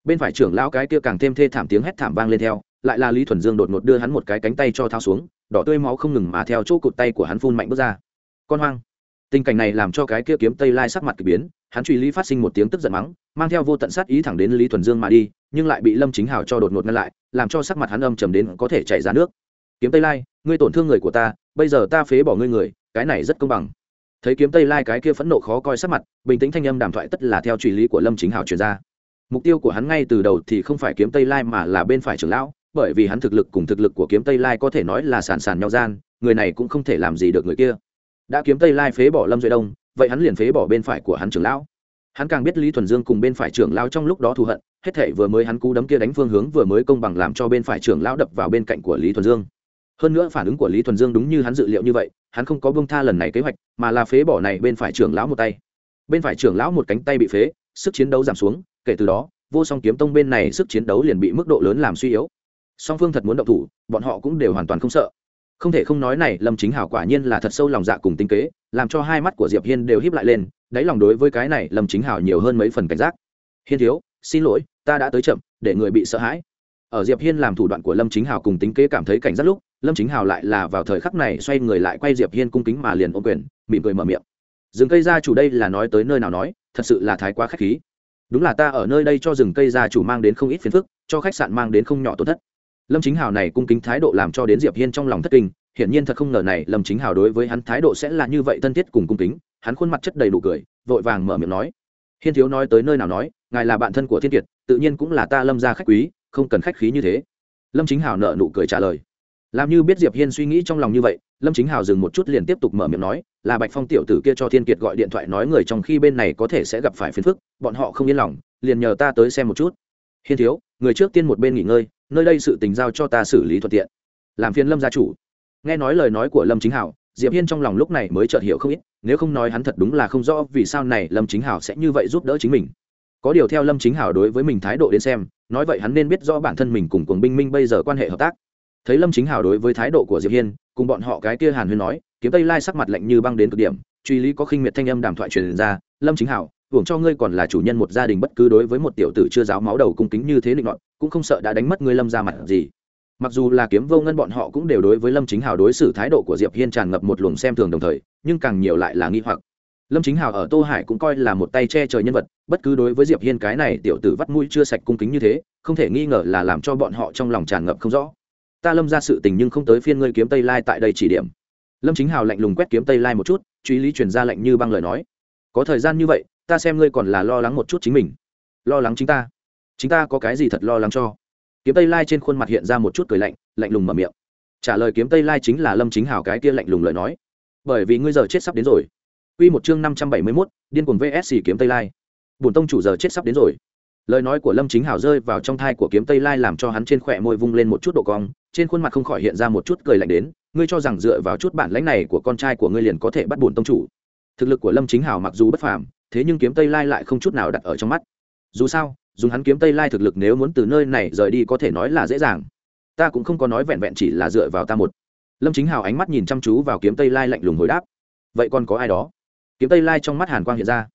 Bên phải trưởng lão cái kia càng thêm thê thảm tiếng hét thảm vang lên theo, lại là lý thuần dương đột ngột đưa hắn một cái cánh tay cho thao xuống, đỏ tươi máu không ngừng mà theo chỗ cụt tay của hắn phun mạnh bước ra. Con hoang. Tình cảnh này làm cho cái kia kiếm tây lai sắc mặt k ỳ biến hắn truy lý phát sinh một tiếng tức giận mắng, mang theo vô tận sát ý thẳng đến lý thuần dương mà đi, nhưng lại bị lâm chính hào cho đột ngột ngăn lại, làm cho sắc mặt hắn âm trầm đến có thể chảy ra nước. Kiếm tây lai, ngươi tổn thương người của ta, bây giờ ta phế bỏ ngươi người, cái này rất công bằng. Thấy kiếm tây lai cái kia phẫn nộ khó coi sắc mặt, bình tĩnh thanh âm đàm thoại tất là theo truy lý của lâm chính hào truyền ra. Mục tiêu của hắn ngay từ đầu thì không phải kiếm tây lai mà là bên phải trưởng lão, bởi vì hắn thực lực cùng thực lực của kiếm tây lai có thể nói là sàn sàn nhau gian, người này cũng không thể làm gì được người kia. Đã kiếm tây lai phế bỏ lâm duệ đông vậy hắn liền phế bỏ bên phải của hắn trưởng lão. Hắn càng biết lý thuần dương cùng bên phải trưởng lão trong lúc đó thù hận, hết thể vừa mới hắn cú đấm kia đánh phương hướng vừa mới công bằng làm cho bên phải trưởng lão đập vào bên cạnh của lý thuần dương. Hơn nữa phản ứng của lý thuần dương đúng như hắn dự liệu như vậy, hắn không có bông tha lần này kế hoạch, mà là phế bỏ này bên phải trưởng lão một tay. Bên phải trưởng lão một cánh tay bị phế, sức chiến đấu giảm xuống, kể từ đó, vô song kiếm tông bên này sức chiến đấu liền bị mức độ lớn làm suy yếu. Song phương thật muốn động thủ, bọn họ cũng đều hoàn toàn không sợ không thể không nói này, lâm chính hảo quả nhiên là thật sâu lòng dạ cùng tinh kế, làm cho hai mắt của diệp hiên đều híp lại lên, đáy lòng đối với cái này lâm chính hảo nhiều hơn mấy phần cảnh giác. Hiên thiếu, xin lỗi, ta đã tới chậm, để người bị sợ hãi. Ở diệp hiên làm thủ đoạn của lâm chính hảo cùng tính kế cảm thấy cảnh giác lúc, lâm chính hảo lại là vào thời khắc này xoay người lại quay diệp hiên cung kính mà liền ôm quyền, mỉm cười mở miệng. Rừng cây gia chủ đây là nói tới nơi nào nói, thật sự là thái quá khách khí. Đúng là ta ở nơi đây cho rừng cây gia chủ mang đến không ít phiền phức, cho khách sạn mang đến không nhỏ tổn thất lâm chính hào này cung kính thái độ làm cho đến diệp hiên trong lòng thất kinh, hiển nhiên thật không ngờ này lâm chính hào đối với hắn thái độ sẽ là như vậy thân thiết cùng cung kính, hắn khuôn mặt chất đầy đủ cười, vội vàng mở miệng nói. Hiên thiếu nói tới nơi nào nói, ngài là bạn thân của thiên kiệt, tự nhiên cũng là ta lâm gia khách quý, không cần khách khí như thế. Lâm chính hào nợ nụ cười trả lời. Làm như biết diệp hiên suy nghĩ trong lòng như vậy, lâm chính hào dừng một chút liền tiếp tục mở miệng nói, là bạch phong tiểu tử kia cho thiên kiệt gọi điện thoại nói người trong khi bên này có thể sẽ gặp phải phiền phức, bọn họ không yên lòng, liền nhờ ta tới xem một chút. Hiên thiếu người trước tiên một bên nghỉ ngơi, nơi đây sự tình giao cho ta xử lý thuận tiện. Làm phiền lâm gia chủ. Nghe nói lời nói của lâm chính hảo, diệp hiên trong lòng lúc này mới chợt hiểu không ít, nếu không nói hắn thật đúng là không rõ vì sao này lâm chính hảo sẽ như vậy giúp đỡ chính mình. Có điều theo lâm chính hảo đối với mình thái độ đến xem, nói vậy hắn nên biết rõ bản thân mình cùng cuồng binh minh bây giờ quan hệ hợp tác. Thấy lâm chính hảo đối với thái độ của diệp hiên, cùng bọn họ cái kia hàn huyên nói, kiếm tây lai sắc mặt lạnh như băng đến cực điểm, truy lý có khinh miệt thanh âm đàm thoại truyền ra, lâm chính hảo hưởng cho ngươi còn là chủ nhân một gia đình bất cứ đối với một tiểu tử chưa giáo máu đầu cung kính như thế định luận cũng không sợ đã đánh mất ngươi lâm ra mặt gì. Mặc dù là kiếm vô ngân bọn họ cũng đều đối với lâm chính hào đối xử thái độ của diệp hiên tràn ngập một luồng xem thường đồng thời, nhưng càng nhiều lại là nghi hoặc. Lâm chính hào ở tô hải cũng coi là một tay che trời nhân vật, bất cứ đối với diệp hiên cái này tiểu tử vắt mũi chưa sạch cung kính như thế, không thể nghi ngờ là làm cho bọn họ trong lòng tràn ngập không rõ. Ta lâm ra sự tình nhưng không tới phiên ngươi kiếm tây lai tại đây chỉ điểm. Lâm chính hào lạnh lùng quét kiếm tây lai một chút, truy lý truyền ra lệnh như băng lời nói. Có thời gian như vậy ta xem ngươi còn là lo lắng một chút chính mình. Lo lắng chính ta. Chính ta có cái gì thật lo lắng cho? Kiếm tây lai trên khuôn mặt hiện ra một chút cười lạnh lạnh lùng mở miệng. Trả lời kiếm tây lai chính là lâm chính hào cái kia lạnh lùng lời nói. Bởi vì ngươi giờ chết sắp đến rồi. Quy một chương năm trăm bảy mươi 571, điên cuồng VS kiếm Tây Lai. Bổn tông chủ giờ chết sắp đến rồi. Lời nói của Lâm Chính Hào rơi vào trong thai của kiếm Tây Lai làm cho hắn trên khóe môi vung lên một chút độ cong, trên khuôn mặt không khỏi hiện ra một chút cười lạnh đến, ngươi cho rằng dựa vào chút bản lãnh này của con trai của ngươi liền có thể bắt bổn tông chủ. Thực lực của Lâm Chính Hào mặc dù bất phàm, thế nhưng kiếm Tây Lai lại không chút nào đặt ở trong mắt. Dù sao, dùng hắn kiếm tây lai thực lực nếu muốn từ nơi này rời đi có thể nói là dễ dàng. Ta cũng không có nói vẹn vẹn chỉ là dựa vào ta một. Lâm chính hào ánh mắt nhìn chăm chú vào kiếm tây lai lạnh lùng hồi đáp. Vậy còn có ai đó? Kiếm tây lai trong mắt hàn quang hiện ra.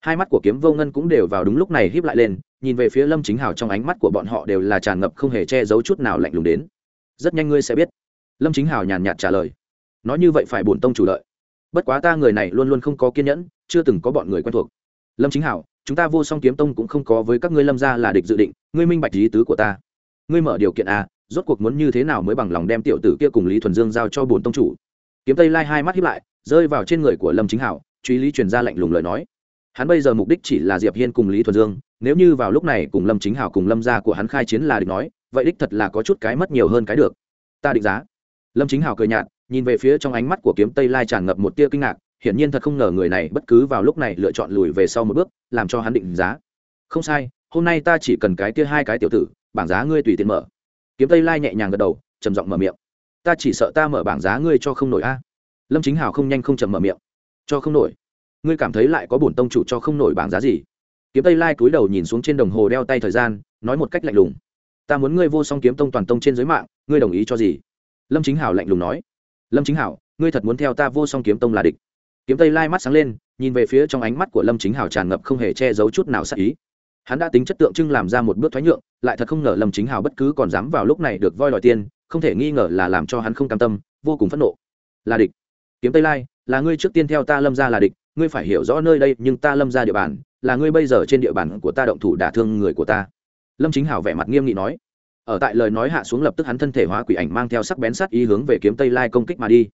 Hai mắt của kiếm vô ngân cũng đều vào đúng lúc này híp lại lên nhìn về phía lâm chính hào trong ánh mắt của bọn họ đều là tràn ngập không hề che giấu chút nào lạnh lùng đến. Rất nhanh ngươi sẽ biết. Lâm chính hào nhàn nhạt trả lời. Nói như vậy phải bổn tông chủ lợi. Bất quá ta người này luôn luôn không có kiên nhẫn chưa từng có bọn người quen thuộc. Lâm chính hảo, chúng ta vô song kiếm tông cũng không có với các ngươi lâm gia là địch dự định, ngươi minh bạch lý tứ của ta. Ngươi mở điều kiện à rốt cuộc muốn như thế nào mới bằng lòng đem tiểu tử kia cùng lý thuần dương giao cho bốn tông chủ? Kiếm tây lai hai mắt hiếp lại, rơi vào trên người của lâm chính hảo, truy lý truyền ra lạnh lùng lời nói. Hắn bây giờ mục đích chỉ là diệp hiên cùng lý thuần dương, nếu như vào lúc này cùng lâm chính hảo cùng lâm gia của hắn khai chiến là địch nói, vậy đích thật là có chút cái mất nhiều hơn cái được. Ta định giá. Lâm chính hảo cười nhạt, nhìn về phía trong ánh mắt của kiếm tây lai tràn ngập một tia kinh ngạc hiển nhiên thật không ngờ người này bất cứ vào lúc này lựa chọn lùi về sau một bước, làm cho hắn định giá. Không sai, hôm nay ta chỉ cần cái tia hai cái tiểu tử, bảng giá ngươi tùy tiện mở. Kiếm tây lai nhẹ nhàng gật đầu, trầm giọng mở miệng. Ta chỉ sợ ta mở bảng giá ngươi cho không nổi a. Lâm chính hảo không nhanh không chậm mở miệng. Cho không nổi? Ngươi cảm thấy lại có bổn tông chủ cho không nổi bảng giá gì? Kiếm tây lai cúi đầu nhìn xuống trên đồng hồ đeo tay thời gian, nói một cách lạnh lùng. Ta muốn ngươi vô song kiếm tông toàn tông trên giới mạng, ngươi đồng ý cho gì? Lâm chính hảo lạnh lùng nói. Lâm chính hảo ngươi thật muốn theo ta vô song kiếm tông là địch kiếm tây lai mắt sáng lên, nhìn về phía trong ánh mắt của lâm chính hảo tràn ngập không hề che giấu chút nào sắc ý. Hắn đã tính chất tượng trưng làm ra một bước thoái nhượng, lại thật không ngờ lâm chính hảo bất cứ còn dám vào lúc này được voi đòi tiền, không thể nghi ngờ là làm cho hắn không cam tâm, vô cùng phẫn nộ. Là địch. Kiếm tây lai, là ngươi trước tiên theo ta lâm ra là địch, ngươi phải hiểu rõ nơi đây, nhưng ta lâm ra địa bàn, là ngươi bây giờ trên địa bàn của ta động thủ đả thương người của ta. Lâm chính hảo vẻ mặt nghiêm nghị nói. Ở tại lời nói hạ xuống lập tức hắn thân thể hóa quỷ ảnh mang theo sắc bén sát ý hướng về kiếm tây lai công kích mà đi.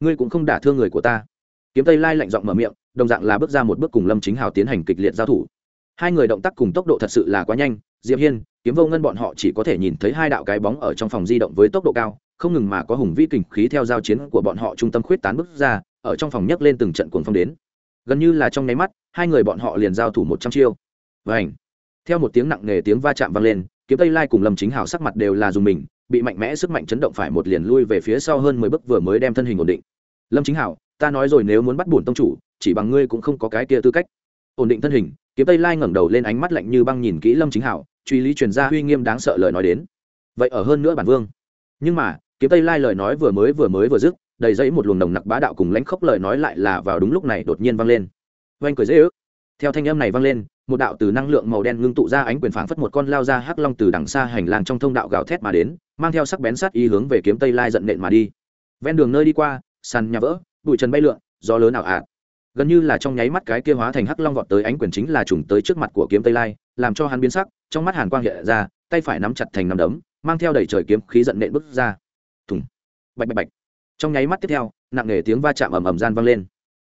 Ngươi cũng không đả thương người của ta kiếm tây lai lạnh giọng mở miệng, đồng dạng là bước ra một bước cùng lâm chính hào tiến hành kịch liệt giao thủ. Hai người động tác cùng tốc độ thật sự là quá nhanh, diệp hiên, kiếm vô ngân bọn họ chỉ có thể nhìn thấy hai đạo cái bóng ở trong phòng di động với tốc độ cao, không ngừng mà có hùng vĩ kình khí theo giao chiến của bọn họ trung tâm khuyết tán bước ra, ở trong phòng nhấc lên từng trận cuồng phong đến. Gần như là trong nháy mắt, hai người bọn họ liền giao thủ một trăm chiêu. Vảnh theo một tiếng nặng nề tiếng va chạm vang lên, kiếm tây lai cùng lâm chính hào sắc mặt đều là dùng mình, bị mạnh mẽ sức mạnh chấn động phải một liền lui về phía sau hơn mười bước vừa mới đem thân hình ổn định. Lâm chính hảo ta nói rồi nếu muốn bắt bổn tông chủ, chỉ bằng ngươi cũng không có cái kia tư cách. Ổn định thân hình, kiếm tây lai ngẩng đầu lên ánh mắt lạnh như băng nhìn kỹ lâm chính hảo, truy lý truyền ra uy nghiêm đáng sợ lời nói đến. Vậy ở hơn nữa bản vương. Nhưng mà, kiếm tây lai lời nói vừa mới vừa mới vừa dứt, đầy dẫy một luồng nồng nặc bá đạo cùng lãnh khốc lời nói lại là vào đúng lúc này đột nhiên vang lên. Oanh cười dễ ước. Theo thanh âm này vang lên, một đạo từ năng lượng màu đen ngưng tụ ra ánh quyền phảng phất một con lao ra hắc long từ đằng xa hành lang trong thông đạo gào thét mà đến, mang theo sắc bén sát ý hướng về kiếm tây lai giận nện mà đi. Ven đường nơi đi qua, sàn nhà vỡ bụi trần bay lượn, gió lớn ảo ạt. Gần như là trong nháy mắt cái kia hóa thành hắc long vọt tới ánh quyền chính là trùng tới trước mặt của kiếm tây lai, làm cho hắn biến sắc, trong mắt hàn quang hiện ra, tay phải nắm chặt thành nắm đấm, mang theo đẩy trời kiếm khí giận nện bước ra. Thùng. Bạch bạch bạch. Trong nháy mắt tiếp theo, nặng nề tiếng va chạm ầm ầm gian vang lên.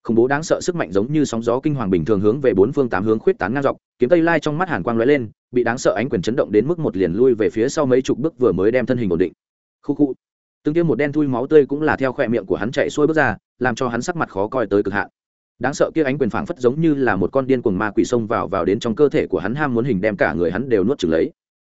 Khủng bố đáng sợ sức mạnh giống như sóng gió kinh hoàng bình thường hướng về bốn phương tám hướng khuyết tán ngang dọc, kiếm tây lai trong mắt hàn quang lóe lên, bị đáng sợ ánh quyền chấn động đến mức một liền lui về phía sau mấy chục bước vừa mới đem thân hình ổn định. Khu khu từng tiêm một đen thui máu tươi cũng là theo khoe miệng của hắn chạy xuôi bước ra, làm cho hắn sắc mặt khó coi tới cực hạn. Đáng sợ kia ánh quyền phảng phất giống như là một con điên cuồng ma quỷ xông vào vào đến trong cơ thể của hắn ham muốn hình đem cả người hắn đều nuốt chửng lấy.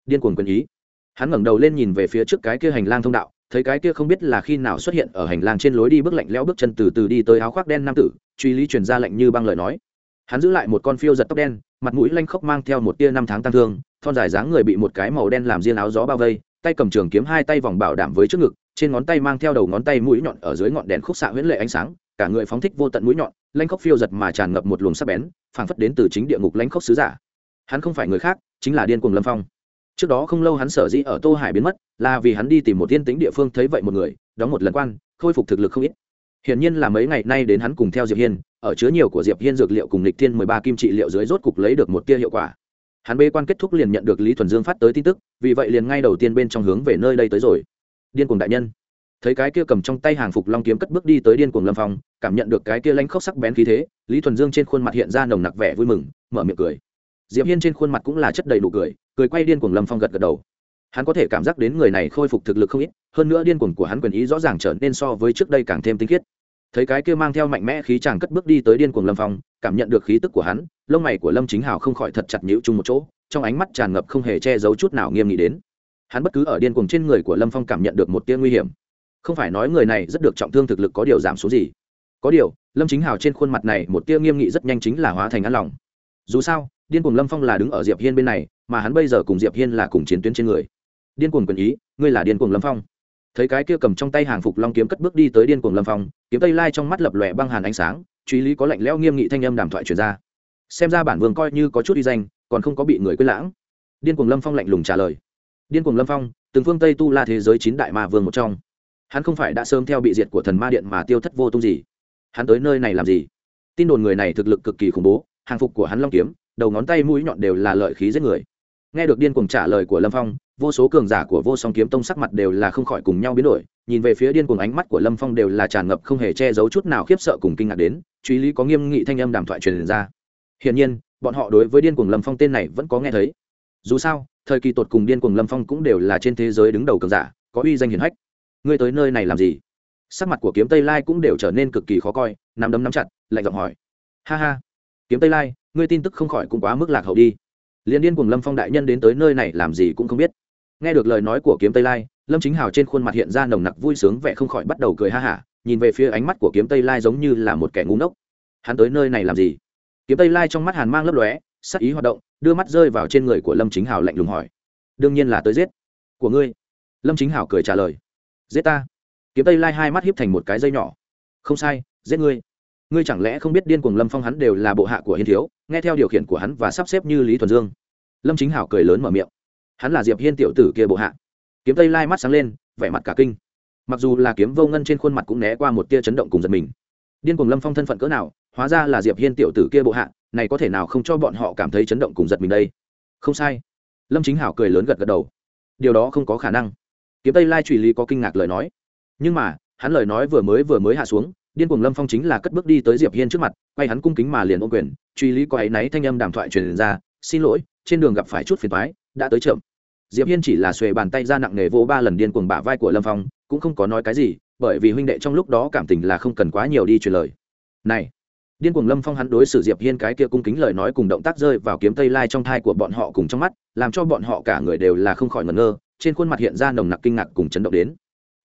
Điên cuồng quyền ý. Hắn ngẩng đầu lên nhìn về phía trước cái kia hành lang thông đạo, thấy cái kia không biết là khi nào xuất hiện ở hành lang trên lối đi bước lạnh lẽo bước chân từ từ đi tới áo khoác đen nam tử, truy lý truyền ra lệnh như băng lời nói. Hắn giữ lại một con phiêu giật tóc đen, mặt mũi lanh khốc mang theo một tia năm tháng tăng thương, thon dài dáng người bị một cái màu đen làm riêng áo gió bao vây, tay cầm trường kiếm hai tay vòng bảo đảm với trước ngực trên ngón tay mang theo đầu ngón tay mũi nhọn ở dưới ngọn đèn khúc xạ huyễn lệ ánh sáng, cả người phóng thích vô tận mũi nhọn, lanh khốc phiêu giật mà tràn ngập một luồng sắc bén, phảng phất đến từ chính địa ngục lanh khốc sứ giả. Hắn không phải người khác, chính là điên cuồng lâm phong. Trước đó không lâu hắn sở dĩ ở tô hải biến mất, là vì hắn đi tìm một tiên tính địa phương thấy vậy một người, đóng một lần quan, khôi phục thực lực không ít. Hiển nhiên là mấy ngày nay đến hắn cùng theo diệp hiên, ở chứa nhiều của diệp hiên dược liệu cùng lịch thiên mười ba kim trị liệu dưới rốt cục lấy được một tia hiệu quả. Hắn bê quan kết thúc liền nhận được lý thuần dương phát tới tin tức, vì vậy liền ngay đầu tiên bên trong hướng về nơi đây tới rồi điên cuồng đại nhân. Thấy cái kia cầm trong tay hàng phục long kiếm cất bước đi tới điên cuồng lâm phong, cảm nhận được cái kia lanh khốc sắc bén khí thế, lý thuần dương trên khuôn mặt hiện ra nồng nặc vẻ vui mừng, mở miệng cười. Diệp hiên trên khuôn mặt cũng là chất đầy đủ cười cười quay điên cuồng lâm phong gật gật đầu. Hắn có thể cảm giác đến người này khôi phục thực lực không ít, hơn nữa điên cuồng của hắn quyền ý rõ ràng trở nên so với trước đây càng thêm tinh khiết. Thấy cái kia mang theo mạnh mẽ khí chàng cất bước đi tới điên cuồng lâm phong, cảm nhận được khí tức của hắn, lông mày của lâm chính hào không khỏi thật chặt nhữ chung một chỗ, trong ánh mắt tràn ngập không hề che giấu chút nào nghiêm nghị đến hắn bất cứ ở điên cuồng trên người của lâm phong cảm nhận được một tia nguy hiểm. Không phải nói người này rất được trọng thương thực lực có điều giảm số gì. Có điều, lâm chính hào trên khuôn mặt này một tia nghiêm nghị rất nhanh chính là hóa thành an lòng. Dù sao, điên cuồng lâm phong là đứng ở diệp hiên bên này, mà hắn bây giờ cùng diệp hiên là cùng chiến tuyến trên người. Điên cuồng quyền ý, ngươi là điên cuồng lâm phong. Thấy cái kia cầm trong tay hàng phục long kiếm cất bước đi tới điên cuồng lâm phong, kiếm tây lai trong mắt lập lòe băng hàn ánh sáng, truy lý có lạnh lẽo nghiêm nghị thanh âm đàm thoại truyền ra. Xem ra bản vương coi như có chút uy danh, còn không có bị người quên lãng. Điên cuồng lâm phong lạnh lùng trả lời điên cuồng lâm phong, từng phương tây tu la thế giới chín đại ma vương một trong. Hắn không phải đã sớm theo bị diệt của thần ma điện mà tiêu thất vô tung gì. Hắn tới nơi này làm gì? Tin đồn người này thực lực cực kỳ khủng bố, hàng phục của hắn long kiếm, đầu ngón tay mũi nhọn đều là lợi khí giết người. Nghe được điên cuồng trả lời của lâm phong, vô số cường giả của vô song kiếm tông sắc mặt đều là không khỏi cùng nhau biến đổi, nhìn về phía điên cuồng ánh mắt của lâm phong đều là tràn ngập không hề che giấu chút nào khiếp sợ cùng kinh ngạc đến, truy lý có nghiêm nghị thanh âm đàm thoại truyền ra. Hiển nhiên, bọn họ đối với điên cuồng lâm phong tên này vẫn có nghe thấy. Dù sao thời kỳ tột cùng điên cuồng lâm phong cũng đều là trên thế giới đứng đầu cường giả, có uy danh hiển hách. Ngươi tới nơi này làm gì? Sắc mặt của kiếm tây lai cũng đều trở nên cực kỳ khó coi, nắm đấm nắm chặt, lạnh giọng hỏi. Ha ha. Kiếm tây lai, ngươi tin tức không khỏi cũng quá mức lạc hậu đi. Liên điên cùng lâm phong đại nhân đến tới nơi này làm gì cũng không biết. Nghe được lời nói của kiếm tây lai, lâm chính hào trên khuôn mặt hiện ra nồng nặc vui sướng vẻ không khỏi bắt đầu cười ha hả, nhìn về phía ánh mắt của kiếm tây lai giống như là một kẻ ngu ngốc. Hắn tới nơi này làm gì? Kiếm tây lai trong mắt hàn mang lấp lóe sắc ý hoạt động, đưa mắt rơi vào trên người của lâm chính hào lạnh lùng hỏi. Đương nhiên là tới giết. Của ngươi? Lâm chính hào cười trả lời. Giết ta? Kiếm tây lai hai mắt hiếp thành một cái dây nhỏ. Không sai, giết ngươi. Ngươi chẳng lẽ không biết điên cuồng lâm phong hắn đều là bộ hạ của hiên thiếu, nghe theo điều khiển của hắn và sắp xếp như lý thuần dương? Lâm chính hảo cười lớn mở miệng. Hắn là diệp hiên tiểu tử kia bộ hạ. Kiếm tây lai mắt sáng lên, vẻ mặt cả kinh. Mặc dù là kiếm vô ngân trên khuôn mặt cũng né qua một tia chấn động cùng giật mình. Điên cuồng lâm phong thân phận cỡ nào hóa ra là diệp hiên tiểu tử kia bộ hạ, này có thể nào không cho bọn họ cảm thấy chấn động cùng giật mình đây? Không sai. Lâm chính hảo cười lớn gật gật đầu. Điều đó không có khả năng. Kiếm tây lai truy lý có kinh ngạc lời nói. Nhưng mà, hắn lời nói vừa mới vừa mới hạ xuống, điên cuồng lâm phong chính là cất bước đi tới diệp hiên trước mặt, quay hắn cung kính mà liền ô quyền. Truy lý có áy náy thanh âm đàm thoại truyền ra, xin lỗi, trên đường gặp phải chút phiền toái, đã tới chậm. Diệp hiên chỉ là xuề bàn tay ra nặng nề vỗ ba lần điên cuồng bả vai của lâm phong, cũng không có nói cái gì, bởi vì huynh đệ trong lúc đó cảm tình là không cần quá nhiều đi truyền lời. Này điên cuồng lâm phong hắn đối xử diệp hiên cái kia cung kính lời nói cùng động tác rơi vào kiếm tây lai trong thai của bọn họ cùng trong mắt, làm cho bọn họ cả người đều là không khỏi ngẩn ngơ, trên khuôn mặt hiện ra nồng nặc kinh ngạc cùng chấn động đến.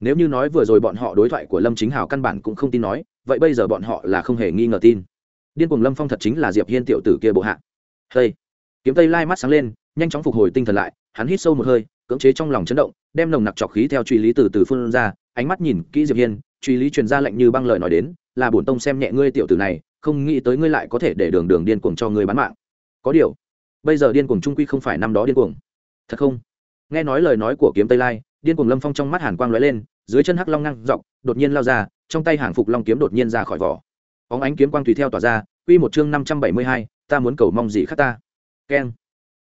Nếu như nói vừa rồi bọn họ đối thoại của lâm chính hào căn bản cũng không tin nói, vậy bây giờ bọn họ là không hề nghi ngờ tin. Điên cuồng lâm phong thật chính là diệp hiên tiểu tử kia bộ hạ. Hey. kiếm tây lai mắt sáng lên, nhanh chóng phục hồi tinh thần lại, hắn hít sâu một hơi, cưỡng chế trong lòng chấn động, đem nồng nặc trọc khí theo truy lý từ từ phương ra, ánh mắt nhìn kỹ diệp hiên, truy lý truyền ra lệnh như băng lời nói đến, là bổn tông xem nhẹ ngươi tiểu tử này không nghĩ tới ngươi lại có thể để đường đường điên cuồng cho ngươi bán mạng. Có điều, bây giờ điên cuồng trung quy không phải năm đó điên cuồng. Thật không? Nghe nói lời nói của kiếm tây lai, điên cuồng lâm phong trong mắt hàn quang lóe lên, dưới chân hắc long ngăn dọc, đột nhiên lao ra, trong tay hàng phục long kiếm đột nhiên ra khỏi vỏ. Óng ánh kiếm quang tùy theo tỏa ra, quy một chương năm trăm bảy mươi hai, ta muốn cầu mong gì khác ta? Keng.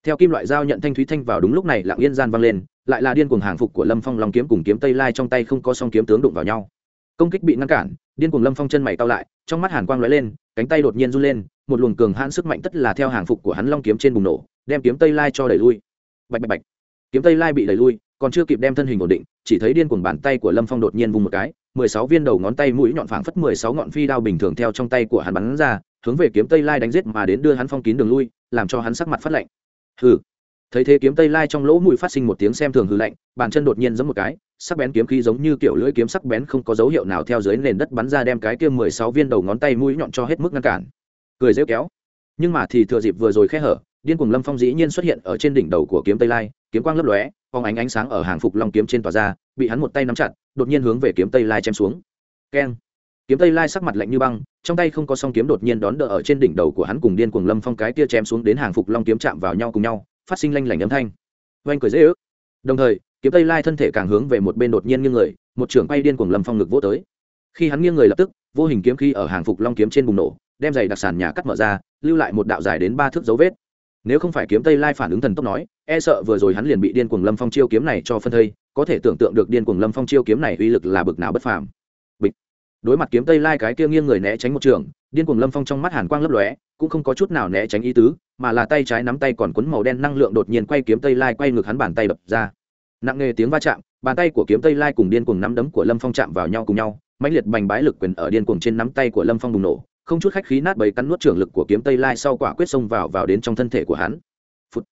Theo kim loại dao nhận thanh thúy thanh vào đúng lúc này lặng yên gian vang lên, lại là điên cuồng hàng phục của lâm phong long kiếm cùng kiếm tây lai trong tay không có song kiếm tướng đụng vào nhau công kích bị ngăn cản, điên cuồng lâm phong chân mày cao lại, trong mắt hàn quang lóe lên, cánh tay đột nhiên run lên, một luồng cường hãn sức mạnh tất là theo hàng phục của hắn long kiếm trên bùng nổ, đem kiếm tây lai cho đẩy lui. Bạch bạch bạch. Kiếm tây lai bị đẩy lui, còn chưa kịp đem thân hình ổn định, chỉ thấy điên cuồng bàn tay của lâm phong đột nhiên vùng một cái, mười sáu viên đầu ngón tay mũi nhọn phảng phất mười sáu ngọn phi đao bình thường theo trong tay của hắn bắn ra, hướng về kiếm tây lai đánh giết mà đến đưa hắn phong kín đường lui, làm cho hắn sắc mặt phát lạnh. Hừ. Thấy thế kiếm tây lai trong lỗ mũi phát sinh một tiếng xem thường hư lạnh, bàn chân đột nhiên giẫm một cái sắc bén kiếm khí giống như kiểu lưỡi kiếm sắc bén không có dấu hiệu nào theo dưới nền đất bắn ra đem cái kia mười sáu viên đầu ngón tay mũi nhọn cho hết mức ngăn cản. Cười rêu kéo. Nhưng mà thì thừa dịp vừa rồi khe hở, điên cuồng lâm phong dĩ nhiên xuất hiện ở trên đỉnh đầu của kiếm tây lai, kiếm quang lấp lóe phong ánh ánh sáng ở hàng phục long kiếm trên tòa ra, bị hắn một tay nắm chặt, đột nhiên hướng về kiếm tây lai chém xuống. Keng. Kiếm tây lai sắc mặt lạnh như băng, trong tay không có song kiếm đột nhiên đón đỡ ở trên đỉnh đầu của hắn cùng điên cuồng lâm phong cái tia chém xuống đến hàng phục long kiếm chạm vào nhau cùng nhau, phát sinh lanh lảnh âm thanh. Oanh cười dễ ước. Đồng thời kiếm tây lai thân thể càng hướng về một bên đột nhiên nghiêng người, một trưởng bay điên cuồng lâm phong ngực vô tới. Khi hắn nghiêng người lập tức, vô hình kiếm khí ở hàng phục long kiếm trên bùng nổ, đem giày đặc sản nhà cắt mở ra, lưu lại một đạo dài đến ba thước dấu vết. Nếu không phải kiếm tây lai phản ứng thần tốc nói e sợ vừa rồi hắn liền bị điên cuồng lâm phong chiêu kiếm này cho phân thây, có thể tưởng tượng được điên cuồng lâm phong chiêu kiếm này uy lực là bực nào bất phàm. Bịch. Đối mặt kiếm tây lai cái kia nghiêng người né tránh một trường, điên cuồng lâm phong trong mắt hàn quang lấp lóe, cũng không có chút nào né tránh ý tứ, mà là tay trái nắm tay còn quấn màu đen năng lượng đột nhiên quay kiếm tây lai quay ngược hắn bàn tay đập ra nặng nề tiếng va chạm, bàn tay của kiếm tây lai cùng điên cuồng nắm đấm của lâm phong chạm vào nhau cùng nhau, mãnh liệt bành bái lực quyền ở điên cuồng trên nắm tay của lâm phong bùng nổ, không chút khách khí nát bầy cắn nuốt trưởng lực của kiếm tây lai sau quả quyết xông vào vào đến trong thân thể của hắn. Phụt.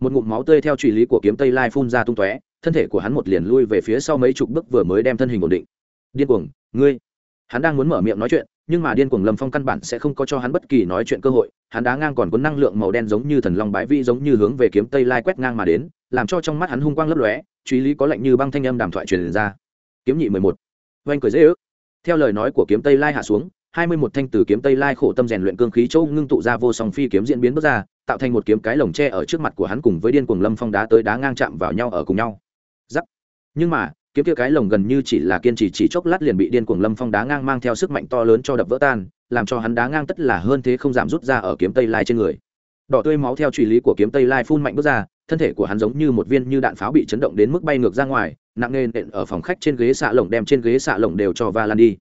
một ngụm máu tươi theo truy lý của kiếm tây lai phun ra tung tóe, thân thể của hắn một liền lui về phía sau mấy chục bước vừa mới đem thân hình ổn định. Điên cuồng, ngươi. Hắn đang muốn mở miệng nói chuyện nhưng mà điên cuồng lâm phong căn bản sẽ không có cho hắn bất kỳ nói chuyện cơ hội, hắn đá ngang còn có năng lượng màu đen giống như thần long bái vi giống như hướng về kiếm tây lai quét ngang mà đến, làm cho trong mắt hắn hung quang lấp lóe, truy lý có lệnh như băng thanh âm đàm thoại truyền ra. Kiếm nhị mười một. Oanh cười dễ ước. Theo lời nói của kiếm tây lai hạ xuống, hai mươi một thanh từ kiếm tây lai khổ tâm rèn luyện cương khí châu ngưng tụ ra vô song phi kiếm diễn biến bước ra, tạo thành một kiếm cái lồng tre ở trước mặt của hắn cùng với điên cuồng lâm phong đá tới đá ngang chạm vào nhau ở cùng nhau. Giắc. Nhưng mà kiếm kia cái lồng gần như chỉ là kiên trì chỉ chốc lát liền bị điên cuồng lâm phong đá ngang mang theo sức mạnh to lớn cho đập vỡ tan, làm cho hắn đá ngang tất là hơn thế không giảm rút ra ở kiếm tây lai trên người. Đỏ tươi máu theo truy lý của kiếm tây lai phun mạnh bước ra, thân thể của hắn giống như một viên như đạn pháo bị chấn động đến mức bay ngược ra ngoài, nặng nề nện ở phòng khách trên ghế xạ lồng đem trên ghế xạ lồng đều cho va lan đi.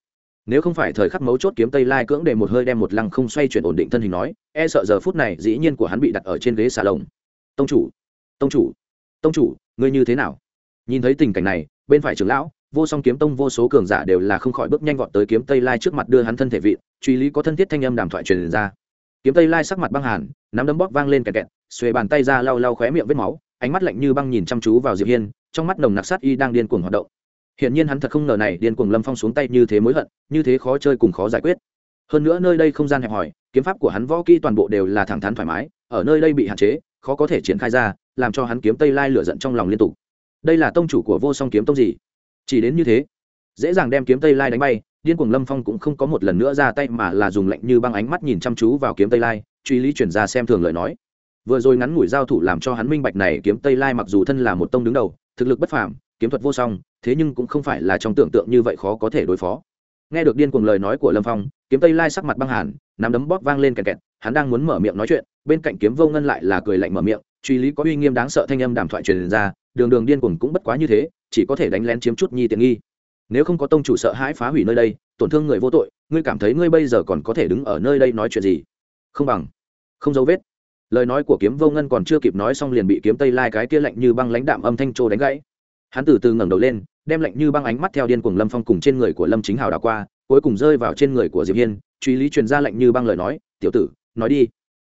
Nếu không phải thời khắc mấu chốt kiếm tây lai cưỡng để một hơi đem một lăng không xoay chuyển ổn định thân hình nói e sợ giờ phút này dĩ nhiên của hắn bị đặt ở trên ghế xà lồng. Tông chủ tông chủ tông chủ, ngươi như thế nào? Nhìn thấy tình cảnh này bên phải trưởng lão, vô song kiếm tông vô số cường giả đều là không khỏi bước nhanh vọt tới kiếm tây lai trước mặt đưa hắn thân thể vị, truy lý có thân thiết thanh âm đàm thoại truyền ra. Kiếm tây lai sắc mặt băng hàn, nắm đấm bóp vang lên kẹt kẹt, xuề bàn tay ra lau lau khóe miệng vết máu, ánh mắt lạnh như băng nhìn chăm chú vào diệp hiên, trong mắt nồng nặc sát y đang điên cuồng hoạt động. Hiển nhiên hắn thật không ngờ này, điên cuồng lâm phong xuống tay như thế mối hận, như thế khó chơi cùng khó giải quyết. Hơn nữa nơi đây không gian hẹp hòi, kiếm pháp của hắn võ kỹ toàn bộ đều là thẳng thắn thoải mái, ở nơi đây bị hạn chế, khó có thể triển khai ra, làm cho hắn kiếm tây lai lửa giận trong lòng liên tục đây là tông chủ của vô song kiếm tông gì? Chỉ đến như thế, dễ dàng đem kiếm tây lai đánh bay, điên cuồng lâm phong cũng không có một lần nữa ra tay mà là dùng lạnh như băng ánh mắt nhìn chăm chú vào kiếm tây lai, truy lý chuyển ra xem thường lời nói. Vừa rồi ngắn ngủi giao thủ làm cho hắn minh bạch này kiếm tây lai mặc dù thân là một tông đứng đầu, thực lực bất phàm, kiếm thuật vô song, thế nhưng cũng không phải là trong tưởng tượng như vậy khó có thể đối phó. Nghe được điên cuồng lời nói của lâm phong, kiếm tây lai sắc mặt băng hàn, nắm đấm bóp vang lên kẹt kẹt, hắn đang muốn mở miệng nói chuyện, bên cạnh kiếm vô ngân lại là cười lạnh mở miệng, truy lý có uy nghiêm đáng sợ thanh âm đàm thoại truyền ra đường đường điên cuồng cũng bất quá như thế, chỉ có thể đánh lén chiếm chút nhi tiện nghi. Nếu không có tông chủ sợ hãi phá hủy nơi đây, tổn thương người vô tội, ngươi cảm thấy ngươi bây giờ còn có thể đứng ở nơi đây nói chuyện gì? Không bằng. Không dấu vết. Lời nói của kiếm vô ngân còn chưa kịp nói xong liền bị kiếm tây lai cái kia lạnh như băng lãnh đạm âm thanh trô đánh gãy. Hắn từ từ ngẩng đầu lên, đem lạnh như băng ánh mắt theo điên cuồng lâm phong cùng trên người của lâm chính hào đảo qua, cuối cùng rơi vào trên người của diệp hiên, truy lý truyền ra lạnh như băng lời nói, tiểu tử, nói đi.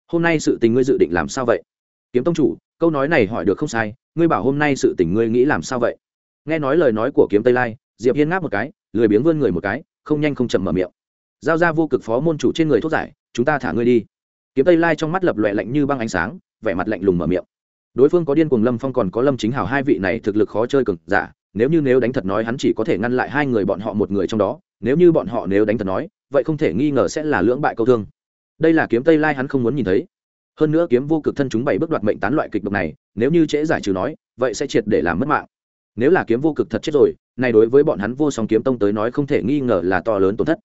Hôm nay sự tình ngươi dự định làm sao vậy? Kiếm tông chủ câu nói này hỏi được không sai, ngươi bảo hôm nay sự tình ngươi nghĩ làm sao vậy? Nghe nói lời nói của kiếm tây lai, diệp hiên ngáp một cái, lười biếng vươn người một cái, không nhanh không chậm mở miệng. Giao ra vô cực phó môn chủ trên người thuốc giải, chúng ta thả ngươi đi. Kiếm tây lai trong mắt lập loẹ lạnh như băng ánh sáng, vẻ mặt lạnh lùng mở miệng. Đối phương có điên cuồng lâm phong còn có lâm chính hào hai vị này thực lực khó chơi cực giả, nếu như nếu đánh thật nói hắn chỉ có thể ngăn lại hai người bọn họ một người trong đó, nếu như bọn họ nếu đánh thật nói, vậy không thể nghi ngờ sẽ là lưỡng bại câu thương. Đây là kiếm tây lai hắn không muốn nhìn thấy hơn nữa kiếm vô cực thân chúng bảy bước đoạt mệnh tán loại kịch độc này, nếu như trễ giải trừ nói, vậy sẽ triệt để làm mất mạng. Nếu là kiếm vô cực thật chết rồi, này đối với bọn hắn vô song kiếm tông tới nói không thể nghi ngờ là to lớn tổn thất.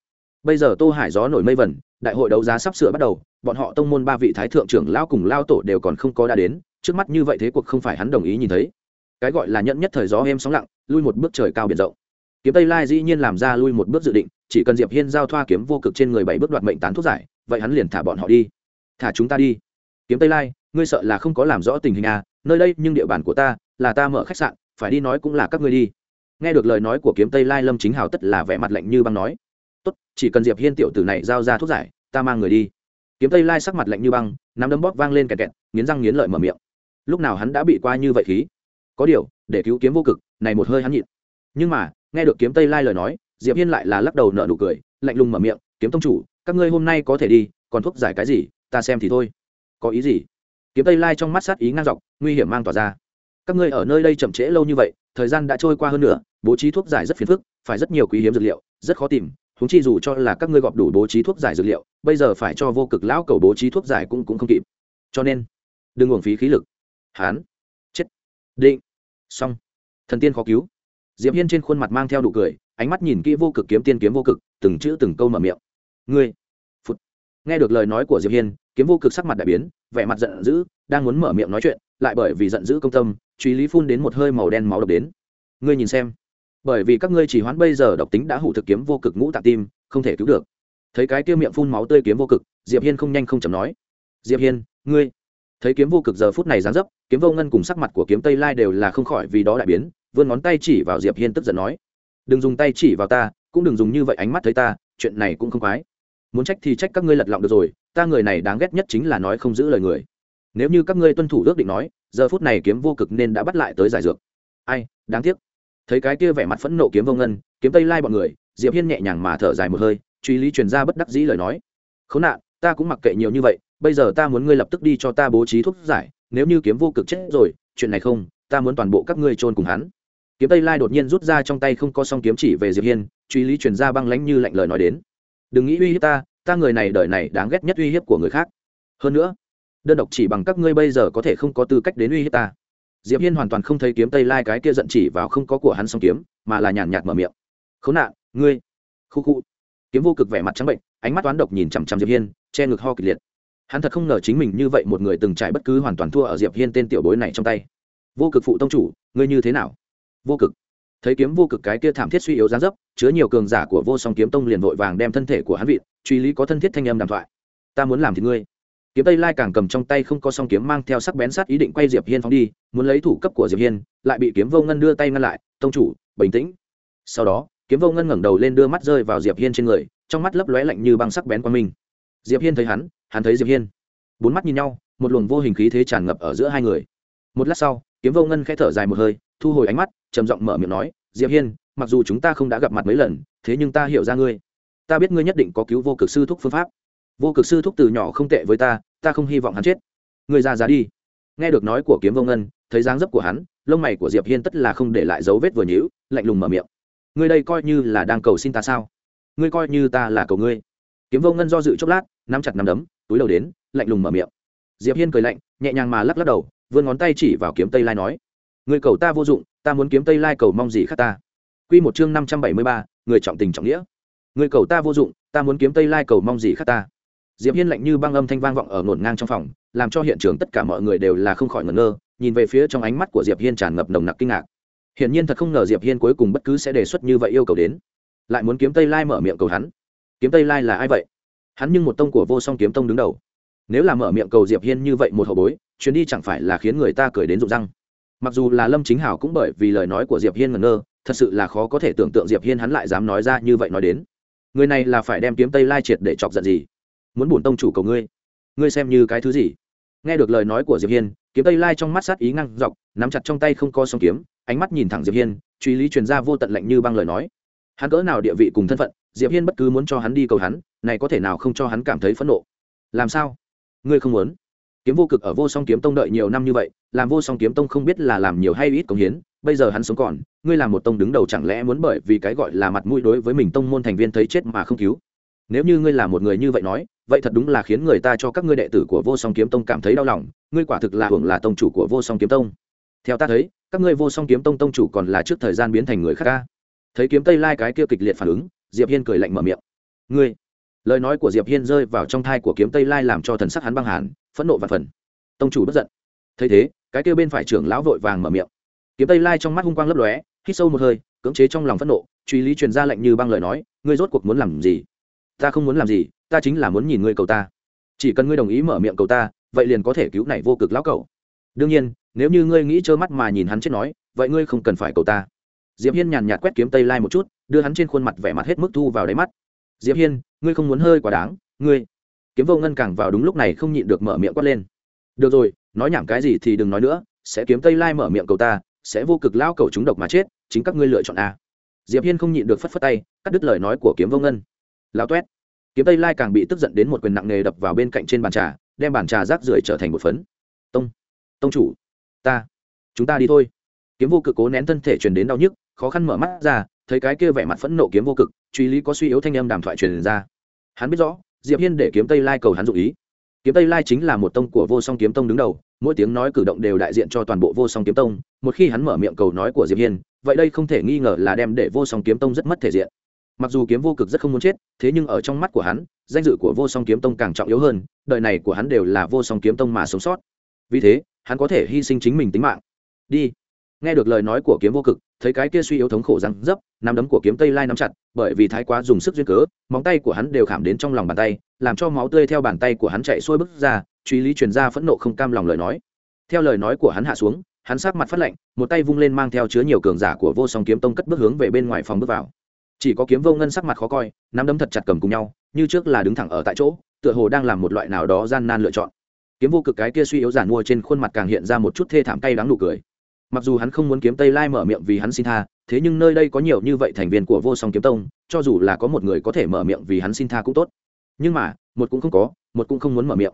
Bây giờ tô hải gió nổi mây vẩn đại hội đấu giá sắp sửa bắt đầu, bọn họ tông môn ba vị thái thượng trưởng lao cùng lao tổ đều còn không có đã đến, trước mắt như vậy thế cuộc không phải hắn đồng ý nhìn thấy. Cái gọi là nhẫn nhất thời gió êm sóng lặng, lui một bước trời cao biển rộng. Kiếm tây lai dĩ nhiên làm ra lui một bước dự định, chỉ cần diệp hiên giao thoa kiếm vô cực trên người bảy bước đoạt mệnh tán thuốc giải, vậy hắn liền thả bọn họ đi. Thả chúng ta đi kiếm tây lai, ngươi sợ là không có làm rõ tình hình à nơi đây nhưng địa bàn của ta, là ta mở khách sạn, phải đi nói cũng là các ngươi đi. Nghe được lời nói của kiếm tây lai, lâm chính hào tất là vẻ mặt lạnh như băng nói. Tốt, chỉ cần diệp hiên tiểu tử này giao ra thuốc giải, ta mang người đi. Kiếm tây lai sắc mặt lạnh như băng, nắm đấm bóp vang lên kẹt kẹt, nghiến răng nghiến lợi mở miệng. Lúc nào hắn đã bị qua như vậy khí? Có điều, để cứu kiếm vô cực, này một hơi hắn nhịn. Nhưng mà, nghe được kiếm tây lai lời nói, diệp hiên lại là lắc đầu nở nụ cười, lạnh lùng mở miệng, kiếm tông chủ, các ngươi hôm nay có thể đi, còn thuốc giải cái gì, ta xem thì thôi có ý gì? Kiếm tây lai trong mắt sát ý ngang dọc, nguy hiểm mang tỏa ra. Các ngươi ở nơi đây chậm trễ lâu như vậy, thời gian đã trôi qua hơn nữa bố trí thuốc giải rất phiền phức, phải rất nhiều quý hiếm dược liệu, rất khó tìm húng chi dù cho là các ngươi gọp đủ bố trí thuốc giải dược liệu, bây giờ phải cho vô cực lão cầu bố trí thuốc giải cũng cũng không kịp. Cho nên, đừng uổng phí khí lực. Hán, chết. Định. Xong. Thần tiên khó cứu. Diệp hiên trên khuôn mặt mang theo đủ cười, ánh mắt nhìn kỹ vô cực kiếm tiên kiếm vô cực, từng chữ từng câu mở miệng. Ngươi. Phút nghe được lời nói của diệp hiên kiếm vô cực sắc mặt đại biến, vẻ mặt giận dữ, đang muốn mở miệng nói chuyện, lại bởi vì giận dữ công tâm, truy lý phun đến một hơi màu đen máu độc đến. Ngươi nhìn xem. Bởi vì các ngươi chỉ hoán bây giờ độc tính đã hủ thực kiếm vô cực ngũ tạng tim, không thể cứu được. Thấy cái kia miệng phun máu tươi kiếm vô cực, diệp hiên không nhanh không chậm nói. Diệp hiên, ngươi. Thấy kiếm vô cực giờ phút này giáng dấp, kiếm vô ngân cùng sắc mặt của kiếm tây lai đều là không khỏi vì đó đại biến, vươn ngón tay chỉ vào diệp hiên tức giận nói. Đừng dùng tay chỉ vào ta, cũng đừng dùng như vậy ánh mắt thấy ta, chuyện này cũng không quái muốn trách thì trách các ngươi lật lọng được rồi ta người này đáng ghét nhất chính là nói không giữ lời người. Nếu như các ngươi tuân thủ ước định nói, giờ phút này kiếm vô cực nên đã bắt lại tới giải dược. Ai, đáng tiếc. Thấy cái kia vẻ mặt phẫn nộ kiếm vô ngân, kiếm tây lai bọn người, diệp hiên nhẹ nhàng mà thở dài một hơi, truy lý truyền ra bất đắc dĩ lời nói. Khốn nạn, ta cũng mặc kệ nhiều như vậy, bây giờ ta muốn ngươi lập tức đi cho ta bố trí thuốc giải, nếu như kiếm vô cực chết rồi, chuyện này không, ta muốn toàn bộ các ngươi chôn cùng hắn. Kiếm tây lai đột nhiên rút ra trong tay không có song kiếm chỉ về diệp hiên, truy lý truyền ra băng lãnh như lạnh lời nói đến. Đừng nghĩ uy hiếp ta ta người này đời này đáng ghét nhất uy hiếp của người khác. Hơn nữa, đơn độc chỉ bằng các ngươi bây giờ có thể không có tư cách đến uy hiếp ta. Diệp hiên hoàn toàn không thấy kiếm tây lai cái kia giận chỉ vào không có của hắn song kiếm, mà là nhàn nhạt mở miệng. Khốn nạn, ngươi. Khu khu. Kiếm vô cực vẻ mặt trắng bệnh, ánh mắt toán độc nhìn chằm chằm diệp hiên, che ngực ho kịch liệt. Hắn thật không ngờ chính mình như vậy một người từng trải bất cứ hoàn toàn thua ở diệp hiên tên tiểu bối này trong tay. Vô cực phụ tông chủ, ngươi như thế nào? Vô cực thấy kiếm vô cực cái kia thảm thiết suy yếu gián dấp, chứa nhiều cường giả của vô song kiếm tông liền vội vàng đem thân thể của hắn vịt truy lý có thân thiết thanh âm đàm thoại. Ta muốn làm thì ngươi. Kiếm tây lai càng cầm trong tay không có song kiếm mang theo sắc bén sát ý định quay diệp hiên phóng đi, muốn lấy thủ cấp của diệp hiên, lại bị kiếm vô ngân đưa tay ngăn lại, tông chủ, bình tĩnh. Sau đó, kiếm vô ngân ngẩng đầu lên đưa mắt rơi vào diệp hiên trên người, trong mắt lấp lóe lạnh như băng sắc bén qua mình diệp hiên thấy hắn hắn thấy diệp hiên. Bốn mắt nhìn nhau, một luồng vô hình khí thế tràn ngập ở giữa hai người. Một lát sau, kiếm vô ngân khẽ thở dài một hơi, thu hồi ánh mắt trầm giọng mở miệng nói, diệp hiên, mặc dù chúng ta không đã gặp mặt mấy lần, thế nhưng ta hiểu ra ngươi. Ta biết ngươi nhất định có cứu vô cực sư thúc phương pháp. Vô cực sư thúc từ nhỏ không tệ với ta ta không hy vọng hắn chết. Ngươi ra giá đi. Nghe được nói của kiếm vô ngân, thấy dáng dấp của hắn, lông mày của diệp hiên tất là không để lại dấu vết vừa nhíu, lạnh lùng mở miệng. Ngươi đây coi như là đang cầu xin ta sao? Ngươi coi như ta là cầu ngươi. Kiếm vô ngân do dự chốc lát, nắm chặt nắm đấm, túi đầu đến, lạnh lùng mở miệng. Diệp hiên cười lạnh, nhẹ nhàng mà lắc lắc đầu, vươn ngón tay chỉ vào kiếm tây lai nói người cầu ta vô dụng, ta muốn kiếm tây lai cầu mong gì khác ta? Quy một chương năm trăm bảy mươi ba, người trọng tình trọng nghĩa. Người cầu ta vô dụng, ta muốn kiếm tây lai cầu mong gì khác ta? Diệp hiên lạnh như băng âm thanh vang vọng ở ngổn ngang trong phòng, làm cho hiện trường tất cả mọi người đều là không khỏi ngẩn ngơ, nhìn về phía trong ánh mắt của diệp hiên tràn ngập nồng nặc kinh ngạc. Hiển nhiên thật không ngờ diệp hiên cuối cùng bất cứ sẽ đề xuất như vậy yêu cầu đến. Lại muốn kiếm tây lai mở miệng cầu hắn. Kiếm tây lai là ai vậy? Hắn nhưng một tông của vô song kiếm tông đứng đầu. Nếu là mở miệng cầu diệp hiên như vậy một hậu bối, chuyến đi chẳng phải là khiến người ta cười đến rụng răng mặc dù là lâm chính hảo cũng bởi vì lời nói của diệp hiên ngẩn ngơ, thật sự là khó có thể tưởng tượng diệp hiên hắn lại dám nói ra như vậy nói đến. Người này là phải đem kiếm tây lai triệt để chọc giận gì? Muốn bổn tông chủ cầu ngươi. Ngươi xem như cái thứ gì? Nghe được lời nói của diệp hiên, kiếm tây lai trong mắt sát ý ngăn dọc, nắm chặt trong tay không co song kiếm, ánh mắt nhìn thẳng diệp hiên, truy lý truyền ra vô tận lạnh như băng lời nói. Hắn cỡ nào địa vị cùng thân phận, diệp hiên bất cứ muốn cho hắn đi cầu hắn, này có thể nào không cho hắn cảm thấy phẫn nộ? Làm sao? Ngươi không muốn? Kiếm vô cực ở vô song kiếm tông đợi nhiều năm như vậy, làm vô song kiếm tông không biết là làm nhiều hay ít công hiến, bây giờ hắn sống còn, ngươi làm một tông đứng đầu chẳng lẽ muốn bởi vì cái gọi là mặt mũi đối với mình tông môn thành viên thấy chết mà không cứu? Nếu như ngươi là một người như vậy nói, vậy thật đúng là khiến người ta cho các ngươi đệ tử của vô song kiếm tông cảm thấy đau lòng, ngươi quả thực là hưởng là tông chủ của vô song kiếm tông. Theo ta thấy, các ngươi vô song kiếm tông tông chủ còn là trước thời gian biến thành người khác ca thấy kiếm tây lai cái kia kịch liệt phản ứng, diệp hiên cười lạnh mở miệng. Ngươi lời nói của diệp hiên rơi vào trong thai của kiếm tây lai làm cho thần sắc hắn băng hàn, phẫn nộ và phần. Tông chủ bất giận. Thấy thế, cái kia bên phải trưởng lão vội vàng mở miệng. Kiếm tây lai trong mắt hung quang lấp lóe, hít sâu một hơi, cưỡng chế trong lòng phẫn nộ, truy lý truyền ra lệnh như băng lời nói, ngươi rốt cuộc muốn làm gì? Ta không muốn làm gì, ta chính là muốn nhìn ngươi cầu ta. Chỉ cần ngươi đồng ý mở miệng cầu ta, vậy liền có thể cứu này vô cực lão cầu đương nhiên, nếu như ngươi nghĩ trơ mắt mà nhìn hắn chết nói, vậy ngươi không cần phải cầu ta. Diệp hiên nhàn nhạt quét kiếm tây lai một chút, đưa hắn trên khuôn mặt vẻ mặt hết mức thu vào đáy mắt diệp hiên, ngươi không muốn hơi quá đáng, ngươi. Kiếm vô ngân càng vào đúng lúc này không nhịn được mở miệng quát lên. Được rồi, nói nhảm cái gì thì đừng nói nữa, sẽ kiếm tây lai mở miệng cầu ta, sẽ vô cực lao cầu chúng độc mà chết, chính các ngươi lựa chọn a. Diệp hiên không nhịn được phất phất tay, cắt đứt lời nói của kiếm vô ngân. Lao toét kiếm tây lai càng bị tức giận đến một quyền nặng nề đập vào bên cạnh trên bàn trà, đem bàn trà rác rưởi trở thành một phấn. Tông. Tông chủ. Ta. Chúng ta đi thôi. Kiếm vô cực cố nén thân thể truyền đến đau nhức, khó khăn mở mắt ra, thấy cái kia vẻ mặt phẫn nộ kiếm vô cực truy lý có suy yếu thanh âm đàm thoại truyền ra. Hắn biết rõ, diệp hiên để kiếm tây lai cầu hắn dụ ý. Kiếm tây lai chính là một tông của vô song kiếm tông đứng đầu, mỗi tiếng nói cử động đều đại diện cho toàn bộ vô song kiếm tông. Một khi hắn mở miệng cầu nói của diệp hiên, vậy đây không thể nghi ngờ là đem để vô song kiếm tông rất mất thể diện. Mặc dù kiếm vô cực rất không muốn chết, thế nhưng ở trong mắt của hắn, danh dự của vô song kiếm tông càng trọng yếu hơn, đời này của hắn đều là vô song kiếm tông mà sống sót. Vì thế, hắn có thể hy sinh chính mình tính mạng. Đi. Nghe được lời nói của kiếm vô cực thấy cái kia suy yếu thống khổ răng dấp, nắm đấm của kiếm tây lai nắm chặt, bởi vì thái quá dùng sức duyên cớ, móng tay của hắn đều khảm đến trong lòng bàn tay, làm cho máu tươi theo bàn tay của hắn chạy xuôi bước ra, truy lý truyền ra phẫn nộ không cam lòng lời nói. Theo lời nói của hắn hạ xuống, hắn sát mặt phát lạnh, một tay vung lên mang theo chứa nhiều cường giả của vô song kiếm tông cất bước hướng về bên ngoài phòng bước vào. Chỉ có kiếm vô ngân sắc mặt khó coi, nắm đấm thật chặt cầm cùng nhau, như trước là đứng thẳng ở tại chỗ, tựa hồ đang làm một loại nào đó gian nan lựa chọn. Kiếm vô cực cái kia suy yếu giản mua trên khuôn mặt càng hiện ra một chút thê thảm cay đắng nụ cười mặc dù hắn không muốn kiếm tây lai mở miệng vì hắn xin tha, thế nhưng nơi đây có nhiều như vậy thành viên của vô song kiếm tông, cho dù là có một người có thể mở miệng vì hắn xin tha cũng tốt. Nhưng mà, một cũng không có, một cũng không muốn mở miệng.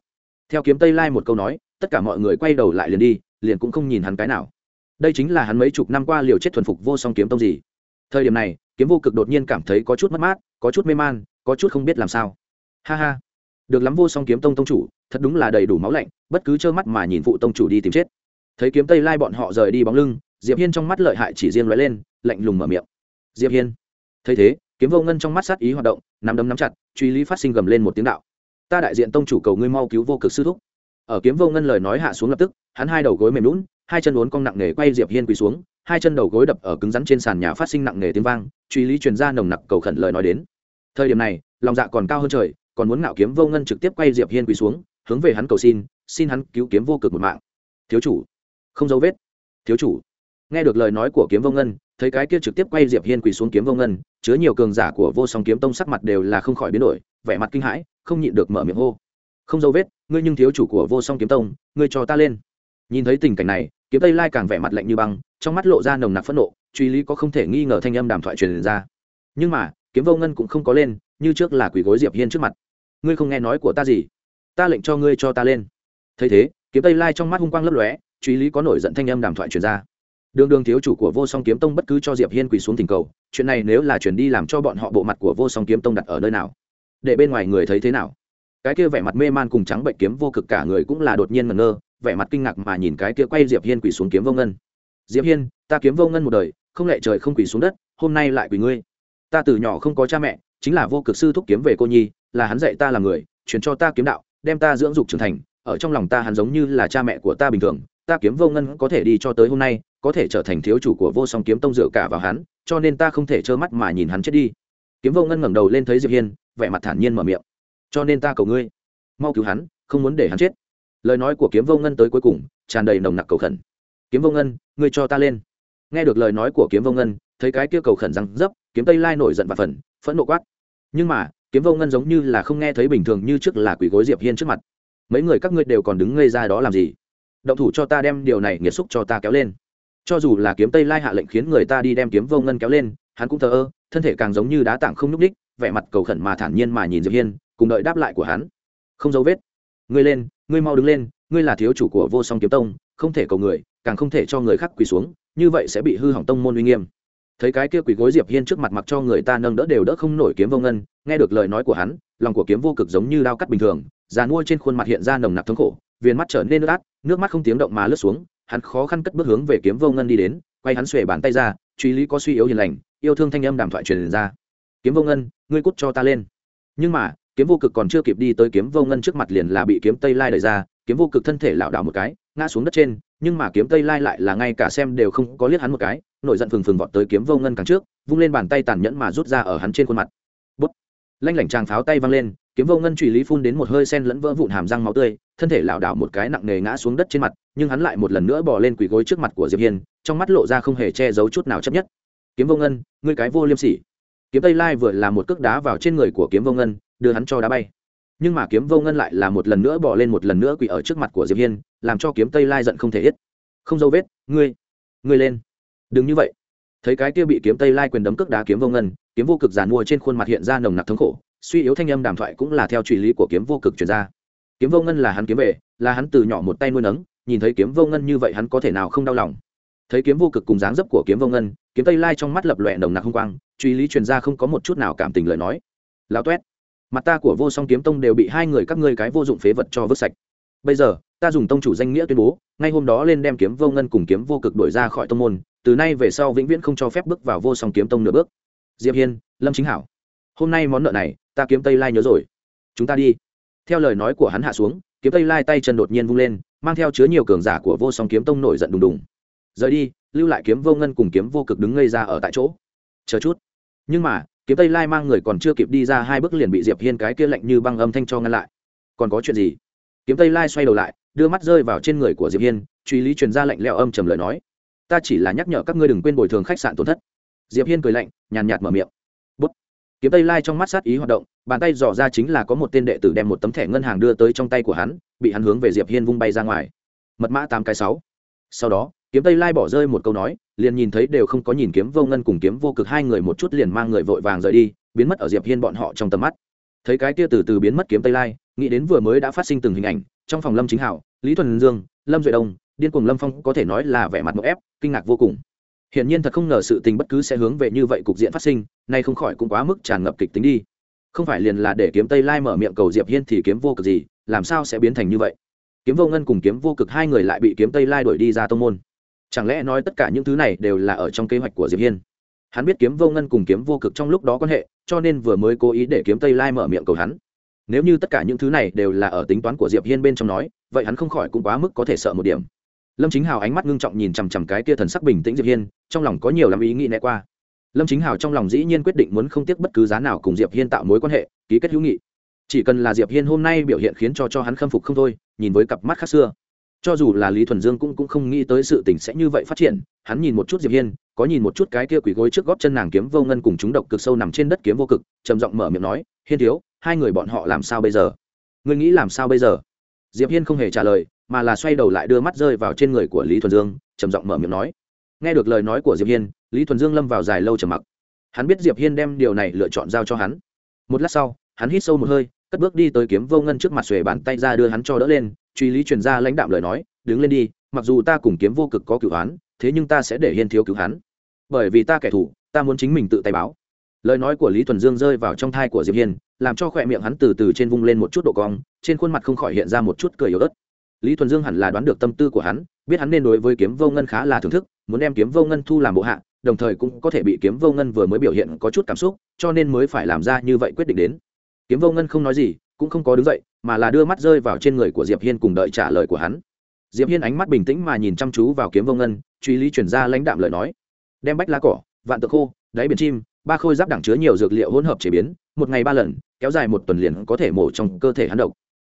Theo kiếm tây lai một câu nói, tất cả mọi người quay đầu lại liền đi, liền cũng không nhìn hắn cái nào. Đây chính là hắn mấy chục năm qua liều chết thuần phục vô song kiếm tông gì. Thời điểm này, kiếm vô cực đột nhiên cảm thấy có chút mất mát, có chút mê man, có chút không biết làm sao. Ha ha. Được lắm vô song kiếm tông tông chủ, thật đúng là đầy đủ máu lạnh, bất cứ trơ mắt mà nhìn phụ tông chủ đi tìm chết thấy kiếm tây lai bọn họ rời đi bóng lưng, diệp hiên trong mắt lợi hại chỉ riêng lóe lên, lạnh lùng mở miệng. Diệp hiên. Thấy thế, kiếm vô ngân trong mắt sát ý hoạt động, nắm đấm nắm chặt, truy lý phát sinh gầm lên một tiếng đạo. Ta đại diện tông chủ cầu ngươi mau cứu vô cực sư thúc. Ở kiếm vô ngân lời nói hạ xuống lập tức, hắn hai đầu gối mềm lún hai chân uốn cong nặng nề quay diệp hiên quỳ xuống, hai chân đầu gối đập ở cứng rắn trên sàn nhà phát sinh nặng nề tiếng vang, truy lý truyền ra nồng nặc cầu khẩn lời nói đến. Thời điểm này, lòng dạ còn cao hơn trời, còn muốn ngạo kiếm vô ngân trực tiếp quay diệp hiên quỳ xuống, hướng về hắn cầu xin xin hắn cứu kiếm vô cực một mạng. Thiếu chủ không dấu vết. Thiếu chủ, nghe được lời nói của kiếm vô ngân, thấy cái kia trực tiếp quay diệp hiên quỳ xuống kiếm vô ngân, chứa nhiều cường giả của vô song kiếm tông sắc mặt đều là không khỏi biến đổi, vẻ mặt kinh hãi, không nhịn được mở miệng hô. Không dấu vết, ngươi nhưng thiếu chủ của vô song kiếm tông, ngươi cho ta lên. Nhìn thấy tình cảnh này, kiếm tây lai càng vẻ mặt lạnh như băng, trong mắt lộ ra nồng nặc phẫn nộ, truy lý có không thể nghi ngờ thanh âm đàm thoại truyền ra. Nhưng mà, kiếm vô ngân cũng không có lên, như trước là quỳ gối diệp hiên trước mặt. Ngươi không nghe nói của ta gì? Ta lệnh cho ngươi cho ta lên. Thấy thế, kiếm tây lai trong mắt hung quang lấp lóe truy lý có nổi giận thanh âm đàm thoại truyền ra. Đường đường thiếu chủ của vô song kiếm tông bất cứ cho diệp hiên quỳ xuống tình cầu, chuyện này nếu là chuyển đi làm cho bọn họ bộ mặt của vô song kiếm tông đặt ở nơi nào? Để bên ngoài người thấy thế nào? Cái kia vẻ mặt mê man cùng trắng bệnh kiếm vô cực cả người cũng là đột nhiên ngẩn ngơ, vẻ mặt kinh ngạc mà nhìn cái kia quay diệp hiên quỳ xuống kiếm vô ngân. Diệp hiên, ta kiếm vô ngân một đời, không lệ trời không quỳ xuống đất, hôm nay lại quỳ ngươi? Ta từ nhỏ không có cha mẹ, chính là vô cực sư thúc kiếm về cô nhi, là hắn dạy ta là người, truyền cho ta kiếm đạo, đem ta dưỡng dục trưởng thành, ở trong lòng ta hắn giống như là cha mẹ của ta bình thường ta kiếm vô ngân có thể đi cho tới hôm nay, có thể trở thành thiếu chủ của vô song kiếm tông dựa cả vào hắn, cho nên ta không thể trơ mắt mà nhìn hắn chết đi. Kiếm vô ngân ngẩng đầu lên thấy diệp hiên, vẻ mặt thản nhiên mở miệng. Cho nên ta cầu ngươi, mau cứu hắn, không muốn để hắn chết. Lời nói của kiếm vô ngân tới cuối cùng, tràn đầy nồng nặc cầu khẩn. Kiếm vô ngân, ngươi cho ta lên. Nghe được lời nói của kiếm vô ngân, thấy cái kia cầu khẩn răng dấp, kiếm tây lai nổi giận và phần phẫn nộ quát. Nhưng mà, kiếm vô ngân giống như là không nghe thấy bình thường như trước là quỷ gối diệp hiên trước mặt. Mấy người các ngươi đều còn đứng ngây ra đó làm gì? Động thủ cho ta đem điều này nghiệt xúc cho ta kéo lên. Cho dù là kiếm tây lai hạ lệnh khiến người ta đi đem kiếm vô ngân kéo lên, hắn cũng thờ ơ, thân thể càng giống như đá tảng không nhúc ních vẻ mặt cầu khẩn mà thản nhiên mà nhìn diệp hiên, cùng đợi đáp lại của hắn. Không dấu vết. Ngươi lên, ngươi mau đứng lên, ngươi là thiếu chủ của vô song kiếm tông, không thể cầu người, càng không thể cho người khác quỳ xuống, như vậy sẽ bị hư hỏng tông môn uy nghiêm. Thấy cái kia quỳ gối diệp hiên trước mặt mặc cho người ta nâng đỡ đều đỡ không nổi kiếm vô ngân, nghe được lời nói của hắn, lòng của kiếm vô cực giống như đao cắt bình thường, già nuôi trên khuôn mặt hiện ra nồng nặc thống khổ viền mắt trở nên nước át, nước mắt không tiếng động mà lướt xuống, hắn khó khăn cất bước hướng về kiếm vô ngân đi đến, quay hắn xuề bàn tay ra, truy lý có suy yếu hiền lành, yêu thương thanh âm đàm thoại truyền ra. Kiếm vô ngân, ngươi cút cho ta lên. Nhưng mà, kiếm vô cực còn chưa kịp đi tới kiếm vô ngân trước mặt liền là bị kiếm tây lai đẩy ra, kiếm vô cực thân thể lảo đảo một cái, ngã xuống đất trên, nhưng mà kiếm tây lai lại là ngay cả xem đều không có liếc hắn một cái, nổi giận phừng phừng vọt tới kiếm vô ngân càng trước, vung lên bàn tay tàn nhẫn mà rút ra ở hắn trên khuôn mặt lanh lảnh tràng pháo tay văng lên, kiếm vô ngân truy lý phun đến một hơi sen lẫn vỡ vụn hàm răng máu tươi, thân thể lảo đảo một cái nặng nề ngã xuống đất trên mặt, nhưng hắn lại một lần nữa bỏ lên quỳ gối trước mặt của diệp hiên, trong mắt lộ ra không hề che giấu chút nào chấp nhất. Kiếm vô ngân, ngươi cái vô liêm sỉ. Kiếm tây lai vừa là một cước đá vào trên người của kiếm vô ngân, đưa hắn cho đá bay. Nhưng mà kiếm vô ngân lại là một lần nữa bỏ lên một lần nữa quỳ ở trước mặt của diệp hiên, làm cho kiếm tây lai giận không thể ít không dấu vết, ngươi ngươi lên. Đừng như vậy. Thấy cái kia bị kiếm tây lai quyền đấm cước đá kiếm vô ngân kiếm vô cực giàn mua trên khuôn mặt hiện ra nồng nặc thống khổ, suy yếu thanh âm đàm thoại cũng là theo truy lý của kiếm vô cực truyền ra. Kiếm vô ngân là hắn kiếm về, là hắn từ nhỏ một tay nuôi nấng, nhìn thấy kiếm vô ngân như vậy hắn có thể nào không đau lòng. Thấy kiếm vô cực cùng dáng dấp của kiếm vô ngân, kiếm tây lai trong mắt lập lòe nồng nặc hung quang, truy lý truyền ra không có một chút nào cảm tình lời nói. Lao toét mặt ta của vô song kiếm tông đều bị hai người các ngươi cái vô dụng phế vật cho vứt sạch. Bây giờ, ta dùng tông chủ danh nghĩa tuyên bố, ngay hôm đó lên đem kiếm vô ngân cùng kiếm vô cực đuổi ra khỏi tông môn, từ nay về sau vĩnh viễn không cho phép bước vào vô song kiếm tông nửa bước diệp hiên, lâm chính hảo. Hôm nay món nợ này, ta kiếm tây lai nhớ rồi. Chúng ta đi. Theo lời nói của hắn hạ xuống, kiếm tây lai tay chân đột nhiên vung lên, mang theo chứa nhiều cường giả của vô song kiếm tông nổi giận đùng đùng. Rời đi, lưu lại kiếm vô ngân cùng kiếm vô cực đứng ngây ra ở tại chỗ. Chờ chút. Nhưng mà, kiếm tây lai mang người còn chưa kịp đi ra hai bước liền bị diệp hiên cái kia lạnh như băng âm thanh cho ngăn lại. Còn có chuyện gì? Kiếm tây lai xoay đầu lại, đưa mắt rơi vào trên người của diệp hiên, truy lý truyền ra lệnh leo âm trầm lời nói. Ta chỉ là nhắc nhở các ngươi đừng quên bồi thường khách sạn tổn thất diệp hiên cười lạnh, nhàn nhạt mở miệng. Bút. Kiếm tây lai trong mắt sát ý hoạt động, bàn tay dò ra chính là có một tên đệ tử đem một tấm thẻ ngân hàng đưa tới trong tay của hắn, bị hắn hướng về diệp hiên vung bay ra ngoài. Mật mã tám cái sáu. Sau đó, kiếm tây lai bỏ rơi một câu nói, liền nhìn thấy đều không có nhìn kiếm vô ngân cùng kiếm vô cực hai người một chút liền mang người vội vàng rời đi, biến mất ở diệp hiên bọn họ trong tầm mắt. Thấy cái kia từ từ biến mất kiếm tây lai, nghĩ đến vừa mới đã phát sinh từng hình ảnh, trong phòng lâm chính hảo, lý thuần dương, lâm duệ đông, điên cuồng lâm phong có thể nói là vẻ mặt mậu ép, kinh ngạc vô cùng hiển nhiên thật không ngờ sự tình bất cứ sẽ hướng về như vậy cục diện phát sinh, nay không khỏi cũng quá mức tràn ngập kịch tính đi. Không phải liền là để kiếm tây lai mở miệng cầu diệp hiên thì kiếm vô cực gì, làm sao sẽ biến thành như vậy? Kiếm vô ngân cùng kiếm vô cực hai người lại bị kiếm tây lai đuổi đi ra tông môn. Chẳng lẽ nói tất cả những thứ này đều là ở trong kế hoạch của diệp hiên? Hắn biết kiếm vô ngân cùng kiếm vô cực trong lúc đó quan hệ, cho nên vừa mới cố ý để kiếm tây lai mở miệng cầu hắn. Nếu như tất cả những thứ này đều là ở tính toán của diệp hiên bên trong nói, vậy hắn không khỏi cũng quá mức có thể sợ một điểm lâm chính hào ánh mắt ngưng trọng nhìn chằm chằm cái kia thần sắc bình tĩnh diệp hiên, trong lòng có nhiều lắm ý nghĩ né qua. Lâm chính hào trong lòng dĩ nhiên quyết định muốn không tiếc bất cứ giá nào cùng diệp hiên tạo mối quan hệ, ký kết hữu nghị. Chỉ cần là diệp hiên hôm nay biểu hiện khiến cho cho hắn khâm phục không thôi, nhìn với cặp mắt khác xưa. Cho dù là lý thuần dương cũng cũng không nghĩ tới sự tình sẽ như vậy phát triển, hắn nhìn một chút diệp hiên, có nhìn một chút cái kia quỷ gối trước góp chân nàng kiếm vô ngân cùng chúng độc cực sâu nằm trên đất kiếm vô cực, trầm giọng mở miệng nói, hiên thiếu, hai người bọn họ làm sao bây giờ? Ngươi nghĩ làm sao bây giờ? Diệp hiên không hề trả lời mà là xoay đầu lại đưa mắt rơi vào trên người của lý thuần dương, trầm giọng mở miệng nói. Nghe được lời nói của diệp hiên, lý thuần dương lâm vào dài lâu trầm mặc. Hắn biết diệp hiên đem điều này lựa chọn giao cho hắn. Một lát sau, hắn hít sâu một hơi, cất bước đi tới kiếm vô ngân trước mặt xuề bàn tay ra đưa hắn cho đỡ lên, truy lý truyền ra lãnh đạm lời nói, đứng lên đi, mặc dù ta cùng kiếm vô cực có cửu hắn thế nhưng ta sẽ để hiên thiếu cứu hắn. Bởi vì ta kẻ thù, ta muốn chính mình tự tay báo. Lời nói của lý thuần dương rơi vào trong thai của diệp hiên, làm cho khỏe miệng hắn từ từ trên vung lên một chút độ cong, trên khuôn mặt không khỏi hiện ra một chút cười yếu ớt lý thuần dương hẳn là đoán được tâm tư của hắn, biết hắn nên đối với kiếm vô ngân khá là thưởng thức, muốn đem kiếm vô ngân thu làm bộ hạ, đồng thời cũng có thể bị kiếm vô ngân vừa mới biểu hiện có chút cảm xúc, cho nên mới phải làm ra như vậy quyết định đến. Kiếm vô ngân không nói gì, cũng không có đứng dậy, mà là đưa mắt rơi vào trên người của diệp hiên cùng đợi trả lời của hắn. Diệp hiên ánh mắt bình tĩnh mà nhìn chăm chú vào kiếm vô ngân, truy lý chuyển ra lãnh đạm lời nói. Đem bách lá cỏ, vạn tự khô, đáy biển chim, ba khôi giáp đẳng chứa nhiều dược liệu hỗn hợp chế biến, một ngày ba lần, kéo dài một tuần liền có thể mổ trong cơ thể hắn độc.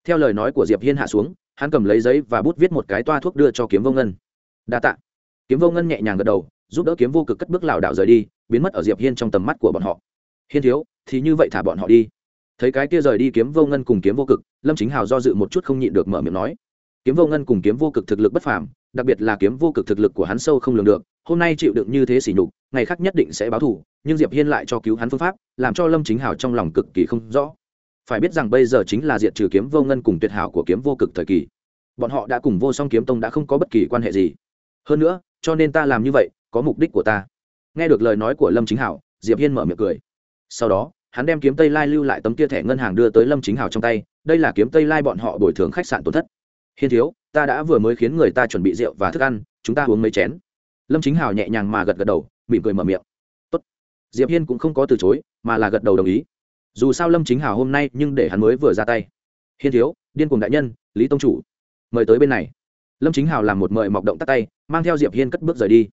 Theo lời nói của diệp hiên hạ xuống hắn cầm lấy giấy và bút viết một cái toa thuốc đưa cho kiếm vô ngân. Đa tạ. Kiếm vô ngân nhẹ nhàng gật đầu, giúp đỡ kiếm vô cực cất bước lảo đảo rời đi, biến mất ở diệp hiên trong tầm mắt của bọn họ. Hiên thiếu, thì như vậy thả bọn họ đi. Thấy cái kia rời đi kiếm vô ngân cùng kiếm vô cực, lâm chính hào do dự một chút không nhịn được mở miệng nói. Kiếm vô ngân cùng kiếm vô cực thực lực bất phàm, đặc biệt là kiếm vô cực thực lực của hắn sâu không lường được, hôm nay chịu đựng như thế xỉ nhục, ngày khác nhất định sẽ báo thù, nhưng diệp hiên lại cho cứu hắn phương pháp, làm cho lâm chính hào trong lòng cực kỳ không rõ phải biết rằng bây giờ chính là diệt trừ kiếm vô ngân cùng tuyệt hảo của kiếm vô cực thời kỳ. Bọn họ đã cùng vô song kiếm tông đã không có bất kỳ quan hệ gì. Hơn nữa, cho nên ta làm như vậy, có mục đích của ta. Nghe được lời nói của lâm chính hảo, diệp hiên mở miệng cười. Sau đó, hắn đem kiếm tây lai lưu lại tấm kia thẻ ngân hàng đưa tới lâm chính hảo trong tay, đây là kiếm tây lai bọn họ bồi thường khách sạn tổn thất. Hiên thiếu, ta đã vừa mới khiến người ta chuẩn bị rượu và thức ăn, chúng ta uống mấy chén. Lâm chính hảo nhẹ nhàng mà gật gật đầu, mỉm cười mở miệng. Tốt. diệp hiên cũng không có từ chối, mà là gật đầu đồng ý dù sao lâm chính Hào hôm nay nhưng để hắn mới vừa ra tay. Hiên thiếu, điên cùng đại nhân, lý tông chủ, mời tới bên này. Lâm chính hào làm một mời mọc động tắt tay, mang theo diệp hiên cất bước rời đi.